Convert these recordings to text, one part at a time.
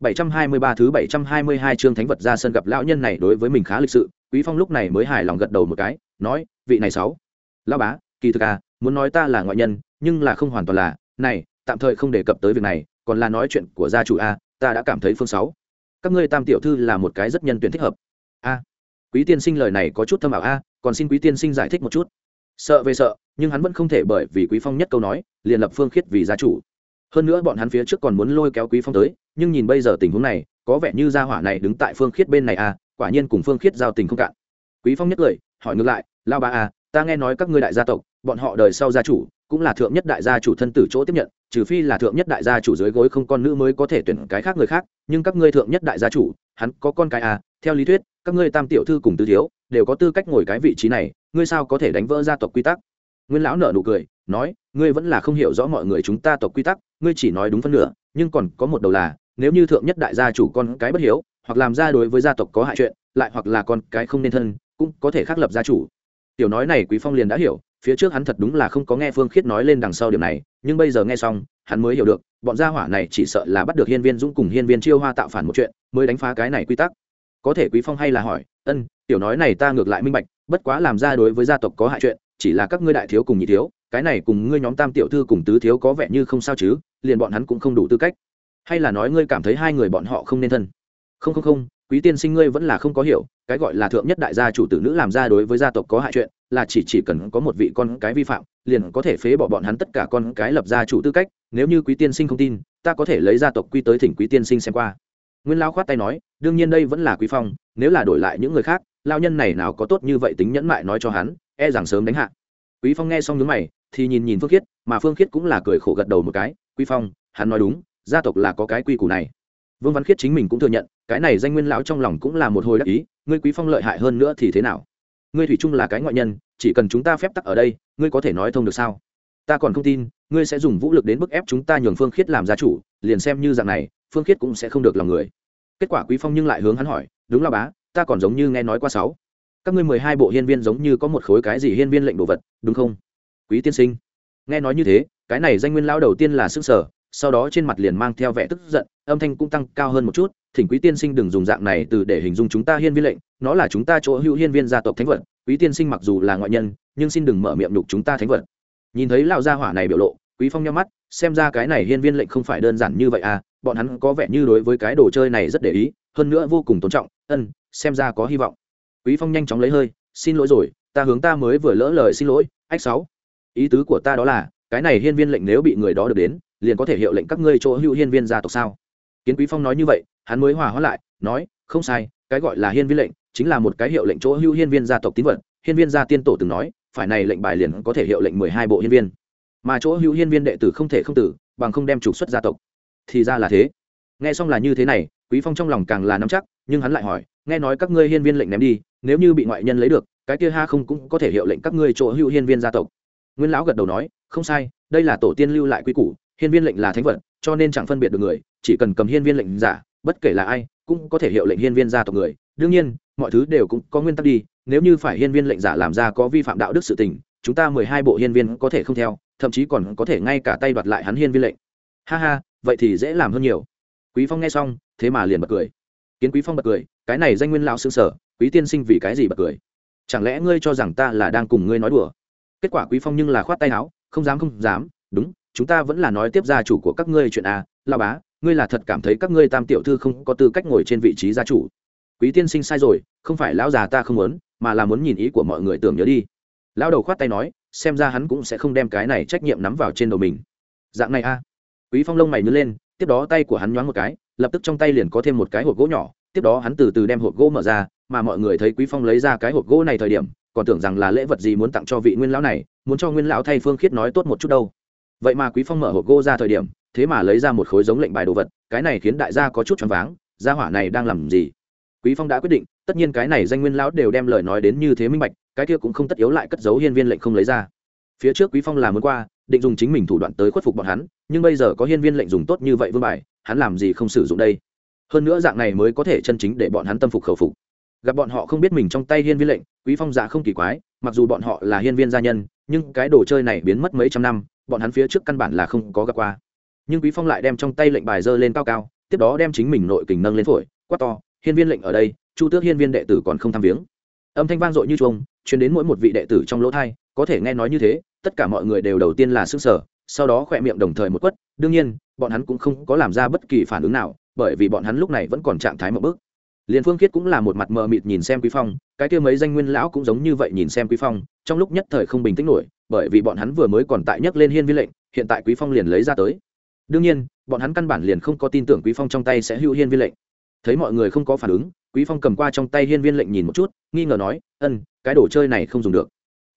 723 thứ 722 chương thánh vật ra sân gặp lão nhân này đối với mình khá lịch sự, Quý Phong lúc này mới hài lòng gật đầu một cái, nói, vị này sáu. Lão bá, kỳ thực à, muốn nói ta là ngoại nhân, nhưng là không hoàn toàn là, này, tạm thời không đề cập tới việc này, còn là nói chuyện của gia chủ a, ta đã cảm thấy phương sáu. Các ngươi tam tiểu thư là một cái rất nhân tuyển thích hợp. A. Quý tiên sinh lời này có chút thâm ảo a, còn xin quý tiên sinh giải thích một chút. Sợ về sợ, nhưng hắn vẫn không thể bởi vì Quý Phong nhất câu nói, liền lập Phương Khiết vì gia chủ hơn nữa bọn hắn phía trước còn muốn lôi kéo quý phong tới, nhưng nhìn bây giờ tình huống này, có vẻ như gia hỏa này đứng tại phương khiết bên này à quả nhiên cùng phương khiết giao tình không cạn. Quý phong nhất cười, hỏi ngược lại lao ba à ta nghe nói các ngươi đại gia tộc, bọn họ đời sau gia chủ, cũng là thượng nhất đại gia chủ thân tử chỗ tiếp nhận, trừ phi là thượng nhất đại gia chủ dưới gối không con nữ mới có thể tuyển cái khác người khác, nhưng các ngươi thượng nhất đại gia chủ, hắn có con cái à theo lý thuyết, các ngươi tam tiểu thư cùng tứ thiếu, đều có tư cách ngồi cái vị trí này, ngươi sao có thể đánh vỡ gia tộc quy tắc? Nguyên lão nở nụ cười nói, ngươi vẫn là không hiểu rõ mọi người chúng ta tộc quy tắc, ngươi chỉ nói đúng phân nửa, nhưng còn có một đầu là, nếu như thượng nhất đại gia chủ con cái bất hiếu, hoặc làm ra đối với gia tộc có hại chuyện, lại hoặc là con cái không nên thân, cũng có thể khắc lập gia chủ. Tiểu nói này quý phong liền đã hiểu, phía trước hắn thật đúng là không có nghe phương khiết nói lên đằng sau điểm này, nhưng bây giờ nghe xong, hắn mới hiểu được, bọn gia hỏa này chỉ sợ là bắt được hiên viên dũng cùng hiên viên chiêu hoa tạo phản một chuyện, mới đánh phá cái này quy tắc. Có thể quý phong hay là hỏi, ân, tiểu nói này ta ngược lại minh bạch, bất quá làm ra đối với gia tộc có hại chuyện, chỉ là các ngươi đại thiếu cùng nhị thiếu cái này cùng ngươi nhóm tam tiểu thư cùng tứ thiếu có vẻ như không sao chứ, liền bọn hắn cũng không đủ tư cách. Hay là nói ngươi cảm thấy hai người bọn họ không nên thân? Không không không, quý tiên sinh ngươi vẫn là không có hiểu, cái gọi là thượng nhất đại gia chủ tử nữ làm ra đối với gia tộc có hại chuyện, là chỉ chỉ cần có một vị con cái vi phạm, liền có thể phế bỏ bọn hắn tất cả con cái lập gia chủ tư cách, nếu như quý tiên sinh không tin, ta có thể lấy gia tộc quy tới thỉnh quý tiên sinh xem qua. Nguyên lao khoát tay nói, đương nhiên đây vẫn là quý phong, nếu là đổi lại những người khác lao nhân này nào có tốt như vậy tính nhẫn mại nói cho hắn e rằng sớm đánh hạ quý phong nghe xong nhướng mày, thì nhìn nhìn phương khiết, mà phương khiết cũng là cười khổ gật đầu một cái. Quý phong, hắn nói đúng, gia tộc là có cái quy củ này. Vương văn khiết chính mình cũng thừa nhận, cái này danh nguyên lão trong lòng cũng là một hồi đắc ý, ngươi quý phong lợi hại hơn nữa thì thế nào? Ngươi thủy chung là cái ngoại nhân, chỉ cần chúng ta phép tắc ở đây, ngươi có thể nói thông được sao? Ta còn không tin, ngươi sẽ dùng vũ lực đến bức ép chúng ta nhường phương khiết làm gia chủ, liền xem như dạng này, phương khiết cũng sẽ không được lòng người. Kết quả quý phong nhưng lại hướng hắn hỏi, đúng là bá, ta còn giống như nghe nói qua sáu các ngươi mười hai bộ hiên viên giống như có một khối cái gì hiên viên lệnh đồ vật, đúng không? Quý tiên sinh. Nghe nói như thế, cái này danh nguyên lão đầu tiên là sức sở, sau đó trên mặt liền mang theo vẻ tức giận, âm thanh cũng tăng cao hơn một chút, thỉnh quý tiên sinh đừng dùng dạng này từ để hình dung chúng ta hiên viên lệnh, nó là chúng ta chỗ hữu hiên viên gia tộc thánh vật, quý tiên sinh mặc dù là ngoại nhân, nhưng xin đừng mở miệng đục chúng ta thánh vật. Nhìn thấy lão gia hỏa này biểu lộ, quý phong nhắm mắt, xem ra cái này hiên viên lệnh không phải đơn giản như vậy à bọn hắn có vẻ như đối với cái đồ chơi này rất để ý, hơn nữa vô cùng tôn trọng, ân, xem ra có hy vọng quý phong nhanh chóng lấy hơi, xin lỗi rồi, ta hướng ta mới vừa lỡ lời xin lỗi, ách sáu. Ý tứ của ta đó là, cái này hiên viên lệnh nếu bị người đó được đến, liền có thể hiệu lệnh các ngươi chỗ hữu hiên viên gia tộc sao? Kiến quý phong nói như vậy, hắn mới hòa hóa lại, nói, không sai, cái gọi là hiên viên lệnh chính là một cái hiệu lệnh chỗ hữu hiên viên gia tộc tín vật. Hiên viên gia tiên tổ từng nói, phải này lệnh bài liền có thể hiệu lệnh mười hai bộ hiên viên. Mà chỗ hữu hiên viên đệ tử không thể không tử, bằng không đem trục xuất gia tộc. Thì ra là thế. Nghe xong là như thế này, quý phong trong lòng càng là nắm chắc, nhưng hắn lại hỏi, nghe nói các ngươi hiên viên lệnh ném đi nếu như bị ngoại nhân lấy được, cái kia ha không cũng có thể hiệu lệnh các ngươi chỗ hữu hiên viên gia tộc. Nguyên lão gật đầu nói, không sai, đây là tổ tiên lưu lại quy củ, hiên viên lệnh là thánh vật, cho nên chẳng phân biệt được người, chỉ cần cầm hiên viên lệnh giả, bất kể là ai, cũng có thể hiệu lệnh hiên viên gia tộc người. Đương nhiên, mọi thứ đều cũng có nguyên tắc đi, nếu như phải hiên viên lệnh giả làm ra có vi phạm đạo đức sự tình, chúng ta mười hai bộ hiên viên có thể không theo, thậm chí còn có thể ngay cả tay đoạt lại hắn hiên viên lệnh. Ha ha, vậy thì dễ làm hơn nhiều. Quý phong nghe xong, thế mà liền bật cười. Kiến quý phong bật cười, cái này danh nguyên lão xương sở quý tiên sinh vì cái gì bật cười? Chẳng lẽ ngươi cho rằng ta là đang cùng ngươi nói đùa? Kết quả quý phong nhưng là khoát tay áo, không dám không dám, đúng, chúng ta vẫn là nói tiếp gia chủ của các ngươi chuyện à la bá, ngươi là thật cảm thấy các ngươi tam tiểu thư không có tư cách ngồi trên vị trí gia chủ. Quý tiên sinh sai rồi, không phải lão già ta không muốn, mà là muốn nhìn ý của mọi người tưởng nhớ đi. Lão đầu khoát tay nói, xem ra hắn cũng sẽ không đem cái này trách nhiệm nắm vào trên đầu mình. Dạng này a. À. quý phong lông mày nhớ lên, tiếp đó tay của hắn nhoáng một cái, lập tức trong tay liền có thêm một cái hộp gỗ nhỏ, tiếp đó hắn từ từ đem hộp gỗ mở ra mà mọi người thấy quý phong lấy ra cái hộp gỗ này thời điểm, còn tưởng rằng là lễ vật gì muốn tặng cho vị nguyên lão này, muốn cho nguyên lão thay phương khiết nói tốt một chút đâu. Vậy mà quý phong mở hộp gỗ ra thời điểm, thế mà lấy ra một khối giống lệnh bài đồ vật, cái này khiến đại gia có chút choáng váng, gia hỏa này đang làm gì? Quý phong đã quyết định, tất nhiên cái này danh nguyên lão đều đem lời nói đến như thế minh bạch, cái kia cũng không tất yếu lại cất giấu hiên viên lệnh không lấy ra. Phía trước quý phong là muốn qua, định dùng chính mình thủ đoạn tới khuất phục bọn hắn, nhưng bây giờ có hiên viên lệnh dùng tốt như vậy vương bài, hắn làm gì không sử dụng đây? Hơn nữa dạng này mới có thể chân chính để bọn hắn tâm phục khẩu phục gặp bọn họ không biết mình trong tay hiên viên lệnh, quý phong giả không kỳ quái, mặc dù bọn họ là hiên viên gia nhân, nhưng cái đồ chơi này biến mất mấy trăm năm, bọn hắn phía trước căn bản là không có gặp qua. Nhưng quý phong lại đem trong tay lệnh bài dơ lên cao cao, tiếp đó đem chính mình nội kình nâng lên phổi, quát to, hiên viên lệnh ở đây, chu tước hiên viên đệ tử còn không tham viếng. Âm thanh vang dội như chuông, truyền đến mỗi một vị đệ tử trong lỗ thai, có thể nghe nói như thế, tất cả mọi người đều đầu tiên là sức sở sau đó khỏe miệng đồng thời một quất. Đương nhiên, bọn hắn cũng không có làm ra bất kỳ phản ứng nào, bởi vì bọn hắn lúc này vẫn còn trạng thái mậu bức liền phương khiết cũng là một mặt mờ mịt nhìn xem quý phong, cái kia mấy danh nguyên lão cũng giống như vậy nhìn xem quý phong, trong lúc nhất thời không bình tĩnh nổi, bởi vì bọn hắn vừa mới còn tại nhấc lên hiên viên lệnh, hiện tại quý phong liền lấy ra tới. Đương nhiên, bọn hắn căn bản liền không có tin tưởng quý phong trong tay sẽ hữu hiên viên lệnh. Thấy mọi người không có phản ứng, quý phong cầm qua trong tay hiên viên lệnh nhìn một chút, nghi ngờ nói, ân, cái đồ chơi này không dùng được.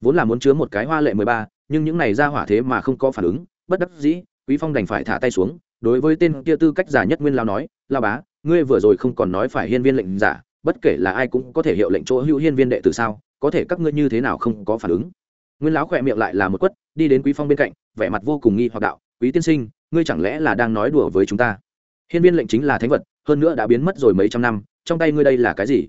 Vốn là muốn chứa một cái hoa lệ mười ba, nhưng những này ra hỏa thế mà không có phản ứng, bất đắc dĩ, quý phong đành phải thả tay xuống, đối với tên kia tư cách giả nhất nguyên lao nói lao bá ngươi vừa rồi không còn nói phải hiên viên lệnh giả, bất kể là ai cũng có thể hiệu lệnh chỗ hữu hiên viên đệ tử sao, có thể các ngươi như thế nào không có phản ứng. Nguyên lão khỏe miệng lại là một quất, đi đến quý phong bên cạnh, vẻ mặt vô cùng nghi hoặc đạo, quý tiên sinh, ngươi chẳng lẽ là đang nói đùa với chúng ta? Hiên viên lệnh chính là thánh vật, hơn nữa đã biến mất rồi mấy trăm năm, trong tay ngươi đây là cái gì?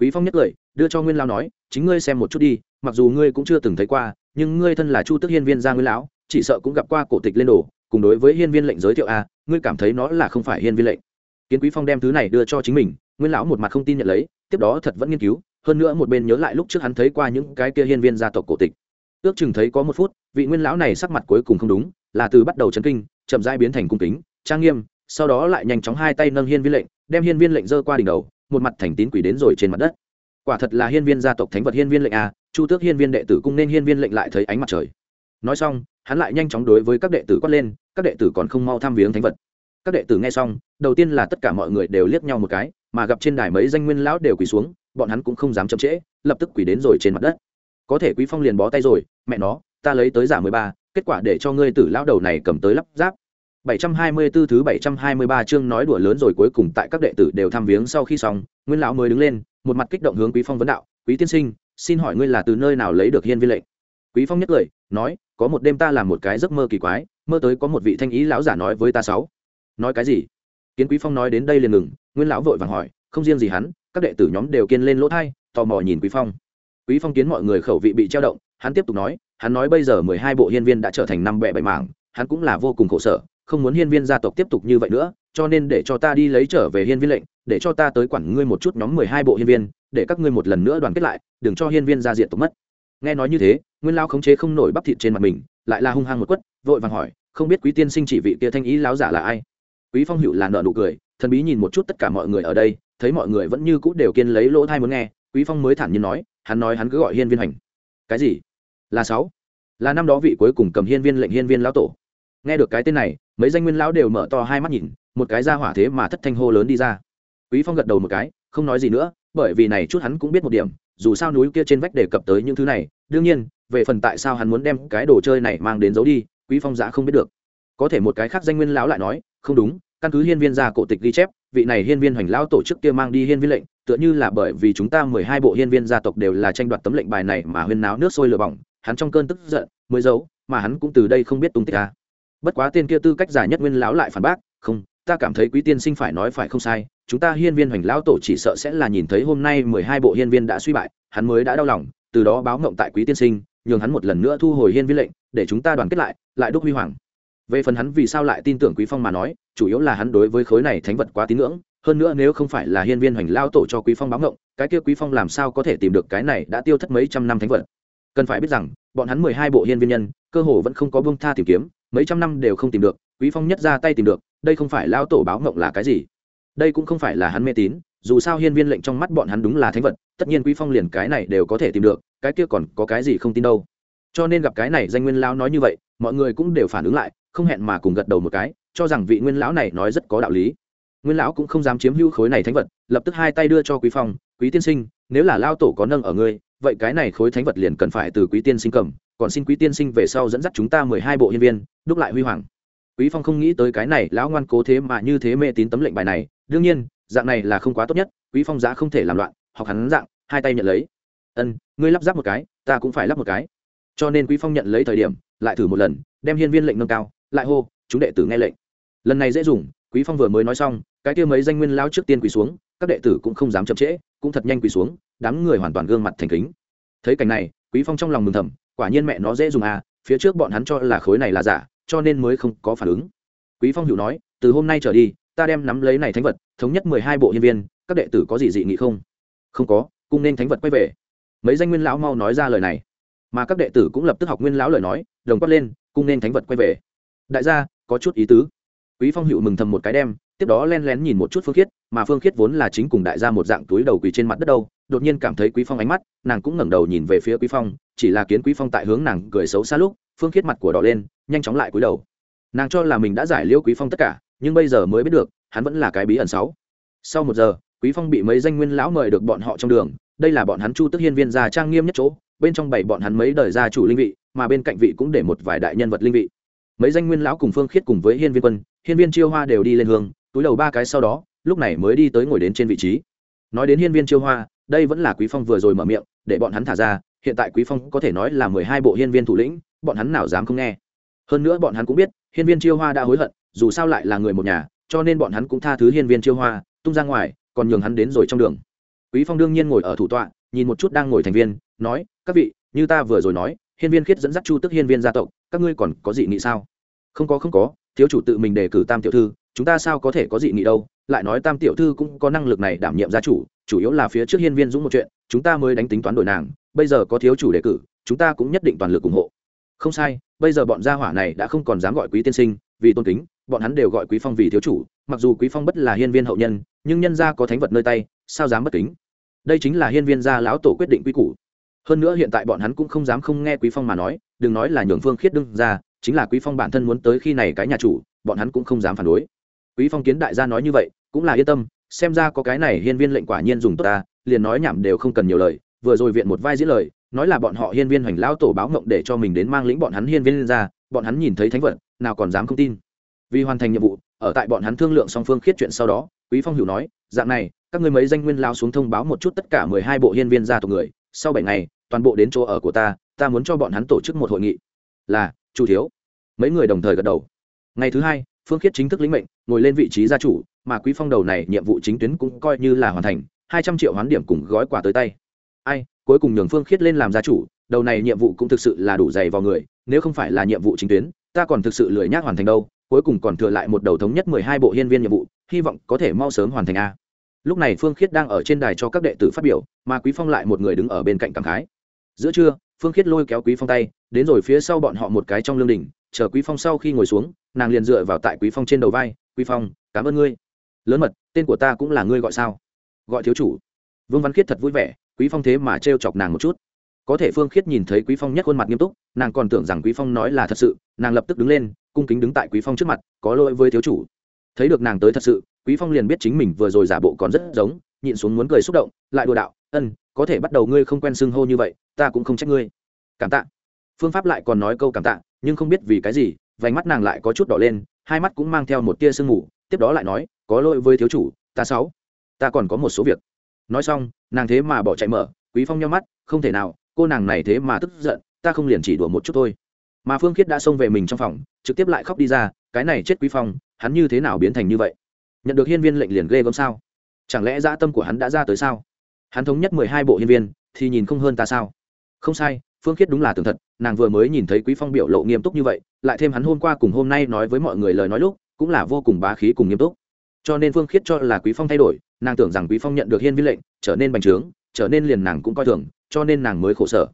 Quý phong nhất cười, đưa cho nguyên lão nói, chính ngươi xem một chút đi, mặc dù ngươi cũng chưa từng thấy qua, nhưng ngươi thân là chu tức hiên viên gia nguyên lão, chỉ sợ cũng gặp qua cổ tịch lên đồ, cùng đối với hiên viên lệnh giới thiệu a, ngươi cảm thấy nó là không phải hiên viên lệnh kiến quý phong đem thứ này đưa cho chính mình, nguyên lão một mặt không tin nhận lấy, tiếp đó thật vẫn nghiên cứu, hơn nữa một bên nhớ lại lúc trước hắn thấy qua những cái kia hiên viên gia tộc cổ tịch. Ước chừng thấy có một phút, vị nguyên lão này sắc mặt cuối cùng không đúng, là từ bắt đầu chấn kinh, chậm rãi biến thành cung kính, trang nghiêm, sau đó lại nhanh chóng hai tay nâng hiên viên lệnh, đem hiên viên lệnh giơ qua đỉnh đầu, một mặt thành tín quỷ đến rồi trên mặt đất. Quả thật là hiên viên gia tộc thánh vật hiên viên lệnh a, chu tước hiên viên đệ tử cung nên hiên viên lệnh lại thấy ánh mặt trời. Nói xong, hắn lại nhanh chóng đối với các đệ tử quát lên, các đệ tử còn không mau tham viếng thánh vật các đệ tử nghe xong đầu tiên là tất cả mọi người đều liếc nhau một cái mà gặp trên đài mấy danh nguyên lão đều quỳ xuống bọn hắn cũng không dám chậm trễ lập tức quỳ đến rồi trên mặt đất có thể quý phong liền bó tay rồi mẹ nó ta lấy tới giả mười ba kết quả để cho ngươi tử lão đầu này cầm tới lắp ráp 724 thứ 723 chương nói đùa lớn rồi cuối cùng tại các đệ tử đều tham viếng sau khi xong, Nguyên lão mới đứng lên, một mặt kích động hướng Quý Phong vấn đạo, "Quý tiên sinh, xin hỏi ngươi là từ nơi nào lấy được hiên viên lệnh?" Quý Phong nhất cười, nói, "Có một đêm ta làm một cái giấc mơ kỳ quái, mơ tới có một vị thanh ý lão giả nói với ta sáu." "Nói cái gì?" Kiến Quý Phong nói đến đây liền ngừng, Nguyên lão vội vàng hỏi, không riêng gì hắn, các đệ tử nhóm đều kiên lên lỗ thai tò mò nhìn Quý Phong. Quý Phong kiến mọi người khẩu vị bị treo động, hắn tiếp tục nói, hắn nói bây giờ 12 bộ hiên viên đã trở thành năm bè bảy mảng, hắn cũng là vô cùng khổ sở, không muốn hiên viên gia tộc tiếp tục như vậy nữa cho nên để cho ta đi lấy trở về hiên viên lệnh để cho ta tới quản ngươi một chút nhóm mười hai bộ hiên viên để các ngươi một lần nữa đoàn kết lại đừng cho hiên viên gia diện tộc mất nghe nói như thế nguyên lao khống chế không nổi bắp thịt trên mặt mình lại là hung hăng một quất vội vàng hỏi không biết quý tiên sinh chỉ vị kia thanh ý láo giả là ai quý phong hữu là nợ nụ cười, thần bí nhìn một chút tất cả mọi người ở đây, thấy mọi người vẫn như cũ đều kiên lấy lỗ thai muốn nghe, quý phong mới thản nhiên nói, hắn nói hắn cứ gọi hiên viên hành cái gì? Là sáu? Là năm đó vị cuối cùng cầm hiên viên lệnh hiên viên lão tổ. Nghe được cái tên này, mấy danh nguyên lão đều mở to hai mắt nhìn, một cái ra hỏa thế mà thất thanh hô lớn đi ra. Quý phong gật đầu một cái, không nói gì nữa, bởi vì này chút hắn cũng biết một điểm, dù sao núi kia trên vách đề cập tới những thứ này, đương nhiên, về phần tại sao hắn muốn đem cái đồ chơi này mang đến giấu đi, quý phong giả không biết được có thể một cái khác danh nguyên lão lại nói, không đúng, căn cứ hiên viên gia cổ tịch ghi chép, vị này hiên viên hoành lão tổ chức kia mang đi hiên viên lệnh, tựa như là bởi vì chúng ta mười hai bộ hiên viên gia tộc đều là tranh đoạt tấm lệnh bài này mà huyên náo nước sôi lửa bỏng, hắn trong cơn tức giận, mới giấu, mà hắn cũng từ đây không biết tung tích ta bất quá tên kia tư cách giả nhất nguyên lão lại phản bác, không, ta cảm thấy quý tiên sinh phải nói phải không sai, chúng ta hiên viên hoành lão tổ chỉ sợ sẽ là nhìn thấy hôm nay mười hai bộ hiên viên đã suy bại, hắn mới đã đau lòng, từ đó báo ngộng tại quý tiên sinh, nhường hắn một lần nữa thu hồi hiên viên lệnh, để chúng ta đoàn kết lại lại đúc huy hoàng về phần hắn vì sao lại tin tưởng quý phong mà nói, chủ yếu là hắn đối với khối này thánh vật quá tín ngưỡng, hơn nữa nếu không phải là hiên viên hoành lao tổ cho quý phong báo ngộng, cái kia quý phong làm sao có thể tìm được cái này đã tiêu thất mấy trăm năm thánh vật? Cần phải biết rằng, bọn hắn mười hai bộ hiên viên nhân, cơ hồ vẫn không có buông tha tìm kiếm, mấy trăm năm đều không tìm được, quý phong nhất ra tay tìm được, đây không phải lão tổ báo ngộng là cái gì? Đây cũng không phải là hắn mê tín, dù sao hiên viên lệnh trong mắt bọn hắn đúng là thánh vật, tất nhiên quý phong liền cái này đều có thể tìm được, cái kia còn có cái gì không tin đâu. Cho nên gặp cái này danh nguyên lão nói như vậy, mọi người cũng đều phản ứng lại không hẹn mà cùng gật đầu một cái, cho rằng vị nguyên lão này nói rất có đạo lý. Nguyên lão cũng không dám chiếm hữu khối này thánh vật, lập tức hai tay đưa cho quý phong, quý tiên sinh, nếu là lao tổ có nâng ở ngươi, vậy cái này khối thánh vật liền cần phải từ quý tiên sinh cầm, còn xin quý tiên sinh về sau dẫn dắt chúng ta mười hai bộ hiên viên, đúc lại huy hoàng. Quý phong không nghĩ tới cái này, lão ngoan cố thế mà như thế mê tín tấm lệnh bài này. Đương nhiên, dạng này là không quá tốt nhất, quý phong giá không thể làm loạn, học hắn dạng, hai tay nhận lấy. Ân, ngươi lắp ráp một cái, ta cũng phải lắp một cái. Cho nên quý phong nhận lấy thời điểm, lại thử một lần, đem hiên viên lệnh nâng cao lại hô, chúng đệ tử nghe lệnh. Lần này dễ dùng, quý phong vừa mới nói xong, cái kia mấy danh nguyên lão trước tiên quỳ xuống, các đệ tử cũng không dám chậm trễ, cũng thật nhanh quỳ xuống, đám người hoàn toàn gương mặt thành kính. Thấy cảnh này, quý phong trong lòng mừng thầm, quả nhiên mẹ nó dễ dùng à phía trước bọn hắn cho là khối này là giả, cho nên mới không có phản ứng. Quý phong hữu nói, từ hôm nay trở đi, ta đem nắm lấy này thánh vật, thống nhất mười hai bộ hiên viên, các đệ tử có gì dị nghị không? Không có, cung nên thánh vật quay về. Mấy danh nguyên lão mau nói ra lời này, mà các đệ tử cũng lập tức học nguyên lão lời nói, đồng quát lên, cung nên thánh vật quay về đại gia, có chút ý tứ. Quý phong hữu mừng thầm một cái đem, tiếp đó len lén nhìn một chút phương khiết, mà phương khiết vốn là chính cùng đại gia một dạng túi đầu quỳ trên mặt đất đâu, đột nhiên cảm thấy quý phong ánh mắt, nàng cũng ngẩng đầu nhìn về phía quý phong, chỉ là kiến quý phong tại hướng nàng cười xấu xa lúc, phương khiết mặt của đỏ lên, nhanh chóng lại cúi đầu. Nàng cho là mình đã giải liễu quý phong tất cả, nhưng bây giờ mới biết được, hắn vẫn là cái bí ẩn sáu. Sau một giờ, quý phong bị mấy danh nguyên lão mời được bọn họ trong đường, đây là bọn hắn chu tức hiên viên gia trang nghiêm nhất chỗ, bên trong bảy bọn hắn mấy đời gia chủ linh vị, mà bên cạnh vị cũng để một vài đại nhân vật linh vị mấy danh nguyên lão cùng phương khiết cùng với hiên viên quân, hiên viên chiêu hoa đều đi lên hương, túi đầu ba cái sau đó, lúc này mới đi tới ngồi đến trên vị trí. Nói đến hiên viên chiêu hoa, đây vẫn là quý phong vừa rồi mở miệng, để bọn hắn thả ra, hiện tại quý phong có thể nói là mười hai bộ hiên viên thủ lĩnh, bọn hắn nào dám không nghe. Hơn nữa bọn hắn cũng biết, hiên viên chiêu hoa đã hối hận, dù sao lại là người một nhà, cho nên bọn hắn cũng tha thứ hiên viên chiêu hoa, tung ra ngoài, còn nhường hắn đến rồi trong đường. Quý phong đương nhiên ngồi ở thủ tọa, nhìn một chút đang ngồi thành viên, nói, các vị, như ta vừa rồi nói hiên viên khiết dẫn dắt chu tức hiên viên gia tộc, các ngươi còn có dị nghị sao? Không có không có, thiếu chủ tự mình đề cử tam tiểu thư, chúng ta sao có thể có dị nghị đâu? Lại nói tam tiểu thư cũng có năng lực này đảm nhiệm gia chủ chủ yếu là phía trước hiên viên dũng một chuyện, chúng ta mới đánh tính toán đổi nàng, bây giờ có thiếu chủ đề cử, chúng ta cũng nhất định toàn lực ủng hộ. Không sai, bây giờ bọn gia hỏa này đã không còn dám gọi quý tiên sinh, vì tôn kính, bọn hắn đều gọi quý phong vì thiếu chủ, mặc dù quý phong bất là hiên viên hậu nhân, nhưng nhân gia có thánh vật nơi tay, sao dám bất kính? Đây chính là hiên viên gia lão tổ quyết định quy củ hơn nữa hiện tại bọn hắn cũng không dám không nghe quý phong mà nói, đừng nói là nhường phương khiết đương ra, chính là quý phong bản thân muốn tới khi này cái nhà chủ, bọn hắn cũng không dám phản đối. Quý phong kiến đại gia nói như vậy, cũng là yên tâm, xem ra có cái này hiên viên lệnh quả nhiên dùng tốt ta, liền nói nhảm đều không cần nhiều lời, vừa rồi viện một vai diễn lời, nói là bọn họ hiên viên hoành lão tổ báo ngộng để cho mình đến mang lĩnh bọn hắn hiên viên ra, bọn hắn nhìn thấy thánh vật, nào còn dám không tin. Vì hoàn thành nhiệm vụ, ở tại bọn hắn thương lượng song phương khiết chuyện sau đó, quý phong hiểu nói, dạng này, các ngươi mấy danh nguyên lao xuống thông báo một chút tất cả mười hai bộ hiên viên gia tộc người sau bảy ngày, toàn bộ đến chỗ ở của ta ta muốn cho bọn hắn tổ chức một hội nghị. Là, chủ thiếu. Mấy người đồng thời gật đầu. Ngày thứ hai, phương khiết chính thức lĩnh mệnh, ngồi lên vị trí gia chủ, mà quý phong đầu này nhiệm vụ chính tuyến cũng coi như là hoàn thành, hai trăm triệu hoán điểm cùng gói quà tới tay. Ai, cuối cùng nhường phương khiết lên làm gia chủ, đầu này nhiệm vụ cũng thực sự là đủ dày vào người, nếu không phải là nhiệm vụ chính tuyến, ta còn thực sự lười nhác hoàn thành đâu, cuối cùng còn thừa lại một đầu thống nhất mười hai bộ hiên viên nhiệm vụ, hy vọng có thể mau sớm hoàn thành a lúc này phương khiết đang ở trên đài cho các đệ tử phát biểu, mà quý phong lại một người đứng ở bên cạnh cảm khái. Giữa trưa, phương khiết lôi kéo quý phong tay, đến rồi phía sau bọn họ một cái trong lương đình chờ quý phong sau khi ngồi xuống, nàng liền dựa vào tại quý phong trên đầu vai, quý phong, cảm ơn ngươi. Lớn mật, tên của ta cũng là ngươi gọi sao? Gọi thiếu chủ. Vương văn khiết thật vui vẻ, quý phong thế mà trêu chọc nàng một chút. Có thể phương khiết nhìn thấy quý phong nhất khuôn mặt nghiêm túc, nàng còn tưởng rằng quý phong nói là thật sự, nàng lập tức đứng lên, cung kính đứng tại quý phong trước mặt, có lỗi với thiếu chủ. Thấy được nàng tới thật sự quý phong liền biết chính mình vừa rồi giả bộ còn rất giống, nhịn xuống muốn cười xúc động, lại đùa đạo, ân, có thể bắt đầu ngươi không quen xưng hô như vậy, ta cũng không trách ngươi. Cảm tạ. Phương pháp lại còn nói câu cảm tạ, nhưng không biết vì cái gì, vành mắt nàng lại có chút đỏ lên, hai mắt cũng mang theo một tia sương mù, tiếp đó lại nói, có lỗi với thiếu chủ, ta sáu ta còn có một số việc. Nói xong, nàng thế mà bỏ chạy mở, quý phong nhau mắt, không thể nào, cô nàng này thế mà tức giận, ta không liền chỉ đùa một chút thôi. Mà phương khiết đã xông về mình trong phòng, trực tiếp lại khóc đi ra, cái này chết quý phong, hắn như thế nào biến thành như vậy? Nhận được hiên viên lệnh liền ghê gớm sao? Chẳng lẽ dã tâm của hắn đã ra tới sao? Hắn thống nhất mười hai bộ hiên viên, thì nhìn không hơn ta sao? Không sai, phương khiết đúng là tường thật, nàng vừa mới nhìn thấy quý phong biểu lộ nghiêm túc như vậy, lại thêm hắn hôm qua cùng hôm nay nói với mọi người lời nói lúc, cũng là vô cùng bá khí cùng nghiêm túc. Cho nên phương khiết cho là quý phong thay đổi, nàng tưởng rằng quý phong nhận được hiên viên lệnh, trở nên bành trướng, trở nên liền nàng cũng coi thường, cho nên nàng mới khổ sở.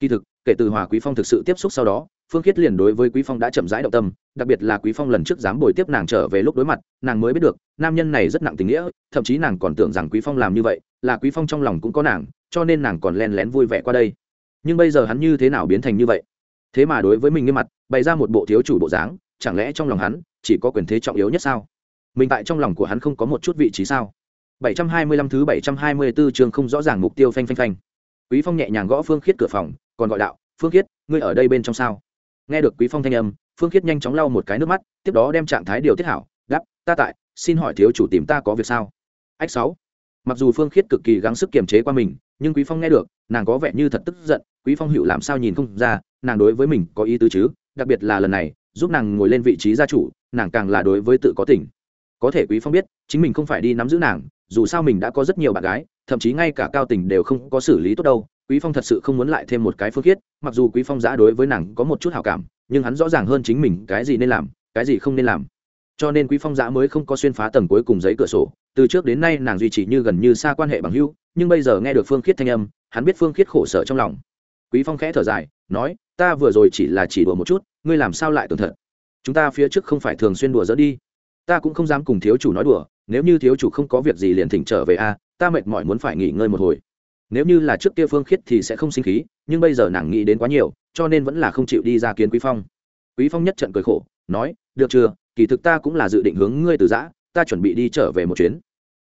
Kỳ thực, kể từ hòa quý phong thực sự tiếp xúc sau đó phương khiết liền đối với quý phong đã chậm rãi động tâm, đặc biệt là quý phong lần trước dám bồi tiếp nàng trở về lúc đối mặt, nàng mới biết được, nam nhân này rất nặng tình nghĩa, thậm chí nàng còn tưởng rằng quý phong làm như vậy, là quý phong trong lòng cũng có nàng, cho nên nàng còn len lén vui vẻ qua đây. Nhưng bây giờ hắn như thế nào biến thành như vậy? Thế mà đối với mình nghiêm mặt, bày ra một bộ thiếu chủ bộ dáng, chẳng lẽ trong lòng hắn chỉ có quyền thế trọng yếu nhất sao? Mình tại trong lòng của hắn không có một chút vị trí sao? 725 thứ 724 chương không rõ ràng mục tiêu phanh phanh phanh. Quý phong nhẹ nhàng gõ phương khiết cửa phòng, còn gọi đạo, phương khiết, ngươi ở đây bên trong sao? Nghe được quý phong thanh âm, phương khiết nhanh chóng lau một cái nước mắt, tiếp đó đem trạng thái điều tiết hảo, đáp, ta tại, xin hỏi thiếu chủ tìm ta có việc sao? Ách sáu. Mặc dù phương khiết cực kỳ gắng sức kiềm chế qua mình, nhưng quý phong nghe được, nàng có vẻ như thật tức giận, quý phong hữu làm sao nhìn không ra, nàng đối với mình có ý tứ chứ, đặc biệt là lần này, giúp nàng ngồi lên vị trí gia chủ, nàng càng là đối với tự có tỉnh có thể quý phong biết, chính mình không phải đi nắm giữ nàng, dù sao mình đã có rất nhiều bạn gái, thậm chí ngay cả cao tình đều không có xử lý tốt đâu quý phong thật sự không muốn lại thêm một cái phương khiết, mặc dù quý phong giã đối với nàng có một chút hảo cảm, nhưng hắn rõ ràng hơn chính mình cái gì nên làm, cái gì không nên làm. Cho nên quý phong giã mới không có xuyên phá tầng cuối cùng giấy cửa sổ, từ trước đến nay nàng duy trì như gần như xa quan hệ bằng hữu, nhưng bây giờ nghe được phương khiết thanh âm, hắn biết phương khiết khổ sở trong lòng. Quý phong khẽ thở dài, nói, ta vừa rồi chỉ là chỉ đùa một chút, ngươi làm sao lại tưởng thật? Chúng ta phía trước không phải thường xuyên đùa dỡ đi. Ta cũng không dám cùng thiếu chủ nói đùa, nếu như thiếu chủ không có việc gì liền thỉnh trở về a, ta mệt mỏi muốn phải nghỉ ngơi một hồi nếu như là trước kia phương khiết thì sẽ không sinh khí, nhưng bây giờ nàng nghĩ đến quá nhiều, cho nên vẫn là không chịu đi ra kiến quý phong. Quý phong nhất trận cười khổ, nói, được chưa, kỳ thực ta cũng là dự định hướng ngươi từ giã, ta chuẩn bị đi trở về một chuyến.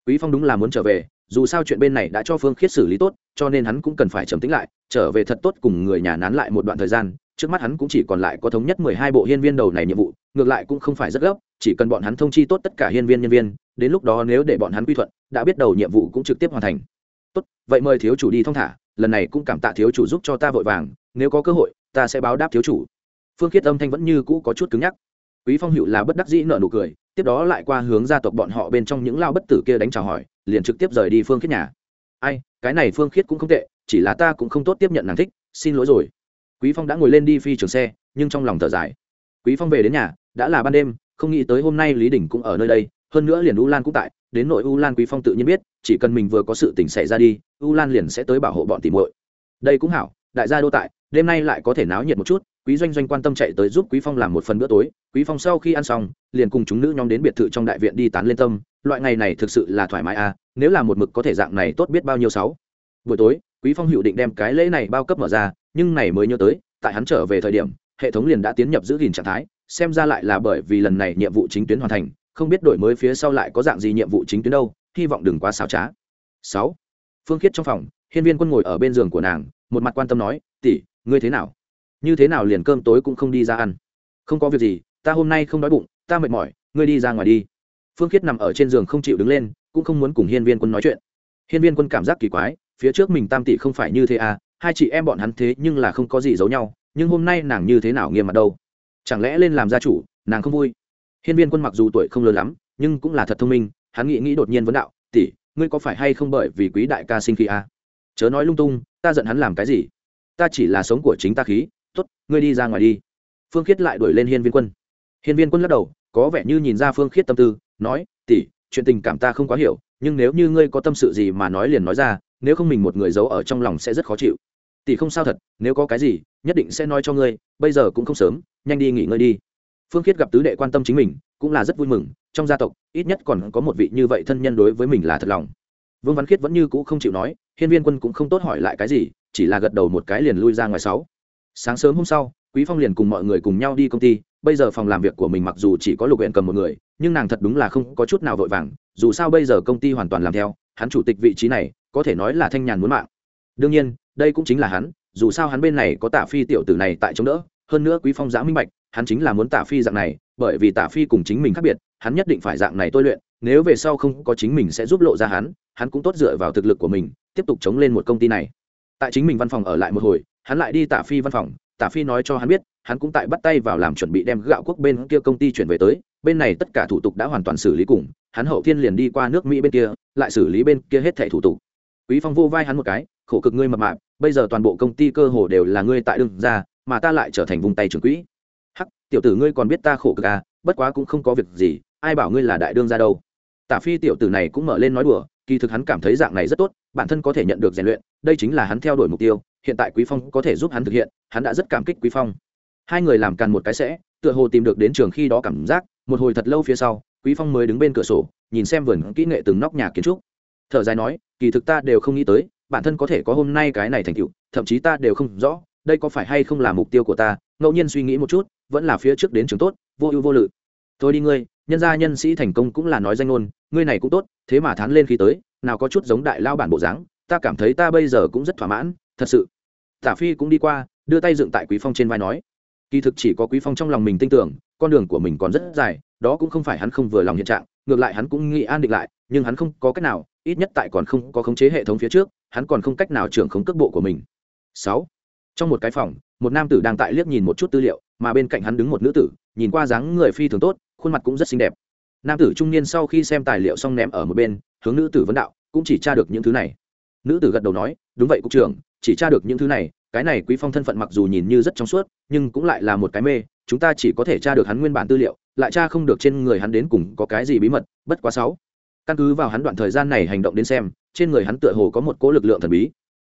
Quý phong đúng là muốn trở về, dù sao chuyện bên này đã cho phương khiết xử lý tốt, cho nên hắn cũng cần phải trầm tĩnh lại, trở về thật tốt cùng người nhà nán lại một đoạn thời gian, trước mắt hắn cũng chỉ còn lại có thống nhất mười hai bộ hiên viên đầu này nhiệm vụ, ngược lại cũng không phải rất gấp, chỉ cần bọn hắn thông chi tốt tất cả hiên viên nhân viên, đến lúc đó nếu để bọn hắn quy thuận, đã biết đầu nhiệm vụ cũng trực tiếp hoàn thành tốt, vậy mời thiếu chủ đi thong thả, lần này cũng cảm tạ thiếu chủ giúp cho ta vội vàng, nếu có cơ hội, ta sẽ báo đáp thiếu chủ. Phương khiết âm thanh vẫn như cũ có chút cứng nhắc. Quý phong hữu là bất đắc dĩ nợ nụ cười, tiếp đó lại qua hướng gia tộc bọn họ bên trong những lao bất tử kia đánh chào hỏi, liền trực tiếp rời đi phương khiết nhà. Ai, cái này phương khiết cũng không tệ, chỉ là ta cũng không tốt tiếp nhận nàng thích, xin lỗi rồi. Quý phong đã ngồi lên đi phi trường xe, nhưng trong lòng thở dài. Quý phong về đến nhà, đã là ban đêm, không nghĩ tới hôm nay lý đình cũng ở nơi đây hơn nữa liền u lan cũng tại, đến nội u lan quý phong tự nhiên biết, chỉ cần mình vừa có sự tình xảy ra đi, u lan liền sẽ tới bảo hộ bọn tìm muội. Đây cũng hảo, đại gia đô tại, đêm nay lại có thể náo nhiệt một chút, quý doanh doanh quan tâm chạy tới giúp quý phong làm một phần bữa tối, quý phong sau khi ăn xong, liền cùng chúng nữ nhóm đến biệt thự trong đại viện đi tán lên tâm, loại ngày này thực sự là thoải mái à nếu là một mực có thể dạng này tốt biết bao nhiêu sáu. Buổi tối, quý phong hữu định đem cái lễ này bao cấp mở ra, nhưng này mới nhớ tới, tại hắn trở về thời điểm, hệ thống liền đã tiến nhập giữ gìn trạng thái, xem ra lại là bởi vì lần này nhiệm vụ chính tuyến hoàn thành không biết đổi mới phía sau lại có dạng gì nhiệm vụ chính tuyến đâu, hy vọng đừng quá xảo trá. Sáu, phương khiết trong phòng, hiên viên quân ngồi ở bên giường của nàng, một mặt quan tâm nói, tỷ, ngươi thế nào? Như thế nào liền cơm tối cũng không đi ra ăn. Không có việc gì, ta hôm nay không đói bụng, ta mệt mỏi, ngươi đi ra ngoài đi. Phương khiết nằm ở trên giường không chịu đứng lên, cũng không muốn cùng hiên viên quân nói chuyện. Hiên viên quân cảm giác kỳ quái, phía trước mình tam tỷ không phải như thế à hai chị em bọn hắn thế nhưng là không có gì giấu nhau, nhưng hôm nay nàng như thế nào nghiêm mặt đâu? Chẳng lẽ lên làm gia chủ, nàng không vui? Hiên viên quân mặc dù tuổi không lớn lắm, nhưng cũng là thật thông minh, hắn nghĩ nghĩ đột nhiên vấn đạo, tỷ, ngươi có phải hay không bởi vì quý đại ca sinh khí à? chớ nói lung tung, ta giận hắn làm cái gì? Ta chỉ là sống của chính ta khí, tốt, ngươi đi ra ngoài đi. Phương khiết lại đuổi lên hiên viên quân. Hiên viên quân lắc đầu, có vẻ như nhìn ra phương khiết tâm tư, nói, tỷ, chuyện tình cảm ta không quá hiểu, nhưng nếu như ngươi có tâm sự gì mà nói liền nói ra, nếu không mình một người giấu ở trong lòng sẽ rất khó chịu. Tỷ không sao thật, nếu có cái gì, nhất định sẽ nói cho ngươi, bây giờ cũng không sớm, nhanh đi nghỉ ngơi đi phương khiết gặp tứ đệ quan tâm chính mình, cũng là rất vui mừng, trong gia tộc, ít nhất còn có một vị như vậy thân nhân đối với mình là thật lòng. Vương văn khiết vẫn như cũ không chịu nói, hiên viên quân cũng không tốt hỏi lại cái gì, chỉ là gật đầu một cái liền lui ra ngoài sáu. Sáng sớm hôm sau, quý phong liền cùng mọi người cùng nhau đi công ty, bây giờ phòng làm việc của mình mặc dù chỉ có lục huyện cầm một người, nhưng nàng thật đúng là không có chút nào vội vàng, dù sao bây giờ công ty hoàn toàn làm theo, hắn chủ tịch vị trí này, có thể nói là thanh nhàn muốn mạng. Đương nhiên, đây cũng chính là hắn, dù sao hắn bên này có tả phi tiểu tử này tại chống đỡ, hơn nữa quý phong giã minh bạch hắn chính là muốn tả phi dạng này, bởi vì tả phi cùng chính mình khác biệt, hắn nhất định phải dạng này tôi luyện, nếu về sau không có chính mình sẽ giúp lộ ra hắn hắn cũng tốt dựa vào thực lực của mình, tiếp tục chống lên một công ty này. Tại chính mình văn phòng ở lại một hồi, hắn lại đi tả phi văn phòng, tả phi nói cho hắn biết, hắn cũng tại bắt tay vào làm chuẩn bị đem gạo quốc bên kia công ty chuyển về tới, bên này tất cả thủ tục đã hoàn toàn xử lý cùng, hắn hậu thiên liền đi qua nước mỹ bên kia, lại xử lý bên kia hết thẻ thủ tục. Quý phong vô vai hắn một cái, khổ cực ngươi mập mạp, bây giờ toàn bộ công ty cơ hồ đều là ngươi tại đương ra, mà ta lại trở thành vùng tay trưởng quỹ tiểu tử ngươi còn biết ta khổ cực à bất quá cũng không có việc gì, ai bảo ngươi là đại đương ra đâu. Tả phi tiểu tử này cũng mở lên nói đùa, kỳ thực hắn cảm thấy dạng này rất tốt, bản thân có thể nhận được rèn luyện, đây chính là hắn theo đuổi mục tiêu, hiện tại quý phong có thể giúp hắn thực hiện, hắn đã rất cảm kích quý phong. Hai người làm càn một cái sẽ, tựa hồ tìm được đến trường khi đó cảm giác, một hồi thật lâu phía sau, quý phong mới đứng bên cửa sổ, nhìn xem vườn kỹ nghệ từng nóc nhà kiến trúc. Thở dài nói, kỳ thực ta đều không nghĩ tới, bản thân có thể có hôm nay cái này thành tựu, thậm chí ta đều không rõ, đây có phải hay không là mục tiêu của ta ngẫu nhiên suy nghĩ một chút vẫn là phía trước đến trường tốt vô ưu vô lự. Thôi đi ngươi nhân gia nhân sĩ thành công cũng là nói danh ngôn ngươi này cũng tốt thế mà thán lên khi tới nào có chút giống đại lao bản bộ dáng ta cảm thấy ta bây giờ cũng rất thỏa mãn thật sự. Tả phi cũng đi qua đưa tay dựng tại quý phong trên vai nói kỳ thực chỉ có quý phong trong lòng mình tin tưởng con đường của mình còn rất dài đó cũng không phải hắn không vừa lòng hiện trạng ngược lại hắn cũng nghĩ an định lại nhưng hắn không có cách nào ít nhất tại còn không có khống chế hệ thống phía trước hắn còn không cách nào trưởng khống cước bộ của mình. Sáu, trong một cái phòng một nam tử đang tại liếc nhìn một chút tư liệu, mà bên cạnh hắn đứng một nữ tử, nhìn qua dáng người phi thường tốt, khuôn mặt cũng rất xinh đẹp. Nam tử trung niên sau khi xem tài liệu xong ném ở một bên, hướng nữ tử vấn đạo, cũng chỉ tra được những thứ này. Nữ tử gật đầu nói, đúng vậy, cục trưởng, chỉ tra được những thứ này, cái này quý phong thân phận mặc dù nhìn như rất trong suốt, nhưng cũng lại là một cái mê, chúng ta chỉ có thể tra được hắn nguyên bản tư liệu, lại tra không được trên người hắn đến cùng có cái gì bí mật, bất quá sáu. Căn cứ vào hắn đoạn thời gian này hành động đến xem, trên người hắn tựa hồ có một cỗ lực lượng thần bí.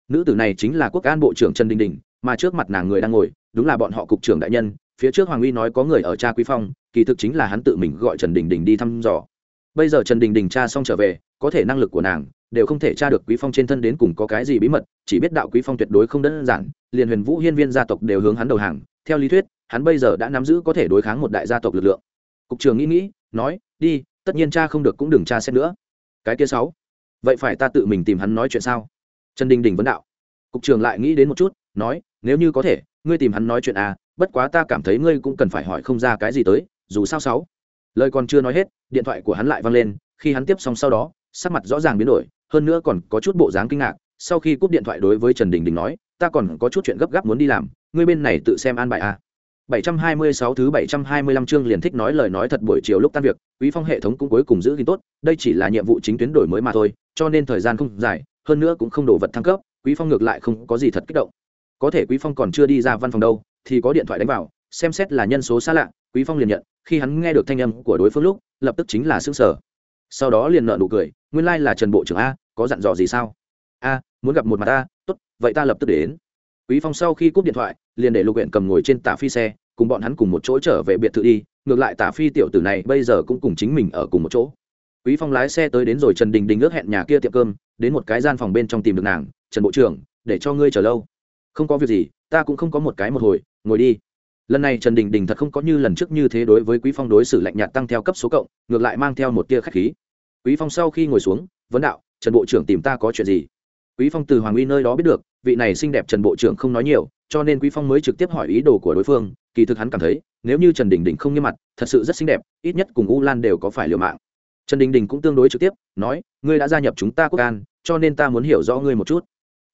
Nữ tử này chính là quốc an bộ trưởng trần đình đình mà trước mặt nàng người đang ngồi, đúng là bọn họ cục trưởng đại nhân, phía trước hoàng uy nói có người ở cha quý phong, kỳ thực chính là hắn tự mình gọi trần đình đình đi thăm dò. Bây giờ trần đình đình cha xong trở về, có thể năng lực của nàng đều không thể tra được quý phong trên thân đến cùng có cái gì bí mật, chỉ biết đạo quý phong tuyệt đối không đơn giản, liền huyền vũ hiên viên gia tộc đều hướng hắn đầu hàng, theo lý thuyết, hắn bây giờ đã nắm giữ có thể đối kháng một đại gia tộc lực lượng. Cục trưởng nghĩ nghĩ, nói, đi, tất nhiên cha không được cũng đừng tra xét nữa. Cái kia sáu, vậy phải ta tự mình tìm hắn nói chuyện sao? Trần đình đình vấn đạo cục trưởng lại nghĩ đến một chút nói nếu như có thể ngươi tìm hắn nói chuyện à bất quá ta cảm thấy ngươi cũng cần phải hỏi không ra cái gì tới dù sao sáu lời còn chưa nói hết điện thoại của hắn lại vang lên khi hắn tiếp xong sau đó sắc mặt rõ ràng biến đổi hơn nữa còn có chút bộ dáng kinh ngạc sau khi cúp điện thoại đối với trần đình đình nói ta còn có chút chuyện gấp gáp muốn đi làm ngươi bên này tự xem an bài à. 726 thứ 725 chương liền thích nói lời nói thật buổi chiều lúc tan việc, Quý Phong hệ thống cũng cuối cùng giữ gìn tốt, đây chỉ là nhiệm vụ chính tuyến đổi mới mà thôi, cho nên thời gian không dài, hơn nữa cũng không đổ vật thăng cấp, Quý Phong ngược lại không có gì thật kích động. Có thể Quý Phong còn chưa đi ra văn phòng đâu, thì có điện thoại đánh vào, xem xét là nhân số xa lạ, Quý Phong liền nhận, khi hắn nghe được thanh âm của đối phương lúc, lập tức chính là xương sở. Sau đó liền nở nụ cười, nguyên lai like là Trần bộ trưởng a, có dặn dò gì sao? A, muốn gặp một mặt ta, tốt, vậy ta lập tức đến quý phong sau khi cúp điện thoại liền để lục huyện cầm ngồi trên tả phi xe cùng bọn hắn cùng một chỗ trở về biệt thự đi ngược lại tả phi tiểu tử này bây giờ cũng cùng chính mình ở cùng một chỗ quý phong lái xe tới đến rồi trần đình đình ước hẹn nhà kia tiệm cơm đến một cái gian phòng bên trong tìm được nàng trần bộ trưởng, để cho ngươi chờ lâu. Không có việc gì, ta cũng không có một cái một hồi, ngồi đi. Lần này trần đình đình thật không có như lần trước như thế đối với quý phong đối xử lạnh nhạt tăng theo cấp số cộng, ngược lại mang theo một tia khách khí. Quý phong sau khi ngồi xuống, vấn đạo, trần bộ trưởng tìm ta có chuyện gì? Quý phong từ hoàng uy nơi đó biết được, vị này xinh đẹp trần bộ trưởng không nói nhiều, cho nên quý phong mới trực tiếp hỏi ý đồ của đối phương, kỳ thực hắn cảm thấy, nếu như trần đình đình không nghiêm mặt, thật sự rất xinh đẹp, ít nhất cùng u lan đều có phải liều mạng. Trần đình đình cũng tương đối trực tiếp, nói, ngươi đã gia nhập chúng ta quốc an, cho nên ta muốn hiểu rõ ngươi một chút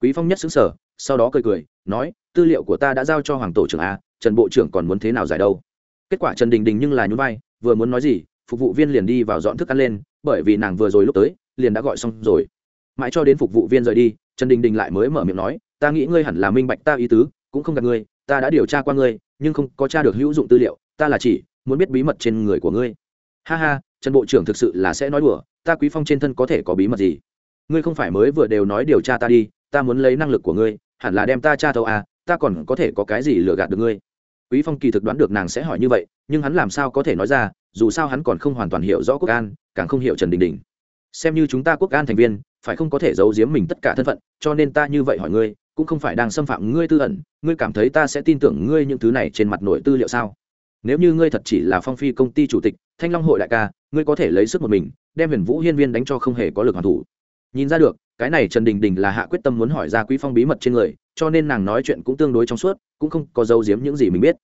quý phong nhất xứng sở sau đó cười cười, nói, tư liệu của ta đã giao cho hoàng tổ trưởng a, trần bộ trưởng còn muốn thế nào giải đâu? Kết quả trần đình đình nhưng là nhún vai, vừa muốn nói gì, phục vụ viên liền đi vào dọn thức ăn lên, bởi vì nàng vừa rồi lúc tới, liền đã gọi xong rồi. Mãi cho đến phục vụ viên rời đi, trần đình đình lại mới mở miệng nói, ta nghĩ ngươi hẳn là minh bạch ta ý tứ, cũng không gặp ngươi, ta đã điều tra qua ngươi, nhưng không có tra được hữu dụng tư liệu, ta là chỉ muốn biết bí mật trên người của ngươi. Ha ha, trần bộ trưởng thực sự là sẽ nói đùa, ta quý phong trên thân có thể có bí mật gì? Ngươi không phải mới vừa đều nói điều tra ta đi ta muốn lấy năng lực của ngươi, hẳn là đem ta tra thâu à ta còn có thể có cái gì lừa gạt được ngươi? Quý phong kỳ thực đoán được nàng sẽ hỏi như vậy, nhưng hắn làm sao có thể nói ra, dù sao hắn còn không hoàn toàn hiểu rõ quốc an, càng không hiểu trần đình đình. Xem như chúng ta quốc an thành viên, phải không có thể giấu giếm mình tất cả thân phận, cho nên ta như vậy hỏi ngươi, cũng không phải đang xâm phạm ngươi tư ẩn, ngươi cảm thấy ta sẽ tin tưởng ngươi những thứ này trên mặt nội tư liệu sao? Nếu như ngươi thật chỉ là phong phi công ty chủ tịch, thanh long hội đại ca, ngươi có thể lấy sức một mình, đem huyền vũ hiên viên đánh cho không hề có lực hoàn thủ. Nhìn ra được cái này trần đình đình là hạ quyết tâm muốn hỏi ra quý phong bí mật trên người, cho nên nàng nói chuyện cũng tương đối trong suốt, cũng không có giấu giếm những gì mình biết.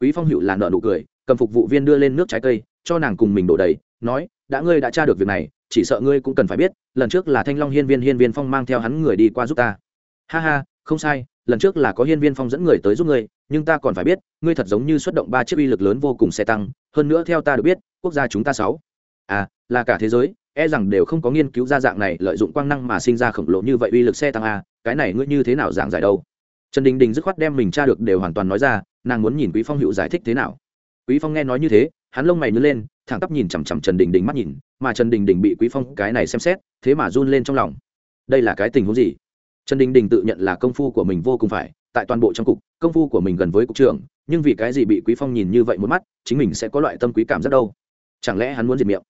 Quý phong hữu là nợ nụ cười, cầm phục vụ viên đưa lên nước trái cây, cho nàng cùng mình đổ đầy, nói, đã ngươi đã tra được việc này, chỉ sợ ngươi cũng cần phải biết, lần trước là thanh long hiên viên hiên viên phong mang theo hắn người đi qua giúp ta. Ha ha, không sai, lần trước là có hiên viên phong dẫn người tới giúp ngươi, nhưng ta còn phải biết, ngươi thật giống như xuất động ba chiếc uy lực lớn vô cùng xe tăng, hơn nữa theo ta được biết, quốc gia chúng ta sáu. À là cả thế giới e rằng đều không có nghiên cứu ra dạng này lợi dụng quang năng mà sinh ra khổng lồ như vậy uy lực xe tăng a, cái này ngươi như thế nào giảng giải đâu? Trần đình đình dứt khoát đem mình tra được đều hoàn toàn nói ra, nàng muốn nhìn quý phong hữu giải thích thế nào. Quý phong nghe nói như thế, hắn lông mày nhớ lên, thẳng tắp nhìn chằm chằm trần đình đình mắt nhìn, mà trần đình đình bị quý phong cái này xem xét, thế mà run lên trong lòng. Đây là cái tình huống gì? Trần đình đình tự nhận là công phu của mình vô cùng phải, tại toàn bộ trong cục, công phu của mình gần với cục trưởng, nhưng vì cái gì bị quý phong nhìn như vậy một mắt, chính mình sẽ có loại tâm quý cảm rất đâu? Chẳng lẽ hắn muốn diệt miệng?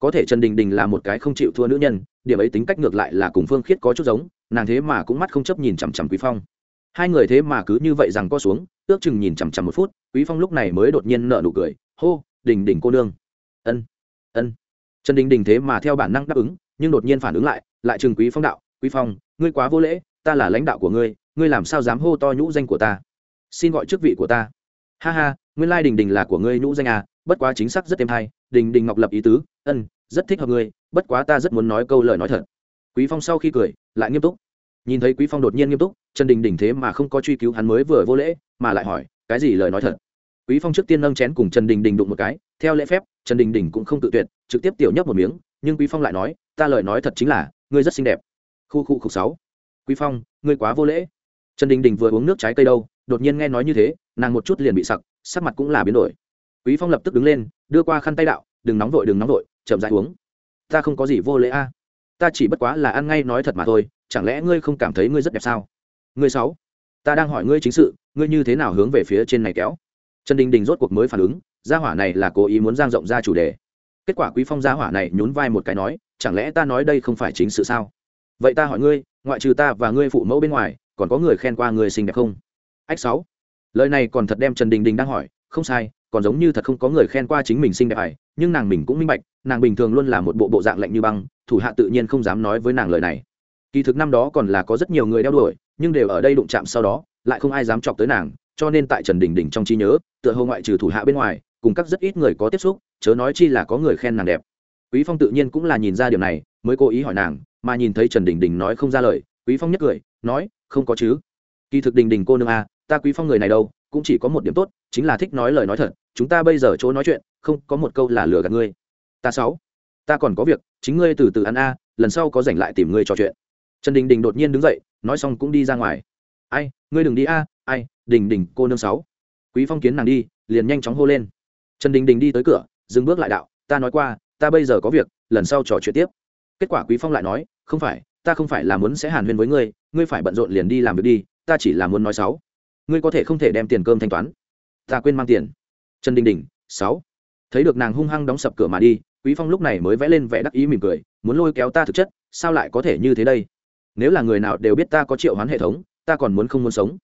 Có thể trần đình đình là một cái không chịu thua nữ nhân, điểm ấy tính cách ngược lại là cùng phương khiết có chút giống, nàng thế mà cũng mắt không chấp nhìn chằm chằm quý phong. Hai người thế mà cứ như vậy rằng co xuống, ước chừng nhìn chằm chằm một phút, quý phong lúc này mới đột nhiên nở nụ cười, hô, đình đình cô nương. Ân ân. Trần đình đình thế mà theo bản năng đáp ứng, nhưng đột nhiên phản ứng lại lại chừng quý phong đạo, quý phong, ngươi quá vô lễ, ta là lãnh đạo của ngươi ngươi làm sao dám hô to nhũ danh của ta? Xin gọi chức vị của ta. Ha ha, nguyên lai đình đình là của ngươi nhũ danh à bất quá chính xác rất êm hay đình đình ngọc lập ý tứ, ân, rất thích hợp ngươi, bất quá ta rất muốn nói câu lời nói thật. Quý phong sau khi cười, lại nghiêm túc. Nhìn thấy quý phong đột nhiên nghiêm túc, trần đình đình thế mà không có truy cứu hắn mới vừa vô lễ, mà lại hỏi, cái gì lời nói thật? Quý phong trước tiên nâng chén cùng trần đình đình đụng một cái, theo lễ phép, trần đình đình cũng không tự tuyệt, trực tiếp tiểu nhấp một miếng, nhưng quý phong lại nói, ta lời nói thật chính là, ngươi rất xinh đẹp. Khu khu khục sáu. Quý phong, ngươi quá vô lễ. Trần đình đình vừa uống nước trái cây đâu, đột nhiên nghe nói như thế, nàng một chút liền bị sặc, sắc mặt cũng là biến đổi quý phong lập tức đứng lên, đưa qua khăn tay đạo, đừng nóng vội, đừng nóng vội, chậm rãi uống. Ta không có gì vô lễ a. À. Ta chỉ bất quá là ăn ngay nói thật mà thôi, chẳng lẽ ngươi không cảm thấy ngươi rất đẹp sao? Ngươi sáu, ta đang hỏi ngươi chính sự, ngươi như thế nào hướng về phía trên này kéo? Trần đình đình rốt cuộc mới phản ứng, gia hỏa này là cố ý muốn giang rộng ra chủ đề. Kết quả quý phong gia hỏa này nhún vai một cái nói, chẳng lẽ ta nói đây không phải chính sự sao? Vậy ta hỏi ngươi, ngoại trừ ta và ngươi phụ mẫu bên ngoài, còn có người khen qua người xinh đẹp không? Ách sáu. Lời này còn thật đem trần đình đình đang hỏi, không sai còn giống như thật không có người khen qua chính mình xinh đẹp ải nhưng nàng mình cũng minh bạch nàng bình thường luôn là một bộ bộ dạng lạnh như băng thủ hạ tự nhiên không dám nói với nàng lời này. Kỳ thực năm đó còn là có rất nhiều người đeo đuổi nhưng đều ở đây đụng chạm sau đó lại không ai dám chọc tới nàng cho nên tại trần đình đình trong trí nhớ tựa hồ ngoại trừ thủ hạ bên ngoài cùng các rất ít người có tiếp xúc chớ nói chi là có người khen nàng đẹp. Quý phong tự nhiên cũng là nhìn ra điều này mới cố ý hỏi nàng mà nhìn thấy trần đình đình nói không ra lời quý phong nhất cười nói không có chứ. Kỳ thực đình đình cô nương a à, ta quý phong người này đâu cũng chỉ có một điểm tốt, chính là thích nói lời nói thật, chúng ta bây giờ chỗ nói chuyện, không có một câu là lừa gạt ngươi. Ta sáu, ta còn có việc, chính ngươi từ từ ăn a, lần sau có rảnh lại tìm ngươi trò chuyện. Trần đình đình đột nhiên đứng dậy, nói xong cũng đi ra ngoài. Ai, ngươi đừng đi a, ai, đình đình, cô nương sáu. Quý phong kiến nàng đi, liền nhanh chóng hô lên. Trần đình đình đi tới cửa, dừng bước lại đạo, ta nói qua, ta bây giờ có việc, lần sau trò chuyện tiếp. Kết quả quý phong lại nói, không phải, ta không phải là muốn sẽ hàn huyên với ngươi ngươi phải bận rộn liền đi làm việc đi, ta chỉ là muốn nói sáu ngươi có thể không thể đem tiền cơm thanh toán. Ta quên mang tiền. Trần đình đình, sáu. Thấy được nàng hung hăng đóng sập cửa mà đi, quý phong lúc này mới vẽ lên vẻ đắc ý mỉm cười, muốn lôi kéo ta thực chất, sao lại có thể như thế đây? Nếu là người nào đều biết ta có triệu hoán hệ thống, ta còn muốn không muốn sống.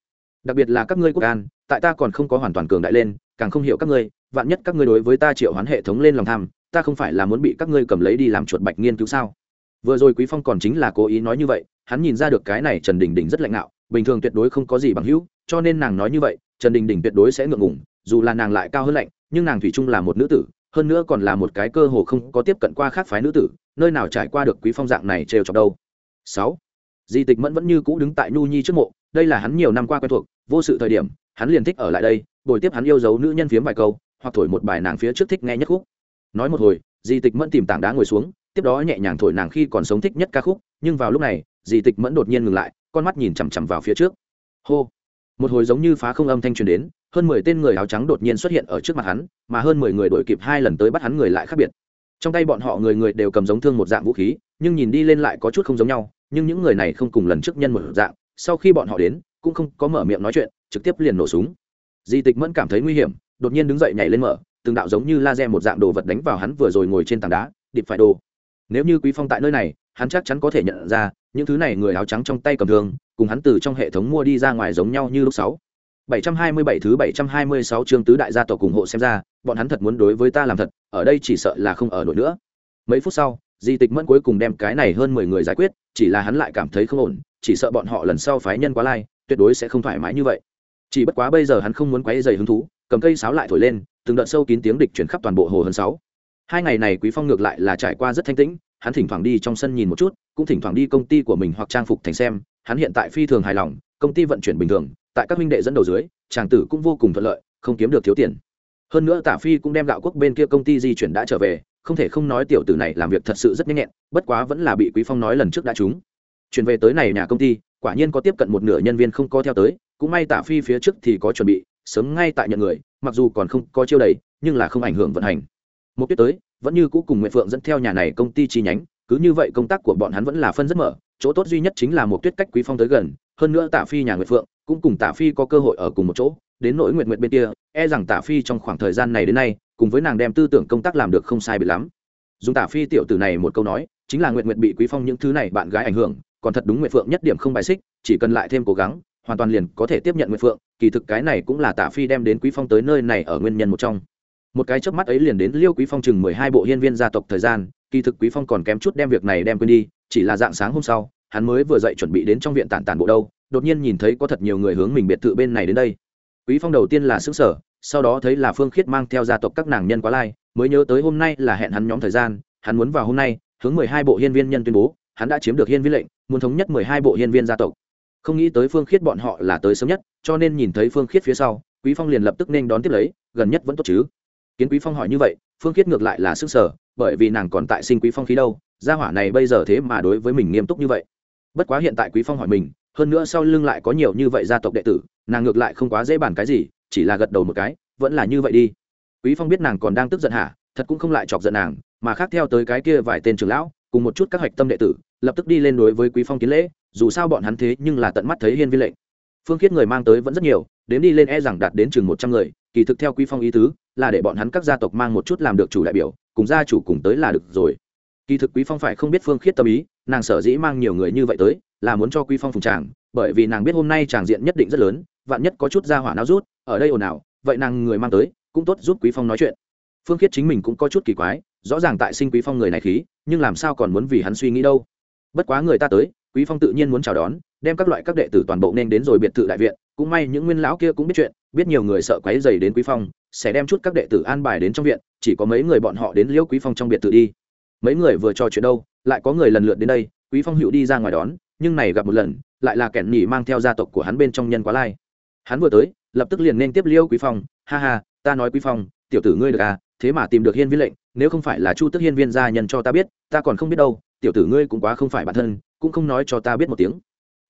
Đặc biệt là các ngươi quốc an, tại ta còn không có hoàn toàn cường đại lên, càng không hiểu các ngươi, vạn nhất các ngươi đối với ta triệu hoán hệ thống lên lòng tham, ta không phải là muốn bị các ngươi cầm lấy đi làm chuột bạch nghiên cứu sao? Vừa rồi quý phong còn chính là cố ý nói như vậy, hắn nhìn ra được cái này trần đình đình rất lạnh ngạo bình thường tuyệt đối không có gì bằng hữu cho nên nàng nói như vậy, trần đình đình tuyệt đối sẽ ngượng ngùng, dù là nàng lại cao hơn lạnh, nhưng nàng thủy chung là một nữ tử, hơn nữa còn là một cái cơ hồ không có tiếp cận qua khác phái nữ tử, nơi nào trải qua được quý phong dạng này trêu chọc đâu. Sáu, di tịch mẫn vẫn như cũ đứng tại nhu nhi trước mộ, đây là hắn nhiều năm qua quen thuộc, vô sự thời điểm, hắn liền thích ở lại đây, bồi tiếp hắn yêu dấu nữ nhân phiếm vài câu, hoặc thổi một bài nàng phía trước thích nghe nhất khúc. Nói một hồi, di tịch mẫn tìm tảng đá ngồi xuống, tiếp đó nhẹ nhàng thổi nàng khi còn sống thích nhất ca khúc, nhưng vào lúc này, di tịch mẫn đột nhiên ngừng lại, con mắt nhìn chằm chằm vào phía trước. Hô một hồi giống như phá không âm thanh truyền đến, hơn mười tên người áo trắng đột nhiên xuất hiện ở trước mặt hắn, mà hơn mười người đổi kịp hai lần tới bắt hắn người lại khác biệt. Trong tay bọn họ người người đều cầm giống thương một dạng vũ khí, nhưng nhìn đi lên lại có chút không giống nhau, nhưng những người này không cùng lần trước nhân một dạng, sau khi bọn họ đến, cũng không có mở miệng nói chuyện, trực tiếp liền nổ súng. Di tịch mẫn cảm thấy nguy hiểm, đột nhiên đứng dậy nhảy lên mở, từng đạo giống như laser một dạng đồ vật đánh vào hắn vừa rồi ngồi trên tảng đá, điệp phải đồ. Nếu như quý phong tại nơi này, hắn chắc chắn có thể nhận ra những thứ này người áo trắng trong tay cầm thương cùng hắn từ trong hệ thống mua đi ra ngoài giống nhau như lúc sáu 727 thứ 726 chương tứ đại gia tộc cùng hộ xem ra, bọn hắn thật muốn đối với ta làm thật, ở đây chỉ sợ là không ở nổi nữa. Mấy phút sau, Di Tịch Mẫn cuối cùng đem cái này hơn 10 người giải quyết, chỉ là hắn lại cảm thấy không ổn, chỉ sợ bọn họ lần sau phái nhân quá lai, tuyệt đối sẽ không thoải mái như vậy. Chỉ bất quá bây giờ hắn không muốn quấy rầy hứng thú, cầm cây sáo lại thổi lên, từng đợt sâu kín tiếng địch truyền khắp toàn bộ hồ hơn sáu. Hai ngày này Quý Phong ngược lại là trải qua rất thanh tĩnh, hắn thỉnh thoảng đi trong sân nhìn một chút, cũng thỉnh thoảng đi công ty của mình hoặc trang phục thành xem, hắn hiện tại phi thường hài lòng, công ty vận chuyển bình thường, tại các minh đệ dẫn đầu dưới chàng tử cũng vô cùng thuận lợi không kiếm được thiếu tiền. Hơn nữa tả phi cũng đem gạo quốc bên kia công ty di chuyển đã trở về không thể không nói tiểu tử này làm việc thật sự rất nhanh nhẹn bất quá vẫn là bị quý phong nói lần trước đã trúng. Chuyển về tới này nhà công ty quả nhiên có tiếp cận một nửa nhân viên không có theo tới cũng may tả phi phía trước thì có chuẩn bị sớm ngay tại nhận người mặc dù còn không có chiêu đầy nhưng là không ảnh hưởng vận hành. Một tiết tới vẫn như cũ cùng nguyện phượng dẫn theo nhà này công ty chi nhánh cứ như vậy công tác của bọn hắn vẫn là phân rất mở, chỗ tốt duy nhất chính là một tuyết cách quý phong tới gần, hơn nữa tả phi nhà nguyệt phượng cũng cùng tả phi có cơ hội ở cùng một chỗ, đến nỗi nguyệt nguyệt bên kia e rằng tả phi trong khoảng thời gian này đến nay, cùng với nàng đem tư tưởng công tác làm được không sai bị lắm. Dùng tả phi tiểu tử này một câu nói, chính là nguyệt nguyệt bị quý phong những thứ này bạn gái ảnh hưởng, còn thật đúng nguyệt phượng nhất điểm không bài xích, chỉ cần lại thêm cố gắng, hoàn toàn liền có thể tiếp nhận nguyệt phượng, kỳ thực cái này cũng là tả phi đem đến quý phong tới nơi này ở nguyên nhân một trong. Một cái chớp mắt ấy liền đến liêu quý phong chừng mười hai bộ hiên viên gia tộc thời gian kỳ thực quý phong còn kém chút đem việc này đem quên đi, chỉ là dạng sáng hôm sau, hắn mới vừa dậy chuẩn bị đến trong viện tản tản bộ đâu, đột nhiên nhìn thấy có thật nhiều người hướng mình biệt thự bên này đến đây. Quý phong đầu tiên là xứng sở sau đó thấy là phương khiết mang theo gia tộc các nàng nhân quá lai, mới nhớ tới hôm nay là hẹn hắn nhóm thời gian, hắn muốn vào hôm nay, hướng mười hai bộ hiên viên nhân tuyên bố, hắn đã chiếm được hiên viên lệnh, muốn thống nhất mười hai bộ hiên viên gia tộc. Không nghĩ tới phương khiết bọn họ là tới sớm nhất, cho nên nhìn thấy phương khiết phía sau, quý phong liền lập tức nên đón tiếp lấy, gần nhất vẫn tốt chứ? Kiến quý phong hỏi như vậy, phương khiết ngược lại là sức sở bởi vì nàng còn tại sinh quý phong khí đâu, gia hỏa này bây giờ thế mà đối với mình nghiêm túc như vậy. Bất quá hiện tại quý phong hỏi mình, hơn nữa sau lưng lại có nhiều như vậy gia tộc đệ tử, nàng ngược lại không quá dễ bàn cái gì, chỉ là gật đầu một cái, vẫn là như vậy đi. Quý phong biết nàng còn đang tức giận hả, thật cũng không lại chọc giận nàng, mà khác theo tới cái kia vài tên trưởng lão, cùng một chút các hạch tâm đệ tử, lập tức đi lên đối với quý phong kiến lễ, dù sao bọn hắn thế nhưng là tận mắt thấy hiên viên lệnh. Phương khiết người mang tới vẫn rất nhiều, đến đi lên e rằng đạt đến chừng một trăm người, kỳ thực theo quý phong ý tứ, là để bọn hắn các gia tộc mang một chút làm được chủ đại biểu cùng gia chủ cùng tới là được rồi. Kỳ thực quý phong phải không biết phương khiết tâm ý nàng sở dĩ mang nhiều người như vậy tới là muốn cho quý phong phùng chàng, bởi vì nàng biết hôm nay chàng diện nhất định rất lớn vạn nhất có chút ra hỏa náo rút ở đây ồn ào vậy nàng người mang tới cũng tốt giúp quý phong nói chuyện. Phương khiết chính mình cũng có chút kỳ quái rõ ràng tại sinh quý phong người này khí nhưng làm sao còn muốn vì hắn suy nghĩ đâu. Bất quá người ta tới quý phong tự nhiên muốn chào đón đem các loại các đệ tử toàn bộ nên đến rồi biệt thự đại viện cũng may những nguyên lão kia cũng biết chuyện, biết nhiều người sợ quấy dày đến quý phong, sẽ đem chút các đệ tử an bài đến trong viện, chỉ có mấy người bọn họ đến liễu quý phong trong biệt thự đi. Mấy người vừa trò chuyện đâu, lại có người lần lượt đến đây, quý phong hữu đi ra ngoài đón, nhưng này gặp một lần, lại là kẻn nhỉ mang theo gia tộc của hắn bên trong nhân quá lai. Hắn vừa tới, lập tức liền nên tiếp liêu quý phong, ha ha, ta nói quý phong, tiểu tử ngươi được à thế mà tìm được hiên viên lệnh, nếu không phải là chu tức hiên viên gia nhân cho ta biết, ta còn không biết đâu, tiểu tử ngươi cũng quá không phải bản thân, cũng không nói cho ta biết một tiếng.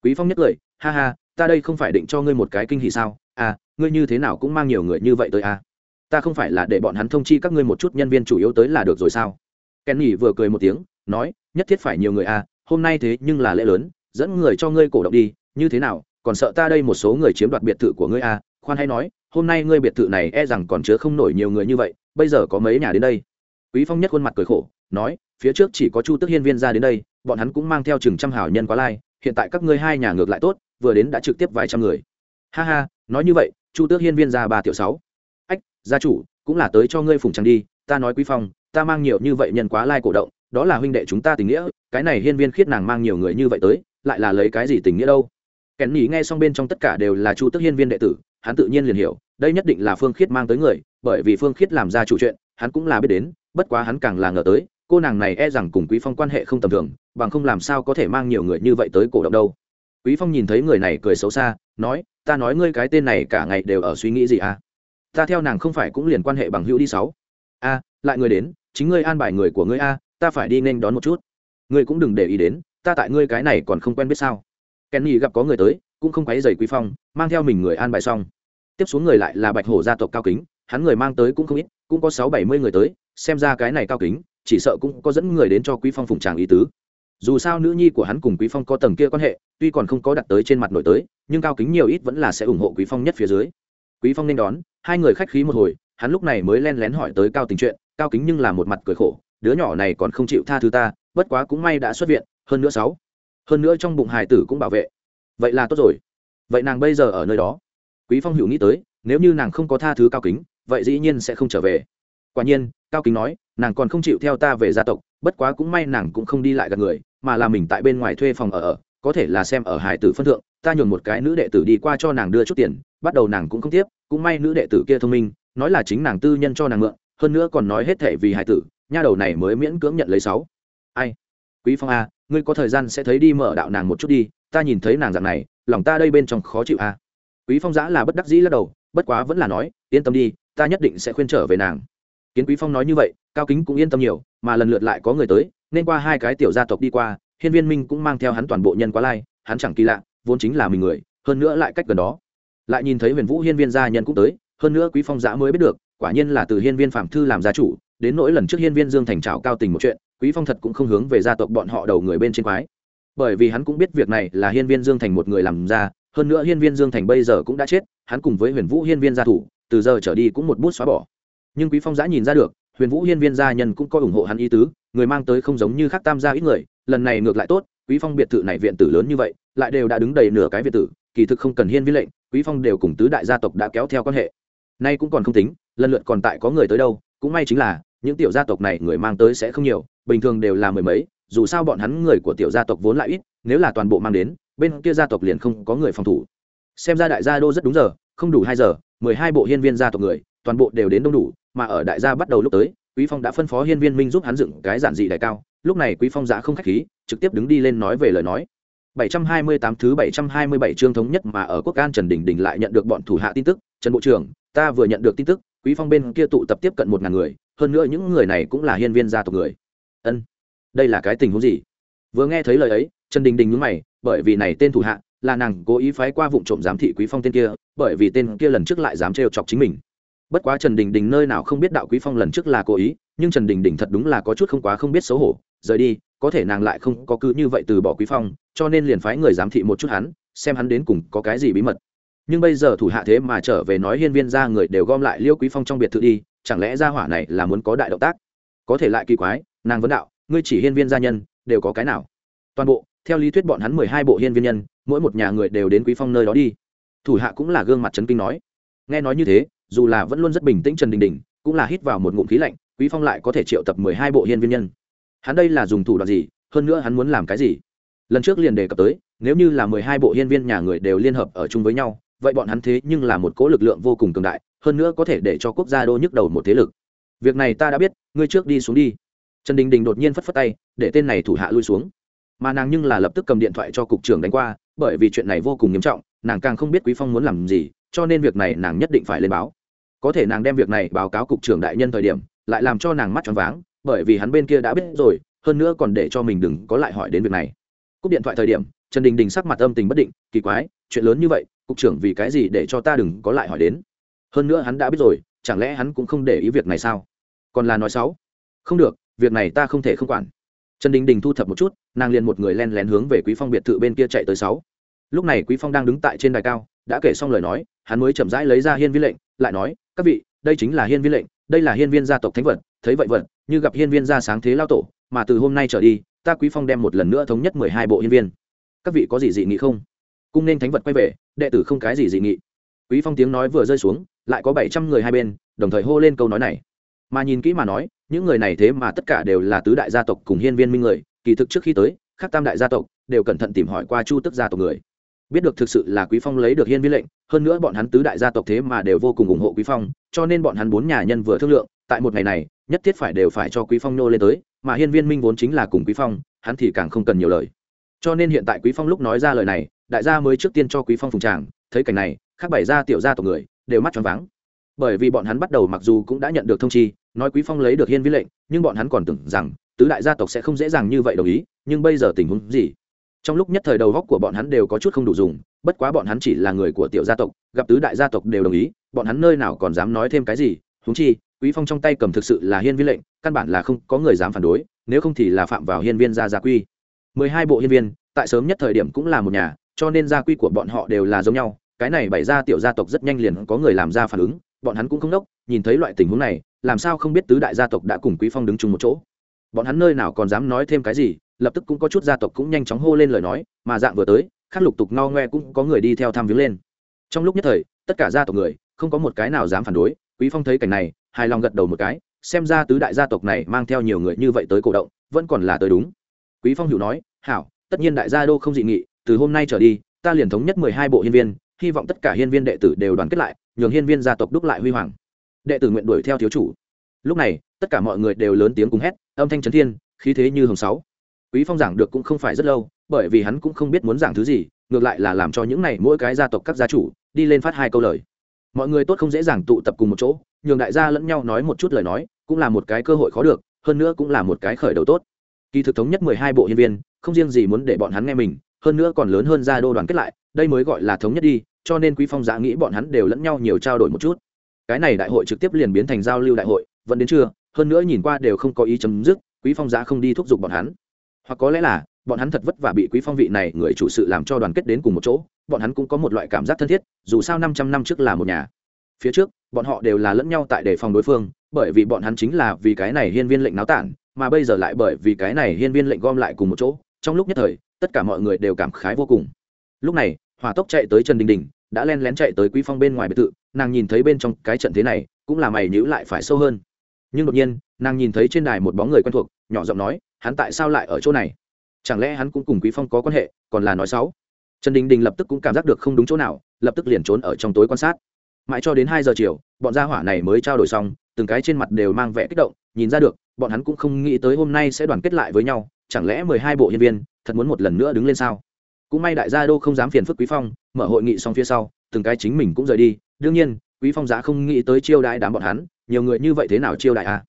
Quý phong nhất lời ha ha ta đây không phải định cho ngươi một cái kinh hỉ sao? À ngươi như thế nào cũng mang nhiều người như vậy tới à? Ta không phải là để bọn hắn thông chi các ngươi một chút nhân viên chủ yếu tới là được rồi sao? Kenny vừa cười một tiếng, nói, nhất thiết phải nhiều người à hôm nay thế nhưng là lễ lớn, dẫn người cho ngươi cổ động đi, như thế nào, còn sợ ta đây một số người chiếm đoạt biệt thự của ngươi à? Khoan hay nói, hôm nay ngươi biệt thự này e rằng còn chứa không nổi nhiều người như vậy, bây giờ có mấy nhà đến đây? Quý phong nhất khuôn mặt cười khổ, nói, phía trước chỉ có chu tức hiên viên ra đến đây bọn hắn cũng mang theo chừng trăm hảo nhân quá lai, hiện tại các ngươi hai nhà ngược lại tốt, vừa đến đã trực tiếp vài trăm người. Ha ha, nói như vậy, chu tước hiên viên ra ba tiểu sáu. Ách, gia chủ, cũng là tới cho ngươi phùng trăng đi, ta nói quý phong, ta mang nhiều như vậy nhân quá lai cổ động, đó là huynh đệ chúng ta tình nghĩa, cái này hiên viên khiết nàng mang nhiều người như vậy tới, lại là lấy cái gì tình nghĩa đâu? Kẻn nhỉ nghe xong bên trong tất cả đều là chu tước hiên viên đệ tử, hắn tự nhiên liền hiểu, đây nhất định là phương khiết mang tới người, bởi vì phương khiết làm ra chủ chuyện, hắn cũng là biết đến, bất quá hắn càng là ngờ tới cô nàng này e rằng cùng quý phong quan hệ không tầm thường, bằng không làm sao có thể mang nhiều người như vậy tới cổ động đâu. Quý phong nhìn thấy người này cười xấu xa, nói, ta nói ngươi cái tên này cả ngày đều ở suy nghĩ gì à? Ta theo nàng không phải cũng liền quan hệ bằng hữu đi sáu. A, lại người đến, chính ngươi an bài người của ngươi a, ta phải đi nên đón một chút. Ngươi cũng đừng để ý đến, ta tại ngươi cái này còn không quen biết sao. Kenny gặp có người tới, cũng không quấy giày quý phong, mang theo mình người an bài xong. Tiếp xuống người lại là bạch hổ gia tộc cao kính, hắn người mang tới cũng không ít, cũng có sáu bảy mươi người tới, xem ra cái này cao kính chỉ sợ cũng có dẫn người đến cho quý phong phụng tràng ý tứ. Dù sao nữ nhi của hắn cùng quý phong có tầng kia quan hệ, tuy còn không có đặt tới trên mặt nổi tới, nhưng cao kính nhiều ít vẫn là sẽ ủng hộ quý phong nhất phía dưới. Quý phong nên đón, hai người khách khí một hồi, hắn lúc này mới len lén hỏi tới cao tình chuyện, cao kính nhưng là một mặt cười khổ, đứa nhỏ này còn không chịu tha thứ ta, bất quá cũng may đã xuất viện, hơn nữa sáu, hơn nữa trong bụng hài tử cũng bảo vệ. Vậy là tốt rồi. Vậy nàng bây giờ ở nơi đó? Quý phong hiểu nghĩ tới, nếu như nàng không có tha thứ cao kính, vậy dĩ nhiên sẽ không trở về. Quả nhiên, cao kính nói nàng còn không chịu theo ta về gia tộc, bất quá cũng may nàng cũng không đi lại gặp người, mà là mình tại bên ngoài thuê phòng ở ở, có thể là xem ở hải tử phân thượng, ta nhường một cái nữ đệ tử đi qua cho nàng đưa chút tiền, bắt đầu nàng cũng không tiếp, cũng may nữ đệ tử kia thông minh, nói là chính nàng tư nhân cho nàng mượn, hơn nữa còn nói hết thể vì hải tử, nha đầu này mới miễn cưỡng nhận lấy sáu. Ai? Quý phong a, ngươi có thời gian sẽ thấy đi mở đạo nàng một chút đi, ta nhìn thấy nàng dạng này, lòng ta đây bên trong khó chịu a. Quý phong giã là bất đắc dĩ lắc đầu, bất quá vẫn là nói, yên tâm đi, ta nhất định sẽ khuyên trở về nàng kiến quý phong nói như vậy, cao kính cũng yên tâm nhiều, mà lần lượt lại có người tới, nên qua hai cái tiểu gia tộc đi qua, hiên viên minh cũng mang theo hắn toàn bộ nhân quá lai, hắn chẳng kỳ lạ, vốn chính là mình người, hơn nữa lại cách gần đó. Lại nhìn thấy huyền vũ hiên viên gia nhân cũng tới, hơn nữa quý phong giã mới biết được, quả nhiên là từ hiên viên phạm thư làm gia chủ, đến nỗi lần trước hiên viên dương thành trào cao tình một chuyện, quý phong thật cũng không hướng về gia tộc bọn họ đầu người bên trên quái. Bởi vì hắn cũng biết việc này là hiên viên dương thành một người làm ra, hơn nữa hiên viên dương thành bây giờ cũng đã chết, hắn cùng với huyền vũ hiên viên gia thủ, từ giờ trở đi cũng một bút xóa bỏ nhưng quý phong giã nhìn ra được, huyền vũ hiên viên gia nhân cũng coi ủng hộ hắn ý tứ, người mang tới không giống như khác tam gia ít người, lần này ngược lại tốt, quý phong biệt thự này viện tử lớn như vậy, lại đều đã đứng đầy nửa cái viện tử, kỳ thực không cần hiên viên lệnh, quý phong đều cùng tứ đại gia tộc đã kéo theo quan hệ. Nay cũng còn không tính, lần lượt còn tại có người tới đâu, cũng may chính là, những tiểu gia tộc này người mang tới sẽ không nhiều, bình thường đều là mười mấy, dù sao bọn hắn người của tiểu gia tộc vốn lại ít, nếu là toàn bộ mang đến, bên kia gia tộc liền không có người phòng thủ. Xem ra đại gia đô rất đúng giờ, không đủ hai giờ, mười hai bộ hiên viên gia tộc người, toàn bộ đều đến đông đủ mà ở đại gia bắt đầu lúc tới quý phong đã phân phó hiên viên minh giúp hắn dựng cái giản dị đại cao lúc này quý phong giã không khách khí trực tiếp đứng đi lên nói về lời nói 728 thứ 727 chương thống nhất mà ở quốc an Trần Đình Đình lại nhận được bọn thủ hạ tin tức, Trần bộ trưởng, ta vừa nhận được tin tức, Quý Phong bên kia tụ tập tiếp cận 1000 người, hơn nữa những người này cũng là hiên viên gia tộc người. Ân, đây là cái tình huống gì? Vừa nghe thấy lời ấy, Trần Đình Đình nhướng mày, bởi vì này tên thủ hạ là nàng cố ý phái qua vụ trộm giám thị Quý Phong tên kia, bởi vì tên kia lần trước lại dám trêu chọc chính mình bất quá trần đình đình nơi nào không biết đạo quý phong lần trước là cố ý, nhưng trần đình đình thật đúng là có chút không quá không biết xấu hổ. Rời đi, có thể nàng lại không có cứ như vậy từ bỏ quý phong, cho nên liền phái người giám thị một chút hắn, xem hắn đến cùng có cái gì bí mật. Nhưng bây giờ thủ hạ thế mà trở về nói hiên viên ra người đều gom lại liêu quý phong trong biệt thự đi, chẳng lẽ gia hỏa này là muốn có đại động tác? Có thể lại kỳ quái, nàng vấn đạo, ngươi chỉ hiên viên gia nhân, đều có cái nào? Toàn bộ, theo lý thuyết bọn hắn mười hai bộ hiên viên nhân, mỗi một nhà người đều đến quý phong nơi đó đi. Thủ hạ cũng là gương mặt trấn kinh nói. Nghe nói như thế dù là vẫn luôn rất bình tĩnh trần đình đình, cũng là hít vào một ngụm khí lạnh, quý phong lại có thể triệu tập mười hai bộ hiên viên nhân. Hắn đây là dùng thủ đoạn gì, hơn nữa hắn muốn làm cái gì? Lần trước liền đề cập tới, nếu như là mười hai bộ hiên viên nhà người đều liên hợp ở chung với nhau, vậy bọn hắn thế nhưng là một cố lực lượng vô cùng cường đại, hơn nữa có thể để cho quốc gia đô nhức đầu một thế lực. Việc này ta đã biết, ngươi trước đi xuống đi. Trần đình đình đột nhiên phất phất tay, để tên này thủ hạ lui xuống. Mà nàng nhưng là lập tức cầm điện thoại cho cục trưởng đánh qua, bởi vì chuyện này vô cùng nghiêm trọng, nàng càng không biết quý phong muốn làm gì, cho nên việc này nàng nhất định phải lên báo có thể nàng đem việc này báo cáo cục trưởng đại nhân thời điểm, lại làm cho nàng mắt choáng váng, bởi vì hắn bên kia đã biết rồi, hơn nữa còn để cho mình đừng có lại hỏi đến việc này. Cúp điện thoại thời điểm, trần đình đình sắc mặt âm tình bất định, kỳ quái, chuyện lớn như vậy, cục trưởng vì cái gì để cho ta đừng có lại hỏi đến? Hơn nữa hắn đã biết rồi, chẳng lẽ hắn cũng không để ý việc này sao? Còn là nói xấu? Không được, việc này ta không thể không quản. Trần đình đình thu thập một chút, nàng liền một người len lén hướng về quý phong biệt thự bên kia chạy tới sáu lúc này quý phong đang đứng tại trên đài cao, đã kể xong lời nói, hắn mới chậm rãi lấy ra hiên viên lệnh, lại nói, các vị, đây chính là hiên viên lệnh, đây là hiên viên gia tộc thánh vật, thấy vậy vật, như gặp hiên viên gia sáng thế lao tổ, mà từ hôm nay trở đi, ta quý phong đem một lần nữa thống nhất mười hai bộ hiên viên. Các vị có gì dị nghị không? Cung nên thánh vật quay về, đệ tử không cái gì dị nghị. Quý phong tiếng nói vừa rơi xuống, lại có bảy trăm người hai bên, đồng thời hô lên câu nói này. Mà nhìn kỹ mà nói, những người này thế mà tất cả đều là tứ đại gia tộc cùng hiên viên minh người, kỳ thực trước khi tới các tam đại gia tộc, đều cẩn thận tìm hỏi qua chu tức gia tộc người biết được thực sự là quý phong lấy được hiên viên lệnh, hơn nữa bọn hắn tứ đại gia tộc thế mà đều vô cùng ủng hộ quý phong, cho nên bọn hắn bốn nhà nhân vừa thương lượng, tại một ngày này, nhất thiết phải đều phải cho quý phong nô lên tới, mà hiên viên minh vốn chính là cùng quý phong, hắn thì càng không cần nhiều lời. Cho nên hiện tại quý phong lúc nói ra lời này, đại gia mới trước tiên cho quý phong phùng tràng, thấy cảnh này, khác bảy gia tiểu gia tộc người, đều mắt tròn váng. Bởi vì bọn hắn bắt đầu mặc dù cũng đã nhận được thông chi, nói quý phong lấy được hiên viên lệnh, nhưng bọn hắn còn tưởng rằng, tứ đại gia tộc sẽ không dễ dàng như vậy đồng ý, nhưng bây giờ tình huống gì? Trong lúc nhất thời đầu góc của bọn hắn đều có chút không đủ dùng, bất quá bọn hắn chỉ là người của tiểu gia tộc, gặp tứ đại gia tộc đều đồng ý, bọn hắn nơi nào còn dám nói thêm cái gì húng chi, quý phong trong tay cầm thực sự là hiên viên lệnh, căn bản là không có người dám phản đối, nếu không thì là phạm vào hiên viên gia gia quy. Mười hai bộ hiên viên, tại sớm nhất thời điểm cũng là một nhà, cho nên gia quy của bọn họ đều là giống nhau, cái này bày ra tiểu gia tộc rất nhanh liền có người làm ra phản ứng, bọn hắn cũng không đốc, nhìn thấy loại tình huống này, làm sao không biết tứ đại gia tộc đã cùng quý phong đứng chung một chỗ. Bọn hắn nơi nào còn dám nói thêm cái gì lập tức cũng có chút gia tộc cũng nhanh chóng hô lên lời nói, mà dạng vừa tới khác lục tục no ngoe cũng có người đi theo tham viếng lên. Trong lúc nhất thời, tất cả gia tộc người, không có một cái nào dám phản đối, quý phong thấy cảnh này, hài lòng gật đầu một cái, xem ra tứ đại gia tộc này mang theo nhiều người như vậy tới cổ động, vẫn còn là tới đúng. Quý phong hiểu nói, hảo, tất nhiên đại gia đô không dị nghị, từ hôm nay trở đi, ta liền thống nhất mười hai bộ hiên viên, hy vọng tất cả hiên viên đệ tử đều đoàn kết lại, nhường hiên viên gia tộc đúc lại huy hoàng. Đệ tử nguyện đuổi theo thiếu chủ. Lúc này, tất cả mọi người đều lớn tiếng cùng hét, âm thanh chấn thiên, khí thế như hồng sáu quý phong giảng được cũng không phải rất lâu, bởi vì hắn cũng không biết muốn giảng thứ gì, ngược lại là làm cho những này mỗi cái gia tộc các gia chủ đi lên phát hai câu lời. Mọi người tốt không dễ dàng tụ tập cùng một chỗ, nhường đại gia lẫn nhau nói một chút lời nói, cũng là một cái cơ hội khó được, hơn nữa cũng là một cái khởi đầu tốt. Kỳ thực thống nhất mười hai bộ hiên viên, không riêng gì muốn để bọn hắn nghe mình, hơn nữa còn lớn hơn gia đô đoàn kết lại, đây mới gọi là thống nhất đi, cho nên quý phong giả nghĩ bọn hắn đều lẫn nhau nhiều trao đổi một chút. Cái này đại hội trực tiếp liền biến thành giao lưu đại hội, vẫn đến trưa, hơn nữa nhìn qua đều không có ý chấm dứt, quý phong giả không đi thúc giục bọn hắn hoặc có lẽ là, bọn hắn thật vất vả bị quý phong vị này người chủ sự làm cho đoàn kết đến cùng một chỗ, bọn hắn cũng có một loại cảm giác thân thiết, dù sao 500 năm trước là một nhà. Phía trước, bọn họ đều là lẫn nhau tại đề phòng đối phương, bởi vì bọn hắn chính là vì cái này hiên viên lệnh náo tản, mà bây giờ lại bởi vì cái này hiên viên lệnh gom lại cùng một chỗ, trong lúc nhất thời, tất cả mọi người đều cảm khái vô cùng. Lúc này, hỏa tốc chạy tới trần đình đình, đã len lén chạy tới quý phong bên ngoài biệt thự, nàng nhìn thấy bên trong cái trận thế này, cũng là mày nhữ lại phải sâu hơn. Nhưng đột nhiên, nàng nhìn thấy trên đài một bóng người quen thuộc, nhỏ giọng nói hắn tại sao lại ở chỗ này? Chẳng lẽ hắn cũng cùng quý phong có quan hệ, còn là nói xấu? Trần đình đình lập tức cũng cảm giác được không đúng chỗ nào, lập tức liền trốn ở trong tối quan sát. Mãi cho đến hai giờ chiều, bọn gia hỏa này mới trao đổi xong, từng cái trên mặt đều mang vẻ kích động, nhìn ra được, bọn hắn cũng không nghĩ tới hôm nay sẽ đoàn kết lại với nhau, chẳng lẽ mười hai bộ nhân viên thật muốn một lần nữa đứng lên sao? Cũng may đại gia đô không dám phiền phức quý phong, mở hội nghị xong phía sau, từng cái chính mình cũng rời đi. Đương nhiên, quý phong giá không nghĩ tới chiêu đãi đám bọn hắn, nhiều người như vậy thế nào chiêu đại à?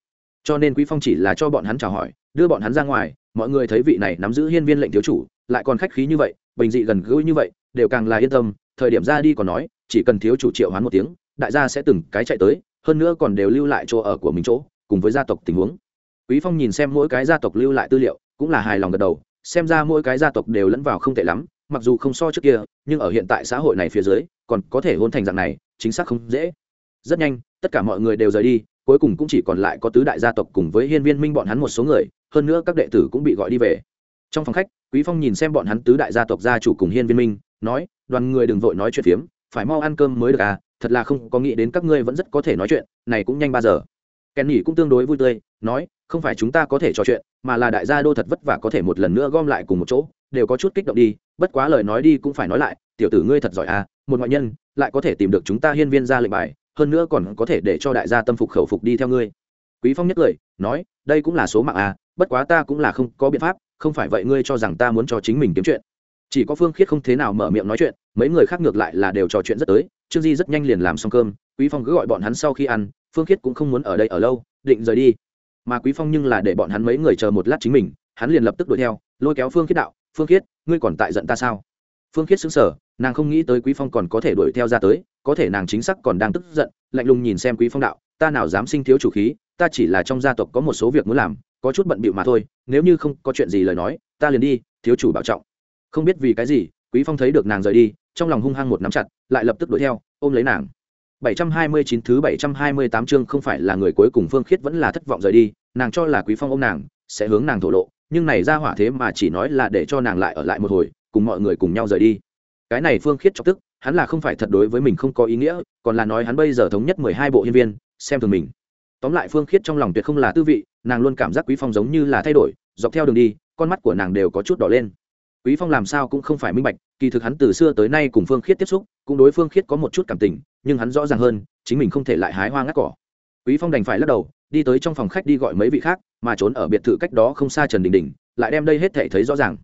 cho nên quý phong chỉ là cho bọn hắn chào hỏi đưa bọn hắn ra ngoài, mọi người thấy vị này nắm giữ hiên viên lệnh thiếu chủ, lại còn khách khí như vậy, bình dị gần gũi như vậy, đều càng là yên tâm. Thời điểm ra đi còn nói, chỉ cần thiếu chủ triệu hoán một tiếng, đại gia sẽ từng cái chạy tới, hơn nữa còn đều lưu lại chỗ ở của mình chỗ, cùng với gia tộc tình huống. Quý phong nhìn xem mỗi cái gia tộc lưu lại tư liệu, cũng là hài lòng gật đầu, xem ra mỗi cái gia tộc đều lẫn vào không tệ lắm, mặc dù không so trước kia, nhưng ở hiện tại xã hội này phía dưới, còn có thể hôn thành dạng này, chính xác không dễ. Rất nhanh, tất cả mọi người đều rời đi, cuối cùng cũng chỉ còn lại có tứ đại gia tộc cùng với hiên viên minh bọn hắn một số người hơn nữa các đệ tử cũng bị gọi đi về. Trong phòng khách, quý phong nhìn xem bọn hắn tứ đại gia tộc gia chủ cùng hiên viên minh, nói, đoàn người đừng vội nói chuyện phiếm, phải mau ăn cơm mới được à thật là không có nghĩ đến các ngươi vẫn rất có thể nói chuyện, này cũng nhanh ba giờ. Kèn nhỉ cũng tương đối vui tươi, nói, không phải chúng ta có thể trò chuyện, mà là đại gia đô thật vất vả có thể một lần nữa gom lại cùng một chỗ, đều có chút kích động đi, bất quá lời nói đi cũng phải nói lại, tiểu tử ngươi thật giỏi à một ngoại nhân, lại có thể tìm được chúng ta hiên viên ra lệnh bài, hơn nữa còn có thể để cho đại gia tâm phục khẩu phục đi theo ngươi. Quý phong nhất cười, nói, đây cũng là số mạng à bất quá ta cũng là không có biện pháp, không phải vậy ngươi cho rằng ta muốn cho chính mình kiếm chuyện. Chỉ có phương khiết không thế nào mở miệng nói chuyện, mấy người khác ngược lại là đều trò chuyện rất tới, trương di rất nhanh liền làm xong cơm, quý phong cứ gọi bọn hắn sau khi ăn, phương khiết cũng không muốn ở đây ở lâu, định rời đi. Mà quý phong nhưng là để bọn hắn mấy người chờ một lát chính mình, hắn liền lập tức đuổi theo, lôi kéo phương khiết đạo, phương khiết, ngươi còn tại giận ta sao? Phương khiết xứng sở nàng không nghĩ tới quý phong còn có thể đuổi theo ra tới, có thể nàng chính xác còn đang tức giận, lạnh lùng nhìn xem quý phong đạo, ta nào dám sinh thiếu chủ khí, ta chỉ là trong gia tộc có một số việc muốn làm có chút bận bịu mà thôi nếu như không có chuyện gì lời nói ta liền đi thiếu chủ bảo trọng không biết vì cái gì quý phong thấy được nàng rời đi trong lòng hung hăng một nắm chặt lại lập tức đuổi theo ôm lấy nàng 729 thứ 728 chương không phải là người cuối cùng Phương Khiết vẫn là thất vọng rời đi, nàng cho là Quý Phong ôm nàng, sẽ hướng nàng thổ lộ, nhưng này ra hỏa thế mà chỉ nói là để cho nàng lại ở lại một hồi, cùng mọi người cùng nhau rời đi. Cái này Phương Khiết chọc tức, hắn là không phải thật đối với mình không có ý nghĩa, còn là nói hắn bây giờ thống nhất 12 bộ nhân viên, xem thường mình. Tóm lại Phương Khiết trong lòng tuyệt không là tư vị, nàng luôn cảm giác Quý Phong giống như là thay đổi, dọc theo đường đi, con mắt của nàng đều có chút đỏ lên. Quý phong làm sao cũng không phải minh bạch kỳ thực hắn từ xưa tới nay cùng phương khiết tiếp xúc cũng đối phương khiết có một chút cảm tình nhưng hắn rõ ràng hơn chính mình không thể lại hái hoa ngắt cỏ. Quý phong đành phải lắc đầu đi tới trong phòng khách đi gọi mấy vị khác mà trốn ở biệt thự cách đó không xa trần đình đình lại đem đây hết thể thấy rõ ràng.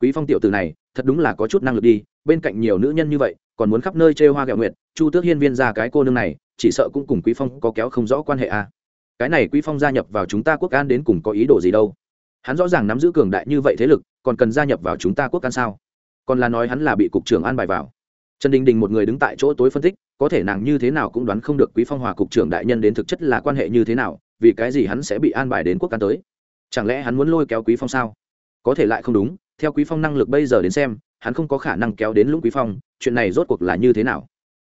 Quý phong tiểu tử này thật đúng là có chút năng lực đi bên cạnh nhiều nữ nhân như vậy còn muốn khắp nơi trêu hoa gẹo nguyệt chu tước hiên viên ra cái cô nương này chỉ sợ cũng cùng quý phong có kéo không rõ quan hệ à cái này quý phong gia nhập vào chúng ta quốc an đến cùng có ý đồ gì đâu? Hắn rõ ràng nắm giữ cường đại như vậy thế lực, còn cần gia nhập vào chúng ta quốc an sao? Còn là nói hắn là bị cục trưởng an bài vào. Trần đình đình một người đứng tại chỗ tối phân tích, có thể nàng như thế nào cũng đoán không được quý phong hòa cục trưởng đại nhân đến thực chất là quan hệ như thế nào, vì cái gì hắn sẽ bị an bài đến quốc an tới? Chẳng lẽ hắn muốn lôi kéo quý phong sao? Có thể lại không đúng, theo quý phong năng lực bây giờ đến xem, hắn không có khả năng kéo đến lũng quý phong, chuyện này rốt cuộc là như thế nào?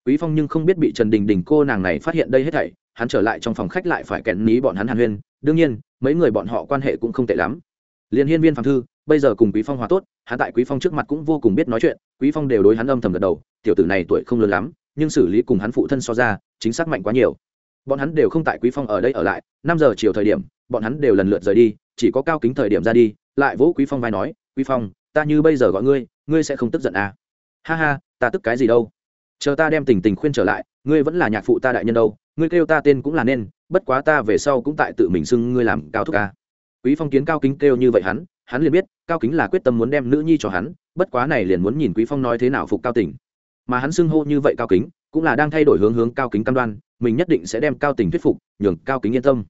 Quý phong nhưng không biết bị trần đình đình cô nàng này phát hiện đây hết thảy hắn trở lại trong phòng khách lại phải kèn ní bọn hắn hàn huyên. Đương nhiên, mấy người bọn họ quan hệ cũng không tệ lắm. Liên hiên viên phạm thư, bây giờ cùng quý phong hòa tốt, hắn tại quý phong trước mặt cũng vô cùng biết nói chuyện. Quý phong đều đối hắn âm thầm gật đầu, tiểu tử này tuổi không lớn lắm, nhưng xử lý cùng hắn phụ thân so ra, chính xác mạnh quá nhiều. Bọn hắn đều không tại quý phong ở đây ở lại, năm giờ chiều thời điểm, bọn hắn đều lần lượt rời đi, chỉ có cao kính thời điểm ra đi, lại vỗ quý phong vai nói, quý phong, ta như bây giờ gọi ngươi ngươi sẽ không tức giận à? Ha ha, ta tức cái gì đâu? Chờ ta đem tình tình khuyên trở lại, ngươi vẫn là nhạc phụ ta đại nhân đâu ngươi kêu ta tên cũng là nên, bất quá ta về sau cũng tại tự mình xưng ngươi làm cao thúc ca quý phong kiến cao kính kêu như vậy hắn hắn liền biết, cao kính là quyết tâm muốn đem nữ nhi cho hắn, bất quá này liền muốn nhìn quý phong nói thế nào phục cao tỉnh. mà hắn xưng hô như vậy cao kính, cũng là đang thay đổi hướng hướng cao kính cam đoan, mình nhất định sẽ đem cao tình thuyết phục, nhường cao kính yên tâm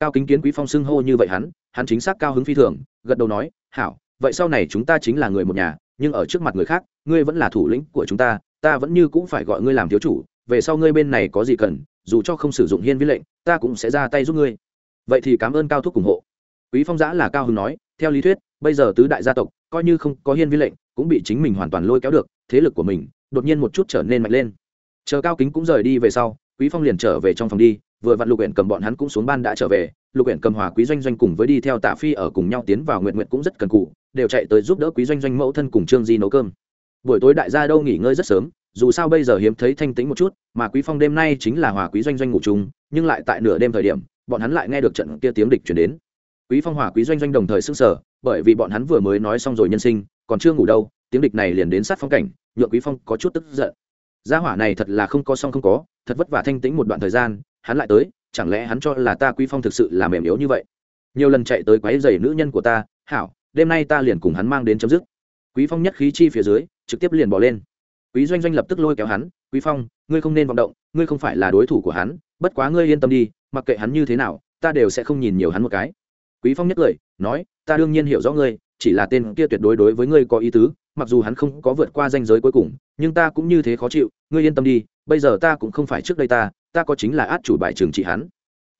cao kính kiến quý phong xưng hô như vậy hắn hắn chính xác cao hứng phi thường, gật đầu nói, hảo, vậy sau này chúng ta chính là người một nhà, nhưng ở trước mặt người khác, ngươi vẫn là thủ lĩnh của chúng ta ta vẫn như cũng phải gọi ngươi làm thiếu chủ, về sau ngươi bên này có gì cần dù cho không sử dụng hiên vi lệnh, ta cũng sẽ ra tay giúp ngươi. Vậy thì cảm ơn cao thúc ủng hộ. Quý phong giã là cao hưng nói, theo lý thuyết, bây giờ tứ đại gia tộc, coi như không có hiên vi lệnh, cũng bị chính mình hoàn toàn lôi kéo được, thế lực của mình, đột nhiên một chút trở nên mạnh lên. Chờ cao kính cũng rời đi về sau, quý phong liền trở về trong phòng đi, vừa vặn lục huyện cầm bọn hắn cũng xuống ban đã trở về, lục huyện cầm hòa quý doanh doanh cùng với đi theo tạ phi ở cùng nhau tiến vào nguyện nguyện cũng rất cần cụ, đều chạy tới giúp đỡ quý doanh doanh mẫu thân cùng trương di nấu cơm. Buổi tối đại gia đâu nghỉ ngơi rất sớm dù sao bây giờ hiếm thấy thanh tĩnh một chút, mà quý phong đêm nay chính là hòa quý doanh doanh ngủ chung, nhưng lại tại nửa đêm thời điểm, bọn hắn lại nghe được trận kia tiếng địch chuyển đến. Quý phong hòa quý doanh doanh đồng thời sững sờ, bởi vì bọn hắn vừa mới nói xong rồi nhân sinh, còn chưa ngủ đâu, tiếng địch này liền đến sát phong cảnh, nhượng quý phong có chút tức giận. Gia hỏa này thật là không có xong không có, thật vất vả thanh tĩnh một đoạn thời gian, hắn lại tới, chẳng lẽ hắn cho là ta quý phong thực sự là mềm yếu như vậy? Nhiều lần chạy tới quấy giày nữ nhân của ta, hảo, đêm nay ta liền cùng hắn mang đến chấm dứt. Quý phong nhất khí chi phía dưới, trực tiếp liền bỏ lên quý doanh doanh lập tức lôi kéo hắn, quý phong, ngươi không nên vọng động, ngươi không phải là đối thủ của hắn, bất quá ngươi yên tâm đi, mặc kệ hắn như thế nào, ta đều sẽ không nhìn nhiều hắn một cái. Quý phong nhất cười, nói, ta đương nhiên hiểu rõ ngươi, chỉ là tên kia tuyệt đối đối với ngươi có ý tứ, mặc dù hắn không có vượt qua danh giới cuối cùng, nhưng ta cũng như thế khó chịu, ngươi yên tâm đi, bây giờ ta cũng không phải trước đây ta ta có chính là át chủ bài trường trị hắn.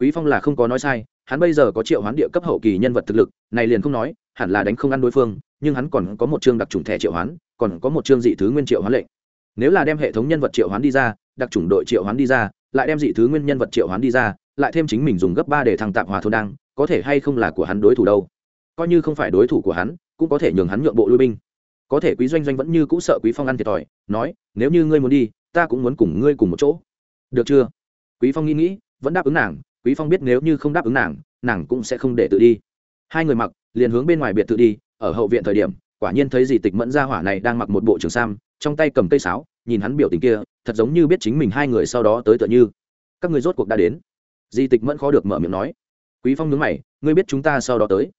Quý phong là không có nói sai, hắn bây giờ có triệu hoán địa cấp hậu kỳ nhân vật thực lực, này liền không nói, hẳn là đánh không ăn đối phương, nhưng hắn còn có một chương đặc trùng thẻ triệu hoán, còn có một chương dị thứ nguyên triệu hoán lệnh nếu là đem hệ thống nhân vật triệu hoán đi ra, đặc chủng đội triệu hoán đi ra, lại đem dị thứ nguyên nhân vật triệu hoán đi ra, lại thêm chính mình dùng gấp ba để thăng tạm hòa thôn đăng, có thể hay không là của hắn đối thủ đâu? Coi như không phải đối thủ của hắn, cũng có thể nhường hắn nhượng bộ lui binh. Có thể quý doanh doanh vẫn như cũ sợ quý phong ăn thiệt thòi, nói, nếu như ngươi muốn đi, ta cũng muốn cùng ngươi cùng một chỗ. Được chưa? Quý phong nghĩ nghĩ, vẫn đáp ứng nàng, quý phong biết nếu như không đáp ứng nàng nàng cũng sẽ không để tự đi. Hai người mặc, liền hướng bên ngoài biệt tự đi, ở hậu viện thời điểm quả nhiên thấy dì tịch mẫn gia hỏa này đang mặc một bộ trường sam, trong tay cầm cây sáo, nhìn hắn biểu tình kia, thật giống như biết chính mình hai người sau đó tới tựa như. Các người rốt cuộc đã đến. Di tịch mẫn khó được mở miệng nói. Quý phong nhướng mày, ngươi biết chúng ta sau đó tới.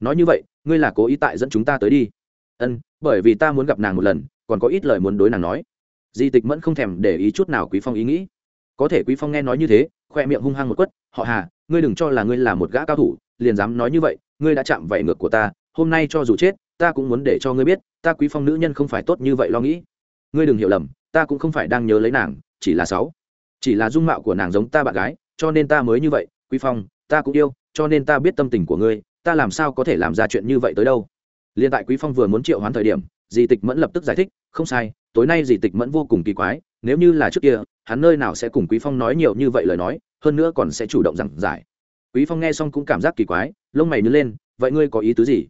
Nói như vậy, ngươi là cố ý tại dẫn chúng ta tới đi. Ân, bởi vì ta muốn gặp nàng một lần, còn có ít lời muốn đối nàng nói. Di tịch mẫn không thèm để ý chút nào quý phong ý nghĩ. Có thể quý phong nghe nói như thế, khoe miệng hung hăng một quất, họ hà, ngươi đừng cho là ngươi là một gã cao thủ, liền dám nói như vậy, ngươi đã chạm vảy ngược của ta, hôm nay cho dù chết ta cũng muốn để cho ngươi biết, ta quý phong nữ nhân không phải tốt như vậy lo nghĩ. Ngươi đừng hiểu lầm, ta cũng không phải đang nhớ lấy nàng, chỉ là sáu. Chỉ là dung mạo của nàng giống ta bạn gái, cho nên ta mới như vậy, quý phong, ta cũng yêu, cho nên ta biết tâm tình của ngươi, ta làm sao có thể làm ra chuyện như vậy tới đâu? Liên tại quý phong vừa muốn triệu hoán thời điểm di tịch mẫn lập tức giải thích, không sai, tối nay di tịch mẫn vô cùng kỳ quái, nếu như là trước kia, hắn nơi nào sẽ cùng quý phong nói nhiều như vậy lời nói, hơn nữa còn sẽ chủ động giảng giải. Quý phong nghe xong cũng cảm giác kỳ quái, lông mày nhớ lên, vậy ngươi có ý tứ gì?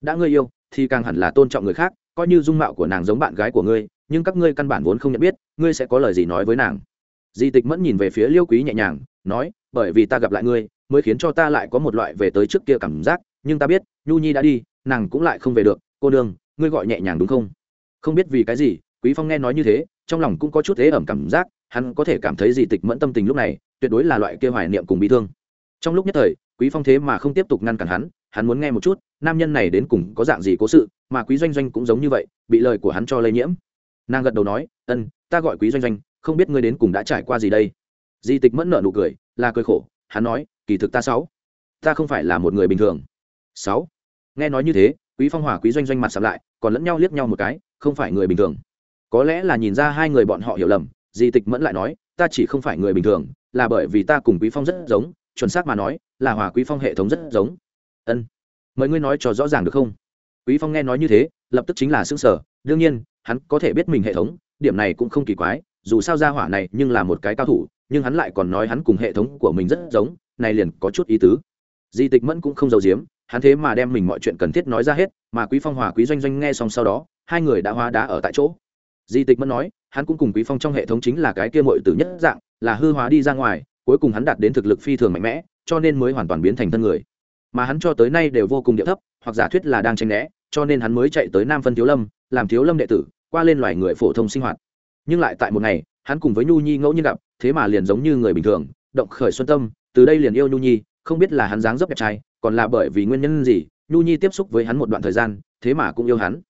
Đã ngươi yêu thì càng hẳn là tôn trọng người khác coi như dung mạo của nàng giống bạn gái của ngươi nhưng các ngươi căn bản vốn không nhận biết ngươi sẽ có lời gì nói với nàng. Di tịch mẫn nhìn về phía liêu quý nhẹ nhàng nói bởi vì ta gặp lại ngươi mới khiến cho ta lại có một loại về tới trước kia cảm giác nhưng ta biết nhu nhi đã đi nàng cũng lại không về được cô Đường, ngươi gọi nhẹ nhàng đúng không? Không biết vì cái gì quý phong nghe nói như thế trong lòng cũng có chút thế ẩm cảm giác hắn có thể cảm thấy di tịch mẫn tâm tình lúc này tuyệt đối là loại kia hoài niệm cùng bị thương. Trong lúc nhất thời quý phong thế mà không tiếp tục ngăn cản hắn hắn muốn nghe một chút, nam nhân này đến cùng có dạng gì cố sự, mà quý doanh doanh cũng giống như vậy, bị lời của hắn cho lây nhiễm. Nàng gật đầu nói, ân, ta gọi quý doanh doanh, không biết ngươi đến cùng đã trải qua gì đây? Di tịch mẫn nợ nụ cười, là cười khổ, hắn nói, kỳ thực ta sáu, ta không phải là một người bình thường. Sáu. Nghe nói như thế, quý phong hòa quý doanh doanh mặt sầm lại, còn lẫn nhau liếc nhau một cái, không phải người bình thường. Có lẽ là nhìn ra hai người bọn họ hiểu lầm, di tịch mẫn lại nói, ta chỉ không phải người bình thường, là bởi vì ta cùng quý phong rất giống, chuẩn xác mà nói, là hòa quý phong hệ thống rất giống ân. Mời ngươi nói cho rõ ràng được không? Quý phong nghe nói như thế, lập tức chính là xương sở đương nhiên, hắn có thể biết mình hệ thống, điểm này cũng không kỳ quái. Dù sao ra hỏa này nhưng là một cái cao thủ, nhưng hắn lại còn nói hắn cùng hệ thống của mình rất giống, này liền có chút ý tứ. Di tịch mẫn cũng không giấu giếm, hắn thế mà đem mình mọi chuyện cần thiết nói ra hết, mà quý phong hòa quý doanh doanh nghe xong sau đó, hai người đã hóa đá ở tại chỗ. Di tịch mẫn nói, hắn cũng cùng quý phong trong hệ thống chính là cái kia mội tử nhất dạng, là hư hóa đi ra ngoài, cuối cùng hắn đạt đến thực lực phi thường mạnh mẽ, cho nên mới hoàn toàn biến thành thân người mà hắn cho tới nay đều vô cùng địa thấp, hoặc giả thuyết là đang tranh né, cho nên hắn mới chạy tới nam phân thiếu lâm, làm thiếu lâm đệ tử, qua lên loài người phổ thông sinh hoạt. Nhưng lại tại một ngày, hắn cùng với nhu nhi ngẫu nhiên gặp, thế mà liền giống như người bình thường, động khởi xuân tâm, từ đây liền yêu nhu nhi, không biết là hắn dáng dấp đẹp trai, còn là bởi vì nguyên nhân gì, nhu nhi tiếp xúc với hắn một đoạn thời gian, thế mà cũng yêu hắn.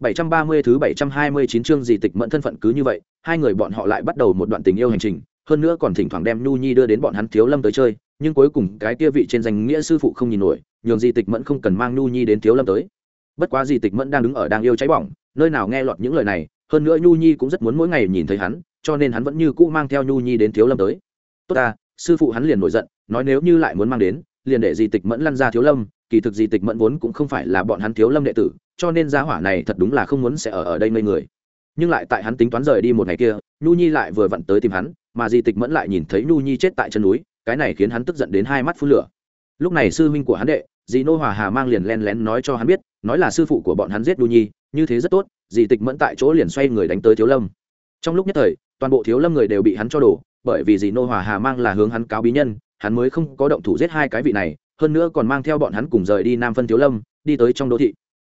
730 thứ 729 chương gì tịch mẫn thân phận cứ như vậy, hai người bọn họ lại bắt đầu một đoạn tình yêu hành trình, hơn nữa còn thỉnh thoảng đem nhu nhi đưa đến bọn hắn thiếu lâm tới chơi nhưng cuối cùng cái kia vị trên danh nghĩa sư phụ không nhìn nổi, nhường di tịch mẫn không cần mang nhu nhi đến thiếu lâm tới. Bất quá di tịch mẫn đang đứng ở đang yêu cháy bỏng, nơi nào nghe lọt những lời này, hơn nữa nhu nhi cũng rất muốn mỗi ngày nhìn thấy hắn, cho nên hắn vẫn như cũ mang theo nhu nhi đến thiếu lâm tới. Tốt ta, sư phụ hắn liền nổi giận, nói nếu như lại muốn mang đến, liền để di tịch mẫn lăn ra thiếu lâm, kỳ thực di tịch mẫn vốn cũng không phải là bọn hắn thiếu lâm đệ tử, cho nên gia hỏa này thật đúng là không muốn sẽ ở ở đây ngây người. Nhưng lại tại hắn tính toán rời đi một ngày kia, nhu nhi lại vừa vặn tới tìm hắn, mà di tịch mẫn lại nhìn thấy nhu nhi chết tại chân núi cái này khiến hắn tức giận đến hai mắt phun lửa. Lúc này sư huynh của hắn đệ dì nô hòa hà mang liền len lén nói cho hắn biết, nói là sư phụ của bọn hắn giết Đu nhi, như thế rất tốt dì tịch mẫn tại chỗ liền xoay người đánh tới thiếu lâm. Trong lúc nhất thời, toàn bộ thiếu lâm người đều bị hắn cho đổ, bởi vì dì nô hòa hà mang là hướng hắn cáo bí nhân, hắn mới không có động thủ giết hai cái vị này, hơn nữa còn mang theo bọn hắn cùng rời đi nam phân thiếu lâm, đi tới trong đô thị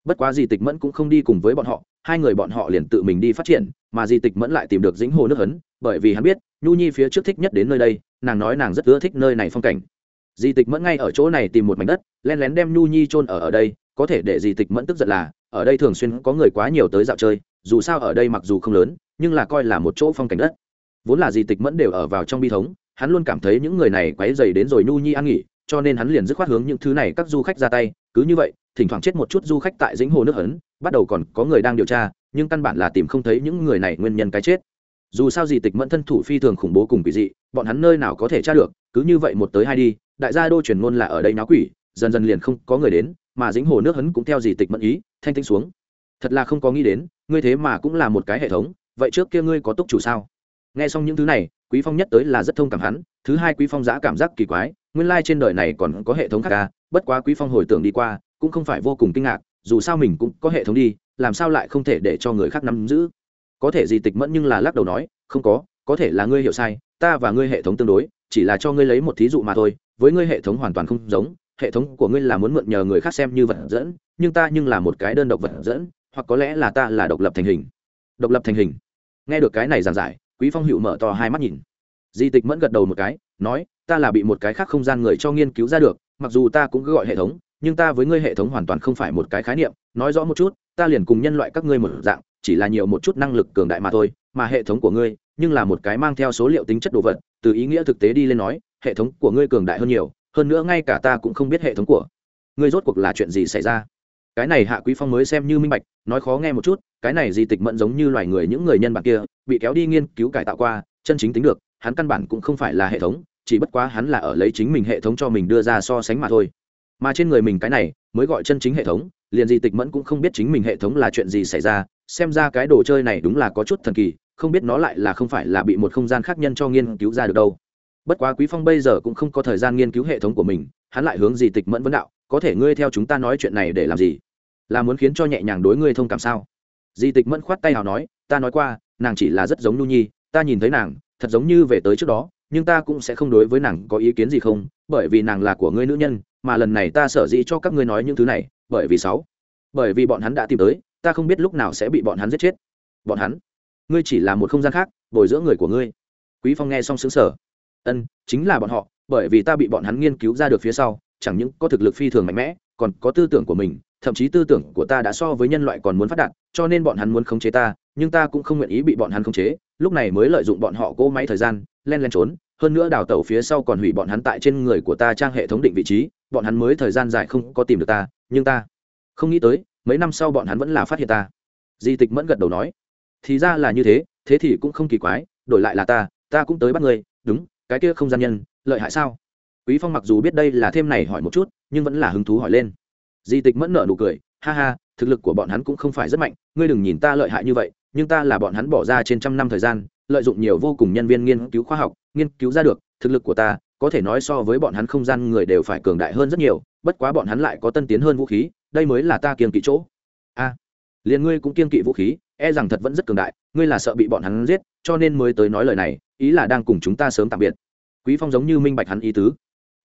bất quá Di tịch mẫn cũng không đi cùng với bọn họ, hai người bọn họ liền tự mình đi phát triển, mà Di tịch mẫn lại tìm được dĩnh hồ nước hấn, bởi vì hắn biết, nhu nhi phía trước thích nhất đến nơi đây, nàng nói nàng rất ưa thích nơi này phong cảnh. Di tịch mẫn ngay ở chỗ này tìm một mảnh đất len lén đem nhu nhi chôn ở ở đây, có thể để di tịch mẫn tức giận là, ở đây thường xuyên có người quá nhiều tới dạo chơi, dù sao ở đây mặc dù không lớn, nhưng là coi là một chỗ phong cảnh đất. Vốn là di tịch mẫn đều ở vào trong bi thống, hắn luôn cảm thấy những người này quấy dày đến rồi nhu nhi ăn nghỉ, cho nên hắn liền dứt khoát hướng những thứ này các du khách ra tay, cứ như vậy thỉnh thoảng chết một chút du khách tại dĩnh hồ nước ấn, bắt đầu còn có người đang điều tra, nhưng căn bản là tìm không thấy những người này nguyên nhân cái chết. Dù sao gì tịch mẫn thân thủ phi thường khủng bố cùng quỷ dị, bọn hắn nơi nào có thể tra được, cứ như vậy một tới hai đi, đại gia đô truyền ngôn là ở đây náo quỷ, dần dần liền không có người đến, mà dĩnh hồ nước hấn cũng theo gì tịch mẫn ý, thanh tinh xuống. Thật là không có nghĩ đến, ngươi thế mà cũng là một cái hệ thống, vậy trước kia ngươi có túc chủ sao? Nghe xong những thứ này, quý phong nhất tới là rất thông cảm hắn, thứ hai quý phong giã cảm giác kỳ quái, nguyên lai trên đời này còn có hệ thống khác ca bất quá quý phong hồi tưởng đi qua cũng không phải vô cùng kinh ngạc, dù sao mình cũng có hệ thống đi, làm sao lại không thể để cho người khác nắm giữ? Có thể gì tịch mẫn nhưng là lắc đầu nói, không có có thể là ngươi hiểu sai, ta và ngươi hệ thống tương đối, chỉ là cho ngươi lấy một thí dụ mà thôi, với ngươi hệ thống hoàn toàn không giống, hệ thống của ngươi là muốn mượn nhờ người khác xem như vật dẫn, nhưng ta nhưng là một cái đơn độc vật dẫn, hoặc có lẽ là ta là độc lập thành hình. Độc lập thành hình. Nghe được cái này giảng giải, quý phong hữu mở to hai mắt nhìn. Di tịch mẫn gật đầu một cái, nói, ta là bị một cái khác không gian người cho nghiên cứu ra được, mặc dù ta cũng cứ gọi hệ thống nhưng ta với ngươi hệ thống hoàn toàn không phải một cái khái niệm, nói rõ một chút, ta liền cùng nhân loại các ngươi một dạng, chỉ là nhiều một chút năng lực cường đại mà thôi, mà hệ thống của ngươi, nhưng là một cái mang theo số liệu tính chất đồ vật, từ ý nghĩa thực tế đi lên nói, hệ thống của ngươi cường đại hơn nhiều, hơn nữa ngay cả ta cũng không biết hệ thống của ngươi rốt cuộc là chuyện gì xảy ra. Cái này hạ quý phong mới xem như minh bạch, nói khó nghe một chút, cái này di tịch mẫn giống như loài người những người nhân bản kia, bị kéo đi nghiên cứu cải tạo qua, chân chính tính được, hắn căn bản cũng không phải là hệ thống, chỉ bất quá hắn là ở lấy chính mình hệ thống cho mình đưa ra so sánh mà thôi mà trên người mình cái này mới gọi chân chính hệ thống, liền di tịch mẫn cũng không biết chính mình hệ thống là chuyện gì xảy ra, xem ra cái đồ chơi này đúng là có chút thần kỳ, không biết nó lại là không phải là bị một không gian khác nhân cho nghiên cứu ra được đâu. Bất quá quý phong bây giờ cũng không có thời gian nghiên cứu hệ thống của mình, hắn lại hướng gì tịch mẫn vấn đạo, có thể ngươi theo chúng ta nói chuyện này để làm gì? Là muốn khiến cho nhẹ nhàng đối ngươi thông cảm sao? Di tịch mẫn khoát tay nào nói, ta nói qua, nàng chỉ là rất giống nhu nhi, ta nhìn thấy nàng, thật giống như về tới trước đó, nhưng ta cũng sẽ không đối với nàng có ý kiến gì không, bởi vì nàng là của ngươi nữ nhân mà lần này ta sở dĩ cho các ngươi nói những thứ này, bởi vì sáu. Bởi vì bọn hắn đã tìm tới, ta không biết lúc nào sẽ bị bọn hắn giết chết. Bọn hắn, ngươi chỉ là một không gian khác, bồi dưỡng người của ngươi. Quý phong nghe xong sững sở ân, chính là bọn họ, bởi vì ta bị bọn hắn nghiên cứu ra được phía sau, chẳng những có thực lực phi thường mạnh mẽ, còn có tư tưởng của mình, thậm chí tư tưởng của ta đã so với nhân loại còn muốn phát đạt, cho nên bọn hắn muốn khống chế ta, nhưng ta cũng không nguyện ý bị bọn hắn khống chế, lúc này mới lợi dụng bọn họ cỗ máy thời gian, len len trốn hơn nữa đào tẩu phía sau còn hủy bọn hắn tại trên người của ta trang hệ thống định vị trí, bọn hắn mới thời gian dài không có tìm được ta, nhưng ta không nghĩ tới, mấy năm sau bọn hắn vẫn là phát hiện ta. Di tịch mẫn gật đầu nói, thì ra là như thế thế thì cũng không kỳ quái, đổi lại là ta ta cũng tới bắt người đúng, cái kia không gian nhân, lợi hại sao? Quý phong mặc dù biết đây là thêm này hỏi một chút, nhưng vẫn là hứng thú hỏi lên. Di tịch mẫn nở nụ cười, ha ha, thực lực của bọn hắn cũng không phải rất mạnh, ngươi đừng nhìn ta lợi hại như vậy, nhưng ta là bọn hắn bỏ ra trên trăm năm thời gian, lợi dụng nhiều vô cùng nhân viên nghiên cứu khoa học nghiên cứu ra được thực lực của ta có thể nói so với bọn hắn không gian người đều phải cường đại hơn rất nhiều bất quá bọn hắn lại có tân tiến hơn vũ khí đây mới là ta kiên kỵ chỗ. A à, liền ngươi cũng kiên kỵ vũ khí e rằng thật vẫn rất cường đại ngươi là sợ bị bọn hắn giết cho nên mới tới nói lời này ý là đang cùng chúng ta sớm tạm biệt. Quý phong giống như minh bạch hắn ý tứ.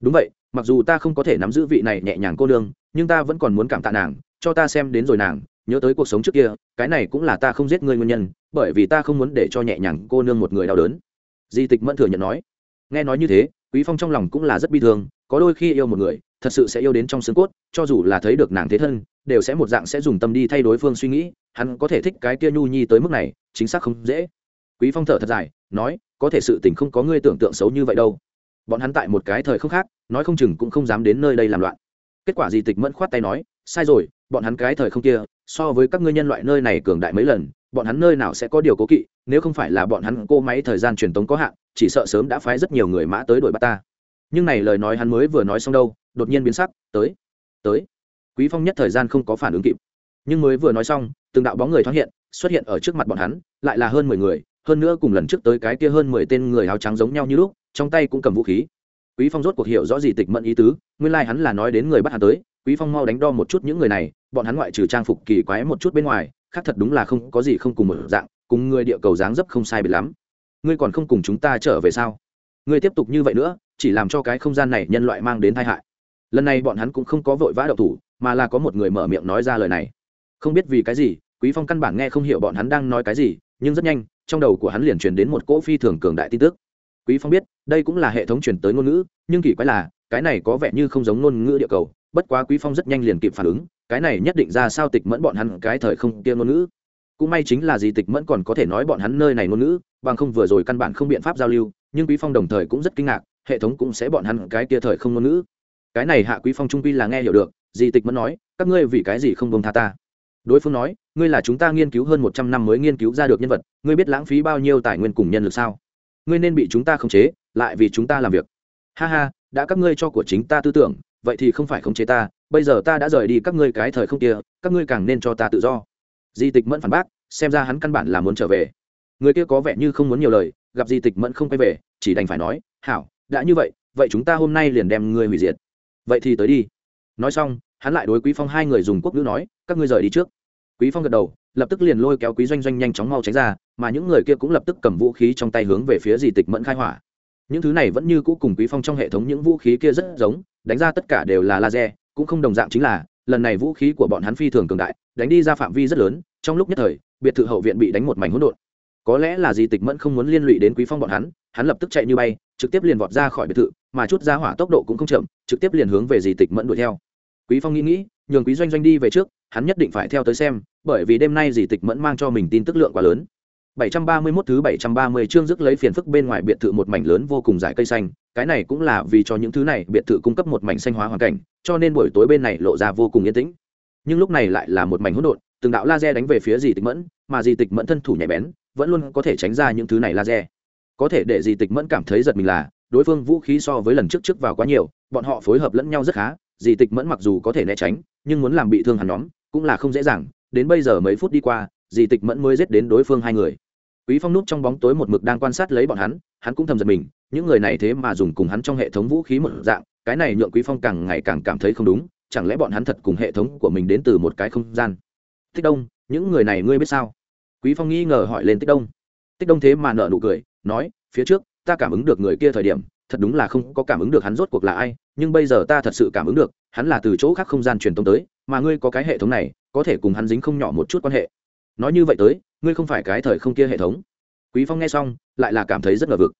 Đúng vậy mặc dù ta không có thể nắm giữ vị này nhẹ nhàng cô nương nhưng ta vẫn còn muốn cảm tạ nàng cho ta xem đến rồi nàng nhớ tới cuộc sống trước kia cái này cũng là ta không giết ngươi nguyên nhân bởi vì ta không muốn để cho nhẹ nhàng cô nương một người đau đớn di tịch mẫn thừa nhận nói. Nghe nói như thế, quý phong trong lòng cũng là rất bi thương, có đôi khi yêu một người, thật sự sẽ yêu đến trong xương cốt, cho dù là thấy được nàng thế thân, đều sẽ một dạng sẽ dùng tâm đi thay đối phương suy nghĩ, hắn có thể thích cái kia nhu nhi tới mức này, chính xác không dễ. Quý phong thở thật dài, nói, có thể sự tình không có ngươi tưởng tượng xấu như vậy đâu. Bọn hắn tại một cái thời không khác, nói không chừng cũng không dám đến nơi đây làm loạn. Kết quả gì tịch mẫn khoát tay nói, sai rồi, bọn hắn cái thời không kia, so với các ngươi nhân loại nơi này cường đại mấy lần, bọn hắn nơi nào sẽ có điều cố kỵ nếu không phải là bọn hắn cô máy thời gian truyền tống có hạn, chỉ sợ sớm đã phái rất nhiều người mã tới đuổi bắt ta. Nhưng này lời nói hắn mới vừa nói xong đâu, đột nhiên biến sắc, tới tới. Quý phong nhất thời gian không có phản ứng kịp. Nhưng mới vừa nói xong, từng đạo bóng người thoáng hiện, xuất hiện ở trước mặt bọn hắn, lại là hơn mười người, hơn nữa cùng lần trước tới cái kia hơn mười tên người áo trắng giống nhau như lúc, trong tay cũng cầm vũ khí. Quý phong rốt cuộc hiểu rõ gì tịch mẫn ý tứ, nguyên lai like hắn là nói đến người bắt hắn tới, quý phong mau đánh đo một chút những người này, bọn hắn ngoại trừ trang phục kỳ quái một chút bên ngoài, khác thật đúng là không có gì không cùng một dạng cùng người địa cầu dáng dấp không sai biệt lắm. Ngươi còn không cùng chúng ta trở về sao? Ngươi tiếp tục như vậy nữa, chỉ làm cho cái không gian này nhân loại mang đến tai hại. Lần này bọn hắn cũng không có vội vã đậu thủ, mà là có một người mở miệng nói ra lời này. Không biết vì cái gì, quý phong căn bản nghe không hiểu bọn hắn đang nói cái gì, nhưng rất nhanh, trong đầu của hắn liền truyền đến một cỗ phi thường cường đại tin tức. Quý phong biết, đây cũng là hệ thống truyền tới ngôn ngữ, nhưng kỳ quái là, cái này có vẻ như không giống ngôn ngữ địa cầu, bất quá quý phong rất nhanh liền kịp phản ứng, cái này nhất định ra sao tịch mẫn bọn hắn cái thời không kia ngôn ngữ cũng may chính là Di tịch mẫn còn có thể nói bọn hắn nơi này ngôn ngữ, bằng không vừa rồi căn bản không biện pháp giao lưu, nhưng quý phong đồng thời cũng rất kinh ngạc, hệ thống cũng sẽ bọn hắn cái kia thời không ngôn ngữ. Cái này hạ quý phong trung quy là nghe hiểu được, Di tịch mẫn nói, các ngươi vì cái gì không bông tha ta? Đối phương nói, ngươi là chúng ta nghiên cứu hơn một trăm năm mới nghiên cứu ra được nhân vật, ngươi biết lãng phí bao nhiêu tài nguyên cùng nhân lực sao? Ngươi nên bị chúng ta khống chế, lại vì chúng ta làm việc. Ha ha, đã các ngươi cho của chính ta tư tưởng, vậy thì không phải khống chế ta, bây giờ ta đã rời đi các ngươi cái thời không kia, các ngươi càng nên cho ta tự do di tịch mẫn phản bác, xem ra hắn căn bản là muốn trở về. Người kia có vẻ như không muốn nhiều lời, gặp di tịch mẫn không quay về, chỉ đành phải nói, hảo, đã như vậy vậy chúng ta hôm nay liền đem ngươi hủy diệt. Vậy thì tới đi. Nói xong, hắn lại đối quý phong hai người dùng quốc ngữ nói, các ngươi rời đi trước. Quý phong gật đầu, lập tức liền lôi kéo quý doanh doanh nhanh chóng mau tránh ra, mà những người kia cũng lập tức cầm vũ khí trong tay hướng về phía di tịch mẫn khai hỏa. Những thứ này vẫn như cũ cùng quý phong trong hệ thống những vũ khí kia rất giống, đánh ra tất cả đều là laser, cũng không đồng dạng chính là lần này vũ khí của bọn hắn phi thường cường đại, đánh đi ra phạm vi rất lớn, trong lúc nhất thời, biệt thự hậu viện bị đánh một mảnh hỗn độn. Có lẽ là di tịch mẫn không muốn liên lụy đến quý phong bọn hắn hắn lập tức chạy như bay, trực tiếp liền vọt ra khỏi biệt thự, mà chút ra hỏa tốc độ cũng không chậm, trực tiếp liền hướng về di tịch mẫn đuổi theo. Quý phong nghĩ nghĩ, nhường quý doanh doanh đi về trước, hắn nhất định phải theo tới xem, bởi vì đêm nay di tịch mẫn mang cho mình tin tức lượng quá lớn. 731 thứ 730 chương dứt lấy phiền phức bên ngoài biệt thự một mảnh lớn vô cùng dài cây xanh, cái này cũng là vì cho những thứ này biệt thự cung cấp một mảnh xanh hóa hoàn cảnh, cho nên buổi tối bên này lộ ra vô cùng yên tĩnh. Nhưng lúc này lại là một mảnh hỗn độn, từng đạo laser đánh về phía Di Tịch Mẫn, mà Di Tịch Mẫn thân thủ nhạy bén, vẫn luôn có thể tránh ra những thứ này laser. Có thể để Di Tịch Mẫn cảm thấy giật mình là, đối phương vũ khí so với lần trước trước vào quá nhiều, bọn họ phối hợp lẫn nhau rất khá, Di Tịch Mẫn mặc dù có thể né tránh, nhưng muốn làm bị thương hắn nhóm, cũng là không dễ dàng, đến bây giờ mấy phút đi qua, Di Tịch Mẫn mới giết đến đối phương hai người quý phong núp trong bóng tối một mực đang quan sát lấy bọn hắn hắn cũng thầm giật mình, những người này thế mà dùng cùng hắn trong hệ thống vũ khí một dạng, cái này nhượng quý phong càng ngày càng cảm thấy không đúng, chẳng lẽ bọn hắn thật cùng hệ thống của mình đến từ một cái không gian? Tích đông, những người này ngươi biết sao? Quý phong nghi ngờ hỏi lên tích đông. Tích đông thế mà nợ nụ cười, nói, phía trước, ta cảm ứng được người kia thời điểm, thật đúng là không có cảm ứng được hắn rốt cuộc là ai, nhưng bây giờ ta thật sự cảm ứng được, hắn là từ chỗ khác không gian truyền tống tới, mà ngươi có cái hệ thống này, có thể cùng hắn dính không nhỏ một chút quan hệ nói như vậy tới, ngươi không phải cái thời không kia hệ thống. Quý phong nghe xong, lại là cảm thấy rất ngờ vực.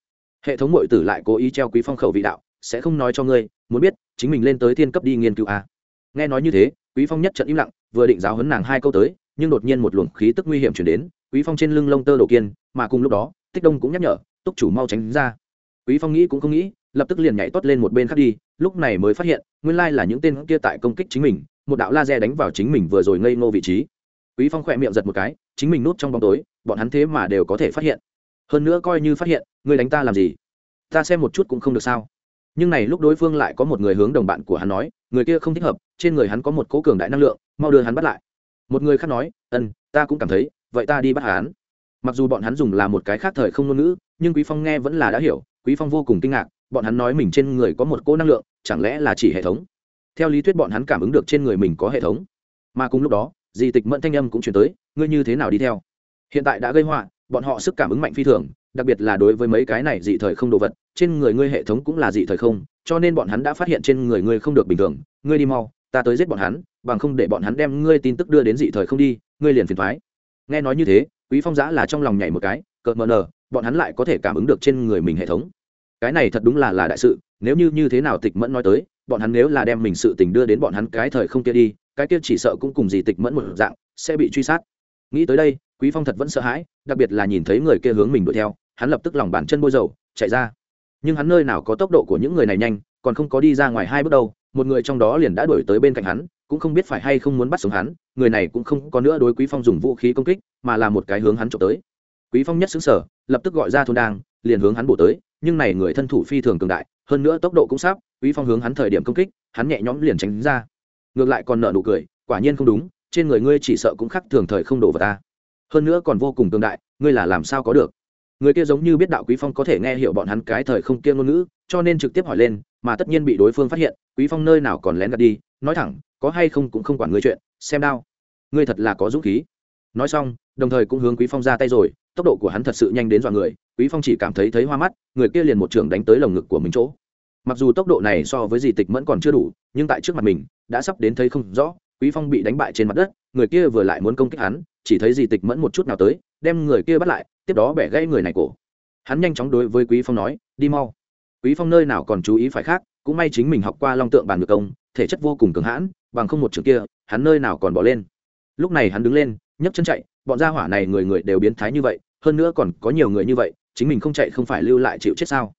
Hệ thống mội tử lại cố ý treo quý phong khẩu vị đạo, sẽ không nói cho ngươi, muốn biết, chính mình lên tới thiên cấp đi nghiên cứu a nghe nói như thế, quý phong nhất trận im lặng, vừa định giáo huấn nàng hai câu tới, nhưng đột nhiên một luồng khí tức nguy hiểm chuyển đến, quý phong trên lưng lông tơ đầu kiên, mà cùng lúc đó, tích đông cũng nhắc nhở, túc chủ mau tránh ra. Quý phong nghĩ cũng không nghĩ, lập tức liền nhảy tót lên một bên khác đi, lúc này mới phát hiện, nguyên lai là những tên kia tại công kích chính mình, một đạo laser đánh vào chính mình vừa rồi ngây ngô vị trí quý phong khỏe miệng giật một cái, chính mình núp trong bóng tối, bọn hắn thế mà đều có thể phát hiện. Hơn nữa coi như phát hiện, ngươi đánh ta làm gì? Ta xem một chút cũng không được sao. Nhưng này lúc đối phương lại có một người hướng đồng bạn của hắn nói, người kia không thích hợp, trên người hắn có một cố cường đại năng lượng, mau đưa hắn bắt lại. Một người khác nói, ân, ta cũng cảm thấy, vậy ta đi bắt hắn. Mặc dù bọn hắn dùng là một cái khác thời không ngôn ngữ, nhưng quý phong nghe vẫn là đã hiểu, quý phong vô cùng kinh ngạc, bọn hắn nói mình trên người có một cỗ năng lượng, chẳng lẽ là chỉ hệ thống? Theo lý thuyết bọn hắn cảm ứng được trên người mình có hệ thống. Mà cùng lúc đó di tịch mẫn thanh âm cũng chuyển tới, ngươi như thế nào đi theo? Hiện tại đã gây họa, bọn họ sức cảm ứng mạnh phi thường, đặc biệt là đối với mấy cái này dị thời không đồ vật, trên người ngươi hệ thống cũng là dị thời không, cho nên bọn hắn đã phát hiện trên người ngươi không được bình thường, ngươi đi mau, ta tới giết bọn hắn, bằng không để bọn hắn đem ngươi tin tức đưa đến dị thời không đi, ngươi liền phiền thoái. Nghe nói như thế, quý phong giã là trong lòng nhảy một cái, cợt mờ nờ bọn hắn lại có thể cảm ứng được trên người mình hệ thống. Cái này thật đúng là là đại sự, nếu như như thế nào tịch mẫn nói tới, bọn hắn nếu là đem mình sự tình đưa đến bọn hắn cái thời không kia đi cái kia chỉ sợ cũng cùng gì tịch mẫn một dạng, sẽ bị truy sát. Nghĩ tới đây, quý phong thật vẫn sợ hãi, đặc biệt là nhìn thấy người kia hướng mình đuổi theo, hắn lập tức lòng bàn chân bôi dầu, chạy ra. Nhưng hắn nơi nào có tốc độ của những người này nhanh, còn không có đi ra ngoài hai bước đâu, một người trong đó liền đã đuổi tới bên cạnh hắn, cũng không biết phải hay không muốn bắt sống hắn, người này cũng không có nữa đối quý phong dùng vũ khí công kích, mà là một cái hướng hắn trộm tới. Quý phong nhất xứng sở lập tức gọi ra thôn đang, liền hướng hắn bổ tới, nhưng này người thân thủ phi thường cường đại, hơn nữa tốc độ cũng sắp, quý phong hướng hắn thời điểm công kích, hắn nhẹ nhõm liền tránh ra ngược lại còn nợ nụ cười, quả nhiên không đúng, trên người ngươi chỉ sợ cũng khắc thường thời không đổ vào ta. Hơn nữa còn vô cùng tương đại, ngươi là làm sao có được? Người kia giống như biết đạo quý phong có thể nghe hiểu bọn hắn cái thời không kia ngôn ngữ, cho nên trực tiếp hỏi lên, mà tất nhiên bị đối phương phát hiện, quý phong nơi nào còn lén gạt đi, nói thẳng, có hay không cũng không quản ngươi chuyện, xem đao. Ngươi thật là có dũng khí. Nói xong, đồng thời cũng hướng quý phong ra tay rồi, tốc độ của hắn thật sự nhanh đến dọa người, quý phong chỉ cảm thấy thấy hoa mắt, người kia liền một trường đánh tới lồng ngực của mình chỗ mặc dù tốc độ này so với di tịch mẫn còn chưa đủ, nhưng tại trước mặt mình, đã sắp đến thấy không rõ, quý phong bị đánh bại trên mặt đất, người kia vừa lại muốn công kích hắn, chỉ thấy di tịch mẫn một chút nào tới, đem người kia bắt lại, tiếp đó bẻ gãy người này cổ. Hắn nhanh chóng đối với quý phong nói, đi mau. Quý phong nơi nào còn chú ý phải khác, cũng may chính mình học qua long tượng bàn ngược công, thể chất vô cùng cường hãn, bằng không một trường kia, hắn nơi nào còn bỏ lên. Lúc này hắn đứng lên, nhấc chân chạy, bọn gia hỏa này người người đều biến thái như vậy, hơn nữa còn có nhiều người như vậy, chính mình không chạy không phải lưu lại chịu chết sao?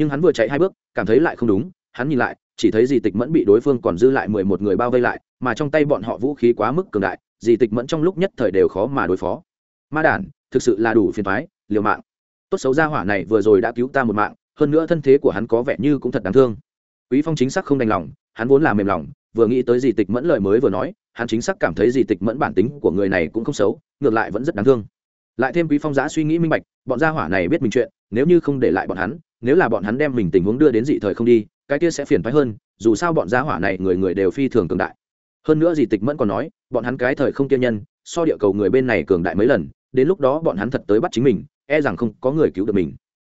Nhưng hắn vừa chạy hai bước, cảm thấy lại không đúng, hắn nhìn lại, chỉ thấy dì tịch mẫn bị đối phương còn dư lại mười một người bao vây lại, mà trong tay bọn họ vũ khí quá mức cường đại dì tịch mẫn trong lúc nhất thời đều khó mà đối phó. Ma đản, thực sự là đủ phiền thoái liều mạng. Tốt xấu ra hỏa này vừa rồi đã cứu ta một mạng, hơn nữa thân thế của hắn có vẻ như cũng thật đáng thương. Quý phong chính xác không đành lòng, hắn vốn là mềm lòng, vừa nghĩ tới dì tịch mẫn lời mới vừa nói, hắn chính xác cảm thấy dì tịch mẫn bản tính của người này cũng không xấu, ngược lại vẫn rất đáng thương. Lại thêm quý phong giã suy nghĩ minh bạch, bọn gia hỏa này biết mình chuyện, nếu như không để lại bọn hắn nếu là bọn hắn đem mình tình huống đưa đến dị thời không đi, cái kia sẽ phiền phái hơn, dù sao bọn gia hỏa này người người đều phi thường cường đại. Hơn nữa dị tịch mẫn còn nói, bọn hắn cái thời không kiên nhân, so địa cầu người bên này cường đại mấy lần, đến lúc đó bọn hắn thật tới bắt chính mình e rằng không có người cứu được mình.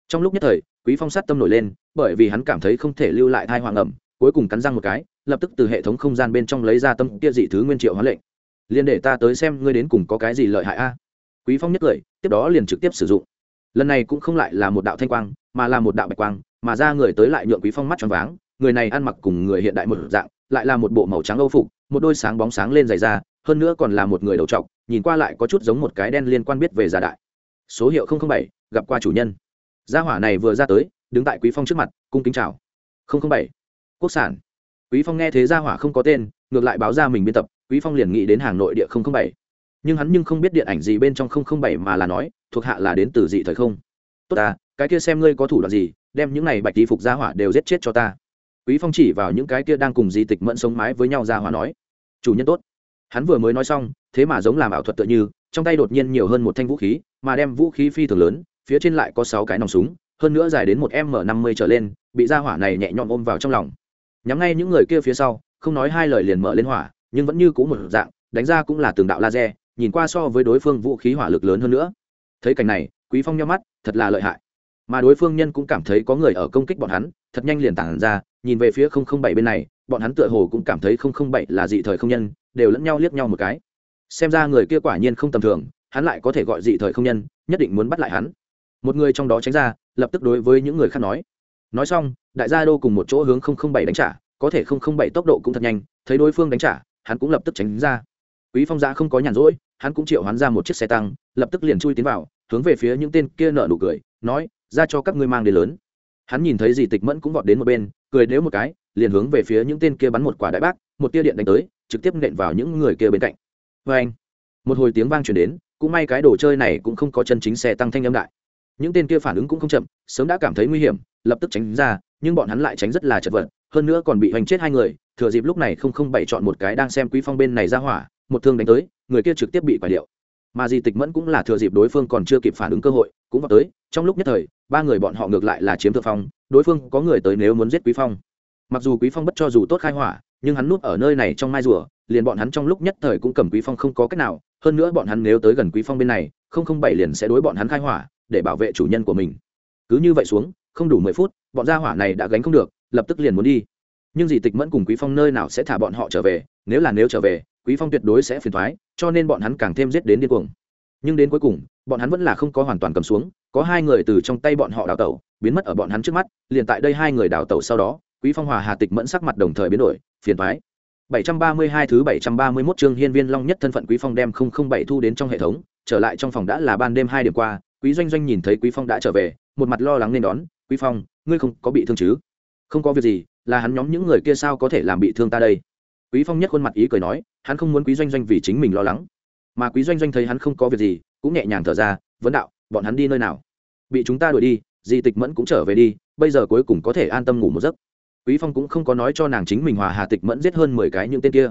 Trong lúc nhất thời, quý phong sát tâm nổi lên, bởi vì hắn cảm thấy không thể lưu lại thai hoàng ẩm, cuối cùng cắn răng một cái, lập tức từ hệ thống không gian bên trong lấy ra tâm kia dị thứ nguyên triệu hóa lệnh. Liền để ta tới xem ngươi đến cùng có cái gì lợi hại a. Quý phong nhất cười tiếp đó liền trực tiếp sử dụng lần này cũng không lại là một đạo thanh quang, mà là một đạo bạch quang, mà ra người tới lại nhượng quý phong mắt tròn váng, người này ăn mặc cùng người hiện đại một dạng, lại là một bộ màu trắng âu phục, một đôi sáng bóng sáng lên dày da hơn nữa còn là một người đầu trọc, nhìn qua lại có chút giống một cái đen liên quan biết về giả đại. Số hiệu bảy, gặp qua chủ nhân. Gia hỏa này vừa ra tới, đứng tại quý phong trước mặt, cung kính chào. Bảy, quốc sản. Quý phong nghe thế gia hỏa không có tên, ngược lại báo ra mình biên tập, quý phong liền nghĩ đến hàng nội địa bảy. Nhưng hắn nhưng không biết điện ảnh gì bên trong bảy mà là nói thuộc hạ là đến từ dị thời không. Tốt à cái kia xem ngươi có thủ đoạn gì, đem những này bạch đi phục gia hỏa đều giết chết cho ta. Quý phong chỉ vào những cái kia đang cùng di tịch mẫn sống mái với nhau gia hỏa nói, chủ nhân tốt. Hắn vừa mới nói xong, thế mà giống làm ảo thuật tựa như, trong tay đột nhiên nhiều hơn một thanh vũ khí, mà đem vũ khí phi thường lớn, phía trên lại có sáu cái nòng súng, hơn nữa dài đến một m năm mươi trở lên, bị gia hỏa này nhẹ nhõm ôm vào trong lòng. Nhắm ngay những người kia phía sau, không nói hai lời liền mở lên hỏa, nhưng vẫn như cũ một dạng, đánh ra cũng là tường đạo laser, nhìn qua so với đối phương vũ khí hỏa lực lớn hơn nữa thấy cảnh này, quý phong nhắm mắt, thật là lợi hại. Mà đối phương nhân cũng cảm thấy có người ở công kích bọn hắn, thật nhanh liền tản ra, nhìn về phía bảy bên này, bọn hắn tựa hồ cũng cảm thấy bảy là dị thời không nhân, đều lẫn nhau liếc nhau một cái. Xem ra người kia quả nhiên không tầm thường, hắn lại có thể gọi dị thời không nhân, nhất định muốn bắt lại hắn. Một người trong đó tránh ra, lập tức đối với những người khác nói. Nói xong, đại gia đô cùng một chỗ hướng bảy đánh trả, có thể bảy tốc độ cũng thật nhanh, thấy đối phương đánh trả, hắn cũng lập tức tránh ra quý phong gia không có nhàn rỗi, hắn cũng triệu hoán ra một chiếc xe tăng, lập tức liền chui tiến vào, hướng về phía những tên kia nở nụ cười, nói, ra cho các ngươi mang đến lớn. Hắn nhìn thấy dì tịch mẫn cũng vọt đến một bên, cười đếu một cái, liền hướng về phía những tên kia bắn một quả đại bác, một tia điện đánh tới, trực tiếp nện vào những người kia bên cạnh. Vê anh, một hồi tiếng vang chuyển đến, cũng may cái đồ chơi này cũng không có chân chính xe tăng thanh âm đại. Những tên kia phản ứng cũng không chậm, sớm đã cảm thấy nguy hiểm, lập tức tránh ra, nhưng bọn hắn lại tránh rất là chật vật, hơn nữa còn bị hoành chết hai người, thừa dịp lúc này không không bảy chọn một cái đang xem quý phong bên này ra hỏa một thương đánh tới, người kia trực tiếp bị quả điệu. Mà di tịch mẫn cũng là thừa dịp đối phương còn chưa kịp phản ứng cơ hội, cũng vào tới, trong lúc nhất thời, ba người bọn họ ngược lại là chiếm thượng phong, đối phương có người tới nếu muốn giết quý phong. Mặc dù quý phong bất cho dù tốt khai hỏa, nhưng hắn núp ở nơi này trong mai rùa, liền bọn hắn trong lúc nhất thời cũng cầm quý phong không có cách nào, hơn nữa bọn hắn nếu tới gần quý phong bên này, không không bảy liền sẽ đối bọn hắn khai hỏa, để bảo vệ chủ nhân của mình. Cứ như vậy xuống, không đủ mười phút, bọn gia hỏa này đã gánh không được, lập tức liền muốn đi. Nhưng dì tịch mẫn cùng quý phong nơi nào sẽ thả bọn họ trở về, nếu là nếu trở về quý phong tuyệt đối sẽ phiền thoái, cho nên bọn hắn càng thêm giết đến điên cuồng. Nhưng đến cuối cùng, bọn hắn vẫn là không có hoàn toàn cầm xuống, có hai người từ trong tay bọn họ đào tẩu, biến mất ở bọn hắn trước mắt, liền tại đây hai người đào tẩu sau đó, quý phong hòa hà tịch mẫn sắc mặt đồng thời biến đổi, phiền thoái. 732 thứ 731 chương hiên viên long nhất thân phận quý phong đem 007 thu đến trong hệ thống, trở lại trong phòng đã là ban đêm hai điểm qua, quý doanh doanh nhìn thấy quý phong đã trở về, một mặt lo lắng nên đón, quý phong, ngươi không có bị thương chứ? Không có việc gì, là hắn nhóm những người kia sao có thể làm bị thương ta đây? Quý phong nhất khuôn mặt ý cười nói, hắn không muốn quý doanh doanh vì chính mình lo lắng. Mà quý doanh doanh thấy hắn không có việc gì, cũng nhẹ nhàng thở ra, vấn đạo, bọn hắn đi nơi nào? Bị chúng ta đuổi đi, di tịch mẫn cũng trở về đi, bây giờ cuối cùng có thể an tâm ngủ một giấc. Quý phong cũng không có nói cho nàng chính mình hòa hà tịch mẫn giết hơn mười cái những tên kia.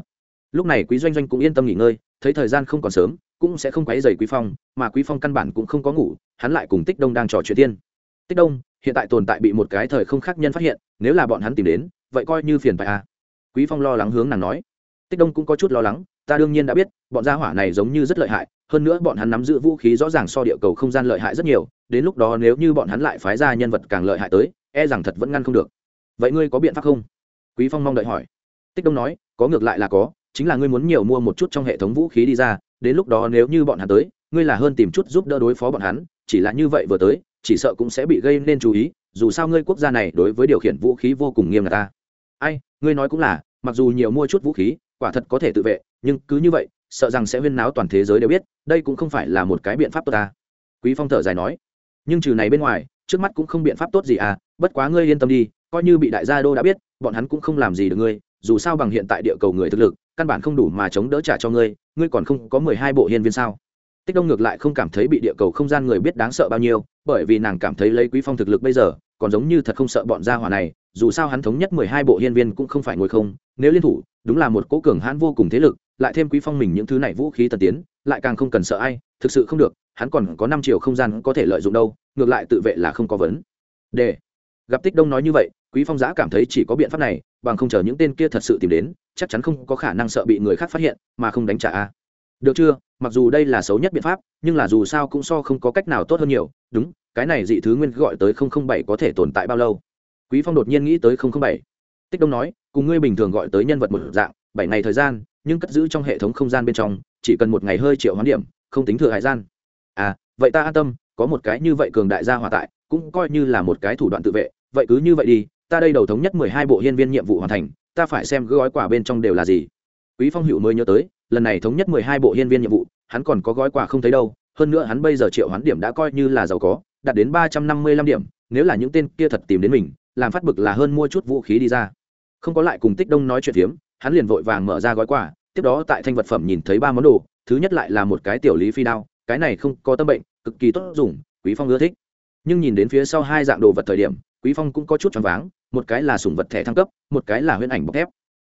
Lúc này quý doanh doanh cũng yên tâm nghỉ ngơi, thấy thời gian không còn sớm, cũng sẽ không quấy rầy quý phong, mà quý phong căn bản cũng không có ngủ, hắn lại cùng tích đông đang trò chuyện tiên. Tích đông, hiện tại tồn tại bị một cái thời không khác nhân phát hiện, nếu là bọn hắn tìm đến, vậy coi như phiền phải à quý phong lo lắng hướng nàng nói. Tích đông cũng có chút lo lắng, ta đương nhiên đã biết, bọn gia hỏa này giống như rất lợi hại, hơn nữa bọn hắn nắm giữ vũ khí rõ ràng so địa cầu không gian lợi hại rất nhiều, đến lúc đó nếu như bọn hắn lại phái ra nhân vật càng lợi hại tới e rằng thật vẫn ngăn không được. Vậy ngươi có biện pháp không? Quý phong mong đợi hỏi. Tích đông nói, có ngược lại là có, chính là ngươi muốn nhiều mua một chút trong hệ thống vũ khí đi ra, đến lúc đó nếu như bọn hắn tới, ngươi là hơn tìm chút giúp đỡ đối phó bọn hắn, chỉ là như vậy vừa tới, chỉ sợ cũng sẽ bị gây nên chú ý, dù sao ngươi quốc gia này đối với điều khiển vũ khí vô cùng nghiêm ngặt ta ai, ngươi nói cũng là, mặc dù nhiều mua chút vũ khí, quả thật có thể tự vệ, nhưng cứ như vậy, sợ rằng sẽ huyên náo toàn thế giới đều biết, đây cũng không phải là một cái biện pháp tốt ta quý phong thở dài nói, nhưng trừ này bên ngoài, trước mắt cũng không biện pháp tốt gì à bất quá ngươi yên tâm đi, coi như bị đại gia đô đã biết, bọn hắn cũng không làm gì được ngươi, dù sao bằng hiện tại địa cầu người thực lực, căn bản không đủ mà chống đỡ trả cho ngươi ngươi còn không có mười hai bộ hiên viên sao? Tích đông ngược lại không cảm thấy bị địa cầu không gian người biết đáng sợ bao nhiêu, bởi vì nàng cảm thấy lấy quý phong thực lực bây giờ còn giống như thật không sợ bọn gia hỏa này, dù sao hắn thống nhất mười hai bộ hiên viên cũng không phải ngồi không, nếu liên thủ, đúng là một cố cường hãn vô cùng thế lực, lại thêm quý phong mình những thứ này vũ khí tân tiến, lại càng không cần sợ ai, thực sự không được, hắn còn có năm triệu không gian có thể lợi dụng đâu, ngược lại tự vệ là không có vấn đề. Gặp tích đông nói như vậy, quý phong giã cảm thấy chỉ có biện pháp này, bằng không chờ những tên kia thật sự tìm đến, chắc chắn không có khả năng sợ bị người khác phát hiện, mà không đánh trả a. Được chưa? Mặc dù đây là xấu nhất biện pháp, nhưng là dù sao cũng so không có cách nào tốt hơn nhiều. Đúng, cái này dị thứ nguyên gọi tới bảy có thể tồn tại bao lâu? Quý phong đột nhiên nghĩ tới bảy. Tích đông nói, cùng ngươi bình thường gọi tới nhân vật một dạng, bảy ngày thời gian, nhưng cất giữ trong hệ thống không gian bên trong, chỉ cần một ngày hơi triệu hoán điểm, không tính thừa hải gian. À vậy ta an tâm, có một cái như vậy cường đại gia hòa tại, cũng coi như là một cái thủ đoạn tự vệ. Vậy cứ như vậy đi, ta đây đầu thống nhất mười hai bộ hiên viên nhiệm vụ hoàn thành, ta phải xem gói quà bên trong đều là gì quý phong hữu mới nhớ tới, lần này thống nhất mười hai bộ hiên viên nhiệm vụ, hắn còn có gói quà không thấy đâu, hơn nữa hắn bây giờ triệu hoán điểm đã coi như là giàu có, đạt đến ba trăm năm mươi lăm điểm, nếu là những tên kia thật tìm đến mình, làm phát bực là hơn mua chút vũ khí đi ra. Không có lại cùng tích đông nói chuyện phiếm, hắn liền vội vàng mở ra gói quà, tiếp đó tại thanh vật phẩm nhìn thấy ba món đồ, thứ nhất lại là một cái tiểu lý phi đao, cái này không có tâm bệnh, cực kỳ tốt dùng, quý phong ưa thích. Nhưng nhìn đến phía sau hai dạng đồ vật thời điểm, quý phong cũng có chút choáng váng, một cái là sủng vật thẻ thăng cấp, một cái là huyễn ảnh bọc thép.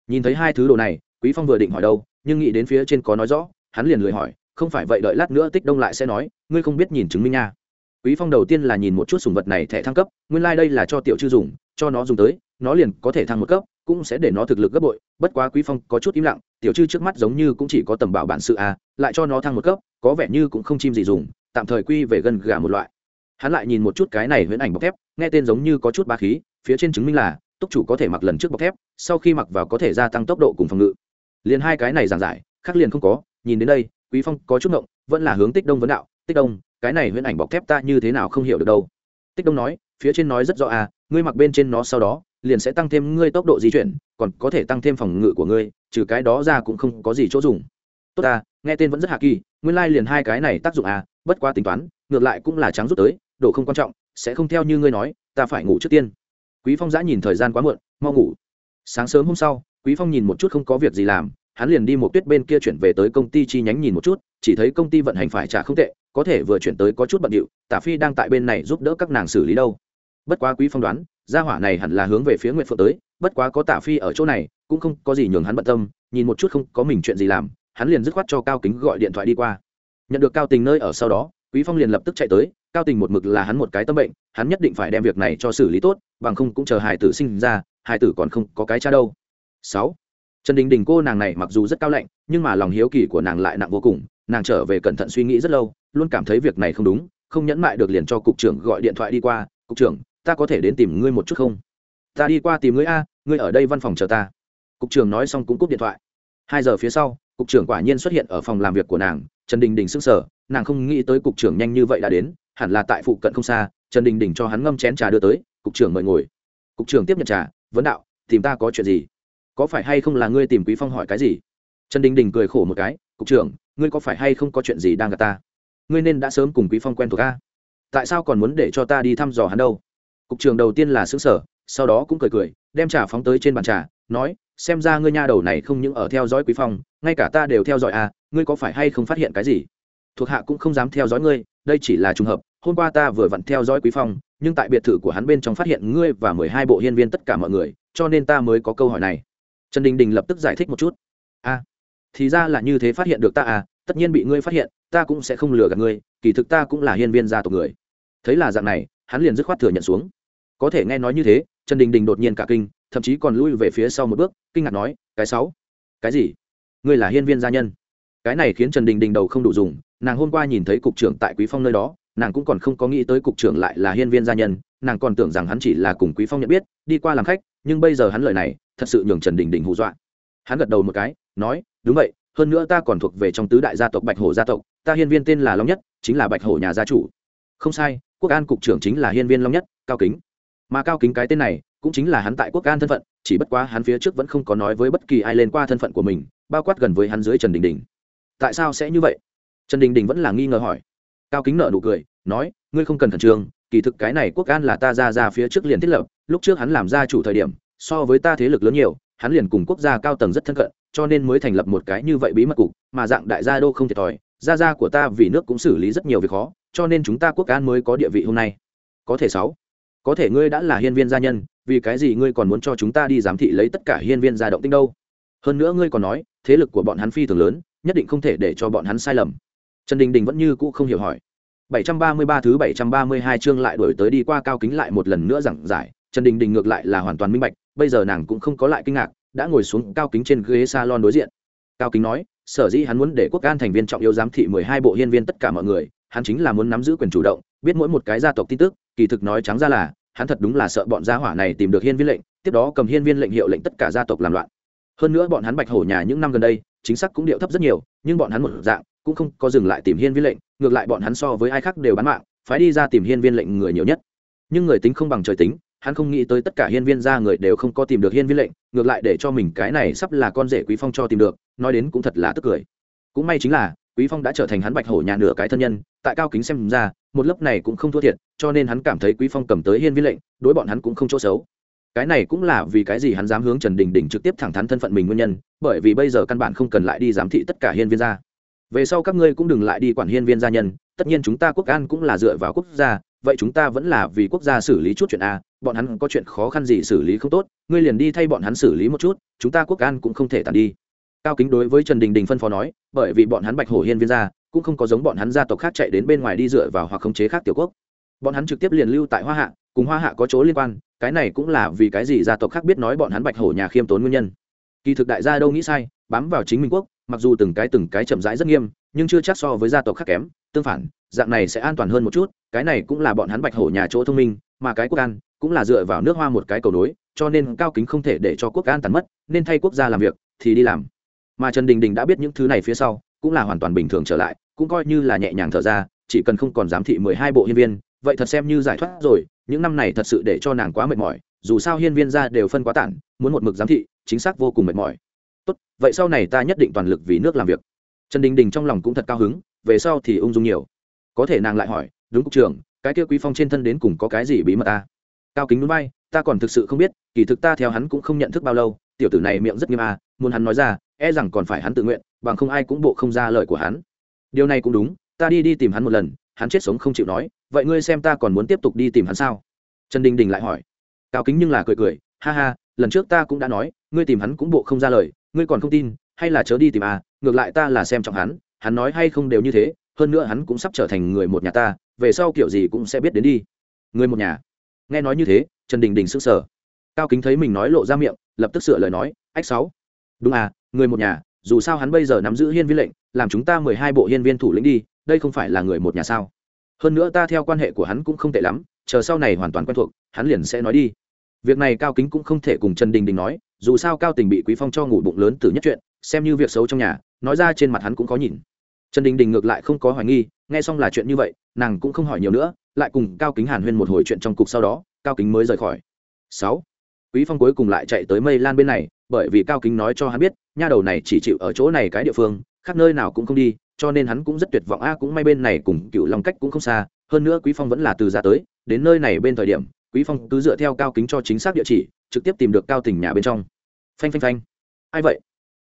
Nhìn thấy hai thứ đồ này quý phong vừa định hỏi đâu, nhưng nghĩ đến phía trên có nói rõ, hắn liền lười hỏi, không phải vậy đợi lát nữa tích đông lại sẽ nói, ngươi không biết nhìn chứng minh nha. Quý phong đầu tiên là nhìn một chút sủng vật này thẻ thăng cấp, nguyên lai like đây là cho tiểu chư dùng, cho nó dùng tới, nó liền có thể thăng một cấp, cũng sẽ để nó thực lực gấp bội, bất quá quý phong có chút im lặng, tiểu chư trước mắt giống như cũng chỉ có tầm bảo bản sự a lại cho nó thăng một cấp, có vẻ như cũng không chim gì dùng, tạm thời quy về gần gà một loại. Hắn lại nhìn một chút cái này huyễn ảnh bọc thép, nghe tên giống như có chút ba khí, phía trên chứng minh là, túc chủ có thể mặc lần trước bọc thép, sau khi mặc vào có thể gia tăng tốc độ cùng phòng ngự liền hai cái này giảng giải, khác liền không có, nhìn đến đây, quý phong có chút ngộng, vẫn là hướng tích đông vấn đạo, tích đông, cái này huyễn ảnh bọc thép ta như thế nào không hiểu được đâu? Tích đông nói, phía trên nói rất rõ à ngươi mặc bên trên nó sau đó, liền sẽ tăng thêm ngươi tốc độ di chuyển, còn có thể tăng thêm phòng ngự của ngươi, trừ cái đó ra cũng không có gì chỗ dùng. Tốt à nghe tên vẫn rất hạ kỳ, nguyên lai liền hai cái này tác dụng à bất quá tính toán, ngược lại cũng là trắng rút tới độ không quan trọng, sẽ không theo như ngươi nói, ta phải ngủ trước tiên. Quý phong giã nhìn thời gian quá muộn, mau ngủ. Sáng sớm hôm sau quý phong nhìn một chút không có việc gì làm, hắn liền đi một tuyết bên kia chuyển về tới công ty chi nhánh nhìn một chút, chỉ thấy công ty vận hành phải trả không tệ, có thể vừa chuyển tới có chút bận điệu, tả phi đang tại bên này giúp đỡ các nàng xử lý đâu. Bất quá quý phong đoán, gia hỏa này hẳn là hướng về phía Nguyệt phượng tới, bất quá có tả phi ở chỗ này, cũng không có gì nhường hắn bận tâm, nhìn một chút không có mình chuyện gì làm, hắn liền dứt khoát cho cao kính gọi điện thoại đi qua. Nhận được cao tình nơi ở sau đó, quý phong liền lập tức chạy tới, cao tình một mực là hắn một cái tâm bệnh, hắn nhất định phải đem việc này cho xử lý tốt, bằng không cũng chờ hải tử sinh ra hải tử còn không có cái cha đâu sáu. Trần đình đình cô nàng này mặc dù rất cao lạnh, nhưng mà lòng hiếu kỳ của nàng lại nặng vô cùng, nàng trở về cẩn thận suy nghĩ rất lâu, luôn cảm thấy việc này không đúng, không nhẫn mại được liền cho cục trưởng gọi điện thoại đi qua, cục trưởng, ta có thể đến tìm ngươi một chút không? Ta đi qua tìm ngươi a, ngươi ở đây văn phòng chờ ta. Cục trưởng nói xong cũng cúp điện thoại. Hai giờ phía sau, cục trưởng quả nhiên xuất hiện ở phòng làm việc của nàng, trần đình đình s ư n g sở nàng không nghĩ tới cục trưởng nhanh như vậy đã đến, hẳn là tại phụ cận không xa, trần đình đình cho hắn ngâm chén trà đưa tới, cục trưởng mời ngồi. Cục trưởng tiếp nhận trà, vấn đạo, tìm ta có chuyện gì? Có phải hay không là ngươi tìm quý phong hỏi cái gì? Trần đình đình cười khổ một cái, cục trưởng, ngươi có phải hay không có chuyện gì đang gặp ta? Ngươi nên đã sớm cùng quý phong quen thuộc ta tại sao còn muốn để cho ta đi thăm dò hắn đâu? Cục trưởng đầu tiên là xứng sở sau đó cũng cười cười, đem trà phóng tới trên bàn trà, nói, xem ra ngươi nha đầu này không những ở theo dõi quý phong, ngay cả ta đều theo dõi à ngươi có phải hay không phát hiện cái gì? Thuộc hạ cũng không dám theo dõi ngươi, đây chỉ là trùng hợp, hôm qua ta vừa vặn theo dõi quý phong, nhưng tại biệt thự của hắn bên trong phát hiện ngươi và mười hai bộ hiên viên tất cả mọi người, cho nên ta mới có câu hỏi này trần đình đình lập tức giải thích một chút. A à, thì ra là như thế phát hiện được ta à tất nhiên bị ngươi phát hiện ta cũng sẽ không lừa gạt ngươi kỳ thực ta cũng là hiên viên gia tộc người. Thấy là dạng này hắn liền dứt khoát thừa nhận xuống. Có thể nghe nói như thế trần đình đình đột nhiên cả kinh thậm chí còn lui về phía sau một bước kinh ngạc nói cái sáu cái gì? Ngươi là hiên viên gia nhân? Cái này khiến trần đình đình đầu không đủ dùng nàng hôm qua nhìn thấy cục trưởng tại quý phong nơi đó nàng cũng còn không có nghĩ tới cục trưởng lại là hiên viên gia nhân nàng còn tưởng rằng hắn chỉ là cùng quý phong nhận biết đi qua làm khách nhưng bây giờ hắn lời này thật sự nhường trần đình đình hù dọa. Hắn gật đầu một cái, nói, đúng vậy, hơn nữa ta còn thuộc về trong tứ đại gia tộc bạch hổ gia tộc, ta hiên viên tên là long nhất, chính là bạch hổ nhà gia chủ. Không sai, quốc an cục trưởng chính là hiên viên long nhất, cao kính. Mà cao kính cái tên này, cũng chính là hắn tại quốc an thân phận, chỉ bất quá hắn phía trước vẫn không có nói với bất kỳ ai lên qua thân phận của mình, bao quát gần với hắn dưới trần đình đình. Tại sao sẽ như vậy? Trần đình đình vẫn là nghi ngờ hỏi. Cao kính nợ nụ cười, nói, ngươi không cần khẩn trương, kỳ thực cái này quốc an là ta ra ra phía trước liền thiết lập lúc trước hắn làm gia chủ thời điểm, so với ta thế lực lớn nhiều, hắn liền cùng quốc gia cao tầng rất thân cận, cho nên mới thành lập một cái như vậy bí mật cục, mà dạng đại gia đô không thiệt thòi, gia gia của ta vì nước cũng xử lý rất nhiều việc khó, cho nên chúng ta quốc an mới có địa vị hôm nay. Có thể sáu. Có thể ngươi đã là hiên viên gia nhân, vì cái gì ngươi còn muốn cho chúng ta đi giám thị lấy tất cả hiên viên gia động tinh đâu? Hơn nữa ngươi còn nói, thế lực của bọn hắn phi thường lớn, nhất định không thể để cho bọn hắn sai lầm. Trần đình đình vẫn như cũ không hiểu hỏi. 733 thứ 732 chương lại đổi tới đi qua cao kính lại một lần nữa giảng giải trần đình đình ngược lại là hoàn toàn minh bạch, bây giờ nàng cũng không có lại kinh ngạc, đã ngồi xuống cao kính trên ghế salon đối diện. Cao kính nói, sở dĩ hắn muốn để quốc an thành viên trọng yếu giám thị mười hai bộ hiên viên tất cả mọi người, hắn chính là muốn nắm giữ quyền chủ động, biết mỗi một cái gia tộc tin tức, kỳ thực nói trắng ra là, hắn thật đúng là sợ bọn gia hỏa này tìm được hiên viên lệnh, tiếp đó cầm hiên viên lệnh hiệu lệnh tất cả gia tộc làm loạn. Hơn nữa bọn hắn bạch hổ nhà những năm gần đây, chính xác cũng điệu thấp rất nhiều, nhưng bọn hắn một dạng, cũng không có dừng lại tìm hiên viên lệnh, ngược lại bọn hắn so với ai khác đều bán mạng, phái đi ra tìm hiên viên lệnh người nhiều nhất. Nhưng người tính không bằng trời tính hắn không nghĩ tới tất cả hiên viên gia người đều không có tìm được hiên viên lệnh, ngược lại để cho mình cái này sắp là con rể quý phong cho tìm được, nói đến cũng thật là tức cười. Cũng may chính là, quý phong đã trở thành hắn bạch hổ nhà nửa cái thân nhân, tại cao kính xem ra, một lớp này cũng không thua thiệt, cho nên hắn cảm thấy quý phong cầm tới hiên viên lệnh, đối bọn hắn cũng không chỗ xấu. Cái này cũng là vì cái gì hắn dám hướng trần đình đình trực tiếp thẳng thắn thân phận mình nguyên nhân, bởi vì bây giờ căn bản không cần lại đi giám thị tất cả hiên viên gia. Về sau các ngươi cũng đừng lại đi quản hiên viên gia nhân, tất nhiên chúng ta quốc an cũng là dựa vào quốc gia, vậy chúng ta vẫn là vì quốc gia xử lý chút chuyện a bọn hắn có chuyện khó khăn gì xử lý không tốt, ngươi liền đi thay bọn hắn xử lý một chút, chúng ta quốc an cũng không thể tàn đi. Cao kính đối với trần đình đình phân phó nói, bởi vì bọn hắn bạch hổ hiên viên gia, cũng không có giống bọn hắn gia tộc khác chạy đến bên ngoài đi dựa vào hoặc khống chế khác tiểu quốc. Bọn hắn trực tiếp liền lưu tại hoa hạ, cùng hoa hạ có chỗ liên quan, cái này cũng là vì cái gì gia tộc khác biết nói bọn hắn bạch hổ nhà khiêm tốn nguyên nhân. Kỳ thực đại gia đâu nghĩ sai, bám vào chính minh quốc, mặc dù từng cái từng cái chậm rãi rất nghiêm, nhưng chưa chắc so với gia tộc khác kém, tương phản, dạng này sẽ an toàn hơn một chút, cái này cũng là bọn hắn bạch hổ nhà chỗ thông minh, mà cái quốc an cũng là dựa vào nước hoa một cái cầu nối, cho nên cao kính không thể để cho quốc an tàn mất, nên thay quốc gia làm việc, thì đi làm. Mà trần đình đình đã biết những thứ này phía sau, cũng là hoàn toàn bình thường trở lại, cũng coi như là nhẹ nhàng thở ra, chỉ cần không còn giám thị mười hai bộ hiên viên, vậy thật xem như giải thoát rồi, những năm này thật sự để cho nàng quá mệt mỏi, dù sao hiên viên ra đều phân quá tản, muốn một mực giám thị, chính xác vô cùng mệt mỏi. Tốt, vậy sau này ta nhất định toàn lực vì nước làm việc. Trần đình đình trong lòng cũng thật cao hứng, về sau thì ung dung nhiều. Có thể nàng lại hỏi, đúng cục trưởng, cái kia quý phong trên thân đến cùng có cái gì bí mật ta? Cao kính núi bay ta còn thực sự không biết kỳ thực ta theo hắn cũng không nhận thức bao lâu tiểu tử này miệng rất nghiêm à, muốn hắn nói ra e rằng còn phải hắn tự nguyện bằng không ai cũng bộ không ra lời của hắn. Điều này cũng đúng ta đi đi tìm hắn một lần hắn chết sống không chịu nói vậy ngươi xem ta còn muốn tiếp tục đi tìm hắn sao? Trần đình đình lại hỏi. Cao kính nhưng là cười cười ha ha lần trước ta cũng đã nói ngươi tìm hắn cũng bộ không ra lời ngươi còn không tin hay là chớ đi tìm à ngược lại ta là xem trọng hắn hắn nói hay không đều như thế hơn nữa hắn cũng sắp trở thành người một nhà ta về sau kiểu gì cũng sẽ biết đến đi. Người một nhà nghe nói như thế, trần đình đình s ư n g sở cao kính thấy mình nói lộ ra miệng, lập tức sửa lời nói, ách sáu. Đúng à người một nhà, dù sao hắn bây giờ nắm giữ hiên viên lệnh, làm chúng ta mười hai bộ hiên viên thủ lĩnh đi, đây không phải là người một nhà sao? Hơn nữa ta theo quan hệ của hắn cũng không tệ lắm, chờ sau này hoàn toàn quen thuộc, hắn liền sẽ nói đi. Việc này cao kính cũng không thể cùng trần đình đình nói, dù sao cao tình bị quý phong cho ngủ bụng lớn từ nhất chuyện, xem như việc xấu trong nhà, nói ra trên mặt hắn cũng có nhìn trần đình đình ngược lại không có hoài nghi, nghe xong là chuyện như vậy, nàng cũng không hỏi nhiều nữa, lại cùng cao kính hàn huyên một hồi chuyện trong cục sau đó, cao kính mới rời khỏi. Sáu, quý phong cuối cùng lại chạy tới mây lan bên này, bởi vì cao kính nói cho hắn biết, nha đầu này chỉ chịu ở chỗ này cái địa phương, khác nơi nào cũng không đi, cho nên hắn cũng rất tuyệt vọng. A, cũng may bên này cùng cựu long cách cũng không xa, hơn nữa quý phong vẫn là từ ra tới, đến nơi này bên thời điểm, quý phong cứ dựa theo cao kính cho chính xác địa chỉ, trực tiếp tìm được cao tình nhà bên trong. Phanh phanh phanh. Ai vậy?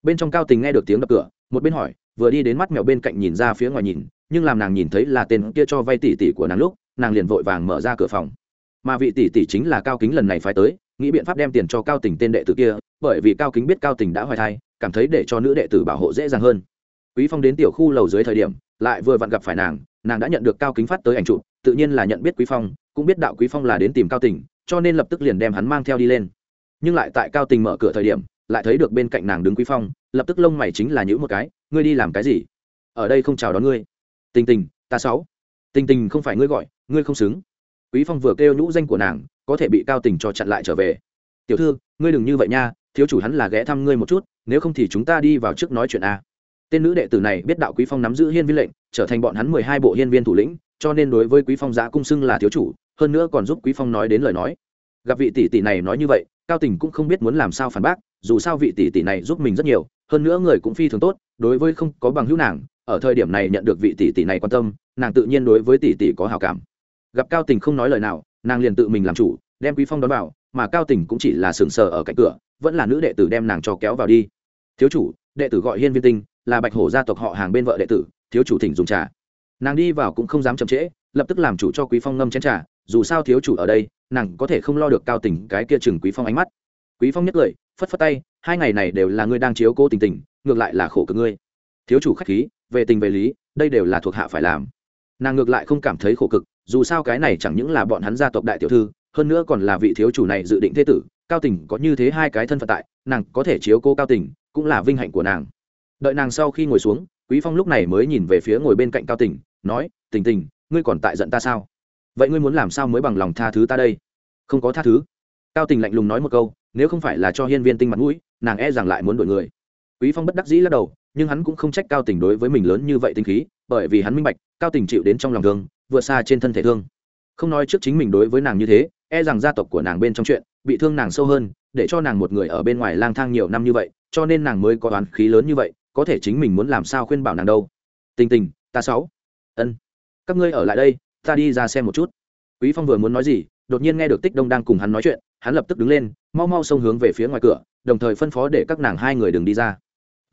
Bên trong cao tình nghe được tiếng đập cửa, một bên hỏi vừa đi đến mắt mèo bên cạnh nhìn ra phía ngoài nhìn, nhưng làm nàng nhìn thấy là tên kia cho vay tỷ tỷ của nàng lúc, nàng liền vội vàng mở ra cửa phòng. Mà vị tỷ tỷ chính là cao kính lần này phải tới, nghĩ biện pháp đem tiền cho cao tình tên đệ tử kia, bởi vì cao kính biết cao tình đã hoài thai, cảm thấy để cho nữ đệ tử bảo hộ dễ dàng hơn. Quý phong đến tiểu khu lầu dưới thời điểm, lại vừa vặn gặp phải nàng nàng đã nhận được cao kính phát tới ảnh chụp, tự nhiên là nhận biết quý phong, cũng biết đạo quý phong là đến tìm cao tình, cho nên lập tức liền đem hắn mang theo đi lên. Nhưng lại tại cao tình mở cửa thời điểm, lại thấy được bên cạnh nàng đứng quý phong lập tức lông mày chính là những một cái, ngươi đi làm cái gì? Ở đây không chào đón ngươi. Tình tình, ta sáu. Tình tình không phải ngươi gọi, ngươi không xứng. Quý phong vừa kêu nhũ danh của nàng, có thể bị cao tình cho chặn lại trở về. Tiểu thư, ngươi đừng như vậy nha, thiếu chủ hắn là ghé thăm ngươi một chút, nếu không thì chúng ta đi vào trước nói chuyện a. Tên nữ đệ tử này biết đạo quý phong nắm giữ hiên viên lệnh, trở thành bọn hắn mười hai bộ hiên viên thủ lĩnh, cho nên đối với quý phong giã cung xưng là thiếu chủ, hơn nữa còn giúp quý phong nói đến lời nói. Gặp vị tỷ tỷ này nói như vậy, cao tình cũng không biết muốn làm sao phản bác dù sao vị tỷ tỷ này giúp mình rất nhiều, hơn nữa người cũng phi thường tốt, đối với không có bằng hữu nàng, ở thời điểm này nhận được vị tỷ tỷ này quan tâm, nàng tự nhiên đối với tỷ tỷ có hào cảm. Gặp cao tình không nói lời nào, nàng liền tự mình làm chủ, đem quý phong đón vào, mà cao tình cũng chỉ là sừng sờ ở cạnh cửa, vẫn là nữ đệ tử đem nàng cho kéo vào đi. Thiếu chủ, đệ tử gọi hiên viên tinh, là bạch hổ gia tộc họ hàng bên vợ đệ tử, thiếu chủ thỉnh dùng trà. Nàng đi vào cũng không dám chậm trễ, lập tức làm chủ cho quý phong ngâm chén trà, dù sao thiếu chủ ở đây, nàng có thể không lo được cao tình cái kia chừng quý phong ánh mắt. Quý phong nhất lời phất phất tay, hai ngày này đều là ngươi đang chiếu cố tình tình, ngược lại là khổ cực ngươi. Thiếu chủ khách khí, về tình về lý, đây đều là thuộc hạ phải làm. Nàng ngược lại không cảm thấy khổ cực, dù sao cái này chẳng những là bọn hắn gia tộc đại tiểu thư, hơn nữa còn là vị thiếu chủ này dự định thế tử, cao tình có như thế hai cái thân phận tại, nàng có thể chiếu cô cao tình, cũng là vinh hạnh của nàng. Đợi nàng sau khi ngồi xuống, quý phong lúc này mới nhìn về phía ngồi bên cạnh cao tình, nói, tình tình, ngươi còn tại giận ta sao? Vậy ngươi muốn làm sao mới bằng lòng tha thứ ta đây? Không có tha thứ. Cao tình lạnh lùng nói một câu nếu không phải là cho hiên viên tinh mặt mũi, nàng e rằng lại muốn đổi người. Quý phong bất đắc dĩ lắc đầu, nhưng hắn cũng không trách cao tình đối với mình lớn như vậy tinh khí, bởi vì hắn minh bạch, cao tình chịu đến trong lòng thương, vượt xa trên thân thể thương. Không nói trước chính mình đối với nàng như thế e rằng gia tộc của nàng bên trong chuyện, bị thương nàng sâu hơn, để cho nàng một người ở bên ngoài lang thang nhiều năm như vậy, cho nên nàng mới có toán khí lớn như vậy, có thể chính mình muốn làm sao khuyên bảo nàng đâu. Tình tình, ta sáu. Ân. Các ngươi ở lại đây, ta đi ra xem một chút quý phong vừa muốn nói gì đột nhiên nghe được tích đông đang cùng hắn nói chuyện hắn lập tức đứng lên mau mau xông hướng về phía ngoài cửa đồng thời phân phó để các nàng hai người đừng đi ra.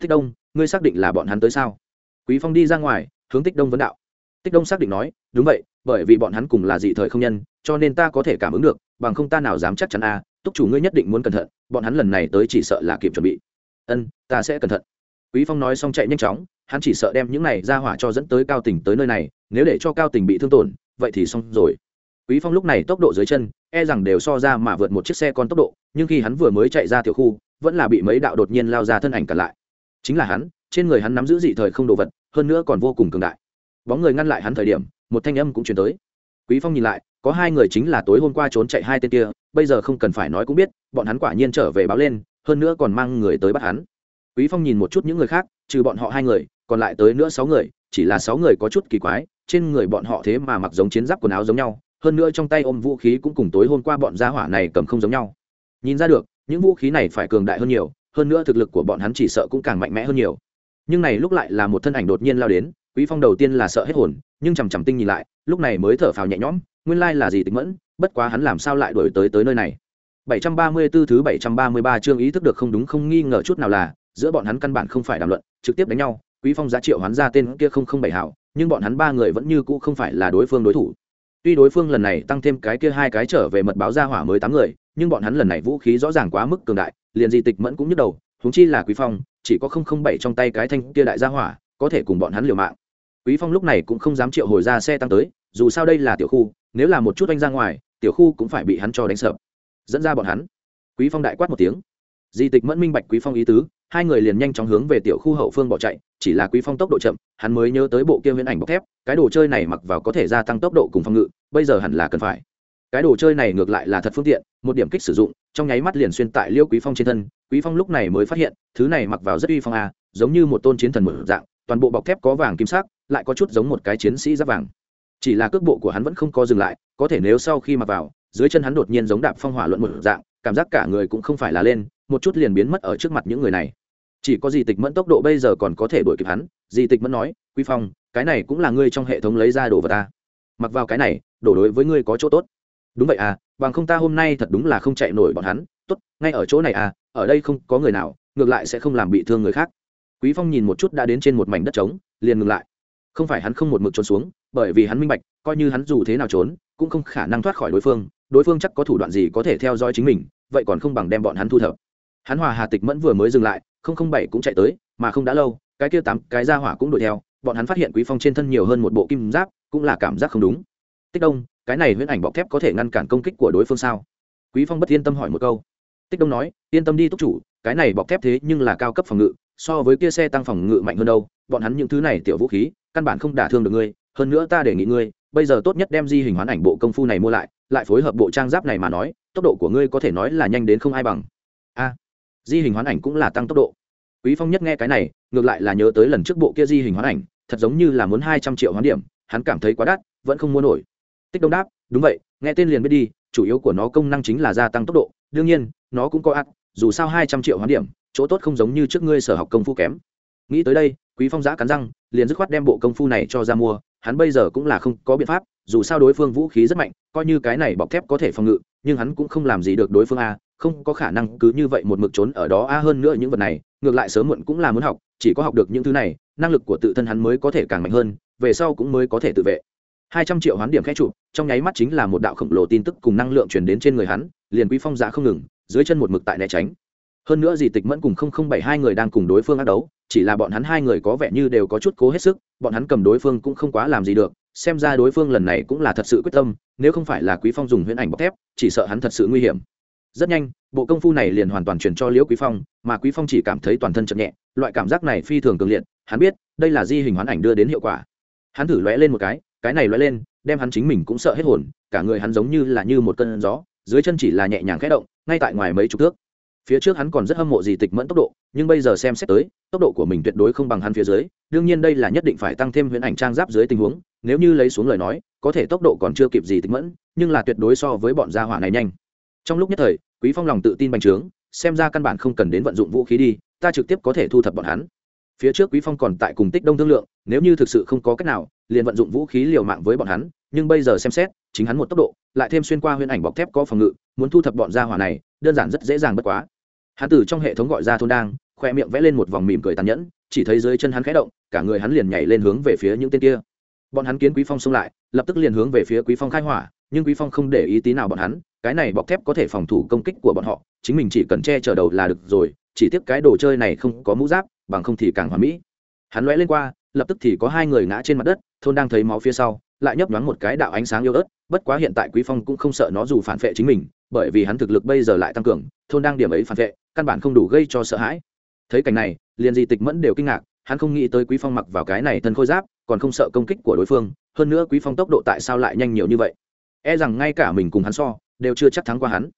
Tích đông ngươi xác định là bọn hắn tới sao? Quý phong đi ra ngoài hướng tích đông vấn đạo. Tích đông xác định nói đúng vậy bởi vì bọn hắn cùng là dị thời không nhân cho nên ta có thể cảm ứng được bằng không ta nào dám chắc chắn a à, túc chủ ngươi nhất định muốn cẩn thận bọn hắn lần này tới chỉ sợ là kịp chuẩn bị. Ân ta sẽ cẩn thận. Quý phong nói xong chạy nhanh chóng hắn chỉ sợ đem những này ra hỏa cho dẫn tới cao tỉnh tới nơi này nếu để cho cao tỉnh bị thương tổn vậy thì xong rồi quý phong lúc này tốc độ dưới chân e rằng đều so ra mà vượt một chiếc xe con tốc độ, nhưng khi hắn vừa mới chạy ra tiểu khu, vẫn là bị mấy đạo đột nhiên lao ra thân ảnh cản lại. Chính là hắn, trên người hắn nắm giữ dị thời không đồ vật, hơn nữa còn vô cùng cường đại. Bóng người ngăn lại hắn thời điểm, một thanh âm cũng chuyển tới. Quý phong nhìn lại, có hai người chính là tối hôm qua trốn chạy hai tên kia, bây giờ không cần phải nói cũng biết, bọn hắn quả nhiên trở về báo lên, hơn nữa còn mang người tới bắt hắn. Quý phong nhìn một chút những người khác, trừ bọn họ hai người, còn lại tới nữa sáu người, chỉ là sáu người có chút kỳ quái, trên người bọn họ thế mà mặc giống chiến giáp quần áo giống nhau hơn nữa trong tay ôm vũ khí cũng cùng tối hôm qua bọn gia hỏa này cầm không giống nhau. Nhìn ra được, những vũ khí này phải cường đại hơn nhiều, hơn nữa thực lực của bọn hắn chỉ sợ cũng càng mạnh mẽ hơn nhiều. Nhưng này lúc lại là một thân ảnh đột nhiên lao đến, quý phong đầu tiên là sợ hết hồn, nhưng chằm chằm tinh nhìn lại, lúc này mới thở phào nhẹ nhõm, nguyên lai là gì tính mẫn, bất quá hắn làm sao lại đổi tới tới nơi này? 734 thứ 733 chương ý thức được không đúng không nghi ngờ chút nào là, giữa bọn hắn căn bản không phải đàm luận, trực tiếp đánh nhau, quý phong giá triệu hoán ra tên kia không không bảy hảo, nhưng bọn hắn ba người vẫn như cũ không phải là đối phương đối thủ tuy đối phương lần này tăng thêm cái kia hai cái trở về mật báo ra hỏa mới tám người, nhưng bọn hắn lần này vũ khí rõ ràng quá mức cường đại, liền di tịch mẫn cũng nhức đầu húng chi là quý phong, chỉ có không không bảy trong tay cái thanh kia đại gia hỏa, có thể cùng bọn hắn liều mạng. Quý phong lúc này cũng không dám triệu hồi ra xe tăng tới, dù sao đây là tiểu khu, nếu là một chút anh ra ngoài, tiểu khu cũng phải bị hắn cho đánh sập dẫn ra bọn hắn. Quý phong đại quát một tiếng. Di tịch mẫn minh bạch quý phong ý tứ hai người liền nhanh chóng hướng về tiểu khu hậu phương bỏ chạy, chỉ là quý phong tốc độ chậm, hắn mới nhớ tới bộ kia huyễn ảnh bọc thép, cái đồ chơi này mặc vào có thể gia tăng tốc độ cùng phòng ngự, bây giờ hẳn là cần phải. Cái đồ chơi này ngược lại là thật phương tiện, một điểm kích sử dụng, trong nháy mắt liền xuyên tại liêu quý phong trên thân, quý phong lúc này mới phát hiện, thứ này mặc vào rất uy phong a giống như một tôn chiến thần mở dạng, toàn bộ bọc thép có vàng kim sắc, lại có chút giống một cái chiến sĩ giáp vàng. Chỉ là cước bộ của hắn vẫn không có dừng lại, có thể nếu sau khi mặc vào, dưới chân hắn đột nhiên giống đạp phong hỏa luận một dạng, cảm giác cả người cũng không phải là lên, một chút liền biến mất ở trước mặt những người này chỉ có gì tịch mẫn tốc độ bây giờ còn có thể đuổi kịp hắn, di tịch mẫn nói quý phong, cái này cũng là ngươi trong hệ thống lấy ra đồ vật ta mặc vào cái này đổ đối với ngươi có chỗ tốt. Đúng vậy à bằng không ta hôm nay thật đúng là không chạy nổi bọn hắn. Tốt, ngay ở chỗ này à ở đây không có người nào, ngược lại sẽ không làm bị thương người khác. Quý phong nhìn một chút đã đến trên một mảnh đất trống, liền ngừng lại. Không phải hắn không một mực trốn xuống, bởi vì hắn minh bạch, coi như hắn dù thế nào trốn, cũng không khả năng thoát khỏi đối phương đối phương chắc có thủ đoạn gì có thể theo dõi chính mình, vậy còn không bằng đem bọn hắn thu thập. Hắn hòa hà tịch mẫn vừa mới dừng lại bảy cũng chạy tới, mà không đã lâu, cái kia tám cái ra hỏa cũng đuổi theo, bọn hắn phát hiện quý phong trên thân nhiều hơn một bộ kim giáp, cũng là cảm giác không đúng. Tích đông, cái này huyễn ảnh bọc thép có thể ngăn cản công kích của đối phương sao? Quý phong bất yên tâm hỏi một câu. Tích đông nói, yên tâm đi túc chủ, cái này bọc thép thế nhưng là cao cấp phòng ngự, so với kia xe tăng phòng ngự mạnh hơn đâu, bọn hắn những thứ này tiểu vũ khí, căn bản không đả thương được ngươi, hơn nữa ta đề nghị ngươi, bây giờ tốt nhất đem di hình hoán ảnh bộ công phu này mua lại lại phối hợp bộ trang giáp này mà nói, tốc độ của ngươi có thể nói là nhanh đến không ai bằng di hình hoán ảnh cũng là tăng tốc độ. Quý phong nhất nghe cái này, ngược lại là nhớ tới lần trước bộ kia di hình hoán ảnh, thật giống như là muốn hai trăm triệu hoán điểm, hắn cảm thấy quá đắt, vẫn không mua nổi. Tích đông đáp, đúng vậy, nghe tên liền biết đi, chủ yếu của nó công năng chính là gia tăng tốc độ, đương nhiên, nó cũng có ắt dù sao hai trăm triệu hoán điểm, chỗ tốt không giống như trước ngươi sở học công phu kém. Nghĩ tới đây, quý phong giã cắn răng, liền dứt khoát đem bộ công phu này cho ra mua, hắn bây giờ cũng là không có biện pháp, dù sao đối phương vũ khí rất mạnh, coi như cái này bọc thép có thể phòng ngự, nhưng hắn cũng không làm gì được đối phương a không có khả năng cứ như vậy một mực trốn ở đó a hơn nữa những vật này, ngược lại sớm muộn cũng là muốn học, chỉ có học được những thứ này, năng lực của tự thân hắn mới có thể càng mạnh hơn, về sau cũng mới có thể tự vệ. Hai trăm triệu hoán điểm khẽ chụp trong nháy mắt chính là một đạo khổng lồ tin tức cùng năng lượng chuyển đến trên người hắn, liền quý phong giả không ngừng, dưới chân một mực tại né tránh. Hơn nữa dì tịch mẫn cùng không không bảy hai người đang cùng đối phương ác đấu, chỉ là bọn hắn hai người có vẻ như đều có chút cố hết sức, bọn hắn cầm đối phương cũng không quá làm gì được, xem ra đối phương lần này cũng là thật sự quyết tâm, nếu không phải là quý phong dùng huyễn ảnh bọc thép, chỉ sợ hắn thật sự nguy hiểm rất nhanh, bộ công phu này liền hoàn toàn chuyển cho liễu quý phong, mà quý phong chỉ cảm thấy toàn thân chậm nhẹ, loại cảm giác này phi thường cường liệt, hắn biết đây là di hình hoán ảnh đưa đến hiệu quả. Hắn thử lóe lên một cái cái này lóe lên, đem hắn chính mình cũng sợ hết hồn, cả người hắn giống như là như một cơn gió, dưới chân chỉ là nhẹ nhàng khẽ động, ngay tại ngoài mấy chục thước. Phía trước hắn còn rất hâm mộ gì tịch mẫn tốc độ, nhưng bây giờ xem xét tới, tốc độ của mình tuyệt đối không bằng hắn phía dưới, đương nhiên đây là nhất định phải tăng thêm huyễn ảnh trang giáp dưới tình huống, nếu như lấy xuống lời nói, có thể tốc độ còn chưa kịp gì tịch mẫn, nhưng là tuyệt đối so với bọn gia hỏa này nhanh trong lúc nhất thời, quý phong lòng tự tin bành trướng, xem ra căn bản không cần đến vận dụng vũ khí đi, ta trực tiếp có thể thu thập bọn hắn. Phía trước quý phong còn tại cùng tích đông thương lượng, nếu như thực sự không có cách nào, liền vận dụng vũ khí liều mạng với bọn hắn, nhưng bây giờ xem xét, chính hắn một tốc độ, lại thêm xuyên qua huyễn ảnh bọc thép có phòng ngự, muốn thu thập bọn gia hỏa này, đơn giản rất dễ dàng bất quá. Hắn từ trong hệ thống gọi ra thôn đang, khoe miệng vẽ lên một vòng mỉm cười tàn nhẫn, chỉ thấy dưới chân hắn khẽ động, cả người hắn liền nhảy lên hướng về phía những tên kia. Bọn hắn kiến quý phong xông lại, lập tức liền hướng về phía quý phong khai hỏa, nhưng quý phong không để ý tí nào bọn hắn cái này bọc thép có thể phòng thủ công kích của bọn họ, chính mình chỉ cần che chở đầu là được rồi, chỉ tiếc cái đồ chơi này không có mũ giáp, bằng không thì càng hoàn mỹ. Hắn lóe lên qua, lập tức thì có hai người ngã trên mặt đất, thôn đang thấy máu phía sau, lại nhấp nhoáng một cái đạo ánh sáng yếu ớt, bất quá hiện tại quý phong cũng không sợ nó dù phản vệ chính mình, bởi vì hắn thực lực bây giờ lại tăng cường, thôn đang điểm ấy phản vệ, căn bản không đủ gây cho sợ hãi. Thấy cảnh này, liền di tịch mẫn đều kinh ngạc, hắn không nghĩ tới quý phong mặc vào cái này thân khôi giáp, còn không sợ công kích của đối phương, hơn nữa quý phong tốc độ tại sao lại nhanh nhiều như vậy? E rằng ngay cả mình cùng hắn so đều chưa chắc thắng qua hắn.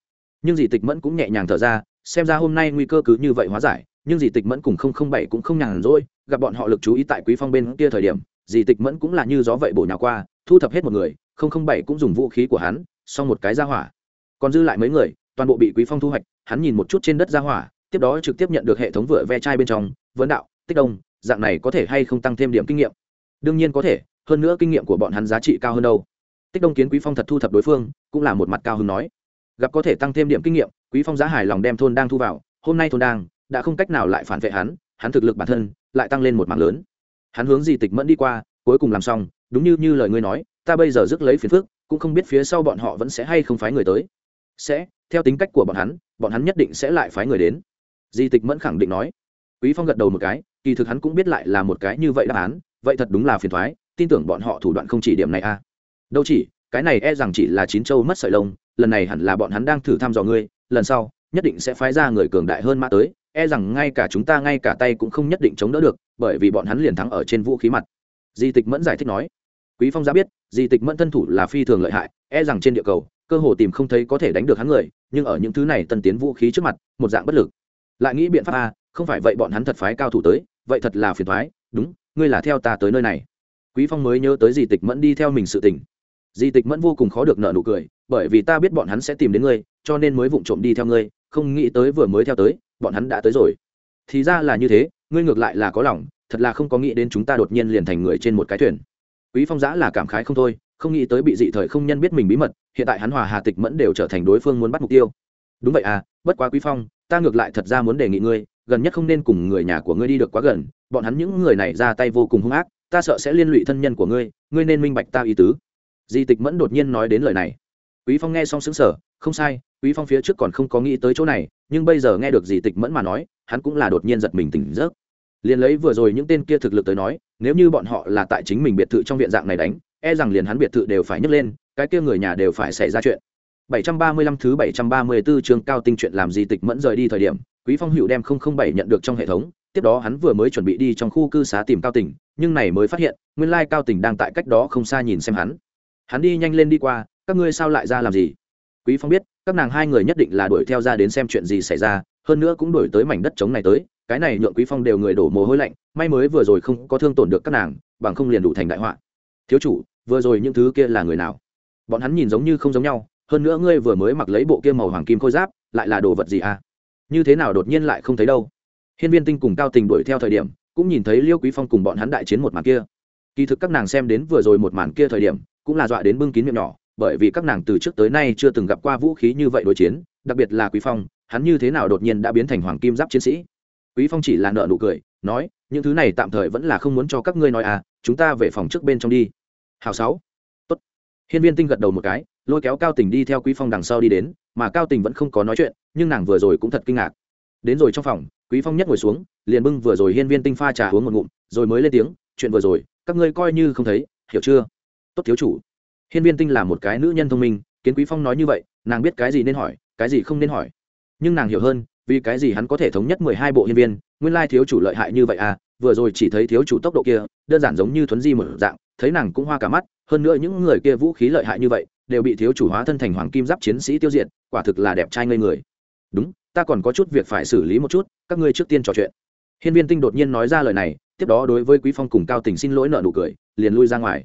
Nhưng dì tịch mẫn cũng nhẹ nhàng thở ra, xem ra hôm nay nguy cơ cứ như vậy hóa giải, nhưng dì tịch mẫn cùng không không bảy cũng không nhàn rỗi, gặp bọn họ lực chú ý tại quý phong bên kia thời điểm, dì tịch mẫn cũng là như gió vậy bổ nhào qua, thu thập hết một người, không không bảy cũng dùng vũ khí của hắn, xong một cái ra hỏa. Còn dư lại mấy người, toàn bộ bị quý phong thu hoạch, hắn nhìn một chút trên đất ra hỏa, tiếp đó trực tiếp nhận được hệ thống vựa ve chai bên trong, vấn đạo, tích đông, dạng này có thể hay không tăng thêm điểm kinh nghiệm? Đương nhiên có thể, hơn nữa kinh nghiệm của bọn hắn giá trị cao hơn đâu tích đông kiến quý phong thật thu thập đối phương, cũng là một mặt cao hứng nói. Gặp có thể tăng thêm điểm kinh nghiệm, quý phong giá hài lòng đem thôn đang thu vào, hôm nay thôn đang đã không cách nào lại phản vệ hắn hắn thực lực bản thân lại tăng lên một mạng lớn. Hắn hướng gì tịch mẫn đi qua, cuối cùng làm xong, đúng như như lời ngươi nói, ta bây giờ rước lấy phiền phước cũng không biết phía sau bọn họ vẫn sẽ hay không phái người tới. Sẽ, theo tính cách của bọn hắn bọn hắn nhất định sẽ lại phái người đến. Di tịch mẫn khẳng định nói. Quý phong gật đầu một cái, kỳ thực hắn cũng biết lại là một cái như vậy đáp án, vậy thật đúng là phiền thoái, tin tưởng bọn họ thủ đoạn không chỉ điểm này a. à đâu chỉ, cái này e rằng chỉ là chín châu mất sợi lông, lần này hẳn là bọn hắn đang thử thăm dò ngươi, lần sau, nhất định sẽ phái ra người cường đại hơn mã tới e rằng ngay cả chúng ta ngay cả tay cũng không nhất định chống đỡ được, bởi vì bọn hắn liền thắng ở trên vũ khí mặt. Di tịch mẫn giải thích nói. Quý phong giá biết, di tịch mẫn thân thủ là phi thường lợi hại e rằng trên địa cầu, cơ hồ tìm không thấy có thể đánh được hắn người, nhưng ở những thứ này tân tiến vũ khí trước mặt, một dạng bất lực. Lại nghĩ biện pháp a, không phải vậy bọn hắn thật phái cao thủ tới, vậy thật là phiền thoái đúng, ngươi là theo ta tới nơi này. Quý phong mới nhớ tới di tịch mẫn đi theo mình sự tình di tịch mẫn vô cùng khó được nợ nụ cười, bởi vì ta biết bọn hắn sẽ tìm đến ngươi, cho nên mới vụng trộm đi theo ngươi, không nghĩ tới vừa mới theo tới, bọn hắn đã tới rồi. Thì ra là như thế, ngươi ngược lại là có lòng, thật là không có nghĩ đến chúng ta đột nhiên liền thành người trên một cái thuyền. Quý phong giã là cảm khái không thôi, không nghĩ tới bị dị thời không nhân biết mình bí mật, hiện tại hắn hòa hà tịch mẫn đều trở thành đối phương muốn bắt mục tiêu. Đúng vậy à bất quá quý phong, ta ngược lại thật ra muốn đề nghị ngươi, gần nhất không nên cùng người nhà của ngươi đi được quá gần, bọn hắn những người này ra tay vô cùng hung ác, ta sợ sẽ liên lụy thân nhân của ngươi ngươi nên minh bạch ta ý tứ di tịch mẫn đột nhiên nói đến lời này. Quý phong nghe xong xứng sở không sai, quý phong phía trước còn không có nghĩ tới chỗ này, nhưng bây giờ nghe được di tịch mẫn mà nói, hắn cũng là đột nhiên giật mình tỉnh giấc. Liền lấy vừa rồi những tên kia thực lực tới nói, nếu như bọn họ là tại chính mình biệt thự trong viện dạng này đánh e rằng liền hắn biệt thự đều phải nhấc lên, cái kia người nhà đều phải xảy ra chuyện. 735 thứ 734 chương cao tinh chuyện làm gì tịch mẫn rời đi thời điểm, quý phong hữu đem 007 nhận được trong hệ thống, tiếp đó hắn vừa mới chuẩn bị đi trong khu cư xá tìm cao tỉnh nhưng này mới phát hiện, nguyên lai cao tỉnh đang tại cách đó không xa nhìn xem hắn hắn đi nhanh lên đi qua, các ngươi sao lại ra làm gì? Quý phong biết, các nàng hai người nhất định là đuổi theo ra đến xem chuyện gì xảy ra, hơn nữa cũng đuổi tới mảnh đất trống này tới, cái này nhượng quý phong đều người đổ mồ hôi lạnh, may mới vừa rồi không có thương tổn được các nàng, bằng không liền đủ thành đại họa. Thiếu chủ, vừa rồi những thứ kia là người nào? Bọn hắn nhìn giống như không giống nhau, hơn nữa ngươi vừa mới mặc lấy bộ kia màu hoàng kim khôi giáp, lại là đồ vật gì à? Như thế nào đột nhiên lại không thấy đâu? Hiên viên tinh cùng cao tình đuổi theo thời điểm, cũng nhìn thấy liêu quý phong cùng bọn hắn đại chiến một màn kia. Kỳ thực các nàng xem đến vừa rồi một màn kia thời điểm cũng là dọa đến bưng kín miệng nhỏ, bởi vì các nàng từ trước tới nay chưa từng gặp qua vũ khí như vậy đối chiến, đặc biệt là quý phong, hắn như thế nào đột nhiên đã biến thành hoàng kim giáp chiến sĩ. Quý phong chỉ là nợ nụ cười, nói, những thứ này tạm thời vẫn là không muốn cho các ngươi nói à chúng ta về phòng trước bên trong đi. Hào sáu. Tốt. Hiên viên tinh gật đầu một cái, lôi kéo cao tình đi theo quý phong đằng sau đi đến, mà cao tình vẫn không có nói chuyện, nhưng nàng vừa rồi cũng thật kinh ngạc. Đến rồi trong phòng, quý phong nhất ngồi xuống, liền bưng vừa rồi hiên viên tinh pha trà uống một ngụm, rồi mới lên tiếng, chuyện vừa rồi, các ngươi coi như không thấy, hiểu chưa? Tốt thiếu chủ. Hiên viên tinh là một cái nữ nhân thông minh, kiến quý phong nói như vậy, nàng biết cái gì nên hỏi, cái gì không nên hỏi. Nhưng nàng hiểu hơn, vì cái gì hắn có thể thống nhất mười hai bộ hiên viên, nguyên lai thiếu chủ lợi hại như vậy à vừa rồi chỉ thấy thiếu chủ tốc độ kia, đơn giản giống như thuấn di một dạng, thấy nàng cũng hoa cả mắt, hơn nữa những người kia vũ khí lợi hại như vậy, đều bị thiếu chủ hóa thân thành hoàng kim giáp chiến sĩ tiêu diệt, quả thực là đẹp trai ngây người. Đúng, ta còn có chút việc phải xử lý một chút, các ngươi trước tiên trò chuyện. Hiên viên tinh đột nhiên nói ra lời này, tiếp đó đối với quý phong cùng cao tình xin lỗi nợ nụ cười, liền lui ra ngoài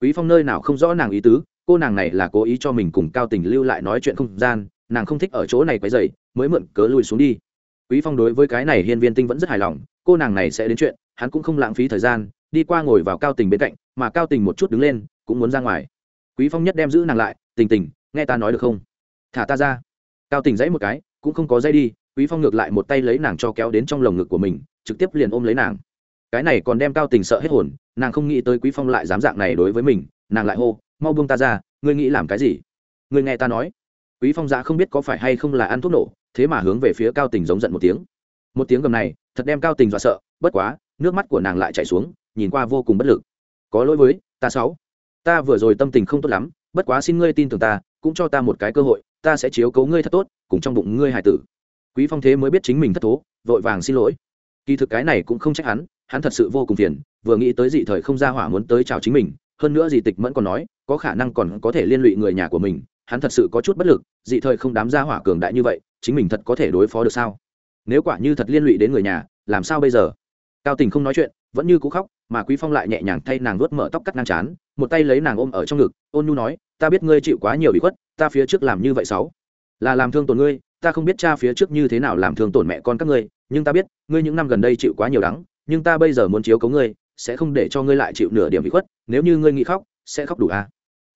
quý phong nơi nào không rõ nàng ý tứ, cô nàng này là cố ý cho mình cùng cao tình lưu lại nói chuyện không gian, nàng không thích ở chỗ này quấy dày mới mượn cớ lui xuống đi. Quý phong đối với cái này hiên viên tinh vẫn rất hài lòng, cô nàng này sẽ đến chuyện, hắn cũng không lãng phí thời gian, đi qua ngồi vào cao tình bên cạnh, mà cao tình một chút đứng lên, cũng muốn ra ngoài. Quý phong nhất đem giữ nàng lại, tình tình, nghe ta nói được không? Thả ta ra. Cao tình dãy một cái, cũng không có dây đi, quý phong ngược lại một tay lấy nàng cho kéo đến trong lồng ngực của mình, trực tiếp liền ôm lấy nàng cái này còn đem cao tình sợ hết hồn, nàng không nghĩ tới quý phong lại dám dạng này đối với mình, nàng lại hô, mau buông ta ra, ngươi nghĩ làm cái gì? Ngươi nghe ta nói. Quý phong dạ không biết có phải hay không là ăn thuốc nổ, thế mà hướng về phía cao tình giống giận một tiếng. Một tiếng gầm này, thật đem cao tình dọa sợ, bất quá, nước mắt của nàng lại chảy xuống, nhìn qua vô cùng bất lực. Có lỗi với ta sáu, ta vừa rồi tâm tình không tốt lắm, bất quá xin ngươi tin tưởng ta, cũng cho ta một cái cơ hội, ta sẽ chiếu cố ngươi thật tốt, cùng trong bụng ngươi hải tử. Quý phong thế mới biết chính mình thất thố, vội vàng xin lỗi. Kỳ thực cái này cũng không trách hắn hắn thật sự vô cùng phiền, vừa nghĩ tới dị thời không ra hỏa muốn tới chào chính mình, hơn nữa dị tịch mẫn còn nói, có khả năng còn có thể liên lụy người nhà của mình, hắn thật sự có chút bất lực, dị thời không đám ra hỏa cường đại như vậy, chính mình thật có thể đối phó được sao? Nếu quả như thật liên lụy đến người nhà, làm sao bây giờ? Cao tình không nói chuyện, vẫn như cũ khóc, mà quý phong lại nhẹ nhàng thay nàng vuốt mở tóc cắt ngang chán, một tay lấy nàng ôm ở trong ngực, ôn nhu nói, ta biết ngươi chịu quá nhiều bị khuất, ta phía trước làm như vậy sáu là làm thương tổn ngươi, ta không biết cha phía trước như thế nào làm thương tổn mẹ con các ngươi, nhưng ta biết, ngươi những năm gần đây chịu quá nhiều đắng nhưng ta bây giờ muốn chiếu cấu ngươi, sẽ không để cho ngươi lại chịu nửa điểm bị khuất, nếu như ngươi nghĩ khóc, sẽ khóc đủ à?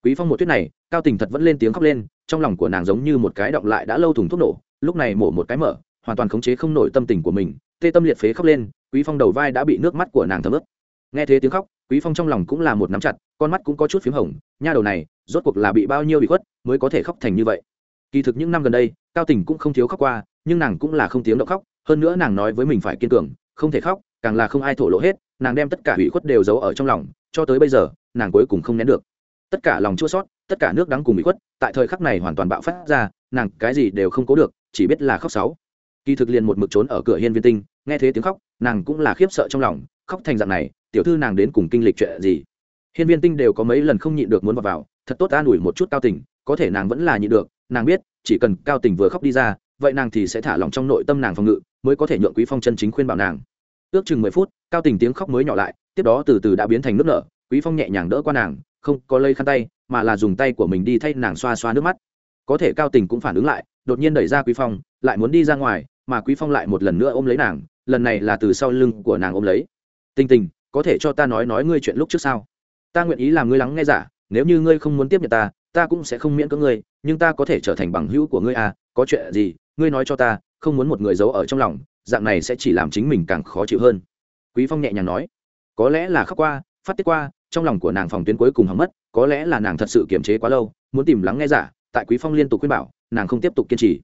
Quý phong một tuyết này, cao tình thật vẫn lên tiếng khóc lên, trong lòng của nàng giống như một cái động lại đã lâu thùng thuốc nổ, lúc này mổ một cái mở, hoàn toàn khống chế không nổi tâm tình của mình, tê tâm liệt phế khóc lên, quý phong đầu vai đã bị nước mắt của nàng thấm ướt. Nghe thế tiếng khóc, quý phong trong lòng cũng là một nắm chặt, con mắt cũng có chút phím hồng, nha đầu này, rốt cuộc là bị bao nhiêu bị khuất mới có thể khóc thành như vậy? Kỳ thực những năm gần đây, cao tình cũng không thiếu khóc qua, nhưng nàng cũng là không tiếng động khóc, hơn nữa nàng nói với mình phải kiên cường, không thể khóc càng là không ai thổ lộ hết nàng đem tất cả ủy khuất đều giấu ở trong lòng cho tới bây giờ nàng cuối cùng không nén được. Tất cả lòng chua sót tất cả nước đắng cùng bị khuất tại thời khắc này hoàn toàn bạo phát ra nàng cái gì đều không cố được chỉ biết là khóc sáu kỳ thực liền một mực trốn ở cửa hiên viên tinh nghe thế tiếng khóc nàng cũng là khiếp sợ trong lòng khóc thành dạng này tiểu thư nàng đến cùng kinh lịch chuyện gì? Hiên viên tinh đều có mấy lần không nhịn được muốn vào, vào thật tốt an ủi một chút cao tình có thể nàng vẫn là nhịn được nàng biết chỉ cần cao tình vừa khóc đi ra vậy nàng thì sẽ thả lòng trong nội tâm nàng phòng ngự mới có thể nhượng quý phong chân chính khuyên bảo nàng ước chừng mười phút, cao tình tiếng khóc mới nhỏ lại, tiếp đó từ từ đã biến thành nước nở, quý phong nhẹ nhàng đỡ qua nàng, không có lây khăn tay, mà là dùng tay của mình đi thay nàng xoa xoa nước mắt. Có thể cao tình cũng phản ứng lại, đột nhiên đẩy ra quý phong, lại muốn đi ra ngoài, mà quý phong lại một lần nữa ôm lấy nàng, lần này là từ sau lưng của nàng ôm lấy. Tình tình, có thể cho ta nói nói ngươi chuyện lúc trước sao? Ta nguyện ý làm ngươi lắng nghe giả, nếu như ngươi không muốn tiếp nhận ta ta cũng sẽ không miễn cưỡng ngươi, nhưng ta có thể trở thành bằng hữu của ngươi à có chuyện gì, ngươi nói cho ta, không muốn một người giấu ở trong lòng dạng này sẽ chỉ làm chính mình càng khó chịu hơn. Quý phong nhẹ nhàng nói, có lẽ là khóc qua, phát tiết qua, trong lòng của nàng phòng tuyến cuối cùng hỏng mất, có lẽ là nàng thật sự kiềm chế quá lâu, muốn tìm lắng nghe giả, tại quý phong liên tục khuyên bảo, nàng không tiếp tục kiên trì.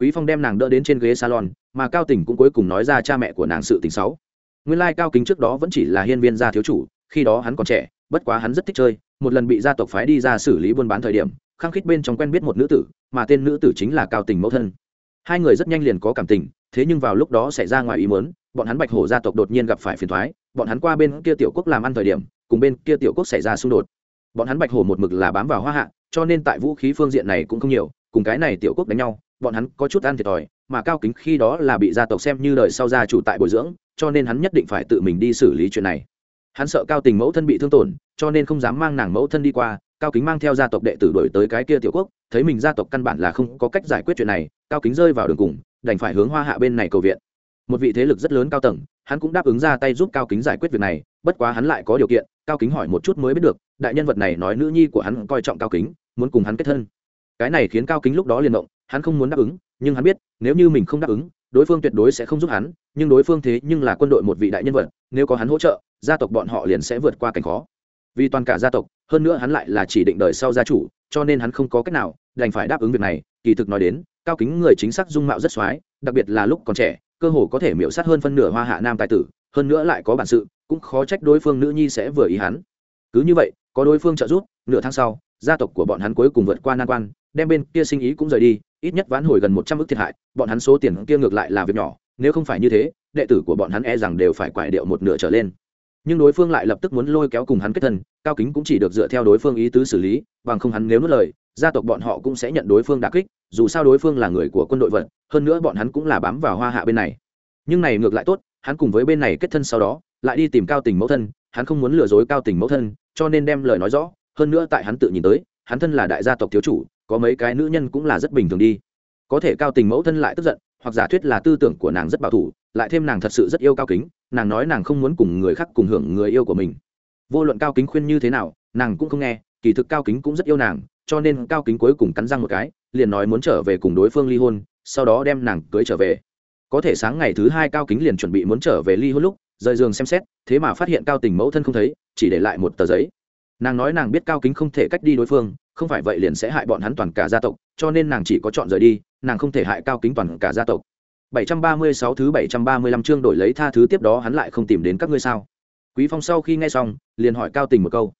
Quý phong đem nàng đỡ đến trên ghế salon, mà cao tình cũng cuối cùng nói ra cha mẹ của nàng sự tình xấu. Nguyên lai cao kính trước đó vẫn chỉ là hiên viên gia thiếu chủ, khi đó hắn còn trẻ, bất quá hắn rất thích chơi, một lần bị gia tộc phái đi ra xử lý buôn bán thời điểm, khăng khít bên trong quen biết một nữ tử, mà tên nữ tử chính là cao tình mẫu thân hai người rất nhanh liền có cảm tình, thế nhưng vào lúc đó xảy ra ngoài ý muốn, bọn hắn bạch hổ gia tộc đột nhiên gặp phải phiền thoái, bọn hắn qua bên kia tiểu quốc làm ăn thời điểm, cùng bên kia tiểu quốc xảy ra xung đột. Bọn hắn bạch hổ một mực là bám vào hoa hạ, cho nên tại vũ khí phương diện này cũng không nhiều, cùng cái này tiểu quốc đánh nhau, bọn hắn có chút ăn thiệt thòi, mà cao kính khi đó là bị gia tộc xem như đời sau gia chủ tại bồi dưỡng, cho nên hắn nhất định phải tự mình đi xử lý chuyện này. Hắn sợ cao tình mẫu thân bị thương tổn, cho nên không dám mang nàng mẫu thân đi qua, cao kính mang theo gia tộc đệ tử đổi tới cái kia tiểu quốc, thấy mình gia tộc căn bản là không có cách giải quyết chuyện này cao kính rơi vào đường cùng, đành phải hướng hoa hạ bên này cầu viện. Một vị thế lực rất lớn cao tầng, hắn cũng đáp ứng ra tay giúp cao kính giải quyết việc này, bất quá hắn lại có điều kiện, cao kính hỏi một chút mới biết được, đại nhân vật này nói nữ nhi của hắn coi trọng cao kính, muốn cùng hắn kết thân. Cái này khiến cao kính lúc đó liền động, hắn không muốn đáp ứng, nhưng hắn biết, nếu như mình không đáp ứng, đối phương tuyệt đối sẽ không giúp hắn, nhưng đối phương thế nhưng là quân đội một vị đại nhân vật, nếu có hắn hỗ trợ, gia tộc bọn họ liền sẽ vượt qua cảnh khó. Vì toàn cả gia tộc, hơn nữa hắn lại là chỉ định đời sau gia chủ, cho nên hắn không có cách nào đành phải đáp ứng việc này, kỳ thực nói đến cao kính người chính xác dung mạo rất x đặc biệt là lúc còn trẻ, cơ hồ có thể miễu sát hơn phân nửa hoa hạ nam tài tử, hơn nữa lại có bản sự, cũng khó trách đối phương nữ nhi sẽ vừa ý hắn. Cứ như vậy, có đối phương trợ giúp, nửa tháng sau, gia tộc của bọn hắn cuối cùng vượt qua nan quan, đem bên kia sinh ý cũng rời đi, ít nhất vãn hồi gần một trăm ước thiệt hại, bọn hắn số tiền kia ngược lại là việc nhỏ, nếu không phải như thế, đệ tử của bọn hắn e rằng đều phải quải điệu một nửa trở lên. Nhưng đối phương lại lập tức muốn lôi kéo cùng hắn kết thân, cao kính cũng chỉ được dựa theo đối phương ý tứ xử lý, bằng không hắn nếu nuốt lời gia tộc bọn họ cũng sẽ nhận đối phương đà kích, dù sao đối phương là người của quân đội vận hơn nữa bọn hắn cũng là bám vào hoa hạ bên này. Nhưng này ngược lại tốt, hắn cùng với bên này kết thân sau đó, lại đi tìm cao tình mẫu thân, hắn không muốn lừa dối cao tình mẫu thân, cho nên đem lời nói rõ, hơn nữa tại hắn tự nhìn tới, hắn thân là đại gia tộc thiếu chủ, có mấy cái nữ nhân cũng là rất bình thường đi. Có thể cao tình mẫu thân lại tức giận, hoặc giả thuyết là tư tưởng của nàng rất bảo thủ, lại thêm nàng thật sự rất yêu cao kính, nàng nói nàng không muốn cùng người khác cùng hưởng người yêu của mình. Vô luận cao kính khuyên như thế nào, nàng cũng không nghe, kỳ thực cao kính cũng rất yêu nàng cho nên cao kính cuối cùng cắn răng một cái, liền nói muốn trở về cùng đối phương ly hôn, sau đó đem nàng cưới trở về. Có thể sáng ngày thứ hai cao kính liền chuẩn bị muốn trở về ly hôn lúc, rời giường xem xét, thế mà phát hiện cao tình mẫu thân không thấy, chỉ để lại một tờ giấy. Nàng nói nàng biết cao kính không thể cách đi đối phương, không phải vậy liền sẽ hại bọn hắn toàn cả gia tộc, cho nên nàng chỉ có chọn rời đi, nàng không thể hại cao kính toàn cả gia tộc. 736 thứ 735 chương đổi lấy tha thứ tiếp đó hắn lại không tìm đến các ngươi sao? Quý phong sau khi nghe xong, liền hỏi cao tình một câu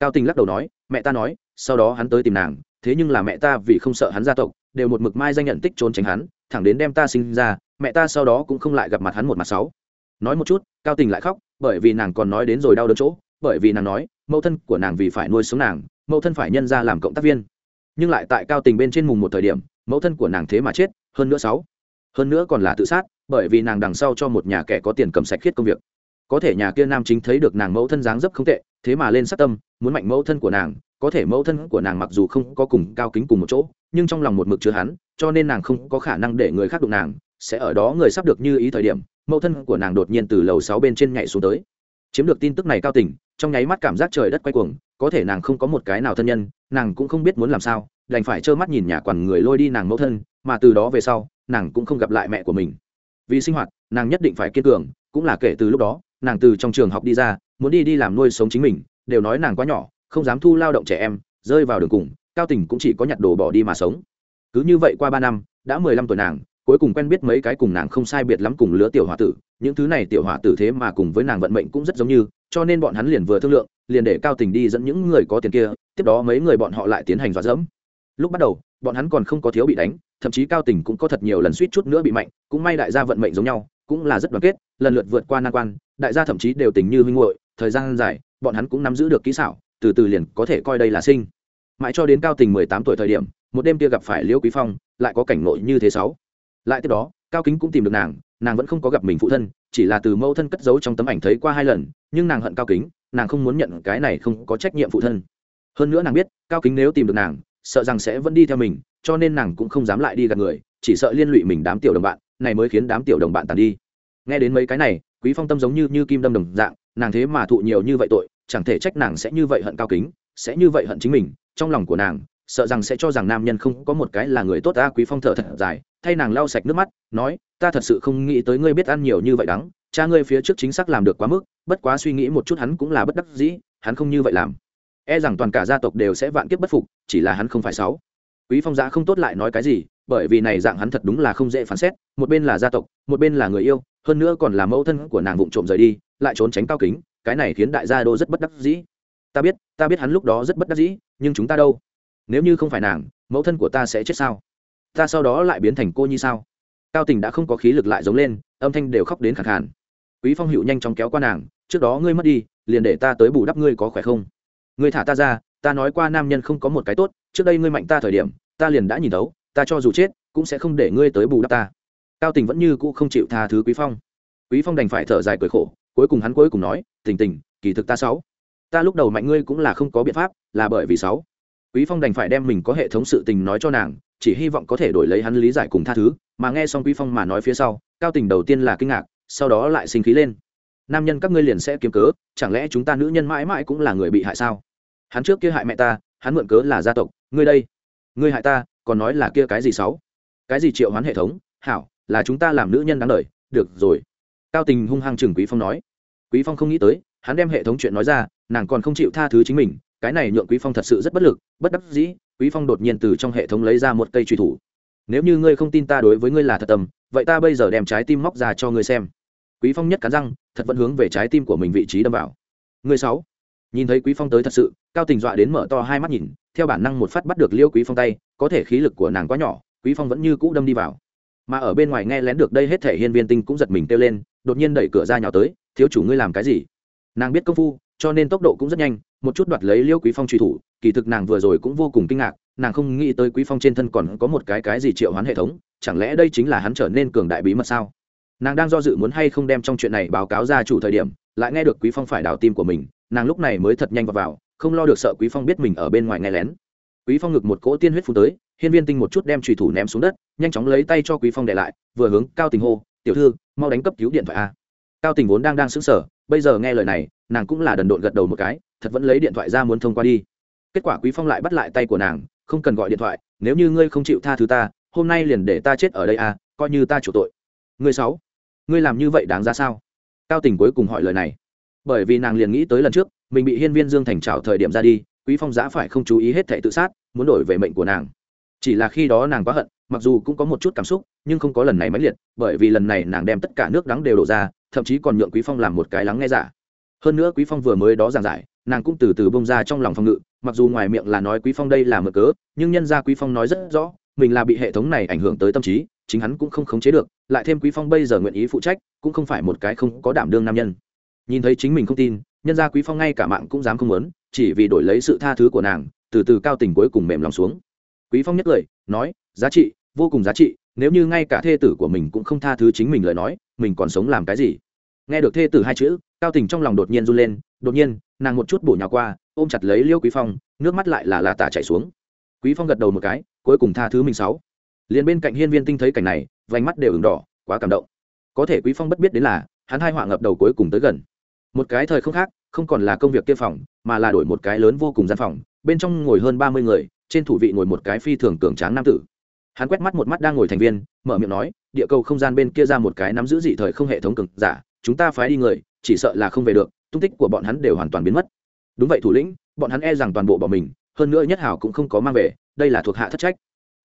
cao tình lắc đầu nói, mẹ ta nói, sau đó hắn tới tìm nàng, thế nhưng là mẹ ta vì không sợ hắn gia tộc, đều một mực mai danh nhận tích trốn tránh hắn, thẳng đến đem ta sinh ra, mẹ ta sau đó cũng không lại gặp mặt hắn một mặt sáu. Nói một chút, cao tình lại khóc, bởi vì nàng còn nói đến rồi đau đớn chỗ, bởi vì nàng nói, mẫu thân của nàng vì phải nuôi sống nàng, mẫu thân phải nhân ra làm cộng tác viên. Nhưng lại tại cao tình bên trên mùng một thời điểm, mẫu thân của nàng thế mà chết, hơn nữa sáu. Hơn nữa còn là tự sát, bởi vì nàng đằng sau cho một nhà kẻ có tiền cầm sạch khiết công việc. Có thể nhà kia nam chính thấy được nàng mẫu thân dáng dấp không tệ thế mà lên sát tâm muốn mạnh mẫu thân của nàng có thể mẫu thân của nàng mặc dù không có cùng cao kính cùng một chỗ nhưng trong lòng một mực chứa hắn cho nên nàng không có khả năng để người khác đụng nàng sẽ ở đó người sắp được như ý thời điểm mẫu thân của nàng đột nhiên từ lầu sáu bên trên nhảy xuống tới. Chiếm được tin tức này cao tỉnh, trong nháy mắt cảm giác trời đất quay cuồng có thể nàng không có một cái nào thân nhân nàng cũng không biết muốn làm sao đành phải trơ mắt nhìn nhà quản người lôi đi nàng mẫu thân mà từ đó về sau nàng cũng không gặp lại mẹ của mình. Vì sinh hoạt nàng nhất định phải kiên cường cũng là kể từ lúc đó nàng từ trong trường học đi ra muốn đi đi làm nuôi sống chính mình, đều nói nàng quá nhỏ, không dám thu lao động trẻ em, rơi vào đường cùng, cao tình cũng chỉ có nhặt đồ bỏ đi mà sống. Cứ như vậy qua ba năm, đã mười lăm tuổi nàng, cuối cùng quen biết mấy cái cùng nàng không sai biệt lắm cùng lứa tiểu h a tử, những thứ này tiểu h a tử thế mà cùng với nàng vận mệnh cũng rất giống như, cho nên bọn hắn liền vừa thương lượng, liền để cao tình đi dẫn những người có tiền kia, tiếp đó mấy người bọn họ lại tiến hành dọa dẫm. Lúc bắt đầu, bọn hắn còn không có thiếu bị đánh, thậm chí cao tình cũng có thật nhiều lần suýt chút nữa bị mạnh, cũng may đại gia vận mệnh giống nhau, cũng là rất đoàn kết, lần lượt vượt qua nan quan đại gia thậm chí đều tình như huynh hội thời gian dài, bọn hắn cũng nắm giữ được kỹ xảo, từ từ liền có thể coi đây là sinh. Mãi cho đến cao tình mười tám tuổi thời điểm, một đêm kia gặp phải liễu quý phong, lại có cảnh nội như thế sáu. Lại tiếp đó, cao kính cũng tìm được nàng nàng vẫn không có gặp mình phụ thân, chỉ là từ mẫu thân cất giấu trong tấm ảnh thấy qua hai lần, nhưng nàng hận cao kính, nàng không muốn nhận cái này không có trách nhiệm phụ thân. Hơn nữa nàng biết, cao kính nếu tìm được nàng, sợ rằng sẽ vẫn đi theo mình, cho nên nàng cũng không dám lại đi gặp người, chỉ sợ liên lụy mình đám tiểu đồng bạn, này mới khiến đám tiểu đồng bạn tàn đi. Nghe đến mấy cái này quý phong tâm giống như như kim đâm đồng dạng, nàng thế mà thụ nhiều như vậy tội, chẳng thể trách nàng sẽ như vậy hận cao kính, sẽ như vậy hận chính mình. Trong lòng của nàng, sợ rằng sẽ cho rằng nam nhân không có một cái là người tốt. Ta quý phong thở thật dài, thay nàng lau sạch nước mắt, nói, ta thật sự không nghĩ tới ngươi biết ăn nhiều như vậy đắng. Cha ngươi phía trước chính xác làm được quá mức, bất quá suy nghĩ một chút hắn cũng là bất đắc dĩ, hắn không như vậy làm. E rằng toàn cả gia tộc đều sẽ vạn kiếp bất phục, chỉ là hắn không phải sáu. Quý phong giã không tốt lại nói cái gì, bởi vì này dạng hắn thật đúng là không dễ phán xét, một bên là gia tộc, một bên là người yêu hơn nữa còn là mẫu thân của nàng vụng trộm rời đi, lại trốn tránh cao kính, cái này khiến đại gia đô rất bất đắc dĩ. Ta biết ta biết hắn lúc đó rất bất đắc dĩ, nhưng chúng ta đâu? Nếu như không phải nàng, mẫu thân của ta sẽ chết sao? Ta sau đó lại biến thành cô nhi sao? Cao tình đã không có khí lực lại giống lên, âm thanh đều khóc đến khẳng hẳn. quý phong hữu nhanh chóng kéo qua nàng, trước đó ngươi mất đi, liền để ta tới bù đắp ngươi có khỏe không? Ngươi thả ta ra, ta nói qua nam nhân không có một cái tốt, trước đây ngươi mạnh ta thời điểm, ta liền đã nhìn thấu, ta cho dù chết, cũng sẽ không để ngươi tới bù đắp ta cao tình vẫn như cũ không chịu tha thứ quý phong. Quý phong đành phải thở dài cười khổ, cuối cùng hắn cuối cùng nói, tình tình, kỳ thực ta sáu. Ta lúc đầu mạnh ngươi cũng là không có biện pháp, là bởi vì sáu. Quý phong đành phải đem mình có hệ thống sự tình nói cho nàng, chỉ hy vọng có thể đổi lấy hắn lý giải cùng tha thứ, mà nghe xong quý phong mà nói phía sau, cao tình đầu tiên là kinh ngạc, sau đó lại sinh khí lên. Nam nhân các ngươi liền sẽ kiếm cớ, chẳng lẽ chúng ta nữ nhân mãi mãi cũng là người bị hại sao? Hắn trước kia hại mẹ ta, hắn mượn cớ là gia tộc, ngươi đây, ngươi hại ta, còn nói là kia cái gì sáu? Cái gì triệu hoán hệ thống? Hảo là chúng ta làm nữ nhân đáng đời, được rồi. Cao tình hung hăng chừng quý phong nói. Quý phong không nghĩ tới, hắn đem hệ thống chuyện nói ra, nàng còn không chịu tha thứ chính mình, cái này nhượng quý phong thật sự rất bất lực, bất đắc dĩ, quý phong đột nhiên từ trong hệ thống lấy ra một cây truy thủ. Nếu như ngươi không tin ta đối với ngươi là thật tâm, vậy ta bây giờ đem trái tim móc ra cho ngươi xem. Quý phong nhất cắn răng, thật vẫn hướng về trái tim của mình vị trí đâm vào. Ngươi sáu. Nhìn thấy quý phong tới thật sự, cao tình dọa đến mở to hai mắt nhìn, theo bản năng một phát bắt được liêu quý phong tay, có thể khí lực của nàng quá nhỏ, quý phong vẫn như cũ đâm đi vào mà ở bên ngoài nghe lén được đây hết thể hiên viên tinh cũng giật mình kêu lên đột nhiên đẩy cửa ra nhào tới thiếu chủ ngươi làm cái gì? Nàng biết công phu cho nên tốc độ cũng rất nhanh một chút đoạt lấy liêu quý phong truy thủ kỳ thực nàng vừa rồi cũng vô cùng kinh ngạc nàng không nghĩ tới quý phong trên thân còn có một cái cái gì triệu hoán hệ thống chẳng lẽ đây chính là hắn trở nên cường đại bí mật sao? Nàng đang do dự muốn hay không đem trong chuyện này báo cáo ra chủ thời điểm lại nghe được quý phong phải đào tim của mình nàng lúc này mới thật nhanh vào, vào không lo được sợ quý phong biết mình ở bên ngoài nghe lén. Quý phong ngực một cỗ tiên huyết phun tới hiên viên tinh một chút đem trùy thủ ném xuống đất, nhanh chóng lấy tay cho quý phong để lại, vừa hướng cao tình hô, tiểu thư, mau đánh cấp cứu điện thoại a. Cao tình vốn đang đang sững sờ, bây giờ nghe lời này, nàng cũng là đần độn gật đầu một cái, thật vẫn lấy điện thoại ra muốn thông qua đi. Kết quả quý phong lại bắt lại tay của nàng, không cần gọi điện thoại, nếu như ngươi không chịu tha thứ ta, hôm nay liền để ta chết ở đây à coi như ta chủ tội. Ngươi sáu ngươi làm như vậy đáng ra sao? Cao tình cuối cùng hỏi lời này. Bởi vì nàng liền nghĩ tới lần trước, mình bị hiên viên dương thành trào thời điểm ra đi, quý phong giã phải không chú ý hết thảy tự sát, muốn đổi về mệnh của nàng chỉ là khi đó nàng quá hận, mặc dù cũng có một chút cảm xúc, nhưng không có lần này mãnh liệt, bởi vì lần này nàng đem tất cả nước đắng đều đổ ra, thậm chí còn nhượng quý phong làm một cái lắng nghe giả. Hơn nữa quý phong vừa mới đó giảng giải, nàng cũng từ từ bông ra trong lòng phòng ngự, mặc dù ngoài miệng là nói quý phong đây là mở cớ, nhưng nhân ra quý phong nói rất rõ, mình là bị hệ thống này ảnh hưởng tới tâm trí, chính hắn cũng không khống chế được, lại thêm quý phong bây giờ nguyện ý phụ trách, cũng không phải một cái không có đảm đương nam nhân. Nhìn thấy chính mình không tin, nhân ra quý phong ngay cả mạng cũng dám không muốn, chỉ vì đổi lấy sự tha thứ của nàng, từ từ cao tình cuối cùng mềm lòng xuống quý phong nhất lời nói, giá trị, vô cùng giá trị, nếu như ngay cả thê tử của mình cũng không tha thứ chính mình lời nói, mình còn sống làm cái gì? Nghe được thê tử hai chữ, cao tình trong lòng đột nhiên run lên, đột nhiên, nàng một chút bổ nhào qua, ôm chặt lấy liêu quý phong, nước mắt lại là là tả chảy xuống. Quý phong gật đầu một cái, cuối cùng tha thứ mình sáu. Liền bên cạnh hiên viên tinh thấy cảnh này, vành mắt đều ửng đỏ, quá cảm động. Có thể quý phong bất biết đến là, hắn hai họa ngập đầu cuối cùng tới gần. Một cái thời không khác, không còn là công việc kia phòng, mà là đổi một cái lớn vô cùng gian phòng, bên trong ngồi hơn ba mươi người trên thủ vị ngồi một cái phi thường cường tráng nam tử. Hắn quét mắt một mắt đang ngồi thành viên, mở miệng nói, địa cầu không gian bên kia ra một cái nắm giữ dị thời không hệ thống cường giả, chúng ta phái đi người, chỉ sợ là không về được, tung tích của bọn hắn đều hoàn toàn biến mất. Đúng vậy thủ lĩnh, bọn hắn e rằng toàn bộ bỏ mình, hơn nữa nhất hảo cũng không có mang về, đây là thuộc hạ thất trách.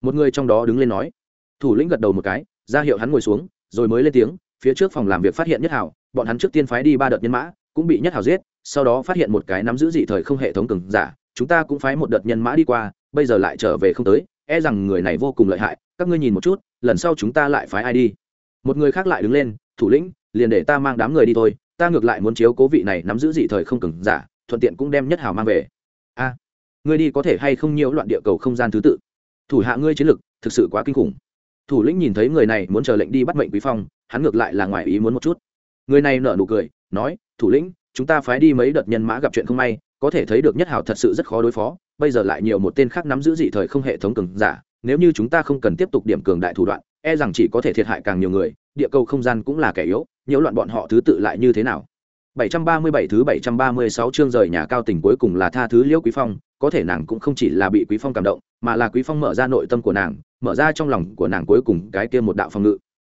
Một người trong đó đứng lên nói. Thủ lĩnh gật đầu một cái, ra hiệu hắn ngồi xuống, rồi mới lên tiếng, phía trước phòng làm việc phát hiện nhất hảo bọn hắn trước tiên phái đi ba đợt nhân mã, cũng bị nhất hảo giết, sau đó phát hiện một cái nắm giữ dị thời không hệ thống cường giả chúng ta cũng phái một đợt nhân mã đi qua bây giờ lại trở về không tới e rằng người này vô cùng lợi hại các ngươi nhìn một chút lần sau chúng ta lại phái ai đi? Một người khác lại đứng lên thủ lĩnh liền để ta mang đám người đi thôi ta ngược lại muốn chiếu cố vị này nắm giữ dị thời không cường giả thuận tiện cũng đem nhất hảo mang về. A à, ngươi đi có thể hay không nhiễu loạn địa cầu không gian thứ tự? Thủ hạ ngươi chiến lực thực sự quá kinh khủng. Thủ lĩnh nhìn thấy người này muốn chờ lệnh đi bắt mệnh quý phong hắn ngược lại là ngoài ý muốn một chút. Người này nở nụ cười nói thủ lĩnh chúng ta phái đi mấy đợt nhân mã gặp chuyện không may có thể thấy được nhất hảo thật sự rất khó đối phó bây giờ lại nhiều một tên khác nắm giữ dị thời không hệ thống cường giả nếu như chúng ta không cần tiếp tục điểm cường đại thủ đoạn e rằng chỉ có thể thiệt hại càng nhiều người địa cầu không gian cũng là kẻ yếu nhiễu loạn bọn họ thứ tự lại như thế nào 737 thứ 736 chương rời nhà cao tỉnh cuối cùng là tha thứ Liễu Quý Phong, có thể nàng cũng không chỉ là bị Quý Phong cảm động, mà là Quý Phong mở ra nội tâm của nàng, mở ra trong lòng của nàng cuối cùng cái kia một đạo phòng ngự.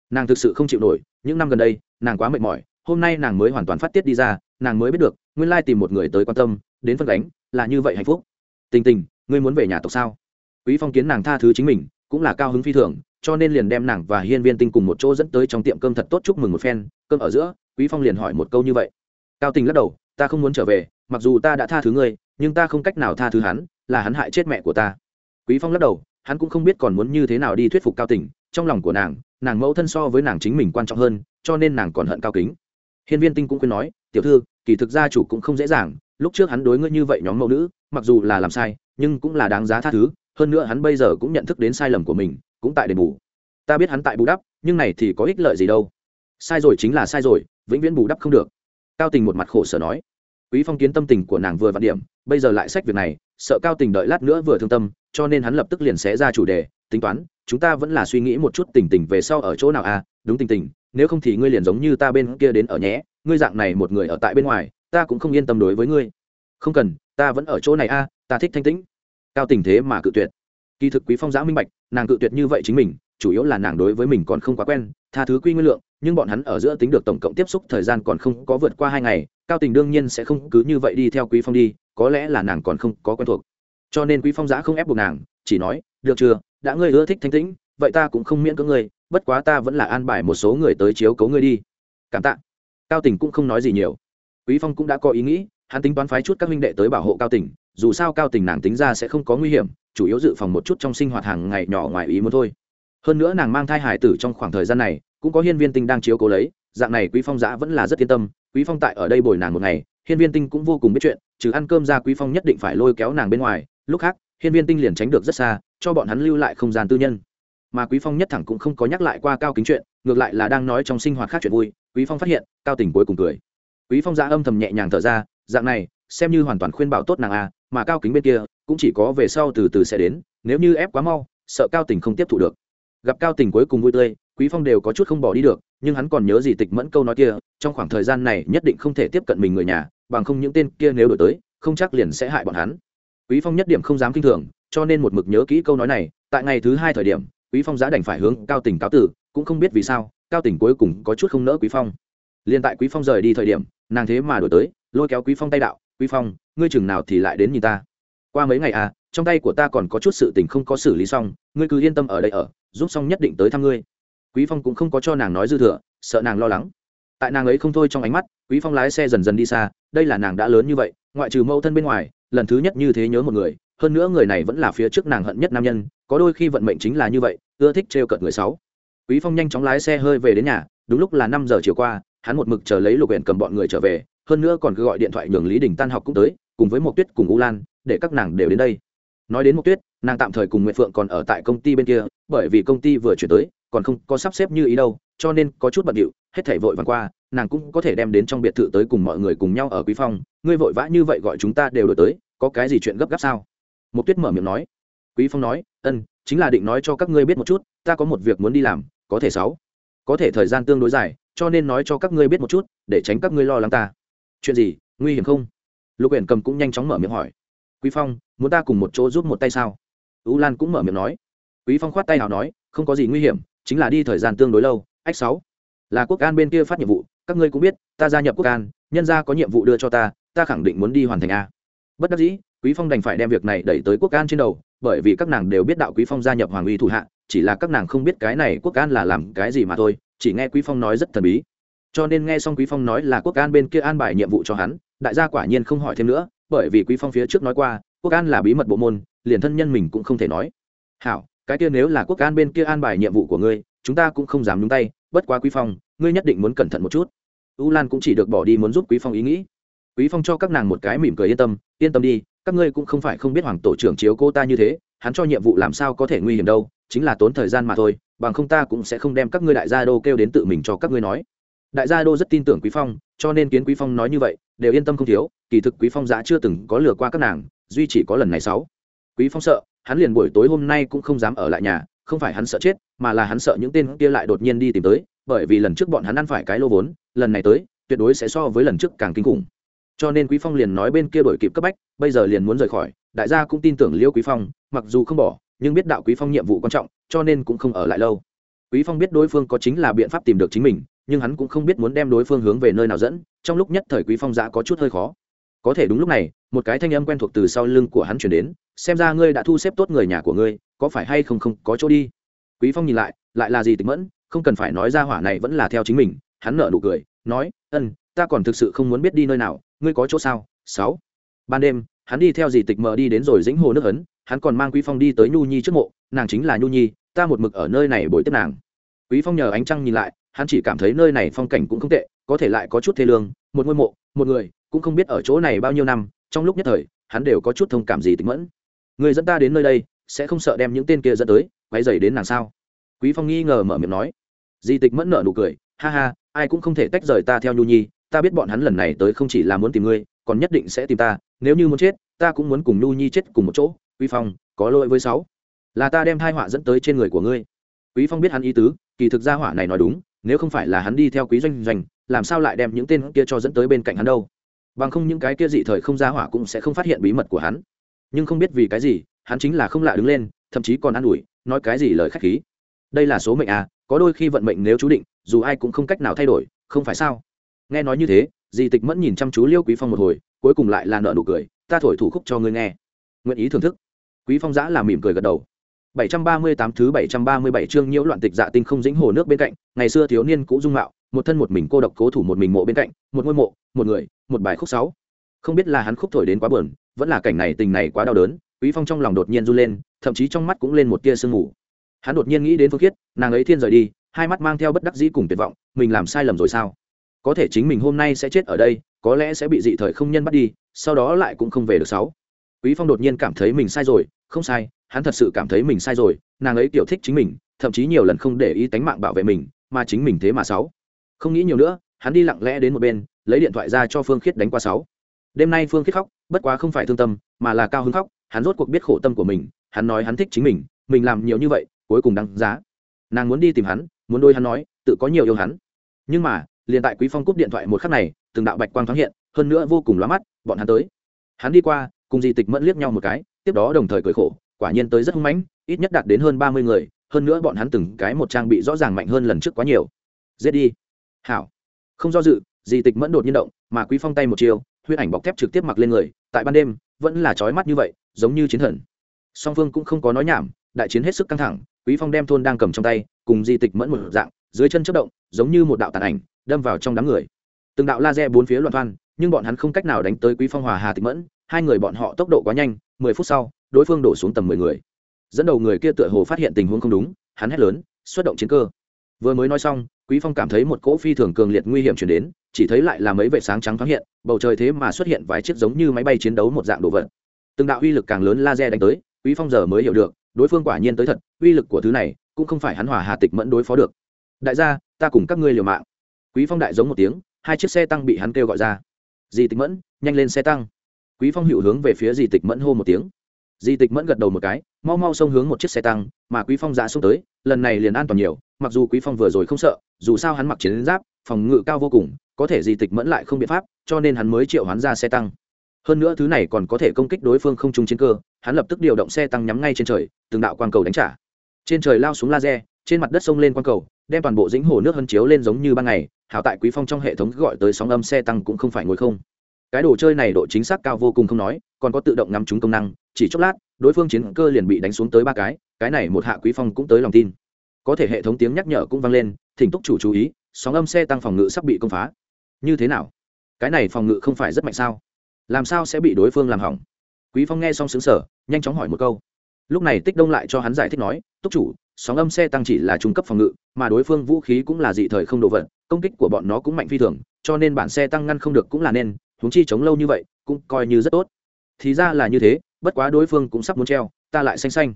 Nàng thực sự không chịu nổi, những năm gần đây, nàng quá mệt mỏi, hôm nay nàng mới hoàn toàn phát tiết đi ra, nàng mới biết được, nguyên lai tìm một người tới quan tâm, đến phân đánh, là như vậy hạnh phúc. Tình Tình, ngươi muốn về nhà tộc sao? Quý Phong kiến nàng tha thứ chính mình, cũng là cao hứng phi thường, cho nên liền đem nàng và Hiên Viên Tinh cùng một chỗ dẫn tới trong tiệm cơm thật tốt chúc mừng một phen, cơm ở giữa, Quý Phong liền hỏi một câu như vậy cao tình lắc đầu ta không muốn trở về mặc dù ta đã tha thứ ngươi nhưng ta không cách nào tha thứ hắn là hắn hại chết mẹ của ta quý phong lắc đầu hắn cũng không biết còn muốn như thế nào đi thuyết phục cao tình trong lòng của nàng nàng mẫu thân so với nàng chính mình quan trọng hơn cho nên nàng còn hận cao kính hiên viên tinh cũng khuyên nói tiểu thư kỳ thực gia chủ cũng không dễ dàng, lúc trước hắn đối ngươi như vậy nhóm mẫu nữ, mặc dù là làm sai, nhưng cũng là đáng giá tha thứ, hơn nữa hắn bây giờ cũng nhận thức đến sai lầm của mình, cũng tại đền bù. Ta biết hắn tại bù đắp, nhưng này thì có ích lợi gì đâu. Sai rồi chính là sai rồi, vĩnh viễn bù đắp không được. Cao tình một mặt khổ sở nói. Quý phong kiến tâm tình của nàng vừa vặn điểm, bây giờ lại sách việc này, sợ cao tình đợi lát nữa vừa thương tâm, cho nên hắn lập tức liền xé ra chủ đề, tính toán, chúng ta vẫn là suy nghĩ một chút tình tình về sau ở chỗ nào à đúng tình tình, nếu không thì ngươi liền giống như ta bên kia đến ở nhé ngươi dạng này một người ở tại bên ngoài ta cũng không yên tâm đối với ngươi. Không cần ta vẫn ở chỗ này a à, ta thích thanh tĩnh. Cao tình thế mà cự tuyệt. Kỳ thực quý phong giã minh bạch nàng cự tuyệt như vậy chính mình chủ yếu là nàng đối với mình còn không quá quen tha thứ quy nguyên lượng nhưng bọn hắn ở giữa tính được tổng cộng tiếp xúc thời gian còn không có vượt qua hai ngày cao tình đương nhiên sẽ không cứ như vậy đi theo quý phong đi có lẽ là nàng còn không có quen thuộc. Cho nên quý phong giã không ép buộc nàng chỉ nói được chưa? Đã ngươi ưa thích thanh tĩnh vậy ta cũng không miễn cưỡng ngươi bất quá ta vẫn là an bài một số người tới chiếu cấu ngươi đi. Cảm tạ cao Tỉnh cũng không nói gì nhiều. Quý phong cũng đã có ý nghĩ hắn tính toán phái chút các minh đệ tới bảo hộ cao Tỉnh, dù sao cao Tỉnh nàng tính ra sẽ không có nguy hiểm chủ yếu dự phòng một chút trong sinh hoạt hàng ngày nhỏ ngoài ý muốn thôi. Hơn nữa nàng mang thai hải tử trong khoảng thời gian này cũng có hiên viên tinh đang chiếu cố lấy dạng này quý phong giã vẫn là rất yên tâm quý phong tại ở đây bồi nàng một ngày hiên viên tinh cũng vô cùng biết chuyện trừ ăn cơm ra quý phong nhất định phải lôi kéo nàng bên ngoài lúc khác hiên viên tinh liền tránh được rất xa cho bọn hắn lưu lại không gian tư nhân. Mà quý phong nhất thẳng cũng không có nhắc lại qua cao kính chuyện ngược lại là đang nói trong sinh hoạt khác chuyện vui quý phong phát hiện, cao tình cuối cùng cười. Quý phong ra âm thầm nhẹ nhàng thở ra, dạng này, xem như hoàn toàn khuyên bảo tốt nàng a, mà cao kính bên kia, cũng chỉ có về sau từ từ sẽ đến, nếu như ép quá mau, sợ cao tình không tiếp thu được. Gặp cao tình cuối cùng vui tươi, quý phong đều có chút không bỏ đi được, nhưng hắn còn nhớ gì tịch mẫn câu nói kia, trong khoảng thời gian này nhất định không thể tiếp cận mình người nhà, bằng không những tên kia nếu đổi tới, không chắc liền sẽ hại bọn hắn. Quý phong nhất điểm không dám kinh thường, cho nên một mực nhớ kỹ câu nói này, tại ngày thứ hai thời điểm quý phong giá đành phải hướng cao Tỉnh cáo tử, cũng không biết vì sao, cao Tỉnh cuối cùng có chút không nỡ quý phong. Liền tại quý phong rời đi thời điểm, nàng thế mà đổi tới, lôi kéo quý phong tay đạo, quý phong, ngươi chừng nào thì lại đến nhìn ta? Qua mấy ngày à trong tay của ta còn có chút sự tình không có xử lý xong, ngươi cứ yên tâm ở đây ở, giúp xong nhất định tới thăm ngươi. Quý phong cũng không có cho nàng nói dư thừa, sợ nàng lo lắng. Tại nàng ấy không thôi trong ánh mắt, quý phong lái xe dần dần đi xa, đây là nàng đã lớn như vậy, ngoại trừ mâu thân bên ngoài, lần thứ nhất như thế nhớ một người hơn nữa người này vẫn là phía trước nàng hận nhất nam nhân, có đôi khi vận mệnh chính là như vậy, ưa thích trêu cợt người sáu. Quý phong nhanh chóng lái xe hơi về đến nhà, đúng lúc là năm giờ chiều qua, hắn một mực chờ lấy lục huyện cầm bọn người trở về, hơn nữa còn cứ gọi điện thoại nhường lý đình tan học cũng tới, cùng với một tuyết cùng u lan, để các nàng đều đến đây. Nói đến một tuyết, nàng tạm thời cùng nguyễn phượng còn ở tại công ty bên kia, bởi vì công ty vừa chuyển tới, còn không có sắp xếp như ý đâu, cho nên có chút bận điệu, hết thảy vội vàng qua, nàng cũng có thể đem đến trong biệt thự tới cùng mọi người cùng nhau ở quý phong. Ngươi vội vã như vậy gọi chúng ta đều đổi tới, có cái gì chuyện gấp gáp sao? Mục tuyết mở miệng nói. Quý phong nói, ân, chính là định nói cho các ngươi biết một chút, ta có một việc muốn đi làm, có thể sáu. Có thể thời gian tương đối dài, cho nên nói cho các ngươi biết một chút, để tránh các ngươi lo lắng ta. Chuyện gì, nguy hiểm không? Lục uyển cầm cũng nhanh chóng mở miệng hỏi. Quý phong, muốn ta cùng một chỗ giúp một tay sao? U lan cũng mở miệng nói. Quý phong khoát tay nào nói, không có gì nguy hiểm, chính là đi thời gian tương đối lâu, ách sáu. Là quốc an bên kia phát nhiệm vụ, các ngươi cũng biết, ta gia nhập quốc an, nhân gia có nhiệm vụ đưa cho ta ta khẳng định muốn đi hoàn thành a. Bất đắc dĩ quý phong đành phải đem việc này đẩy tới quốc an trên đầu, bởi vì các nàng đều biết đạo quý phong gia nhập hoàng uy thủ hạ, chỉ là các nàng không biết cái này quốc an là làm cái gì mà thôi, chỉ nghe quý phong nói rất thần bí. Cho nên nghe xong quý phong nói là quốc an bên kia an bài nhiệm vụ cho hắn, đại gia quả nhiên không hỏi thêm nữa, bởi vì quý phong phía trước nói qua, quốc an là bí mật bộ môn, liền thân nhân mình cũng không thể nói. Hảo, cái kia nếu là quốc an bên kia an bài nhiệm vụ của ngươi, chúng ta cũng không dám nhúng tay, bất quá quý phong, ngươi nhất định muốn cẩn thận một chút. U lan cũng chỉ được bỏ đi muốn giúp quý phong ý nghĩ. Quý phong cho các nàng một cái mỉm cười yên tâm yên tâm đi các ngươi cũng không phải không biết hoàng tổ trưởng chiếu cô ta như thế, hắn cho nhiệm vụ làm sao có thể nguy hiểm đâu, chính là tốn thời gian mà thôi, bằng không ta cũng sẽ không đem các ngươi đại gia đô kêu đến tự mình cho các ngươi nói. Đại gia đô rất tin tưởng quý phong, cho nên kiến quý phong nói như vậy, đều yên tâm không thiếu, kỳ thực quý phong giá chưa từng có lừa qua các nàng, duy chỉ có lần này sáu. Quý phong sợ, hắn liền buổi tối hôm nay cũng không dám ở lại nhà, không phải hắn sợ chết, mà là hắn sợ những tên kia lại đột nhiên đi tìm tới, bởi vì lần trước bọn hắn ăn phải cái lô vốn, lần này tới, tuyệt đối sẽ so với lần trước càng kinh khủng cho nên quý phong liền nói bên kia đổi kịp cấp bách, bây giờ liền muốn rời khỏi, đại gia cũng tin tưởng liêu quý phong, mặc dù không bỏ, nhưng biết đạo quý phong nhiệm vụ quan trọng, cho nên cũng không ở lại lâu. Quý phong biết đối phương có chính là biện pháp tìm được chính mình, nhưng hắn cũng không biết muốn đem đối phương hướng về nơi nào dẫn, trong lúc nhất thời quý phong giã có chút hơi khó. Có thể đúng lúc này, một cái thanh âm quen thuộc từ sau lưng của hắn chuyển đến, xem ra ngươi đã thu xếp tốt người nhà của ngươi, có phải hay không không có chỗ đi? Quý phong nhìn lại lại là gì tịch mẫn, không cần phải nói ra hỏa này vẫn là theo chính mình, hắn nở nụ cười, nói ân ta còn thực sự không muốn biết đi nơi nào, ngươi có chỗ sao? Sáu. Ban đêm, hắn đi theo dì tịch mờ đi đến rồi dĩnh hồ nước ấn hắn còn mang quý phong đi tới nhu nhi trước mộ, nàng chính là nhu nhi, ta một mực ở nơi này bồi tiếp nàng. Quý phong nhờ ánh trăng nhìn lại, hắn chỉ cảm thấy nơi này phong cảnh cũng không tệ, có thể lại có chút thê lương, một ngôi mộ, một người, cũng không biết ở chỗ này bao nhiêu năm, trong lúc nhất thời, hắn đều có chút thông cảm gì tịch mẫn. Người dẫn ta đến nơi đây, sẽ không sợ đem những tên kia dẫn tới quay dày đến nàng sao? Quý phong nghi ngờ mở miệng nói. Di tịch mẫn nở nụ cười, ha ha, ai cũng không thể tách rời ta theo nhu nhi ta biết bọn hắn lần này tới không chỉ là muốn tìm ngươi, còn nhất định sẽ tìm ta, nếu như muốn chết, ta cũng muốn cùng nhu nhi chết cùng một chỗ. Quý phong, có lỗi với sáu. Là ta đem thai họa dẫn tới trên người của ngươi. Quý phong biết hắn ý tứ, kỳ thực gia hỏa này nói đúng, nếu không phải là hắn đi theo quý doanh doanh, làm sao lại đem những tên kia cho dẫn tới bên cạnh hắn đâu? Bằng không những cái kia dị thời không gia hỏa cũng sẽ không phát hiện bí mật của hắn. Nhưng không biết vì cái gì, hắn chính là không lạ đứng lên, thậm chí còn an ủi, nói cái gì lời khách khí. Đây là số mệnh à có đôi khi vận mệnh nếu chú định, dù ai cũng không cách nào thay đổi, không phải sao? Nghe nói như thế, di tịch mẫn nhìn chăm chú liêu quý phong một hồi, cuối cùng lại là nợ nụ cười, ta thổi thủ khúc cho ngươi nghe. Nguyện ý thưởng thức. Quý phong giã là mỉm cười gật đầu. 738 thứ 737 chương nhiễu loạn tịch dạ tinh không dĩnh hồ nước bên cạnh, ngày xưa thiếu niên cũ dung mạo, một thân một mình cô độc cố thủ một mình mộ bên cạnh, một ngôi mộ, một người, một bài khúc sáu. Không biết là hắn khúc thổi đến quá buồn, vẫn là cảnh này tình này quá đau đớn, quý phong trong lòng đột nhiên run lên, thậm chí trong mắt cũng lên một tia sương mù. Hắn đột nhiên nghĩ đến phương khiết, nàng ấy thiên rời đi, hai mắt mang theo bất đắc dĩ cùng tuyệt vọng, mình làm sai lầm rồi sao? Có thể chính mình hôm nay sẽ chết ở đây, có lẽ sẽ bị dị thời không nhân bắt đi, sau đó lại cũng không về được sáu. Quý phong đột nhiên cảm thấy mình sai rồi, không sai, hắn thật sự cảm thấy mình sai rồi, nàng ấy tiểu thích chính mình, thậm chí nhiều lần không để ý tánh mạng bảo vệ mình, mà chính mình thế mà sáu. Không nghĩ nhiều nữa, hắn đi lặng lẽ đến một bên, lấy điện thoại ra cho phương khiết đánh qua sáu. Đêm nay phương khiết khóc, bất quá không phải thương tâm, mà là cao hứng khóc, hắn rốt cuộc biết khổ tâm của mình, hắn nói hắn thích chính mình mình làm nhiều như vậy, cuối cùng đáng giá. Nàng muốn đi tìm hắn, muốn đôi hắn nói, tự có nhiều yêu hắn. Nhưng mà liền tại quý phong cúp điện thoại một khắc này, từng đạo bạch quang thoáng hiện, hơn nữa vô cùng lóa mắt, bọn hắn tới. Hắn đi qua, cùng di tịch mẫn liếc nhau một cái, tiếp đó đồng thời cười khổ, quả nhiên tới rất hung mãnh, ít nhất đạt đến hơn ba mươi người, hơn nữa bọn hắn từng cái một trang bị rõ ràng mạnh hơn lần trước quá nhiều. Giết đi. Hảo. Không do dự, di tịch mẫn đột nhiên động, mà quý phong tay một chiều, huyết ảnh bọc thép trực tiếp mặc lên người, tại ban đêm, vẫn là trói mắt như vậy, giống như chiến thần. Song phương cũng không có nói nhảm, đại chiến hết sức căng thẳng, quý phong đem thôn đang cầm trong tay, cùng di tịch mẫn một dạng, dưới chân chất động, giống như một đạo tàn ảnh đâm vào trong đám người. Từng đạo laser bốn phía loạn thoan, nhưng bọn hắn không cách nào đánh tới quý phong hòa hà tịch mẫn, hai người bọn họ tốc độ quá nhanh, mười phút sau, đối phương đổ xuống tầm mười người. Dẫn đầu người kia tựa hồ phát hiện tình huống không đúng, hắn hét lớn, xuất động chiến cơ! Vừa mới nói xong, quý phong cảm thấy một cỗ phi thường cường liệt nguy hiểm chuyển đến, chỉ thấy lại là mấy vệ sáng trắng thoáng hiện, bầu trời thế mà xuất hiện vài chiếc giống như máy bay chiến đấu một dạng đồ vật. Từng đạo uy lực càng lớn laser đánh tới, quý phong giờ mới hiểu được, đối phương quả nhiên tới thật, uy lực của thứ này cũng không phải hắn hòa hà tịch mẫn đối phó được. Đại gia, ta cùng các ngươi liều mạng quý phong đại giống một tiếng, hai chiếc xe tăng bị hắn kêu gọi ra. Di tịch mẫn, nhanh lên xe tăng. Quý phong hiệu hướng về phía Di tịch mẫn hô một tiếng. Di tịch mẫn gật đầu một cái, mau mau xông hướng một chiếc xe tăng, mà quý phong ra xông tới, lần này liền an toàn nhiều, mặc dù quý phong vừa rồi không sợ, dù sao hắn mặc chiến giáp, phòng ngự cao vô cùng, có thể Di tịch mẫn lại không biện pháp, cho nên hắn mới triệu hắn ra xe tăng. Hơn nữa thứ này còn có thể công kích đối phương không trung chiến cơ, hắn lập tức điều động xe tăng nhắm ngay trên trời, từng đạo quang cầu đánh trả. Trên trời lao xuống laser, trên mặt đất sông lên quang cầu đem toàn bộ dĩnh hồ nước hân chiếu lên giống như ban ngày hảo tại quý phong trong hệ thống gọi tới sóng âm xe tăng cũng không phải ngồi không. Cái đồ chơi này độ chính xác cao vô cùng không nói, còn có tự động ngắm trúng công năng, chỉ chốc lát, đối phương chiến cơ liền bị đánh xuống tới ba cái cái này một hạ quý phong cũng tới lòng tin. Có thể hệ thống tiếng nhắc nhở cũng vang lên, thỉnh túc chủ chú ý, sóng âm xe tăng phòng ngự sắp bị công phá. Như thế nào? Cái này phòng ngự không phải rất mạnh sao? Làm sao sẽ bị đối phương làm hỏng? Quý phong nghe xong xứng sở nhanh chóng hỏi một câu. Lúc này tích đông lại cho hắn giải thích nói, túc chủ sóng âm xe tăng chỉ là trung cấp phòng ngự, mà đối phương vũ khí cũng là dị thời không đồ vật, công kích của bọn nó cũng mạnh phi thường, cho nên bản xe tăng ngăn không được cũng là nên, huống chi chống lâu như vậy, cũng coi như rất tốt. Thì ra là như thế, bất quá đối phương cũng sắp muốn treo, ta lại xanh xanh.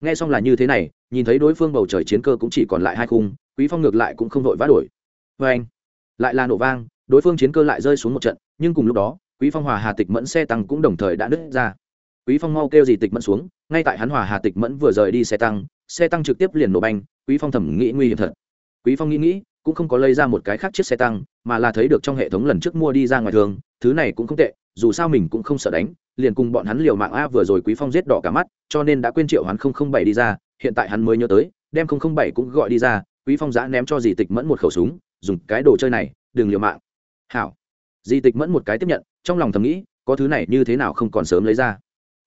Nghe xong là như thế này, nhìn thấy đối phương bầu trời chiến cơ cũng chỉ còn lại hai khung, quý phong ngược lại cũng không vội vã đổi. Vê anh. Lại là nổ vang, đối phương chiến cơ lại rơi xuống một trận, nhưng cùng lúc đó, quý phong hòa hà tịch mẫn xe tăng cũng đồng thời đã nứt ra. Quý phong mau kêu gì tịch mẫn xuống ngay tại hắn hòa hà tịch mẫn vừa rời đi xe tăng xe tăng trực tiếp liền nổ banh, quý phong thẩm nghĩ nguy hiểm thật. Quý phong nghĩ nghĩ, cũng không có lấy ra một cái khác chiếc xe tăng, mà là thấy được trong hệ thống lần trước mua đi ra ngoài thường, thứ này cũng không tệ, dù sao mình cũng không sợ đánh, liền cùng bọn hắn liều mạng a vừa rồi quý phong giết đỏ cả mắt, cho nên đã quên triệu hắn không không bảy đi ra, hiện tại hắn mới nhớ tới, đem không không bảy cũng gọi đi ra, quý phong giã ném cho dì tịch mẫn một khẩu súng, dùng cái đồ chơi này, đừng liều mạng. Hảo. Dì tịch mẫn một cái tiếp nhận, trong lòng thầm nghĩ, có thứ này như thế nào không còn sớm lấy ra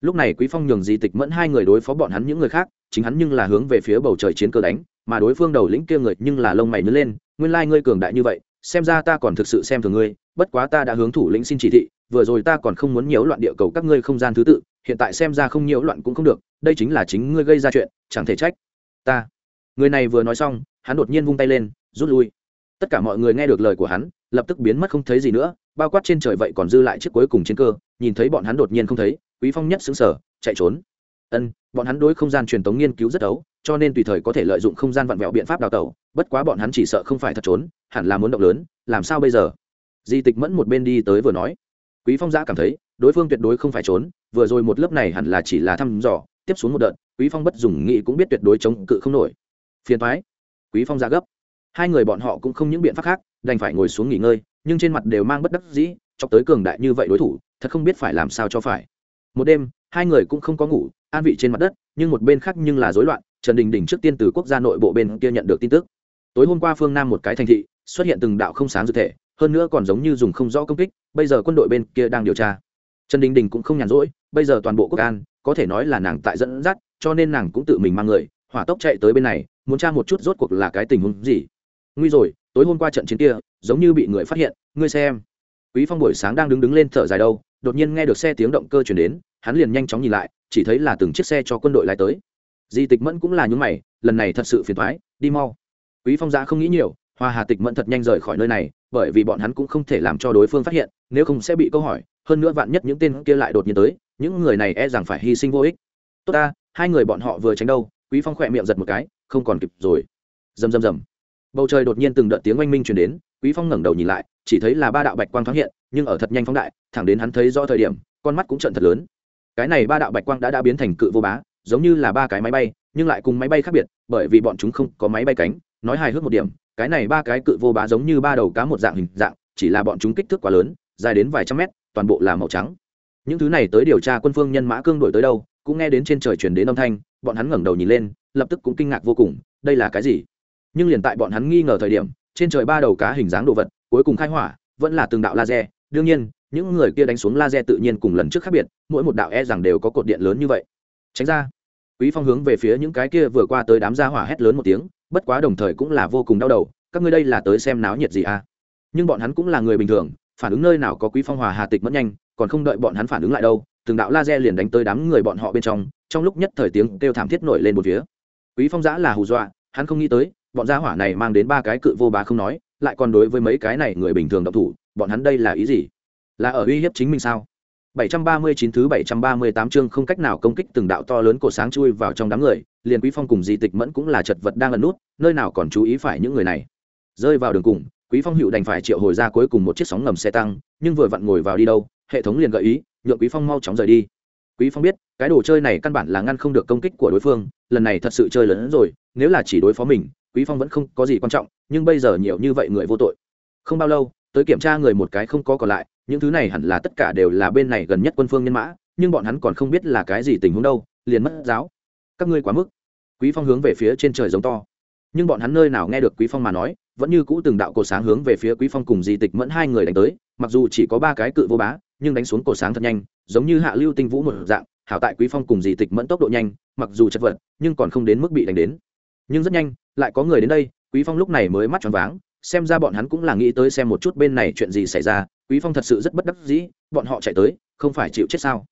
lúc này quý phong nhường di tịch mẫn hai người đối phó bọn hắn những người khác, chính hắn nhưng là hướng về phía bầu trời chiến cơ đánh, mà đối phương đầu lĩnh kia người nhưng là lông mày nhớ lên, nguyên lai ngươi cường đại như vậy, xem ra ta còn thực sự xem thường ngươi, bất quá ta đã hướng thủ lĩnh xin chỉ thị, vừa rồi ta còn không muốn nhiễu loạn địa cầu các ngươi không gian thứ tự, hiện tại xem ra không nhiễu loạn cũng không được, đây chính là chính ngươi gây ra chuyện, chẳng thể trách ta. Người này vừa nói xong, hắn đột nhiên vung tay lên, rút lui. Tất cả mọi người nghe được lời của hắn, lập tức biến mất không thấy gì nữa, bao quát trên trời vậy còn dư lại chiếc cuối cùng chiến cơ, nhìn thấy bọn hắn đột nhiên không thấy quý phong nhất xứng sở chạy trốn. Ân bọn hắn đối không gian truyền tống nghiên cứu rất đấu, cho nên tùy thời có thể lợi dụng không gian vặn vẹo biện pháp đào tẩu bất quá bọn hắn chỉ sợ không phải thật trốn hẳn là muốn động lớn làm sao bây giờ? Di tịch mẫn một bên đi tới vừa nói. Quý phong giã cảm thấy đối phương tuyệt đối không phải trốn vừa rồi một lớp này hẳn là chỉ là thăm dò tiếp xuống một đợt quý phong bất dùng nghị cũng biết tuyệt đối chống cự không nổi. Phiền thoái quý phong ra gấp. Hai người bọn họ cũng không những biện pháp khác đành phải ngồi xuống nghỉ ngơi nhưng trên mặt đều mang bất đắc dĩ cho tới cường đại như vậy đối thủ thật không biết phải làm sao cho phải một đêm, hai người cũng không có ngủ, an vị trên mặt đất, nhưng một bên khác nhưng là rối loạn, trần đình đình trước tiên từ quốc gia nội bộ bên kia nhận được tin tức. Tối hôm qua phương nam một cái thành thị, xuất hiện từng đạo không sáng dự thể, hơn nữa còn giống như dùng không rõ công kích, bây giờ quân đội bên kia đang điều tra. Trần đình đình cũng không nhàn rỗi, bây giờ toàn bộ quốc an, có thể nói là nàng tại dẫn dắt, cho nên nàng cũng tự mình mang người, hỏa tốc chạy tới bên này, muốn tra một chút rốt cuộc là cái tình huống gì. Nguy rồi, tối hôm qua trận chiến kia, giống như bị người phát hiện, ngươi xem. Quý phong buổi sáng đang đứng đứng lên thở dài đâu đột nhiên nghe được xe tiếng động cơ chuyển đến, hắn liền nhanh chóng nhìn lại, chỉ thấy là từng chiếc xe cho quân đội lái tới. Di tịch mẫn cũng là những mày, lần này thật sự phiền thoái đi mau. Quý phong giã không nghĩ nhiều, hoa hà tịch mẫn thật nhanh rời khỏi nơi này, bởi vì bọn hắn cũng không thể làm cho đối phương phát hiện, nếu không sẽ bị câu hỏi, hơn nữa vạn nhất những tên kia lại đột nhiên tới, những người này e rằng phải hy sinh vô ích. Tốt ta, hai người bọn họ vừa tránh đâu? Quý phong khỏe miệng giật một cái, không còn kịp rồi. Rầm rầm rầm. Bầu trời đột nhiên từng đợt tiếng oanh minh truyền đến, quý phong ngẩng đầu nhìn lại, chỉ thấy là ba đạo bạch quang thoáng hiện nhưng ở thật nhanh phóng đại, thẳng đến hắn thấy rõ thời điểm, con mắt cũng trận thật lớn. Cái này ba đạo bạch quang đã đã biến thành cự vô bá, giống như là ba cái máy bay, nhưng lại cùng máy bay khác biệt, bởi vì bọn chúng không có máy bay cánh. Nói hài hước một điểm, cái này ba cái cự vô bá giống như ba đầu cá một dạng hình dạng, chỉ là bọn chúng kích thước quá lớn, dài đến vài trăm mét, toàn bộ là màu trắng. Những thứ này tới điều tra quân phương nhân mã cương đổi tới đâu, cũng nghe đến trên trời truyền đến âm thanh, bọn hắn ngẩng đầu nhìn lên, lập tức cũng kinh ngạc vô cùng, đây là cái gì? Nhưng liền tại bọn hắn nghi ngờ thời điểm, trên trời ba đầu cá hình dáng đồ vật, cuối cùng khai hỏa, vẫn là từng đạo laser đương nhiên, những người kia đánh xuống laser tự nhiên cùng lần trước khác biệt, mỗi một đạo e rằng đều có cột điện lớn như vậy. Tránh ra. Quý phong hướng về phía những cái kia vừa qua tới đám gia hỏa hét lớn một tiếng, bất quá đồng thời cũng là vô cùng đau đầu, các ngươi đây là tới xem náo nhiệt gì à? Nhưng bọn hắn cũng là người bình thường, phản ứng nơi nào có quý phong hòa hà tịch mất nhanh, còn không đợi bọn hắn phản ứng lại đâu, từng đạo laser liền đánh tới đám người bọn họ bên trong trong lúc nhất thời tiếng kêu thảm thiết nổi lên một phía. Quý phong giã là hù dọa, hắn không nghĩ tới, bọn gia hỏa này mang đến ba cái cự vô bá không nói, lại còn đối với mấy cái này người bình thường độc thủ bọn hắn đây là ý gì là ở uy hiếp chính mình sao 739 thứ 738 chương không cách nào công kích từng đạo to lớn cổ sáng chui vào trong đám người, liền Quý Phong cùng Di Tịch Mẫn cũng là chật vật đang ẩn nút, nơi nào còn chú ý phải những người này. Rơi vào đường cùng, Quý Phong hữu đành phải triệu hồi ra cuối cùng một chiếc sóng ngầm xe tăng, nhưng vừa vặn ngồi vào đi đâu, hệ thống liền gợi ý, nhượng Quý Phong mau chóng rời đi. Quý Phong biết, cái đồ chơi này căn bản là ngăn không được công kích của đối phương, lần này thật sự chơi lớn hơn rồi, nếu là chỉ đối phó mình, Quý Phong vẫn không có gì quan trọng, nhưng bây giờ nhiều như vậy người vô tội. Không bao lâu, tới kiểm tra người một cái không có còn lại, những thứ này hẳn là tất cả đều là bên này gần nhất quân phương nhân mã nhưng bọn hắn còn không biết là cái gì tình huống đâu liền mất giáo. Các ngươi quá mức. Quý phong hướng về phía trên trời giống to. Nhưng bọn hắn nơi nào nghe được quý phong mà nói vẫn như cũ từng đạo cổ sáng hướng về phía quý phong cùng di tịch mẫn hai người đánh tới mặc dù chỉ có ba cái cự vô bá nhưng đánh xuống cổ sáng thật nhanh giống như hạ lưu tinh vũ một dạng hảo tại quý phong cùng di tịch mẫn tốc độ nhanh mặc dù chật vật nhưng còn không đến mức bị đánh đến. Nhưng rất nhanh lại có người đến đây quý phong lúc này mới mắt tròn váng xem ra bọn hắn cũng là nghĩ tới xem một chút bên này chuyện gì xảy ra, quý phong thật sự rất bất đắc dĩ, bọn họ chạy tới, không phải chịu chết sao?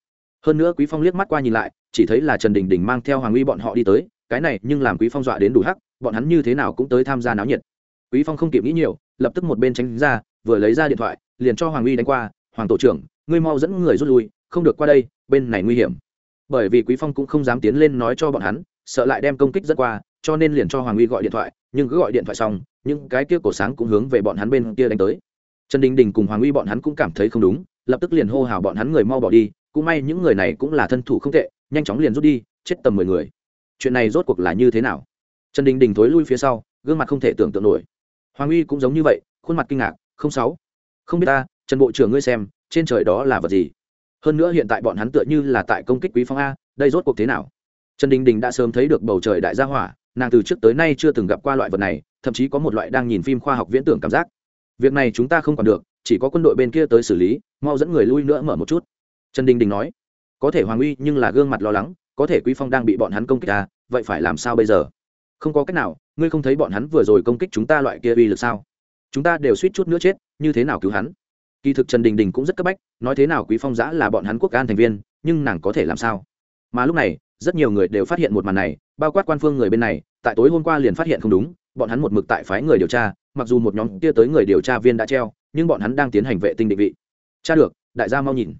Hơn nữa quý phong liếc mắt qua nhìn lại, chỉ thấy là trần đình đình mang theo hoàng uy bọn họ đi tới, cái này nhưng làm quý phong dọa đến đủ hắc, bọn hắn như thế nào cũng tới tham gia náo nhiệt. Quý phong không kịp nghĩ nhiều, lập tức một bên tránh ra, vừa lấy ra điện thoại, liền cho hoàng uy đánh qua, hoàng tổ trưởng, ngươi mau dẫn người rút lui, không được qua đây, bên này nguy hiểm. Bởi vì quý phong cũng không dám tiến lên nói cho bọn hắn, sợ lại đem công kích dẫn qua, cho nên liền cho hoàng uy gọi điện thoại, nhưng cứ gọi điện thoại xong những cái kia cổ sáng cũng hướng về bọn hắn bên kia đánh tới. Trần đình đình cùng hoàng uy bọn hắn cũng cảm thấy không đúng, lập tức liền hô hào bọn hắn người mau bỏ đi, cũng may những người này cũng là thân thủ không tệ, nhanh chóng liền rút đi, chết tầm mười người. Chuyện này rốt cuộc là như thế nào? Trần đình đình thối lui phía sau, gương mặt không thể tưởng tượng nổi. Hoàng uy cũng giống như vậy, khuôn mặt kinh ngạc, không sáu, không biết ta, trần bộ trưởng ngươi xem, trên trời đó là vật gì? Hơn nữa hiện tại bọn hắn tựa như là tại công kích quý phong a, đây rốt cuộc thế nào? Trần đình đình đã sớm thấy được bầu trời đại gia hỏa, nàng từ trước tới nay chưa từng gặp qua loại vật này thậm chí có một loại đang nhìn phim khoa học viễn tưởng cảm giác. Việc này chúng ta không còn được, chỉ có quân đội bên kia tới xử lý, mau dẫn người lui nữa mở một chút. Trần đình đình nói. Có thể hoàng uy nhưng là gương mặt lo lắng, có thể quý phong đang bị bọn hắn công kích à vậy phải làm sao bây giờ? Không có cách nào, ngươi không thấy bọn hắn vừa rồi công kích chúng ta loại kia uy lực sao? Chúng ta đều suýt chút nữa chết, như thế nào cứu hắn? Kỳ thực trần đình đình cũng rất cấp bách, nói thế nào quý phong giã là bọn hắn quốc an thành viên, nhưng nàng có thể làm sao? Mà lúc này, rất nhiều người đều phát hiện một màn này, bao quát quan phương người bên này, tại tối hôm qua liền phát hiện không đúng bọn hắn một mực tại phái người điều tra, mặc dù một nhóm kia tới người điều tra viên đã treo, nhưng bọn hắn đang tiến hành vệ tinh định vị. Tra được, đại gia mau nhìn.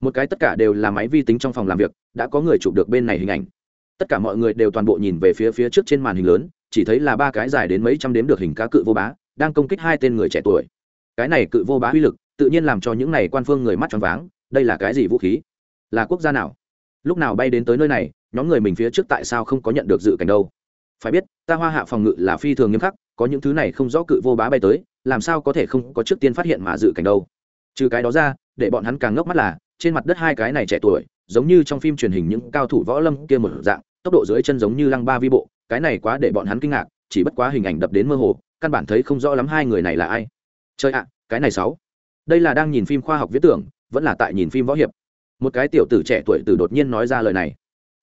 Một cái tất cả đều là máy vi tính trong phòng làm việc, đã có người chụp được bên này hình ảnh. Tất cả mọi người đều toàn bộ nhìn về phía phía trước trên màn hình lớn, chỉ thấy là ba cái dài đến mấy trăm đếm được hình cá cự vô bá, đang công kích hai tên người trẻ tuổi. Cái này cự vô bá uy lực, tự nhiên làm cho những này quan phương người mắt choáng váng, đây là cái gì vũ khí? Là quốc gia nào? Lúc nào bay đến tới nơi này, nhóm người mình phía trước tại sao không có nhận được dự cảnh đâu? Phải biết, ta hoa hạ phòng ngự là phi thường nghiêm khắc, có những thứ này không rõ cự vô bá bay tới, làm sao có thể không có trước tiên phát hiện mà dự cảnh đâu. Trừ cái đó ra, để bọn hắn càng ngốc mắt là, trên mặt đất hai cái này trẻ tuổi, giống như trong phim truyền hình những cao thủ võ lâm kia một dạng, tốc độ dưới chân giống như lăng ba vi bộ, cái này quá để bọn hắn kinh ngạc, chỉ bất quá hình ảnh đập đến mơ hồ, căn bản thấy không rõ lắm hai người này là ai. Chơi ạ, cái này sáu. Đây là đang nhìn phim khoa học viễn tưởng, vẫn là tại nhìn phim võ hiệp. Một cái tiểu tử trẻ tuổi từ đột nhiên nói ra lời này.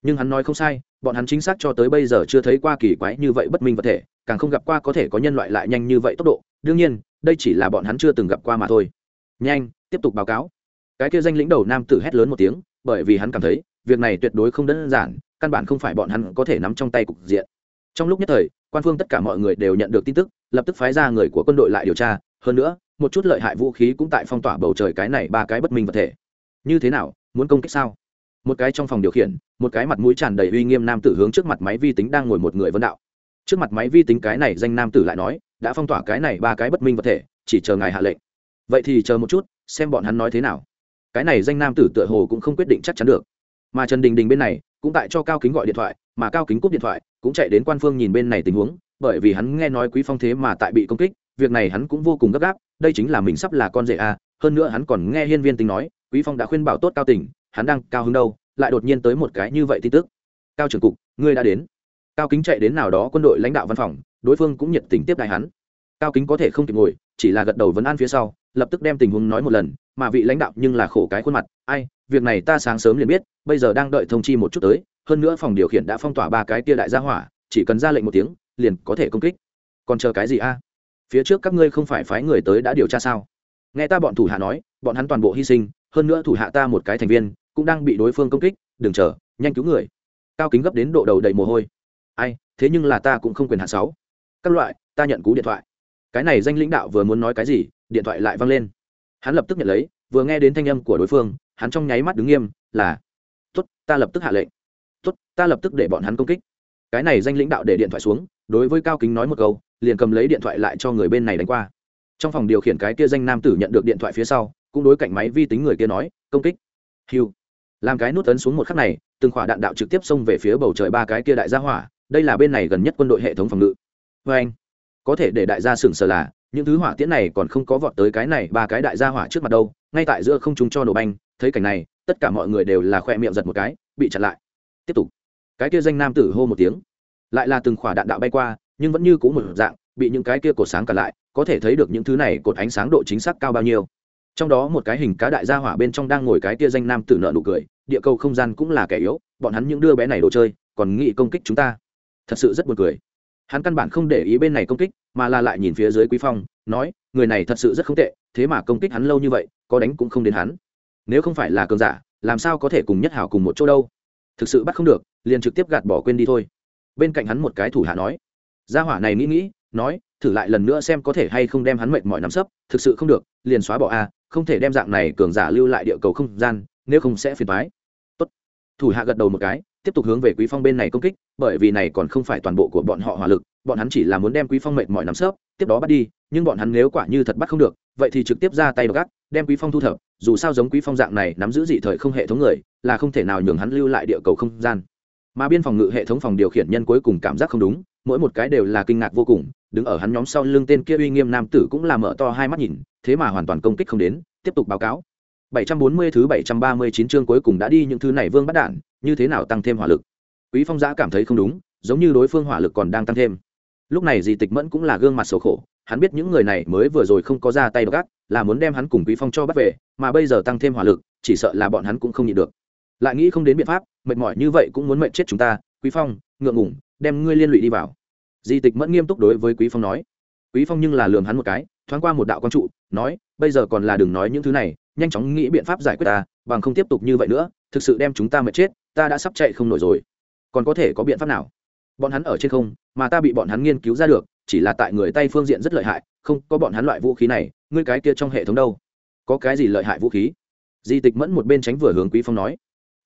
Nhưng hắn nói không sai bọn hắn chính xác cho tới bây giờ chưa thấy qua kỳ quái như vậy bất minh vật thể, càng không gặp qua có thể có nhân loại lại nhanh như vậy tốc độ. Đương nhiên, đây chỉ là bọn hắn chưa từng gặp qua mà thôi. Nhanh, tiếp tục báo cáo. Cái kia danh lĩnh đầu nam tử hét lớn một tiếng, bởi vì hắn cảm thấy, việc này tuyệt đối không đơn giản, căn bản không phải bọn hắn có thể nắm trong tay cục diện. Trong lúc nhất thời, quan phương tất cả mọi người đều nhận được tin tức, lập tức phái ra người của quân đội lại điều tra. Hơn nữa, một chút lợi hại vũ khí cũng tại phong tỏa bầu trời cái này ba cái bất minh vật thể. Như thế nào, muốn công kích sao? Một cái trong phòng điều khiển, một cái mặt mũi tràn đầy uy nghiêm nam tử hướng trước mặt máy vi tính đang ngồi một người vấn đạo. Trước mặt máy vi tính cái này danh nam tử lại nói, đã phong tỏa cái này ba cái bất minh vật thể, chỉ chờ ngài hạ lệnh. Vậy thì chờ một chút, xem bọn hắn nói thế nào. Cái này danh nam tử tựa hồ cũng không quyết định chắc chắn được. Mà trần đình đình bên này, cũng tại cho cao kính gọi điện thoại, mà cao kính cúp điện thoại, cũng chạy đến quan phương nhìn bên này tình huống, bởi vì hắn nghe nói quý phong thế mà tại bị công kích, việc này hắn cũng vô cùng gấp gáp, đây chính là mình sắp là con rể a hơn nữa hắn còn nghe hiên viên tính nói, quý phong đã khuyên bảo tốt cao tỉnh hắn đang cao hứng đâu, lại đột nhiên tới một cái như vậy tin tức. Cao trưởng cục, ngươi đã đến. Cao kính chạy đến nào đó quân đội lãnh đạo văn phòng, đối phương cũng nhiệt tình tiếp đại hắn. Cao kính có thể không kịp ngồi, chỉ là gật đầu vấn an phía sau, lập tức đem tình huống nói một lần, mà vị lãnh đạo nhưng là khổ cái khuôn mặt, ai, việc này ta sáng sớm liền biết, bây giờ đang đợi thông chi một chút tới, hơn nữa phòng điều khiển đã phong tỏa ba cái tia đại gia hỏa, chỉ cần ra lệnh một tiếng, liền có thể công kích. Còn chờ cái gì a? Phía trước các ngươi không phải phái người tới đã điều tra sao? Nghe ta bọn thủ hạ nói, bọn hắn toàn bộ hy sinh, hơn nữa thủ hạ ta một cái thành viên cũng đang bị đối phương công kích, đừng chờ, nhanh cứu người. Cao kính gấp đến độ đầu đầy mồ hôi. Ai, thế nhưng là ta cũng không quyền hạ sáu. Các loại, ta nhận cú điện thoại. Cái này danh lãnh đạo vừa muốn nói cái gì, điện thoại lại văng lên. Hắn lập tức nhận lấy, vừa nghe đến thanh âm của đối phương, hắn trong nháy mắt đứng nghiêm, là, tốt, ta lập tức hạ lệnh. Tốt, ta lập tức để bọn hắn công kích. Cái này danh lãnh đạo để điện thoại xuống, đối với cao kính nói một câu, liền cầm lấy điện thoại lại cho người bên này đánh qua. Trong phòng điều khiển cái kia danh nam tử nhận được điện thoại phía sau, cũng đối cạnh máy vi tính người kia nói, công kích. Hiu làm cái nút ấn xuống một khắc này, từng khỏa đạn đạo trực tiếp xông về phía bầu trời ba cái kia đại gia hỏa, đây là bên này gần nhất quân đội hệ thống phòng ngự. Vê anh, có thể để đại gia sừng sờ là, những thứ hỏa tiễn này còn không có vọt tới cái này ba cái đại gia hỏa trước mặt đâu, ngay tại giữa không chúng cho nổ banh, thấy cảnh này, tất cả mọi người đều là khoe miệng giật một cái, bị chặn lại. Tiếp tục. Cái kia danh nam tử hô một tiếng. Lại là từng khỏa đạn đạo bay qua, nhưng vẫn như cũ một dạng, bị những cái kia cột sáng cả lại, có thể thấy được những thứ này cột ánh sáng độ chính xác cao bao nhiêu. Trong đó một cái hình cá đại gia hỏa bên trong đang ngồi cái kia danh nam tử nợ nụ cười địa cầu không gian cũng là kẻ yếu, bọn hắn những đứa bé này đồ chơi, còn nghĩ công kích chúng ta. Thật sự rất buồn cười. Hắn căn bản không để ý bên này công kích, mà là lại nhìn phía dưới quý phong, nói, người này thật sự rất không tệ, thế mà công kích hắn lâu như vậy, có đánh cũng không đến hắn. Nếu không phải là cường giả, làm sao có thể cùng nhất hảo cùng một chỗ đâu? Thực sự bắt không được, liền trực tiếp gạt bỏ quên đi thôi. Bên cạnh hắn một cái thủ hạ nói, gia hỏa này nghĩ nghĩ, nói, thử lại lần nữa xem có thể hay không đem hắn mệt mỏi nắm sấp, thực sự không được, liền xóa bỏ a, không thể đem dạng này cường giả lưu lại địa cầu không gian nếu không sẽ phiền toái. Tốt. Thủ hạ gật đầu một cái, tiếp tục hướng về quý phong bên này công kích, bởi vì này còn không phải toàn bộ của bọn họ hỏa lực, bọn hắn chỉ là muốn đem quý phong mệt mỏi nắm sấp, tiếp đó bắt đi, nhưng bọn hắn nếu quả như thật bắt không được, vậy thì trực tiếp ra tay gác, đem quý phong thu thập, dù sao giống quý phong dạng này nắm giữ dị thời không hệ thống người, là không thể nào nhường hắn lưu lại địa cầu không gian. Mà biên phòng ngự hệ thống phòng điều khiển nhân cuối cùng cảm giác không đúng, mỗi một cái đều là kinh ngạc vô cùng, đứng ở hắn nhóm sau lưng tên kia uy nghiêm nam tử cũng là mở to hai mắt nhìn, thế mà hoàn toàn công kích không đến, tiếp tục báo cáo. 740 thứ 739 chương cuối cùng đã đi những thứ này vương bắt đạn, như thế nào tăng thêm hỏa lực? Quý phong giã cảm thấy không đúng, giống như đối phương hỏa lực còn đang tăng thêm. Lúc này di tịch mẫn cũng là gương mặt xấu khổ, hắn biết những người này mới vừa rồi không có ra tay gác là muốn đem hắn cùng quý phong cho bắt về, mà bây giờ tăng thêm hỏa lực, chỉ sợ là bọn hắn cũng không nhịn được. Lại nghĩ không đến biện pháp, mệt mỏi như vậy cũng muốn mệt chết chúng ta, quý phong, ngượng ngủng đem ngươi liên lụy đi vào. Di tịch mẫn nghiêm túc đối với quý phong nói. Quý phong nhưng là lườm hắn một cái thoáng qua một đạo quan trụ, nói, bây giờ còn là đừng nói những thứ này, nhanh chóng nghĩ biện pháp giải quyết ta, bằng không tiếp tục như vậy nữa, thực sự đem chúng ta mệt chết, ta đã sắp chạy không nổi rồi. Còn có thể có biện pháp nào? Bọn hắn ở trên không, mà ta bị bọn hắn nghiên cứu ra được, chỉ là tại người tay phương diện rất lợi hại, không có bọn hắn loại vũ khí này, ngươi cái kia trong hệ thống đâu? Có cái gì lợi hại vũ khí? Di tịch mẫn một bên tránh vừa hướng quý phong nói.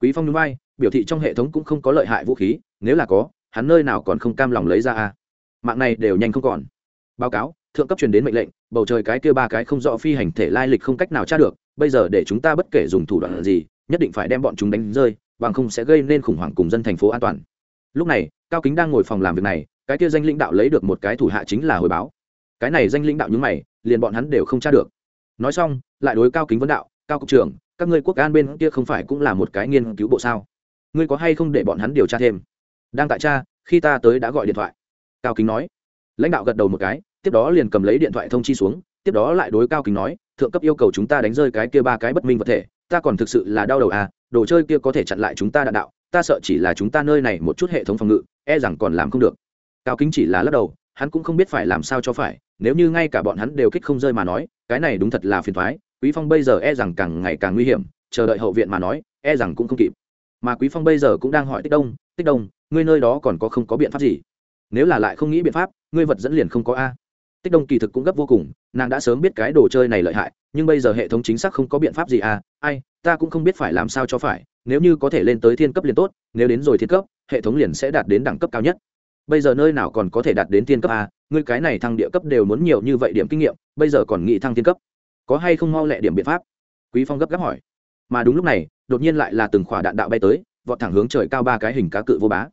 Quý phong núi bay biểu thị trong hệ thống cũng không có lợi hại vũ khí, nếu là có, hắn nơi nào còn không cam lòng lấy ra à? Mạng này đều nhanh không còn. Báo cáo thượng cấp truyền đến mệnh lệnh, bầu trời cái kia ba cái không rõ phi hành thể lai lịch không cách nào tra được, bây giờ để chúng ta bất kể dùng thủ đoạn gì, nhất định phải đem bọn chúng đánh rơi, bằng không sẽ gây nên khủng hoảng cùng dân thành phố an toàn. Lúc này, cao kính đang ngồi phòng làm việc này, cái kia danh lãnh đạo lấy được một cái thủ hạ chính là hồi báo. Cái này danh lãnh đạo nhúng mày, liền bọn hắn đều không tra được. Nói xong, lại đối cao kính vấn đạo, cao cục trưởng, các ngươi quốc an bên kia không phải cũng là một cái nghiên cứu bộ sao? Ngươi có hay không để bọn hắn điều tra thêm? Đang tại cha khi ta tới đã gọi điện thoại. Cao kính nói lãnh đạo gật đầu một cái, tiếp đó liền cầm lấy điện thoại thông chi xuống, tiếp đó lại đối cao kính nói, thượng cấp yêu cầu chúng ta đánh rơi cái kia ba cái bất minh vật thể, ta còn thực sự là đau đầu à đồ chơi kia có thể chặn lại chúng ta đạn đạo, ta sợ chỉ là chúng ta nơi này một chút hệ thống phòng ngự e rằng còn làm không được. Cao kính chỉ là lắc đầu, hắn cũng không biết phải làm sao cho phải, nếu như ngay cả bọn hắn đều kích không rơi mà nói, cái này đúng thật là phiền thoái quý phong bây giờ e rằng càng ngày càng nguy hiểm, chờ đợi hậu viện mà nói e rằng cũng không kịp. Mà quý phong bây giờ cũng đang hỏi tích đông tích đông, ngươi nơi đó còn có không có biện pháp gì? Nếu là lại không nghĩ biện pháp ngươi vật dẫn liền không có a. Tích đông kỳ thực cũng gấp vô cùng, nàng đã sớm biết cái đồ chơi này lợi hại, nhưng bây giờ hệ thống chính xác không có biện pháp gì à ai, ta cũng không biết phải làm sao cho phải, nếu như có thể lên tới thiên cấp liền tốt, nếu đến rồi thiên cấp, hệ thống liền sẽ đạt đến đẳng cấp cao nhất. Bây giờ nơi nào còn có thể đạt đến thiên cấp a? Ngươi cái này thăng địa cấp đều muốn nhiều như vậy điểm kinh nghiệm, bây giờ còn nghĩ thăng thiên cấp. Có hay không mau lẹ điểm biện pháp? Quý phong gấp gáp hỏi. Mà đúng lúc này, đột nhiên lại là từng khỏa đạn đạo bay tới, vọt thẳng hướng trời cao ba cái hình cá cự vô bá.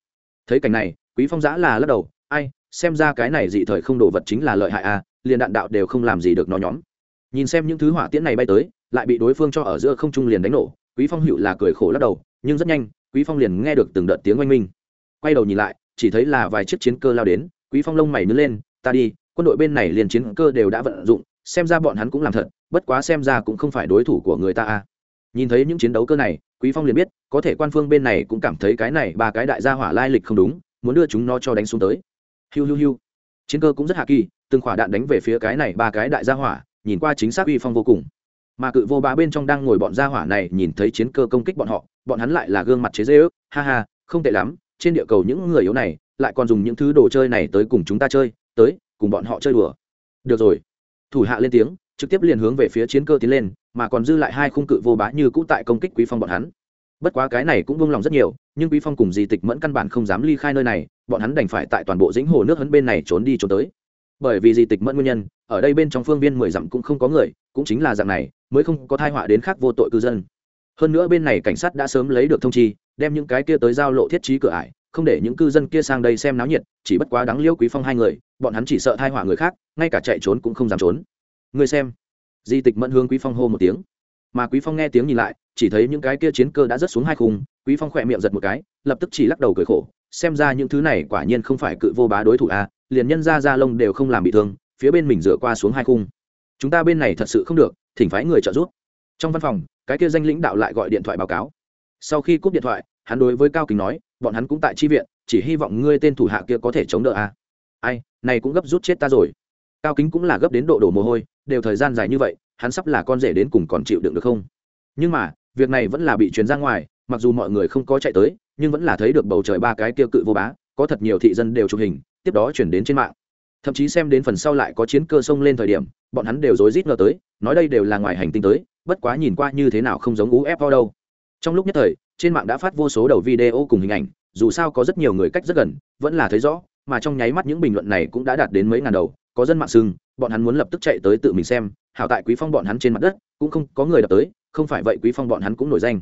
Thấy cảnh này, quý phong giã là lắc đầu, ai xem ra cái này dị thời không đồ vật chính là lợi hại a liền đạn đạo đều không làm gì được nó nhóm. Nhìn xem những thứ hỏa tiễn này bay tới, lại bị đối phương cho ở giữa không trung liền đánh nổ, quý phong hữu là cười khổ lắc đầu, nhưng rất nhanh, quý phong liền nghe được từng đợt tiếng oanh minh. Quay đầu nhìn lại, chỉ thấy là vài chiếc chiến cơ lao đến, quý phong lông mày nứt lên, ta đi, quân đội bên này liền chiến cơ đều đã vận dụng, xem ra bọn hắn cũng làm thật, bất quá xem ra cũng không phải đối thủ của người ta a nhìn thấy những chiến đấu cơ này, quý phong liền biết, có thể quan phương bên này cũng cảm thấy cái này ba cái đại gia hỏa lai lịch không đúng, muốn đưa chúng nó cho đánh xuống tới hiu hiu hiu. Chiến cơ cũng rất hạ kỳ, từng khỏa đạn đánh về phía cái này ba cái đại gia hỏa, nhìn qua chính xác uy phong vô cùng. Mà cự vô ba bên trong đang ngồi bọn gia hỏa này nhìn thấy chiến cơ công kích bọn họ, bọn hắn lại là gương mặt chế dễ ước ha ha, không tệ lắm, trên địa cầu những người yếu này lại còn dùng những thứ đồ chơi này tới cùng chúng ta chơi, tới, cùng bọn họ chơi đùa. Được rồi. Thủ hạ lên tiếng, trực tiếp liền hướng về phía chiến cơ tiến lên, mà còn dư lại hai khung cự vô bá như cũ tại công kích quý phong bọn hắn bất quá cái này cũng vương lòng rất nhiều, nhưng quý phong cùng di tịch mẫn căn bản không dám ly khai nơi này, bọn hắn đành phải tại toàn bộ dĩnh hồ nước hấn bên này trốn đi trốn tới. Bởi vì di tịch mẫn nguyên nhân, ở đây bên trong phương viên mười dặm cũng không có người, cũng chính là dạng này, mới không có thai họa đến khác vô tội cư dân. Hơn nữa bên này cảnh sát đã sớm lấy được thông chi, đem những cái kia tới giao lộ thiết trí cửa ải, không để những cư dân kia sang đây xem náo nhiệt, chỉ bất quá đáng liêu quý phong hai người, bọn hắn chỉ sợ thai họa người khác, ngay cả chạy trốn cũng không dám trốn. Người xem. Di tịch mẫn hướng quý phong hô một tiếng mà quý phong nghe tiếng nhìn lại, chỉ thấy những cái kia chiến cơ đã rớt xuống hai khung, quý phong khỏe miệng giật một cái, lập tức chỉ lắc đầu cười khổ, xem ra những thứ này quả nhiên không phải cự vô bá đối thủ a, liền nhân ra ra lông đều không làm bị thương, phía bên mình rửa qua xuống hai khung. Chúng ta bên này thật sự không được, thỉnh phái người trợ giúp. Trong văn phòng, cái kia danh lãnh đạo lại gọi điện thoại báo cáo. Sau khi cúp điện thoại, hắn đối với cao kính nói, bọn hắn cũng tại tri viện, chỉ hy vọng ngươi tên thủ hạ kia có thể chống đỡ a. Ai, này cũng gấp rút chết ta rồi. Cao kính cũng là gấp đến độ đổ mồ hôi, đều thời gian dài như vậy hắn sắp là con rể đến cùng còn chịu đựng được không? Nhưng mà, việc này vẫn là bị truyền ra ngoài, mặc dù mọi người không có chạy tới, nhưng vẫn là thấy được bầu trời ba cái kia cự vô bá, có thật nhiều thị dân đều chụp hình, tiếp đó chuyển đến trên mạng. Thậm chí xem đến phần sau lại có chiến cơ sông lên thời điểm, bọn hắn đều rối rít ngờ tới, nói đây đều là ngoài hành tinh tới, bất quá nhìn qua như thế nào không giống ufo đâu. Trong lúc nhất thời, trên mạng đã phát vô số đầu video cùng hình ảnh, dù sao có rất nhiều người cách rất gần, vẫn là thấy rõ, mà trong nháy mắt những bình luận này cũng đã đạt đến mấy ngàn đầu, có dân mạng sưng bọn hắn muốn lập tức chạy tới tự mình xem, hảo tại quý phong bọn hắn trên mặt đất, cũng không có người đập tới, không phải vậy quý phong bọn hắn cũng nổi danh.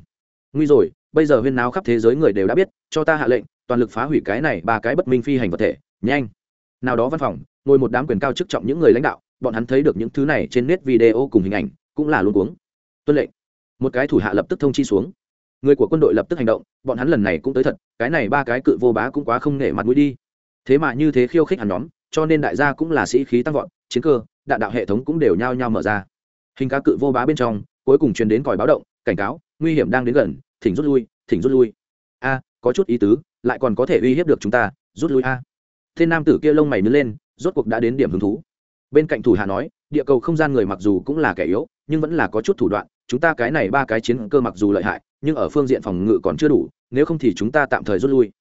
Nguy rồi, bây giờ huyên náo khắp thế giới người đều đã biết, cho ta hạ lệnh, toàn lực phá hủy cái này ba cái bất minh phi hành vật thể, nhanh. Nào đó văn phòng, ngồi một đám quyền cao chức trọng những người lãnh đạo, bọn hắn thấy được những thứ này trên nét video cùng hình ảnh, cũng là luôn cuống. Tuân lệnh. Một cái thủ hạ lập tức thông chi xuống. Người của quân đội lập tức hành động, bọn hắn lần này cũng tới thật, cái này ba cái cự vô bá cũng quá không nể mặt mũi đi. Thế mà như thế khiêu khích hẳn nhóm, cho nên đại gia cũng là sĩ khí tăng vọt chiến cơ, đạn đạo hệ thống cũng đều nhao nhao mở ra. Hình cá cự vô bá bên trong, cuối cùng truyền đến còi báo động, cảnh cáo, nguy hiểm đang đến gần, thỉnh rút lui, thỉnh rút lui. A, có chút ý tứ, lại còn có thể uy hiếp được chúng ta, rút lui a. À. tên nam tử kia lông mày nứt lên, rốt cuộc đã đến điểm hứng thú. Bên cạnh thủ hạ nói, địa cầu không gian người mặc dù cũng là kẻ yếu, nhưng vẫn là có chút thủ đoạn, chúng ta cái này ba cái chiến cơ mặc dù lợi hại, nhưng ở phương diện phòng ngự còn chưa đủ, nếu không thì chúng ta tạm thời rút lui.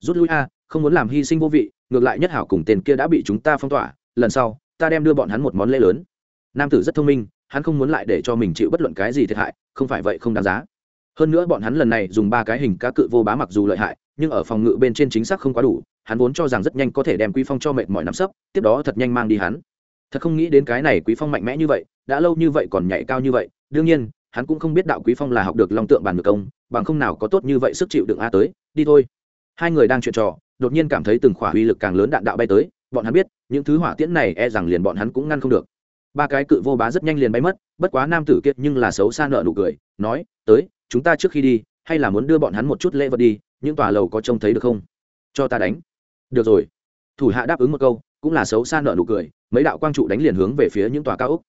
Rút lui a, không muốn làm hy sinh vô vị, ngược lại nhất hảo cùng tên kia đã bị chúng ta phong tỏa, lần sau ta đem đưa bọn hắn một món lễ lớn. Nam tử rất thông minh, hắn không muốn lại để cho mình chịu bất luận cái gì thiệt hại, không phải vậy không đáng giá. Hơn nữa bọn hắn lần này dùng ba cái hình cá cự vô bá mặc dù lợi hại, nhưng ở phòng ngự bên trên chính xác không quá đủ, hắn vốn cho rằng rất nhanh có thể đem quý phong cho mệt mỏi nắm sấp, tiếp đó thật nhanh mang đi hắn. Thật không nghĩ đến cái này quý phong mạnh mẽ như vậy, đã lâu như vậy còn nhảy cao như vậy, đương nhiên, hắn cũng không biết đạo quý phong là học được long tượng bàn ngược công, bằng không nào có tốt như vậy sức chịu đựng a tới, đi thôi. Hai người đang chuyện trò, đột nhiên cảm thấy từng khỏa uy lực càng lớn đạn đạo bay tới bọn hắn biết, những thứ hỏa tiễn này e rằng liền bọn hắn cũng ngăn không được. Ba cái cự vô bá rất nhanh liền bay mất, bất quá nam tử kiệt nhưng là xấu xa nợ nụ cười, nói, tới, chúng ta trước khi đi, hay là muốn đưa bọn hắn một chút lễ vật đi, những tòa lầu có trông thấy được không? Cho ta đánh. Được rồi. Thủ hạ đáp ứng một câu, cũng là xấu xa nợ nụ cười, mấy đạo quang trụ đánh liền hướng về phía những tòa cao ốc.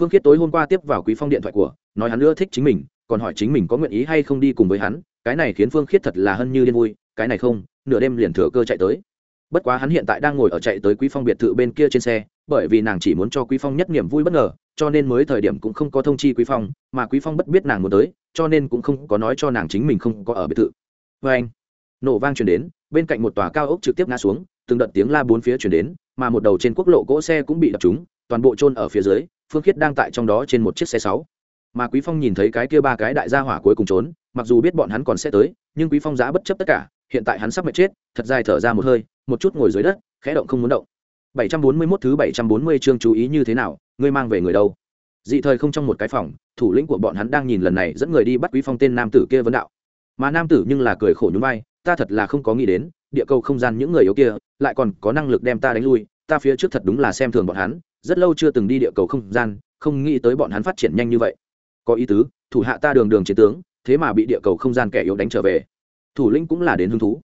Phương khiết tối hôm qua tiếp vào quý phong điện thoại của, nói hắn ưa thích chính mình, còn hỏi chính mình có nguyện ý hay không đi cùng với hắn, cái này khiến phương khiết thật là hân như điên vui, cái này không, nửa đêm liền thừa cơ chạy tới bất quá hắn hiện tại đang ngồi ở chạy tới quý phong biệt thự bên kia trên xe, bởi vì nàng chỉ muốn cho quý phong nhất niềm vui bất ngờ, cho nên mới thời điểm cũng không có thông chi quý phong, mà quý phong bất biết nàng muốn tới, cho nên cũng không có nói cho nàng chính mình không có ở biệt thự. Với anh, nổ vang truyền đến, bên cạnh một tòa cao ốc trực tiếp ngã xuống, từng đợt tiếng la bốn phía truyền đến, mà một đầu trên quốc lộ cỗ xe cũng bị đập trúng, toàn bộ chôn ở phía dưới, phương khiết đang tại trong đó trên một chiếc xe sáu. Mà quý phong nhìn thấy cái kia ba cái đại gia hỏa cuối cùng trốn, mặc dù biết bọn hắn còn sẽ tới, nhưng quý phong giá bất chấp tất cả, hiện tại hắn sắp mệt chết, thật dài thở ra một hơi một chút ngồi dưới đất, khẽ động không muốn động. 741 thứ 740 chương chú ý như thế nào, ngươi mang về người đâu? Dị thời không trong một cái phòng, thủ lĩnh của bọn hắn đang nhìn lần này dẫn người đi bắt quý phong tên nam tử kia vấn đạo. Mà nam tử nhưng là cười khổ nhún vai, ta thật là không có nghĩ đến, địa cầu không gian những người yếu kia, lại còn có năng lực đem ta đánh lui, ta phía trước thật đúng là xem thường bọn hắn, rất lâu chưa từng đi địa cầu không gian, không nghĩ tới bọn hắn phát triển nhanh như vậy. Có ý tứ, thủ hạ ta đường đường chiến tướng, thế mà bị địa cầu không gian kẻ yếu đánh trở về. Thủ lĩnh cũng là đến hứng thú.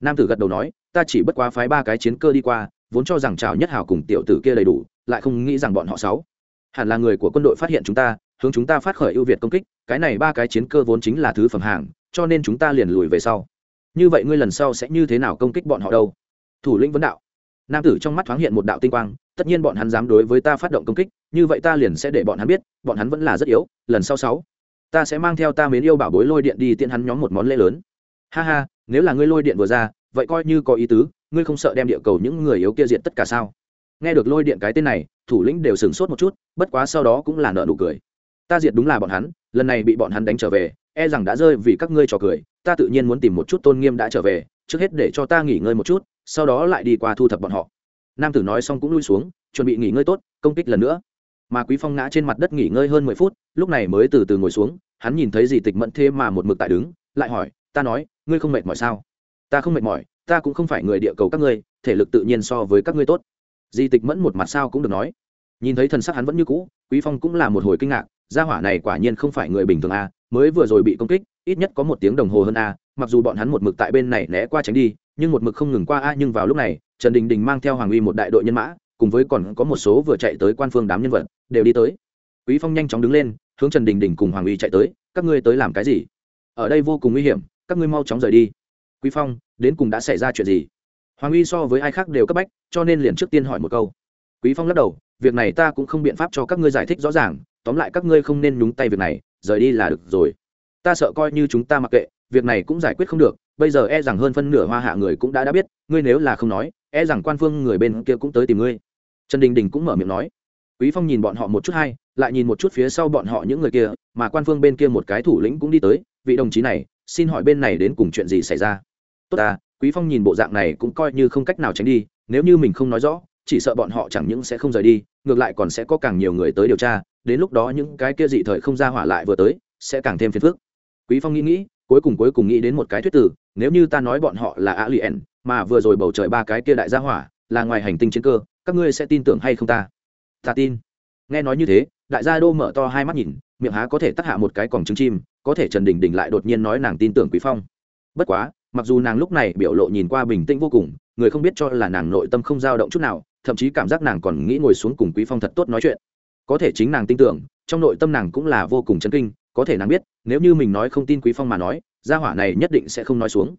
Nam tử gật đầu nói ta chỉ bất quá phái ba cái chiến cơ đi qua, vốn cho rằng chào nhất hào cùng tiểu tử kia đầy đủ, lại không nghĩ rằng bọn họ sáu hẳn là người của quân đội phát hiện chúng ta, hướng chúng ta phát khởi ưu việt công kích, cái này ba cái chiến cơ vốn chính là thứ phẩm hàng, cho nên chúng ta liền lùi về sau. Như vậy ngươi lần sau sẽ như thế nào công kích bọn họ đâu? Thủ lĩnh vấn đạo. Nam tử trong mắt thoáng hiện một đạo tinh quang, tất nhiên bọn hắn dám đối với ta phát động công kích, như vậy ta liền sẽ để bọn hắn biết, bọn hắn vẫn là rất yếu, lần sau sáu, ta sẽ mang theo ta mến yêu bảo bối lôi điện đi tiện hắn nhóm một món lễ lớn. Ha ha, nếu là ngươi lôi điện vừa ra vậy coi như có ý tứ, ngươi không sợ đem địa cầu những người yếu kia diện tất cả sao? Nghe được lôi điện cái tên này, thủ lĩnh đều sửng sốt một chút, bất quá sau đó cũng là nợ nụ cười. Ta diệt đúng là bọn hắn, lần này bị bọn hắn đánh trở về e rằng đã rơi vì các ngươi trò cười, ta tự nhiên muốn tìm một chút tôn nghiêm đã trở về, trước hết để cho ta nghỉ ngơi một chút, sau đó lại đi qua thu thập bọn họ. Nam tử nói xong cũng lui xuống, chuẩn bị nghỉ ngơi tốt, công kích lần nữa. Mà quý phong ngã trên mặt đất nghỉ ngơi hơn mười phút, lúc này mới từ từ ngồi xuống, hắn nhìn thấy gì tịch mẫn thế mà một mực tại đứng, lại hỏi, ta nói, ngươi không mệt mỏi sao? Ta không mệt mỏi, ta cũng không phải người địa cầu các ngươi, thể lực tự nhiên so với các ngươi tốt. Di tịch mẫn một mặt sao cũng được nói. Nhìn thấy thần sắc hắn vẫn như cũ, quý phong cũng là một hồi kinh ngạc, gia hỏa này quả nhiên không phải người bình thường a, mới vừa rồi bị công kích, ít nhất có một tiếng đồng hồ hơn a, mặc dù bọn hắn một mực tại bên này né qua tránh đi, nhưng một mực không ngừng qua a, nhưng vào lúc này, trần đình đình mang theo hoàng uy một đại đội nhân mã, cùng với còn có một số vừa chạy tới quan phương đám nhân vật, đều đi tới. Quý phong nhanh chóng đứng lên, hướng trần đình đình cùng hoàng uy chạy tới, các ngươi tới làm cái gì? Ở đây vô cùng nguy hiểm, các ngươi mau chóng rời đi. Quý phong đến cùng đã xảy ra chuyện gì? Hoàng uy so với ai khác đều cấp bách, cho nên liền trước tiên hỏi một câu. Quý phong lắc đầu, việc này ta cũng không biện pháp cho các ngươi giải thích rõ ràng, tóm lại các ngươi không nên nhúng tay việc này, rời đi là được rồi. Ta sợ coi như chúng ta mặc kệ, việc này cũng giải quyết không được, bây giờ e rằng hơn phân nửa hoa hạ người cũng đã đã biết, ngươi nếu là không nói e rằng quan phương người bên kia cũng tới tìm ngươi. Trần đình đình cũng mở miệng nói. Quý phong nhìn bọn họ một chút hay, lại nhìn một chút phía sau bọn họ những người kia, mà quan phương bên kia một cái thủ lĩnh cũng đi tới, vị đồng chí này, xin hỏi bên này đến cùng chuyện gì xảy ra? Tốt à quý phong nhìn bộ dạng này cũng coi như không cách nào tránh đi, nếu như mình không nói rõ, chỉ sợ bọn họ chẳng những sẽ không rời đi, ngược lại còn sẽ có càng nhiều người tới điều tra, đến lúc đó những cái kia dị thời không ra hỏa lại vừa tới, sẽ càng thêm phiền phức. Quý phong nghĩ nghĩ, cuối cùng cuối cùng nghĩ đến một cái thuyết tử, nếu như ta nói bọn họ là alien, mà vừa rồi bầu trời ba cái kia đại gia hỏa, là ngoài hành tinh chiến cơ, các ngươi sẽ tin tưởng hay không ta? Ta tin. Nghe nói như thế, đại gia đô mở to hai mắt nhìn, miệng há có thể tắt hạ một cái còng trứng chim, có thể trần đình đình lại đột nhiên nói nàng tin tưởng quý phong. Bất quá mặc dù nàng lúc này biểu lộ nhìn qua bình tĩnh vô cùng, người không biết cho là nàng nội tâm không dao động chút nào, thậm chí cảm giác nàng còn nghĩ ngồi xuống cùng quý phong thật tốt nói chuyện. Có thể chính nàng tin tưởng, trong nội tâm nàng cũng là vô cùng chấn kinh, có thể nàng biết, nếu như mình nói không tin quý phong mà nói, gia hỏa này nhất định sẽ không nói xuống.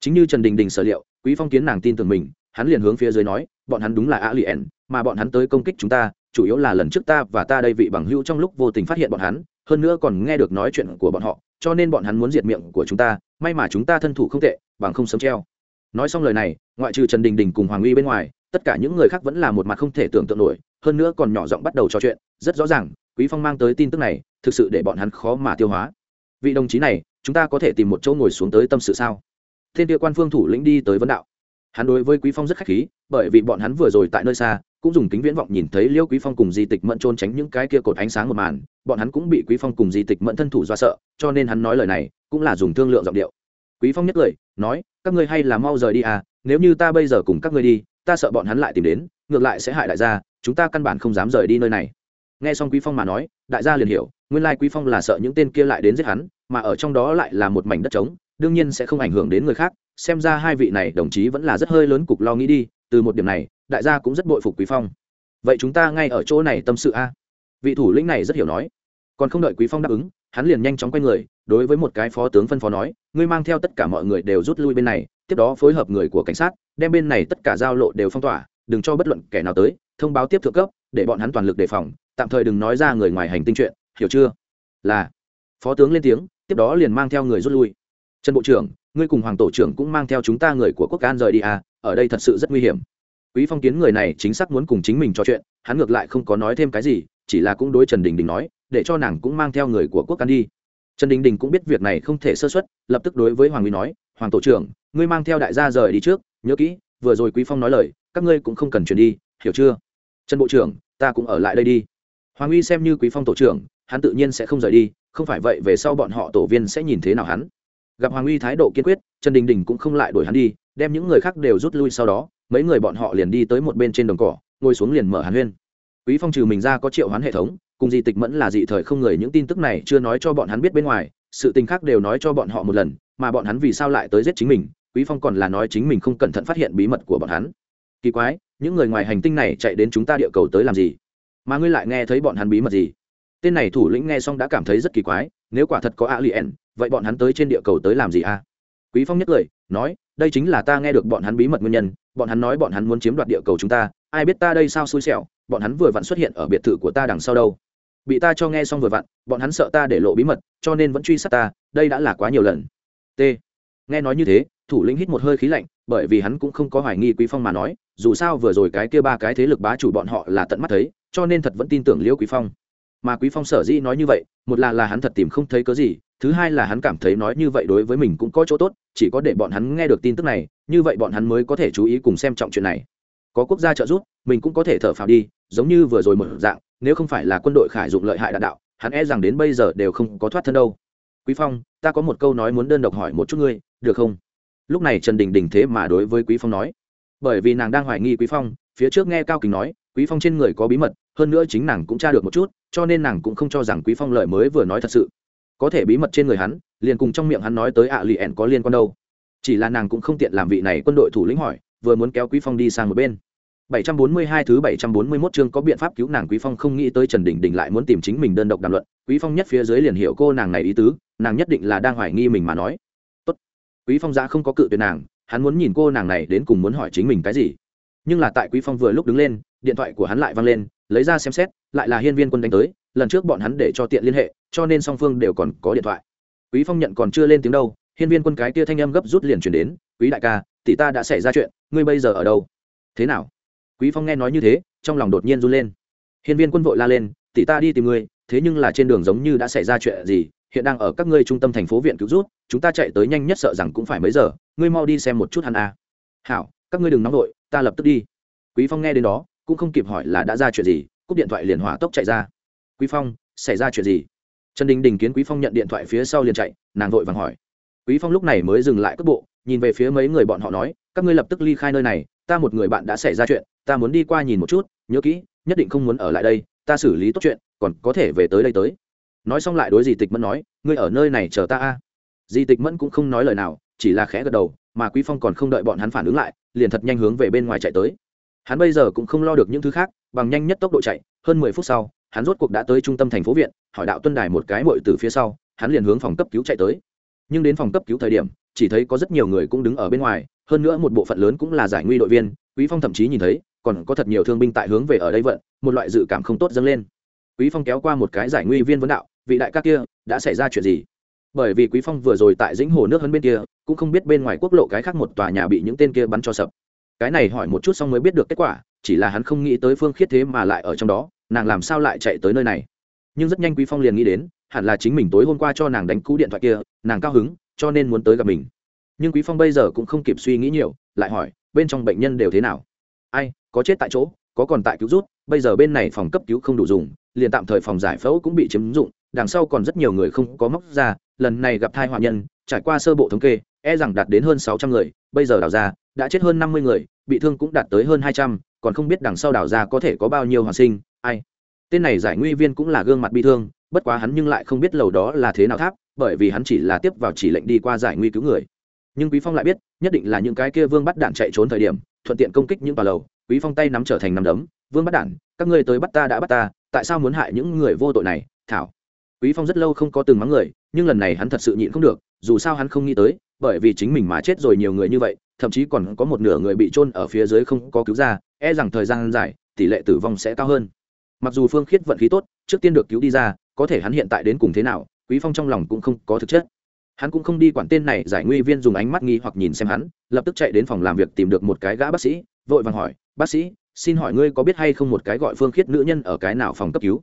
Chính như trần đình đình sở liệu, quý phong kiến nàng tin tưởng mình, hắn liền hướng phía dưới nói, bọn hắn đúng là alien mà bọn hắn tới công kích chúng ta, chủ yếu là lần trước ta và ta đây vị bằng hữu trong lúc vô tình phát hiện bọn hắn, hơn nữa còn nghe được nói chuyện của bọn họ, cho nên bọn hắn muốn diệt miệng của chúng ta may mà chúng ta thân thủ không tệ, bằng không sớm treo. Nói xong lời này, ngoại trừ trần đình đình cùng hoàng uy bên ngoài, tất cả những người khác vẫn là một mặt không thể tưởng tượng nổi, hơn nữa còn nhỏ giọng bắt đầu trò chuyện. Rất rõ ràng, quý phong mang tới tin tức này, thực sự để bọn hắn khó mà tiêu hóa. Vị đồng chí này, chúng ta có thể tìm một chỗ ngồi xuống tới tâm sự sao? Thiên địa quan phương thủ lĩnh đi tới vấn đạo hắn đối với quý phong rất khách khí, bởi vì bọn hắn vừa rồi tại nơi xa, cũng dùng kính viễn vọng nhìn thấy liêu quý phong cùng di tịch mẫn trôn tránh những cái kia cột ánh sáng một màn. Bọn hắn cũng bị quý phong cùng di tịch mẫn thân thủ do sợ, cho nên hắn nói lời này, cũng là dùng thương lượng giọng điệu. Quý phong nhất cười, nói, các ngươi hay là mau rời đi à nếu như ta bây giờ cùng các ngươi đi, ta sợ bọn hắn lại tìm đến, ngược lại sẽ hại đại gia, chúng ta căn bản không dám rời đi nơi này. Nghe xong quý phong mà nói, đại gia liền hiểu, nguyên lai quý phong là sợ những tên kia lại đến giết hắn, mà ở trong đó lại là một mảnh đất trống đương nhiên sẽ không ảnh hưởng đến người khác, xem ra hai vị này đồng chí vẫn là rất hơi lớn cục lo nghĩ đi, từ một điểm này, đại gia cũng rất bội phục quý phong. Vậy chúng ta ngay ở chỗ này tâm sự a? Vị thủ lĩnh này rất hiểu nói. Còn không đợi quý phong đáp ứng, hắn liền nhanh chóng quay người, đối với một cái phó tướng phân phó nói, ngươi mang theo tất cả mọi người đều rút lui bên này, tiếp đó phối hợp người của cảnh sát, đem bên này tất cả giao lộ đều phong tỏa, đừng cho bất luận kẻ nào tới, thông báo tiếp thượng cấp, để bọn hắn toàn lực đề phòng, tạm thời đừng nói ra người ngoài hành tinh chuyện, hiểu chưa? Là, phó tướng lên tiếng, tiếp đó liền mang theo người rút lui trần bộ trưởng, ngươi cùng hoàng tổ trưởng cũng mang theo chúng ta người của quốc an rời đi à ở đây thật sự rất nguy hiểm. Quý phong kiến người này chính xác muốn cùng chính mình trò chuyện, hắn ngược lại không có nói thêm cái gì, chỉ là cũng đối trần đình đình nói, để cho nàng cũng mang theo người của quốc an đi. Trần đình đình cũng biết việc này không thể sơ xuất lập tức đối với hoàng uy nói, hoàng tổ trưởng, ngươi mang theo đại gia rời đi trước, nhớ kỹ, vừa rồi quý phong nói lời, các ngươi cũng không cần chuyển đi, hiểu chưa? Trần bộ trưởng, ta cũng ở lại đây đi. Hoàng uy xem như quý phong tổ trưởng, hắn tự nhiên sẽ không rời đi, không phải vậy về sau bọn họ tổ viên sẽ nhìn thế nào hắn gặp hoàng uy thái độ kiên quyết, trần đình đình cũng không lại đuổi hắn đi, đem những người khác đều rút lui sau đó, mấy người bọn họ liền đi tới một bên trên đồng cỏ, ngồi xuống liền mở hàn huyên. Quý phong trừ mình ra có triệu hoán hệ thống, cùng di tịch mẫn là dị thời không người, những tin tức này chưa nói cho bọn hắn biết bên ngoài, sự tình khác đều nói cho bọn họ một lần, mà bọn hắn vì sao lại tới giết chính mình, quý phong còn là nói chính mình không cẩn thận phát hiện bí mật của bọn hắn. Kỳ quái, những người ngoài hành tinh này chạy đến chúng ta địa cầu tới làm gì? Mà ngươi lại nghe thấy bọn hắn bí mật gì? Tên này thủ lĩnh nghe xong đã cảm thấy rất kỳ quái, nếu quả thật có alien vậy bọn hắn tới trên địa cầu tới làm gì a quý phong nhất cười nói, đây chính là ta nghe được bọn hắn bí mật nguyên nhân, bọn hắn nói bọn hắn muốn chiếm đoạt địa cầu chúng ta, ai biết ta đây sao xui xẻo, bọn hắn vừa vặn xuất hiện ở biệt thự của ta đằng sau đâu. Bị ta cho nghe xong vừa vặn, bọn hắn sợ ta để lộ bí mật, cho nên vẫn truy sát ta, đây đã là quá nhiều lần. T. Nghe nói như thế, thủ lĩnh hít một hơi khí lạnh, bởi vì hắn cũng không có hoài nghi quý phong mà nói, dù sao vừa rồi cái kia ba cái thế lực bá chủ bọn họ là tận mắt thấy, cho nên thật vẫn tin tưởng liễu quý phong mà quý phong sở dĩ nói như vậy, một là là hắn thật tìm không thấy cớ gì, thứ hai là hắn cảm thấy nói như vậy đối với mình cũng có chỗ tốt, chỉ có để bọn hắn nghe được tin tức này, như vậy bọn hắn mới có thể chú ý cùng xem trọng chuyện này. Có quốc gia trợ giúp, mình cũng có thể thở phào đi, giống như vừa rồi một dạng, nếu không phải là quân đội khải dụng lợi hại đạn đạo, hắn e rằng đến bây giờ đều không có thoát thân đâu. Quý phong, ta có một câu nói muốn đơn độc hỏi một chút ngươi, được không? Lúc này trần đình đình thế mà đối với quý phong nói. Bởi vì nàng đang hoài nghi quý phong, phía trước nghe cao kính nói quý phong trên người có bí mật hơn nữa chính nàng cũng tra được một chút cho nên nàng cũng không cho rằng quý phong lợi mới vừa nói thật sự có thể bí mật trên người hắn liền cùng trong miệng hắn nói tới ạ lì ẻn có liên quan đâu chỉ là nàng cũng không tiện làm vị này quân đội thủ lĩnh hỏi vừa muốn kéo quý phong đi sang một bên 742 thứ 741 chương có biện pháp cứu nàng Quý Phong không nghĩ tới Trần Đình Đình lại muốn tìm chính mình đơn độc đàm luận, Quý Phong nhất phía dưới liền hiểu cô nàng này ý tứ, nàng nhất định là đang hoài nghi mình mà nói. Tốt. Quý Phong giá không có cự tuyệt nàng, hắn muốn nhìn cô nàng này đến cùng muốn hỏi chính mình cái gì. Nhưng là tại Quý Phong vừa lúc đứng lên, điện thoại của hắn lại vang lên, lấy ra xem xét, lại là hiên viên quân đánh tới, lần trước bọn hắn để cho tiện liên hệ, cho nên song phương đều còn có điện thoại. Quý Phong nhận còn chưa lên tiếng đâu, hiên viên quân cái kia thanh âm gấp rút liền chuyển đến, "Quý đại ca, tỷ ta đã xảy ra chuyện, ngươi bây giờ ở đâu?" "Thế nào?" quý phong nghe nói như thế trong lòng đột nhiên run lên hiên viên quân vội la lên tỷ ta đi tìm ngươi thế nhưng là trên đường giống như đã xảy ra chuyện gì hiện đang ở các ngươi trung tâm thành phố viện cứu rút chúng ta chạy tới nhanh nhất sợ rằng cũng phải mấy giờ ngươi mau đi xem một chút hắn a à. hảo các ngươi đừng nóng vội ta lập tức đi quý phong nghe đến đó cũng không kịp hỏi là đã ra chuyện gì, cúp điện thoại liền hỏa tốc chạy ra. Quý phong, xảy ra chuyện gì? Trần đình đình kiến quý phong nhận điện thoại phía sau liền chạy, nàng vội vàng hỏi. Quý phong lúc này mới dừng lại cước bộ, nhìn về phía mấy người bọn họ nói, các ngươi lập tức ly khai nơi này, ta một người bạn đã xảy ra chuyện, ta muốn đi qua nhìn một chút, nhớ kỹ, nhất định không muốn ở lại đây, ta xử lý tốt chuyện, còn có thể về tới đây tới. Nói xong lại đối Di tịch mẫn nói, ngươi ở nơi này chờ ta a. À. tịch mẫn cũng không nói lời nào, chỉ là khẽ gật đầu, mà quý phong còn không đợi bọn hắn phản ứng lại, liền thật nhanh hướng về bên ngoài chạy tới hắn bây giờ cũng không lo được những thứ khác, bằng nhanh nhất tốc độ chạy, hơn mười phút sau, hắn rốt cuộc đã tới trung tâm thành phố viện, hỏi đạo tuân đài một cái mội từ phía sau, hắn liền hướng phòng cấp cứu chạy tới. Nhưng đến phòng cấp cứu thời điểm, chỉ thấy có rất nhiều người cũng đứng ở bên ngoài, hơn nữa một bộ phận lớn cũng là giải nguy đội viên, quý phong thậm chí nhìn thấy, còn có thật nhiều thương binh tại hướng về ở đây vận, một loại dự cảm không tốt dâng lên. Quý phong kéo qua một cái giải nguy viên vấn đạo, vị đại ca kia, đã xảy ra chuyện gì? Bởi vì quý phong vừa rồi tại dĩnh hồ nước hơn bên kia, cũng không biết bên ngoài quốc lộ cái khác một tòa nhà bị những tên kia bắn cho sập cái này hỏi một chút xong mới biết được kết quả, chỉ là hắn không nghĩ tới phương khiết thế mà lại ở trong đó, nàng làm sao lại chạy tới nơi này? Nhưng rất nhanh quý phong liền nghĩ đến, hẳn là chính mình tối hôm qua cho nàng đánh cú điện thoại kia, nàng cao hứng, cho nên muốn tới gặp mình. Nhưng quý phong bây giờ cũng không kịp suy nghĩ nhiều, lại hỏi, bên trong bệnh nhân đều thế nào? Ai, có chết tại chỗ, có còn tại cứu rút, bây giờ bên này phòng cấp cứu không đủ dùng, liền tạm thời phòng giải phẫu cũng bị chiếm dụng, đằng sau còn rất nhiều người không có móc ra, lần này gặp thai họa nhân, trải qua sơ bộ thống kê e rằng đạt đến hơn sáu trăm người, bây giờ đào ra, đã chết hơn năm mươi người, bị thương cũng đạt tới hơn hai trăm, còn không biết đằng sau đào ra có thể có bao nhiêu hoàn sinh, ai. Tên này giải nguy viên cũng là gương mặt bi thương, bất quá hắn nhưng lại không biết lầu đó là thế nào tháp, bởi vì hắn chỉ là tiếp vào chỉ lệnh đi qua giải nguy cứu người. Nhưng quý phong lại biết, nhất định là những cái kia vương bắt đạn chạy trốn thời điểm, thuận tiện công kích những tòa lầu, quý phong tay nắm trở thành nắm đấm, vương bắt đạn, các ngươi tới bắt ta đã bắt ta, tại sao muốn hại những người vô tội này? Thảo. Quý phong rất lâu không có từng mắng người, nhưng lần này hắn thật sự nhịn không được, dù sao hắn không nghĩ tới bởi vì chính mình mà chết rồi nhiều người như vậy, thậm chí còn có một nửa người bị trôn ở phía dưới không có cứu ra e rằng thời gian dài, tỷ lệ tử vong sẽ cao hơn. Mặc dù phương khiết vận khí tốt, trước tiên được cứu đi ra, có thể hắn hiện tại đến cùng thế nào, quý phong trong lòng cũng không có thực chất. Hắn cũng không đi quản tên này, giải nguy viên dùng ánh mắt nghi hoặc nhìn xem hắn, lập tức chạy đến phòng làm việc tìm được một cái gã bác sĩ, vội vàng hỏi, bác sĩ, xin hỏi ngươi có biết hay không một cái gọi phương khiết nữ nhân ở cái nào phòng cấp cứu?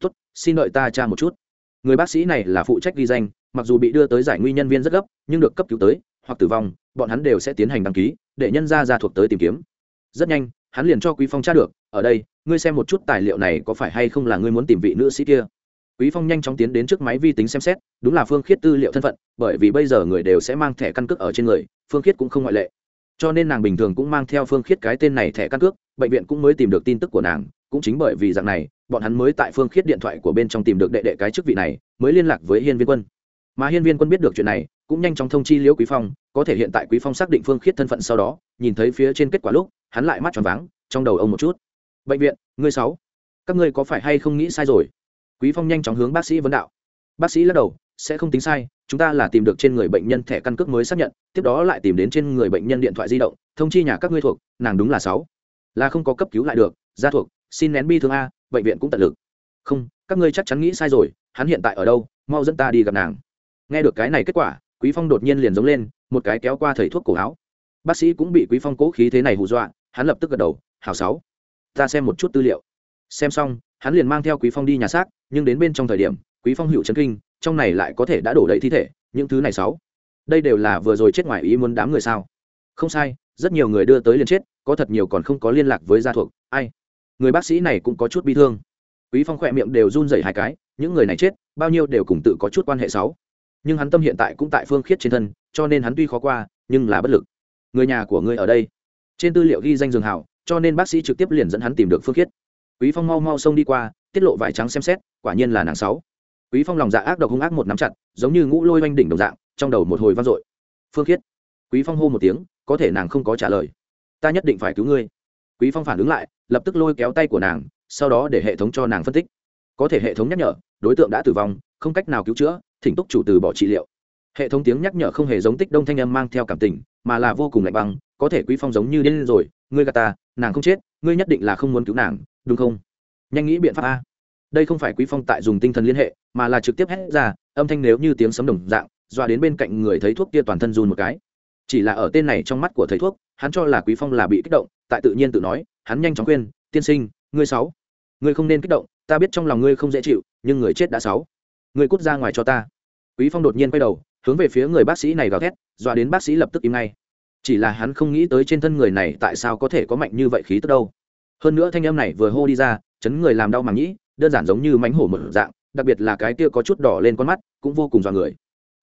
Tốt, xin đợi ta tra một chút. Người bác sĩ này là phụ trách ghi danh mặc dù bị đưa tới giải nguy nhân viên rất gấp, nhưng được cấp cứu tới hoặc tử vong, bọn hắn đều sẽ tiến hành đăng ký để nhân ra ra thuộc tới tìm kiếm. Rất nhanh, hắn liền cho quý phong tra được, ở đây, ngươi xem một chút tài liệu này có phải hay không là ngươi muốn tìm vị nữ sĩ kia? Quý phong nhanh chóng tiến đến trước máy vi tính xem xét, đúng là phương khiết tư liệu thân phận, bởi vì bây giờ người đều sẽ mang thẻ căn cước ở trên người, phương khiết cũng không ngoại lệ. Cho nên nàng bình thường cũng mang theo phương khiết cái tên này thẻ căn cước, bệnh viện cũng mới tìm được tin tức của nàng, cũng chính bởi vì dạng này, bọn hắn mới tại phương khiết điện thoại của bên trong tìm được đệ đệ cái chức vị này, mới liên lạc với hiên viên quân mà hiên viên quân biết được chuyện này, cũng nhanh chóng thông chi liễu quý phong, có thể hiện tại quý phong xác định phương khiết thân phận sau đó, nhìn thấy phía trên kết quả lúc, hắn lại mắt tròn váng, trong đầu ông một chút. Bệnh viện, ngươi sáu, các ngươi có phải hay không nghĩ sai rồi? Quý phong nhanh chóng hướng bác sĩ vấn đạo. Bác sĩ lắc đầu, sẽ không tính sai, chúng ta là tìm được trên người bệnh nhân thẻ căn cước mới xác nhận, tiếp đó lại tìm đến trên người bệnh nhân điện thoại di động, thông chi nhà các ngươi thuộc, nàng đúng là sáu. Là không có cấp cứu lại được, gia thuộc, xin nén bi thương a, bệnh viện cũng tận lực. Không, các ngươi chắc chắn nghĩ sai rồi, hắn hiện tại ở đâu, mau dẫn ta đi gặp nàng nghe được cái này kết quả, quý phong đột nhiên liền giống lên, một cái kéo qua thầy thuốc cổ áo. Bác sĩ cũng bị quý phong cố khí thế này hù dọa, hắn lập tức gật đầu hào sáu, ta xem một chút tư liệu. Xem xong, hắn liền mang theo quý phong đi nhà xác, nhưng đến bên trong thời điểm, quý phong hữu chấn kinh, trong này lại có thể đã đổ đầy thi thể, những thứ này sáu. Đây đều là vừa rồi chết ngoài ý muốn đám người sao? Không sai, rất nhiều người đưa tới liền chết, có thật nhiều còn không có liên lạc với gia thuộc, ai? Người bác sĩ này cũng có chút bi thương. Quý phong khỏe miệng đều run rẩy hai cái, những người này chết, bao nhiêu đều cùng tự có chút quan hệ sáu nhưng hắn tâm hiện tại cũng tại phương khiết trên thân, cho nên hắn tuy khó qua, nhưng là bất lực. Người nhà của ngươi ở đây. Trên tư liệu ghi danh dường hảo, cho nên bác sĩ trực tiếp liền dẫn hắn tìm được phương khiết. Quý phong mau mau xông đi qua, tiết lộ vải trắng xem xét, quả nhiên là nàng sáu. Quý phong lòng dạ ác độc hung ác một nắm chặt, giống như ngũ lôi oanh đỉnh đồng dạng, trong đầu một hồi vang dội. Phương khiết. Quý phong hô một tiếng, có thể nàng không có trả lời. Ta nhất định phải cứu ngươi. Quý phong phản ứng lại, lập tức lôi kéo tay của nàng, sau đó để hệ thống cho nàng phân tích. Có thể hệ thống nhắc nhở, đối tượng đã tử vong, không cách nào cứu chữa thỉnh túc chủ từ bỏ trị liệu. Hệ thống tiếng nhắc nhở không hề giống tích đông thanh âm mang theo cảm tình, mà là vô cùng lạnh băng, có thể quý phong giống như điên rồi, ngươi gà ta, nàng không chết, ngươi nhất định là không muốn cứu nàng, đúng không? Nhanh nghĩ biện pháp a. Đây không phải quý phong tại dùng tinh thần liên hệ, mà là trực tiếp hét ra, âm thanh nếu như tiếng sấm đồng dạng, dọa đến bên cạnh người thấy thuốc kia toàn thân run một cái. Chỉ là ở tên này trong mắt của thầy thuốc, hắn cho là quý phong là bị kích động, tại tự nhiên tự nói, hắn nhanh chóng khuyên, tiên sinh, ngươi sáu, ngươi không nên kích động, ta biết trong lòng ngươi không dễ chịu, nhưng người chết đã sáu ngươi cút ra ngoài cho ta. Quý phong đột nhiên quay đầu, hướng về phía người bác sĩ này gào thét, dọa đến bác sĩ lập tức im ngay. Chỉ là hắn không nghĩ tới trên thân người này tại sao có thể có mạnh như vậy khí tức đâu. Hơn nữa thanh âm này vừa hô đi ra, chấn người làm đau màng nhĩ, đơn giản giống như mánh hổ một dạng, đặc biệt là cái kia có chút đỏ lên con mắt, cũng vô cùng dọa người.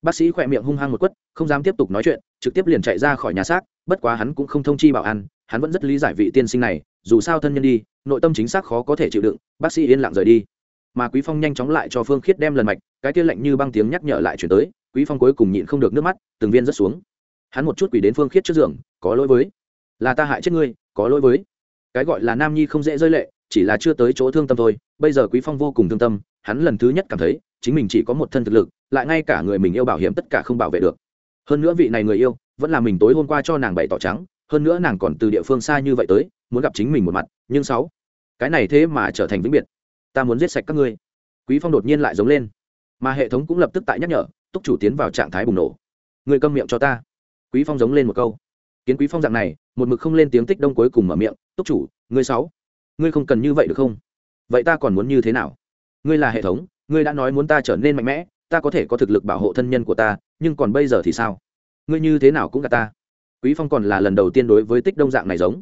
Bác sĩ khỏe miệng hung hăng một quất, không dám tiếp tục nói chuyện, trực tiếp liền chạy ra khỏi nhà xác, bất quá hắn cũng không thông chi bảo ăn hắn vẫn rất lý giải vị tiên sinh này, dù sao thân nhân đi, nội tâm chính xác khó có thể chịu đựng, bác sĩ yên lặng rời đi mà quý phong nhanh chóng lại cho phương khiết đem lần mạch, cái kia lạnh như băng tiếng nhắc nhở lại chuyển tới, quý phong cuối cùng nhịn không được nước mắt, từng viên rất xuống. Hắn một chút quỷ đến phương khiết trước giường, có lỗi với, là ta hại chết ngươi, có lỗi với. Cái gọi là nam nhi không dễ rơi lệ, chỉ là chưa tới chỗ thương tâm thôi, bây giờ quý phong vô cùng thương tâm, hắn lần thứ nhất cảm thấy, chính mình chỉ có một thân thực lực, lại ngay cả người mình yêu bảo hiểm tất cả không bảo vệ được. Hơn nữa vị này người yêu, vẫn là mình tối hôm qua cho nàng bày tỏ trắng, hơn nữa nàng còn từ địa phương xa như vậy tới, muốn gặp chính mình một mặt, nhưng sáu, cái này thế mà trở thành vĩnh biệt ta muốn giết sạch các ngươi. Quý phong đột nhiên lại giống lên. Mà hệ thống cũng lập tức tại nhắc nhở, túc chủ tiến vào trạng thái bùng nổ. Người câm miệng cho ta. Quý phong giống lên một câu. Kiến quý phong dạng này, một mực không lên tiếng tích đông cuối cùng mở miệng, túc chủ, ngươi sáu, ngươi không cần như vậy được không? Vậy ta còn muốn như thế nào? Ngươi là hệ thống, ngươi đã nói muốn ta trở nên mạnh mẽ, ta có thể có thực lực bảo hộ thân nhân của ta, nhưng còn bây giờ thì sao? Ngươi như thế nào cũng gạt ta. Quý phong còn là lần đầu tiên đối với tích đông dạng này giống.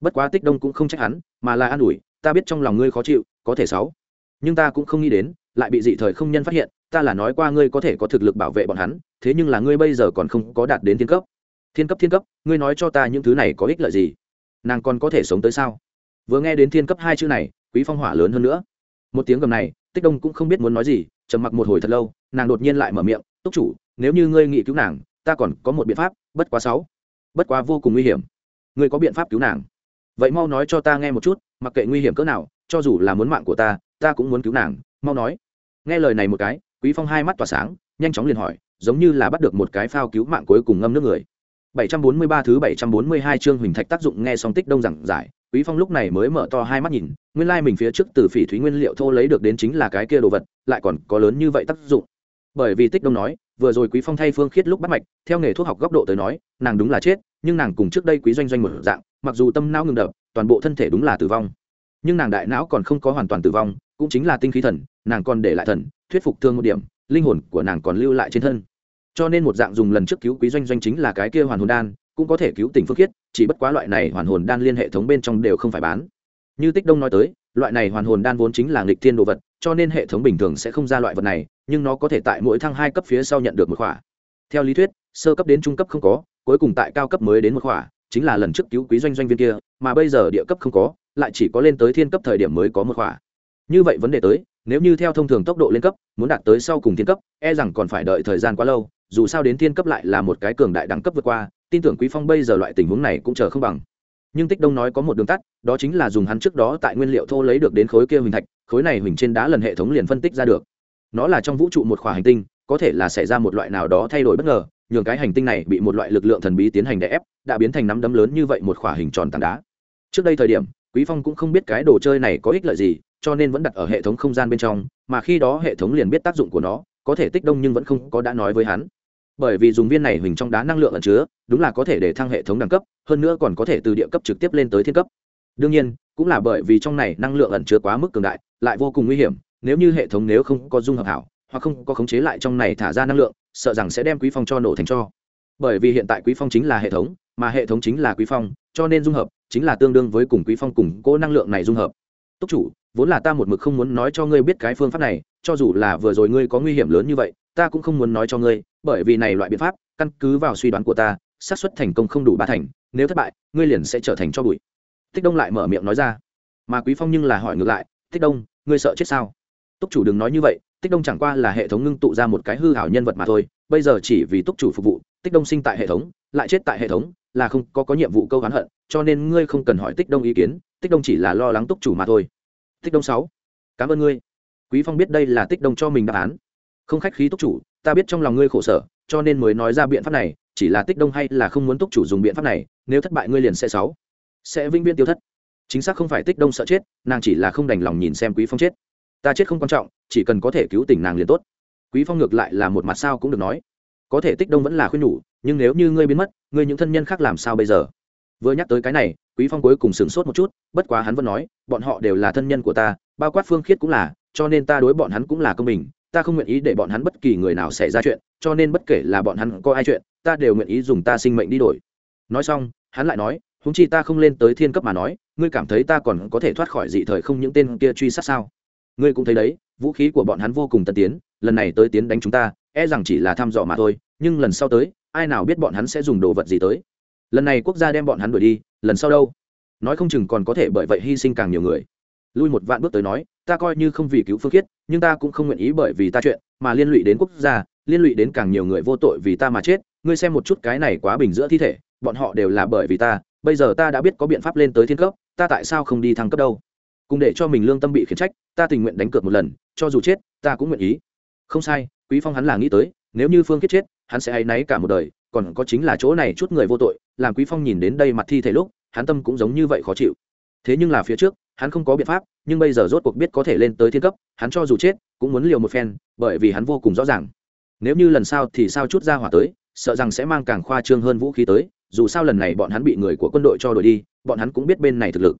Bất quá tích đông cũng không trách hắn, mà là an ủi, ta biết trong lòng ngươi khó chịu có thể sáu. Nhưng ta cũng không nghĩ đến, lại bị dị thời không nhân phát hiện, ta là nói qua ngươi có thể có thực lực bảo vệ bọn hắn, thế nhưng là ngươi bây giờ còn không có đạt đến thiên cấp. Thiên cấp thiên cấp, ngươi nói cho ta những thứ này có ích lợi gì? Nàng còn có thể sống tới sao? Vừa nghe đến thiên cấp hai chữ này, quý phong hỏa lớn hơn nữa. Một tiếng gầm này, tích đông cũng không biết muốn nói gì, trầm mặc một hồi thật lâu, nàng đột nhiên lại mở miệng, túc chủ, nếu như ngươi nghĩ cứu nàng, ta còn có một biện pháp, bất quá sáu. Bất quá vô cùng nguy hiểm. Ngươi có biện pháp cứu nàng vậy mau nói cho ta nghe một chút, mặc kệ nguy hiểm cỡ nào, cho dù là muốn mạng của ta ta cũng muốn cứu nàng, mau nói. Nghe lời này một cái, quý phong hai mắt tỏa sáng, nhanh chóng liền hỏi, giống như là bắt được một cái phao cứu mạng cuối cùng ngâm nước người. 743 thứ 742 chương huỳnh thạch tác dụng nghe xong tích đông giảng giải, quý phong lúc này mới mở to hai mắt nhìn, nguyên lai like mình phía trước từ phỉ thúy nguyên liệu thô lấy được đến chính là cái kia đồ vật, lại còn có lớn như vậy tác dụng. Bởi vì tích đông nói vừa rồi quý phong thay phương khiết lúc bắt mạch, theo nghề thuốc học góc độ tới nói, nàng đúng là chết, nhưng nàng cùng trước đây quý doanh doanh một dạng, mặc dù tâm não ngừng đập, toàn bộ thân thể đúng là tử vong. Nhưng nàng đại não còn không có hoàn toàn tử vong, cũng chính là tinh khí thần, nàng còn để lại thần, thuyết phục thương một điểm, linh hồn của nàng còn lưu lại trên thân. Cho nên một dạng dùng lần trước cứu quý doanh doanh chính là cái kia hoàn hồn đan, cũng có thể cứu tình phương khiết, chỉ bất quá loại này hoàn hồn đan liên hệ thống bên trong đều không phải bán. Như tích đông nói tới, loại này hoàn hồn đan vốn chính là nghịch thiên đồ vật cho nên hệ thống bình thường sẽ không ra loại vật này, nhưng nó có thể tại mỗi thăng hai cấp phía sau nhận được một khỏa. Theo lý thuyết, sơ cấp đến trung cấp không có, cuối cùng tại cao cấp mới đến một khỏa, chính là lần trước cứu quý doanh doanh viên kia, mà bây giờ địa cấp không có, lại chỉ có lên tới thiên cấp thời điểm mới có một khỏa. Như vậy vấn đề tới, nếu như theo thông thường tốc độ lên cấp, muốn đạt tới sau cùng thiên cấp e rằng còn phải đợi thời gian quá lâu, dù sao đến thiên cấp lại là một cái cường đại đẳng cấp vượt qua, tin tưởng quý phong bây giờ loại tình huống này cũng chờ không bằng nhưng tích đông nói có một đường tắt, đó chính là dùng hắn trước đó tại nguyên liệu thô lấy được đến khối kia huỳnh thạch, khối này huỳnh trên đá lần hệ thống liền phân tích ra được. Nó là trong vũ trụ một khỏa hành tinh, có thể là xảy ra một loại nào đó thay đổi bất ngờ, nhường cái hành tinh này bị một loại lực lượng thần bí tiến hành đè ép, đã biến thành nắm đấm lớn như vậy một khỏa hình tròn tảng đá. Trước đây thời điểm, quý phong cũng không biết cái đồ chơi này có ích lợi gì, cho nên vẫn đặt ở hệ thống không gian bên trong, mà khi đó hệ thống liền biết tác dụng của nó, có thể tích đông nhưng vẫn không có đã nói với hắn bởi vì dùng viên này hình trong đá năng lượng ẩn chứa, đúng là có thể để thăng hệ thống đẳng cấp, hơn nữa còn có thể từ địa cấp trực tiếp lên tới thiên cấp. Đương nhiên, cũng là bởi vì trong này năng lượng ẩn chứa quá mức cường đại, lại vô cùng nguy hiểm, nếu như hệ thống nếu không có dung hợp hảo, hoặc không có khống chế lại trong này thả ra năng lượng, sợ rằng sẽ đem quý phong cho nổ thành cho. Bởi vì hiện tại quý phong chính là hệ thống, mà hệ thống chính là quý phong, cho nên dung hợp chính là tương đương với cùng quý phong cùng cố năng lượng này dung hợp. Túc chủ, vốn là ta một mực không muốn nói cho ngươi biết cái phương pháp này cho dù là vừa rồi ngươi có nguy hiểm lớn như vậy, ta cũng không muốn nói cho ngươi, bởi vì này loại biện pháp, căn cứ vào suy đoán của ta, xác suất thành công không đủ ba thành, nếu thất bại, ngươi liền sẽ trở thành cho bụi. Tích đông lại mở miệng nói ra. Mà quý phong nhưng là hỏi ngược lại, tích đông, ngươi sợ chết sao? Túc chủ đừng nói như vậy, tích đông chẳng qua là hệ thống ngưng tụ ra một cái hư hảo nhân vật mà thôi, bây giờ chỉ vì túc chủ phục vụ, tích đông sinh tại hệ thống, lại chết tại hệ thống, là không có có nhiệm vụ câu hán hận, cho nên ngươi không cần hỏi tích đông ý kiến, tích đông chỉ là lo lắng túc chủ mà thôi. Tích đông sáu, cảm ơn ngươi quý phong biết đây là tích đông cho mình đáp án. Không khách khí túc chủ, ta biết trong lòng ngươi khổ sở, cho nên mới nói ra biện pháp này, chỉ là tích đông hay là không muốn túc chủ dùng biện pháp này, nếu thất bại ngươi liền sẽ sáu. Sẽ vĩnh viễn tiêu thất. Chính xác không phải tích đông sợ chết, nàng chỉ là không đành lòng nhìn xem quý phong chết. Ta chết không quan trọng, chỉ cần có thể cứu tỉnh nàng liền tốt. Quý phong ngược lại là một mặt sao cũng được nói. Có thể tích đông vẫn là khuyên nhủ, nhưng nếu như ngươi biến mất, ngươi những thân nhân khác làm sao bây giờ? Vừa nhắc tới cái này, quý phong cuối cùng sửng sốt một chút, bất quá hắn vẫn nói, bọn họ đều là thân nhân của ta, bao quát phương khiết cũng là cho nên ta đối bọn hắn cũng là công bình, ta không nguyện ý để bọn hắn bất kỳ người nào xảy ra chuyện, cho nên bất kể là bọn hắn có ai chuyện, ta đều nguyện ý dùng ta sinh mệnh đi đổi. Nói xong, hắn lại nói húng chi ta không lên tới thiên cấp mà nói, ngươi cảm thấy ta còn có thể thoát khỏi dị thời không những tên kia truy sát sao? Ngươi cũng thấy đấy, vũ khí của bọn hắn vô cùng tân tiến, lần này tới tiến đánh chúng ta e rằng chỉ là thăm dò mà thôi, nhưng lần sau tới, ai nào biết bọn hắn sẽ dùng đồ vật gì tới? Lần này quốc gia đem bọn hắn đuổi đi, lần sau đâu? Nói không chừng còn có thể bởi vậy hy sinh càng nhiều người lui một vạn bước tới nói, ta coi như không vì cứu phương khiết, nhưng ta cũng không nguyện ý bởi vì ta chuyện mà liên lụy đến quốc gia, liên lụy đến càng nhiều người vô tội vì ta mà chết. Ngươi xem một chút cái này quá bình giữa thi thể, bọn họ đều là bởi vì ta. Bây giờ ta đã biết có biện pháp lên tới thiên cấp, ta tại sao không đi thăng cấp đâu? Cùng để cho mình lương tâm bị khiển trách, ta tình nguyện đánh cược một lần, cho dù chết, ta cũng nguyện ý. Không sai, quý phong hắn là nghĩ tới, nếu như phương khiết chết, hắn sẽ hay náy cả một đời, còn có chính là chỗ này chút người vô tội, làm quý phong nhìn đến đây mặt thi thể lúc, hắn tâm cũng giống như vậy khó chịu. Thế nhưng là phía trước hắn không có biện pháp, nhưng bây giờ rốt cuộc biết có thể lên tới thiên cấp, hắn cho dù chết, cũng muốn liều một phen, bởi vì hắn vô cùng rõ ràng. Nếu như lần sau thì sao chút ra hỏa tới, sợ rằng sẽ mang càng khoa trương hơn vũ khí tới, dù sao lần này bọn hắn bị người của quân đội cho đuổi đi, bọn hắn cũng biết bên này thực lực.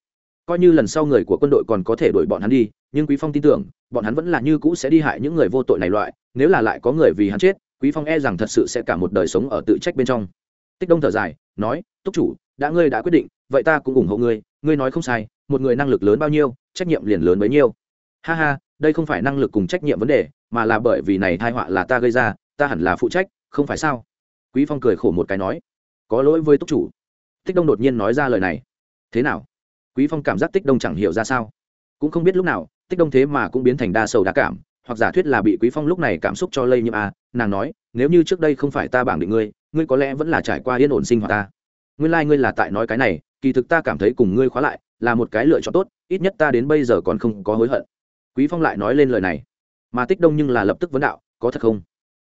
Coi như lần sau người của quân đội còn có thể đuổi bọn hắn đi, nhưng quý phong tin tưởng, bọn hắn vẫn là như cũ sẽ đi hại những người vô tội này loại, nếu là lại có người vì hắn chết, quý phong e rằng thật sự sẽ cả một đời sống ở tự trách bên trong. Tích đông thở dài, nói, túc chủ, đã ngươi đã quyết định, vậy ta cũng ủng hộ ngươi ngươi nói không sai một người năng lực lớn bao nhiêu, trách nhiệm liền lớn bấy nhiêu. Ha ha, đây không phải năng lực cùng trách nhiệm vấn đề, mà là bởi vì này thai họa là ta gây ra, ta hẳn là phụ trách, không phải sao? Quý phong cười khổ một cái nói, có lỗi với túc chủ. Tích đông đột nhiên nói ra lời này. Thế nào? Quý phong cảm giác tích đông chẳng hiểu ra sao. Cũng không biết lúc nào, tích đông thế mà cũng biến thành đa sầu đa cảm, hoặc giả thuyết là bị quý phong lúc này cảm xúc cho lây nhiễm a nàng nói, nếu như trước đây không phải ta bảng định ngươi ngươi có lẽ vẫn là trải qua yên ổn sinh hoạt ta. Nguyên lai ngươi là tại nói cái này, kỳ thực ta cảm thấy cùng ngươi khóa lại là một cái lựa chọn tốt, ít nhất ta đến bây giờ còn không có hối hận. Quý phong lại nói lên lời này. Mà tích đông nhưng là lập tức vấn đạo, có thật không?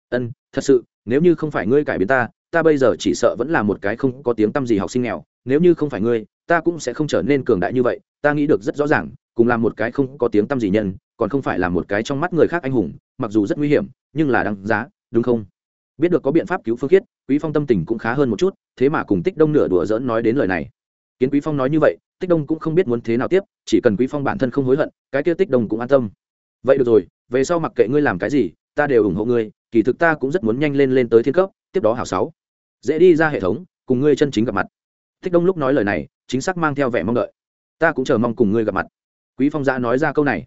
Ân, thật sự, nếu như không phải ngươi cải biến ta ta bây giờ chỉ sợ vẫn là một cái không có tiếng tăm gì học sinh nghèo. Nếu như không phải ngươi, ta cũng sẽ không trở nên cường đại như vậy. Ta nghĩ được rất rõ ràng, cùng làm một cái không có tiếng tăm gì nhân, còn không phải là một cái trong mắt người khác anh hùng, mặc dù rất nguy hiểm, nhưng là đáng giá, đúng không? Biết được có biện pháp cứu phương khiết, quý phong tâm tình cũng khá hơn một chút, thế mà cùng tích đông nửa đùa dỡn nói đến lời này kiến quý phong nói như vậy, tích đông cũng không biết muốn thế nào tiếp, chỉ cần quý phong bản thân không hối hận, cái kia tích đông cũng an tâm. Vậy được rồi, về sau mặc kệ ngươi làm cái gì, ta đều ủng hộ ngươi, kỳ thực ta cũng rất muốn nhanh lên lên tới thiên cấp, tiếp đó hảo sáu. Dễ đi ra hệ thống, cùng ngươi chân chính gặp mặt. Tích đông lúc nói lời này, chính xác mang theo vẻ mong đợi. Ta cũng chờ mong cùng ngươi gặp mặt. Quý phong giã nói ra câu này.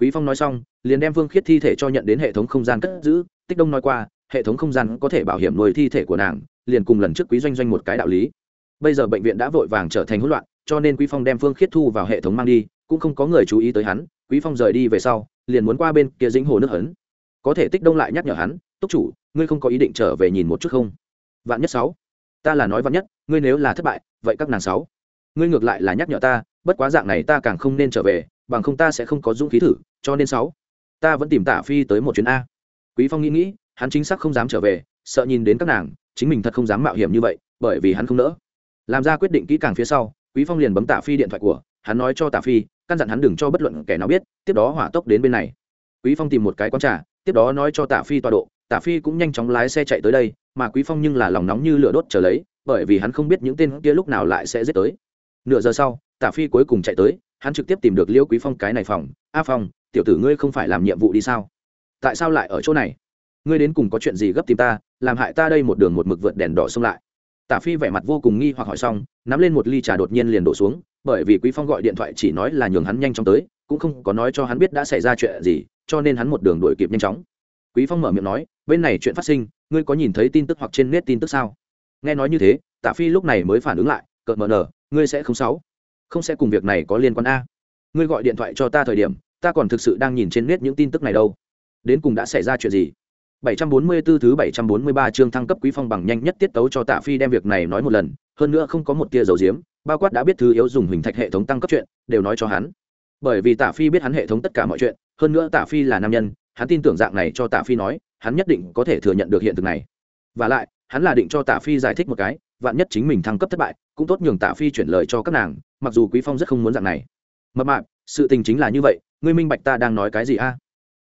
Quý phong nói xong, liền đem vương khiết thi thể cho nhận đến hệ thống không gian cất giữ. Tích đông nói qua, hệ thống không gian có thể bảo hiểm nuôi thi thể của nàng, liền cùng lần trước quý doanh doanh một cái đạo lý bây giờ bệnh viện đã vội vàng trở thành hỗn loạn, cho nên quý phong đem phương khiết thu vào hệ thống mang đi, cũng không có người chú ý tới hắn, quý phong rời đi về sau, liền muốn qua bên kia dính hồ nước ấn có thể tích đông lại nhắc nhở hắn, túc chủ, ngươi không có ý định trở về nhìn một chút không? Vạn nhất sáu. Ta là nói vạn nhất, ngươi nếu là thất bại, vậy các nàng sáu. Ngươi ngược lại là nhắc nhở ta, bất quá dạng này ta càng không nên trở về, bằng không ta sẽ không có dũng khí thử, cho nên sáu. Ta vẫn tìm tả phi tới một chuyến a. Quý phong nghĩ nghĩ, hắn chính xác không dám trở về, sợ nhìn đến các nàng, chính mình thật không dám mạo hiểm như vậy, bởi vì hắn không nỡ làm ra quyết định kỹ càng phía sau quý phong liền bấm tả phi điện thoại của hắn nói cho tả phi căn dặn hắn đừng cho bất luận kẻ nào biết tiếp đó hỏa tốc đến bên này. Quý phong tìm một cái quán trà tiếp đó nói cho tả phi tọa độ tả phi cũng nhanh chóng lái xe chạy tới đây mà quý phong nhưng là lòng nóng như lửa đốt trở lấy bởi vì hắn không biết những tên kia lúc nào lại sẽ giết tới. Nửa giờ sau tả phi cuối cùng chạy tới hắn trực tiếp tìm được liêu quý phong cái này phòng a phòng, tiểu tử ngươi không phải làm nhiệm vụ đi sao? Tại sao lại ở chỗ này? Ngươi đến cùng có chuyện gì gấp tìm ta làm hại ta đây một đường một mực vượt đèn đỏ xông lại tả phi vẻ mặt vô cùng nghi hoặc hỏi xong, nắm lên một ly trà đột nhiên liền đổ xuống, bởi vì quý phong gọi điện thoại chỉ nói là nhường hắn nhanh chóng tới, cũng không có nói cho hắn biết đã xảy ra chuyện gì, cho nên hắn một đường đuổi kịp nhanh chóng. Quý phong mở miệng nói, bên này chuyện phát sinh, ngươi có nhìn thấy tin tức hoặc trên net tin tức sao? Nghe nói như thế, tả phi lúc này mới phản ứng lại, cợt mờ nở ngươi sẽ không sáu, không sẽ cùng việc này có liên quan a. Ngươi gọi điện thoại cho ta thời điểm, ta còn thực sự đang nhìn trên net những tin tức này đâu. Đến cùng đã xảy ra chuyện gì? 744 thứ 743 chương thăng cấp quý phong bằng nhanh nhất tiết tấu cho Tạ Phi đem việc này nói một lần, hơn nữa không có một tia dấu diếm, bao quát đã biết thứ yếu dùng hình thạch hệ thống tăng cấp chuyện, đều nói cho hắn. Bởi vì Tạ Phi biết hắn hệ thống tất cả mọi chuyện, hơn nữa Tạ Phi là nam nhân, hắn tin tưởng dạng này cho Tạ Phi nói, hắn nhất định có thể thừa nhận được hiện thực này. Và lại, hắn là định cho Tạ Phi giải thích một cái, vạn nhất chính mình thăng cấp thất bại, cũng tốt nhường Tạ Phi chuyển lời cho các nàng, mặc dù Quý Phong rất không muốn dạng này. Mập mạp, sự tình chính là như vậy, ngươi minh bạch ta đang nói cái gì a?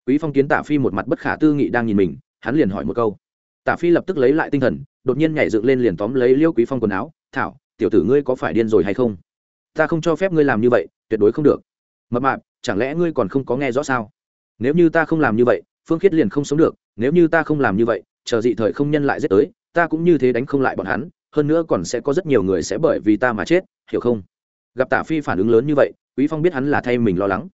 Quý Phong kiến Tạ Phi một mặt bất khả tư nghị đang nhìn mình, hắn liền hỏi một câu. Tả phi lập tức lấy lại tinh thần, đột nhiên nhảy dựng lên liền tóm lấy liêu quý phong quần áo. Thảo, tiểu tử ngươi có phải điên rồi hay không? Ta không cho phép ngươi làm như vậy, tuyệt đối không được. Mập mạp, chẳng lẽ ngươi còn không có nghe rõ sao? Nếu như ta không làm như vậy, phương khiết liền không sống được. Nếu như ta không làm như vậy, chờ dị thời không nhân lại giết tới, ta cũng như thế đánh không lại bọn hắn. Hơn nữa còn sẽ có rất nhiều người sẽ bởi vì ta mà chết, hiểu không? Gặp tả phi phản ứng lớn như vậy, quý phong biết hắn là thay mình lo lắng.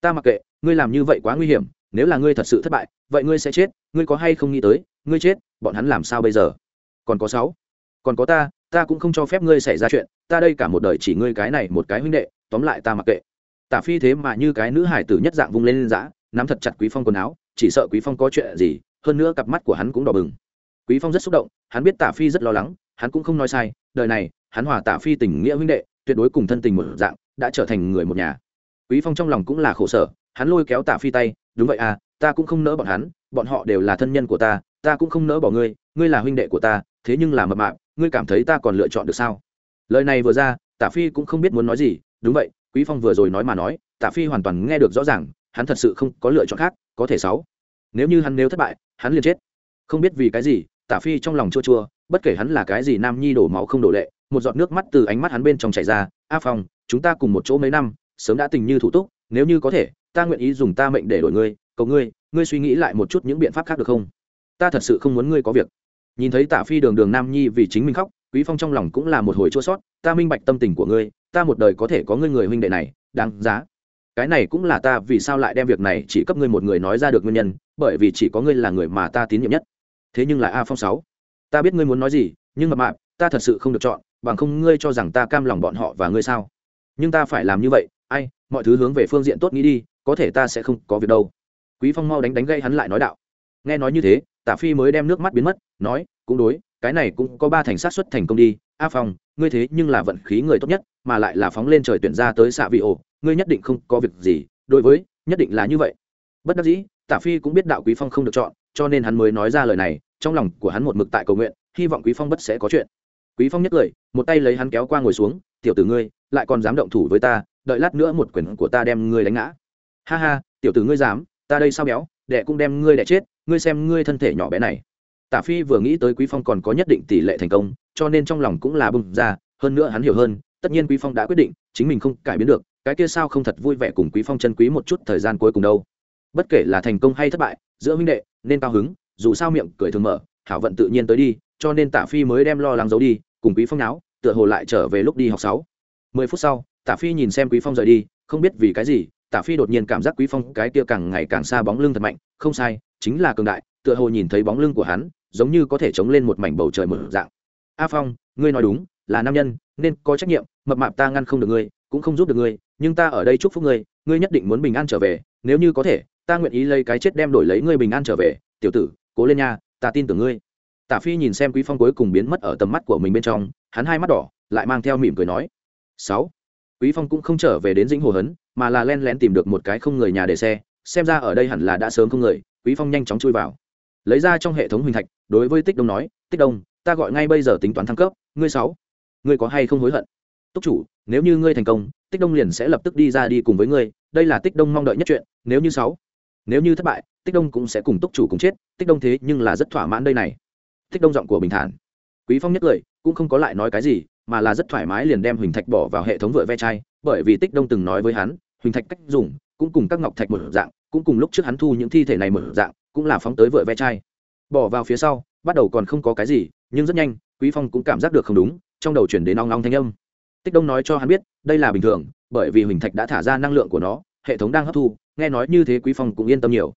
Ta mặc kệ, ngươi làm như vậy quá nguy hiểm nếu là ngươi thật sự thất bại, vậy ngươi sẽ chết, ngươi có hay không nghĩ tới, ngươi chết, bọn hắn làm sao bây giờ? Còn có sáu, còn có ta ta cũng không cho phép ngươi xảy ra chuyện, ta đây cả một đời chỉ ngươi cái này một cái huynh đệ, tóm lại ta mặc kệ. Tả phi thế mà như cái nữ hải tử nhất dạng vung lên giã nắm thật chặt quý phong quần áo, chỉ sợ quý phong có chuyện gì, hơn nữa cặp mắt của hắn cũng đỏ bừng. Quý phong rất xúc động, hắn biết tả phi rất lo lắng, hắn cũng không nói sai, đời này, hắn hòa tả phi tình nghĩa huynh đệ, tuyệt đối cùng thân tình một dạng, đã trở thành người một nhà. Quý phong trong lòng cũng là khổ sở, hắn lôi kéo tả phi tay đúng vậy à ta cũng không nỡ bọn hắn, bọn họ đều là thân nhân của ta ta cũng không nỡ bỏ ngươi ngươi là huynh đệ của ta, thế nhưng là mập mạp, ngươi cảm thấy ta còn lựa chọn được sao? Lời này vừa ra, tả phi cũng không biết muốn nói gì, đúng vậy, quý phong vừa rồi nói mà nói, tả phi hoàn toàn nghe được rõ ràng, hắn thật sự không có lựa chọn khác, có thể sáu. Nếu như hắn nếu thất bại, hắn liền chết. Không biết vì cái gì, tả phi trong lòng chua chua, bất kể hắn là cái gì nam nhi đổ máu không đổ lệ, một giọt nước mắt từ ánh mắt hắn bên trong chảy ra, a phong, chúng ta cùng một chỗ mấy năm, sớm đã tình như thủ túc, nếu như có thể ta nguyện ý dùng ta mệnh để đổi ngươi, cầu ngươi ngươi suy nghĩ lại một chút những biện pháp khác được không? Ta thật sự không muốn ngươi có việc. Nhìn thấy tạ phi đường đường nam nhi vì chính mình khóc, quý phong trong lòng cũng là một hồi chua sót, ta minh bạch tâm tình của ngươi, ta một đời có thể có ngươi người huynh đệ này, đáng giá. Cái này cũng là ta vì sao lại đem việc này chỉ cấp ngươi một người nói ra được nguyên nhân, bởi vì chỉ có ngươi là người mà ta tín nhiệm nhất. Thế nhưng là a phong sáu, ta biết ngươi muốn nói gì, nhưng mà mạp, ta thật sự không được chọn, bằng không ngươi cho rằng ta cam lòng bọn họ và ngươi sao? Nhưng ta phải làm như vậy, ai, mọi thứ hướng về phương diện tốt nghĩ đi có thể ta sẽ không có việc đâu. Quý phong mau đánh đánh gây hắn lại nói đạo. Nghe nói như thế, tả phi mới đem nước mắt biến mất, nói, cũng đối, cái này cũng có ba thành sát xuất thành công đi. A phong, ngươi thế nhưng là vận khí người tốt nhất, mà lại là phóng lên trời tuyển ra tới xạ vị ổ, ngươi nhất định không có việc gì. Đối với, nhất định là như vậy. Bất đắc dĩ, tả phi cũng biết đạo quý phong không được chọn, cho nên hắn mới nói ra lời này, trong lòng của hắn một mực tại cầu nguyện, hy vọng quý phong bất sẽ có chuyện. Quý phong nhất cười một tay lấy hắn kéo qua ngồi xuống, tiểu tử ngươi, lại còn dám động thủ với ta, đợi lát nữa một quyền của ta đem ngươi đánh ngã ha ha, tiểu tử ngươi dám, ta đây sao béo đệ cũng đem ngươi đẻ chết, ngươi xem ngươi thân thể nhỏ bé này. Tả phi vừa nghĩ tới quý phong còn có nhất định tỷ lệ thành công, cho nên trong lòng cũng là bùng ra, hơn nữa hắn hiểu hơn, tất nhiên quý phong đã quyết định, chính mình không cải biến được, cái kia sao không thật vui vẻ cùng quý phong chân quý một chút thời gian cuối cùng đâu. Bất kể là thành công hay thất bại, giữa huynh đệ, nên cao hứng, dù sao miệng cười thường mở, hảo vận tự nhiên tới đi, cho nên tả phi mới đem lo lắng giấu đi, cùng quý phong náo, tựa hồ lại trở về lúc đi học sáu. Mười phút sau, tả phi nhìn xem quý phong rời đi, không biết vì cái gì tả phi đột nhiên cảm giác quý phong cái kia càng ngày càng xa bóng lưng thật mạnh, không sai, chính là cường đại, tựa hồ nhìn thấy bóng lưng của hắn, giống như có thể chống lên một mảnh bầu trời mở dạng. A phong, ngươi nói đúng, là nam nhân, nên có trách nhiệm, mập mạp ta ngăn không được ngươi, cũng không giúp được ngươi, nhưng ta ở đây chúc phúc ngươi ngươi nhất định muốn bình an trở về, nếu như có thể, ta nguyện ý lấy cái chết đem đổi lấy ngươi bình an trở về. Tiểu tử, cố lên nha, ta tin tưởng ngươi. Tả phi nhìn xem quý phong cuối cùng biến mất ở tầm mắt của mình bên trong, hắn hai mắt đỏ, lại mang theo mỉm cười nói, sáu. Quý phong cũng không trở về đến dĩnh hồ hấn mà là len lén tìm được một cái không người nhà để xe xem ra ở đây hẳn là đã sớm không người quý phong nhanh chóng chui vào. Lấy ra trong hệ thống huỳnh thạch đối với tích đông nói tích đông ta gọi ngay bây giờ tính toán thăng cấp ngươi sáu ngươi có hay không hối hận? Túc chủ nếu như ngươi thành công tích đông liền sẽ lập tức đi ra đi cùng với ngươi đây là tích đông mong đợi nhất chuyện nếu như sáu nếu như thất bại tích đông cũng sẽ cùng túc chủ cùng chết tích đông thế nhưng là rất thỏa mãn đây này. Tích đông giọng của bình thản. Quý phong nhất cười, cũng không có lại nói cái gì mà là rất thoải mái liền đem huỳnh thạch bỏ vào hệ thống vựa ve chai bởi vì tích đông từng nói với hắn huỳnh thạch cách dùng, cũng cùng các ngọc thạch một dạng, cũng cùng lúc trước hắn thu những thi thể này một dạng, cũng là phóng tới vợ ve chai. Bỏ vào phía sau, bắt đầu còn không có cái gì, nhưng rất nhanh, quý phong cũng cảm giác được không đúng, trong đầu chuyển đến ong ong thanh âm. Tích đông nói cho hắn biết, đây là bình thường, bởi vì huỳnh thạch đã thả ra năng lượng của nó, hệ thống đang hấp thu, nghe nói như thế quý phong cũng yên tâm nhiều.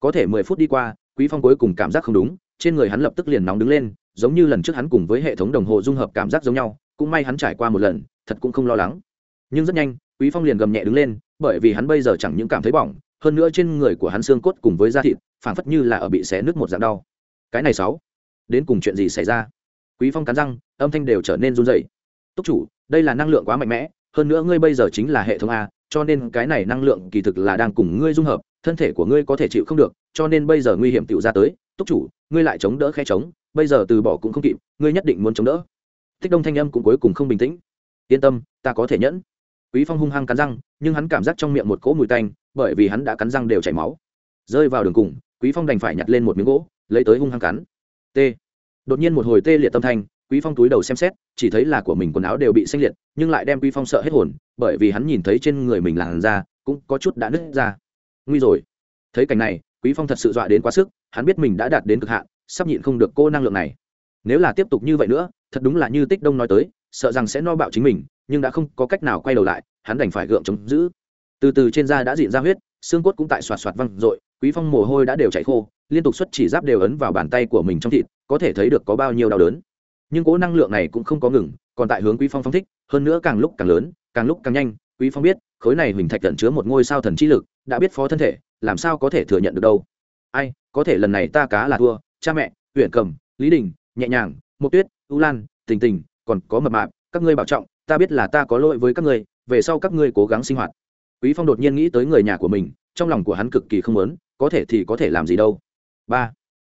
Có thể mười phút đi qua, quý phong cuối cùng cảm giác không đúng, trên người hắn lập tức liền nóng đứng lên, giống như lần trước hắn cùng với hệ thống đồng hồ dung hợp cảm giác giống nhau, cũng may hắn trải qua một lần, thật cũng không lo lắng. Nhưng rất nhanh quý phong liền gầm nhẹ đứng lên, bởi vì hắn bây giờ chẳng những cảm thấy bỏng, hơn nữa trên người của hắn xương cốt cùng với da thịt, phảng phất như là ở bị xé nứt một dạng đau. Cái này sáu, đến cùng chuyện gì xảy ra? Quý phong cắn răng, âm thanh đều trở nên run rẩy. Túc chủ, đây là năng lượng quá mạnh mẽ, hơn nữa ngươi bây giờ chính là hệ thống a, cho nên cái này năng lượng kỳ thực là đang cùng ngươi dung hợp, thân thể của ngươi có thể chịu không được, cho nên bây giờ nguy hiểm tựu ra tới. Túc chủ, ngươi lại chống đỡ khe chống bây giờ từ bỏ cũng không kịp, ngươi nhất định muốn chống đỡ. Thích đông thanh âm cũng cuối cùng không bình tĩnh. Yên tâm, ta có thể nhẫn quý phong hung hăng cắn răng, nhưng hắn cảm giác trong miệng một cỗ mùi tanh, bởi vì hắn đã cắn răng đều chảy máu. Rơi vào đường cùng, quý phong đành phải nhặt lên một miếng gỗ, lấy tới hung hăng cắn. T. Đột nhiên một hồi tê liệt tâm thanh, quý phong túi đầu xem xét, chỉ thấy là của mình quần áo đều bị xanh liệt, nhưng lại đem quý phong sợ hết hồn, bởi vì hắn nhìn thấy trên người mình làn da cũng có chút đã nứt ra. Nguy rồi. Thấy cảnh này, quý phong thật sự dọa đến quá sức, hắn biết mình đã đạt đến cực hạn, sắp nhịn không được cô năng lượng này. Nếu là tiếp tục như vậy nữa, thật đúng là như tích đông nói tới, sợ rằng sẽ no bạo chính mình nhưng đã không có cách nào quay đầu lại, hắn đành phải gượng chống giữ. Từ từ trên da đã diện ra huyết, xương cốt cũng tại xoạt xoạt văng dội quý phong mồ hôi đã đều chảy khô, liên tục xuất chỉ giáp đều ấn vào bàn tay của mình trong thịt, có thể thấy được có bao nhiêu đau đớn. Nhưng cỗ năng lượng này cũng không có ngừng, còn tại hướng quý phong phong thích, hơn nữa càng lúc càng lớn, càng lúc càng nhanh, quý phong biết, khối này huỳnh thạch tận chứa một ngôi sao thần trí lực, đã biết phó thân thể, làm sao có thể thừa nhận được đâu. Ai, có thể lần này ta cá là thua, cha mẹ, huyện cầm, lý đình, nhẹ nhàng, mộc tuyết, u lan, tình tình, còn có mập mạp, các ngươi bảo trọng ta biết là ta có lỗi với các ngươi, về sau các ngươi cố gắng sinh hoạt. Quý phong đột nhiên nghĩ tới người nhà của mình, trong lòng của hắn cực kỳ không lớn có thể thì có thể làm gì đâu. Ba.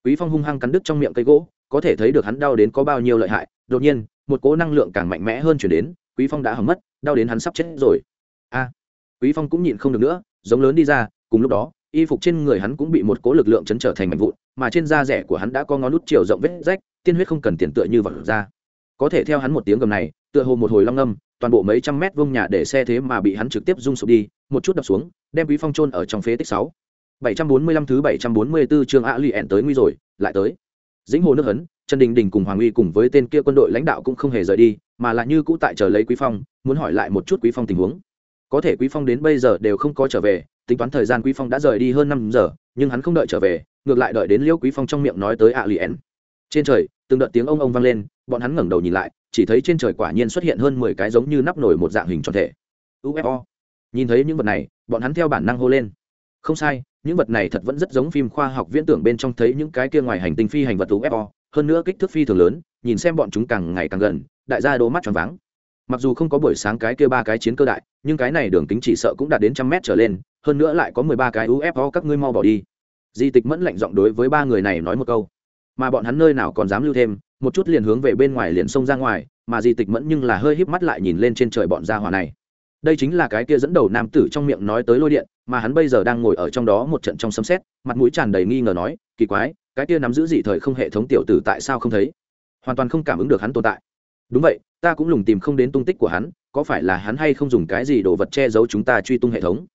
Quý phong hung hăng cắn đứt trong miệng cây gỗ, có thể thấy được hắn đau đến có bao nhiêu lợi hại. Đột nhiên, một cỗ năng lượng càng mạnh mẽ hơn chuyển đến, quý phong đã hỏng mất, đau đến hắn sắp chết rồi. A. Quý phong cũng nhịn không được nữa, giống lớn đi ra, cùng lúc đó, y phục trên người hắn cũng bị một cỗ lực lượng chấn trở thành mảnh vụn, mà trên da rẻ của hắn đã có ngón nút chiều rộng vết rách, tiên huyết không cần tiền tựa như vật ra. Có thể theo hắn một tiếng gầm này tựa hồ một hồi long âm toàn bộ mấy trăm mét vuông nhà để xe thế mà bị hắn trực tiếp rung sụp đi một chút đập xuống đem quý phong trôn ở trong phế tích sáu 745 thứ 744 chương ạ lì ẹn tới nguy rồi, lại tới. Dĩnh hồ nước hấn, Trần Đình Đình cùng Hoàng Uy cùng với tên kia quân đội lãnh đạo cũng không hề rời đi, mà là như cũ tại chờ lấy Quý Phong, muốn hỏi lại một chút Quý Phong tình huống. Có thể Quý Phong đến bây giờ đều không có trở về, tính toán thời gian Quý Phong đã rời đi hơn 5 giờ, nhưng hắn không đợi trở về, ngược lại đợi đến Liễu Quý Phong trong miệng nói tới ạ lì ẹn. Trên trời, từng đợt tiếng ông ông vang lên, bọn hắn ngẩng đầu nhìn lại, chỉ thấy trên trời quả nhiên xuất hiện hơn 10 cái giống như nắp nổi một dạng hình tròn thể. UFO. Nhìn thấy những vật này, bọn hắn theo bản năng hô lên. Không sai, những vật này thật vẫn rất giống phim khoa học viễn tưởng bên trong thấy những cái kia ngoài hành tinh phi hành vật ufo hơn nữa kích thước phi thường lớn nhìn xem bọn chúng càng ngày càng gần đại gia đố mắt tròn váng mặc dù không có buổi sáng cái kia ba cái chiến cơ đại nhưng cái này đường kính chỉ sợ cũng đạt đến trăm mét trở lên hơn nữa lại có mười ba cái ufo các ngươi mau bỏ đi di tịch mẫn lạnh giọng đối với ba người này nói một câu mà bọn hắn nơi nào còn dám lưu thêm, một chút liền hướng về bên ngoài liền xông ra ngoài, mà di tịch mẫn nhưng là hơi híp mắt lại nhìn lên trên trời bọn gia hỏa này. Đây chính là cái kia dẫn đầu nam tử trong miệng nói tới lôi điện, mà hắn bây giờ đang ngồi ở trong đó một trận trong sấm xét mặt mũi tràn đầy nghi ngờ nói, kỳ quái, cái kia nắm giữ dị thời không hệ thống tiểu tử tại sao không thấy? Hoàn toàn không cảm ứng được hắn tồn tại. Đúng vậy, ta cũng lùng tìm không đến tung tích của hắn, có phải là hắn hay không dùng cái gì đồ vật che giấu chúng ta truy tung hệ thống?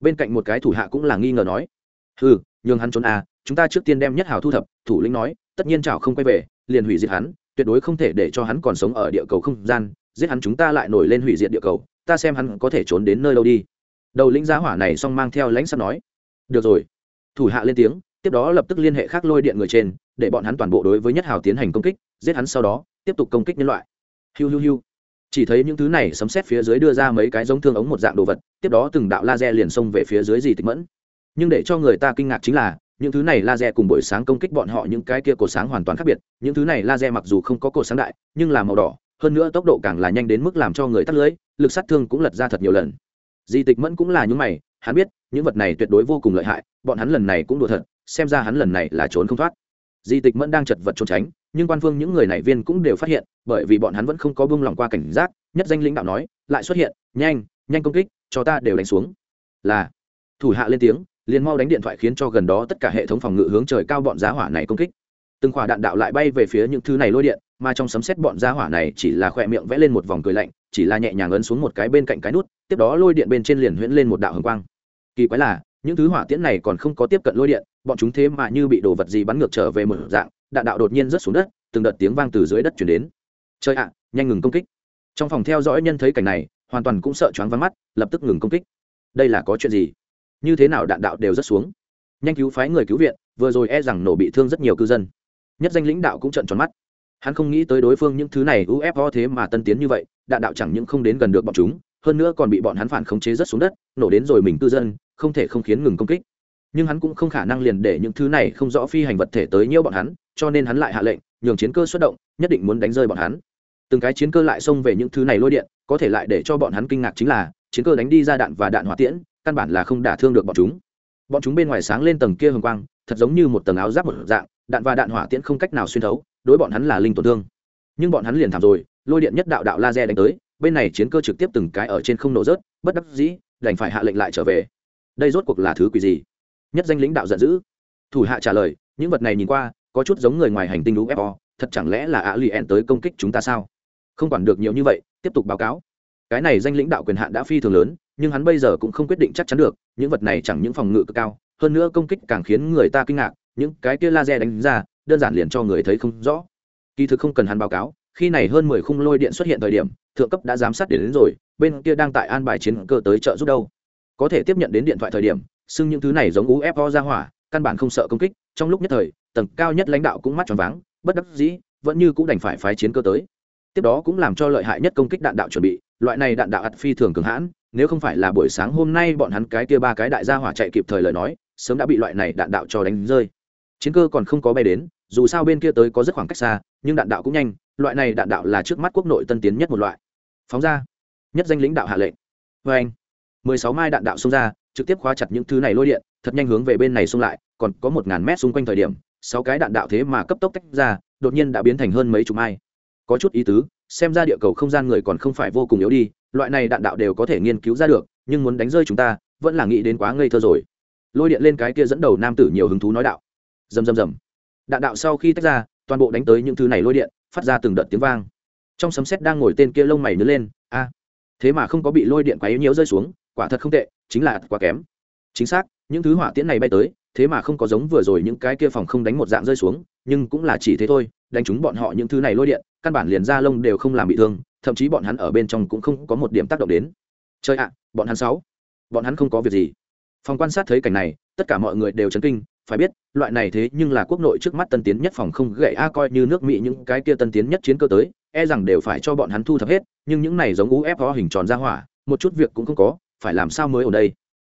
Bên cạnh một cái thủ hạ cũng là nghi ngờ nói ừ nhường hắn trốn à chúng ta trước tiên đem nhất hào thu thập, thủ lĩnh nói tất nhiên chảo không quay về, liền hủy diệt hắn, tuyệt đối không thể để cho hắn còn sống ở địa cầu không gian, giết hắn chúng ta lại nổi lên hủy diệt địa cầu, ta xem hắn có thể trốn đến nơi đâu đi. Đầu lĩnh giá hỏa này xong mang theo lãnh sắt nói. Được rồi. Thủ hạ lên tiếng, tiếp đó lập tức liên hệ khác lôi điện người trên, để bọn hắn toàn bộ đối với nhất hào tiến hành công kích, giết hắn sau đó, tiếp tục công kích nhân loại. Hiu hiu hiu. Chỉ thấy những thứ này sấm xét phía dưới đưa ra mấy cái giống thương ống một dạng đồ vật, tiếp đó từng đạo laser liền xông về phía dưới gì tịch mẫn. Nhưng để cho người ta kinh ngạc chính là những thứ này laser cùng buổi sáng công kích bọn họ những cái kia cột sáng hoàn toàn khác biệt. Những thứ này laser mặc dù không có cột sáng đại, nhưng là màu đỏ. Hơn nữa tốc độ càng là nhanh đến mức làm cho người tắt lưới, lực sát thương cũng lật ra thật nhiều lần. Di tịch mẫn cũng là những mày, hắn biết, những vật này tuyệt đối vô cùng lợi hại, bọn hắn lần này cũng đùa thật, xem ra hắn lần này là trốn không thoát. Di tịch mẫn đang chật vật trốn tránh, nhưng quan phương những người này viên cũng đều phát hiện, bởi vì bọn hắn vẫn không có buông lòng qua cảnh giác, nhất danh lĩnh đạo nói, lại xuất hiện, nhanh nhanh công kích, cho ta đều đánh xuống. Là, thủ hạ lên tiếng liền mau đánh điện thoại khiến cho gần đó tất cả hệ thống phòng ngự hướng trời cao bọn giá hỏa này công kích. Từng quả đạn đạo lại bay về phía những thứ này lôi điện, mà trong sấm xét bọn giá hỏa này chỉ là khỏe miệng vẽ lên một vòng cười lạnh, chỉ là nhẹ nhàng ấn xuống một cái bên cạnh cái nút, tiếp đó lôi điện bên trên liền huyễn lên một đạo hồng quang. Kỳ quái là, những thứ hỏa tiễn này còn không có tiếp cận lôi điện, bọn chúng thế mà như bị đồ vật gì bắn ngược trở về một dạng, đạn đạo đột nhiên rớt xuống đất, từng đợt tiếng vang từ dưới đất chuyển đến. Chơi ạ, nhanh ngừng công kích. Trong phòng theo dõi nhân thấy cảnh này, hoàn toàn cũng sợ choáng vắng mắt, lập tức ngừng công kích. Đây là có chuyện gì? Như thế nào đạn đạo đều rất xuống. Nhanh cứu phái người cứu viện, vừa rồi e rằng nổ bị thương rất nhiều cư dân. Nhất danh lãnh đạo cũng trợn tròn mắt. Hắn không nghĩ tới đối phương những thứ này ufo thế mà tân tiến như vậy, đạn đạo chẳng những không đến gần được bọn chúng, hơn nữa còn bị bọn hắn phản khống chế rất xuống đất, nổ đến rồi mình cư dân, không thể không khiến ngừng công kích. Nhưng hắn cũng không khả năng liền để những thứ này không rõ phi hành vật thể tới nhiễu bọn hắn, cho nên hắn lại hạ lệnh, nhường chiến cơ xuất động, nhất định muốn đánh rơi bọn hắn. Từng cái chiến cơ lại xông về những thứ này lôi điện, có thể lại để cho bọn hắn kinh ngạc chính là, chiến cơ đánh đi ra đạn và đạn hỏa tiễn căn bản là không đả thương được bọn chúng. Bọn chúng bên ngoài sáng lên tầng kia hồng quang, thật giống như một tầng áo giáp một dạng, đạn và đạn hỏa tiễn không cách nào xuyên thấu, đối bọn hắn là linh tổn thương. Nhưng bọn hắn liền thảm rồi, lôi điện nhất đạo đạo laser đánh tới, bên này chiến cơ trực tiếp từng cái ở trên không nổ rớt, bất đắc dĩ, đành phải hạ lệnh lại trở về. Đây rốt cuộc là thứ quỷ gì? Nhất danh lãnh đạo giận dữ. Thủ hạ trả lời, những vật này nhìn qua, có chút giống người ngoài hành tinh ufo thật chẳng lẽ là ạ lì en tới công kích chúng ta sao? Không quản được nhiều như vậy, tiếp tục báo cáo. Cái này danh lãnh đạo quyền hạn đã phi thường lớn nhưng hắn bây giờ cũng không quyết định chắc chắn được những vật này chẳng những phòng ngự cực cao hơn nữa công kích càng khiến người ta kinh ngạc những cái kia laser đánh ra đơn giản liền cho người thấy không rõ. Kỳ thực không cần hắn báo cáo khi này hơn mười khung lôi điện xuất hiện thời điểm thượng cấp đã giám sát đến, đến rồi bên kia đang tại an bài chiến cơ tới trợ giúp đâu. Có thể tiếp nhận đến điện thoại thời điểm xưng những thứ này giống ufo ra hỏa căn bản không sợ công kích trong lúc nhất thời tầng cao nhất lãnh đạo cũng mắt tròn váng bất đắc dĩ vẫn như cũng đành phải phái chiến cơ tới. Tiếp đó cũng làm cho lợi hại nhất công kích đạn đạo chuẩn bị loại này đạn đạo ắt phi thường cường hãn nếu không phải là buổi sáng hôm nay bọn hắn cái kia ba cái đại gia hỏa chạy kịp thời lời nói, sớm đã bị loại này đạn đạo cho đánh rơi. Chiến cơ còn không có bay đến, dù sao bên kia tới có rất khoảng cách xa, nhưng đạn đạo cũng nhanh, loại này đạn đạo là trước mắt quốc nội tân tiến nhất một loại. Phóng ra. Nhất danh lĩnh đạo hạ lệnh. Vê anh. Mười sáu mai đạn đạo xông ra, trực tiếp khóa chặt những thứ này lôi điện, thật nhanh hướng về bên này xông lại, còn có một ngàn mét xung quanh thời điểm, sáu cái đạn đạo thế mà cấp tốc tách ra, đột nhiên đã biến thành hơn mấy chục mai. Có chút ý tứ, xem ra địa cầu không gian người còn không phải vô cùng yếu đi loại này đạn đạo đều có thể nghiên cứu ra được, nhưng muốn đánh rơi chúng ta, vẫn là nghĩ đến quá ngây thơ rồi. Lôi điện lên cái kia dẫn đầu nam tử nhiều hứng thú nói đạo. Rầm rầm rầm. Đạn đạo sau khi tách ra, toàn bộ đánh tới những thứ này lôi điện, phát ra từng đợt tiếng vang. Trong sấm sét đang ngồi tên kia lông mày nứa lên, a, thế mà không có bị lôi điện quá yếu nhiễu rơi xuống, quả thật không tệ, chính là quá kém. Chính xác, những thứ hỏa tiễn này bay tới, thế mà không có giống vừa rồi những cái kia phòng không đánh một dạng rơi xuống, nhưng cũng là chỉ thế thôi, đánh chúng bọn họ những thứ này lôi điện, căn bản liền ra lông đều không làm bị thương thậm chí bọn hắn ở bên trong cũng không có một điểm tác động đến. Chơi ạ, bọn hắn sáu. Bọn hắn không có việc gì. Phòng quan sát thấy cảnh này, tất cả mọi người đều chấn kinh, phải biết, loại này thế nhưng là quốc nội trước mắt tân tiến nhất phòng không gậy a coi như nước mỹ những cái kia tân tiến nhất chiến cơ tới e rằng đều phải cho bọn hắn thu thập hết, nhưng những này giống ufo hình tròn ra hỏa, một chút việc cũng không có, phải làm sao mới ở đây?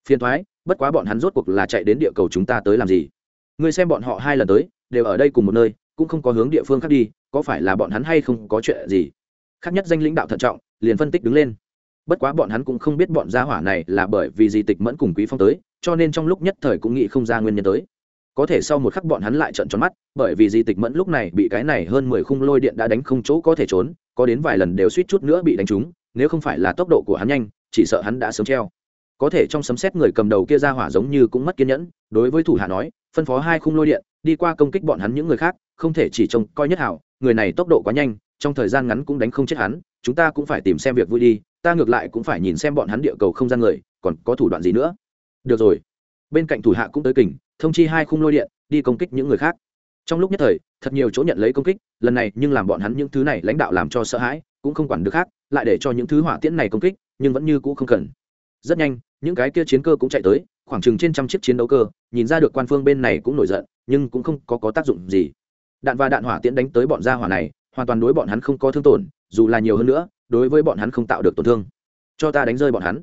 Phiền thoái bất quá bọn hắn rốt cuộc là chạy đến địa cầu chúng ta tới làm gì? Người xem bọn họ hai lần tới, đều ở đây cùng một nơi, cũng không có hướng địa phương khác đi, có phải là bọn hắn hay không có chuyện gì? Khác nhất danh lãnh đạo thận trọng, liền phân tích đứng lên. Bất quá bọn hắn cũng không biết bọn gia hỏa này là bởi vì gì tịch mẫn cùng quý phong tới, cho nên trong lúc nhất thời cũng nghĩ không ra nguyên nhân tới. Có thể sau một khắc bọn hắn lại trợn tròn mắt, bởi vì di tịch mẫn lúc này bị cái này hơn mười khung lôi điện đã đánh không chỗ có thể trốn, có đến vài lần đều suýt chút nữa bị đánh trúng, nếu không phải là tốc độ của hắn nhanh, chỉ sợ hắn đã sớm treo. Có thể trong sấm xét người cầm đầu kia ra hỏa giống như cũng mất kiên nhẫn, đối với thủ hạ nói, phân phó hai khung lôi điện, đi qua công kích bọn hắn những người khác, không thể chỉ trông coi nhất hảo, người này tốc độ quá nhanh trong thời gian ngắn cũng đánh không chết hắn chúng ta cũng phải tìm xem việc vui đi ta ngược lại cũng phải nhìn xem bọn hắn địa cầu không gian người còn có thủ đoạn gì nữa. Được rồi. Bên cạnh thủ hạ cũng tới kình thông chi hai khung lôi điện đi công kích những người khác. Trong lúc nhất thời thật nhiều chỗ nhận lấy công kích lần này nhưng làm bọn hắn những thứ này lãnh đạo làm cho sợ hãi cũng không quản được khác lại để cho những thứ hỏa tiễn này công kích nhưng vẫn như cũ không cần. Rất nhanh những cái kia chiến cơ cũng chạy tới khoảng chừng trên trăm chiếc chiến đấu cơ nhìn ra được quan phương bên này cũng nổi giận nhưng cũng không có, có tác dụng gì. Đạn và đạn hỏa tiễn đánh tới bọn gia hỏa này hoàn toàn đối bọn hắn không có thương tổn, dù là nhiều hơn nữa, đối với bọn hắn không tạo được tổn thương. Cho ta đánh rơi bọn hắn.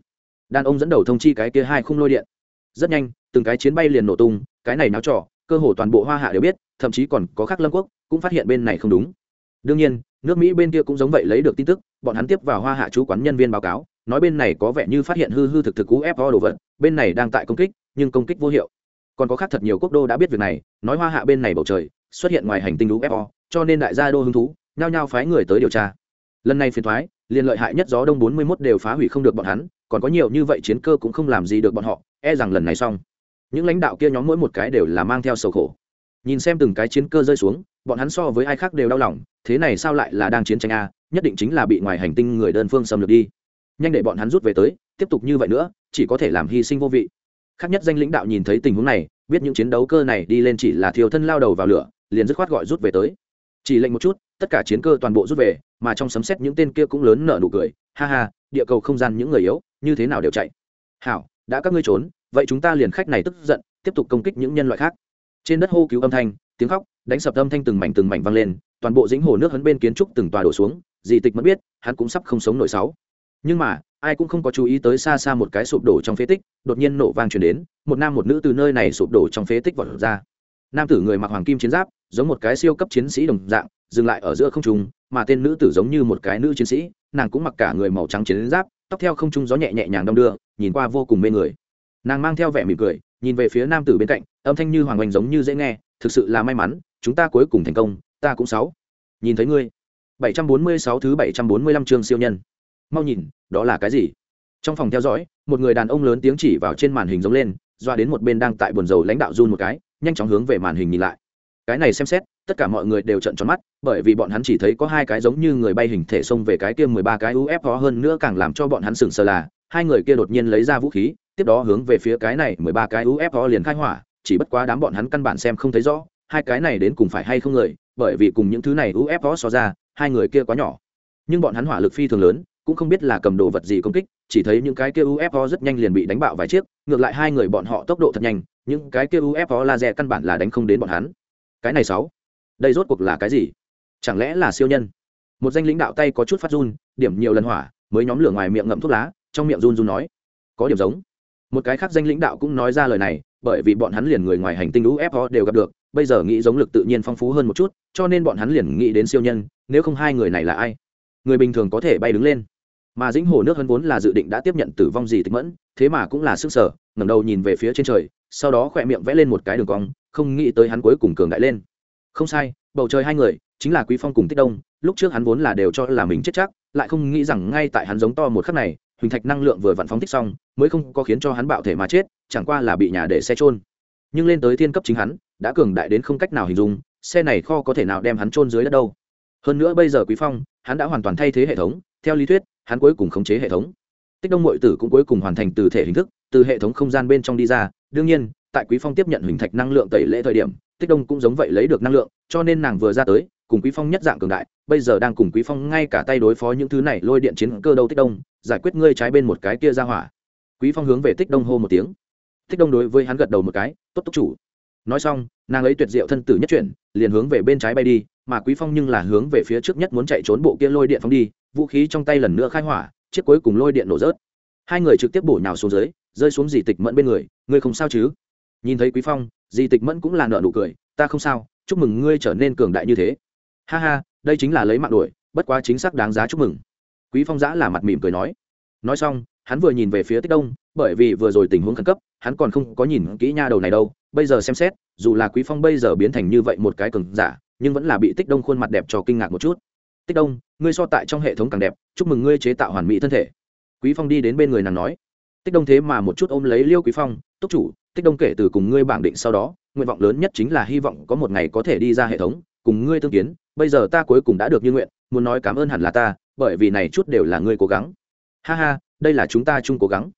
Đàn ông dẫn đầu thông chi cái kia hai khung lôi điện. Rất nhanh, từng cái chiến bay liền nổ tung, cái này náo trò, cơ hồ toàn bộ hoa hạ đều biết, thậm chí còn có khác lâm quốc cũng phát hiện bên này không đúng. Đương nhiên, nước mỹ bên kia cũng giống vậy lấy được tin tức, bọn hắn tiếp vào hoa hạ chú quán nhân viên báo cáo, nói bên này có vẻ như phát hiện hư hư thực thực cú fo đồ vật, bên này đang tại công kích, nhưng công kích vô hiệu. Còn có khác thật nhiều quốc đô đã biết việc này, nói hoa hạ bên này bầu trời, xuất hiện ngoài hành tinh ufo cho nên đại gia đô hứng thú nhao nhao phái người tới điều tra. Lần này phiền thoái, liền lợi hại nhất gió đông bốn mươi 41 đều phá hủy không được bọn hắn, còn có nhiều như vậy chiến cơ cũng không làm gì được bọn họ e rằng lần này xong. Những lãnh đạo kia nhóm mỗi một cái đều là mang theo sầu khổ. Nhìn xem từng cái chiến cơ rơi xuống, bọn hắn so với ai khác đều đau lòng, thế này sao lại là đang chiến tranh a, nhất định chính là bị ngoài hành tinh người đơn phương xâm lược đi. Nhanh để bọn hắn rút về tới, tiếp tục như vậy nữa, chỉ có thể làm hy sinh vô vị. Khác nhất danh lãnh đạo nhìn thấy tình huống này, biết những chiến đấu cơ này đi lên chỉ là thiếu thân lao đầu vào lửa, liền dứt khoát gọi rút về tới chỉ lệnh một chút, tất cả chiến cơ toàn bộ rút về, mà trong sấm xét những tên kia cũng lớn nở nụ cười. Ha ha, địa cầu không gian những người yếu, như thế nào đều chạy. Hảo, đã các ngươi trốn, vậy chúng ta liền khách này tức giận, tiếp tục công kích những nhân loại khác. Trên đất hô cứu âm thanh, tiếng khóc, đánh sập âm thanh từng mảnh từng mảnh vang lên, toàn bộ dĩnh hồ nước hấn bên kiến trúc từng tòa đổ xuống dì tịch mất biết, hắn cũng sắp không sống nổi sáu. Nhưng mà, ai cũng không có chú ý tới xa xa một cái sụp đổ trong phế tích, đột nhiên nổ vang truyền đến, một nam một nữ từ nơi này sụp đổ trong phế tích vọt ra nam tử người mặc hoàng kim chiến giáp, giống một cái siêu cấp chiến sĩ đồng dạng, dừng lại ở giữa không trung, mà tên nữ tử giống như một cái nữ chiến sĩ, nàng cũng mặc cả người màu trắng chiến giáp, tóc theo không trung gió nhẹ nhẹ nhàng đong đưa, nhìn qua vô cùng mê người. Nàng mang theo vẻ mỉm cười, nhìn về phía nam tử bên cạnh, âm thanh như hoàng oanh giống như dễ nghe, thực sự là may mắn, chúng ta cuối cùng thành công, ta cũng sáu. Nhìn thấy ngươi 746 thứ 745 chương siêu nhân. Mau nhìn, đó là cái gì? Trong phòng theo dõi, một người đàn ông lớn tiếng chỉ vào trên màn hình giống lên doa đến một bên đang tại buồn dầu lãnh đạo run một cái, nhanh chóng hướng về màn hình nhìn lại. Cái này xem xét, tất cả mọi người đều trận tròn mắt, bởi vì bọn hắn chỉ thấy có hai cái giống như người bay hình thể xông về cái kia mười ba cái uf hơn nữa càng làm cho bọn hắn sừng sờ là, hai người kia đột nhiên lấy ra vũ khí, tiếp đó hướng về phía cái này mười ba cái uf liền khai hỏa, chỉ bất quá đám bọn hắn căn bản xem không thấy rõ, hai cái này đến cùng phải hay không người, bởi vì cùng những thứ này uf so ra, hai người kia quá nhỏ. Nhưng bọn hắn hỏa lực phi thường lớn cũng không biết là cầm đồ vật gì công kích, chỉ thấy những cái kia ufo rất nhanh liền bị đánh bạo vài chiếc, ngược lại hai người bọn họ tốc độ thật nhanh, những cái kia ufo laser căn bản là đánh không đến bọn hắn. Cái này sáu, đây rốt cuộc là cái gì? Chẳng lẽ là siêu nhân? Một danh lãnh đạo tay có chút phát run, điểm nhiều lần hỏa, mới nhóm lửa ngoài miệng ngậm thuốc lá, trong miệng run run nói, có điểm giống. Một cái khác danh lãnh đạo cũng nói ra lời này, bởi vì bọn hắn liền người ngoài hành tinh ufo đều gặp được, bây giờ nghĩ giống lực tự nhiên phong phú hơn một chút, cho nên bọn hắn liền nghĩ đến siêu nhân, nếu không hai người này là ai? Người bình thường có thể bay đứng lên mà dĩnh hồ nước hân vốn là dự định đã tiếp nhận tử vong gì tịch mẫn, thế mà cũng là sức sở, ngẩng đầu nhìn về phía trên trời, sau đó khỏe miệng vẽ lên một cái đường cong, không nghĩ tới hắn cuối cùng cường đại lên. Không sai, bầu trời hai người, chính là quý phong cùng tích đông, lúc trước hắn vốn là đều cho là mình chết chắc, lại không nghĩ rằng ngay tại hắn giống to một khắc này, huỳnh thạch năng lượng vừa vặn phóng thích xong, mới không có khiến cho hắn bạo thể mà chết, chẳng qua là bị nhà để xe trôn nhưng lên tới thiên cấp chính hắn, đã cường đại đến không cách nào hình dung, xe này kho có thể nào đem hắn trôn dưới đất đâu? Hơn nữa bây giờ quý phong, hắn đã hoàn toàn thay thế hệ thống, theo lý thuyết, hắn cuối cùng khống chế hệ thống. Tích đông mội tử cũng cuối cùng hoàn thành từ thể hình thức, từ hệ thống không gian bên trong đi ra. Đương nhiên, tại quý phong tiếp nhận hình thạch năng lượng tẩy lễ thời điểm, tích đông cũng giống vậy lấy được năng lượng, cho nên nàng vừa ra tới, cùng quý phong nhất dạng cường đại, bây giờ đang cùng quý phong ngay cả tay đối phó những thứ này lôi điện chiến cơ đâu tích đông, giải quyết ngươi trái bên một cái kia ra hỏa. Quý phong hướng về tích đông hô một tiếng. Tích đông đối với hắn gật đầu một cái, tốt tốc chủ nói xong, nàng ấy tuyệt diệu thân tử nhất chuyển, liền hướng về bên trái bay đi, mà quý phong nhưng là hướng về phía trước nhất muốn chạy trốn bộ kia lôi điện phóng đi, vũ khí trong tay lần nữa khai hỏa, chiếc cuối cùng lôi điện nổ rớt. Hai người trực tiếp bổ nhào xuống dưới, rơi xuống dì tịch mẫn bên người, ngươi không sao chứ? Nhìn thấy quý phong, dì tịch mẫn cũng là nợ nụ cười, ta không sao, chúc mừng ngươi trở nên cường đại như thế. Ha ha, đây chính là lấy mạng đuổi, bất quá chính xác đáng giá chúc mừng. Quý phong giã là mặt mỉm cười nói. Nói xong, hắn vừa nhìn về phía tích đông, bởi vì vừa rồi tình huống khẩn cấp, hắn còn không có nhìn kỹ nha đầu này đâu bây giờ xem xét, dù là quý phong bây giờ biến thành như vậy một cái cường giả, nhưng vẫn là bị tích đông khuôn mặt đẹp cho kinh ngạc một chút. Tích đông, ngươi so tại trong hệ thống càng đẹp, chúc mừng ngươi chế tạo hoàn mỹ thân thể. Quý phong đi đến bên người nàng nói. Tích đông thế mà một chút ôm lấy liêu quý phong, túc chủ, tích đông kể từ cùng ngươi bảng định sau đó, nguyện vọng lớn nhất chính là hy vọng có một ngày có thể đi ra hệ thống, cùng ngươi tương kiến, bây giờ ta cuối cùng đã được như nguyện, muốn nói cảm ơn hẳn là ta, bởi vì này chút đều là ngươi cố gắng. Ha ha, đây là chúng ta chung cố gắng.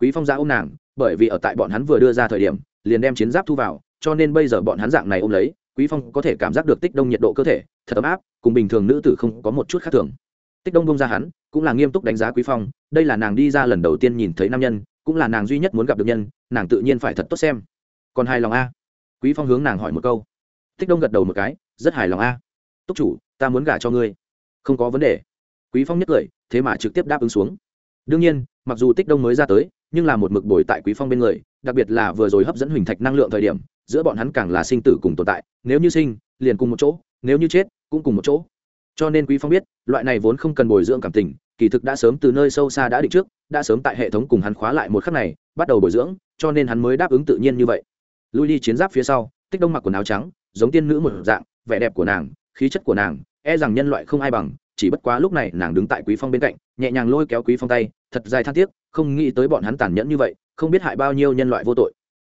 Quý phong ra ôm nàng, bởi vì ở tại bọn hắn vừa đưa ra thời điểm liền đem chiến giáp thu vào, cho nên bây giờ bọn hắn dạng này ôm lấy, quý phong có thể cảm giác được tích đông nhiệt độ cơ thể, thật ấm áp, cùng bình thường nữ tử không có một chút khác thường. Tích đông bông ra hắn, cũng là nghiêm túc đánh giá quý phong, đây là nàng đi ra lần đầu tiên nhìn thấy nam nhân, cũng là nàng duy nhất muốn gặp được nhân, nàng tự nhiên phải thật tốt xem. Còn hài lòng a? Quý phong hướng nàng hỏi một câu. Tích đông gật đầu một cái, rất hài lòng a. Túc chủ, ta muốn gả cho ngươi. Không có vấn đề. Quý phong nhất cười thế mà trực tiếp đáp ứng xuống. Đương nhiên, mặc dù tích đông mới ra tới nhưng là một mực bồi tại quý phong bên người, đặc biệt là vừa rồi hấp dẫn huỳnh thạch năng lượng thời điểm, giữa bọn hắn càng là sinh tử cùng tồn tại, nếu như sinh, liền cùng một chỗ, nếu như chết, cũng cùng một chỗ. Cho nên quý phong biết, loại này vốn không cần bồi dưỡng cảm tình, kỳ thực đã sớm từ nơi sâu xa đã định trước, đã sớm tại hệ thống cùng hắn khóa lại một khắc này, bắt đầu bồi dưỡng, cho nên hắn mới đáp ứng tự nhiên như vậy. Lui đi chiến giáp phía sau, tích đông mặc quần áo trắng, giống tiên nữ một dạng, vẻ đẹp của nàng, khí chất của nàng e rằng nhân loại không ai bằng, chỉ bất quá lúc này nàng đứng tại quý phong bên cạnh, nhẹ nhàng lôi kéo quý phong tay thật dài than tiếc, không nghĩ tới bọn hắn tàn nhẫn như vậy, không biết hại bao nhiêu nhân loại vô tội.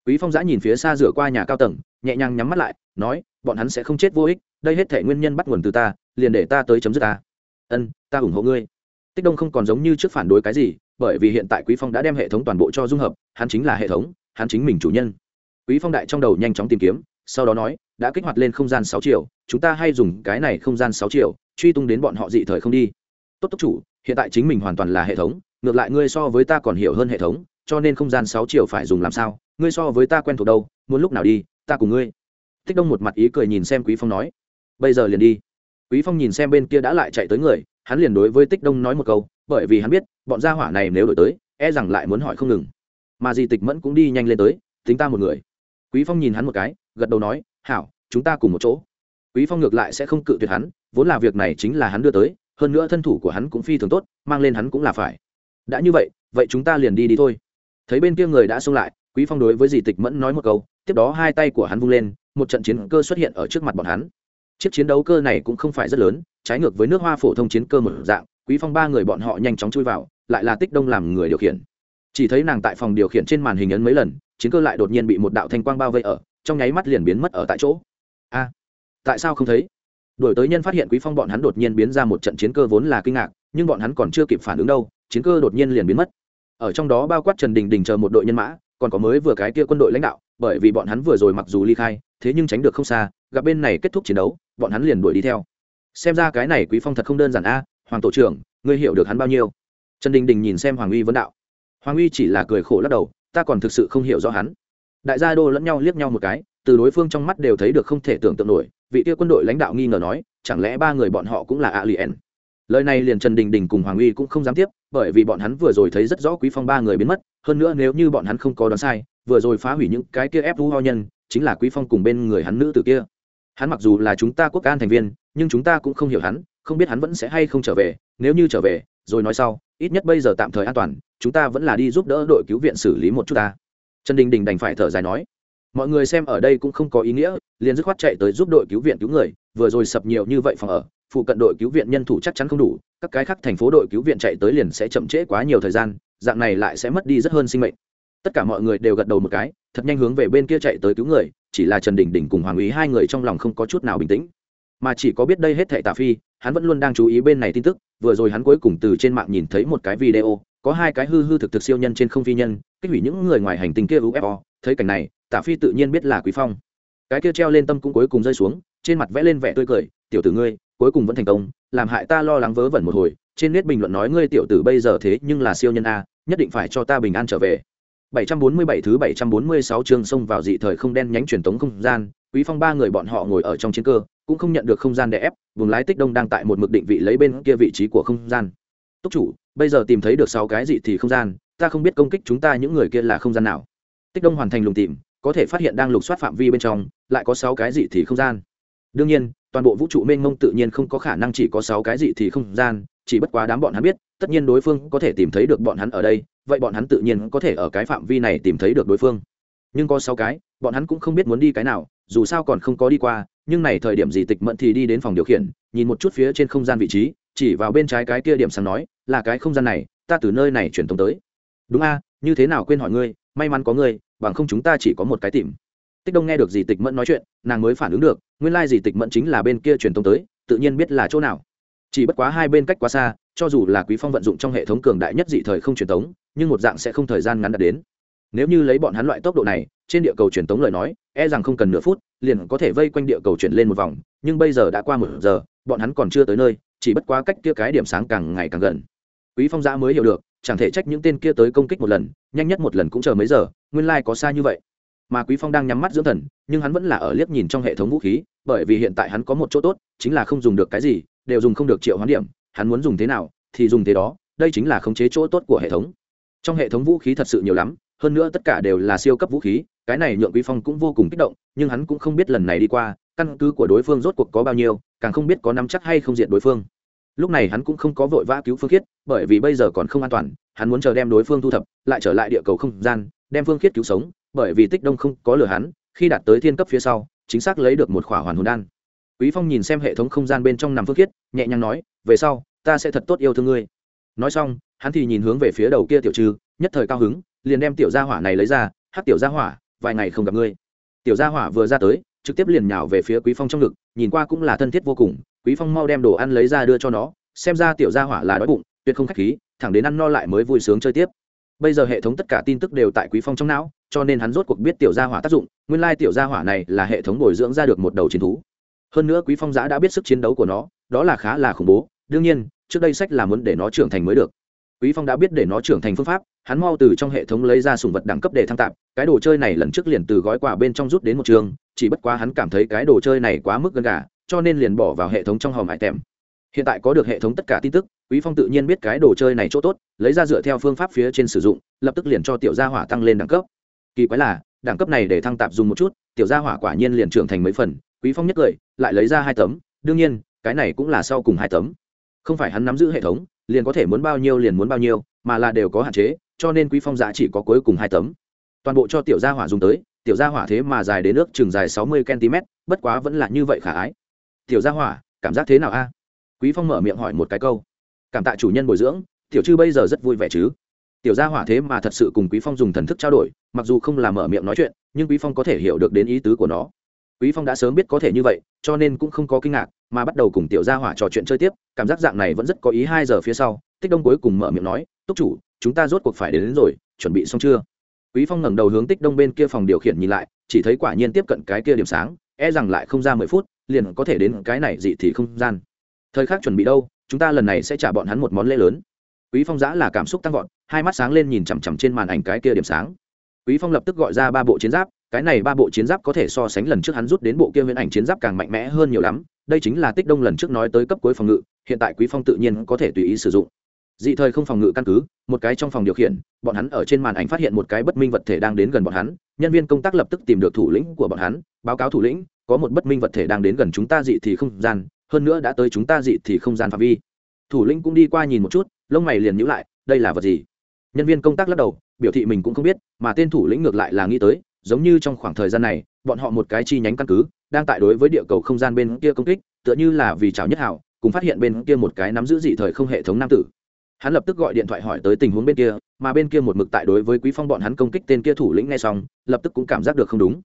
Quý phong giã nhìn phía xa rửa qua nhà cao tầng, nhẹ nhàng nhắm mắt lại, nói, bọn hắn sẽ không chết vô ích, đây hết thể nguyên nhân bắt nguồn từ ta, liền để ta tới chấm dứt ta. Ân, ta ủng hộ ngươi. Tích đông không còn giống như trước phản đối cái gì, bởi vì hiện tại quý phong đã đem hệ thống toàn bộ cho dung hợp, hắn chính là hệ thống, hắn chính mình chủ nhân. Quý phong đại trong đầu nhanh chóng tìm kiếm, sau đó nói, đã kích hoạt lên không gian sáu triệu chúng ta hay dùng cái này không gian sáu triệu truy tung đến bọn họ dị thời không đi. Tốt tốc chủ hiện tại chính mình hoàn toàn là hệ thống, ngược lại ngươi so với ta còn hiểu hơn hệ thống, cho nên không gian sáu chiều phải dùng làm sao, ngươi so với ta quen thuộc đâu, muốn lúc nào đi, ta cùng ngươi. Tích đông một mặt ý cười nhìn xem quý phong nói. Bây giờ liền đi. Quý phong nhìn xem bên kia đã lại chạy tới người, hắn liền đối với tích đông nói một câu, bởi vì hắn biết, bọn gia hỏa này nếu đổi tới e rằng lại muốn hỏi không ngừng. Mà di tịch mẫn cũng đi nhanh lên tới, tính ta một người. Quý phong nhìn hắn một cái, gật đầu nói, hảo, chúng ta cùng một chỗ. Quý phong ngược lại sẽ không cự tuyệt hắn, vốn là việc này chính là hắn đưa tới hơn nữa thân thủ của hắn cũng phi thường tốt, mang lên hắn cũng là phải. Đã như vậy vậy chúng ta liền đi đi thôi. Thấy bên kia người đã xông lại, quý phong đối với dì tịch mẫn nói một câu, tiếp đó hai tay của hắn vung lên, một trận chiến cơ xuất hiện ở trước mặt bọn hắn. Chiếc chiến đấu cơ này cũng không phải rất lớn, trái ngược với nước hoa phổ thông chiến cơ một dạng, quý phong ba người bọn họ nhanh chóng chui vào, lại là tích đông làm người điều khiển. Chỉ thấy nàng tại phòng điều khiển trên màn hình ấn mấy lần, chiến cơ lại đột nhiên bị một đạo thanh quang bao vây ở, trong nháy mắt liền biến mất ở tại chỗ. A, tại sao không thấy? Đổi tới nhân phát hiện quý phong bọn hắn đột nhiên biến ra một trận chiến cơ vốn là kinh ngạc, nhưng bọn hắn còn chưa kịp phản ứng đâu, chiến cơ đột nhiên liền biến mất. Ở trong đó bao quát trần đình đình chờ một đội nhân mã, còn có mới vừa cái kia quân đội lãnh đạo, bởi vì bọn hắn vừa rồi mặc dù ly khai, thế nhưng tránh được không xa, gặp bên này kết thúc chiến đấu, bọn hắn liền đuổi đi theo. Xem ra cái này quý phong thật không đơn giản a, hoàng tổ trưởng, ngươi hiểu được hắn bao nhiêu? Trần đình đình nhìn xem hoàng uy vấn đạo. Hoàng uy chỉ là cười khổ lắc đầu, ta còn thực sự không hiểu rõ hắn. Đại gia đô lẫn nhau liếc nhau một cái từ đối phương trong mắt đều thấy được không thể tưởng tượng nổi, vị kia quân đội lãnh đạo nghi ngờ nói, chẳng lẽ ba người bọn họ cũng là a liền lời này liền trần đình đình cùng hoàng uy cũng không dám tiếp, bởi vì bọn hắn vừa rồi thấy rất rõ quý phong ba người biến mất, hơn nữa nếu như bọn hắn không có đoán sai, vừa rồi phá hủy những cái kia ép vũ ho nhân, chính là quý phong cùng bên người hắn nữ tử kia. Hắn mặc dù là chúng ta quốc an thành viên, nhưng chúng ta cũng không hiểu hắn, không biết hắn vẫn sẽ hay không trở về, nếu như trở về, rồi nói sau, ít nhất bây giờ tạm thời an toàn, chúng ta vẫn là đi giúp đỡ đội cứu viện xử lý một chút ta. Trần đình đình đành phải thở dài nói mọi người xem ở đây cũng không có ý nghĩa, liền dứt khoát chạy tới giúp đội cứu viện cứu người, vừa rồi sập nhiều như vậy phòng ở, phụ cận đội cứu viện nhân thủ chắc chắn không đủ, các cái khác thành phố đội cứu viện chạy tới liền sẽ chậm trễ quá nhiều thời gian, dạng này lại sẽ mất đi rất hơn sinh mệnh. Tất cả mọi người đều gật đầu một cái, thật nhanh hướng về bên kia chạy tới cứu người, chỉ là trần đình đình cùng hoàng ý hai người trong lòng không có chút nào bình tĩnh. Mà chỉ có biết đây hết thệ tà phi, hắn vẫn luôn đang chú ý bên này tin tức, vừa rồi hắn cuối cùng từ trên mạng nhìn thấy một cái video, có hai cái hư hư thực thực siêu nhân trên không phi nhân, kích hủy những người ngoài hành tinh kia ufo thấy cảnh này tả phi tự nhiên biết là quý phong. Cái kia treo lên tâm cũng cuối cùng rơi xuống, trên mặt vẽ lên vẻ tươi cười, tiểu tử ngươi, cuối cùng vẫn thành công, làm hại ta lo lắng vớ vẩn một hồi, trên nét bình luận nói ngươi tiểu tử bây giờ thế nhưng là siêu nhân a, nhất định phải cho ta bình an trở về. 747 thứ 746 chương xông vào dị thời không đen nhánh truyền tống không gian, quý phong ba người bọn họ ngồi ở trong chiến cơ, cũng không nhận được không gian để ép, vùng lái tích đông đang tại một mực định vị lấy bên kia vị trí của không gian. Túc chủ, bây giờ tìm thấy được sáu cái gì thì không gian, ta không biết công kích chúng ta những người kia là không gian nào. Tích đông hoàn thành lùng tìm có thể phát hiện đang lục soát phạm vi bên trong, lại có sáu cái dị thì không gian. Đương nhiên, toàn bộ vũ trụ mênh mông tự nhiên không có khả năng chỉ có sáu cái dị thì không gian, chỉ bất quá đám bọn hắn biết, tất nhiên đối phương có thể tìm thấy được bọn hắn ở đây, vậy bọn hắn tự nhiên có thể ở cái phạm vi này tìm thấy được đối phương. Nhưng có sáu cái, bọn hắn cũng không biết muốn đi cái nào, dù sao còn không có đi qua, nhưng này thời điểm gì tịch mẫn thì đi đến phòng điều khiển, nhìn một chút phía trên không gian vị trí, chỉ vào bên trái cái kia điểm sáng nói, là cái không gian này, ta từ nơi này truyền tống tới. Đúng a, như thế nào quên hỏi ngươi, may mắn có ngươi bằng không chúng ta chỉ có một cái tìm. Tích đông nghe được gì tịch mẫn nói chuyện nàng mới phản ứng được nguyên lai gì tịch mẫn chính là bên kia truyền tống tới tự nhiên biết là chỗ nào. Chỉ bất quá hai bên cách quá xa cho dù là quý phong vận dụng trong hệ thống cường đại nhất dị thời không truyền tống, nhưng một dạng sẽ không thời gian ngắn đạt đến. Nếu như lấy bọn hắn loại tốc độ này trên địa cầu truyền tống lời nói e rằng không cần nửa phút liền có thể vây quanh địa cầu chuyển lên một vòng nhưng bây giờ đã qua một giờ bọn hắn còn chưa tới nơi chỉ bất quá cách kia cái điểm sáng càng ngày càng gần. Quý phong giã mới hiểu được chẳng thể trách những tên kia tới công kích một lần, nhanh nhất một lần cũng chờ mấy giờ, nguyên lai có xa như vậy. Mà quý phong đang nhắm mắt dưỡng thần, nhưng hắn vẫn là ở liếc nhìn trong hệ thống vũ khí, bởi vì hiện tại hắn có một chỗ tốt, chính là không dùng được cái gì, đều dùng không được triệu hoán điểm, hắn muốn dùng thế nào thì dùng thế đó, đây chính là khống chế chỗ tốt của hệ thống. Trong hệ thống vũ khí thật sự nhiều lắm, hơn nữa tất cả đều là siêu cấp vũ khí, cái này nhượng quý phong cũng vô cùng kích động, nhưng hắn cũng không biết lần này đi qua, căn cứ của đối phương rốt cuộc có bao nhiêu, càng không biết có nắm chắc hay không diện đối phương lúc này hắn cũng không có vội vã cứu phương khiết, bởi vì bây giờ còn không an toàn, hắn muốn chờ đem đối phương thu thập, lại trở lại địa cầu không gian, đem phương khiết cứu sống, bởi vì tích đông không có lừa hắn, khi đạt tới thiên cấp phía sau, chính xác lấy được một khỏa hoàn hồn đan. Quý phong nhìn xem hệ thống không gian bên trong nằm phương khiết, nhẹ nhàng nói, về sau, ta sẽ thật tốt yêu thương ngươi. Nói xong, hắn thì nhìn hướng về phía đầu kia tiểu trư nhất thời cao hứng, liền đem tiểu gia hỏa này lấy ra hát tiểu gia hỏa, vài ngày không gặp ngươi. Tiểu gia hỏa vừa ra tới, trực tiếp liền nhào về phía quý phong trong ngực, nhìn qua cũng là thân thiết vô cùng quý phong mau đem đồ ăn lấy ra đưa cho nó, xem ra tiểu gia hỏa là đói bụng, tuyệt không khách khí, thẳng đến ăn no lại mới vui sướng chơi tiếp. Bây giờ hệ thống tất cả tin tức đều tại quý phong trong não, cho nên hắn rốt cuộc biết tiểu gia hỏa tác dụng, nguyên lai tiểu gia hỏa này là hệ thống bồi dưỡng ra được một đầu chiến thú. Hơn nữa quý phong giã đã biết sức chiến đấu của nó, đó là khá là khủng bố, đương nhiên, trước đây sách là muốn để nó trưởng thành mới được. Quý phong đã biết để nó trưởng thành phương pháp, hắn mau từ trong hệ thống lấy ra sùng vật đẳng cấp để thăng tạp, cái đồ chơi này lần trước liền từ gói quà bên trong rút đến một trường, chỉ bất quá hắn cảm thấy cái đồ chơi này quá mức gần gà cho nên liền bỏ vào hệ thống trong hòm hải tèm hiện tại có được hệ thống tất cả tin tức, quý phong tự nhiên biết cái đồ chơi này chỗ tốt, lấy ra dựa theo phương pháp phía trên sử dụng, lập tức liền cho tiểu gia hỏa tăng lên đẳng cấp. Kỳ quái là, đẳng cấp này để thăng tạp dùng một chút, tiểu gia hỏa quả nhiên liền trưởng thành mấy phần, quý phong nhất cười, lại lấy ra hai tấm, đương nhiên, cái này cũng là sau cùng hai tấm. Không phải hắn nắm giữ hệ thống, liền có thể muốn bao nhiêu liền muốn bao nhiêu, mà là đều có hạn chế, cho nên quý phong giá chỉ có cuối cùng hai tấm. Toàn bộ cho tiểu gia hỏa dùng tới, tiểu gia hỏa thế mà dài đến nước chừng dài sáu mươi cm bất quá vẫn là như vậy khả ái tiểu gia hỏa cảm giác thế nào a? Quý phong mở miệng hỏi một cái câu. Cảm tạ chủ nhân bồi dưỡng tiểu chư bây giờ rất vui vẻ chứ? Tiểu gia hỏa thế mà thật sự cùng quý phong dùng thần thức trao đổi mặc dù không là mở miệng nói chuyện nhưng quý phong có thể hiểu được đến ý tứ của nó. Quý phong đã sớm biết có thể như vậy cho nên cũng không có kinh ngạc mà bắt đầu cùng tiểu gia hỏa trò chuyện chơi tiếp cảm giác dạng này vẫn rất có ý hai giờ phía sau tích đông cuối cùng mở miệng nói túc chủ chúng ta rốt cuộc phải đến, đến rồi chuẩn bị xong chưa? Quý phong ngẩng đầu hướng tích đông bên kia phòng điều khiển nhìn lại chỉ thấy quả nhiên tiếp cận cái kia điểm sáng e rằng lại không ra mười phút liền có thể đến cái này dị thì không gian. Thời khắc chuẩn bị đâu, chúng ta lần này sẽ trả bọn hắn một món lễ lớn. Quý phong giã là cảm xúc tăng vọt, hai mắt sáng lên nhìn chằm chằm trên màn ảnh cái kia điểm sáng. Quý phong lập tức gọi ra ba bộ chiến giáp, cái này ba bộ chiến giáp có thể so sánh lần trước hắn rút đến bộ kia huyễn ảnh chiến giáp càng mạnh mẽ hơn nhiều lắm, đây chính là tích đông lần trước nói tới cấp cuối phòng ngự, hiện tại quý phong tự nhiên có thể tùy ý sử dụng. Dị thời không phòng ngự căn cứ, một cái trong phòng điều khiển, bọn hắn ở trên màn ảnh phát hiện một cái bất minh vật thể đang đến gần bọn hắn, nhân viên công tác lập tức tìm được thủ lĩnh của bọn hắn, báo cáo thủ lĩnh có một bất minh vật thể đang đến gần chúng ta dị thì không gian, hơn nữa đã tới chúng ta dị thì không gian phạm vi. Thủ lĩnh cũng đi qua nhìn một chút, lông mày liền nhữ lại, đây là vật gì? Nhân viên công tác lắc đầu, biểu thị mình cũng không biết, mà tên thủ lĩnh ngược lại là nghĩ tới, giống như trong khoảng thời gian này, bọn họ một cái chi nhánh căn cứ, đang tại đối với địa cầu không gian bên kia công kích, tựa như là vì chào nhất hảo, cùng phát hiện bên kia một cái nắm giữ dị thời không hệ thống nam tử. Hắn lập tức gọi điện thoại hỏi tới tình huống bên kia, mà bên kia một mực tại đối với quý phong bọn hắn công kích tên kia thủ lĩnh ngay xong, lập tức cũng cảm giác được không đúng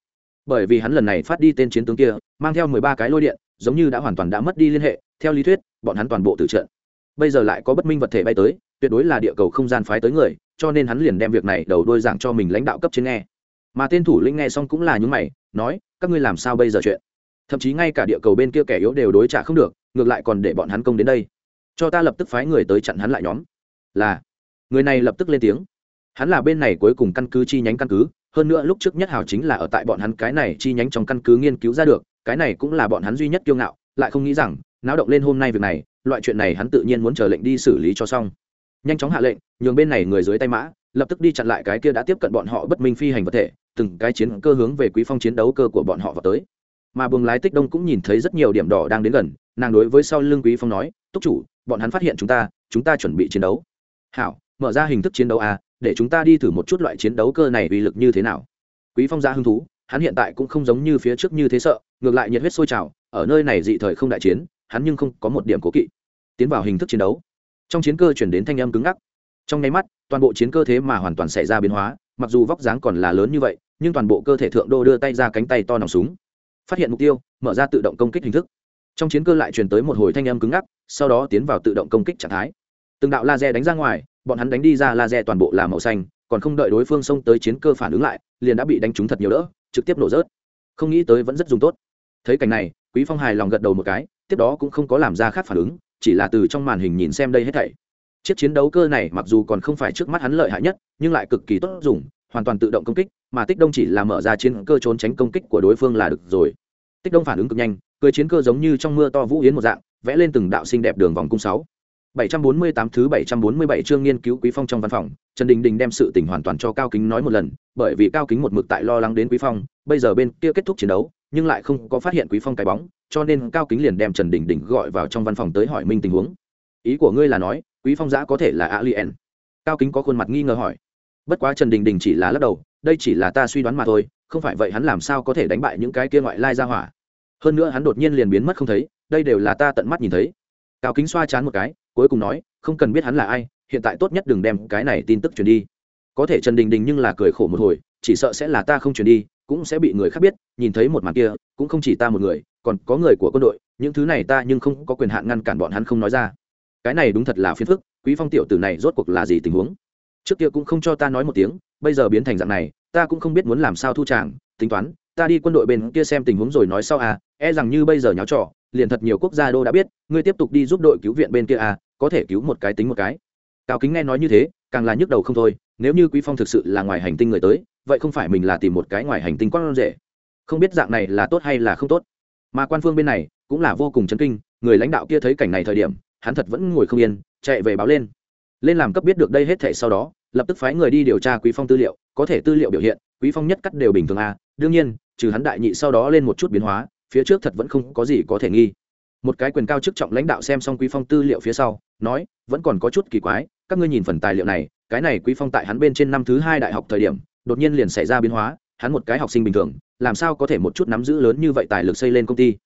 bởi vì hắn lần này phát đi tên chiến tướng kia, mang theo mười ba cái lôi điện, giống như đã hoàn toàn đã mất đi liên hệ, theo lý thuyết, bọn hắn toàn bộ tử trận. Bây giờ lại có bất minh vật thể bay tới, tuyệt đối là địa cầu không gian phái tới người, cho nên hắn liền đem việc này đầu đôi giảng cho mình lãnh đạo cấp trên nghe. Mà tên thủ lĩnh nghe xong cũng là những mày, nói, các ngươi làm sao bây giờ chuyện? Thậm chí ngay cả địa cầu bên kia kẻ yếu đều đối trả không được, ngược lại còn để bọn hắn công đến đây. Cho ta lập tức phái người tới chặn hắn lại nhóm. Là, người này lập tức lên tiếng. Hắn là bên này cuối cùng căn cứ chi nhánh căn cứ hơn nữa lúc trước nhất hào chính là ở tại bọn hắn cái này chi nhánh trong căn cứ nghiên cứu ra được, cái này cũng là bọn hắn duy nhất kiêu ngạo, lại không nghĩ rằng, náo động lên hôm nay việc này, loại chuyện này hắn tự nhiên muốn chờ lệnh đi xử lý cho xong. Nhanh chóng hạ lệnh, nhường bên này người dưới tay mã, lập tức đi chặn lại cái kia đã tiếp cận bọn họ bất minh phi hành vật thể, từng cái chiến cơ hướng về quý phong chiến đấu cơ của bọn họ vào tới. Mà buồng lái tích đông cũng nhìn thấy rất nhiều điểm đỏ đang đến gần, nàng đối với sau lưng quý phong nói, túc chủ, bọn hắn phát hiện chúng ta chúng ta chuẩn bị chiến đấu. Hảo mở ra hình thức chiến đấu a, để chúng ta đi thử một chút loại chiến đấu cơ này uy lực như thế nào. Quý phong ra hứng thú, hắn hiện tại cũng không giống như phía trước như thế sợ, ngược lại nhiệt huyết sôi trào, ở nơi này dị thời không đại chiến, hắn nhưng không có một điểm cố kỵ. Tiến vào hình thức chiến đấu, trong chiến cơ chuyển đến thanh âm cứng ngắc. Trong nháy mắt, toàn bộ chiến cơ thế mà hoàn toàn xảy ra biến hóa, mặc dù vóc dáng còn là lớn như vậy, nhưng toàn bộ cơ thể thượng đô đưa tay ra cánh tay to nòng súng, phát hiện mục tiêu, mở ra tự động công kích hình thức. Trong chiến cơ lại truyền tới một hồi thanh âm cứng ngắc, sau đó tiến vào tự động công kích trạng thái. Từng đạo laser đánh ra ngoài bọn hắn đánh đi ra laser toàn bộ là màu xanh, còn không đợi đối phương xông tới chiến cơ phản ứng lại, liền đã bị đánh trúng thật nhiều đỡ, trực tiếp nổ rớt. Không nghĩ tới vẫn rất dùng tốt. Thấy cảnh này, quý phong hài lòng gật đầu một cái, tiếp đó cũng không có làm ra khác phản ứng, chỉ là từ trong màn hình nhìn xem đây hết thảy. Chiếc chiến đấu cơ này mặc dù còn không phải trước mắt hắn lợi hại nhất, nhưng lại cực kỳ tốt dùng, hoàn toàn tự động công kích, mà tích đông chỉ là mở ra chiến cơ trốn tránh công kích của đối phương là được rồi. Tích đông phản ứng cực nhanh cưỡi chiến cơ giống như trong mưa to vũ yến một dạng, vẽ lên từng đạo xinh đẹp đường vòng cung sáu. 748 thứ 747 chương nghiên cứu Quý Phong trong văn phòng, Trần Đình Đình đem sự tình hoàn toàn cho Cao Kính nói một lần, bởi vì Cao Kính một mực tại lo lắng đến Quý Phong, bây giờ bên kia kết thúc chiến đấu, nhưng lại không có phát hiện Quý Phong cái bóng, cho nên Cao Kính liền đem Trần Đình Đình gọi vào trong văn phòng tới hỏi minh tình huống. Ý của ngươi là nói, Quý Phong giá có thể là alien? Cao Kính có khuôn mặt nghi ngờ hỏi. Bất quá Trần Đình Đình chỉ là lắc đầu, đây chỉ là ta suy đoán mà thôi, không phải vậy hắn làm sao có thể đánh bại những cái kia ngoại lai ra hỏa. Hơn nữa hắn đột nhiên liền biến mất không thấy, đây đều là ta tận mắt nhìn thấy. Cao Kính xoa chán một cái, cuối cùng nói, không cần biết hắn là ai, hiện tại tốt nhất đừng đem cái này tin tức truyền đi. Có thể trần đình đình nhưng là cười khổ một hồi, chỉ sợ sẽ là ta không truyền đi, cũng sẽ bị người khác biết, nhìn thấy một màn kia, cũng không chỉ ta một người, còn có người của quân đội, những thứ này ta nhưng không có quyền hạn ngăn cản bọn hắn không nói ra. Cái này đúng thật là phiền phức, quý phong tiểu tử này rốt cuộc là gì tình huống? Trước kia cũng không cho ta nói một tiếng, bây giờ biến thành dạng này, ta cũng không biết muốn làm sao thu tràng tính toán, ta đi quân đội bên kia xem tình huống rồi nói sau à e rằng như bây giờ nháo trò, liền thật nhiều quốc gia đô đã biết, ngươi tiếp tục đi giúp đội cứu viện bên kia à có thể cứu một cái tính một cái. Cao kính nghe nói như thế, càng là nhức đầu không thôi, nếu như quý phong thực sự là ngoài hành tinh người tới, vậy không phải mình là tìm một cái ngoài hành tinh quan rể. Không biết dạng này là tốt hay là không tốt. Mà quan phương bên này cũng là vô cùng chấn kinh, người lãnh đạo kia thấy cảnh này thời điểm, hắn thật vẫn ngồi không yên, chạy về báo lên. Lên làm cấp biết được đây hết thể sau đó, lập tức phái người đi điều tra quý phong tư liệu, có thể tư liệu biểu hiện, quý phong nhất cắt đều bình thường à đương nhiên, trừ hắn đại nhị sau đó lên một chút biến hóa, phía trước thật vẫn không có gì có thể nghi. Một cái quyền cao chức trọng lãnh đạo xem xong quý phong tư liệu phía sau nói, vẫn còn có chút kỳ quái, các ngươi nhìn phần tài liệu này, cái này quý phong tại hắn bên trên năm thứ hai đại học thời điểm, đột nhiên liền xảy ra biến hóa, hắn một cái học sinh bình thường, làm sao có thể một chút nắm giữ lớn như vậy tài lực xây lên công ty?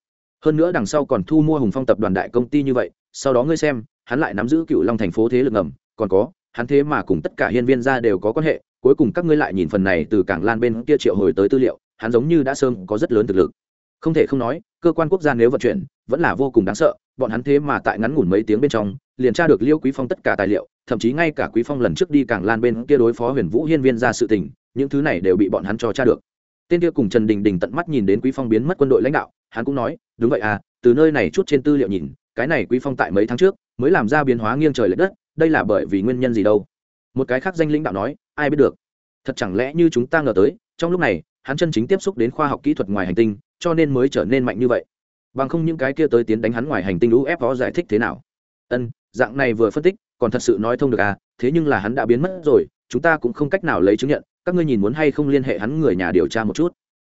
Hơn nữa đằng sau còn thu mua hùng phong tập đoàn đại công ty như vậy, sau đó ngươi xem, hắn lại nắm giữ cựu long thành phố thế lực ngầm, còn có, hắn thế mà cùng tất cả hiên viên gia đều có quan hệ, cuối cùng các ngươi lại nhìn phần này từ cảng lan bên kia triệu hồi tới tư liệu, hắn giống như đã sớm có rất lớn thực lực. Không thể không nói, cơ quan quốc gia nếu vận chuyển, vẫn là vô cùng đáng sợ bọn hắn thế mà tại ngắn ngủn mấy tiếng bên trong, liền tra được liêu quý phong tất cả tài liệu, thậm chí ngay cả quý phong lần trước đi cảng lan bên kia đối phó huyền vũ hiên viên ra sự tình, những thứ này đều bị bọn hắn cho tra được. Tên kia cùng trần đình đình tận mắt nhìn đến quý phong biến mất quân đội lãnh đạo, hắn cũng nói, đúng vậy à từ nơi này chút trên tư liệu nhìn, cái này quý phong tại mấy tháng trước mới làm ra biến hóa nghiêng trời lệch đất, đây là bởi vì nguyên nhân gì đâu? Một cái khác danh lãnh đạo nói, ai biết được. Thật chẳng lẽ như chúng ta ngờ tới, trong lúc này, hắn chân chính tiếp xúc đến khoa học kỹ thuật ngoài hành tinh, cho nên mới trở nên mạnh như vậy? Bằng không những cái kia tới tiến đánh hắn ngoài hành tinh núp ép có giải thích thế nào? Ân, dạng này vừa phân tích, còn thật sự nói thông được à thế nhưng là hắn đã biến mất rồi, chúng ta cũng không cách nào lấy chứng nhận, các ngươi nhìn muốn hay không liên hệ hắn người nhà điều tra một chút.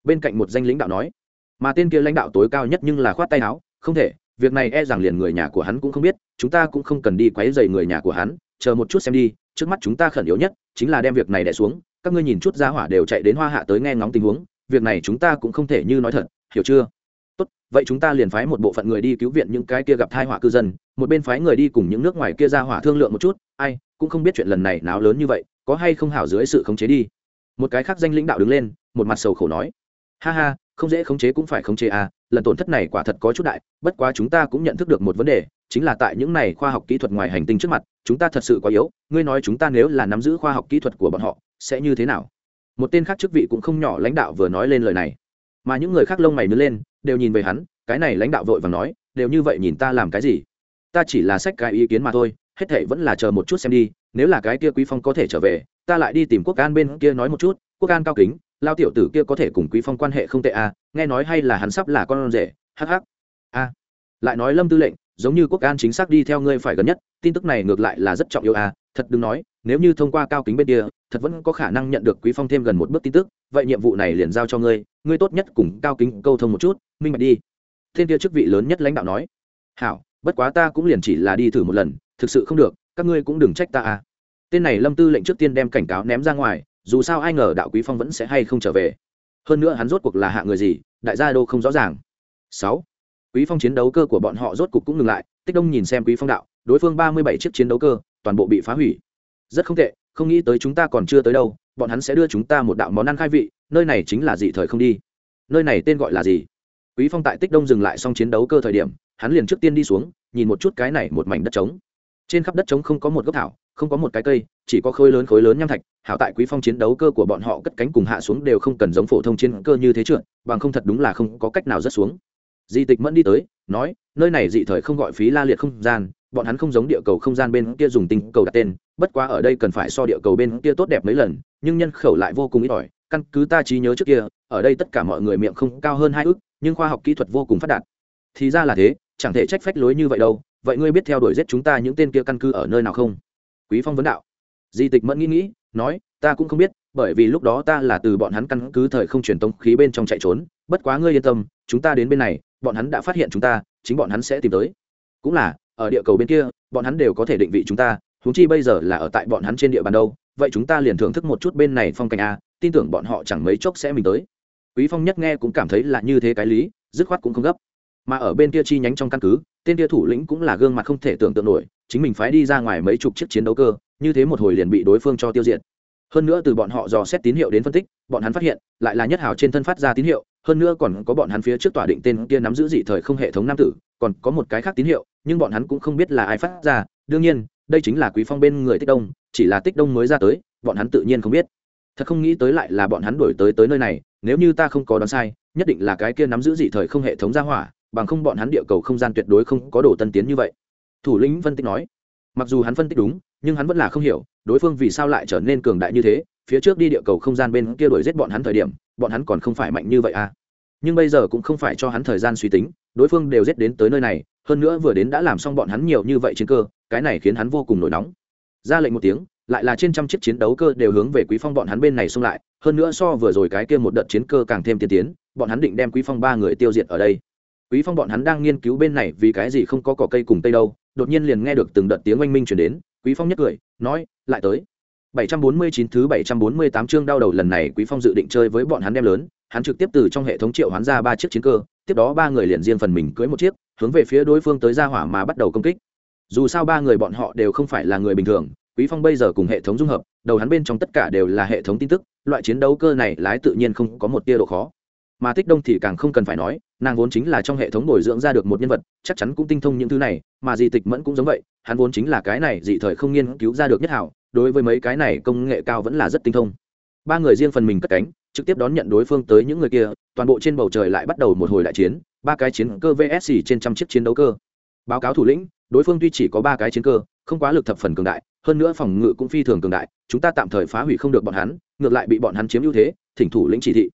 Bên cạnh một danh lãnh đạo nói, mà tên kia lãnh đạo tối cao nhất nhưng là khoát tay áo, không thể, việc này e rằng liền người nhà của hắn cũng không biết, chúng ta cũng không cần đi quấy dày người nhà của hắn, chờ một chút xem đi, trước mắt chúng ta khẩn yếu nhất, chính là đem việc này đẻ xuống, các ngươi nhìn chút ra hỏa đều chạy đến hoa hạ tới nghe ngóng tình huống, việc này chúng ta cũng không thể như nói thật, hiểu chưa? Tốt, vậy chúng ta liền phái một bộ phận người đi cứu viện những cái kia gặp thai họa cư dân, một bên phái người đi cùng những nước ngoài kia ra hỏa thương lượng một chút, ai, cũng không biết chuyện lần này náo lớn như vậy, có hay không hảo dưới sự khống chế đi. Một cái khác danh lãnh đạo đứng lên, một mặt sầu khổ nói. Ha ha, không dễ khống chế cũng phải khống chế à lần tổn thất này quả thật có chút đại, bất quá chúng ta cũng nhận thức được một vấn đề, chính là tại những này khoa học kỹ thuật ngoài hành tinh trước mặt, chúng ta thật sự quá yếu, ngươi nói chúng ta nếu là nắm giữ khoa học kỹ thuật của bọn họ, sẽ như thế nào? Một tên khác chức vị cũng không nhỏ lãnh đạo vừa nói lên lời này. Mà những người khác lông mày nứa lên đều nhìn về hắn, cái này lãnh đạo vội và nói, đều như vậy nhìn ta làm cái gì? Ta chỉ là sách cái ý kiến mà thôi, hết thệ vẫn là chờ một chút xem đi, nếu là cái kia quý phong có thể trở về, ta lại đi tìm quốc an bên kia nói một chút, quốc an cao kính, lao tiểu tử kia có thể cùng quý phong quan hệ không tệ à nghe nói hay là hắn sắp là con rể, hắc hắc. A lại nói lâm tư lệnh giống như quốc an chính xác đi theo ngươi phải gần nhất, tin tức này ngược lại là rất trọng yếu à thật đừng nói, nếu như thông qua cao kính bên kia, thật vẫn có khả năng nhận được quý phong thêm gần một bước tin tức, vậy nhiệm vụ này liền giao cho ngươi ngươi tốt nhất cùng cao kính câu thông một chút, minh bạch đi. Thiên kia chức vị lớn nhất lãnh đạo nói. Hảo, bất quá ta cũng liền chỉ là đi thử một lần, thực sự không được, các ngươi cũng đừng trách ta à. Tên này lâm tư lệnh trước tiên đem cảnh cáo ném ra ngoài, dù sao ai ngờ đạo quý phong vẫn sẽ hay không trở về. Hơn nữa hắn rốt cuộc là hạ người gì, đại gia đô không rõ ràng. Sáu quý phong chiến đấu cơ của bọn họ rốt cục cũng ngừng lại, tích đông nhìn xem quý phong đạo, đối phương ba mươi bảy chiếc chiến đấu cơ, toàn bộ bị phá hủy. Rất không tệ, không nghĩ tới chúng ta còn chưa tới đâu, bọn hắn sẽ đưa chúng ta một đạo món ăn khai vị, nơi này chính là dị thời không đi. Nơi này tên gọi là gì? Quý phong tại tích đông dừng lại xong chiến đấu cơ thời điểm, hắn liền trước tiên đi xuống, nhìn một chút cái này một mảnh đất trống. Trên khắp đất trống không có một gốc thảo, không có một cái cây, chỉ có khối lớn khối lớn nham thạch, hảo tại quý phong chiến đấu cơ của bọn họ cất cánh cùng hạ xuống đều không cần giống phổ thông chiến cơ như thế trượt, bằng không thật đúng là không có cách nào rớt xuống di tịch mẫn đi tới, nói, nơi này dị thời không gọi phí la liệt không gian, bọn hắn không giống địa cầu không gian bên kia dùng tinh cầu đặt tên, bất quá ở đây cần phải so địa cầu bên kia tốt đẹp mấy lần, nhưng nhân khẩu lại vô cùng ít ỏi, căn cứ ta trí nhớ trước kia, ở đây tất cả mọi người miệng không cao hơn hai ước nhưng khoa học kỹ thuật vô cùng phát đạt. Thì ra là thế, chẳng thể trách phách lối như vậy đâu, vậy ngươi biết theo đuổi giết chúng ta những tên kia căn cứ ở nơi nào không? Quý phong vấn đạo. Di tịch mẫn nghĩ nghĩ, nói, ta cũng không biết, bởi vì lúc đó ta là từ bọn hắn căn cứ thời không truyền tống khí bên trong chạy trốn, bất quá ngươi yên tâm, chúng ta đến bên này bọn hắn đã phát hiện chúng ta, chính bọn hắn sẽ tìm tới. Cũng là, ở địa cầu bên kia, bọn hắn đều có thể định vị chúng ta, huống chi bây giờ là ở tại bọn hắn trên địa bàn đâu, vậy chúng ta liền thưởng thức một chút bên này phong cảnh a, tin tưởng bọn họ chẳng mấy chốc sẽ mình tới. Quý phong nhất nghe cũng cảm thấy là như thế cái lý, dứt khoát cũng không gấp. Mà ở bên kia chi nhánh trong căn cứ, tên kia thủ lĩnh cũng là gương mặt không thể tưởng tượng nổi, chính mình phái đi ra ngoài mấy chục chiếc chiến đấu cơ, như thế một hồi liền bị đối phương cho tiêu diệt. Hơn nữa từ bọn họ dò xét tín hiệu đến phân tích, bọn hắn phát hiện, lại là nhất hào trên thân phát ra tín hiệu hơn nữa còn có bọn hắn phía trước tòa định tên kia nắm giữ dị thời không hệ thống nam tử, còn có một cái khác tín hiệu, nhưng bọn hắn cũng không biết là ai phát ra. Đương nhiên, đây chính là quý phong bên người tích đông, chỉ là tích đông mới ra tới, bọn hắn tự nhiên không biết. Thật không nghĩ tới lại là bọn hắn đổi tới tới nơi này, nếu như ta không có đoán sai, nhất định là cái kia nắm giữ dị thời không hệ thống ra hỏa, bằng không bọn hắn địa cầu không gian tuyệt đối không có đồ tân tiến như vậy. Thủ lĩnh phân tích nói, mặc dù hắn phân tích đúng, nhưng hắn vẫn là không hiểu, đối phương vì sao lại trở nên cường đại như thế phía trước đi địa cầu không gian bên kia đuổi giết bọn hắn thời điểm, bọn hắn còn không phải mạnh như vậy à. Nhưng bây giờ cũng không phải cho hắn thời gian suy tính, đối phương đều giết đến tới nơi này, hơn nữa vừa đến đã làm xong bọn hắn nhiều như vậy chiến cơ, cái này khiến hắn vô cùng nổi nóng. Ra lệnh một tiếng, lại là trên trăm chiếc chiến đấu cơ đều hướng về quý phong bọn hắn bên này xung lại, hơn nữa so vừa rồi cái kia một đợt chiến cơ càng thêm tiên tiến, bọn hắn định đem quý phong ba người tiêu diệt ở đây. Quý phong bọn hắn đang nghiên cứu bên này vì cái gì không có cỏ cây cùng tây đâu, đột nhiên liền nghe được từng đợt tiếng oanh minh chuyển đến, quý phong nhếch cười, nói, lại tới. 749 thứ 748 chương đau đầu lần này quý phong dự định chơi với bọn hắn đem lớn, hắn trực tiếp từ trong hệ thống triệu hoán ra ba chiếc chiến cơ, tiếp đó ba người liền riêng phần mình cưới một chiếc, hướng về phía đối phương tới ra hỏa mà bắt đầu công kích. Dù sao ba người bọn họ đều không phải là người bình thường, quý phong bây giờ cùng hệ thống dung hợp, đầu hắn bên trong tất cả đều là hệ thống tin tức, loại chiến đấu cơ này lái tự nhiên không có một tia độ khó. Mà tích đông thì càng không cần phải nói, nàng vốn chính là trong hệ thống bồi dưỡng ra được một nhân vật, chắc chắn cũng tinh thông những thứ này, mà Di tịch mẫn cũng giống vậy, hắn vốn chính là cái này, dị thời không nghiên cứu ra được nhất hảo đối với mấy cái này công nghệ cao vẫn là rất tinh thông. Ba người riêng phần mình cất cánh, trực tiếp đón nhận đối phương tới những người kia, toàn bộ trên bầu trời lại bắt đầu một hồi đại chiến, ba cái chiến cơ vsc trên trăm chiếc chiến đấu cơ. Báo cáo thủ lĩnh, đối phương tuy chỉ có ba cái chiến cơ, không quá lực thập phần cường đại, hơn nữa phòng ngự cũng phi thường cường đại, chúng ta tạm thời phá hủy không được bọn hắn, ngược lại bị bọn hắn chiếm ưu thế, thỉnh thủ lĩnh chỉ thị.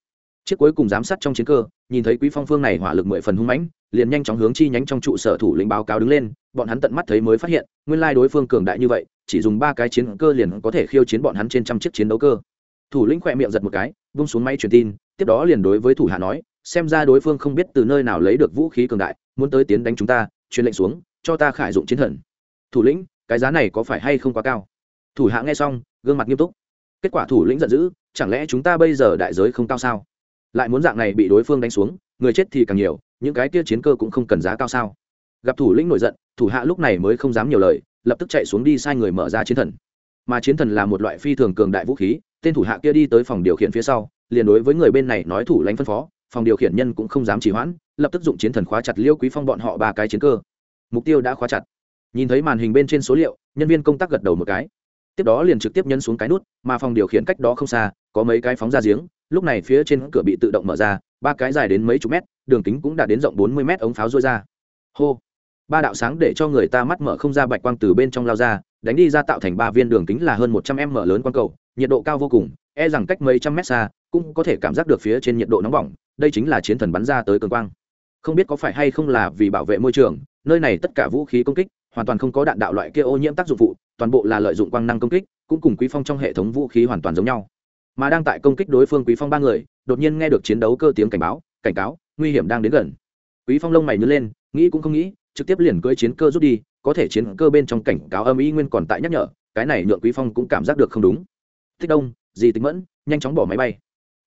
Chiếc cuối cùng giám sát trong chiến cơ, nhìn thấy quý phong phương này hỏa lực mười phần hung mãnh, liền nhanh chóng hướng chi nhánh trong trụ sở thủ lĩnh báo cáo đứng lên, bọn hắn tận mắt thấy mới phát hiện, nguyên lai đối phương cường đại như vậy chỉ dùng ba cái chiến cơ liền có thể khiêu chiến bọn hắn trên trăm chiếc chiến đấu cơ. Thủ lĩnh khỏe miệng giật một cái, vung xuống máy truyền tin, tiếp đó liền đối với thủ hạ nói, xem ra đối phương không biết từ nơi nào lấy được vũ khí cường đại, muốn tới tiến đánh chúng ta, truyền lệnh xuống, cho ta khải dụng chiến thần. Thủ lĩnh, cái giá này có phải hay không quá cao? Thủ hạ nghe xong, gương mặt nghiêm túc. Kết quả thủ lĩnh giận dữ, chẳng lẽ chúng ta bây giờ đại giới không cao sao? Lại muốn dạng này bị đối phương đánh xuống, người chết thì càng nhiều, những cái kia chiến cơ cũng không cần giá cao sao? Gặp thủ lĩnh nổi giận, thủ hạ lúc này mới không dám nhiều lời lập tức chạy xuống đi sai người mở ra chiến thần. Mà chiến thần là một loại phi thường cường đại vũ khí, tên thủ hạ kia đi tới phòng điều khiển phía sau, liền đối với người bên này nói thủ lãnh phân phó, phòng điều khiển nhân cũng không dám chỉ hoãn, lập tức dụng chiến thần khóa chặt liêu quý phong bọn họ ba cái chiến cơ. Mục tiêu đã khóa chặt. Nhìn thấy màn hình bên trên số liệu, nhân viên công tác gật đầu một cái. Tiếp đó liền trực tiếp nhấn xuống cái nút, mà phòng điều khiển cách đó không xa, có mấy cái phóng ra giếng, lúc này phía trên cửa bị tự động mở ra, ba cái dài đến mấy chục mét, đường kính cũng đã đến rộng bốn mươi mét ống pháo rôi ra. Hô! Ba đạo sáng để cho người ta mắt mở không ra bạch quang từ bên trong lao ra, đánh đi ra tạo thành ba viên đường kính là hơn một trăm m mở lớn quang cầu, nhiệt độ cao vô cùng e rằng cách mấy trăm mét xa, cũng có thể cảm giác được phía trên nhiệt độ nóng bỏng, đây chính là chiến thần bắn ra tới cường quang. Không biết có phải hay không là vì bảo vệ môi trường, nơi này tất cả vũ khí công kích, hoàn toàn không có đạn đạo loại kia ô nhiễm tác dụng phụ, toàn bộ là lợi dụng quang năng công kích, cũng cùng quý phong trong hệ thống vũ khí hoàn toàn giống nhau. Mà đang tại công kích đối phương quý phong ba người, đột nhiên nghe được chiến đấu cơ tiếng cảnh báo, cảnh cáo, nguy hiểm đang đến gần. Quý phong lông mày nhớ lên, nghĩ cũng không nghĩ trực tiếp liền cưỡi chiến cơ rút đi, có thể chiến cơ bên trong cảnh cáo âm ý nguyên còn tại nhắc nhở, cái này nhượng quý phong cũng cảm giác được không đúng. Tích đông, di tịch mẫn, nhanh chóng bỏ máy bay.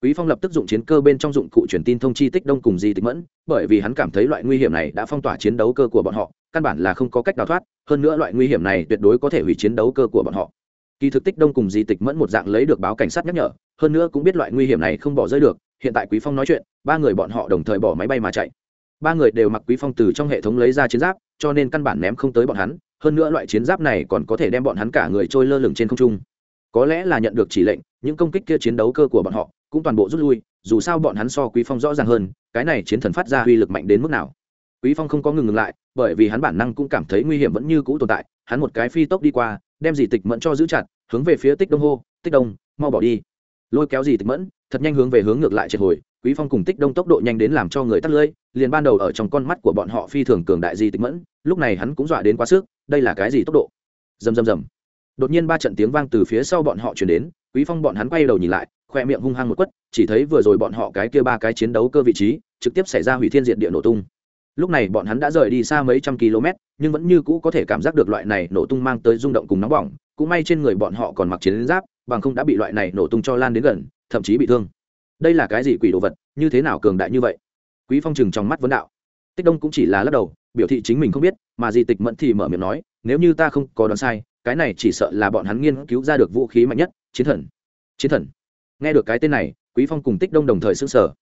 Quý phong lập tức dụng chiến cơ bên trong dụng cụ truyền tin thông chi tích đông cùng di tịch mẫn, bởi vì hắn cảm thấy loại nguy hiểm này đã phong tỏa chiến đấu cơ của bọn họ, căn bản là không có cách nào thoát, hơn nữa loại nguy hiểm này tuyệt đối có thể hủy chiến đấu cơ của bọn họ. Kỳ thực tích đông cùng di tịch mẫn một dạng lấy được báo cảnh sát nhắc nhở, hơn nữa cũng biết loại nguy hiểm này không bỏ rơi được, hiện tại quý phong nói chuyện, ba người bọn họ đồng thời bỏ máy bay mà chạy ba người đều mặc quý phong từ trong hệ thống lấy ra chiến giáp, cho nên căn bản ném không tới bọn hắn, hơn nữa loại chiến giáp này còn có thể đem bọn hắn cả người trôi lơ lửng trên không trung. Có lẽ là nhận được chỉ lệnh, những công kích kia chiến đấu cơ của bọn họ cũng toàn bộ rút lui, dù sao bọn hắn so quý phong rõ ràng hơn, cái này chiến thần phát ra uy lực mạnh đến mức nào. Quý phong không có ngừng ngừng lại, bởi vì hắn bản năng cũng cảm thấy nguy hiểm vẫn như cũ tồn tại, hắn một cái phi tốc đi qua, đem dì tịch mẫn cho giữ chặt, hướng về phía tích đông hô, tích đông, mau bỏ đi. Lôi kéo dì tịch mẫn, thật nhanh hướng về hướng ngược lại triệt hồi quý phong cùng tích đông tốc độ nhanh đến làm cho người tắt lưỡi, liền ban đầu ở trong con mắt của bọn họ phi thường cường đại gì tịch mẫn, lúc này hắn cũng dọa đến quá sức, đây là cái gì tốc độ? Rầm rầm rầm. Đột nhiên ba trận tiếng vang từ phía sau bọn họ chuyển đến, quý phong bọn hắn quay đầu nhìn lại, khoe miệng hung hăng một quất, chỉ thấy vừa rồi bọn họ cái kia ba cái chiến đấu cơ vị trí, trực tiếp xảy ra hủy thiên diện địa nổ tung. Lúc này bọn hắn đã rời đi xa mấy trăm km, nhưng vẫn như cũ có thể cảm giác được loại này nổ tung mang tới rung động cùng nóng bỏng, cũng may trên người bọn họ còn mặc chiến giáp, bằng không đã bị loại này nổ tung cho lan đến gần, thậm chí bị thương đây là cái gì quỷ đồ vật, như thế nào cường đại như vậy? Quý phong chừng trong mắt vấn đạo. Tích đông cũng chỉ là lắc đầu, biểu thị chính mình không biết, mà di tịch mẫn thì mở miệng nói, nếu như ta không có đoán sai, cái này chỉ sợ là bọn hắn nghiên cứu ra được vũ khí mạnh nhất, chiến thần. Chiến thần. Nghe được cái tên này, quý phong cùng tích đông đồng thời s ư sở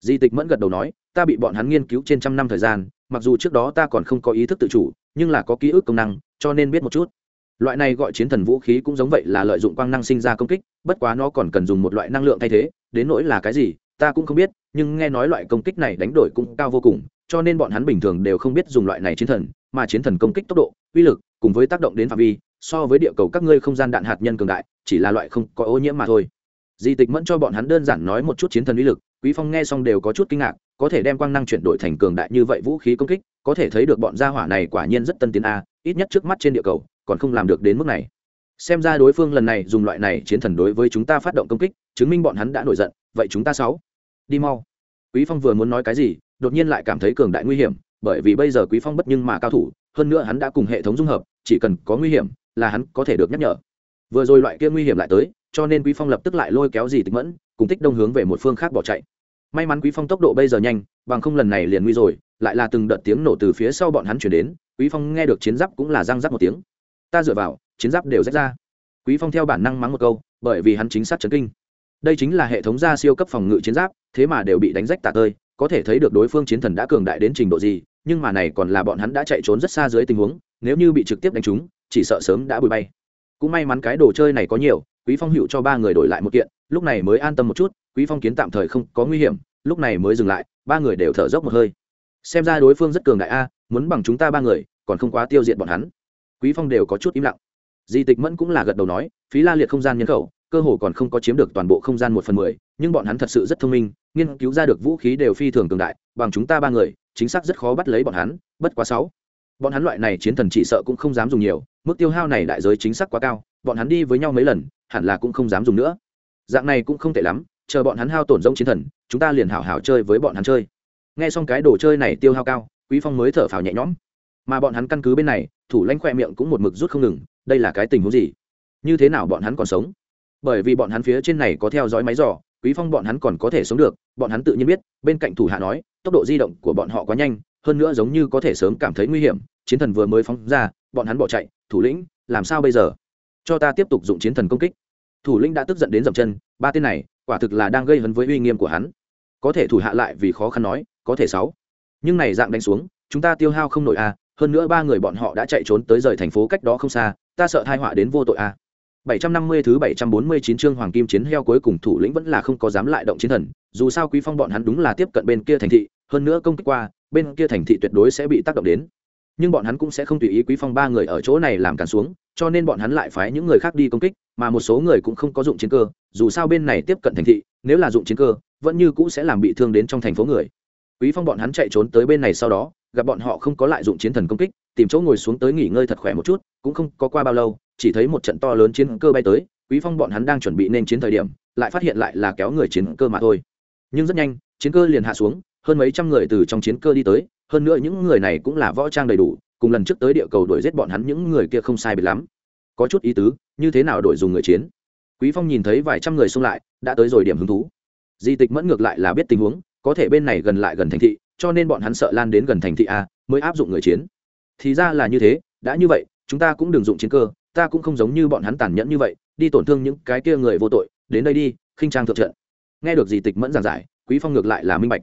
di tịch mẫn gật đầu nói, ta bị bọn hắn nghiên cứu trên trăm năm thời gian, mặc dù trước đó ta còn không có ý thức tự chủ, nhưng là có ký ức công năng, cho nên biết một chút. Loại này gọi chiến thần vũ khí cũng giống vậy là lợi dụng quang năng sinh ra công kích, bất quá nó còn cần dùng một loại năng lượng thay thế đến nỗi là cái gì, ta cũng không biết, nhưng nghe nói loại công kích này đánh đổi cũng cao vô cùng, cho nên bọn hắn bình thường đều không biết dùng loại này chiến thần, mà chiến thần công kích tốc độ, uy lực cùng với tác động đến phạm vi, so với địa cầu các ngươi không gian đạn hạt nhân cường đại, chỉ là loại không có ô nhiễm mà thôi. Di tịch mẫn cho bọn hắn đơn giản nói một chút chiến thần uy lực, quý phong nghe xong đều có chút kinh ngạc, có thể đem quang năng chuyển đổi thành cường đại như vậy vũ khí công kích, có thể thấy được bọn gia hỏa này quả nhiên rất tân tiến a, ít nhất trước mắt trên địa cầu, còn không làm được đến mức này xem ra đối phương lần này dùng loại này chiến thần đối với chúng ta phát động công kích, chứng minh bọn hắn đã nổi giận, vậy chúng ta sáu, đi mau. Quý phong vừa muốn nói cái gì, đột nhiên lại cảm thấy cường đại nguy hiểm, bởi vì bây giờ quý phong bất nhưng mà cao thủ, hơn nữa hắn đã cùng hệ thống dung hợp, chỉ cần có nguy hiểm là hắn có thể được nhắc nhở. Vừa rồi loại kia nguy hiểm lại tới, cho nên quý phong lập tức lại lôi kéo gì tịch mẫn, cùng tích đông hướng về một phương khác bỏ chạy. May mắn quý phong tốc độ bây giờ nhanh, bằng không lần này liền nguy rồi, lại là từng đợt tiếng nổ từ phía sau bọn hắn chuyển đến, quý phong nghe được chiến giáp cũng là răng rắc một tiếng. Ta dựa vào chiến giáp đều rách ra. Quý phong theo bản năng mắng một câu, bởi vì hắn chính xác chấn kinh. Đây chính là hệ thống gia siêu cấp phòng ngự chiến giáp, thế mà đều bị đánh rách tạc tơi, có thể thấy được đối phương chiến thần đã cường đại đến trình độ gì, nhưng mà này còn là bọn hắn đã chạy trốn rất xa dưới tình huống, nếu như bị trực tiếp đánh trúng, chỉ sợ sớm đã bụi bay. Cũng may mắn cái đồ chơi này có nhiều, quý phong hữu cho ba người đổi lại một kiện, lúc này mới an tâm một chút, quý phong kiến tạm thời không có nguy hiểm, lúc này mới dừng lại, ba người đều thở dốc một hơi. Xem ra đối phương rất cường đại a, muốn bằng chúng ta ba người, còn không quá tiêu diệt bọn hắn. Quý phong đều có chút im lặng di tịch mẫn cũng là gật đầu nói, phí la liệt không gian nhân khẩu, cơ hồ còn không có chiếm được toàn bộ không gian một phần mười, nhưng bọn hắn thật sự rất thông minh, nghiên cứu ra được vũ khí đều phi thường cường đại, bằng chúng ta ba người, chính xác rất khó bắt lấy bọn hắn, bất quá sáu. Bọn hắn loại này chiến thần chỉ sợ cũng không dám dùng nhiều, mức tiêu hao này đại giới chính xác quá cao, bọn hắn đi với nhau mấy lần, hẳn là cũng không dám dùng nữa. Dạng này cũng không tệ lắm, chờ bọn hắn hao tổn rông chiến thần, chúng ta liền hảo hảo chơi với bọn hắn chơi. Nghe xong cái đồ chơi này tiêu hao cao, quý phong mới thở phào nhẹ nhõm. Mà bọn hắn căn cứ bên này, thủ lãnh khoe miệng cũng một mực rút không ngừng đây là cái tình huống gì? Như thế nào bọn hắn còn sống? Bởi vì bọn hắn phía trên này có theo dõi máy dò quý phong bọn hắn còn có thể sống được bọn hắn tự nhiên biết bên cạnh thủ hạ nói tốc độ di động của bọn họ quá nhanh hơn nữa giống như có thể sớm cảm thấy nguy hiểm chiến thần vừa mới phóng ra bọn hắn bỏ chạy thủ lĩnh làm sao bây giờ? Cho ta tiếp tục dụng chiến thần công kích. Thủ lĩnh đã tức giận đến dậm chân ba tên này quả thực là đang gây hấn với uy nghiêm của hắn. Có thể thủ hạ lại vì khó khăn nói có thể sáu. Nhưng này dạng đánh xuống chúng ta tiêu hao không nổi a à, hơn nữa ba người bọn họ đã chạy trốn tới rời thành phố cách đó không xa ta sợ thai họa đến vô tội a à. 750 thứ 749 chương Hoàng Kim Chiến Heo cuối cùng thủ lĩnh vẫn là không có dám lại động chiến thần, dù sao Quý Phong bọn hắn đúng là tiếp cận bên kia thành thị, hơn nữa công kích qua, bên kia thành thị tuyệt đối sẽ bị tác động đến. Nhưng bọn hắn cũng sẽ không tùy ý Quý Phong ba người ở chỗ này làm cản xuống, cho nên bọn hắn lại phái những người khác đi công kích, mà một số người cũng không có dụng chiến cơ, dù sao bên này tiếp cận thành thị, nếu là dụng chiến cơ, vẫn như cũ sẽ làm bị thương đến trong thành phố người. Quý Phong bọn hắn chạy trốn tới bên này sau đó, gặp bọn họ không có lại dụng chiến thần công kích tìm chỗ ngồi xuống tới nghỉ ngơi thật khỏe một chút cũng không có qua bao lâu chỉ thấy một trận to lớn chiến cơ bay tới quý phong bọn hắn đang chuẩn bị nên chiến thời điểm lại phát hiện lại là kéo người chiến cơ mà thôi. Nhưng rất nhanh chiến cơ liền hạ xuống hơn mấy trăm người từ trong chiến cơ đi tới hơn nữa những người này cũng là võ trang đầy đủ cùng lần trước tới địa cầu đuổi giết bọn hắn những người kia không sai biệt lắm. Có chút ý tứ như thế nào đổi dùng người chiến? Quý phong nhìn thấy vài trăm người xung lại đã tới rồi điểm hứng thú. Di tịch mẫn ngược lại là biết tình huống có thể bên này gần lại gần thành thị, cho nên bọn hắn sợ lan đến gần thành thị a, mới áp dụng người chiến. Thì ra là như thế, đã như vậy, chúng ta cũng đừng dụng chiến cơ, ta cũng không giống như bọn hắn tàn nhẫn như vậy, đi tổn thương những cái kia người vô tội, đến đây đi, khinh trang thượng trận. Nghe được gì tịch mẫn giảng giải, quý phong ngược lại là minh bạch.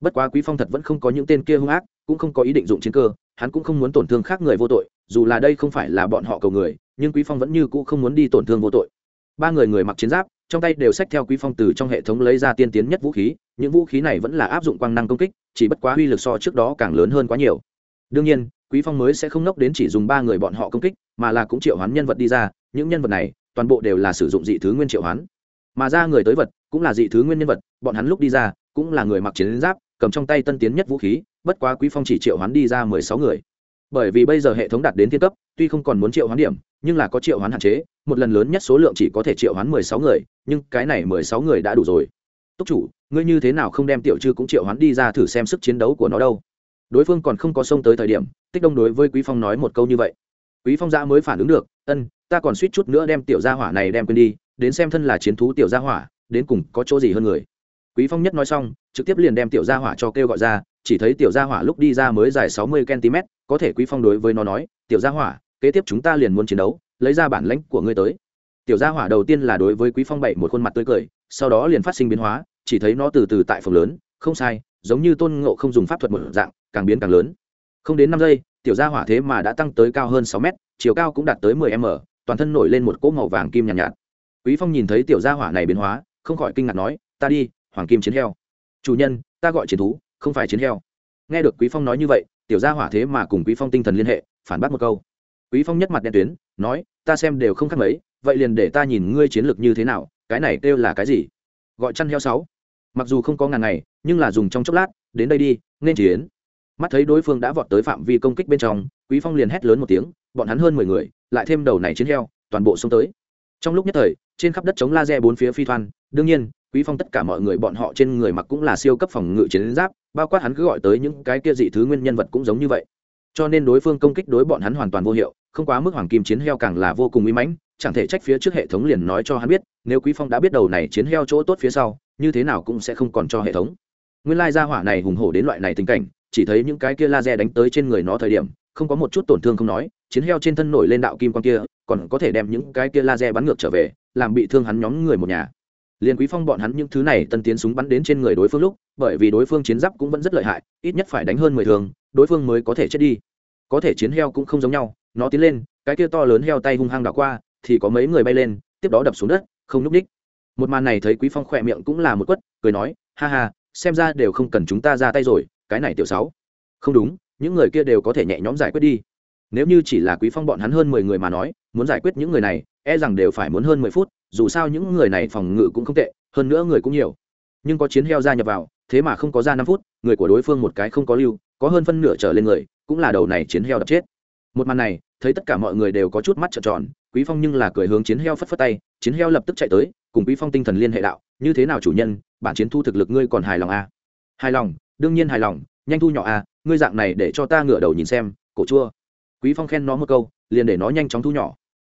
Bất quá quý phong thật vẫn không có những tên kia hung ác, cũng không có ý định dụng chiến cơ, hắn cũng không muốn tổn thương khác người vô tội, dù là đây không phải là bọn họ cầu người, nhưng quý phong vẫn như cũ không muốn đi tổn thương vô tội. Ba người người mặc chiến giáp trong tay đều xách theo quý phong từ trong hệ thống lấy ra tiên tiến nhất vũ khí, những vũ khí này vẫn là áp dụng quang năng công kích, chỉ bất quá uy lực so trước đó càng lớn hơn quá nhiều. Đương nhiên, quý phong mới sẽ không nốc đến chỉ dùng ba người bọn họ công kích, mà là cũng triệu hoán nhân vật đi ra, những nhân vật này, toàn bộ đều là sử dụng dị thứ nguyên triệu hoán. Mà ra người tới vật, cũng là dị thứ nguyên nhân vật, bọn hắn lúc đi ra, cũng là người mặc chiến giáp, cầm trong tay tân tiến nhất vũ khí, bất quá quý phong chỉ triệu hoán đi ra mười sáu người. Bởi vì bây giờ hệ thống đạt đến thiên cấp, tuy không còn muốn triệu hoán điểm, nhưng là có triệu hoán hạn chế một lần lớn nhất số lượng chỉ có thể triệu hoán mười sáu người, nhưng cái này mười sáu người đã đủ rồi. Túc chủ, ngươi như thế nào không đem tiểu chư cũng triệu hoán đi ra thử xem sức chiến đấu của nó đâu? Đối phương còn không có xông tới thời điểm, tích đông đối với quý phong nói một câu như vậy. Quý phong gia mới phản ứng được, ân, ta còn suýt chút nữa đem tiểu gia hỏa này đem quên đi, đến xem thân là chiến thú tiểu gia hỏa, đến cùng có chỗ gì hơn người. Quý phong nhất nói xong, trực tiếp liền đem tiểu gia hỏa cho kêu gọi ra, chỉ thấy tiểu gia hỏa lúc đi ra mới dài sáu mươi cm có thể quý phong đối với nó nói, tiểu gia hỏa, kế tiếp chúng ta liền muốn chiến đấu lấy ra bản lãnh của ngươi tới. Tiểu gia hỏa đầu tiên là đối với quý phong bảy một khuôn mặt tươi cười sau đó liền phát sinh biến hóa chỉ thấy nó từ từ tại phòng lớn không sai giống như tôn ngộ không dùng pháp thuật một dạng càng biến càng lớn. Không đến năm giây tiểu gia hỏa thế mà đã tăng tới cao hơn sáu mét chiều cao cũng đạt tới mười m toàn thân nổi lên một cỗ màu vàng kim nhàn nhạt, nhạt. Quý phong nhìn thấy tiểu gia hỏa này biến hóa không khỏi kinh ngạc nói ta đi hoàng kim chiến heo. Chủ nhân ta gọi chiến thú không phải chiến heo. Nghe được quý phong nói như vậy tiểu gia hỏa thế mà cùng quý phong tinh thần liên hệ phản bác một câu quý phong nhất mặt đen tuyến, nói, ta xem đều không khác mấy, vậy liền để ta nhìn ngươi chiến lược như thế nào, cái này kêu là cái gì? Gọi chăn heo sáu. Mặc dù không có ngàn ngày, nhưng là dùng trong chốc lát, đến đây đi, nên chiến. Mắt thấy đối phương đã vọt tới phạm vi công kích bên trong, quý phong liền hét lớn một tiếng, bọn hắn hơn mười người, lại thêm đầu này chiến heo, toàn bộ xông tới. Trong lúc nhất thời, trên khắp đất chống laser bốn phía phi thoan, đương nhiên, quý phong tất cả mọi người bọn họ trên người mặc cũng là siêu cấp phòng ngự chiến giáp, bao quát hắn cứ gọi tới những cái kia dị thứ nguyên nhân vật cũng giống như vậy cho nên đối phương công kích đối bọn hắn hoàn toàn vô hiệu, không quá mức hoàng kim chiến heo càng là vô cùng uy mãnh, chẳng thể trách phía trước hệ thống liền nói cho hắn biết, nếu quý phong đã biết đầu này chiến heo chỗ tốt phía sau, như thế nào cũng sẽ không còn cho hệ thống. Nguyên lai gia hỏa này hùng hổ đến loại này tình cảnh, chỉ thấy những cái kia laser đánh tới trên người nó thời điểm, không có một chút tổn thương không nói, chiến heo trên thân nổi lên đạo kim quan kia, còn có thể đem những cái kia laser bắn ngược trở về, làm bị thương hắn nhóm người một nhà liền quý phong bọn hắn những thứ này tân tiến súng bắn đến trên người đối phương lúc, bởi vì đối phương chiến giáp cũng vẫn rất lợi hại, ít nhất phải đánh hơn mười thường, đối phương mới có thể chết đi. Có thể chiến heo cũng không giống nhau, nó tiến lên, cái kia to lớn heo tay hung hăng đảo qua, thì có mấy người bay lên, tiếp đó đập xuống đất, không núp đích một màn này thấy quý phong khỏe miệng cũng là một quất, cười nói, ha ha, xem ra đều không cần chúng ta ra tay rồi, cái này tiểu sáu. Không đúng, những người kia đều có thể nhẹ nhõm giải quyết đi. Nếu như chỉ là quý phong bọn hắn hơn mười người mà nói, muốn giải quyết những người này e rằng đều phải muốn hơn mười phút dù sao những người này phòng ngự cũng không tệ, hơn nữa người cũng nhiều. Nhưng có chiến heo gia nhập vào, thế mà không có ra năm phút, người của đối phương một cái không có lưu, có hơn phân nửa trở lên người, cũng là đầu này chiến heo đập chết. Một màn này, thấy tất cả mọi người đều có chút mắt trợn tròn, quý phong nhưng là cười hướng chiến heo phất phất tay, chiến heo lập tức chạy tới, cùng quý phong tinh thần liên hệ đạo, như thế nào chủ nhân, bản chiến thu thực lực ngươi còn hài lòng à? hài lòng, đương nhiên hài lòng, nhanh thu nhỏ à ngươi dạng này để cho ta ngửa đầu nhìn xem, cổ chua. Quý phong khen nó một câu, liền để nó nhanh chóng thu nhỏ.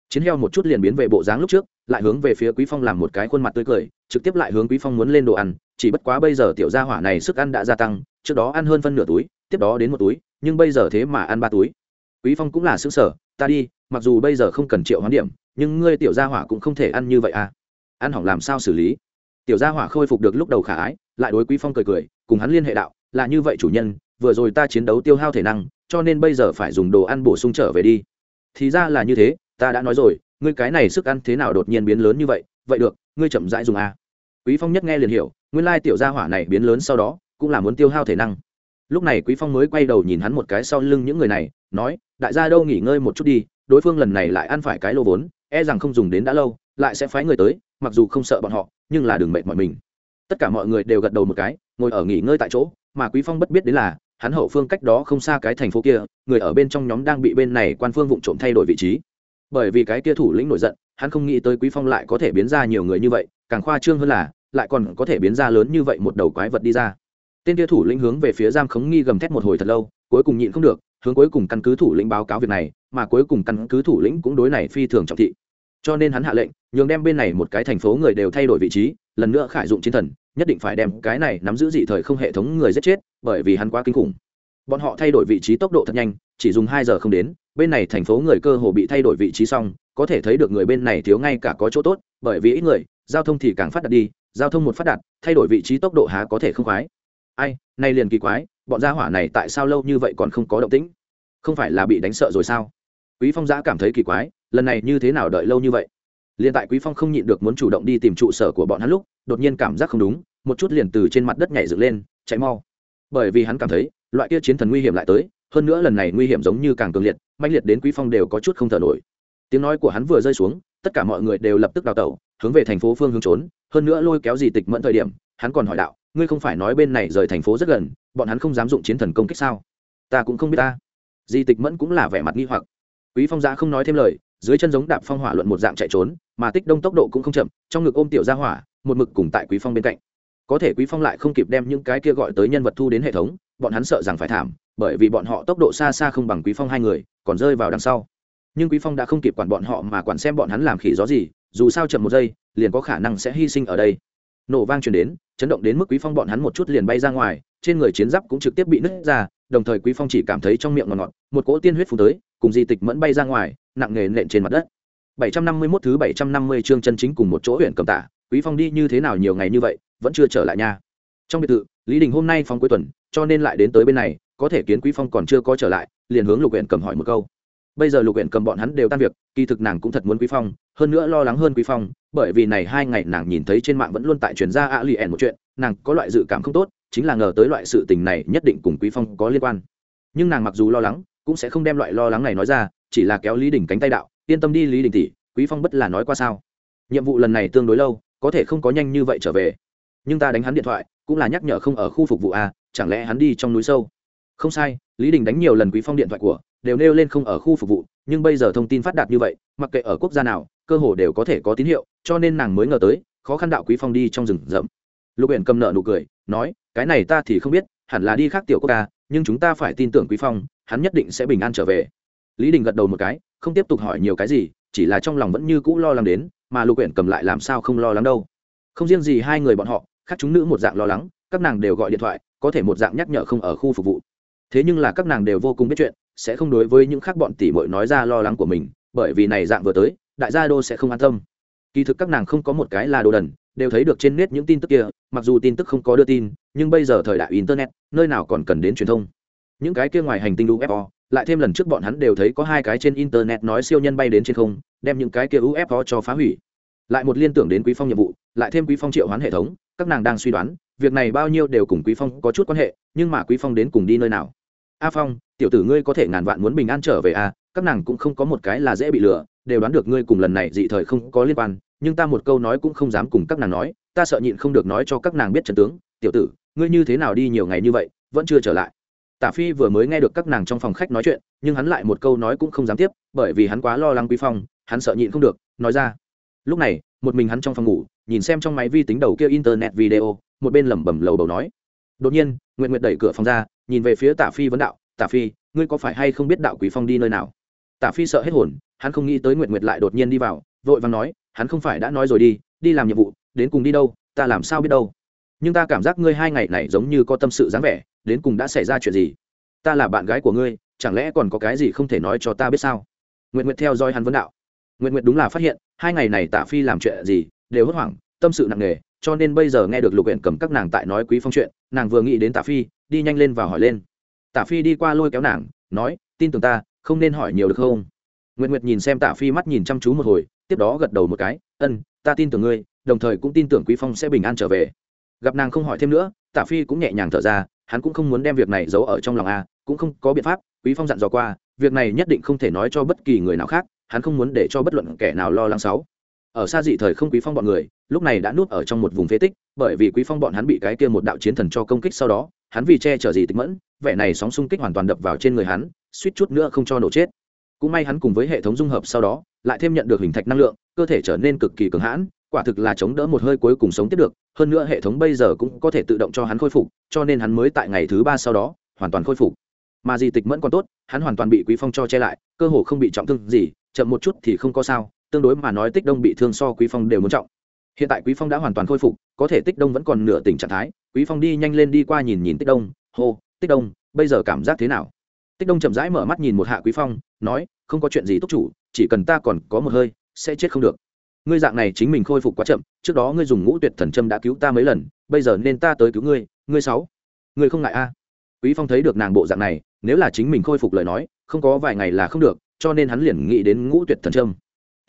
Chiến heo một chút liền biến về bộ dáng lúc trước lại hướng về phía quý phong làm một cái khuôn mặt tươi cười, trực tiếp lại hướng quý phong muốn lên đồ ăn, chỉ bất quá bây giờ tiểu gia hỏa này sức ăn đã gia tăng, trước đó ăn hơn phân nửa túi, tiếp đó đến một túi, nhưng bây giờ thế mà ăn ba túi. Quý phong cũng là xứng sở ta đi, mặc dù bây giờ không cần triệu hoán điểm, nhưng ngươi tiểu gia hỏa cũng không thể ăn như vậy à. Ăn hỏng làm sao xử lý? Tiểu gia hỏa khôi phục được lúc đầu khả ái, lại đối quý phong cười cười, cùng hắn liên hệ đạo, là như vậy chủ nhân, vừa rồi ta chiến đấu tiêu hao thể năng, cho nên bây giờ phải dùng đồ ăn bổ sung trở về đi. Thì ra là như thế, ta đã nói rồi ngươi cái này sức ăn thế nào đột nhiên biến lớn như vậy vậy được, ngươi chậm rãi dùng a. Quý phong nhất nghe liền hiểu, nguyên lai tiểu gia hỏa này biến lớn sau đó, cũng là muốn tiêu hao thể năng. Lúc này quý phong mới quay đầu nhìn hắn một cái sau lưng những người này, nói, đại gia đâu nghỉ ngơi một chút đi, đối phương lần này lại ăn phải cái lô vốn e rằng không dùng đến đã lâu, lại sẽ phái người tới, mặc dù không sợ bọn họ, nhưng là đừng mệt mỏi mình. Tất cả mọi người đều gật đầu một cái, ngồi ở nghỉ ngơi tại chỗ, mà quý phong bất biết đến là, hắn hậu phương cách đó không xa cái thành phố kia, người ở bên trong nhóm đang bị bên này quan phương vụng trộm thay đổi vị trí bởi vì cái kia thủ lĩnh nổi giận, hắn không nghĩ tới quý phong lại có thể biến ra nhiều người như vậy, càng khoa trương hơn là, lại còn có thể biến ra lớn như vậy một đầu quái vật đi ra. Tên kia thủ lĩnh hướng về phía giam khống nghi gầm thét một hồi thật lâu, cuối cùng nhịn không được, hướng cuối cùng căn cứ thủ lĩnh báo cáo việc này, mà cuối cùng căn cứ thủ lĩnh cũng đối này phi thường trọng thị. Cho nên hắn hạ lệnh, nhường đem bên này một cái thành phố người đều thay đổi vị trí, lần nữa khải dụng chiến thần, nhất định phải đem cái này nắm giữ dị thời không hệ thống người giết chết, bởi vì hắn quá kinh khủng. Bọn họ thay đổi vị trí tốc độ thật nhanh, chỉ dùng hai giờ không đến bên này thành phố người cơ hồ bị thay đổi vị trí xong, có thể thấy được người bên này thiếu ngay cả có chỗ tốt, bởi vì ít người, giao thông thì càng phát đạt đi, giao thông một phát đạt, thay đổi vị trí tốc độ há có thể không khoái. Ai, nay liền kỳ quái, bọn gia hỏa này tại sao lâu như vậy còn không có động tĩnh? Không phải là bị đánh sợ rồi sao? Quý phong giã cảm thấy kỳ quái, lần này như thế nào đợi lâu như vậy? Liền tại quý phong không nhịn được muốn chủ động đi tìm trụ sở của bọn hắn lúc, đột nhiên cảm giác không đúng, một chút liền từ trên mặt đất nhảy dựng lên, chạy mau. Bởi vì hắn cảm thấy, loại kia chiến thần nguy hiểm lại tới, hơn nữa lần này nguy hiểm giống như càng cường liệt mạnh liệt đến quý phong đều có chút không thở nổi. Tiếng nói của hắn vừa rơi xuống, tất cả mọi người đều lập tức đào tẩu, hướng về thành phố phương hướng trốn, hơn nữa lôi kéo gì tịch mẫn thời điểm, hắn còn hỏi đạo, ngươi không phải nói bên này rời thành phố rất gần, bọn hắn không dám dụng chiến thần công kích sao? Ta cũng không biết ta. Di tịch mẫn cũng là vẻ mặt nghi hoặc. Quý phong giã không nói thêm lời, dưới chân giống đạp phong hỏa luận một dạng chạy trốn, mà tích đông tốc độ cũng không chậm, trong ngực ôm tiểu ra hỏa, một mực cùng tại quý phong bên cạnh. Có thể quý phong lại không kịp đem những cái kia gọi tới nhân vật thu đến hệ thống bọn hắn sợ rằng phải thảm, bởi vì bọn họ tốc độ xa xa không bằng quý phong hai người, còn rơi vào đằng sau. Nhưng quý phong đã không kịp quản bọn họ mà quản xem bọn hắn làm khỉ gió gì, dù sao chậm một giây, liền có khả năng sẽ hy sinh ở đây. Nổ vang truyền đến, chấn động đến mức quý phong bọn hắn một chút liền bay ra ngoài, trên người chiến giáp cũng trực tiếp bị nứt ra, đồng thời quý phong chỉ cảm thấy trong miệng ngọt ngọt, một cỗ tiên huyết phù tới, cùng di tịch mẫn bay ra ngoài, nặng nề nện trên mặt đất. 751 thứ 750 chương chân chính cùng một chỗ huyện cầm tả, quý phong đi như thế nào nhiều ngày như vậy, vẫn chưa trở lại nha. Trong biệt thự, lý đình hôm nay phong cuối tuần cho nên lại đến tới bên này, có thể kiến quý phong còn chưa có trở lại, liền hướng lục huyện cầm hỏi một câu. Bây giờ lục huyện cầm bọn hắn đều tan việc, kỳ thực nàng cũng thật muốn quý phong, hơn nữa lo lắng hơn quý phong, bởi vì này hai ngày nàng nhìn thấy trên mạng vẫn luôn tại truyền ra ạ lì ẻn một chuyện, nàng có loại dự cảm không tốt, chính là ngờ tới loại sự tình này nhất định cùng quý phong có liên quan. Nhưng nàng mặc dù lo lắng, cũng sẽ không đem loại lo lắng này nói ra, chỉ là kéo lý đình cánh tay đạo, yên tâm đi lý đình tỷ, quý phong bất là nói qua sao. Nhiệm vụ lần này tương đối lâu, có thể không có nhanh như vậy trở về. Nhưng ta đánh hắn điện thoại, cũng là nhắc nhở không ở khu phục vụ a chẳng lẽ hắn đi trong núi sâu? Không sai, lý đình đánh nhiều lần quý phong điện thoại của, đều nêu lên không ở khu phục vụ, nhưng bây giờ thông tin phát đạt như vậy, mặc kệ ở quốc gia nào, cơ hồ đều có thể có tín hiệu, cho nên nàng mới ngờ tới, khó khăn đạo quý phong đi trong rừng rậm. Lục Uyển cầm nợ nụ cười, nói, cái này ta thì không biết, hẳn là đi khác tiểu quốc ca nhưng chúng ta phải tin tưởng quý phong, hắn nhất định sẽ bình an trở về. Lý đình gật đầu một cái, không tiếp tục hỏi nhiều cái gì, chỉ là trong lòng vẫn như cũ lo lắng đến, mà lục Uyển cầm lại làm sao không lo lắng đâu. Không riêng gì hai người bọn họ, khác chúng nữ một dạng lo lắng, các nàng đều gọi điện thoại có thể một dạng nhắc nhở không ở khu phục vụ. Thế nhưng là các nàng đều vô cùng biết chuyện, sẽ không đối với những khác bọn tỷ muội nói ra lo lắng của mình, bởi vì này dạng vừa tới, đại gia đô sẽ không an tâm. Kỳ thực các nàng không có một cái là đồ đần, đều thấy được trên net những tin tức kia, mặc dù tin tức không có đưa tin, nhưng bây giờ thời đại internet, nơi nào còn cần đến truyền thông. Những cái kia ngoài hành tinh ufo lại thêm lần trước bọn hắn đều thấy có hai cái trên internet nói siêu nhân bay đến trên không, đem những cái kia ufo cho phá hủy. Lại một liên tưởng đến quý phong nhiệm vụ, lại thêm quý phong triệu hoán hệ thống, các nàng đang suy đoán việc này bao nhiêu đều cùng quý phong có chút quan hệ nhưng mà quý phong đến cùng đi nơi nào? A phong tiểu tử ngươi có thể ngàn vạn muốn bình an trở về a à, các nàng cũng không có một cái là dễ bị lừa đều đoán được ngươi cùng lần này dị thời không có liên quan nhưng ta một câu nói cũng không dám cùng các nàng nói ta sợ nhịn không được nói cho các nàng biết trần tướng tiểu tử ngươi như thế nào đi nhiều ngày như vậy vẫn chưa trở lại. Tả phi vừa mới nghe được các nàng trong phòng khách nói chuyện nhưng hắn lại một câu nói cũng không dám tiếp bởi vì hắn quá lo lắng quý phong hắn sợ nhịn không được nói ra. Lúc này một mình hắn trong phòng ngủ nhìn xem trong máy vi tính đầu kia internet video, một bên lẩm bẩm lầu bầu nói. Đột nhiên nguyện nguyệt đẩy cửa phòng ra, nhìn về phía tả phi vấn đạo, tả phi, ngươi có phải hay không biết đạo quý phong đi nơi nào? Tả phi sợ hết hồn, hắn không nghĩ tới nguyện nguyệt lại đột nhiên đi vào, vội và nói, hắn không phải đã nói rồi đi đi làm nhiệm vụ, đến cùng đi đâu, ta làm sao biết đâu? Nhưng ta cảm giác ngươi hai ngày này giống như có tâm sự dáng vẻ, đến cùng đã xảy ra chuyện gì? Ta là bạn gái của ngươi, chẳng lẽ còn có cái gì không thể nói cho ta biết sao? Nguyện nguyệt theo dõi hắn vấn đạo. Nguyện nguyệt đúng là phát hiện, hai ngày này tả phi làm chuyện gì đều hốt hoảng, tâm sự nặng nề, cho nên bây giờ nghe được lục huyện cầm các nàng tại nói quý phong chuyện, nàng vừa nghĩ đến tả phi, đi nhanh lên và hỏi lên. Tả phi đi qua lôi kéo nàng, nói, tin tưởng ta, không nên hỏi nhiều được không? Nguyện nguyệt nhìn xem tả phi mắt nhìn chăm chú một hồi, tiếp đó gật đầu một cái, ân, ta tin tưởng ngươi, đồng thời cũng tin tưởng quý phong sẽ bình an trở về. Gặp nàng không hỏi thêm nữa tả phi cũng nhẹ nhàng thở ra, hắn cũng không muốn đem việc này giấu ở trong lòng a, cũng không có biện pháp, quý phong dặn dò qua, việc này nhất định không thể nói cho bất kỳ người nào khác, hắn không muốn để cho bất luận kẻ nào lo lắng xấu ở xa dị thời không quý phong bọn người, lúc này đã nuốt ở trong một vùng phế tích, bởi vì quý phong bọn hắn bị cái kia một đạo chiến thần cho công kích sau đó, hắn vì che chở gì tịch mẫn, vẻ này sóng xung kích hoàn toàn đập vào trên người hắn, suýt chút nữa không cho nổ chết. Cũng may hắn cùng với hệ thống dung hợp sau đó, lại thêm nhận được hình thạch năng lượng, cơ thể trở nên cực kỳ cường hãn, quả thực là chống đỡ một hơi cuối cùng sống tiếp được, hơn nữa hệ thống bây giờ cũng có thể tự động cho hắn khôi phục, cho nên hắn mới tại ngày thứ ba sau đó, hoàn toàn khôi phục. Mà di tịch mẫn còn tốt, hắn hoàn toàn bị quý phong cho che lại, cơ hồ không bị trọng thương gì, chậm một chút thì không có sao tương đối mà nói tích đông bị thương so quý phong đều muốn trọng. Hiện tại quý phong đã hoàn toàn khôi phục, có thể tích đông vẫn còn nửa tỉnh trạng thái, quý phong đi nhanh lên đi qua nhìn nhìn tích đông, hô, tích đông, bây giờ cảm giác thế nào? Tích đông chậm rãi mở mắt nhìn một hạ quý phong, nói, không có chuyện gì túc chủ, chỉ cần ta còn có một hơi, sẽ chết không được. Ngươi dạng này chính mình khôi phục quá chậm, trước đó ngươi dùng ngũ tuyệt thần châm đã cứu ta mấy lần, bây giờ nên ta tới cứu ngươi ngươi sáu. Ngươi không ngại a? Quý phong thấy được nàng bộ dạng này, nếu là chính mình khôi phục lời nói, không có vài ngày là không được, cho nên hắn liền nghĩ đến ngũ tuyệt thần châm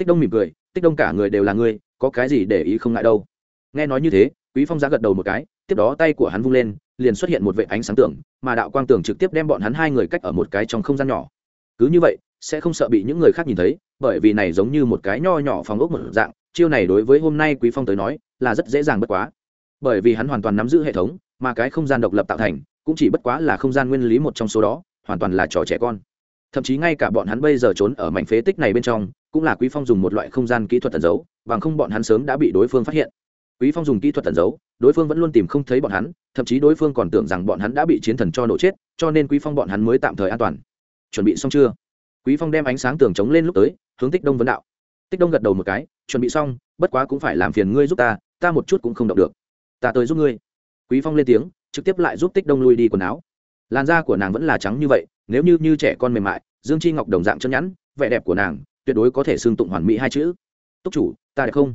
tích đông mỉm cười, tích đông cả người đều là ngươi, có cái gì để ý không ngại đâu. Nghe nói như thế, quý phong giá gật đầu một cái, tiếp đó tay của hắn vung lên, liền xuất hiện một vệ ánh sáng tưởng mà đạo quang tưởng trực tiếp đem bọn hắn hai người cách ở một cái trong không gian nhỏ. Cứ như vậy, sẽ không sợ bị những người khác nhìn thấy, bởi vì này giống như một cái nho nhỏ phòng ốc một dạng, chiêu này đối với hôm nay quý phong tới nói, là rất dễ dàng bất quá. Bởi vì hắn hoàn toàn nắm giữ hệ thống, mà cái không gian độc lập tạo thành, cũng chỉ bất quá là không gian nguyên lý một trong số đó, hoàn toàn là trò trẻ con. Thậm chí ngay cả bọn hắn bây giờ trốn ở mảnh phế tích này bên trong cũng là quý phong dùng một loại không gian kỹ thuật tẩn giấu, bằng không bọn hắn sớm đã bị đối phương phát hiện. Quý phong dùng kỹ thuật tẩn giấu, đối phương vẫn luôn tìm không thấy bọn hắn, thậm chí đối phương còn tưởng rằng bọn hắn đã bị chiến thần cho nổ chết, cho nên quý phong bọn hắn mới tạm thời an toàn. Chuẩn bị xong chưa? Quý phong đem ánh sáng tường chống lên lúc tới, hướng tích đông vấn đạo. Tích đông gật đầu một cái, chuẩn bị xong, bất quá cũng phải làm phiền ngươi giúp ta ta một chút cũng không động được. Ta tới giúp ngươi. Quý phong lên tiếng, trực tiếp lại giúp tích đông lui đi quần áo. Làn da của nàng vẫn là trắng như vậy, nếu như như trẻ con mềm mại, dương chi ngọc đồng dạng chân nhẵn, vẻ đẹp của nàng tuyệt đối có thể xương tụng hoàn mỹ hai chữ. Túc chủ, ta đẹp không?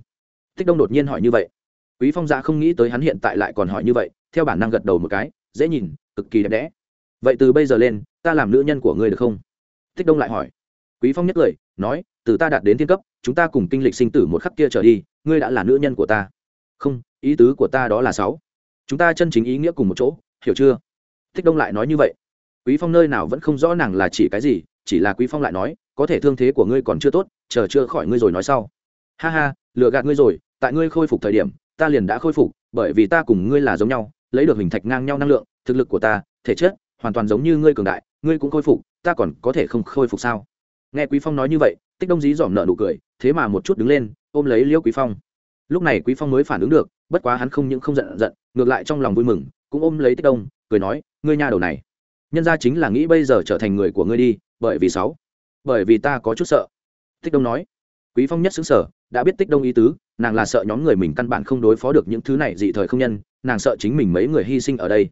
Tích đông đột nhiên hỏi như vậy. Quý phong dạ không nghĩ tới hắn hiện tại lại còn hỏi như vậy, theo bản năng gật đầu một cái, dễ nhìn, cực kỳ đẹp đẽ. Vậy từ bây giờ lên, ta làm nữ nhân của ngươi được không? Tích đông lại hỏi. Quý phong nhất cười, nói, từ ta đạt đến thiên cấp, chúng ta cùng kinh lịch sinh tử một khắc kia trở đi, ngươi đã là nữ nhân của ta. Không, ý tứ của ta đó là sáu. Chúng ta chân chính ý nghĩa cùng một chỗ, hiểu chưa? Tích đông lại nói như vậy. Quý phong nơi nào vẫn không rõ nàng là chỉ cái gì chỉ là quý phong lại nói, có thể thương thế của ngươi còn chưa tốt, chờ chưa khỏi ngươi rồi nói sau. Ha ha, lừa gạt ngươi rồi, tại ngươi khôi phục thời điểm, ta liền đã khôi phục, bởi vì ta cùng ngươi là giống nhau, lấy được hình thạch ngang nhau năng lượng, thực lực của ta, thể chất, hoàn toàn giống như ngươi cường đại, ngươi cũng khôi phục, ta còn có thể không khôi phục sao? Nghe quý phong nói như vậy, tích đông dí dỏm nợ nụ cười, thế mà một chút đứng lên, ôm lấy liễu quý phong. Lúc này quý phong mới phản ứng được, bất quá hắn không những không giận giận, ngược lại trong lòng vui mừng, cũng ôm lấy tích đông, cười nói, ngươi nha đầu này, nhân ra chính là nghĩ bây giờ trở thành người của ngươi đi bởi vì sáu. Bởi vì ta có chút sợ. Tích đông nói. Quý phong nhất xứng sở, đã biết tích đông ý tứ, nàng là sợ nhóm người mình căn bản không đối phó được những thứ này dị thời không nhân, nàng sợ chính mình mấy người hy sinh ở đây.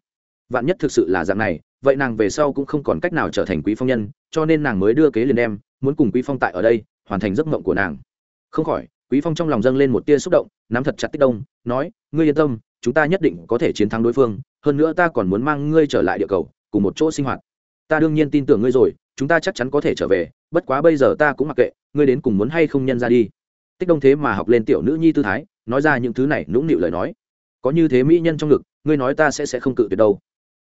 Vạn nhất thực sự là dạng này, vậy nàng về sau cũng không còn cách nào trở thành quý phong nhân, cho nên nàng mới đưa kế liền đem, muốn cùng quý phong tại ở đây, hoàn thành giấc mộng của nàng. Không khỏi, quý phong trong lòng dâng lên một tia xúc động, nắm thật chặt tích đông, nói, ngươi yên tâm, chúng ta nhất định có thể chiến thắng đối phương, hơn nữa ta còn muốn mang ngươi trở lại địa cầu, cùng một chỗ sinh hoạt ta đương nhiên tin tưởng ngươi rồi, chúng ta chắc chắn có thể trở về, bất quá bây giờ ta cũng mặc kệ, ngươi đến cùng muốn hay không nhân ra đi. Tích đông thế mà học lên tiểu nữ nhi tư thái, nói ra những thứ này, nũng nịu lời nói. Có như thế mỹ nhân trong ngực, ngươi nói ta sẽ sẽ không cự tuyệt đâu.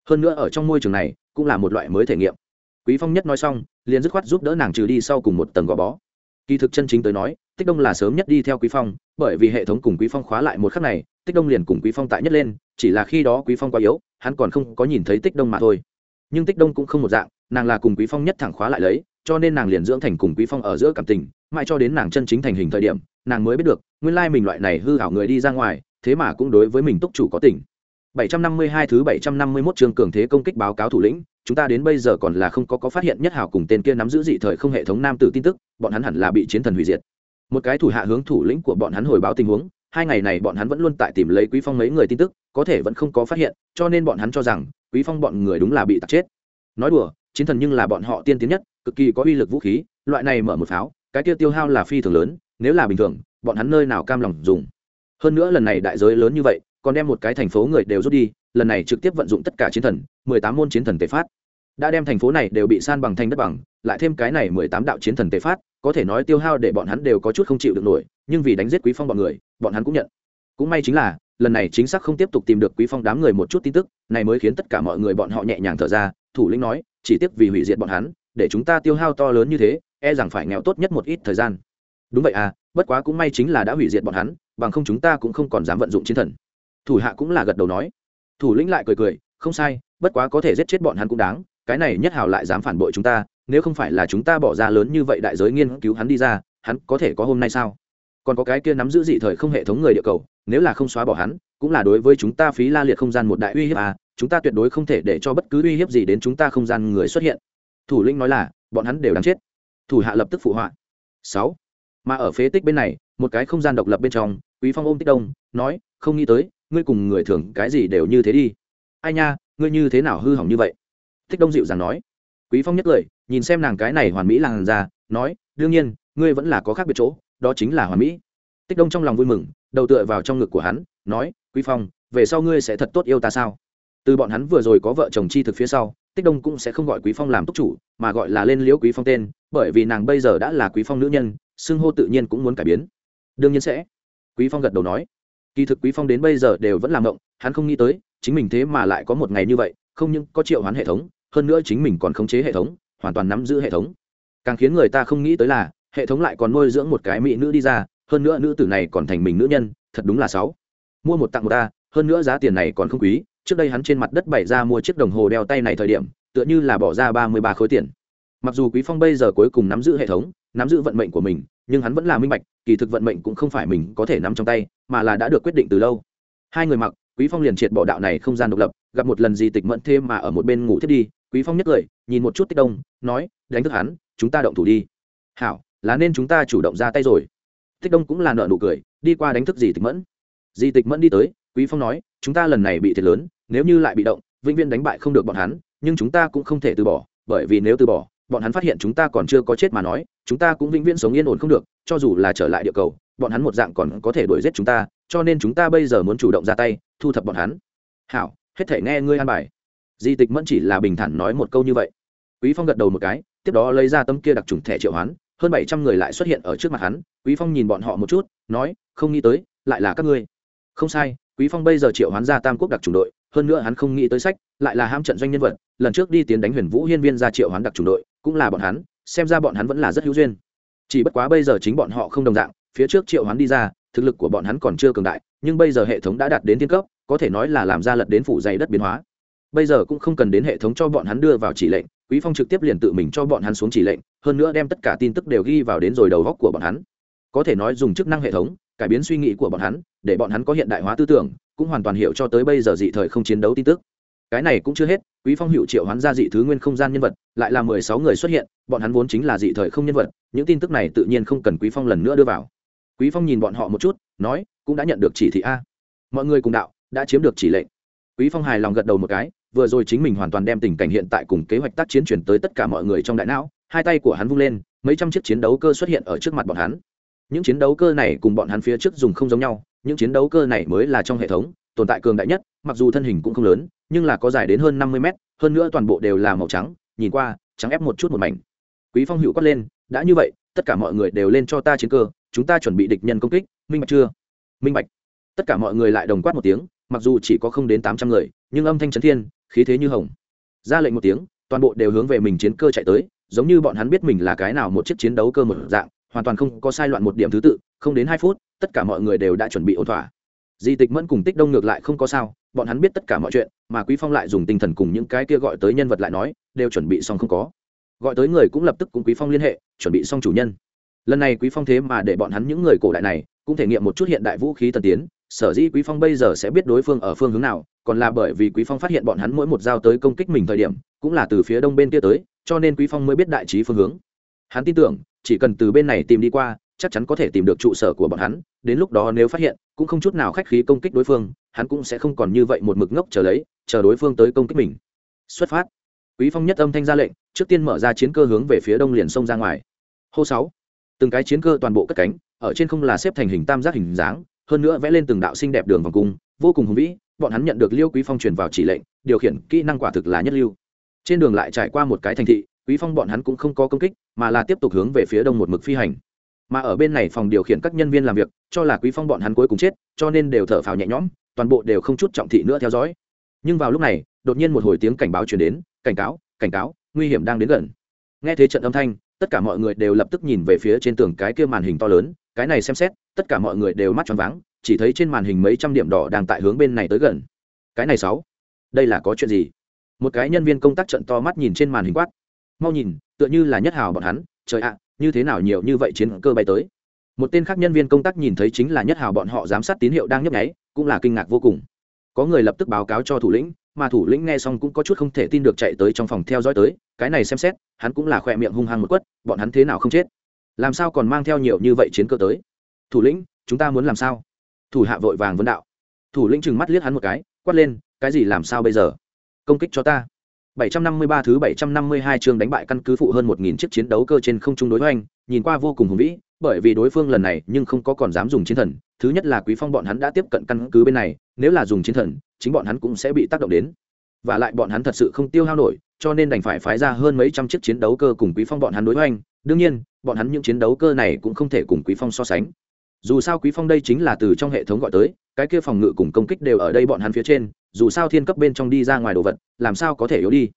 Hơn nữa ở trong môi trường này, cũng là một loại mới thể nghiệm. Quý phong nhất nói xong, liền dứt khoát giúp đỡ nàng trừ đi sau cùng một tầng gò bó. Kỳ thực chân chính tới nói, tích đông là sớm nhất đi theo quý phong, bởi vì hệ thống cùng quý phong khóa lại một khắc này, tích đông liền cùng quý phong tại nhất lên, chỉ là khi đó quý phong quá yếu, hắn còn không có nhìn thấy tích đông mà thôi nhưng tích đông cũng không một dạng, nàng là cùng quý phong nhất thẳng khóa lại lấy, cho nên nàng liền dưỡng thành cùng quý phong ở giữa cảm tình, mãi cho đến nàng chân chính thành hình thời điểm, nàng mới biết được, nguyên lai mình loại này hư hảo người đi ra ngoài, thế mà cũng đối với mình túc chủ có tình. 752 thứ 751 trường cường thế công kích báo cáo thủ lĩnh, chúng ta đến bây giờ còn là không có có phát hiện nhất hảo cùng tên kia nắm giữ dị thời không hệ thống nam tử tin tức, bọn hắn hẳn là bị chiến thần hủy diệt. Một cái thủ hạ hướng thủ lĩnh của bọn hắn hồi báo tình huống hai ngày này bọn hắn vẫn luôn tại tìm lấy quý phong mấy người tin tức, có thể vẫn không có phát hiện, cho nên bọn hắn cho rằng, quý phong bọn người đúng là bị tạc chết. Nói đùa, chiến thần nhưng là bọn họ tiên tiến nhất, cực kỳ có uy lực vũ khí, loại này mở một pháo, cái kia tiêu hao là phi thường lớn, nếu là bình thường, bọn hắn nơi nào cam lòng dùng. Hơn nữa lần này đại giới lớn như vậy, còn đem một cái thành phố người đều rút đi, lần này trực tiếp vận dụng tất cả chiến thần, mười tám môn chiến thần tề phát. Đã đem thành phố này đều bị san bằng thành đất bằng, lại thêm cái này mười tám đạo chiến thần tề phát có thể nói tiêu hao để bọn hắn đều có chút không chịu được nổi, nhưng vì đánh giết quý phong bọn người, bọn hắn cũng nhận. Cũng may chính là, lần này chính xác không tiếp tục tìm được quý phong đám người một chút tin tức, này mới khiến tất cả mọi người bọn họ nhẹ nhàng thở ra, thủ lĩnh nói, chỉ tiếc vì hủy diệt bọn hắn, để chúng ta tiêu hao to lớn như thế e rằng phải nghèo tốt nhất một ít thời gian. Đúng vậy à bất quá cũng may chính là đã hủy diệt bọn hắn, bằng không chúng ta cũng không còn dám vận dụng chiến thần. Thủ hạ cũng là gật đầu nói. Thủ lĩnh lại cười cười, không sai, bất quá có thể giết chết bọn hắn cũng đáng, cái này nhất hào lại dám phản bội chúng ta nếu không phải là chúng ta bỏ ra lớn như vậy đại giới nghiên cứu hắn đi ra, hắn có thể có hôm nay sao? Còn có cái kia nắm giữ dị thời không hệ thống người địa cầu, nếu là không xóa bỏ hắn, cũng là đối với chúng ta phí la liệt không gian một đại uy hiếp à chúng ta tuyệt đối không thể để cho bất cứ uy hiếp gì đến chúng ta không gian người xuất hiện. Thủ lĩnh nói là, bọn hắn đều đáng chết. Thủ hạ lập tức phụ họa. Sáu. Mà ở phế tích bên này, một cái không gian độc lập bên trong, quý phong ôm tích đông, nói, không nghĩ tới, ngươi cùng người thường cái gì đều như thế đi. Ai nha, ngươi như thế nào hư hỏng như vậy? Tích đông dịu dàng nói quý phong nhất lời, nhìn xem nàng cái này hoàn mỹ làng ra nói, đương nhiên, ngươi vẫn là có khác biệt chỗ, đó chính là hoàn mỹ. Tích đông trong lòng vui mừng, đầu tựa vào trong ngực của hắn, nói, quý phong, về sau ngươi sẽ thật tốt yêu ta sao? Từ bọn hắn vừa rồi có vợ chồng chi thực phía sau, tích đông cũng sẽ không gọi quý phong làm túc chủ, mà gọi là lên liễu quý phong tên, bởi vì nàng bây giờ đã là quý phong nữ nhân, xưng hô tự nhiên cũng muốn cải biến. Đương nhiên sẽ. Quý phong gật đầu nói. Kỳ thực quý phong đến bây giờ đều vẫn làm ngộng, hắn không nghĩ tới, chính mình thế mà lại có một ngày như vậy, không những có triệu hoán hệ thống hơn nữa chính mình còn khống chế hệ thống, hoàn toàn nắm giữ hệ thống. Càng khiến người ta không nghĩ tới là, hệ thống lại còn nuôi dưỡng một cái mỹ nữ đi ra, hơn nữa nữ tử này còn thành mình nữ nhân, thật đúng là sáu. Mua một tặng một ta, hơn nữa giá tiền này còn không quý, trước đây hắn trên mặt đất bày ra mua chiếc đồng hồ đeo tay này thời điểm, tựa như là bỏ ra ba mươi ba khối tiền. Mặc dù quý phong bây giờ cuối cùng nắm giữ hệ thống, nắm giữ vận mệnh của mình, nhưng hắn vẫn là minh bạch, kỳ thực vận mệnh cũng không phải mình có thể nắm trong tay, mà là đã được quyết định từ lâu. Hai người mặc, quý phong liền triệt bỏ đạo này không gian độc lập, gặp một lần gì tịch mẫn thêm mà ở một bên ngủ thiết đi quý phong nhất cười nhìn một chút tích đông, nói, đánh thức hắn, chúng ta động thủ đi. Hảo, là nên chúng ta chủ động ra tay rồi. Tích đông cũng là nợ nụ cười, đi qua đánh thức gì tịch mẫn. Di tịch mẫn đi tới, quý phong nói, chúng ta lần này bị thiệt lớn, nếu như lại bị động, vĩnh viễn đánh bại không được bọn hắn, nhưng chúng ta cũng không thể từ bỏ, bởi vì nếu từ bỏ, bọn hắn phát hiện chúng ta còn chưa có chết mà nói, chúng ta cũng vĩnh viễn sống yên ổn không được, cho dù là trở lại địa cầu, bọn hắn một dạng còn có thể đuổi giết chúng ta, cho nên chúng ta bây giờ muốn chủ động ra tay, thu thập bọn hắn. Hảo, hết thể nghe ngươi an bài di tịch mẫn chỉ là bình thản nói một câu như vậy. Quý phong gật đầu một cái, tiếp đó lấy ra tấm kia đặc trùng thẻ triệu hoán, hơn bảy trăm người lại xuất hiện ở trước mặt hắn. Quý phong nhìn bọn họ một chút, nói, không nghĩ tới, lại là các ngươi. Không sai, quý phong bây giờ triệu hoán ra tam quốc đặc trùng đội, hơn nữa hắn không nghĩ tới sách, lại là ham trận doanh nhân vật, lần trước đi tiến đánh huyền vũ hiên viên ra triệu hoán đặc trùng đội, cũng là bọn hắn, xem ra bọn hắn vẫn là rất hữu duyên. Chỉ bất quá bây giờ chính bọn họ không đồng dạng, phía trước triệu hoán đi ra, thực lực của bọn hắn còn chưa cường đại, nhưng bây giờ hệ thống đã đạt đến thiên cấp, có thể nói là làm ra lật đến phủ dày đất biến hóa bây giờ cũng không cần đến hệ thống cho bọn hắn đưa vào chỉ lệnh, quý phong trực tiếp liền tự mình cho bọn hắn xuống chỉ lệnh, hơn nữa đem tất cả tin tức đều ghi vào đến rồi đầu góc của bọn hắn. Có thể nói dùng chức năng hệ thống, cải biến suy nghĩ của bọn hắn, để bọn hắn có hiện đại hóa tư tưởng, cũng hoàn toàn hiểu cho tới bây giờ dị thời không chiến đấu tin tức. Cái này cũng chưa hết, quý phong hiệu triệu hắn ra dị thứ nguyên không gian nhân vật, lại là mười sáu người xuất hiện, bọn hắn vốn chính là dị thời không nhân vật, những tin tức này tự nhiên không cần quý phong lần nữa đưa vào. Quý phong nhìn bọn họ một chút, nói, cũng đã nhận được chỉ thị a. Mọi người cùng đạo, đã chiếm được chỉ lệnh. Quý phong hài lòng gật đầu một cái vừa rồi chính mình hoàn toàn đem tình cảnh hiện tại cùng kế hoạch tác chiến chuyển tới tất cả mọi người trong đại não, hai tay của hắn vung lên, mấy trăm chiếc chiến đấu cơ xuất hiện ở trước mặt bọn hắn. Những chiến đấu cơ này cùng bọn hắn phía trước dùng không giống nhau, những chiến đấu cơ này mới là trong hệ thống, tồn tại cường đại nhất, mặc dù thân hình cũng không lớn, nhưng là có dài đến hơn năm mươi mét, hơn nữa toàn bộ đều là màu trắng, nhìn qua, trắng ép một chút một mảnh. Quý phong hữu quát lên, đã như vậy, tất cả mọi người đều lên cho ta chiến cơ, chúng ta chuẩn bị địch nhân công kích, minh bạch chưa? Minh bạch. Tất cả mọi người lại đồng quát một tiếng, mặc dù chỉ có không đến tám trăm người, nhưng âm thanh trấn thiên khí thế như hồng. Ra lệnh một tiếng, toàn bộ đều hướng về mình chiến cơ chạy tới, giống như bọn hắn biết mình là cái nào một chiếc chiến đấu cơ một dạng, hoàn toàn không có sai loạn một điểm thứ tự, không đến hai phút, tất cả mọi người đều đã chuẩn bị ổn thỏa. Di tịch mẫn cùng tích đông ngược lại không có sao, bọn hắn biết tất cả mọi chuyện, mà quý phong lại dùng tinh thần cùng những cái kia gọi tới nhân vật lại nói, đều chuẩn bị xong không có. Gọi tới người cũng lập tức cùng quý phong liên hệ, chuẩn bị xong chủ nhân. Lần này quý phong thế mà để bọn hắn những người cổ đại này cũng thể nghiệm một chút hiện đại vũ khí tân tiến, sở dĩ quý phong bây giờ sẽ biết đối phương ở phương hướng nào, còn là bởi vì quý phong phát hiện bọn hắn mỗi một dao tới công kích mình thời điểm, cũng là từ phía đông bên kia tới, cho nên quý phong mới biết đại trí phương hướng. Hắn tin tưởng, chỉ cần từ bên này tìm đi qua, chắc chắn có thể tìm được trụ sở của bọn hắn, đến lúc đó nếu phát hiện, cũng không chút nào khách khí công kích đối phương, hắn cũng sẽ không còn như vậy một mực ngốc chờ lấy, chờ đối phương tới công kích mình. Xuất phát. Quý phong nhất âm thanh ra lệnh, trước tiên mở ra chiến cơ hướng về phía đông liền sông ra ngoài. Hô sáu. Từng cái chiến cơ toàn bộ cất cánh ở trên không là xếp thành hình tam giác hình dáng, hơn nữa vẽ lên từng đạo xinh đẹp đường vòng cung, vô cùng hùng vĩ, bọn hắn nhận được liêu quý phong truyền vào chỉ lệnh, điều khiển kỹ năng quả thực là nhất lưu. Trên đường lại trải qua một cái thành thị, quý phong bọn hắn cũng không có công kích, mà là tiếp tục hướng về phía đông một mực phi hành. Mà ở bên này phòng điều khiển các nhân viên làm việc, cho là quý phong bọn hắn cuối cùng chết, cho nên đều thở phào nhẹ nhõm, toàn bộ đều không chút trọng thị nữa theo dõi. Nhưng vào lúc này, đột nhiên một hồi tiếng cảnh báo truyền đến, cảnh cáo cảnh cáo, nguy hiểm đang đến gần. Nghe thế trận âm thanh tất cả mọi người đều lập tức nhìn về phía trên tường cái kia màn hình to lớn, cái này xem xét, tất cả mọi người đều mắt tròn váng, chỉ thấy trên màn hình mấy trăm điểm đỏ đang tại hướng bên này tới gần. Cái này sáu, đây là có chuyện gì? Một cái nhân viên công tác trận to mắt nhìn trên màn hình quát. Mau nhìn, tựa như là nhất hào bọn hắn, trời ạ, như thế nào nhiều như vậy chiến cơ bay tới. Một tên khác nhân viên công tác nhìn thấy chính là nhất hào bọn họ giám sát tín hiệu đang nhấp nháy, cũng là kinh ngạc vô cùng. Có người lập tức báo cáo cho thủ lĩnh mà thủ lĩnh nghe xong cũng có chút không thể tin được chạy tới trong phòng theo dõi tới cái này xem xét hắn cũng là khỏe miệng hung hăng một quất bọn hắn thế nào không chết? Làm sao còn mang theo nhiều như vậy chiến cơ tới? Thủ lĩnh chúng ta muốn làm sao? Thủ hạ vội vàng vấn đạo. Thủ lĩnh trừng mắt liếc hắn một cái quát lên cái gì làm sao bây giờ? Công kích cho ta. 753 thứ 752 chương đánh bại căn cứ phụ hơn 1000 chiếc chiến đấu cơ trên không trung đối hoành, nhìn qua vô cùng hùng vĩ, bởi vì đối phương lần này nhưng không có còn dám dùng chiến thần, thứ nhất là Quý Phong bọn hắn đã tiếp cận căn cứ bên này, nếu là dùng chiến thần, chính bọn hắn cũng sẽ bị tác động đến. Và lại bọn hắn thật sự không tiêu hao nổi, cho nên đành phải phái ra hơn mấy trăm chiếc chiến đấu cơ cùng Quý Phong bọn hắn đối hoành, đương nhiên, bọn hắn những chiến đấu cơ này cũng không thể cùng Quý Phong so sánh. Dù sao Quý Phong đây chính là từ trong hệ thống gọi tới, cái kia phòng ngự cùng công kích đều ở đây bọn hắn phía trên, dù sao thiên cấp bên trong đi ra ngoài đồ vật, làm sao có thể yếu đi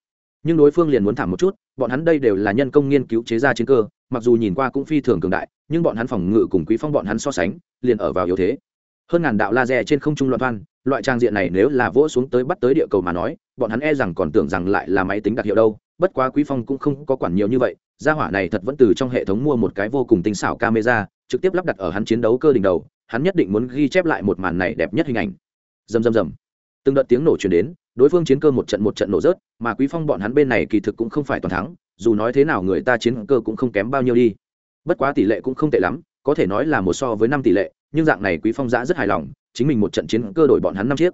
nhưng đối phương liền muốn thảm một chút bọn hắn đây đều là nhân công nghiên cứu chế ra chiến cơ mặc dù nhìn qua cũng phi thường cường đại nhưng bọn hắn phòng ngự cùng quý phong bọn hắn so sánh, liền ở vào yếu thế. Hơn ngàn đạo laser trên không trung loạn văn loại trang diện này nếu là vỗ xuống tới bắt tới địa cầu mà nói, bọn hắn e rằng còn tưởng rằng lại là máy tính đặc hiệu đâu, bất quá quý phong cũng không có quản nhiều như vậy, gia hỏa này thật vẫn từ trong hệ thống mua một cái vô cùng tinh xảo camera, trực tiếp lắp đặt ở hắn chiến đấu cơ đỉnh đầu, hắn nhất định muốn ghi chép lại một màn này đẹp nhất hình ảnh. Rầm rầm rầm. Từng đợt tiếng nổ chuyển đến, đối phương chiến cơ một trận một trận nổ rớt, mà quý phong bọn hắn bên này kỳ thực cũng không phải toàn thắng, dù nói thế nào người ta chiến cơ cũng không kém bao nhiêu đi bất quá tỷ lệ cũng không tệ lắm, có thể nói là một so với năm tỷ lệ, nhưng dạng này quý phong giã rất hài lòng, chính mình một trận chiến cơ đổi bọn hắn năm chiếc.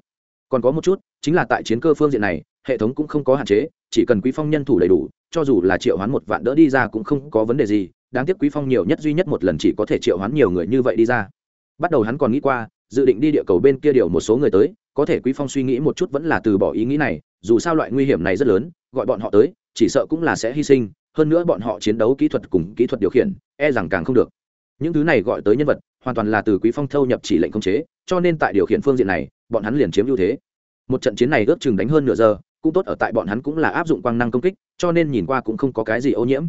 Còn có một chút, chính là tại chiến cơ phương diện này, hệ thống cũng không có hạn chế, chỉ cần quý phong nhân thủ đầy đủ, cho dù là triệu hoán một vạn đỡ đi ra cũng không có vấn đề gì, đáng tiếc quý phong nhiều nhất duy nhất một lần chỉ có thể triệu hoán nhiều người như vậy đi ra. Bắt đầu hắn còn nghĩ qua, dự định đi địa cầu bên kia điều một số người tới, có thể quý phong suy nghĩ một chút vẫn là từ bỏ ý nghĩ này, dù sao loại nguy hiểm này rất lớn, gọi bọn họ tới, chỉ sợ cũng là sẽ hy sinh hơn nữa bọn họ chiến đấu kỹ thuật cùng kỹ thuật điều khiển e rằng càng không được. Những thứ này gọi tới nhân vật, hoàn toàn là từ quý phong thâu nhập chỉ lệnh khống chế, cho nên tại điều khiển phương diện này, bọn hắn liền chiếm ưu thế. Một trận chiến này ước chừng đánh hơn nửa giờ, cũng tốt ở tại bọn hắn cũng là áp dụng quang năng công kích, cho nên nhìn qua cũng không có cái gì ô nhiễm.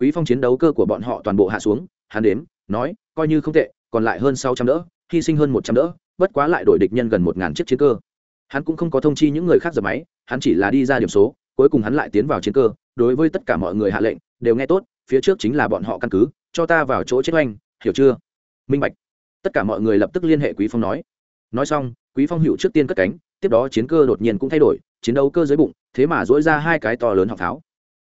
Quý phong chiến đấu cơ của bọn họ toàn bộ hạ xuống, hắn đếm, nói, coi như không tệ, còn lại hơn sáu trăm đỡ, hy sinh hơn một trăm đỡ, bất quá lại đổi địch nhân gần một ngàn chiếc chiến cơ. Hắn cũng không có thông chi những người khác dập máy, hắn chỉ là đi ra điểm số, cuối cùng hắn lại tiến vào chiến cơ đối với tất cả mọi người hạ lệnh, đều nghe tốt, phía trước chính là bọn họ căn cứ, cho ta vào chỗ chết oanh, hiểu chưa? Minh bạch. Tất cả mọi người lập tức liên hệ quý phong nói. Nói xong, quý phong hữu trước tiên cất cánh, tiếp đó chiến cơ đột nhiên cũng thay đổi, chiến đấu cơ dưới bụng, thế mà dỗi ra hai cái to lớn học tháo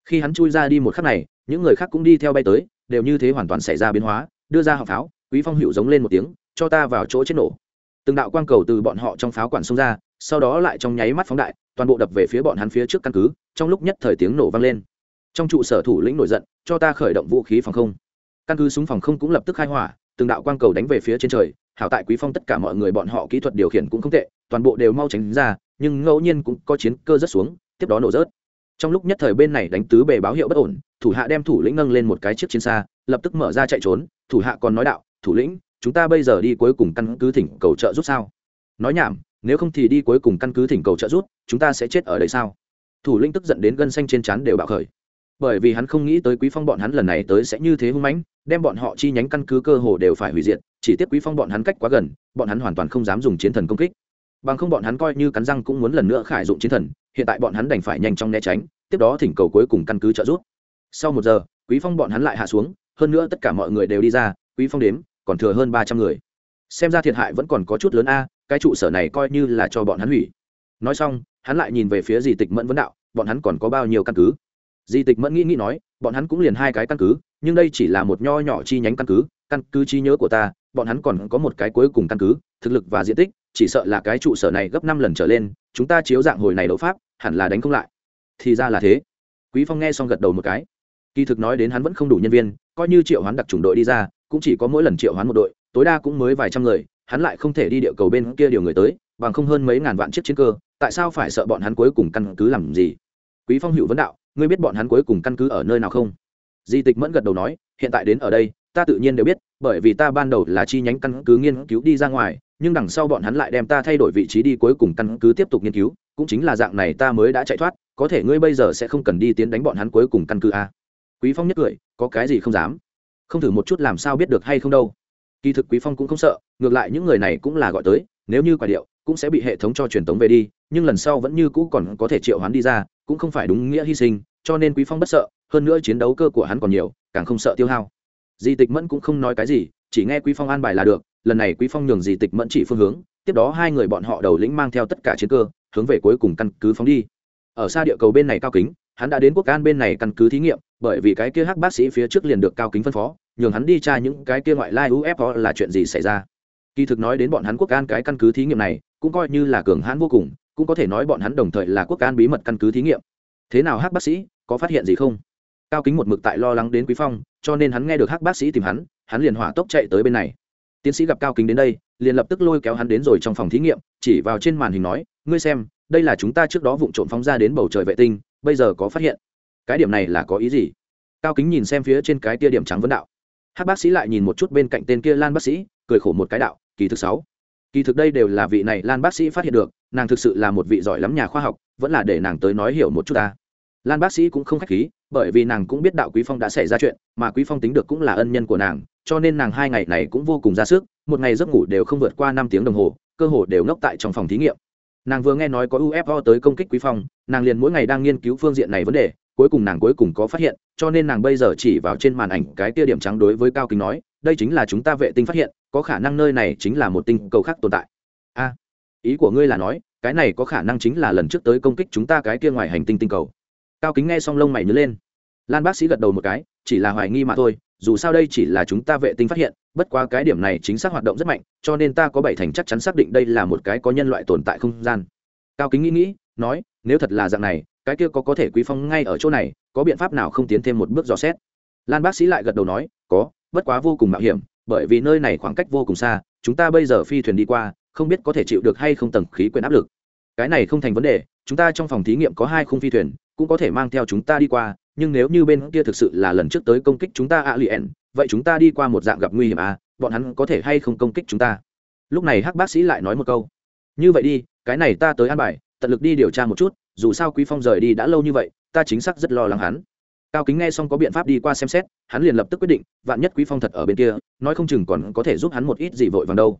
khi hắn chui ra đi một khắc này, những người khác cũng đi theo bay tới, đều như thế hoàn toàn xảy ra biến hóa, đưa ra học pháo, quý phong hữu giống lên một tiếng, cho ta vào chỗ chết nổ. Từng đạo quang cầu từ bọn họ trong pháo quản xông ra, sau đó lại trong nháy mắt phóng đại toàn bộ đập về phía bọn hắn phía trước căn cứ, trong lúc nhất thời tiếng nổ vang lên. Trong trụ sở thủ lĩnh nổi giận, cho ta khởi động vũ khí phòng không. Căn cứ súng phòng không cũng lập tức khai hỏa, từng đạo quang cầu đánh về phía trên trời, hảo tại quý phong tất cả mọi người bọn họ kỹ thuật điều khiển cũng không tệ, toàn bộ đều mau tránh ra, nhưng ngẫu nhiên cũng có chiến cơ rất xuống, tiếp đó nổ rớt. Trong lúc nhất thời bên này đánh tứ bề báo hiệu bất ổn, thủ hạ đem thủ lĩnh nâng lên một cái chiếc chiến xa, lập tức mở ra chạy trốn, thủ hạ còn nói đạo, thủ lĩnh, chúng ta bây giờ đi cuối cùng căn cứ thỉnh cầu trợ giúp sao? Nói nhảm nếu không thì đi cuối cùng căn cứ thỉnh cầu trợ giúp, chúng ta sẽ chết ở đây sao? Thủ lĩnh tức giận đến gân xanh trên trán đều bạo khởi. Bởi vì hắn không nghĩ tới quý phong bọn hắn lần này tới sẽ như thế hung mãnh, đem bọn họ chi nhánh căn cứ cơ hồ đều phải hủy diệt, chỉ tiếc quý phong bọn hắn cách quá gần, bọn hắn hoàn toàn không dám dùng chiến thần công kích. Bằng không bọn hắn coi như cắn răng cũng muốn lần nữa khải dụng chiến thần, hiện tại bọn hắn đành phải nhanh chóng né tránh, tiếp đó thỉnh cầu cuối cùng căn cứ trợ giúp. Sau một giờ, quý phong bọn hắn lại hạ xuống, hơn nữa tất cả mọi người đều đi ra, quý phong đếm, còn thừa hơn ba trăm người xem ra thiệt hại vẫn còn có chút lớn a, cái trụ sở này coi như là cho bọn hắn hủy. Nói xong, hắn lại nhìn về phía di tịch mẫn vấn đạo, bọn hắn còn có bao nhiêu căn cứ? Di tịch mẫn nghĩ nghĩ nói, bọn hắn cũng liền hai cái căn cứ, nhưng đây chỉ là một nho nhỏ chi nhánh căn cứ căn cứ trí nhớ của ta, bọn hắn còn có một cái cuối cùng căn cứ, thực lực và diện tích, chỉ sợ là cái trụ sở này gấp năm lần trở lên, chúng ta chiếu dạng hồi này đấu pháp, hẳn là đánh không lại. Thì ra là thế. Quý phong nghe xong gật đầu một cái. Kỳ thực nói đến hắn vẫn không đủ nhân viên, coi như triệu hoán đặc trùng đội đi ra, cũng chỉ có mỗi lần triệu hoán một đội tối đa cũng mới vài trăm người, hắn lại không thể đi địa cầu bên kia điều người tới, bằng không hơn mấy ngàn vạn chiếc chiến cơ, tại sao phải sợ bọn hắn cuối cùng căn cứ làm gì? Quý phong hữu vấn đạo, ngươi biết bọn hắn cuối cùng căn cứ ở nơi nào không? Di tịch mẫn gật đầu nói, hiện tại đến ở đây, ta tự nhiên đều biết, bởi vì ta ban đầu là chi nhánh căn cứ nghiên cứu đi ra ngoài, nhưng đằng sau bọn hắn lại đem ta thay đổi vị trí đi cuối cùng căn cứ tiếp tục nghiên cứu, cũng chính là dạng này ta mới đã chạy thoát, có thể ngươi bây giờ sẽ không cần đi tiến đánh bọn hắn cuối cùng căn cứ a quý phong nhất cười, có cái gì không dám? Không thử một chút làm sao biết được hay không đâu kỳ thực quý phong cũng không sợ, ngược lại những người này cũng là gọi tới, nếu như quả điệu, cũng sẽ bị hệ thống cho truyền tống về đi, nhưng lần sau vẫn như cũ còn có thể triệu hắn đi ra, cũng không phải đúng nghĩa hy sinh, cho nên quý phong bất sợ, hơn nữa chiến đấu cơ của hắn còn nhiều, càng không sợ tiêu hao. Di tịch mẫn cũng không nói cái gì, chỉ nghe quý phong an bài là được, lần này quý phong nhường di tịch mẫn chỉ phương hướng, tiếp đó hai người bọn họ đầu lĩnh mang theo tất cả chiến cơ, hướng về cuối cùng căn cứ phóng đi. Ở xa địa cầu bên này cao kính, hắn đã đến quốc an bên này căn cứ thí nghiệm, bởi vì cái kia hắc bác sĩ phía trước liền được cao kính phân phó nhường hắn đi tra những cái kia ngoại lai ufo là chuyện gì xảy ra. Kỳ thực nói đến bọn hắn quốc an cái căn cứ thí nghiệm này, cũng coi như là cường hãn vô cùng, cũng có thể nói bọn hắn đồng thời là quốc an bí mật căn cứ thí nghiệm. Thế nào hắc bác sĩ, có phát hiện gì không? Cao kính một mực tại lo lắng đến quý phong, cho nên hắn nghe được hắc bác sĩ tìm hắn hắn liền hỏa tốc chạy tới bên này. Tiến sĩ gặp cao kính đến đây, liền lập tức lôi kéo hắn đến rồi trong phòng thí nghiệm, chỉ vào trên màn hình nói, ngươi xem, đây là chúng ta trước đó vụng trộm phóng ra đến bầu trời vệ tinh, bây giờ có phát hiện. Cái điểm này là có ý gì? Cao kính nhìn xem phía trên cái tia điểm trắng vấn đạo hát bác sĩ lại nhìn một chút bên cạnh tên kia lan bác sĩ, cười khổ một cái đạo, kỳ thực sáu. Kỳ thực đây đều là vị này lan bác sĩ phát hiện được, nàng thực sự là một vị giỏi lắm nhà khoa học, vẫn là để nàng tới nói hiểu một chút ta. Lan bác sĩ cũng không khách khí, bởi vì nàng cũng biết đạo quý phong đã xảy ra chuyện, mà quý phong tính được cũng là ân nhân của nàng, cho nên nàng hai ngày này cũng vô cùng ra sức, một ngày giấc ngủ đều không vượt qua năm tiếng đồng hồ, cơ hồ đều ngốc tại trong phòng thí nghiệm. Nàng vừa nghe nói có ufo tới công kích quý phong, nàng liền mỗi ngày đang nghiên cứu phương diện này vấn đề cuối cùng nàng cuối cùng có phát hiện, cho nên nàng bây giờ chỉ vào trên màn ảnh cái tia điểm trắng đối với cao kính nói, đây chính là chúng ta vệ tinh phát hiện, có khả năng nơi này chính là một tinh cầu khác tồn tại. A, ý của ngươi là nói, cái này có khả năng chính là lần trước tới công kích chúng ta cái kia ngoài hành tinh tinh cầu. Cao kính nghe xong lông mày nhớ lên. Lan bác sĩ gật đầu một cái, chỉ là hoài nghi mà thôi, dù sao đây chỉ là chúng ta vệ tinh phát hiện, bất quá cái điểm này chính xác hoạt động rất mạnh, cho nên ta có bảy thành chắc chắn xác định đây là một cái có nhân loại tồn tại không gian. Cao kính nghĩ nghĩ, nói, nếu thật là dạng này cái kia có có thể quý phong ngay ở chỗ này, có biện pháp nào không tiến thêm một bước dò xét? Lan bác sĩ lại gật đầu nói, có, bất quá vô cùng mạo hiểm, bởi vì nơi này khoảng cách vô cùng xa, chúng ta bây giờ phi thuyền đi qua, không biết có thể chịu được hay không tầng khí quyển áp lực. Cái này không thành vấn đề, chúng ta trong phòng thí nghiệm có hai khung phi thuyền, cũng có thể mang theo chúng ta đi qua, nhưng nếu như bên kia thực sự là lần trước tới công kích chúng ta a liền vậy chúng ta đi qua một dạng gặp nguy hiểm à bọn hắn có thể hay không công kích chúng ta? Lúc này hắc bác sĩ lại nói một câu, như vậy đi, cái này ta tới an bài, tận lực đi điều tra một chút dù sao quý phong rời đi đã lâu như vậy ta chính xác rất lo lắng hắn cao kính nghe xong có biện pháp đi qua xem xét hắn liền lập tức quyết định vạn nhất quý phong thật ở bên kia nói không chừng còn có thể giúp hắn một ít gì vội vàng đâu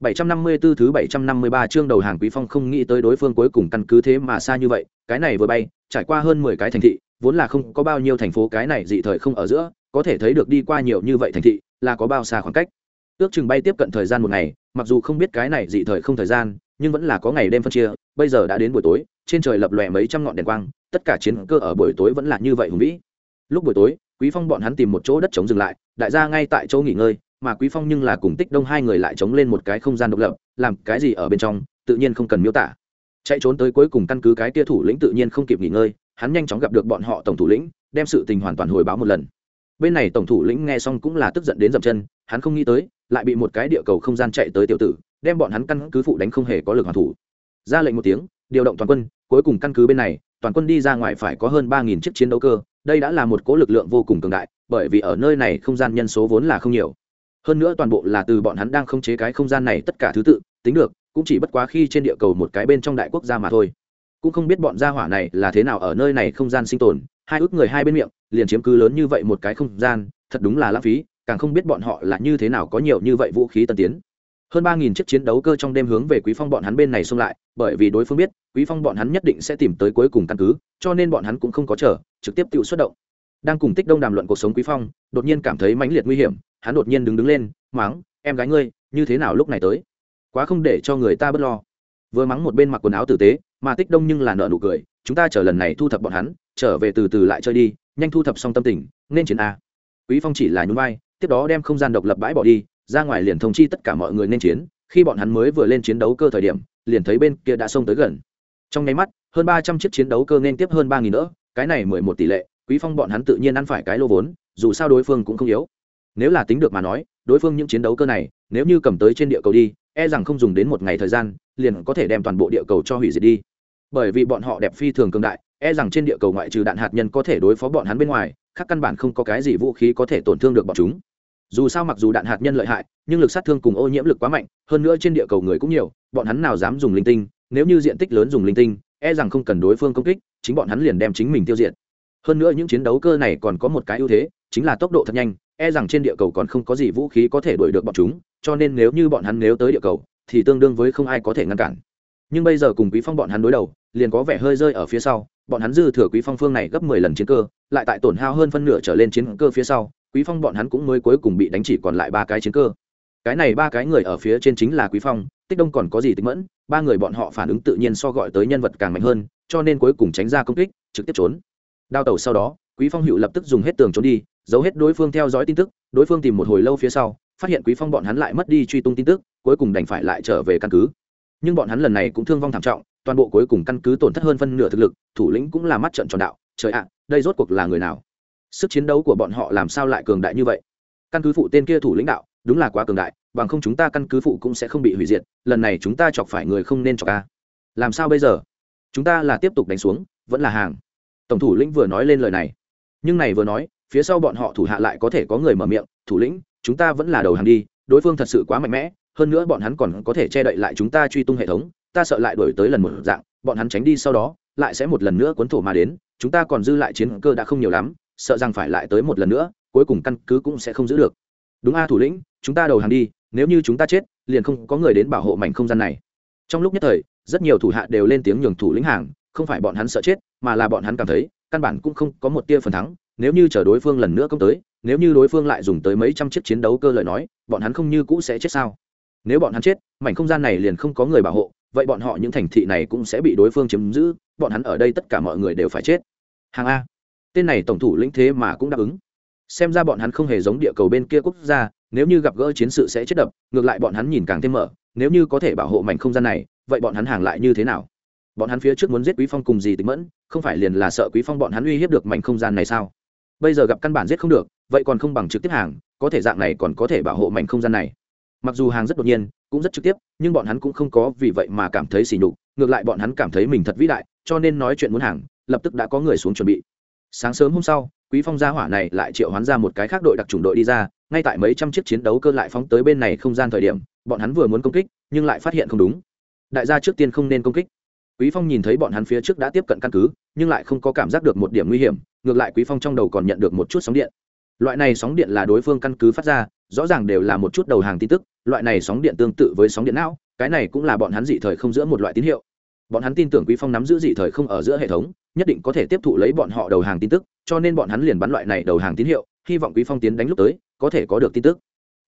754 thứ 753 chương đầu hàng Quý Phong không nghĩ tới đối phương cuối cùng căn cứ thế mà xa như vậy, cái này vừa bay, trải qua hơn 10 cái thành thị, vốn là không có bao nhiêu thành phố cái này dị thời không ở giữa, có thể thấy được đi qua nhiều như vậy thành thị, là có bao xa khoảng cách. Ước chừng bay tiếp cận thời gian một ngày, mặc dù không biết cái này dị thời không thời gian, nhưng vẫn là có ngày đêm phân chia, bây giờ đã đến buổi tối, trên trời lập lòe mấy trăm ngọn đèn quang, tất cả chiến cơ ở buổi tối vẫn là như vậy hùng vĩ. Lúc buổi tối, Quý Phong bọn hắn tìm một chỗ đất trống dừng lại, đại gia ngay tại chỗ nghỉ ngơi, mà quý phong nhưng là cùng tích đông hai người lại chống lên một cái không gian độc lập làm cái gì ở bên trong tự nhiên không cần miêu tả. Chạy trốn tới cuối cùng căn cứ cái kia thủ lĩnh tự nhiên không kịp nghỉ ngơi hắn nhanh chóng gặp được bọn họ tổng thủ lĩnh đem sự tình hoàn toàn hồi báo một lần. Bên này tổng thủ lĩnh nghe xong cũng là tức giận đến dậm chân hắn không nghĩ tới lại bị một cái địa cầu không gian chạy tới tiểu tử đem bọn hắn căn cứ phụ đánh không hề có lực hoàn thủ. Ra lệnh một tiếng điều động toàn quân cuối cùng căn cứ bên này, toàn quân đi ra ngoài phải có hơn ba nghìn chiếc chiến đấu cơ, đây đã là một cố lực lượng vô cùng cường đại, bởi vì ở nơi này không gian nhân số vốn là không nhiều. Hơn nữa toàn bộ là từ bọn hắn đang không chế cái không gian này tất cả thứ tự, tính được, cũng chỉ bất quá khi trên địa cầu một cái bên trong đại quốc gia mà thôi. Cũng không biết bọn gia hỏa này là thế nào ở nơi này không gian sinh tồn, hai ước người hai bên miệng, liền chiếm cứ lớn như vậy một cái không gian, thật đúng là lãng phí, càng không biết bọn họ là như thế nào có nhiều như vậy vũ khí tân tiến hơn ba nghìn chiếc chiến đấu cơ trong đêm hướng về quý phong bọn hắn bên này xông lại, bởi vì đối phương biết, quý phong bọn hắn nhất định sẽ tìm tới cuối cùng căn cứ, cho nên bọn hắn cũng không có chờ, trực tiếp tự xuất động. Đang cùng tích đông đàm luận cuộc sống quý phong, đột nhiên cảm thấy mãnh liệt nguy hiểm, hắn đột nhiên đứng đứng lên mắng em gái ngươi, như thế nào lúc này tới? Quá không để cho người ta bớt lo. Vừa mắng một bên mặc quần áo tử tế, mà tích đông nhưng là nợ nụ cười, chúng ta chờ lần này thu thập bọn hắn, trở về từ từ lại chơi đi, nhanh thu thập xong tâm tình, nên chiến a. Quý phong chỉ là nhún vai, tiếp đó đem không gian độc lập bãi bỏ đi ra ngoài liền thông chi tất cả mọi người nên chiến, khi bọn hắn mới vừa lên chiến đấu cơ thời điểm, liền thấy bên kia đã xông tới gần. Trong nháy mắt, hơn ba trăm chiếc chiến đấu cơ nên tiếp hơn ba nghìn nữa, cái này mười một tỷ lệ, quý phong bọn hắn tự nhiên ăn phải cái lô vốn, dù sao đối phương cũng không yếu. Nếu là tính được mà nói, đối phương những chiến đấu cơ này, nếu như cầm tới trên địa cầu đi e rằng không dùng đến một ngày thời gian, liền có thể đem toàn bộ địa cầu cho hủy diệt đi. Bởi vì bọn họ đẹp phi thường cường đại e rằng trên địa cầu ngoại trừ đạn hạt nhân có thể đối phó bọn hắn bên ngoài, khác căn bản không có cái gì vũ khí có thể tổn thương được bọn chúng dù sao mặc dù đạn hạt nhân lợi hại, nhưng lực sát thương cùng ô nhiễm lực quá mạnh, hơn nữa trên địa cầu người cũng nhiều, bọn hắn nào dám dùng linh tinh, nếu như diện tích lớn dùng linh tinh e rằng không cần đối phương công kích, chính bọn hắn liền đem chính mình tiêu diệt. Hơn nữa những chiến đấu cơ này còn có một cái ưu thế, chính là tốc độ thật nhanh e rằng trên địa cầu còn không có gì vũ khí có thể đuổi được bọn chúng, cho nên nếu như bọn hắn nếu tới địa cầu, thì tương đương với không ai có thể ngăn cản. Nhưng bây giờ cùng quý phong bọn hắn đối đầu, liền có vẻ hơi rơi ở phía sau, bọn hắn dư thừa quý phong phương này gấp 10 lần chiến cơ, lại tại tổn hao hơn phân nửa trở lên chiến cơ phía sau quý phong bọn hắn cũng mới cuối cùng bị đánh chỉ còn lại ba cái chiến cơ. Cái này ba cái người ở phía trên chính là quý phong, tích đông còn có gì tính mẫn, ba người bọn họ phản ứng tự nhiên so gọi tới nhân vật càng mạnh hơn, cho nên cuối cùng tránh ra công kích, trực tiếp trốn. Đao tàu sau đó, quý phong hữu lập tức dùng hết tường trốn đi, giấu hết đối phương theo dõi tin tức, đối phương tìm một hồi lâu phía sau, phát hiện quý phong bọn hắn lại mất đi truy tung tin tức, cuối cùng đành phải lại trở về căn cứ. Nhưng bọn hắn lần này cũng thương vong thảm trọng, toàn bộ cuối cùng căn cứ tổn thất hơn phân nửa thực lực, thủ lĩnh cũng là mắt trận tròn đạo, trời ạ, đây rốt cuộc là người nào? Sức chiến đấu của bọn họ làm sao lại cường đại như vậy? Căn cứ phụ tên kia thủ lĩnh đạo, đúng là quá cường đại, bằng không chúng ta căn cứ phụ cũng sẽ không bị hủy diệt, lần này chúng ta chọc phải người không nên chọc ca làm sao bây giờ? Chúng ta là tiếp tục đánh xuống, vẫn là hàng. Tổng thủ lĩnh vừa nói lên lời này. Nhưng này vừa nói, phía sau bọn họ thủ hạ lại có thể có người mở miệng, thủ lĩnh, chúng ta vẫn là đầu hàng đi, đối phương thật sự quá mạnh mẽ, hơn nữa bọn hắn còn có thể che đậy lại chúng ta truy tung hệ thống, ta sợ lại đổi tới lần một dạng, bọn hắn tránh đi sau đó, lại sẽ một lần nữa cuốn thổ mà đến, chúng ta còn dư lại chiến cơ đã không nhiều lắm sợ rằng phải lại tới một lần nữa, cuối cùng căn cứ cũng sẽ không giữ được. Đúng a, thủ lĩnh, chúng ta đầu hàng đi, nếu như chúng ta chết, liền không có người đến bảo hộ mảnh không gian này. Trong lúc nhất thời, rất nhiều thủ hạ đều lên tiếng nhường thủ lĩnh hàng, không phải bọn hắn sợ chết, mà là bọn hắn cảm thấy, căn bản cũng không có một tia phần thắng, nếu như chờ đối phương lần nữa công tới, nếu như đối phương lại dùng tới mấy trăm chiếc chiến đấu cơ lợi nói, bọn hắn không như cũ sẽ chết sao? Nếu bọn hắn chết, mảnh không gian này liền không có người bảo hộ, vậy bọn họ những thành thị này cũng sẽ bị đối phương chiếm giữ, bọn hắn ở đây tất cả mọi người đều phải chết. Hàng a tên này tổng thủ lĩnh thế mà cũng đáp ứng. Xem ra bọn hắn không hề giống địa cầu bên kia quốc gia, nếu như gặp gỡ chiến sự sẽ chết đập, ngược lại bọn hắn nhìn càng thêm mở, nếu như có thể bảo hộ mảnh không gian này, vậy bọn hắn hàng lại như thế nào? Bọn hắn phía trước muốn giết quý phong cùng gì tính mẫn, không phải liền là sợ quý phong bọn hắn uy hiếp được mảnh không gian này sao? Bây giờ gặp căn bản giết không được, vậy còn không bằng trực tiếp hàng, có thể dạng này còn có thể bảo hộ mảnh không gian này. Mặc dù hàng rất đột nhiên, cũng rất trực tiếp, nhưng bọn hắn cũng không có vì vậy mà cảm thấy sỉ nhục, ngược lại bọn hắn cảm thấy mình thật vĩ đại, cho nên nói chuyện muốn hàng, lập tức đã có người xuống chuẩn bị sáng sớm hôm sau, quý phong gia hỏa này lại triệu hoán ra một cái khác đội đặc trùng đội đi ra, ngay tại mấy trăm chiếc chiến đấu cơ lại phóng tới bên này không gian thời điểm, bọn hắn vừa muốn công kích, nhưng lại phát hiện không đúng. Đại gia trước tiên không nên công kích. Quý phong nhìn thấy bọn hắn phía trước đã tiếp cận căn cứ, nhưng lại không có cảm giác được một điểm nguy hiểm, ngược lại quý phong trong đầu còn nhận được một chút sóng điện. Loại này sóng điện là đối phương căn cứ phát ra, rõ ràng đều là một chút đầu hàng tin tức, loại này sóng điện tương tự với sóng điện não, cái này cũng là bọn hắn dị thời không giữa một loại tín hiệu. Bọn hắn tin tưởng quý phong nắm giữ dị thời không ở giữa hệ thống nhất định có thể tiếp thụ lấy bọn họ đầu hàng tin tức, cho nên bọn hắn liền bắn loại này đầu hàng tín hiệu, hy vọng quý phong tiến đánh lúc tới, có thể có được tin tức.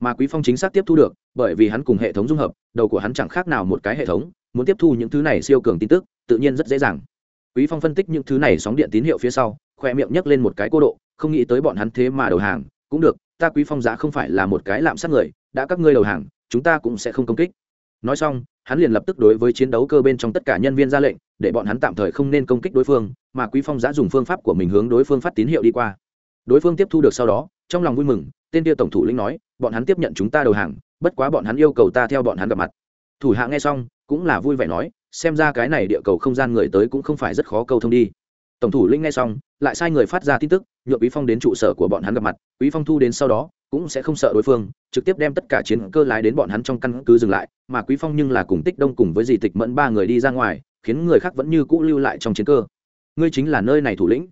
Mà quý phong chính xác tiếp thu được, bởi vì hắn cùng hệ thống dung hợp, đầu của hắn chẳng khác nào một cái hệ thống, muốn tiếp thu những thứ này siêu cường tin tức, tự nhiên rất dễ dàng. Quý phong phân tích những thứ này sóng điện tín hiệu phía sau, khoe miệng nhấc lên một cái cô độ, không nghĩ tới bọn hắn thế mà đầu hàng, cũng được, ta quý phong giá không phải là một cái lạm sát người, đã các ngươi đầu hàng, chúng ta cũng sẽ không công kích nói xong, hắn liền lập tức đối với chiến đấu cơ bên trong tất cả nhân viên ra lệnh, để bọn hắn tạm thời không nên công kích đối phương, mà quý phong giã dùng phương pháp của mình hướng đối phương phát tín hiệu đi qua. Đối phương tiếp thu được sau đó, trong lòng vui mừng, tên tiêu tổng thủ lĩnh nói, bọn hắn tiếp nhận chúng ta đầu hàng, bất quá bọn hắn yêu cầu ta theo bọn hắn gặp mặt. Thủ hạ nghe xong, cũng là vui vẻ nói, xem ra cái này địa cầu không gian người tới cũng không phải rất khó câu thông đi. Tổng thủ lĩnh nghe xong lại sai người phát ra tin tức, nhượng quý phong đến trụ sở của bọn hắn gặp mặt, quý phong thu đến sau đó, cũng sẽ không sợ đối phương, trực tiếp đem tất cả chiến cơ lái đến bọn hắn trong căn cứ dừng lại, mà quý phong nhưng là cùng tích đông cùng với dì tịch mẫn ba người đi ra ngoài, khiến người khác vẫn như cũ lưu lại trong chiến cơ. Ngươi chính là nơi này thủ lĩnh.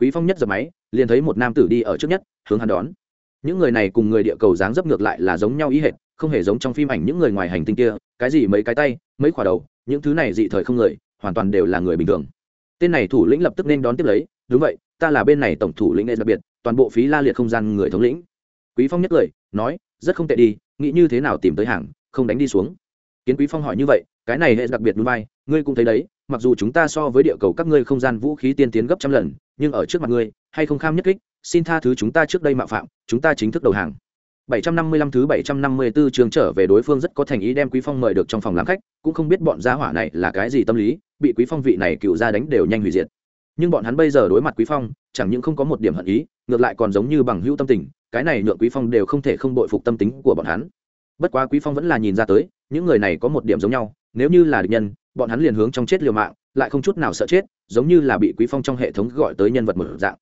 Quý phong nhất giờ máy, liền thấy một nam tử đi ở trước nhất, hướng hắn đón. Những người này cùng người địa cầu dáng dấp ngược lại là giống nhau ý hệt, không hề giống trong phim ảnh những người ngoài hành tinh kia, cái gì mấy cái tay, mấy quả đầu, những thứ này dị thời không người, hoàn toàn đều là người bình thường. Tên này thủ lĩnh lập tức nên đón tiếp lấy đúng vậy ta là bên này tổng thủ lĩnh đặc biệt toàn bộ phí la liệt không gian người thống lĩnh. Quý phong nhất lời nói rất không tệ đi nghĩ như thế nào tìm tới hàng không đánh đi xuống. Kiến quý phong hỏi như vậy cái này hệ đặc biệt núi vai ngươi cũng thấy đấy mặc dù chúng ta so với địa cầu các ngươi không gian vũ khí tiên tiến gấp trăm lần nhưng ở trước mặt ngươi hay không kham nhất kích xin tha thứ chúng ta trước đây mạo phạm chúng ta chính thức đầu hàng. 755 thứ 754 trường trở về đối phương rất có thành ý đem Quý Phong mời được trong phòng làm khách, cũng không biết bọn gia hỏa này là cái gì tâm lý, bị Quý Phong vị này cựu gia đánh đều nhanh hủy diệt. Nhưng bọn hắn bây giờ đối mặt Quý Phong, chẳng những không có một điểm hận ý, ngược lại còn giống như bằng hữu tâm tình, cái này nhượng Quý Phong đều không thể không bội phục tâm tính của bọn hắn. Bất quá Quý Phong vẫn là nhìn ra tới, những người này có một điểm giống nhau, nếu như là địch nhân, bọn hắn liền hướng trong chết liều mạng, lại không chút nào sợ chết, giống như là bị Quý Phong trong hệ thống gọi tới nhân vật một dạng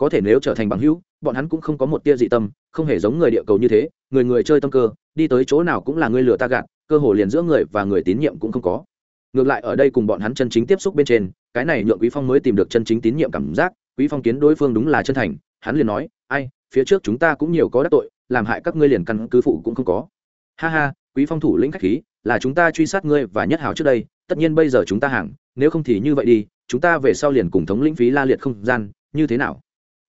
có thể nếu trở thành bằng hữu bọn hắn cũng không có một tia dị tâm không hề giống người địa cầu như thế người người chơi tâm cơ đi tới chỗ nào cũng là người lừa ta gạt cơ hồ liền giữa người và người tín nhiệm cũng không có ngược lại ở đây cùng bọn hắn chân chính tiếp xúc bên trên cái này nhượng quý phong mới tìm được chân chính tín nhiệm cảm giác, quý phong kiến đối phương đúng là chân thành, hắn liền nói, ai, phía trước chúng ta cũng nhiều có đắc tội, làm hại các ngươi liền căn cứ phụ cũng không có. Ha ha, quý phong thủ lĩnh khách khí, là chúng ta truy sát ngươi và nhất hào trước đây, tất nhiên bây giờ chúng ta hàng, nếu không thì như vậy đi, chúng ta về sau liền cùng thống lĩnh phí la liệt không gian, như thế nào?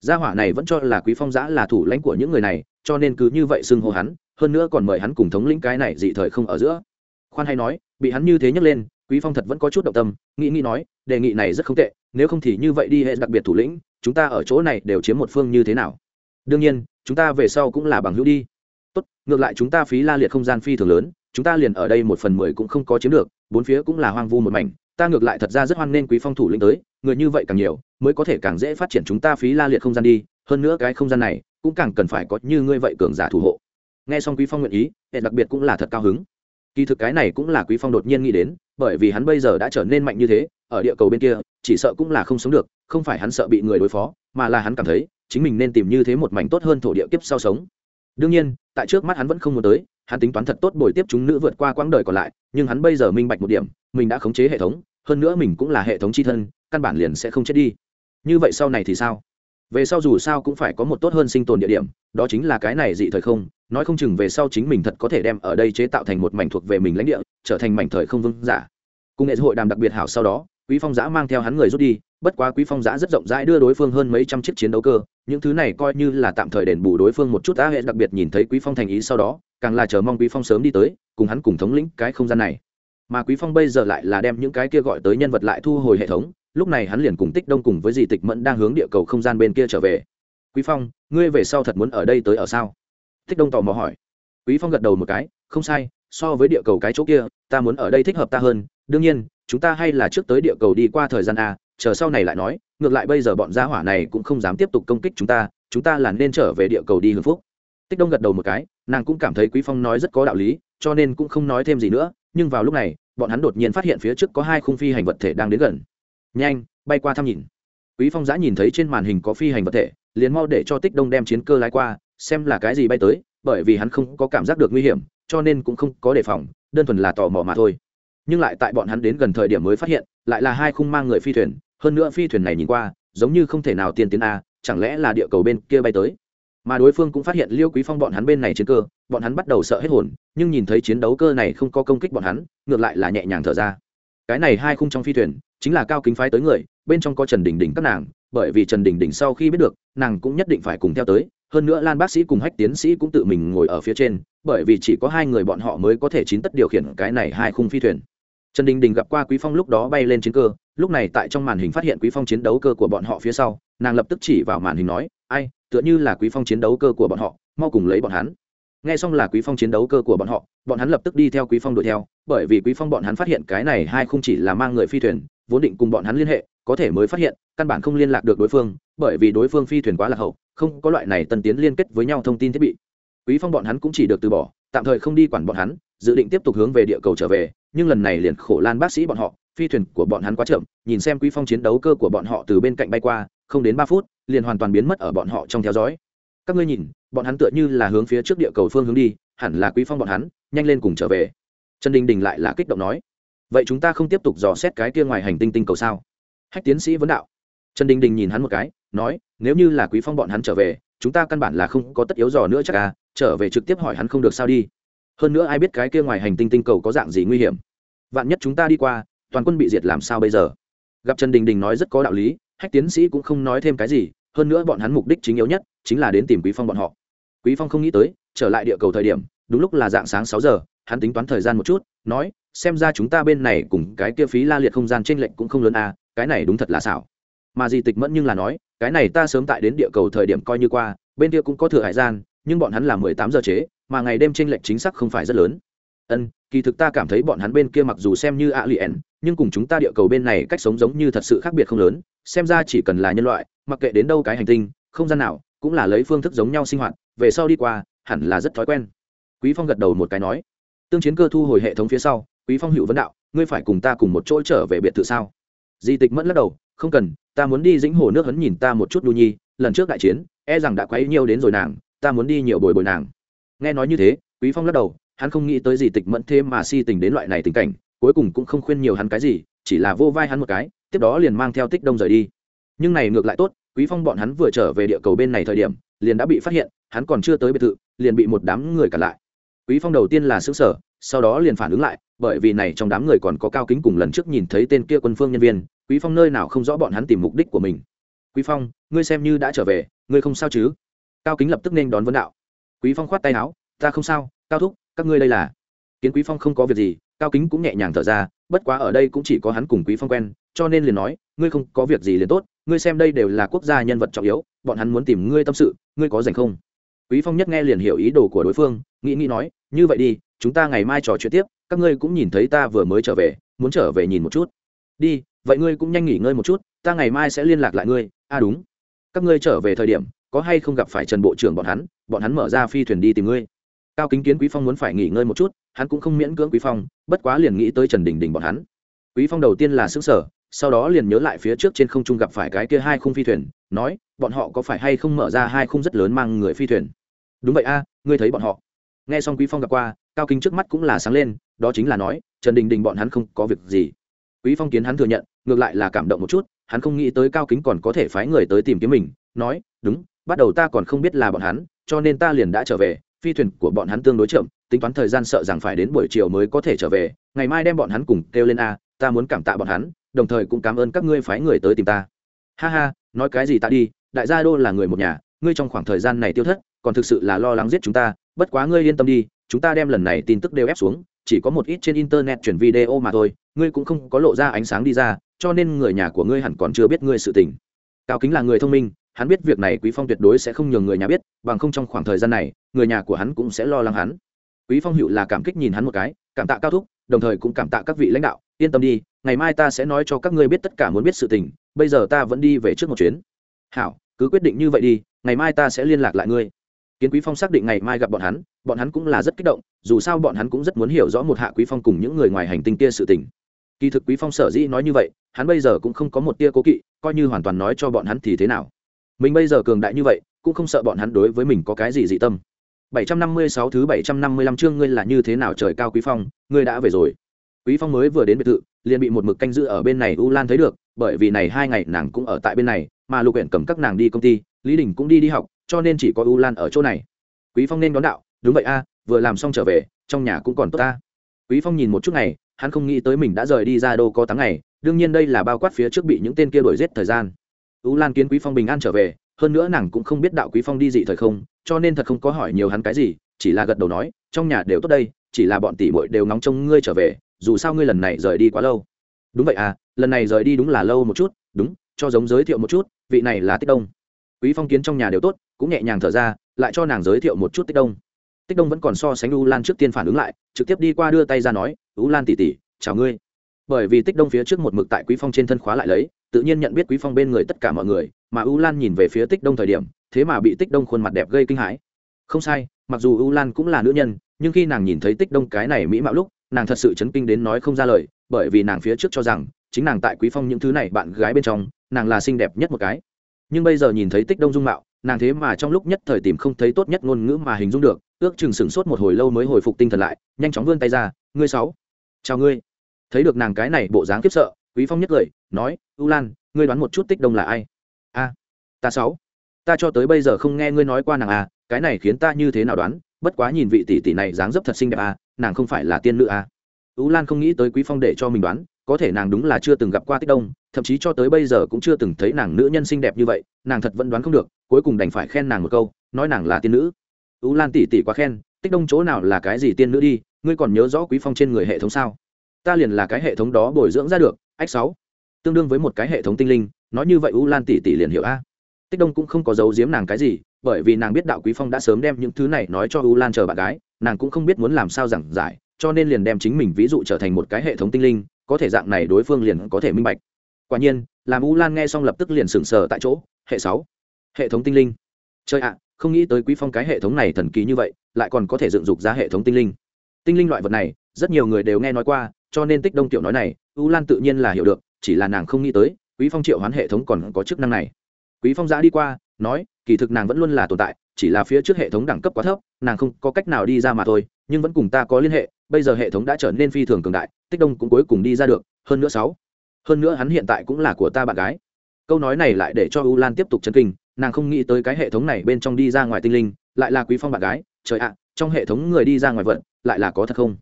Gia hỏa này vẫn cho là quý phong giã là thủ lãnh của những người này, cho nên cứ như vậy xưng hô hắn, hơn nữa còn mời hắn cùng thống lĩnh cái này dị thời không ở giữa. Khoan hay nói, bị hắn như thế nhấc lên quý phong thật vẫn có chút động tâm, nghĩ nghĩ nói, đề nghị này rất không tệ, nếu không thì như vậy đi hệ đặc biệt thủ lĩnh, chúng ta ở chỗ này đều chiếm một phương như thế nào? Đương nhiên, chúng ta về sau cũng là bằng hữu đi. Tốt, ngược lại chúng ta phí la liệt không gian phi thường lớn, chúng ta liền ở đây một phần mười cũng không có chiếm được, bốn phía cũng là hoang vu một mảnh, ta ngược lại thật ra rất hoan nên quý phong thủ lĩnh tới, người như vậy càng nhiều, mới có thể càng dễ phát triển chúng ta phí la liệt không gian đi, hơn nữa cái không gian này cũng càng cần phải có như ngươi vậy cường giả thủ hộ. Nghe xong quý phong nguyện ý, hệ đặc biệt cũng là thật cao hứng kỳ thực cái này cũng là quý phong đột nhiên nghĩ đến, bởi vì hắn bây giờ đã trở nên mạnh như thế, ở địa cầu bên kia, chỉ sợ cũng là không sống được, không phải hắn sợ bị người đối phó, mà là hắn cảm thấy, chính mình nên tìm như thế một mảnh tốt hơn thổ địa kiếp sau sống. Đương nhiên, tại trước mắt hắn vẫn không muốn tới, hắn tính toán thật tốt bồi tiếp chúng nữ vượt qua quãng đời còn lại, nhưng hắn bây giờ minh bạch một điểm, mình đã khống chế hệ thống, hơn nữa mình cũng là hệ thống c h i thân, căn bản liền sẽ không chết đi. Như vậy sau này thì sao? Về sau dù sao cũng phải có một tốt hơn sinh tồn địa điểm, đó chính là cái này dị thời không, nói không chừng về sau chính mình thật có thể đem ở đây chế tạo thành một mảnh thuộc về mình lãnh địa, trở thành mảnh thời không vương giả. Cùng nghệ hội đàm đặc biệt hảo sau đó, quý phong giã mang theo hắn người rút đi, bất quá quý phong giã rất rộng rãi đưa đối phương hơn mấy trăm chiếc chiến đấu cơ, những thứ này coi như là tạm thời đền bù đối phương một chút á hệ đặc biệt nhìn thấy quý phong thành ý sau đó, càng là chờ mong quý phong sớm đi tới, cùng hắn cùng thống lĩnh cái không gian này. Mà quý phong bây giờ lại là đem những cái kia gọi tới nhân vật lại thu hồi hệ thống lúc này hắn liền cùng tích đông cùng với dì tịch mẫn đang hướng địa cầu không gian bên kia trở về. Quý phong, ngươi về sau thật muốn ở đây tới ở sao? Tích đông tò mò hỏi. Quý phong gật đầu một cái, không sai, so với địa cầu cái chỗ kia, ta muốn ở đây thích hợp ta hơn. Đương nhiên, chúng ta hay là trước tới địa cầu đi qua thời gian a, chờ sau này lại nói, ngược lại bây giờ bọn gia hỏa này cũng không dám tiếp tục công kích chúng ta chúng ta là nên trở về địa cầu đi hưng phúc. Tích đông gật đầu một cái, nàng cũng cảm thấy quý phong nói rất có đạo lý, cho nên cũng không nói thêm gì nữa, nhưng vào lúc này, bọn hắn đột nhiên phát hiện phía trước có hai khung phi hành vật thể đang đến gần nhanh, bay qua thăm nhìn. Quý phong giã nhìn thấy trên màn hình có phi hành vật thể, liền mau để cho tích đông đem chiến cơ lái qua, xem là cái gì bay tới, bởi vì hắn không có cảm giác được nguy hiểm, cho nên cũng không có đề phòng, đơn thuần là tò mò mà thôi. Nhưng lại tại bọn hắn đến gần thời điểm mới phát hiện, lại là hai khung mang người phi thuyền, hơn nữa phi thuyền này nhìn qua, giống như không thể nào tiên tiến a, chẳng lẽ là địa cầu bên kia bay tới? Mà đối phương cũng phát hiện liêu quý phong bọn hắn bên này chiến cơ, bọn hắn bắt đầu sợ hết hồn, nhưng nhìn thấy chiến đấu cơ này không có công kích bọn hắn, ngược lại là nhẹ nhàng thở ra. Cái này hai khung trong phi thuyền chính là cao kính phái tới người, bên trong có trần đình đình các nàng, bởi vì trần đình đình sau khi biết được, nàng cũng nhất định phải cùng theo tới. Hơn nữa lan bác sĩ cùng hách tiến sĩ cũng tự mình ngồi ở phía trên, bởi vì chỉ có hai người bọn họ mới có thể chín tất điều khiển cái này hai khung phi thuyền. Trần đình đình gặp qua quý phong lúc đó bay lên chiến cơ, lúc này tại trong màn hình phát hiện quý phong chiến đấu cơ của bọn họ phía sau, nàng lập tức chỉ vào màn hình nói, ai, tựa như là quý phong chiến đấu cơ của bọn họ, mau cùng lấy bọn hắn. Nghe xong là quý phong chiến đấu cơ của bọn họ bọn hắn lập tức đi theo quý phong đuổi theo, bởi vì quý phong bọn hắn phát hiện cái này hai không chỉ là mang người phi thuyền, vốn định cùng bọn hắn liên hệ, có thể mới phát hiện, căn bản không liên lạc được đối phương, bởi vì đối phương phi thuyền quá lạc hậu, không có loại này tân tiến liên kết với nhau thông tin thiết bị. Quý phong bọn hắn cũng chỉ được từ bỏ, tạm thời không đi quản bọn hắn, dự định tiếp tục hướng về địa cầu trở về, nhưng lần này liền khổ lan bác sĩ bọn họ, phi thuyền của bọn hắn quá chậm, nhìn xem quý phong chiến đấu cơ của bọn họ từ bên cạnh bay qua, không đến ba phút, liền hoàn toàn biến mất ở bọn họ trong theo dõi. Các ngươi nhìn, bọn hắn tựa như là hướng phía trước địa cầu phương hướng đi, hẳn là quý phong bọn hắn nhanh lên cùng trở về. Trần đình đình lại là kích động nói, vậy chúng ta không tiếp tục dò xét cái kia ngoài hành tinh tinh cầu sao? Hách tiến sĩ vấn đạo. Trần đình đình nhìn hắn một cái, nói, nếu như là quý phong bọn hắn trở về, chúng ta căn bản là không có tất yếu dò nữa chắc à trở về trực tiếp hỏi hắn không được sao đi. Hơn nữa ai biết cái kia ngoài hành tinh tinh cầu có dạng gì nguy hiểm. Vạn nhất chúng ta đi qua, toàn quân bị diệt làm sao bây giờ? Gặp trần đình đình nói rất có đạo lý, hách tiến sĩ cũng không nói thêm cái gì, hơn nữa bọn hắn mục đích chính yếu nhất chính là đến tìm quý phong bọn họ. Quý phong không nghĩ tới, trở lại địa cầu thời điểm đúng lúc là dạng sáng sáu giờ, hắn tính toán thời gian một chút, nói, xem ra chúng ta bên này cùng cái kia phí la liệt không gian trên lệnh cũng không lớn à cái này đúng thật là xảo. Mà gì tịch mẫn nhưng là nói, cái này ta sớm tại đến địa cầu thời điểm coi như qua, bên kia cũng có thừa hải gian, nhưng bọn hắn là mười tám giờ chế, mà ngày đêm trên lệnh chính xác không phải rất lớn. Ân, kỳ thực ta cảm thấy bọn hắn bên kia mặc dù xem như a lien nhưng cùng chúng ta địa cầu bên này cách sống giống như thật sự khác biệt không lớn, xem ra chỉ cần là nhân loại, mặc kệ đến đâu cái hành tinh, không gian nào, cũng là lấy phương thức giống nhau sinh hoạt, về sau đi qua, hẳn là rất thói quen quý phong gật đầu một cái nói, tương chiến cơ thu hồi hệ thống phía sau, quý phong hữu vấn đạo, ngươi phải cùng ta cùng một chỗ trở về biệt thự sao? Di tịch mẫn lắc đầu, không cần, ta muốn đi dĩnh hồ nước hấn nhìn ta một chút đu nhi, lần trước đại chiến e rằng đã quấy nhiều đến rồi nàng, ta muốn đi nhiều bồi bồi nàng. Nghe nói như thế, quý phong lắc đầu, hắn không nghĩ tới gì tịch mẫn thêm mà si tình đến loại này tình cảnh, cuối cùng cũng không khuyên nhiều hắn cái gì, chỉ là vô vai hắn một cái, tiếp đó liền mang theo tích đông rời đi. Nhưng này ngược lại tốt, quý phong bọn hắn vừa trở về địa cầu bên này thời điểm, liền đã bị phát hiện, hắn còn chưa tới biệt thự, liền bị một đám người cản lại quý phong đầu tiên là xứng sở sau đó liền phản ứng lại, bởi vì này trong đám người còn có cao kính cùng lần trước nhìn thấy tên kia quân phương nhân viên, quý phong nơi nào không rõ bọn hắn tìm mục đích của mình. Quý phong, ngươi xem như đã trở về, ngươi không sao chứ? Cao kính lập tức nên đón vấn đạo. Quý phong khoát tay áo, ta không sao, cao thúc, các ngươi đây là kiến quý phong không có việc gì, cao kính cũng nhẹ nhàng thở ra, bất quá ở đây cũng chỉ có hắn cùng quý phong quen, cho nên liền nói, ngươi không có việc gì liền tốt, ngươi xem đây đều là quốc gia nhân vật trọng yếu, bọn hắn muốn tìm ngươi tâm sự, ngươi có rảnh không? Quý phong nhất nghe liền hiểu ý đồ của đối phương, nghĩ nghĩ nói, như vậy đi, chúng ta ngày mai trò chuyện tiếp, các ngươi cũng nhìn thấy ta vừa mới trở về, muốn trở về nhìn một chút. Đi, vậy ngươi cũng nhanh nghỉ ngơi một chút, ta ngày mai sẽ liên lạc lại ngươi. A à đúng. Các ngươi trở về thời điểm, có hay không gặp phải trần bộ trưởng bọn hắn bọn hắn mở ra phi thuyền đi tìm ngươi. Cao kính kiến quý phong muốn phải nghỉ ngơi một chút, hắn cũng không miễn cưỡng quý phong, bất quá liền nghĩ tới trần đình đình bọn hắn. Quý phong đầu tiên là xứng sở sau đó liền nhớ lại phía trước trên không trung gặp phải cái kia hai khung phi thuyền, nói, bọn họ có phải hay không mở ra hai khung rất lớn mang người phi thuyền? Đúng vậy a, ngươi thấy bọn họ. Nghe xong quý phong gặp qua, cao kính trước mắt cũng là sáng lên, đó chính là nói, trần đình đình bọn hắn không có việc gì. Quý phong kiến hắn thừa nhận, ngược lại là cảm động một chút, hắn không nghĩ tới cao kính còn có thể phái người tới tìm kiếm mình, nói, đúng, bắt đầu ta còn không biết là bọn hắn, cho nên ta liền đã trở về, phi thuyền của bọn hắn tương đối chậm, tính toán thời gian sợ rằng phải đến buổi chiều mới có thể trở về, ngày mai đem bọn hắn cùng kêu lên a, ta muốn cảm tạ bọn hắn, đồng thời cũng cảm ơn các ngươi phái người tới tìm ta. Ha ha, nói cái gì ta đi, đại gia đô là người một nhà, ngươi trong khoảng thời gian này tiêu thất còn thực sự là lo lắng giết chúng ta, bất quá ngươi yên tâm đi, chúng ta đem lần này tin tức đều ép xuống, chỉ có một ít trên internet chuyển video mà thôi, ngươi cũng không có lộ ra ánh sáng đi ra, cho nên người nhà của ngươi hẳn còn chưa biết ngươi sự tình. Cao kính là người thông minh, hắn biết việc này quý phong tuyệt đối sẽ không nhường người nhà biết, bằng không trong khoảng thời gian này, người nhà của hắn cũng sẽ lo lắng hắn. Quý phong hữu là cảm kích nhìn hắn một cái, cảm tạ cao thúc, đồng thời cũng cảm tạ các vị lãnh đạo, yên tâm đi, ngày mai ta sẽ nói cho các ngươi biết tất cả muốn biết sự tình, bây giờ ta vẫn đi về trước một chuyến. Hảo, cứ quyết định như vậy đi, ngày mai ta sẽ liên lạc lại ngươi kiến quý phong xác định ngày mai gặp bọn hắn bọn hắn cũng là rất kích động, dù sao bọn hắn cũng rất muốn hiểu rõ một hạ quý phong cùng những người ngoài hành tinh kia sự tình. Kỳ thực quý phong sở dĩ nói như vậy, hắn bây giờ cũng không có một tia cố kỵ, coi như hoàn toàn nói cho bọn hắn thì thế nào. Mình bây giờ cường đại như vậy, cũng không sợ bọn hắn đối với mình có cái gì dị tâm. 756 thứ 755 chương ngươi là như thế nào trời cao quý phong, ngươi đã về rồi. Quý phong mới vừa đến biệt thự, liền bị một mực canh giữ ở bên này u lan thấy được, bởi vì này hai ngày nàng cũng ở tại bên này, mà lục huyện cầm các nàng đi công ty, lý đình cũng đi đi học cho nên chỉ có u lan ở chỗ này. Quý phong nên đón đạo, đúng vậy a, vừa làm xong trở về, trong nhà cũng còn tốt ta. Quý phong nhìn một chút này, hắn không nghĩ tới mình đã rời đi ra đô có tháng ngày, đương nhiên đây là bao quát phía trước bị những tên kia đuổi giết thời gian. U lan kiến quý phong bình an trở về, hơn nữa nàng cũng không biết đạo quý phong đi dị thời không, cho nên thật không có hỏi nhiều hắn cái gì, chỉ là gật đầu nói, trong nhà đều tốt đây, chỉ là bọn tỷ muội đều ngóng trông ngươi trở về, dù sao ngươi lần này rời đi quá lâu. Đúng vậy à lần này rời đi đúng là lâu một chút, đúng, cho giống giới thiệu một chút, vị này là tích đông quý phong kiến trong nhà đều tốt, cũng nhẹ nhàng thở ra, lại cho nàng giới thiệu một chút tích đông. Tích đông vẫn còn so sánh u lan trước tiên phản ứng lại, trực tiếp đi qua đưa tay ra nói, u lan tỉ tỉ chào ngươi. Bởi vì tích đông phía trước một mực tại quý phong trên thân khóa lại lấy, tự nhiên nhận biết quý phong bên người tất cả mọi người, mà u lan nhìn về phía tích đông thời điểm, thế mà bị tích đông khuôn mặt đẹp gây kinh hãi. Không sai, mặc dù u lan cũng là nữ nhân, nhưng khi nàng nhìn thấy tích đông cái này mỹ mạo lúc, nàng thật sự chấn kinh đến nói không ra lời, bởi vì nàng phía trước cho rằng, chính nàng tại quý phong những thứ này bạn gái bên trong, nàng là xinh đẹp nhất một cái nhưng bây giờ nhìn thấy tích đông dung mạo, nàng thế mà trong lúc nhất thời tìm không thấy tốt nhất ngôn ngữ mà hình dung được, ước chừng sửng sốt một hồi lâu mới hồi phục tinh thần lại, nhanh chóng vươn tay ra, ngươi sáu, chào ngươi. Thấy được nàng cái này bộ dáng khiếp sợ, quý phong nhất cười nói, u lan, ngươi đoán một chút tích đông là ai? A, ta sáu, ta cho tới bây giờ không nghe ngươi nói qua nàng à cái này khiến ta như thế nào đoán, bất quá nhìn vị tỷ tỷ này dáng dấp thật xinh đẹp à nàng không phải là tiên nữ à. U lan không nghĩ tới quý phong để cho mình đoán có thể nàng đúng là chưa từng gặp qua tích đông, thậm chí cho tới bây giờ cũng chưa từng thấy nàng nữ nhân xinh đẹp như vậy, nàng thật vẫn đoán không được, cuối cùng đành phải khen nàng một câu, nói nàng là tiên nữ. U lan tỷ tỷ quá khen, tích đông chỗ nào là cái gì tiên nữ đi, ngươi còn nhớ rõ quý phong trên người hệ thống sao? Ta liền là cái hệ thống đó bồi dưỡng ra được, ách sáu. Tương đương với một cái hệ thống tinh linh, nói như vậy u lan tỷ tỷ liền hiểu a. Tích đông cũng không có giấu giếm nàng cái gì, bởi vì nàng biết đạo quý phong đã sớm đem những thứ này nói cho u lan chờ bạn gái, nàng cũng không biết muốn làm sao giảng giải, cho nên liền đem chính mình ví dụ trở thành một cái hệ thống tinh linh có thể dạng này đối phương liền có thể minh bạch. Quả nhiên, làm u lan nghe xong lập tức liền sửng sờ tại chỗ, hệ sáu, hệ thống tinh linh. Chơi ạ, không nghĩ tới quý phong cái hệ thống này thần kỳ như vậy, lại còn có thể dựng dục ra hệ thống tinh linh. Tinh linh loại vật này, rất nhiều người đều nghe nói qua, cho nên tích đông tiểu nói này, u lan tự nhiên là hiểu được, chỉ là nàng không nghĩ tới, quý phong triệu hoán hệ thống còn có chức năng này. Quý phong giã đi qua, nói, kỳ thực nàng vẫn luôn là tồn tại chỉ là phía trước hệ thống đẳng cấp quá thấp, nàng không có cách nào đi ra mà thôi, nhưng vẫn cùng ta có liên hệ, bây giờ hệ thống đã trở nên phi thường cường đại, tích đông cũng cuối cùng đi ra được, hơn nữa sáu. Hơn nữa hắn hiện tại cũng là của ta bạn gái. Câu nói này lại để cho u lan tiếp tục chấn kinh, nàng không nghĩ tới cái hệ thống này bên trong đi ra ngoài tinh linh, lại là quý phong bạn gái, trời ạ, trong hệ thống người đi ra ngoài vận, lại là có thật không?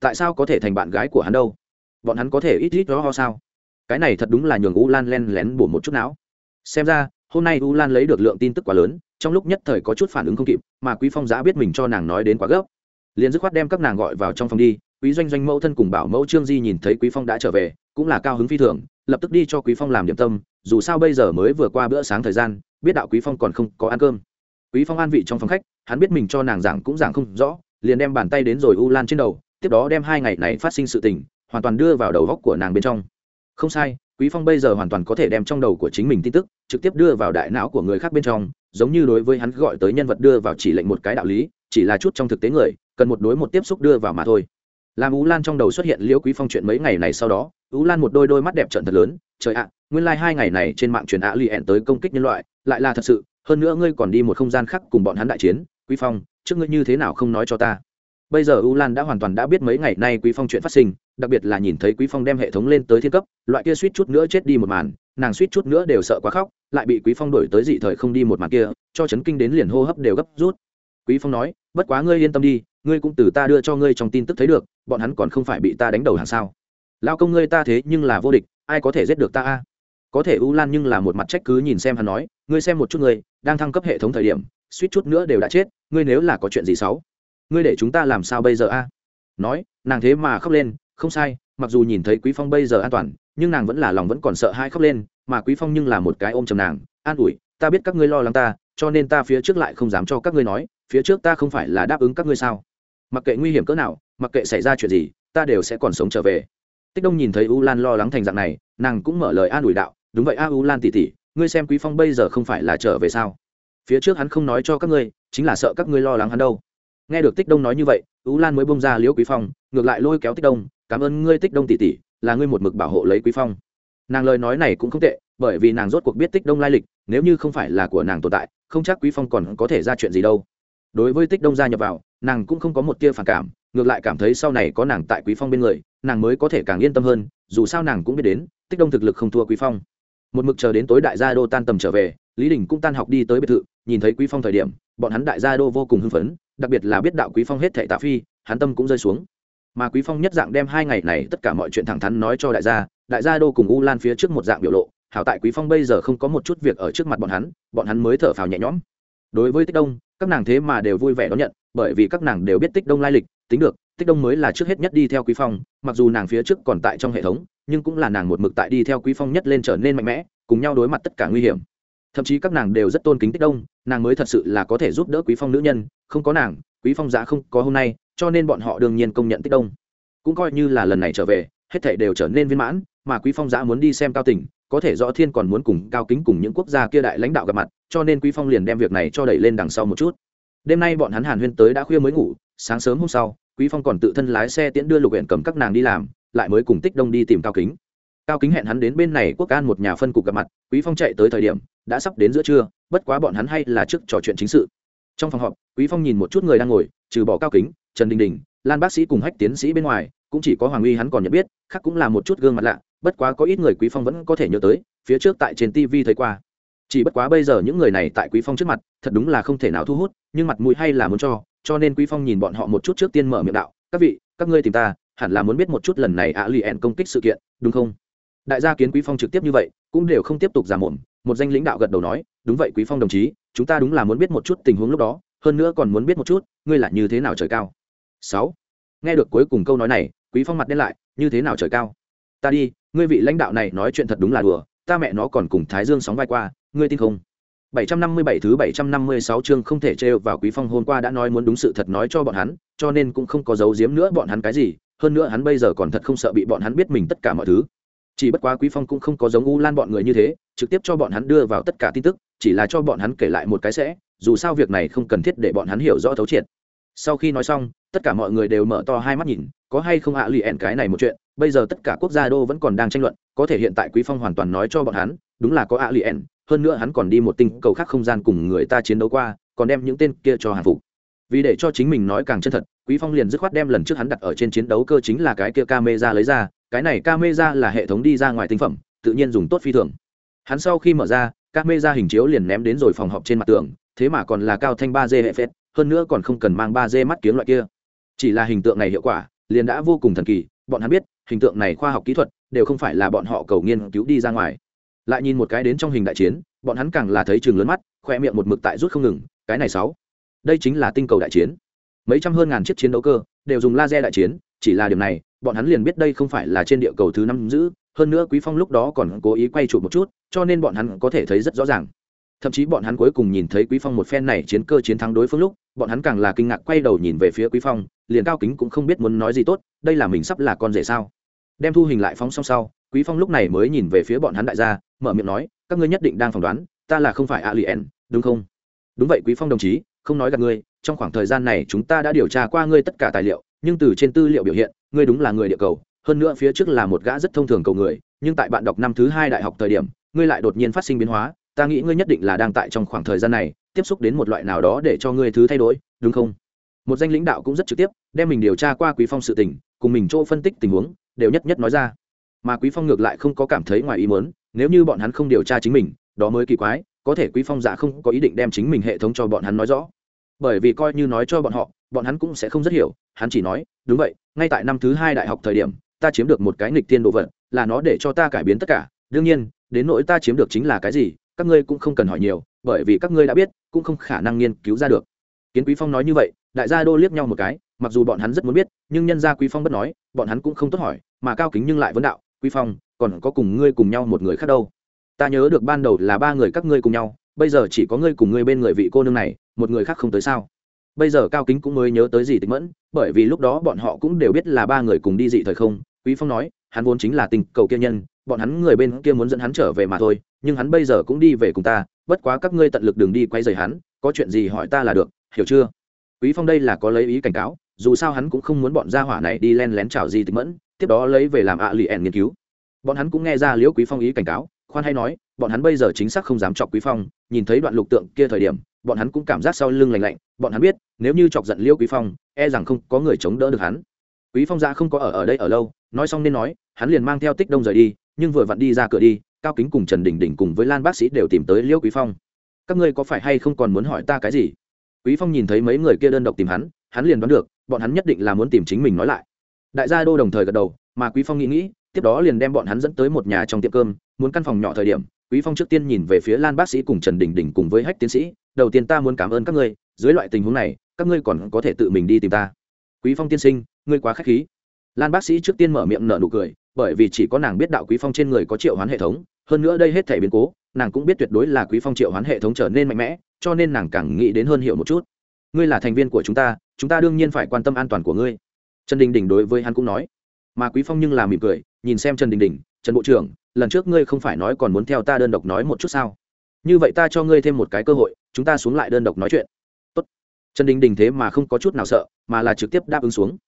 Tại sao có thể thành bạn gái của hắn đâu? Bọn hắn có thể ít ít đó ho sao? Cái này thật đúng là nhường u lan len lén bổ một chút não. Xem ra, hôm nay u lan lấy được lượng tin tức quá lớn trong lúc nhất thời có chút phản ứng không kịp, mà quý phong giã biết mình cho nàng nói đến quá gấp. Liền dứt khoát đem các nàng gọi vào trong phòng đi, quý doanh doanh mẫu thân cùng bảo mẫu trương di nhìn thấy quý phong đã trở về, cũng là cao hứng phi thường, lập tức đi cho quý phong làm điểm tâm, dù sao bây giờ mới vừa qua bữa sáng thời gian, biết đạo quý phong còn không có ăn cơm. Quý phong an vị trong phòng khách, hắn biết mình cho nàng giảng cũng giảng không rõ, liền đem bàn tay đến rồi u lan trên đầu, tiếp đó đem hai ngày này phát sinh sự tình, hoàn toàn đưa vào đầu góc của nàng bên trong. Không sai, quý phong bây giờ hoàn toàn có thể đem trong đầu của chính mình tin tức, trực tiếp đưa vào đại não của người khác bên trong giống như đối với hắn gọi tới nhân vật đưa vào chỉ lệnh một cái đạo lý, chỉ là chút trong thực tế người, cần một đối một tiếp xúc đưa vào mà thôi. Làm ú lan trong đầu xuất hiện liễu quý phong chuyện mấy ngày này sau đó ú lan một đôi đôi mắt đẹp trận thật lớn, trời ạ, nguyên lai hai ngày này trên mạng truyền ạ lì ẹn tới công kích nhân loại, lại là thật sự, hơn nữa ngươi còn đi một không gian khác cùng bọn hắn đại chiến, quý phong, trước ngươi như thế nào không nói cho ta? Bây giờ u lan đã hoàn toàn đã biết mấy ngày nay quý phong chuyện phát sinh, đặc biệt là nhìn thấy quý phong đem hệ thống lên tới thiên cấp, loại kia suýt chút nữa chết đi một màn nàng suýt chút nữa đều sợ quá khóc, lại bị quý phong đổi tới dị thời không đi một màn kia, cho chấn kinh đến liền hô hấp đều gấp rút. Quý phong nói, bất quá ngươi yên tâm đi, ngươi cũng từ ta đưa cho ngươi trong tin tức thấy được, bọn hắn còn không phải bị ta đánh đầu hàng sao. Lao công ngươi ta thế nhưng là vô địch, ai có thể giết được ta a? Có thể u lan nhưng là một mặt trách cứ nhìn xem hắn nói, ngươi xem một chút ngươi, đang thăng cấp hệ thống thời điểm, suýt chút nữa đều đã chết, ngươi nếu là có chuyện gì xấu, ngươi để chúng ta làm sao bây giờ a? Nói, nàng thế mà khóc lên, không sai, mặc dù nhìn thấy quý phong bây giờ an toàn nhưng nàng vẫn là lòng vẫn còn sợ hai khóc lên, mà quý phong nhưng là một cái ôm chầm nàng, an ủi, ta biết các ngươi lo lắng ta, cho nên ta phía trước lại không dám cho các ngươi nói, phía trước ta không phải là đáp ứng các ngươi sao? Mặc kệ nguy hiểm cỡ nào, mặc kệ xảy ra chuyện gì, ta đều sẽ còn sống trở về. Tích đông nhìn thấy u lan lo lắng thành dạng này, nàng cũng mở lời an ủi đạo, đúng vậy a u lan tỉ tỉ ngươi xem quý phong bây giờ không phải là trở về sao? Phía trước hắn không nói cho các ngươi, chính là sợ các ngươi lo lắng hắn đâu. Nghe được tích đông nói như vậy, u lan mới bông ra liễu quý phong, ngược lại lôi kéo tích đông, cảm ơn ngươi tích đông tỉ tỉ là ngươi một mực bảo hộ lấy quý phong. Nàng lời nói này cũng không tệ, bởi vì nàng rốt cuộc biết tích đông lai lịch, nếu như không phải là của nàng tồn tại, không chắc quý phong còn có thể ra chuyện gì đâu. Đối với tích đông gia nhập vào, nàng cũng không có một tia phản cảm, ngược lại cảm thấy sau này có nàng tại quý phong bên người, nàng mới có thể càng yên tâm hơn, dù sao nàng cũng biết đến, tích đông thực lực không thua quý phong. Một mực chờ đến tối đại gia đô tan tầm trở về, lý đình cũng tan học đi tới biệt thự, nhìn thấy quý phong thời điểm, bọn hắn đại gia đô vô cùng hưng phấn, đặc biệt là biết đạo quý phong hết thệ tạ phi, hắn tâm cũng rơi xuống mà quý phong nhất dạng đem hai ngày này tất cả mọi chuyện thẳng thắn nói cho đại gia đại gia đô cùng u lan phía trước một dạng biểu lộ, hảo tại quý phong bây giờ không có một chút việc ở trước mặt bọn hắn bọn hắn mới thở phào nhẹ nhõm. Đối với tích đông, các nàng thế mà đều vui vẻ đón nhận, bởi vì các nàng đều biết tích đông lai lịch, tính được, tích đông mới là trước hết nhất đi theo quý phong, mặc dù nàng phía trước còn tại trong hệ thống, nhưng cũng là nàng một mực tại đi theo quý phong nhất lên trở nên mạnh mẽ, cùng nhau đối mặt tất cả nguy hiểm. Thậm chí các nàng đều rất tôn kính tích đông, nàng mới thật sự là có thể giúp đỡ quý phong nữ nhân, không có nàng quý phong giá không có hôm nay, cho nên bọn họ đương nhiên công nhận tích đông. Cũng coi như là lần này trở về, hết thảy đều trở nên viên mãn, mà quý phong giá muốn đi xem cao tỉnh, có thể rõ thiên còn muốn cùng cao kính cùng những quốc gia kia đại lãnh đạo gặp mặt, cho nên quý phong liền đem việc này cho đẩy lên đằng sau một chút. Đêm nay bọn hắn hàn huyên tới đã khuya mới ngủ, sáng sớm hôm sau, quý phong còn tự thân lái xe tiễn đưa lục huyện cầm các nàng đi làm, lại mới cùng tích đông đi tìm cao kính. Cao kính hẹn hắn đến bên này quốc an một nhà phân cục gặp mặt, quý phong chạy tới thời điểm, đã sắp đến giữa trưa, bất quá bọn hắn hay là trước trò chuyện chính sự trong phòng họp, quý phong nhìn một chút người đang ngồi, trừ bỏ cao kính, trần đình đình, lan bác sĩ cùng hách tiến sĩ bên ngoài, cũng chỉ có hoàng uy hắn còn nhận biết, khác cũng là một chút gương mặt lạ, bất quá có ít người quý phong vẫn có thể nhớ tới, phía trước tại trên tv thấy qua. Chỉ bất quá bây giờ những người này tại quý phong trước mặt, thật đúng là không thể nào thu hút, nhưng mặt mũi hay là muốn cho cho nên quý phong nhìn bọn họ một chút trước tiên mở miệng đạo, các vị, các ngươi tìm ta, hẳn là muốn biết một chút lần này ạ lì ẹn công kích sự kiện, đúng không? Đại gia kiến quý phong trực tiếp như vậy, cũng đều không tiếp tục giả mồm, một danh lãnh đạo gật đầu nói, đúng vậy quý phong đồng chí chúng ta đúng là muốn biết một chút tình huống lúc đó hơn nữa còn muốn biết một chút ngươi là như thế nào trời cao. Sáu. Nghe được cuối cùng câu nói này quý phong mặt đen lại như thế nào trời cao? Ta đi ngươi vị lãnh đạo này nói chuyện thật đúng là đùa ta mẹ nó còn cùng thái dương sóng vai qua ngươi tin không? 757 thứ 756 chương không thể trêu vào Quý Phong hôm qua đã nói muốn đúng sự thật nói cho bọn hắn, cho nên cũng không có giấu giếm nữa bọn hắn cái gì, hơn nữa hắn bây giờ còn thật không sợ bị bọn hắn biết mình tất cả mọi thứ. Chỉ bất quá Quý Phong cũng không có giống U Lan bọn người như thế, trực tiếp cho bọn hắn đưa vào tất cả tin tức, chỉ là cho bọn hắn kể lại một cái sẽ, dù sao việc này không cần thiết để bọn hắn hiểu rõ thấu triệt. Sau khi nói xong, tất cả mọi người đều mở to hai mắt nhìn, có hay không ạ lì ẹn cái này một chuyện, bây giờ tất cả quốc gia đô vẫn còn đang tranh luận, có thể hiện tại Quý Phong hoàn toàn nói cho bọn hắn, đúng là có ạ lì ẹn hơn nữa hắn còn đi một tinh cầu khác không gian cùng người ta chiến đấu qua còn đem những tên kia cho hàng phục vì để cho chính mình nói càng chân thật quý phong liền dứt khoát đem lần trước hắn đặt ở trên chiến đấu cơ chính là cái kia camera lấy ra cái này camera là hệ thống đi ra ngoài tinh phẩm, tự nhiên dùng tốt phi thường. Hắn sau khi mở ra, camera hình chiếu liền ném đến rồi phòng họp trên mặt tường, thế mà còn là cao thanh ba d hệ phết, hơn nữa còn không cần mang ba d mắt kiếng loại kia. Chỉ là hình tượng này hiệu quả, liền đã vô cùng thần kỳ, bọn hắn biết, hình tượng này khoa học kỹ thuật đều không phải là bọn họ cầu nghiên cứu đi ra ngoài. Lại nhìn một cái đến trong hình đại chiến, bọn hắn càng là thấy trường lớn mắt, khoe miệng một mực tại rút không ngừng, cái này sáu. Đây chính là tinh cầu đại chiến. Mấy trăm hơn ngàn chiếc chiến đấu cơ, đều dùng laser đại chiến chỉ là điều này, bọn hắn liền biết đây không phải là trên địa cầu thứ năm giữ, hơn nữa quý phong lúc đó còn cố ý quay chụp một chút, cho nên bọn hắn có thể thấy rất rõ ràng. Thậm chí bọn hắn cuối cùng nhìn thấy quý phong một phen này chiến cơ chiến thắng đối phương lúc, bọn hắn càng là kinh ngạc quay đầu nhìn về phía quý phong, liền cao kính cũng không biết muốn nói gì tốt, đây là mình sắp là con rể sao? Đem thu hình lại phóng xong sau, quý phong lúc này mới nhìn về phía bọn hắn đại gia, mở miệng nói, các ngươi nhất định đang phỏng đoán, ta là không phải alien, đúng không? Đúng vậy, quý phong đồng chí, không nói gặp ngươi, trong khoảng thời gian này chúng ta đã điều tra qua ngươi tất cả tài liệu nhưng từ trên tư liệu biểu hiện, ngươi đúng là người địa cầu, hơn nữa phía trước là một gã rất thông thường cầu người, nhưng tại bạn đọc năm thứ hai đại học thời điểm, ngươi lại đột nhiên phát sinh biến hóa, ta nghĩ ngươi nhất định là đang tại trong khoảng thời gian này, tiếp xúc đến một loại nào đó để cho ngươi thứ thay đổi, đúng không? Một danh lãnh đạo cũng rất trực tiếp, đem mình điều tra qua quý phong sự tình, cùng mình chỗ phân tích tình huống, đều nhất nhất nói ra. Mà quý phong ngược lại không có cảm thấy ngoài ý muốn, nếu như bọn hắn không điều tra chính mình, đó mới kỳ quái, có thể quý phong giả không có ý định đem chính mình hệ thống cho bọn hắn nói rõ. Bởi vì coi như nói cho bọn họ bọn hắn cũng sẽ không rất hiểu, hắn chỉ nói, đúng vậy, ngay tại năm thứ hai đại học thời điểm, ta chiếm được một cái nghịch thiên đồ vật, là nó để cho ta cải biến tất cả. Đương nhiên, đến nỗi ta chiếm được chính là cái gì, các ngươi cũng không cần hỏi nhiều, bởi vì các ngươi đã biết, cũng không khả năng nghiên cứu ra được. Kiến quý phong nói như vậy, đại gia đô liếc nhau một cái, mặc dù bọn hắn rất muốn biết, nhưng nhân gia quý phong bất nói, bọn hắn cũng không tốt hỏi, mà cao kính nhưng lại vấn đạo, quý phong, còn có cùng ngươi cùng nhau một người khác đâu? Ta nhớ được ban đầu là ba người các ngươi cùng nhau, bây giờ chỉ có ngươi cùng ngươi bên người vị cô nương này, một người khác không tới sao? Bây giờ cao kính cũng mới nhớ tới gì tịch mẫn, bởi vì lúc đó bọn họ cũng đều biết là ba người cùng đi dị thời không. Quý phong nói, hắn vốn chính là tình cầu kia nhân, bọn hắn người bên kia muốn dẫn hắn trở về mà thôi, nhưng hắn bây giờ cũng đi về cùng ta, bất quá các ngươi tận lực đường đi quay rời hắn, có chuyện gì hỏi ta là được, hiểu chưa? Quý phong đây là có lấy ý cảnh cáo, dù sao hắn cũng không muốn bọn gia hỏa này đi len lén chào gì tịch mẫn, tiếp đó lấy về làm ạ lì ẻn nghiên cứu. Bọn hắn cũng nghe ra liễu quý phong ý cảnh cáo, khoan hay nói, bọn hắn bây giờ chính xác không dám chọc quý phong, nhìn thấy đoạn lục tượng kia thời điểm bọn hắn cũng cảm giác sau lưng lạnh lạnh, bọn hắn biết, nếu như chọc giận liễu quý phong e rằng không có người chống đỡ được hắn. Quý phong ra không có ở ở đây ở lâu, nói xong nên nói, hắn liền mang theo tích đông rời đi, nhưng vừa vặn đi ra cửa đi, cao kính cùng trần đình đình cùng với lan bác sĩ đều tìm tới liễu quý phong. Các ngươi có phải hay không còn muốn hỏi ta cái gì? Quý phong nhìn thấy mấy người kia đơn độc tìm hắn hắn liền đoán được, bọn hắn nhất định là muốn tìm chính mình nói lại. Đại gia đô đồng thời gật đầu, mà quý phong nghĩ nghĩ, tiếp đó liền đem bọn hắn dẫn tới một nhà trong tiệm cơm, muốn căn phòng nhỏ thời điểm quý phong trước tiên nhìn về phía lan bác sĩ cùng trần đình đình cùng với hách tiến sĩ, đầu tiên ta muốn cảm ơn các ngươi, dưới loại tình huống này, các ngươi còn có thể tự mình đi tìm ta. Quý phong tiên sinh, ngươi quá khách khí. Lan bác sĩ trước tiên mở miệng nở nụ cười, bởi vì chỉ có nàng biết đạo quý phong trên người có triệu hoán hệ thống, hơn nữa đây hết thể biến cố, nàng cũng biết tuyệt đối là quý phong triệu hoán hệ thống trở nên mạnh mẽ, cho nên nàng càng nghĩ đến hơn hiểu một chút. Ngươi là thành viên của chúng ta chúng ta đương nhiên phải quan tâm an toàn của ngươi. Trần đình đình đối với hắn cũng nói mà quý phong nhưng là mỉm cười, nhìn xem trần đình đình, trần bộ trưởng, lần trước ngươi không phải nói còn muốn theo ta đơn độc nói một chút sao? Như vậy ta cho ngươi thêm một cái cơ hội, chúng ta xuống lại đơn độc nói chuyện. Tốt. trần đình đình thế mà không có chút nào sợ, mà là trực tiếp đáp ứng xuống.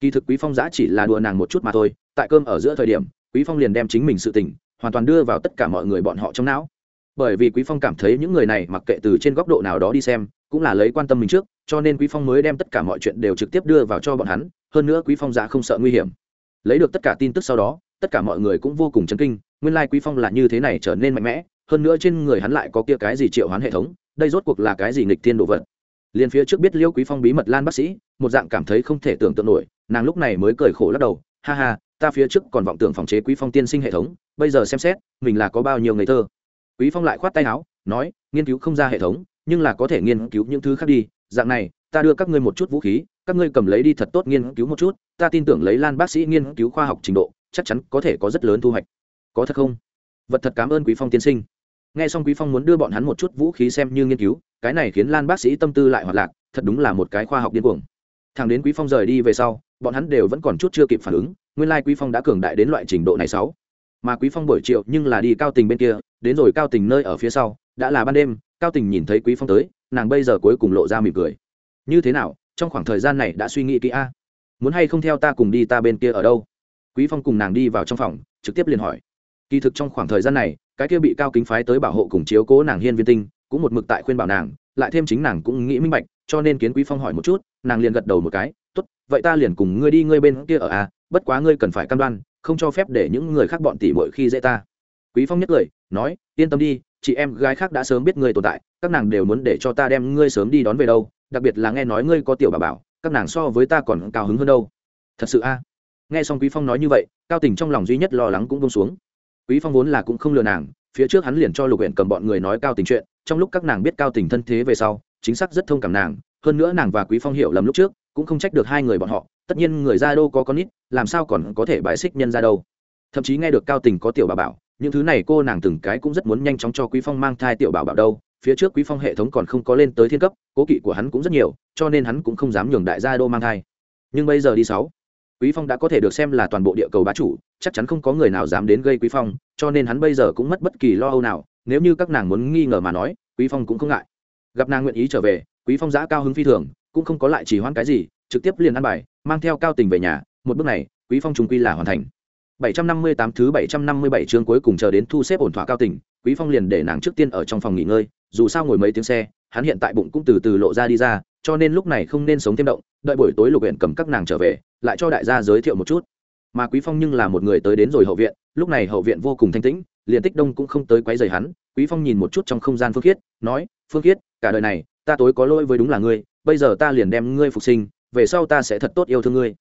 Kỳ thực quý phong giã chỉ là đùa nàng một chút mà thôi, tại cơm ở giữa thời điểm, quý phong liền đem chính mình sự tình, hoàn toàn đưa vào tất cả mọi người bọn họ trong não. Bởi vì quý phong cảm thấy những người này mặc kệ từ trên góc độ nào đó đi xem, cũng là lấy quan tâm mình trước, cho nên quý phong mới đem tất cả mọi chuyện đều trực tiếp đưa vào cho bọn hắn, hơn nữa quý phong giã không sợ nguy hiểm lấy được tất cả tin tức sau đó, tất cả mọi người cũng vô cùng chấn kinh, nguyên lai quý phong là như thế này trở nên mạnh mẽ, hơn nữa trên người hắn lại có kia cái gì triệu hoán hệ thống, đây rốt cuộc là cái gì nghịch thiên đồ vật. Liền phía trước biết liêu quý phong bí mật lan bác sĩ, một dạng cảm thấy không thể tưởng tượng nổi, nàng lúc này mới cười khổ lắc đầu, ha ha, ta phía trước còn vọng tưởng phòng chế quý phong tiên sinh hệ thống, bây giờ xem xét, mình là có bao nhiêu người thơ. Quý phong lại khoát tay áo, nói, nghiên cứu không ra hệ thống, nhưng là có thể nghiên cứu những thứ khác đi dạng này, ta đưa các ngươi một chút vũ khí, các ngươi cầm lấy đi thật tốt nghiên cứu một chút, ta tin tưởng lấy lan bác sĩ nghiên cứu khoa học trình độ, chắc chắn có thể có rất lớn thu hoạch. Có thật không? Vật thật cảm ơn quý phong tiên sinh. Nghe xong quý phong muốn đưa bọn hắn một chút vũ khí xem như nghiên cứu, cái này khiến lan bác sĩ tâm tư lại hoạt lạc, thật đúng là một cái khoa học điên cuồng. Thằng đến quý phong rời đi về sau, bọn hắn đều vẫn còn chút chưa kịp phản ứng, nguyên lai quý phong đã cường đại đến loại trình độ này sáu. Mà quý phong buổi chiều nhưng là đi cao tình bên kia, đến rồi cao tình nơi ở phía sau, đã là ban đêm, cao tình nhìn thấy quý phong tới nàng bây giờ cuối cùng lộ ra mỉm cười. Như thế nào, trong khoảng thời gian này đã suy nghĩ kỹ a? Muốn hay không theo ta cùng đi ta bên kia ở đâu? Quý phong cùng nàng đi vào trong phòng, trực tiếp liền hỏi. Kỳ thực trong khoảng thời gian này, cái kia bị cao kính phái tới bảo hộ cùng chiếu cố nàng hiên viên tinh, cũng một mực tại khuyên bảo nàng, lại thêm chính nàng cũng nghĩ minh bạch, cho nên kiến quý phong hỏi một chút, nàng liền gật đầu một cái, tốt, vậy ta liền cùng ngươi đi ngươi bên kia ở a, bất quá ngươi cần phải cam đoan, không cho phép để những người khác bọn tỉ bội khi dễ ta. Quý phong nhất cười, nói, yên tâm đi chị em gái khác đã sớm biết ngươi tồn tại, các nàng đều muốn để cho ta đem ngươi sớm đi đón về đâu, đặc biệt là nghe nói ngươi có tiểu bà bảo, các nàng so với ta còn cao hứng hơn đâu. Thật sự a? À? Nghe xong quý phong nói như vậy, cao tình trong lòng duy nhất lo lắng cũng bông xuống. Quý phong vốn là cũng không lừa nàng, phía trước hắn liền cho lục huyện cầm bọn người nói cao tình chuyện, trong lúc các nàng biết cao tình thân thế về sau, chính xác rất thông cảm nàng, hơn nữa nàng và quý phong hiểu lầm lúc trước, cũng không trách được hai người bọn họ, tất nhiên người ra đâu có con ít làm sao còn có thể bài xích nhân ra đâu. Thậm chí nghe được cao tình có tiểu bà bảo những thứ này cô nàng từng cái cũng rất muốn nhanh chóng cho quý phong mang thai tiểu bảo bảo đâu, phía trước quý phong hệ thống còn không có lên tới thiên cấp, cố kỵ của hắn cũng rất nhiều, cho nên hắn cũng không dám nhường đại gia đô mang thai. Nhưng bây giờ đi sáu, quý phong đã có thể được xem là toàn bộ địa cầu bá chủ, chắc chắn không có người nào dám đến gây quý phong, cho nên hắn bây giờ cũng mất bất kỳ lo âu nào, nếu như các nàng muốn nghi ngờ mà nói, quý phong cũng không ngại. Gặp nàng nguyện ý trở về, quý phong giã cao hứng phi thường, cũng không có lại chỉ hoãn cái gì, trực tiếp liền ăn bài, mang theo cao tình về nhà, một bước này, quý phong trùng quy là hoàn thành. 758 thứ 757 chương cuối cùng chờ đến thu xếp ổn thỏa cao tỉnh quý phong liền để nàng trước tiên ở trong phòng nghỉ ngơi, dù sao ngồi mấy tiếng xe, hắn hiện tại bụng cũng từ từ lộ ra đi ra, cho nên lúc này không nên sống thêm động, đợi buổi tối lục Uyển cầm các nàng trở về, lại cho đại gia giới thiệu một chút. Mà quý phong nhưng là một người tới đến rồi hậu viện, lúc này hậu viện vô cùng thanh tĩnh, liền tích đông cũng không tới quấy rầy hắn, quý phong nhìn một chút trong không gian phương khiết, nói, phương khiết, cả đời này, ta tối có lỗi với đúng là ngươi, bây giờ ta liền đem ngươi phục sinh, về sau ta sẽ thật tốt yêu thương ngươi.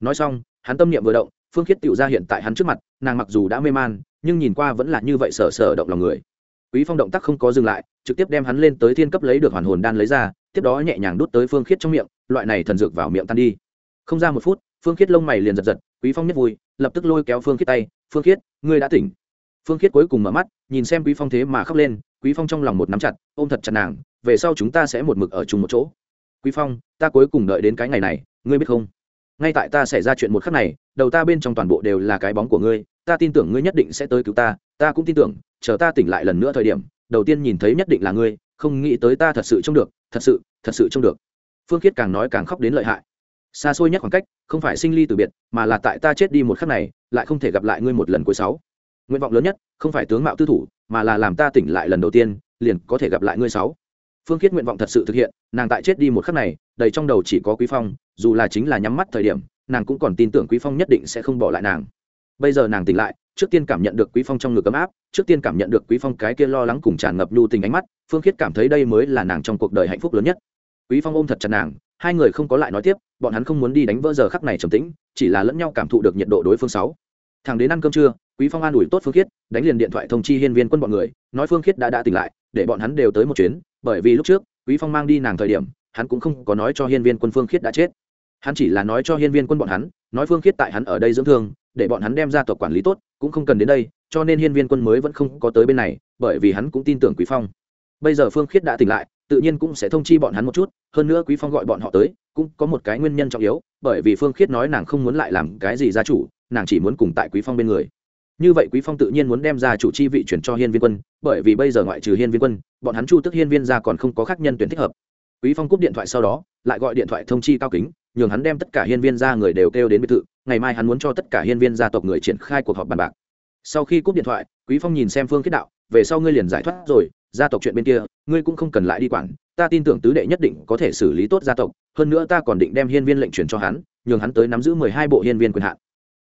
Nói xong, hắn tâm niệm vừa động phương khiết tựu ra hiện tại hắn trước mặt, nàng mặc dù đã mê man, nhưng nhìn qua vẫn là như vậy sở sở động lòng người. Quý phong động tác không có dừng lại, trực tiếp đem hắn lên tới thiên cấp lấy được hoàn hồn đan lấy ra, tiếp đó nhẹ nhàng đút tới phương khiết trong miệng, loại này thần dược vào miệng tan đi. Không ra một phút, phương khiết lông mày liền giật giật, quý phong nhất vui lập tức lôi kéo phương khiết tay, phương khiết, ngươi đã tỉnh. Phương khiết cuối cùng mở mắt, nhìn xem quý phong thế mà khóc lên, quý phong trong lòng một nắm chặt, ôm thật chặt nàng, về sau chúng ta sẽ một mực ở chung một chỗ. Quý phong, ta cuối cùng đợi đến cái ngày này, ngươi biết không? Ngay tại ta xảy ra chuyện một khắc này, đầu ta bên trong toàn bộ đều là cái bóng của ngươi, ta tin tưởng ngươi nhất định sẽ tới cứu ta ta cũng tin tưởng, chờ ta tỉnh lại lần nữa thời điểm, đầu tiên nhìn thấy nhất định là ngươi, không nghĩ tới ta thật sự trông được, thật sự thật sự trông được. Phương khiết càng nói càng khóc đến lợi hại. Xa xôi nhất khoảng cách, không phải sinh ly từ biệt, mà là tại ta chết đi một khắc này, lại không thể gặp lại ngươi một lần cuối sáu. Nguyện vọng lớn nhất, không phải tướng mạo tư thủ, mà là làm ta tỉnh lại lần đầu tiên, liền có thể gặp lại ngươi sáu phương khiết nguyện vọng thật sự thực hiện, nàng tại chết đi một khắc này, đầy trong đầu chỉ có quý phong, dù là chính là nhắm mắt thời điểm, nàng cũng còn tin tưởng quý phong nhất định sẽ không bỏ lại nàng. Bây giờ nàng tỉnh lại, trước tiên cảm nhận được quý phong trong ngực ấm áp, trước tiên cảm nhận được quý phong cái kia lo lắng cùng tràn ngập nhu tình ánh mắt, phương khiết cảm thấy đây mới là nàng trong cuộc đời hạnh phúc lớn nhất. Quý phong ôm thật chặt nàng, hai người không có lại nói tiếp, bọn hắn không muốn đi đánh vỡ giờ khắc này trầm tĩnh, chỉ là lẫn nhau cảm thụ được nhiệt độ đối phương sáu. Thằng đến ăn cơm trưa quý phong an ủi tốt phương khiết, đánh liền điện thoại thông chi hiên viên quân bọn người, nói phương khiết đã đã tỉnh lại, để bọn hắn đều tới một chuyến, bởi vì lúc trước, quý phong mang đi nàng thời điểm, hắn cũng không có nói cho hiên viên quân phương khiết đã chết. Hắn chỉ là nói cho hiên viên quân bọn hắn, nói phương khiết tại hắn ở đây dưỡng thương, để bọn hắn đem ra tộc quản lý tốt, cũng không cần đến đây, cho nên hiên viên quân mới vẫn không có tới bên này, bởi vì hắn cũng tin tưởng quý phong. Bây giờ phương khiết đã tỉnh lại, tự nhiên cũng sẽ thông chi bọn hắn một chút, hơn nữa quý phong gọi bọn họ tới, cũng có một cái nguyên nhân trọng yếu, bởi vì phương khiết nói nàng không muốn lại làm cái gì gia chủ, nàng chỉ muốn cùng tại quý phong bên người như vậy quý phong tự nhiên muốn đem ra chủ chi vị chuyển cho hiên viên quân, bởi vì bây giờ ngoại trừ hiên viên quân, bọn hắn chu tức hiên viên ra còn không có khác nhân tuyển thích hợp. Quý phong cúp điện thoại sau đó, lại gọi điện thoại thông chi cao kính, nhường hắn đem tất cả hiên viên gia người đều kêu đến biệt thự, ngày mai hắn muốn cho tất cả hiên viên gia tộc người triển khai cuộc họp bàn bạc. Sau khi cúp điện thoại, quý phong nhìn xem phương kết đạo, về sau ngươi liền giải thoát rồi, gia tộc chuyện bên kia, ngươi cũng không cần lại đi quản, ta tin tưởng tứ đệ nhất định có thể xử lý tốt gia tộc, hơn nữa ta còn định đem hiên viên lệnh chuyển cho hắn, nhường hắn tới nắm giữ mười hai bộ hiên viên quyền hạn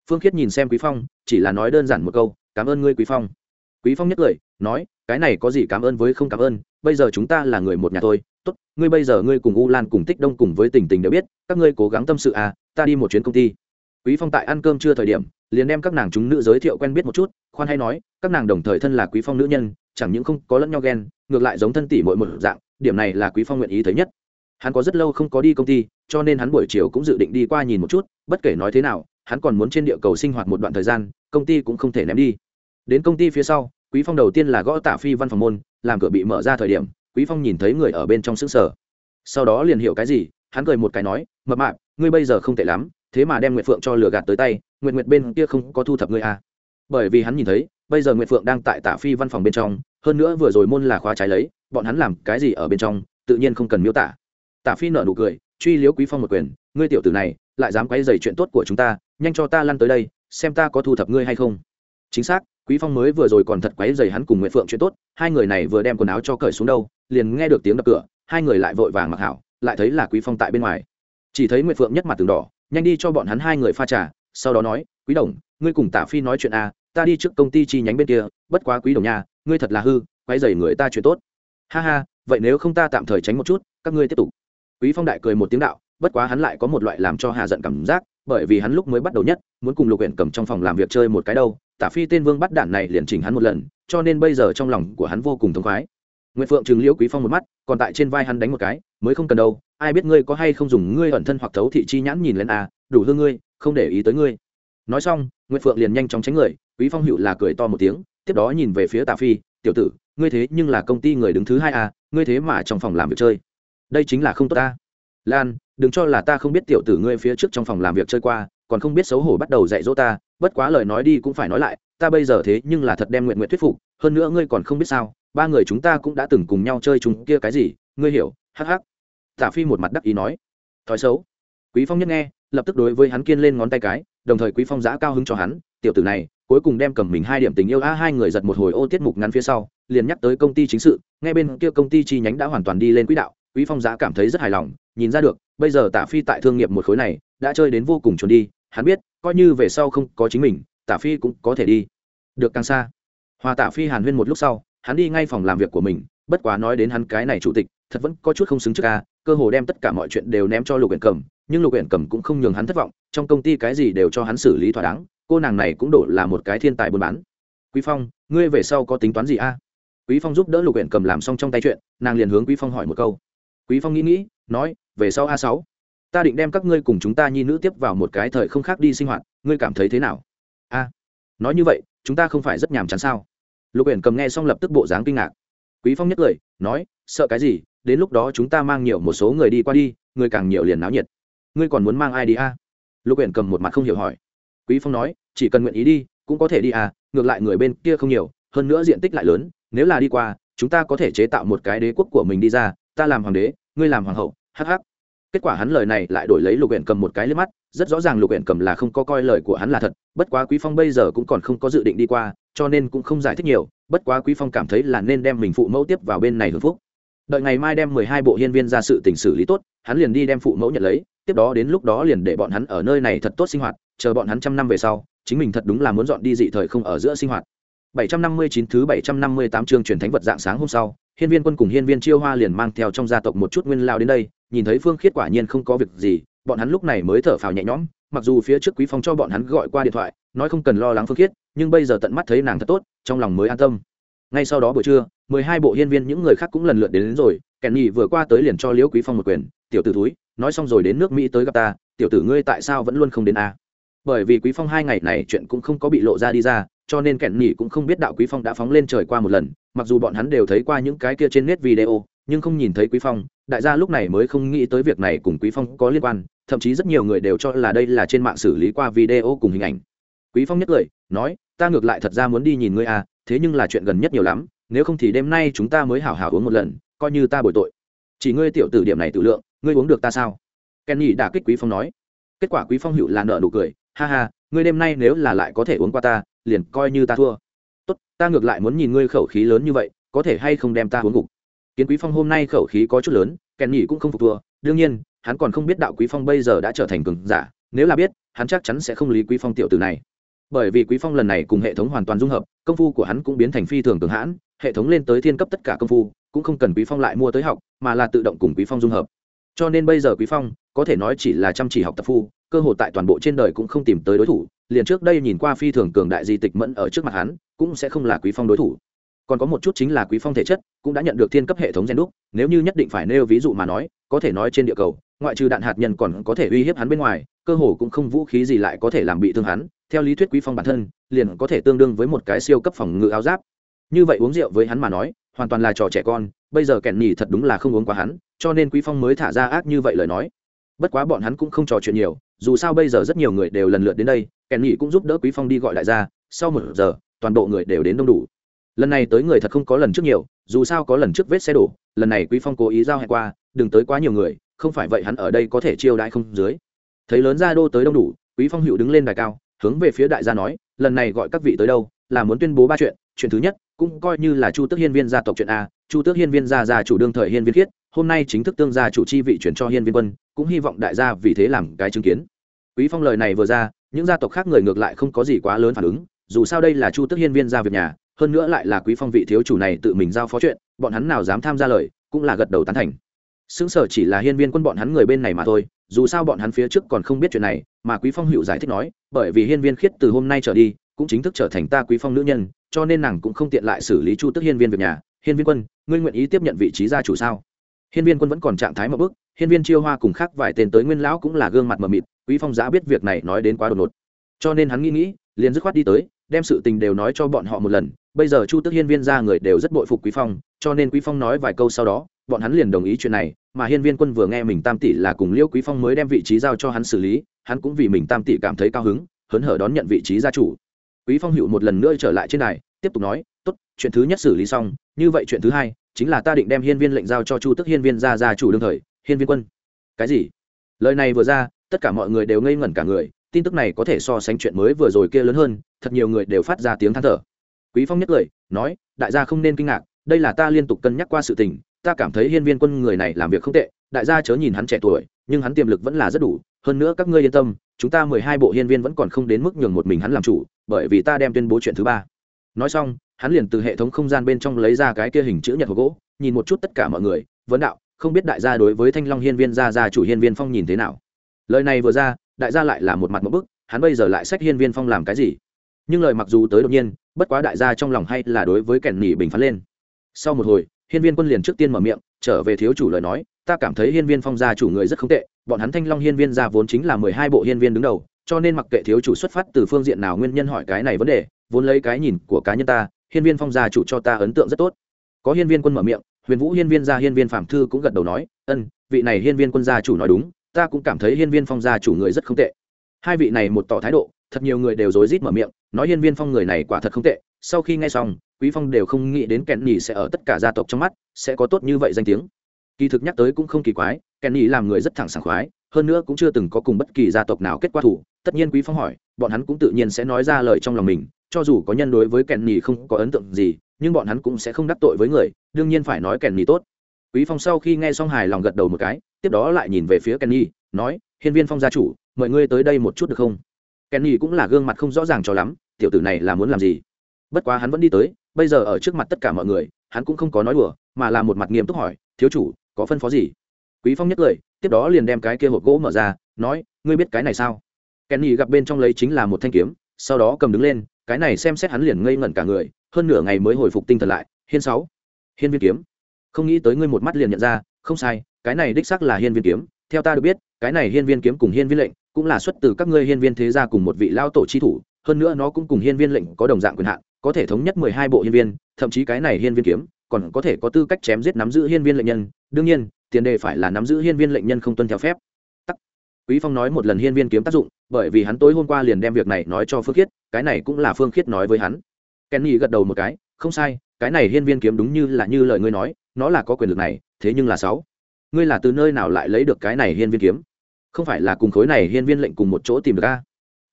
phương khiết nhìn xem quý phong, chỉ là nói đơn giản một câu, cảm ơn ngươi, quý phong. Quý phong nhất lời, nói, cái này có gì cảm ơn với không cảm ơn, bây giờ chúng ta là người một nhà thôi. Tốt, ngươi bây giờ ngươi cùng u lan cùng tích đông cùng với tình tình đều biết, các ngươi cố gắng tâm sự à ta đi một chuyến công ty. Quý phong tại ăn cơm chưa thời điểm, liền đem các nàng chúng nữ giới thiệu quen biết một chút, khoan hay nói, các nàng đồng thời thân là quý phong nữ nhân, chẳng những không có lẫn nhau ghen, ngược lại giống thân tỷ mỗi một dạng, điểm này là quý phong nguyện ý thấy nhất. Hắn có rất lâu không có đi công ty, cho nên hắn buổi chiều cũng dự định đi qua nhìn một chút, bất kể nói thế nào hắn còn muốn trên địa cầu sinh hoạt một đoạn thời gian, công ty cũng không thể ném đi. Đến công ty phía sau, quý phong đầu tiên là gõ tạ phi văn phòng môn, làm cửa bị mở ra thời điểm, quý phong nhìn thấy người ở bên trong xứ sở sau đó liền hiểu cái gì, hắn cười một cái nói, mập mạp, ngươi bây giờ không tệ lắm, thế mà đem nguyệt phượng cho lừa gạt tới tay, nguyệt nguyệt bên kia không có thu thập ngươi à. bởi vì hắn nhìn thấy, bây giờ nguyệt phượng đang tại tạ phi văn phòng bên trong, hơn nữa vừa rồi môn là khóa trái lấy, bọn hắn làm cái gì ở bên trong, tự nhiên không cần miêu tả. Tạ phi nợ nụ cười, truy liếu quý phong một quyền, ngươi tiểu tử này, lại dám quấy dày chuyện tốt của chúng ta nhanh cho ta lăn tới đây xem ta có thu thập ngươi hay không. Chính xác quý phong mới vừa rồi còn thật quấy dày hắn cùng nguyệt phượng chuyện tốt hai người này vừa đem quần áo cho cởi xuống đâu liền nghe được tiếng đập cửa hai người lại vội vàng mặc hảo lại thấy là quý phong tại bên ngoài. Chỉ thấy nguyệt phượng nhất mặt từng đỏ nhanh đi cho bọn hắn hai người pha trà sau đó nói quý đồng ngươi cùng tả phi nói chuyện a à, ta đi trước công ty chi nhánh bên kia bất quá quý đồng nhà ngươi thật là hư quấy dày người ta chuyện tốt. Ha ha vậy nếu không ta tạm thời tránh một chút các ngươi tiếp tục. Quý phong đại cười một tiếng đạo bất quá hắn lại có một loại làm cho hà giận cảm giác bởi vì hắn lúc mới bắt đầu nhất muốn cùng lục huyện cầm trong phòng làm việc chơi một cái đâu, tả phi tên vương bắt đạn này liền chỉnh hắn một lần, cho nên bây giờ trong lòng của hắn vô cùng thống khoái. Nguyễn phượng chừng liễu quý phong một mắt, còn tại trên vai hắn đánh một cái, mới không cần đâu, ai biết ngươi có hay không dùng ngươi ẩn thân hoặc thấu thị chi nhãn nhìn lên à đủ hương ngươi, không để ý tới ngươi. Nói xong nguyễn phượng liền nhanh chóng tránh người, quý phong hữu là cười to một tiếng, tiếp đó nhìn về phía tả phi, tiểu tử, ngươi thế nhưng là công ty người đứng thứ hai à ngươi thế mà trong phòng làm việc chơi. Đây chính là không tốt ta. Lan đừng cho là ta không biết tiểu tử ngươi phía trước trong phòng làm việc chơi qua, còn không biết xấu hổ bắt đầu dạy dỗ ta, bất quá lời nói đi cũng phải nói lại, ta bây giờ thế nhưng là thật đem nguyện nguyện thuyết phục, hơn nữa ngươi còn không biết sao, ba người chúng ta cũng đã từng cùng nhau chơi chúng kia cái gì, ngươi hiểu, hắc hắc. Tả phi một mặt đắc ý nói. Thói xấu. Quý phong nhất nghe, lập tức đối với hắn kiên lên ngón tay cái, đồng thời quý phong giã cao hứng cho hắn, tiểu tử này, cuối cùng đem cầm mình hai điểm tình yêu a, hai người giật một hồi ô tiết mục ngắn phía sau, liền nhắc tới công ty chính sự ngay bên kia công ty chi nhánh đã hoàn toàn đi lên quỹ đạo quý phong giá cảm thấy rất hài lòng, nhìn ra được, bây giờ tả phi tại thương nghiệp một khối này, đã chơi đến vô cùng chuẩn đi, hắn biết, coi như về sau không có chính mình, tả phi cũng có thể đi. Được càng xa. Hòa tả phi hàn huyên một lúc sau, hắn đi ngay phòng làm việc của mình, bất quá nói đến hắn cái này chủ tịch, thật vẫn có chút không xứng trước ca, cơ hồ đem tất cả mọi chuyện đều ném cho lục huyện cầm nhưng lục huyện cầm cũng không nhường hắn thất vọng, trong công ty cái gì đều cho hắn xử lý thỏa đáng, cô nàng này cũng đổ là một cái thiên tài buôn bán. Quý phong, ngươi về sau có tính toán gì a? Quý phong giúp đỡ lục huyện cầm làm xong trong tay chuyện, nàng liền hướng quý phong hỏi một câu quý phong nghĩ nghĩ, nói, về sau a sáu, ta định đem các ngươi cùng chúng ta nhi nữ tiếp vào một cái thời không khác đi sinh hoạt, ngươi cảm thấy thế nào? A, nói như vậy, chúng ta không phải rất nhàm chán sao? Lục uyển cầm nghe xong lập tức bộ dáng kinh ngạc. Quý phong nhất lời, nói, sợ cái gì, đến lúc đó chúng ta mang nhiều một số người đi qua đi, người càng nhiều liền náo nhiệt. Ngươi còn muốn mang ai đi a? Lục uyển cầm một mặt không hiểu hỏi. Quý phong nói, chỉ cần nguyện ý đi, cũng có thể đi à ngược lại người bên kia không nhiều, hơn nữa diện tích lại lớn, nếu là đi qua, chúng ta có thể chế tạo một cái đế quốc của mình đi ra ta làm hoàng đế ngươi làm hoàng hậu hh kết quả hắn lời này lại đổi lấy lục huyện cầm một cái lên mắt rất rõ ràng lục huyện cầm là không có coi lời của hắn là thật bất quá quý phong bây giờ cũng còn không có dự định đi qua cho nên cũng không giải thích nhiều bất quá quý phong cảm thấy là nên đem mình phụ mẫu tiếp vào bên này hưởng phúc. Đợi ngày mai đem mười hai bộ hiên viên ra sự tình xử lý tốt hắn liền đi đem phụ mẫu nhận lấy tiếp đó đến lúc đó liền để bọn hắn ở nơi này thật tốt sinh hoạt chờ bọn hắn trăm năm về sau chính mình thật đúng là muốn dọn đi dị thời không ở giữa sinh hoạt. 759 thứ 758 chương truyền thánh vật dạng sáng hôm sau, Hiên Viên Quân cùng Hiên Viên Chiêu Hoa liền mang theo trong gia tộc một chút nguyên lao đến đây, nhìn thấy Phương Khiết quả nhiên không có việc gì, bọn hắn lúc này mới thở phào nhẹ nhõm, mặc dù phía trước Quý Phong cho bọn hắn gọi qua điện thoại, nói không cần lo lắng Phương Khiết, nhưng bây giờ tận mắt thấy nàng thật tốt, trong lòng mới an tâm. Ngay sau đó buổi trưa, 12 bộ hiên viên những người khác cũng lần lượt đến, đến rồi, Kẻ Nhị vừa qua tới liền cho Liễu Quý Phong một quyền, "Tiểu tử túi, nói xong rồi đến nước Mỹ tới gặp ta, tiểu tử ngươi tại sao vẫn luôn không đến a?" Bởi vì Quý Phong hai ngày này chuyện cũng không có bị lộ ra đi ra, cho nên kẹn nhỉ cũng không biết đạo quý phong đã phóng lên trời qua một lần, mặc dù bọn hắn đều thấy qua những cái kia trên net video, nhưng không nhìn thấy quý phong. Đại gia lúc này mới không nghĩ tới việc này cùng quý phong có liên quan, thậm chí rất nhiều người đều cho là đây là trên mạng xử lý qua video cùng hình ảnh. Quý phong nhất lời, nói, ta ngược lại thật ra muốn đi nhìn ngươi à thế nhưng là chuyện gần nhất nhiều lắm, nếu không thì đêm nay chúng ta mới hảo hảo uống một lần, coi như ta bồi tội. Chỉ ngươi tiểu tử điểm này tự lượng, ngươi uống được ta sao? Kenny đã kích quý phong nói. Kết quả quý phong hữu là nợ nụ cười, ha ha, ngươi đêm nay nếu là lại có thể uống qua ta liền coi như ta thua. Tốt, ta ngược lại muốn nhìn ngươi khẩu khí lớn như vậy, có thể hay không đem ta huống gục. Kiến quý phong hôm nay khẩu khí có chút lớn, kèn nhỉ cũng không phục thua. Đương nhiên, hắn còn không biết đạo quý phong bây giờ đã trở thành cường giả, nếu là biết, hắn chắc chắn sẽ không lý quý phong tiểu tử này. Bởi vì quý phong lần này cùng hệ thống hoàn toàn dung hợp, công phu của hắn cũng biến thành phi thường cường hãn, hệ thống lên tới thiên cấp tất cả công phu, cũng không cần quý phong lại mua tới học, mà là tự động cùng quý phong dung hợp. Cho nên bây giờ quý phong, có thể nói chỉ là chăm chỉ học tập phu, cơ hội tại toàn bộ trên đời cũng không tìm tới đối thủ liền trước đây nhìn qua phi thường cường đại di tịch mẫn ở trước mặt hắn, cũng sẽ không là quý phong đối thủ. Còn có một chút chính là quý phong thể chất, cũng đã nhận được thiên cấp hệ thống gen đúc, nếu như nhất định phải nêu ví dụ mà nói, có thể nói trên địa cầu, ngoại trừ đạn hạt nhân còn có thể uy hiếp hắn bên ngoài, cơ hồ cũng không vũ khí gì lại có thể làm bị thương hắn. Theo lý thuyết quý phong bản thân, liền có thể tương đương với một cái siêu cấp phòng ngự áo giáp. Như vậy uống rượu với hắn mà nói, hoàn toàn là trò trẻ con, bây giờ kẻn nhì thật đúng là không uống quá hắn, cho nên quý phong mới thả ra ác như vậy lời nói. Bất quá bọn hắn cũng không trò chuyện nhiều, dù sao bây giờ rất nhiều người đều lần lượt đến đây kèn nghị cũng giúp đỡ quý phong đi gọi đại gia, sau một giờ, toàn bộ người đều đến đông đủ. Lần này tới người thật không có lần trước nhiều, dù sao có lần trước vết xe đổ, lần này quý phong cố ý giao hẹn qua, đừng tới quá nhiều người, không phải vậy hắn ở đây có thể chiêu đãi không dưới. Thấy lớn gia đô tới đông đủ, quý phong hữu đứng lên đài cao, hướng về phía đại gia nói, lần này gọi các vị tới đâu, là muốn tuyên bố ba chuyện chuyện thứ nhất, cũng coi như là chu tước hiên viên gia tộc chuyện a, chu tước hiên viên gia gia chủ đương thời hiên viên khiết, hôm nay chính thức tương gia chủ chi vị chuyển cho hiên viên quân, cũng hy vọng đại gia vì thế làm cái chứng kiến. Quý phong lời này vừa ra những gia tộc khác người ngược lại không có gì quá lớn phản ứng, dù sao đây là chu tức hiên viên gia việc nhà, hơn nữa lại là quý phong vị thiếu chủ này tự mình giao phó chuyện, bọn hắn nào dám tham gia lời, cũng là gật đầu tán thành. Xứng sở chỉ là hiên viên quân bọn hắn người bên này mà thôi, dù sao bọn hắn phía trước còn không biết chuyện này, mà quý phong hữu giải thích nói, bởi vì hiên viên khiết từ hôm nay trở đi, cũng chính thức trở thành ta quý phong nữ nhân, cho nên nàng cũng không tiện lại xử lý chu tức hiên viên việc nhà. Hiên viên quân, ngươi nguyện ý tiếp nhận vị trí gia chủ sao? Hiên viên quân vẫn còn trạng thái mập bước, hiên viên chiêu hoa cùng khác vài tên tới nguyên lão cũng là gương mặt mờ mịt quý phong giã biết việc này nói đến quá đột ngột. Cho nên hắn nghĩ nghĩ liền dứt khoát đi tới đem sự tình đều nói cho bọn họ một lần. Bây giờ chu tức hiên viên ra người đều rất bội phục quý phong cho nên quý phong nói vài câu sau đó bọn hắn liền đồng ý chuyện này mà hiên viên quân vừa nghe mình tam tỷ là cùng liêu quý phong mới đem vị trí giao cho hắn xử lý hắn cũng vì mình tam tỷ cảm thấy cao hứng hớn hở đón nhận vị trí gia chủ. Quý phong hữu một lần nữa trở lại trên này, tiếp tục nói tốt chuyện thứ nhất xử lý xong như vậy chuyện thứ hai chính là ta định đem hiên viên lệnh giao cho chu tức hiên viên gia gia chủ đương thời. Hiên viên quân cái gì? Lời này vừa ra tất cả mọi người đều ngây ngẩn cả người, tin tức này có thể so sánh chuyện mới vừa rồi kia lớn hơn, thật nhiều người đều phát ra tiếng than thở. Quý phong nhất lời, nói, đại gia không nên kinh ngạc, đây là ta liên tục cân nhắc qua sự tình, ta cảm thấy hiên viên quân người này làm việc không tệ, đại gia chớ nhìn hắn trẻ tuổi, nhưng hắn tiềm lực vẫn là rất đủ, hơn nữa các ngươi yên tâm, chúng ta mười hai bộ hiên viên vẫn còn không đến mức nhường một mình hắn làm chủ, bởi vì ta đem tuyên bố chuyện thứ ba. Nói xong, hắn liền từ hệ thống không gian bên trong lấy ra cái kia hình chữ nhật hộp gỗ, nhìn một chút tất cả mọi người, vấn đạo, không biết đại gia đối với thanh long hiên viên gia gia chủ hiên viên phong nhìn thế nào? Lời này vừa ra đại gia lại là một mặt một bức hắn bây giờ lại sách hiên viên phong làm cái gì nhưng lời mặc dù tới đột nhiên bất quá đại gia trong lòng hay là đối với kẻn nỉ bình phán lên sau một hồi hiên viên quân liền trước tiên mở miệng trở về thiếu chủ lời nói ta cảm thấy hiên viên phong gia chủ người rất không tệ bọn hắn thanh long hiên viên gia vốn chính là mười hai bộ hiên viên đứng đầu cho nên mặc kệ thiếu chủ xuất phát từ phương diện nào nguyên nhân hỏi cái này vấn đề vốn lấy cái nhìn của cá nhân ta hiên viên phong gia chủ cho ta ấn tượng rất tốt có hiên viên quân mở miệng huyền vũ hiên viên gia hiên viên phạm thư cũng gật đầu nói ân vị này hiên viên quân gia chủ nói đúng ta cũng cảm thấy hiên viên phong gia chủ người rất không tệ. Hai vị này một tỏ thái độ, thật nhiều người đều rối rít mở miệng, nói hiên viên phong người này quả thật không tệ. Sau khi nghe xong, quý phong đều không nghĩ đến kẹn nhì sẽ ở tất cả gia tộc trong mắt, sẽ có tốt như vậy danh tiếng. Kỳ thực nhắc tới cũng không kỳ quái kẹn nhì làm người rất thẳng sảng khoái, hơn nữa cũng chưa từng có cùng bất kỳ gia tộc nào kết quả thủ. Tất nhiên quý phong hỏi, bọn hắn cũng tự nhiên sẽ nói ra lời trong lòng mình, cho dù có nhân đối với kẹn nhì không có ấn tượng gì, nhưng bọn hắn cũng sẽ không đắc tội với người, đương nhiên phải nói kẹn nhì tốt. Quý phong sau khi nghe xong hài lòng gật đầu một cái tiếp đó lại nhìn về phía kenny, nói, hiên viên phong gia chủ, mời ngươi tới đây một chút được không? Kenny cũng là gương mặt không rõ ràng cho lắm, tiểu tử này là muốn làm gì? Bất quá hắn vẫn đi tới, bây giờ ở trước mặt tất cả mọi người, hắn cũng không có nói đùa, mà là một mặt nghiêm túc hỏi, thiếu chủ, có phân phó gì? Quý phong nhất lời, tiếp đó liền đem cái kia hộp gỗ mở ra, nói, ngươi biết cái này sao? Kenny gặp bên trong lấy chính là một thanh kiếm, sau đó cầm đứng lên, cái này xem xét hắn liền ngây ngẩn cả người, hơn nửa ngày mới hồi phục tinh thần lại, hiên sáu, hiên viên kiếm. Không nghĩ tới ngươi một mắt liền nhận ra, không sai cái này đích xác là hiên viên kiếm theo ta được biết cái này hiên viên kiếm cùng hiên viên lệnh cũng là xuất từ các ngươi hiên viên thế gia cùng một vị lao tổ chi thủ hơn nữa nó cũng cùng hiên viên lệnh có đồng dạng quyền hạn có thể thống nhất mười hai bộ hiên viên thậm chí cái này hiên viên kiếm còn có thể có tư cách chém giết nắm giữ hiên viên lệnh nhân đương nhiên tiền đề phải là nắm giữ hiên viên lệnh nhân không tuân theo phép Tắc. quý phong nói một lần hiên viên kiếm tác dụng bởi vì hắn tối hôm qua liền đem việc này nói cho phương khiết cái này cũng là phương khiết nói với hắn kenny gật đầu một cái không sai cái này hiên viên kiếm đúng như là như lời ngươi nói nó là có quyền lực này thế nhưng là sáu ngươi là từ nơi nào lại lấy được cái này hiên viên kiếm? Không phải là cùng khối này hiên viên lệnh cùng một chỗ tìm được a?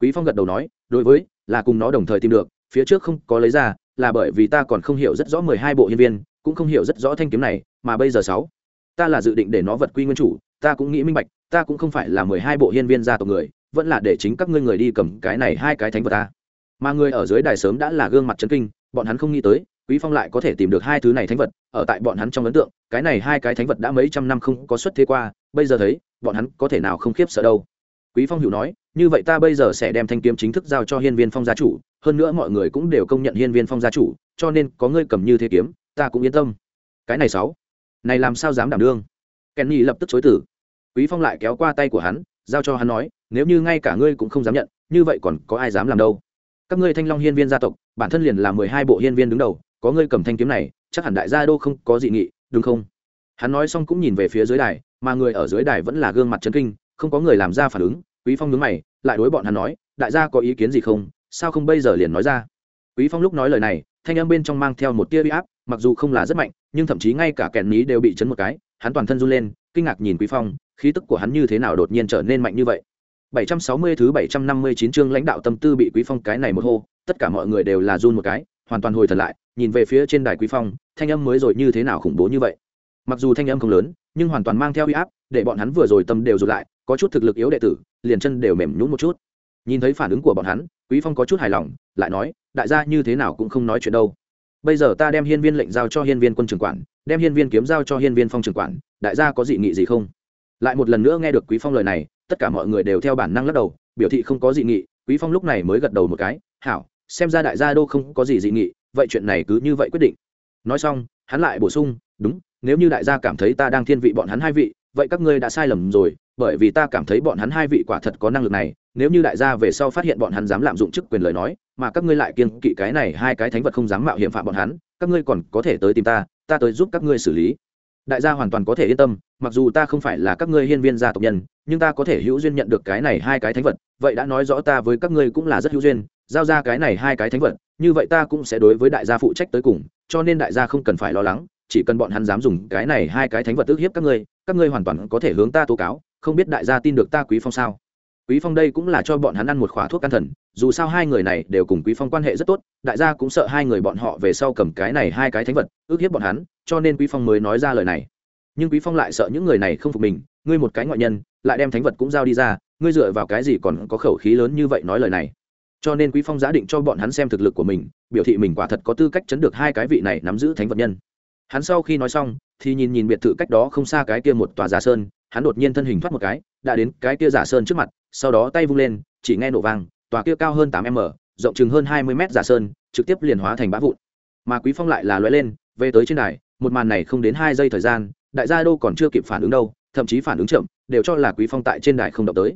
Quý phong gật đầu nói, đối với, là cùng nó đồng thời tìm được, phía trước không có lấy ra, là bởi vì ta còn không hiểu rất rõ mười hai bộ hiên viên, cũng không hiểu rất rõ thanh kiếm này, mà bây giờ sáu. Ta là dự định để nó vật quy nguyên chủ, ta cũng nghĩ minh bạch, ta cũng không phải là mười hai bộ hiên viên gia tộc người, vẫn là để chính các ngươi người đi cầm cái này hai cái thánh vật ta mà người ở dưới đài sớm đã là gương mặt chấn kinh, bọn hắn không nghĩ tới quý phong lại có thể tìm được hai thứ này thánh vật, ở tại bọn hắn trong ấn tượng, cái này hai cái thánh vật đã mấy trăm năm không có xuất thế qua, bây giờ thấy, bọn hắn có thể nào không khiếp sợ đâu. Quý phong hiểu nói, như vậy ta bây giờ sẽ đem thanh kiếm chính thức giao cho hiên viên phong gia chủ, hơn nữa mọi người cũng đều công nhận hiên viên phong gia chủ, cho nên có ngươi cầm như thế kiếm, ta cũng yên tâm. Cái này sáu. Này làm sao dám đảm đương? Kenny lập tức chối từ. Quý phong lại kéo qua tay của hắn, giao cho hắn nói, nếu như ngay cả ngươi cũng không dám nhận, như vậy còn có ai dám làm đâu? Các ngươi thanh long hiên viên gia tộc, bản thân liền là mười hai bộ hiên viên đứng đầu có ngươi cầm thanh kiếm này, chắc hẳn đại gia đô không có dị nghị, đúng không? Hắn nói xong cũng nhìn về phía dưới đài, mà người ở dưới đài vẫn là gương mặt chấn kinh, không có người làm ra phản ứng. Quý phong nhướng mày, lại đối bọn hắn nói, đại gia có ý kiến gì không? Sao không bây giờ liền nói ra? Quý phong lúc nói lời này, thanh âm bên trong mang theo một tia bị áp, mặc dù không là rất mạnh, nhưng thậm chí ngay cả kèn ní đều bị chấn một cái, hắn toàn thân run lên, kinh ngạc nhìn quý phong, khí tức của hắn như thế nào đột nhiên trở nên mạnh như vậy? 760 thứ 759 chương lãnh đạo tâm tư bị quý phong cái này một hô, tất cả mọi người đều là run một cái, hoàn toàn hồi thật lại nhìn về phía trên đài quý phong, thanh âm mới rồi như thế nào khủng bố như vậy. Mặc dù thanh âm không lớn, nhưng hoàn toàn mang theo uy áp, để bọn hắn vừa rồi tâm đều rụt lại, có chút thực lực yếu đệ tử, liền chân đều mềm nhún một chút. Nhìn thấy phản ứng của bọn hắn, quý phong có chút hài lòng, lại nói, đại gia như thế nào cũng không nói chuyện đâu. Bây giờ ta đem hiên viên lệnh giao cho hiên viên quân trưởng quản, đem hiên viên kiếm giao cho hiên viên phong trưởng quản, đại gia có dị nghị gì không? Lại một lần nữa nghe được quý phong lời này, tất cả mọi người đều theo bản năng lắc đầu, biểu thị không có dị nghị, quý phong lúc này mới gật đầu một cái, hảo, xem ra đại gia đô không có gì dị nghị vậy chuyện này cứ như vậy quyết định. Nói xong, hắn lại bổ sung, đúng, nếu như đại gia cảm thấy ta đang thiên vị bọn hắn hai vị, vậy các ngươi đã sai lầm rồi, bởi vì ta cảm thấy bọn hắn hai vị quả thật có năng lực này, nếu như đại gia về sau phát hiện bọn hắn dám lạm dụng chức quyền lời nói, mà các ngươi lại kiên kỵ cái này hai cái thánh vật không dám mạo hiểm phạm bọn hắn, các ngươi còn có thể tới tìm ta ta tới giúp các ngươi xử lý. Đại gia hoàn toàn có thể yên tâm, mặc dù ta không phải là các ngươi hiên viên gia tộc nhân, nhưng ta có thể hữu duyên nhận được cái này hai cái thánh vật, vậy đã nói rõ ta với các ngươi cũng là rất hữu duyên giao ra cái này hai cái thánh vật, như vậy ta cũng sẽ đối với đại gia phụ trách tới cùng, cho nên đại gia không cần phải lo lắng, chỉ cần bọn hắn dám dùng cái này hai cái thánh vật ức hiếp các ngươi các ngươi hoàn toàn có thể hướng ta tố cáo, không biết đại gia tin được ta quý phong sao? Quý phong đây cũng là cho bọn hắn ăn một khóa thuốc can thần, dù sao hai người này đều cùng quý phong quan hệ rất tốt, đại gia cũng sợ hai người bọn họ về sau cầm cái này hai cái thánh vật, ước hiếp bọn hắn, cho nên quý phong mới nói ra lời này. Nhưng quý phong lại sợ những người này không phục mình, ngươi một cái ngoại nhân, lại đem thánh vật cũng giao đi ra, ngươi dựa vào cái gì còn có khẩu khí lớn như vậy nói lời này? Cho nên quý phong giá định cho bọn hắn xem thực lực của mình, biểu thị mình quả thật có tư cách chấn được hai cái vị này nắm giữ thánh vật nhân. Hắn sau khi nói xong, thì nhìn nhìn biệt thự cách đó không xa cái kia một tòa giả sơn, hắn đột nhiên thân hình thoát một cái, đã đến cái kia giả sơn trước mặt, sau đó tay vung lên, chỉ nghe nổ vang, tòa kia cao hơn tám m, rộng chừng hơn hai mươi giả sơn, trực tiếp liền hóa thành bã vụn. Mà quý phong lại là lóe lên, về tới trên đài, một màn này không đến hai giây thời gian, đại gia đô còn chưa kịp phản ứng đâu, thậm chí phản ứng chậm, đều cho là quý phong tại trên đài không động tới.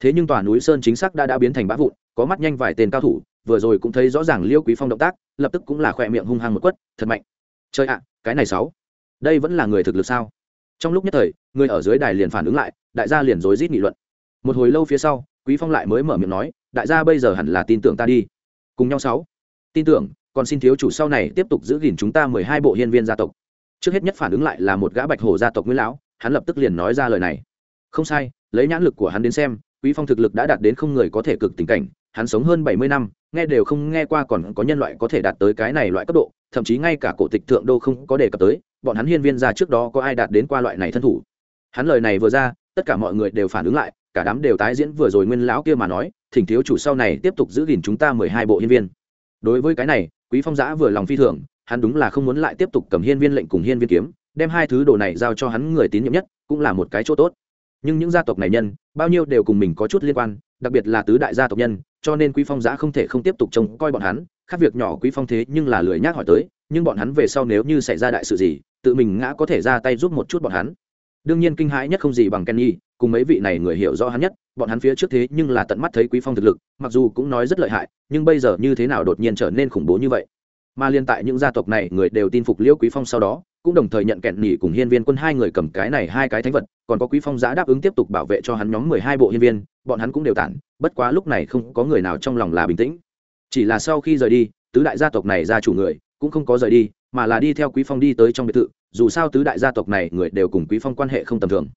Thế nhưng tòa núi sơn chính xác đã đã biến thành bã vụn có mắt nhanh vài tên cao thủ, vừa rồi cũng thấy rõ ràng liêu quý phong động tác, lập tức cũng là khỏe miệng hung hăng một quất, thật mạnh. Chơi ạ, cái này sáu. Đây vẫn là người thực lực sao? Trong lúc nhất thời, người ở dưới đài liền phản ứng lại, đại gia liền rối rít nghị luận. Một hồi lâu phía sau, quý phong lại mới mở miệng nói, đại gia bây giờ hẳn là tin tưởng ta đi. Cùng nhau sáu. Tin tưởng, còn xin thiếu chủ sau này tiếp tục giữ gìn chúng ta mười hai bộ hiên viên gia tộc. Trước hết nhất phản ứng lại là một gã bạch hổ gia tộc nguyễn lão, hắn lập tức liền nói ra lời này. Không sai, lấy nhãn lực của hắn đến xem, quý phong thực lực đã đạt đến không người có thể cực tình cảnh hắn sống hơn bảy mươi năm, nghe đều không nghe qua còn có nhân loại có thể đạt tới cái này loại cấp độ, thậm chí ngay cả cổ tịch thượng đô không có đề cập tới, bọn hắn hiên viên ra trước đó có ai đạt đến qua loại này thân thủ. Hắn lời này vừa ra, tất cả mọi người đều phản ứng lại, cả đám đều tái diễn vừa rồi nguyên lão kia mà nói, thỉnh thiếu chủ sau này tiếp tục giữ gìn chúng ta mười hai bộ hiên viên. Đối với cái này, quý phong giã vừa lòng phi thường, hắn đúng là không muốn lại tiếp tục cầm hiên viên lệnh cùng hiên viên kiếm, đem hai thứ đồ này giao cho hắn người tín nhiệm nhất, cũng là một cái chỗ tốt. Nhưng những gia tộc này nhân, bao nhiêu đều cùng mình có chút liên quan, đặc biệt là tứ đại gia tộc nhân cho nên quý phong giã không thể không tiếp tục trông coi bọn hắn. Khác việc nhỏ quý phong thế nhưng là lười nhác hỏi tới, nhưng bọn hắn về sau nếu như xảy ra đại sự gì, tự mình ngã có thể ra tay giúp một chút bọn hắn. Đương nhiên kinh hãi nhất không gì bằng kenny, cùng mấy vị này người hiểu rõ hắn nhất, bọn hắn phía trước thế nhưng là tận mắt thấy quý phong thực lực, mặc dù cũng nói rất lợi hại, nhưng bây giờ như thế nào đột nhiên trở nên khủng bố như vậy? Mà liên tại những gia tộc này, người đều tin phục liễu quý phong sau đó, cũng đồng thời nhận kẹn nỉ cùng hiên viên quân hai người cầm cái này hai cái thánh vật, còn có quý phong giá đáp ứng tiếp tục bảo vệ cho hắn nhóm mười hai bộ hiên viên bọn hắn cũng đều tản, bất quá lúc này không có người nào trong lòng là bình tĩnh. Chỉ là sau khi rời đi, tứ đại gia tộc này ra chủ người cũng không có rời đi, mà là đi theo quý phong đi tới trong biệt thự, dù sao tứ đại gia tộc này người đều cùng quý phong quan hệ không tầm thường.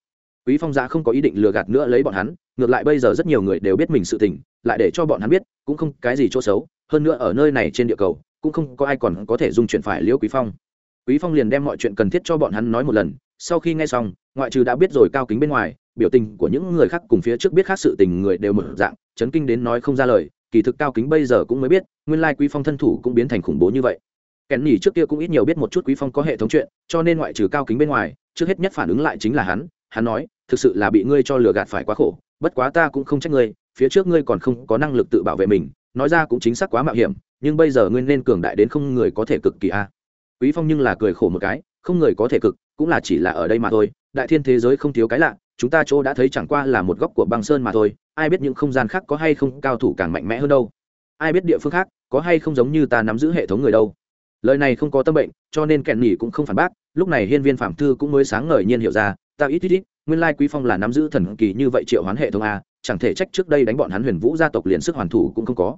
Quý phong giá không có ý định lừa gạt nữa lấy bọn hắn, ngược lại bây giờ rất nhiều người đều biết mình sự tình, lại để cho bọn hắn biết, cũng không cái gì chỗ xấu, hơn nữa ở nơi này trên địa cầu, cũng không có ai còn có thể dung chuyện phải liễu quý phong. Quý phong liền đem mọi chuyện cần thiết cho bọn hắn nói một lần, sau khi nghe xong, ngoại trừ đã biết rồi cao kính bên ngoài biểu tình của những người khác cùng phía trước biết khác sự tình người đều mở dạng, chấn kinh đến nói không ra lời, kỳ thực cao kính bây giờ cũng mới biết, nguyên lai quý phong thân thủ cũng biến thành khủng bố như vậy. Kèn nhỉ trước kia cũng ít nhiều biết một chút quý phong có hệ thống chuyện, cho nên ngoại trừ cao kính bên ngoài, trước hết nhất phản ứng lại chính là hắn hắn nói, thực sự là bị ngươi cho lừa gạt phải quá khổ, bất quá ta cũng không trách ngươi, phía trước ngươi còn không có năng lực tự bảo vệ mình, nói ra cũng chính xác quá mạo hiểm, nhưng bây giờ ngươi nên cường đại đến không người có thể cực kỳ a. Quý phong nhưng là cười khổ một cái không người có thể cực, cũng là chỉ là ở đây mà thôi, đại thiên thế giới không thiếu cái lạ, chúng ta chỗ đã thấy chẳng qua là một góc của băng sơn mà thôi, ai biết những không gian khác có hay không cao thủ càng mạnh mẽ hơn đâu. Ai biết địa phương khác có hay không giống như ta nắm giữ hệ thống người đâu. Lời này không có tâm bệnh, cho nên kẹn nhỉ cũng không phản bác, lúc này hiên viên phạm thư cũng mới sáng ngời nhiên hiểu ra, ta ít ít ít, nguyên lai quý phong là nắm giữ thần kỳ như vậy triệu hoán hệ thống a, chẳng thể trách trước đây đánh bọn hắn huyền vũ gia tộc liền sức hoàn thủ cũng không có.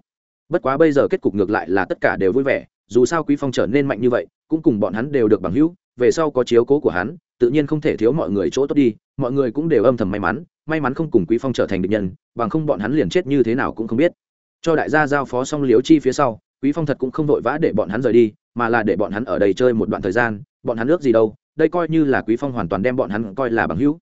Bất quá bây giờ kết cục ngược lại là tất cả đều vui vẻ, dù sao quý phong trở nên mạnh như vậy, cũng cùng bọn hắn đều được bằng hữu về sau có chiếu cố của hắn, tự nhiên không thể thiếu mọi người chỗ tốt đi, mọi người cũng đều âm thầm may mắn may mắn không cùng quý phong trở thành địch nhân, bằng không bọn hắn liền chết như thế nào cũng không biết. Cho đại gia giao phó xong liếu chi phía sau, quý phong thật cũng không vội vã để bọn hắn rời đi, mà là để bọn hắn ở đây chơi một đoạn thời gian, bọn hắn ước gì đâu, đây coi như là quý phong hoàn toàn đem bọn hắn coi là bằng hữu.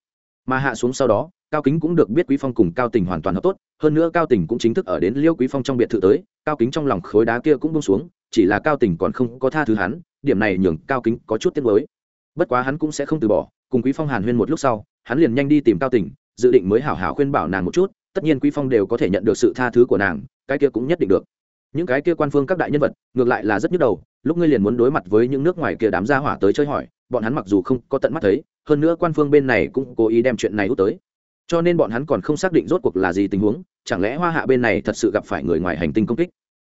Mà hạ xuống sau đó, cao kính cũng được biết quý phong cùng cao tình hoàn toàn hợp tốt, hơn nữa cao tình cũng chính thức ở đến liêu quý phong trong biệt thự tới, cao kính trong lòng khối đá kia cũng bông xuống, chỉ là cao tình còn không có tha thứ hắn điểm này nhường cao kính có chút tiếc mới bất quá hắn cũng sẽ không từ bỏ cùng quý phong hàn huyên một lúc sau hắn liền nhanh đi tìm cao tỉnh, dự định mới hảo hảo khuyên bảo nàng một chút tất nhiên quý phong đều có thể nhận được sự tha thứ của nàng cái kia cũng nhất định được. Những cái kia quan phương các đại nhân vật ngược lại là rất nhức đầu lúc ngươi liền muốn đối mặt với những nước ngoài kia đám gia hỏa tới chơi hỏi bọn hắn mặc dù không có tận mắt thấy hơn nữa quan phương bên này cũng cố ý đem chuyện này út tới. Cho nên bọn hắn còn không xác định rốt cuộc là gì tình huống chẳng lẽ hoa hạ bên này thật sự gặp phải người ngoài hành tinh công kích?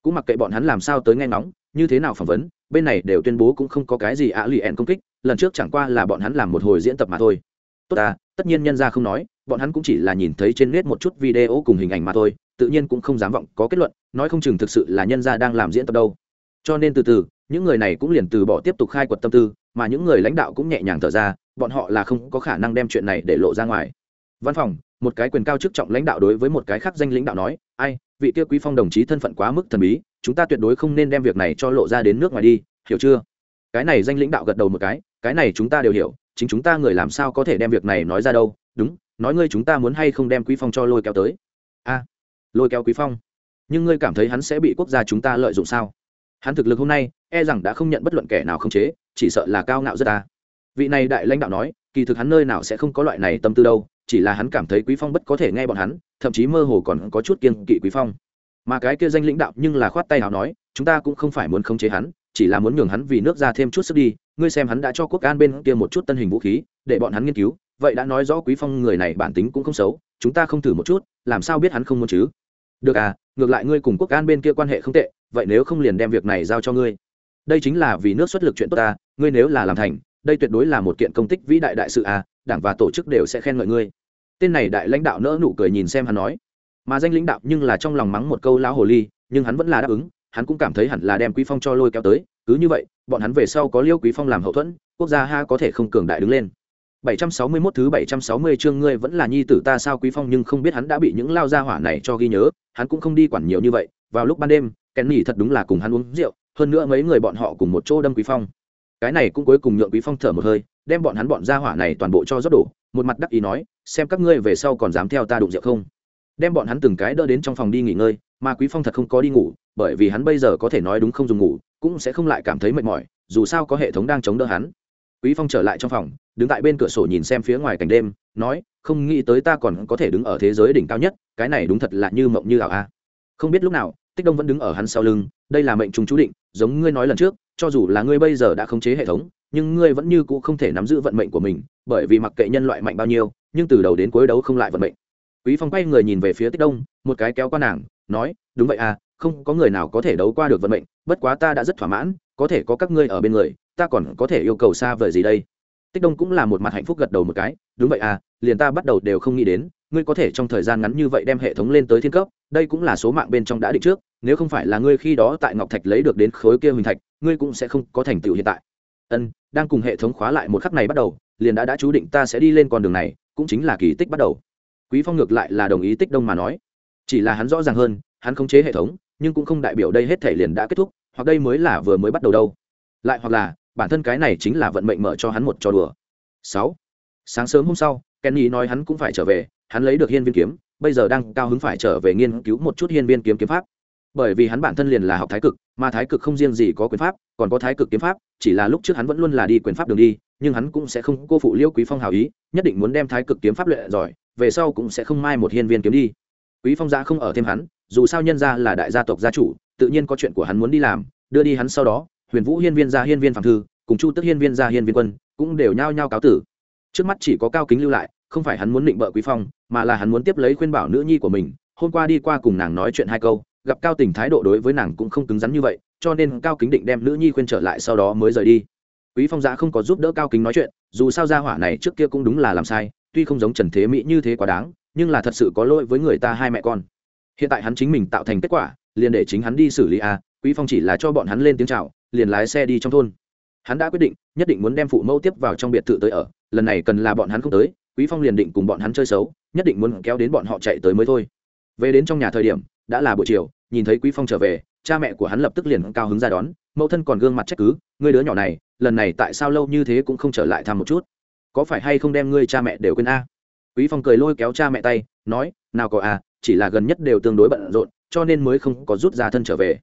Cũng mặc kệ bọn hắn làm sao tới nghe ngóng, như thế nào phỏng vấn, bên này đều tuyên bố cũng không có cái gì ạ lì ẹn công kích, lần trước chẳng qua là bọn hắn làm một hồi diễn tập mà thôi. Tốt à tất nhiên nhân ra không nói, bọn hắn cũng chỉ là nhìn thấy trên nét một chút video cùng hình ảnh mà thôi, tự nhiên cũng không dám vọng có kết luận, nói không chừng thực sự là nhân ra đang làm diễn tập đâu. Cho nên từ từ, những người này cũng liền từ bỏ tiếp tục khai quật tâm tư, mà những người lãnh đạo cũng nhẹ nhàng thở ra, bọn họ là không có khả năng đem chuyện này để lộ ra ngoài. Văn phòng, một cái quyền cao chức trọng lãnh đạo đối với một cái khác danh lãnh đạo nói, ai vị kia quý phong đồng chí thân phận quá mức thần bí, chúng ta tuyệt đối không nên đem việc này cho lộ ra đến nước ngoài đi, hiểu chưa? Cái này danh lãnh đạo gật đầu một cái cái này chúng ta đều hiểu, chính chúng ta người làm sao có thể đem việc này nói ra đâu, đúng, nói ngươi chúng ta muốn hay không đem quý phong cho lôi kéo tới? A, lôi kéo quý phong. Nhưng ngươi cảm thấy hắn sẽ bị quốc gia chúng ta lợi dụng sao? Hắn thực lực hôm nay e rằng đã không nhận bất luận kẻ nào không chế, chỉ sợ là cao ngạo rất ta. Vị này đại lãnh đạo nói kỳ thực hắn nơi nào sẽ không có loại này tâm tư đâu, chỉ là hắn cảm thấy quý phong bất có thể nghe bọn hắn, thậm chí mơ hồ còn có chút kiên kỵ quý phong. Mà cái kia danh lãnh đạo nhưng là khoát tay nào nói, chúng ta cũng không phải muốn khống chế hắn, chỉ là muốn nhường hắn vì nước ra thêm chút sức đi, ngươi xem hắn đã cho quốc an bên kia một chút tân hình vũ khí, để bọn hắn nghiên cứu, vậy đã nói rõ quý phong người này bản tính cũng không xấu, chúng ta không thử một chút, làm sao biết hắn không muốn chứ? Được à ngược lại ngươi cùng quốc an bên kia quan hệ không tệ, vậy nếu không liền đem việc này giao cho ngươi. Đây chính là vì nước xuất lực chuyện tốt ta, ngươi nếu là làm thành đây tuyệt đối là một kiện công tích vĩ đại đại sự à đảng và tổ chức đều sẽ khen ngợi ngươi. Tên này đại lãnh đạo nỡ nụ cười nhìn xem hắn nói. Mà danh lãnh đạo nhưng là trong lòng mắng một câu lão hồ ly, nhưng hắn vẫn là đáp ứng, hắn cũng cảm thấy hẳn là đem quý phong cho lôi kéo tới, cứ như vậy, bọn hắn về sau có liêu quý phong làm hậu thuẫn, quốc gia ha có thể không cường đại đứng lên. 761 thứ 760 chương ngươi vẫn là nhi tử ta sao quý phong nhưng không biết hắn đã bị những lao gia hỏa này cho ghi nhớ, hắn cũng không đi quản nhiều như vậy. Vào lúc ban đêm, Kenny thật đúng là cùng hắn uống rượu, hơn nữa mấy người bọn họ cùng một chỗ đâm quý phong cái này cũng cuối cùng nhượng quý phong thở một hơi, đem bọn hắn bọn gia hỏa này toàn bộ cho rót đổ, một mặt đắc ý nói, xem các ngươi về sau còn dám theo ta đụng rượu không? Đem bọn hắn từng cái đỡ đến trong phòng đi nghỉ ngơi, mà quý phong thật không có đi ngủ, bởi vì hắn bây giờ có thể nói đúng không dùng ngủ, cũng sẽ không lại cảm thấy mệt mỏi, dù sao có hệ thống đang chống đỡ hắn. Quý phong trở lại trong phòng, đứng tại bên cửa sổ nhìn xem phía ngoài cảnh đêm, nói, không nghĩ tới ta còn có thể đứng ở thế giới đỉnh cao nhất, cái này đúng thật là như mộng như ảo a. Không biết lúc nào, tích đông vẫn đứng ở hắn sau lưng, đây là mệnh trùng chú định, giống ngươi nói lần trước cho dù là ngươi bây giờ đã khống chế hệ thống, nhưng ngươi vẫn như cũ không thể nắm giữ vận mệnh của mình, bởi vì mặc kệ nhân loại mạnh bao nhiêu, nhưng từ đầu đến cuối đấu không lại vận mệnh. Quý phong quay người nhìn về phía tích đông, một cái kéo qua nàng, nói, đúng vậy à không có người nào có thể đấu qua được vận mệnh, bất quá ta đã rất thỏa mãn, có thể có các ngươi ở bên người, ta còn có thể yêu cầu xa vời gì đây? Tích đông cũng là một mặt hạnh phúc gật đầu một cái, đúng vậy à liền ta bắt đầu đều không nghĩ đến, ngươi có thể trong thời gian ngắn như vậy đem hệ thống lên tới thiên cấp, đây cũng là số mạng bên trong đã định trước, nếu không phải là ngươi khi đó tại ngọc thạch lấy được đến khối kia huỳnh thạch ngươi cũng sẽ không có thành tựu hiện tại. Ân, đang cùng hệ thống khóa lại một khắc này bắt đầu, liền đã đã chú định ta sẽ đi lên con đường này, cũng chính là kỳ tích bắt đầu. Quý phong ngược lại là đồng ý tích đông mà nói. Chỉ là hắn rõ ràng hơn, hắn khống chế hệ thống, nhưng cũng không đại biểu đây hết thể liền đã kết thúc, hoặc đây mới là vừa mới bắt đầu đâu. Lại hoặc là, bản thân cái này chính là vận mệnh mở cho hắn một trò đùa. Sáu, sáng sớm hôm sau, kenny nói hắn cũng phải trở về, hắn lấy được hiên viên kiếm, bây giờ đang cao hứng phải trở về nghiên cứu một chút hiên viên kiếm kiếm pháp bởi vì hắn bản thân liền là học thái cực, mà thái cực không riêng gì có quyền pháp, còn có thái cực kiếm pháp, chỉ là lúc trước hắn vẫn luôn là đi quyền pháp đường đi, nhưng hắn cũng sẽ không cô phụ liễu quý phong hào ý, nhất định muốn đem thái cực kiếm pháp luyện giỏi, về sau cũng sẽ không mai một hiên viên kiếm đi. Quý phong gia không ở thêm hắn, dù sao nhân gia là đại gia tộc gia chủ, tự nhiên có chuyện của hắn muốn đi làm, đưa đi hắn sau đó, huyền vũ hiên viên gia hiên viên phạm thư, cùng chu tức hiên viên gia hiên viên quân, cũng đều nhao nhao cáo tử. Trước mắt chỉ có cao kính lưu lại, không phải hắn muốn định bợ quý phong, mà là hắn muốn tiếp lấy khuyên bảo nữ nhi của mình, hôm qua đi qua cùng nàng nói chuyện hai câu gặp cao tình thái độ đối với nàng cũng không cứng rắn như vậy, cho nên cao kính định đem nữ nhi khuyên trở lại sau đó mới rời đi. Quý phong giã không có giúp đỡ cao kính nói chuyện, dù sao gia hỏa này trước kia cũng đúng là làm sai, tuy không giống trần thế mỹ như thế quá đáng, nhưng là thật sự có lỗi với người ta hai mẹ con. Hiện tại hắn chính mình tạo thành kết quả, liền để chính hắn đi xử lý a, quý phong chỉ là cho bọn hắn lên tiếng chào, liền lái xe đi trong thôn. Hắn đã quyết định, nhất định muốn đem phụ mẫu tiếp vào trong biệt thự tới ở, lần này cần là bọn hắn không tới, quý phong liền định cùng bọn hắn chơi xấu, nhất định muốn kéo đến bọn họ chạy tới mới thôi. Về đến trong nhà thời điểm đã là buổi chiều, nhìn thấy quý phong trở về, cha mẹ của hắn lập tức liền cao hứng ra đón, mẫu thân còn gương mặt trách cứ, ngươi đứa nhỏ này, lần này tại sao lâu như thế cũng không trở lại thăm một chút? Có phải hay không đem ngươi cha mẹ đều quên a? Quý phong cười lôi kéo cha mẹ tay, nói, nào có à chỉ là gần nhất đều tương đối bận rộn, cho nên mới không có rút ra thân trở về.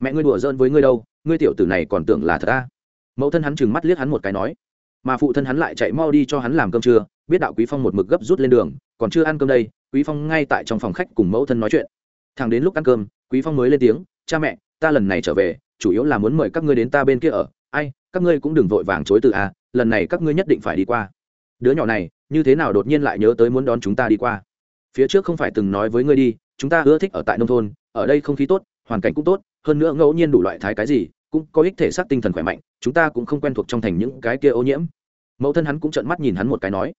Mẹ ngươi đùa giỡn với ngươi đâu, ngươi tiểu tử này còn tưởng là thật a? Mẫu thân hắn chừng mắt liếc hắn một cái nói, mà phụ thân hắn lại chạy mau đi cho hắn làm cơm trưa, biết đạo quý phong một mực gấp rút lên đường, còn chưa ăn cơm đây, quý phong ngay tại trong phòng khách cùng mẫu thân nói chuyện thằng đến lúc ăn cơm quý phong mới lên tiếng cha mẹ ta lần này trở về chủ yếu là muốn mời các ngươi đến ta bên kia ở. Ai các ngươi cũng đừng vội vàng chối từ a à, lần này các ngươi nhất định phải đi qua. Đứa nhỏ này như thế nào đột nhiên lại nhớ tới muốn đón chúng ta đi qua? Phía trước không phải từng nói với ngươi đi chúng ta ưa thích ở tại nông thôn ở đây không khí tốt hoàn cảnh cũng tốt hơn nữa ngẫu nhiên đủ loại thái cái gì cũng có ích thể xác tinh thần khỏe mạnh chúng ta cũng không quen thuộc trong thành những cái kia ô nhiễm. Mẫu thân hắn cũng trợn mắt nhìn hắn một cái nói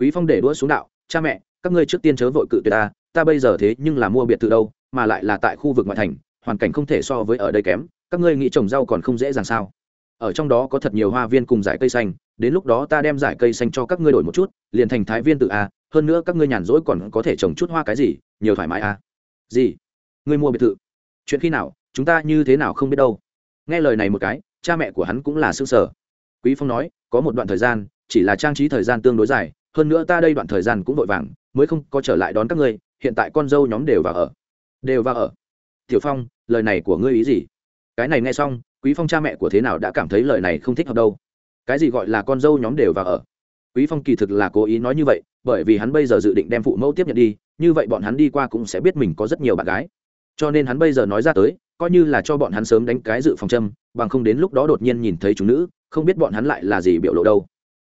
quý phong để đũa xuống đạo cha mẹ các ngươi trước tiên chớ vội cự tuyệt ta ta bây giờ thế nhưng là mua biệt thự đâu mà lại là tại khu vực ngoại thành, hoàn cảnh không thể so với ở đây kém, các ngươi nghĩ trồng rau còn không dễ dàng sao? Ở trong đó có thật nhiều hoa viên cùng giải cây xanh, đến lúc đó ta đem giải cây xanh cho các ngươi đổi một chút, liền thành thái viên tự a, hơn nữa các ngươi nhàn rỗi còn có thể trồng chút hoa cái gì, nhiều thoải mái a. Gì? Ngươi mua biệt thự? Chuyện khi nào? Chúng ta như thế nào không biết đâu. Nghe lời này một cái, cha mẹ của hắn cũng là xương sở quý phong nói, có một đoạn thời gian, chỉ là trang trí thời gian tương đối dài, hơn nữa ta đây đoạn thời gian cũng vội vàng, mới không có trở lại đón các ngươi, hiện tại con dâu nhóm đều vào ở đều vào ở. Tiểu phong, lời này của ngươi ý gì? Cái này nghe xong, quý phong cha mẹ của thế nào đã cảm thấy lời này không thích hợp đâu. Cái gì gọi là con dâu nhóm đều vào ở? Quý phong kỳ thực là cố ý nói như vậy, bởi vì hắn bây giờ dự định đem phụ mẫu tiếp nhận đi, như vậy bọn hắn đi qua cũng sẽ biết mình có rất nhiều bạn gái. Cho nên hắn bây giờ nói ra tới, coi như là cho bọn hắn sớm đánh cái dự phòng châm, bằng không đến lúc đó đột nhiên nhìn thấy chúng nữ, không biết bọn hắn lại là gì biểu lộ đâu.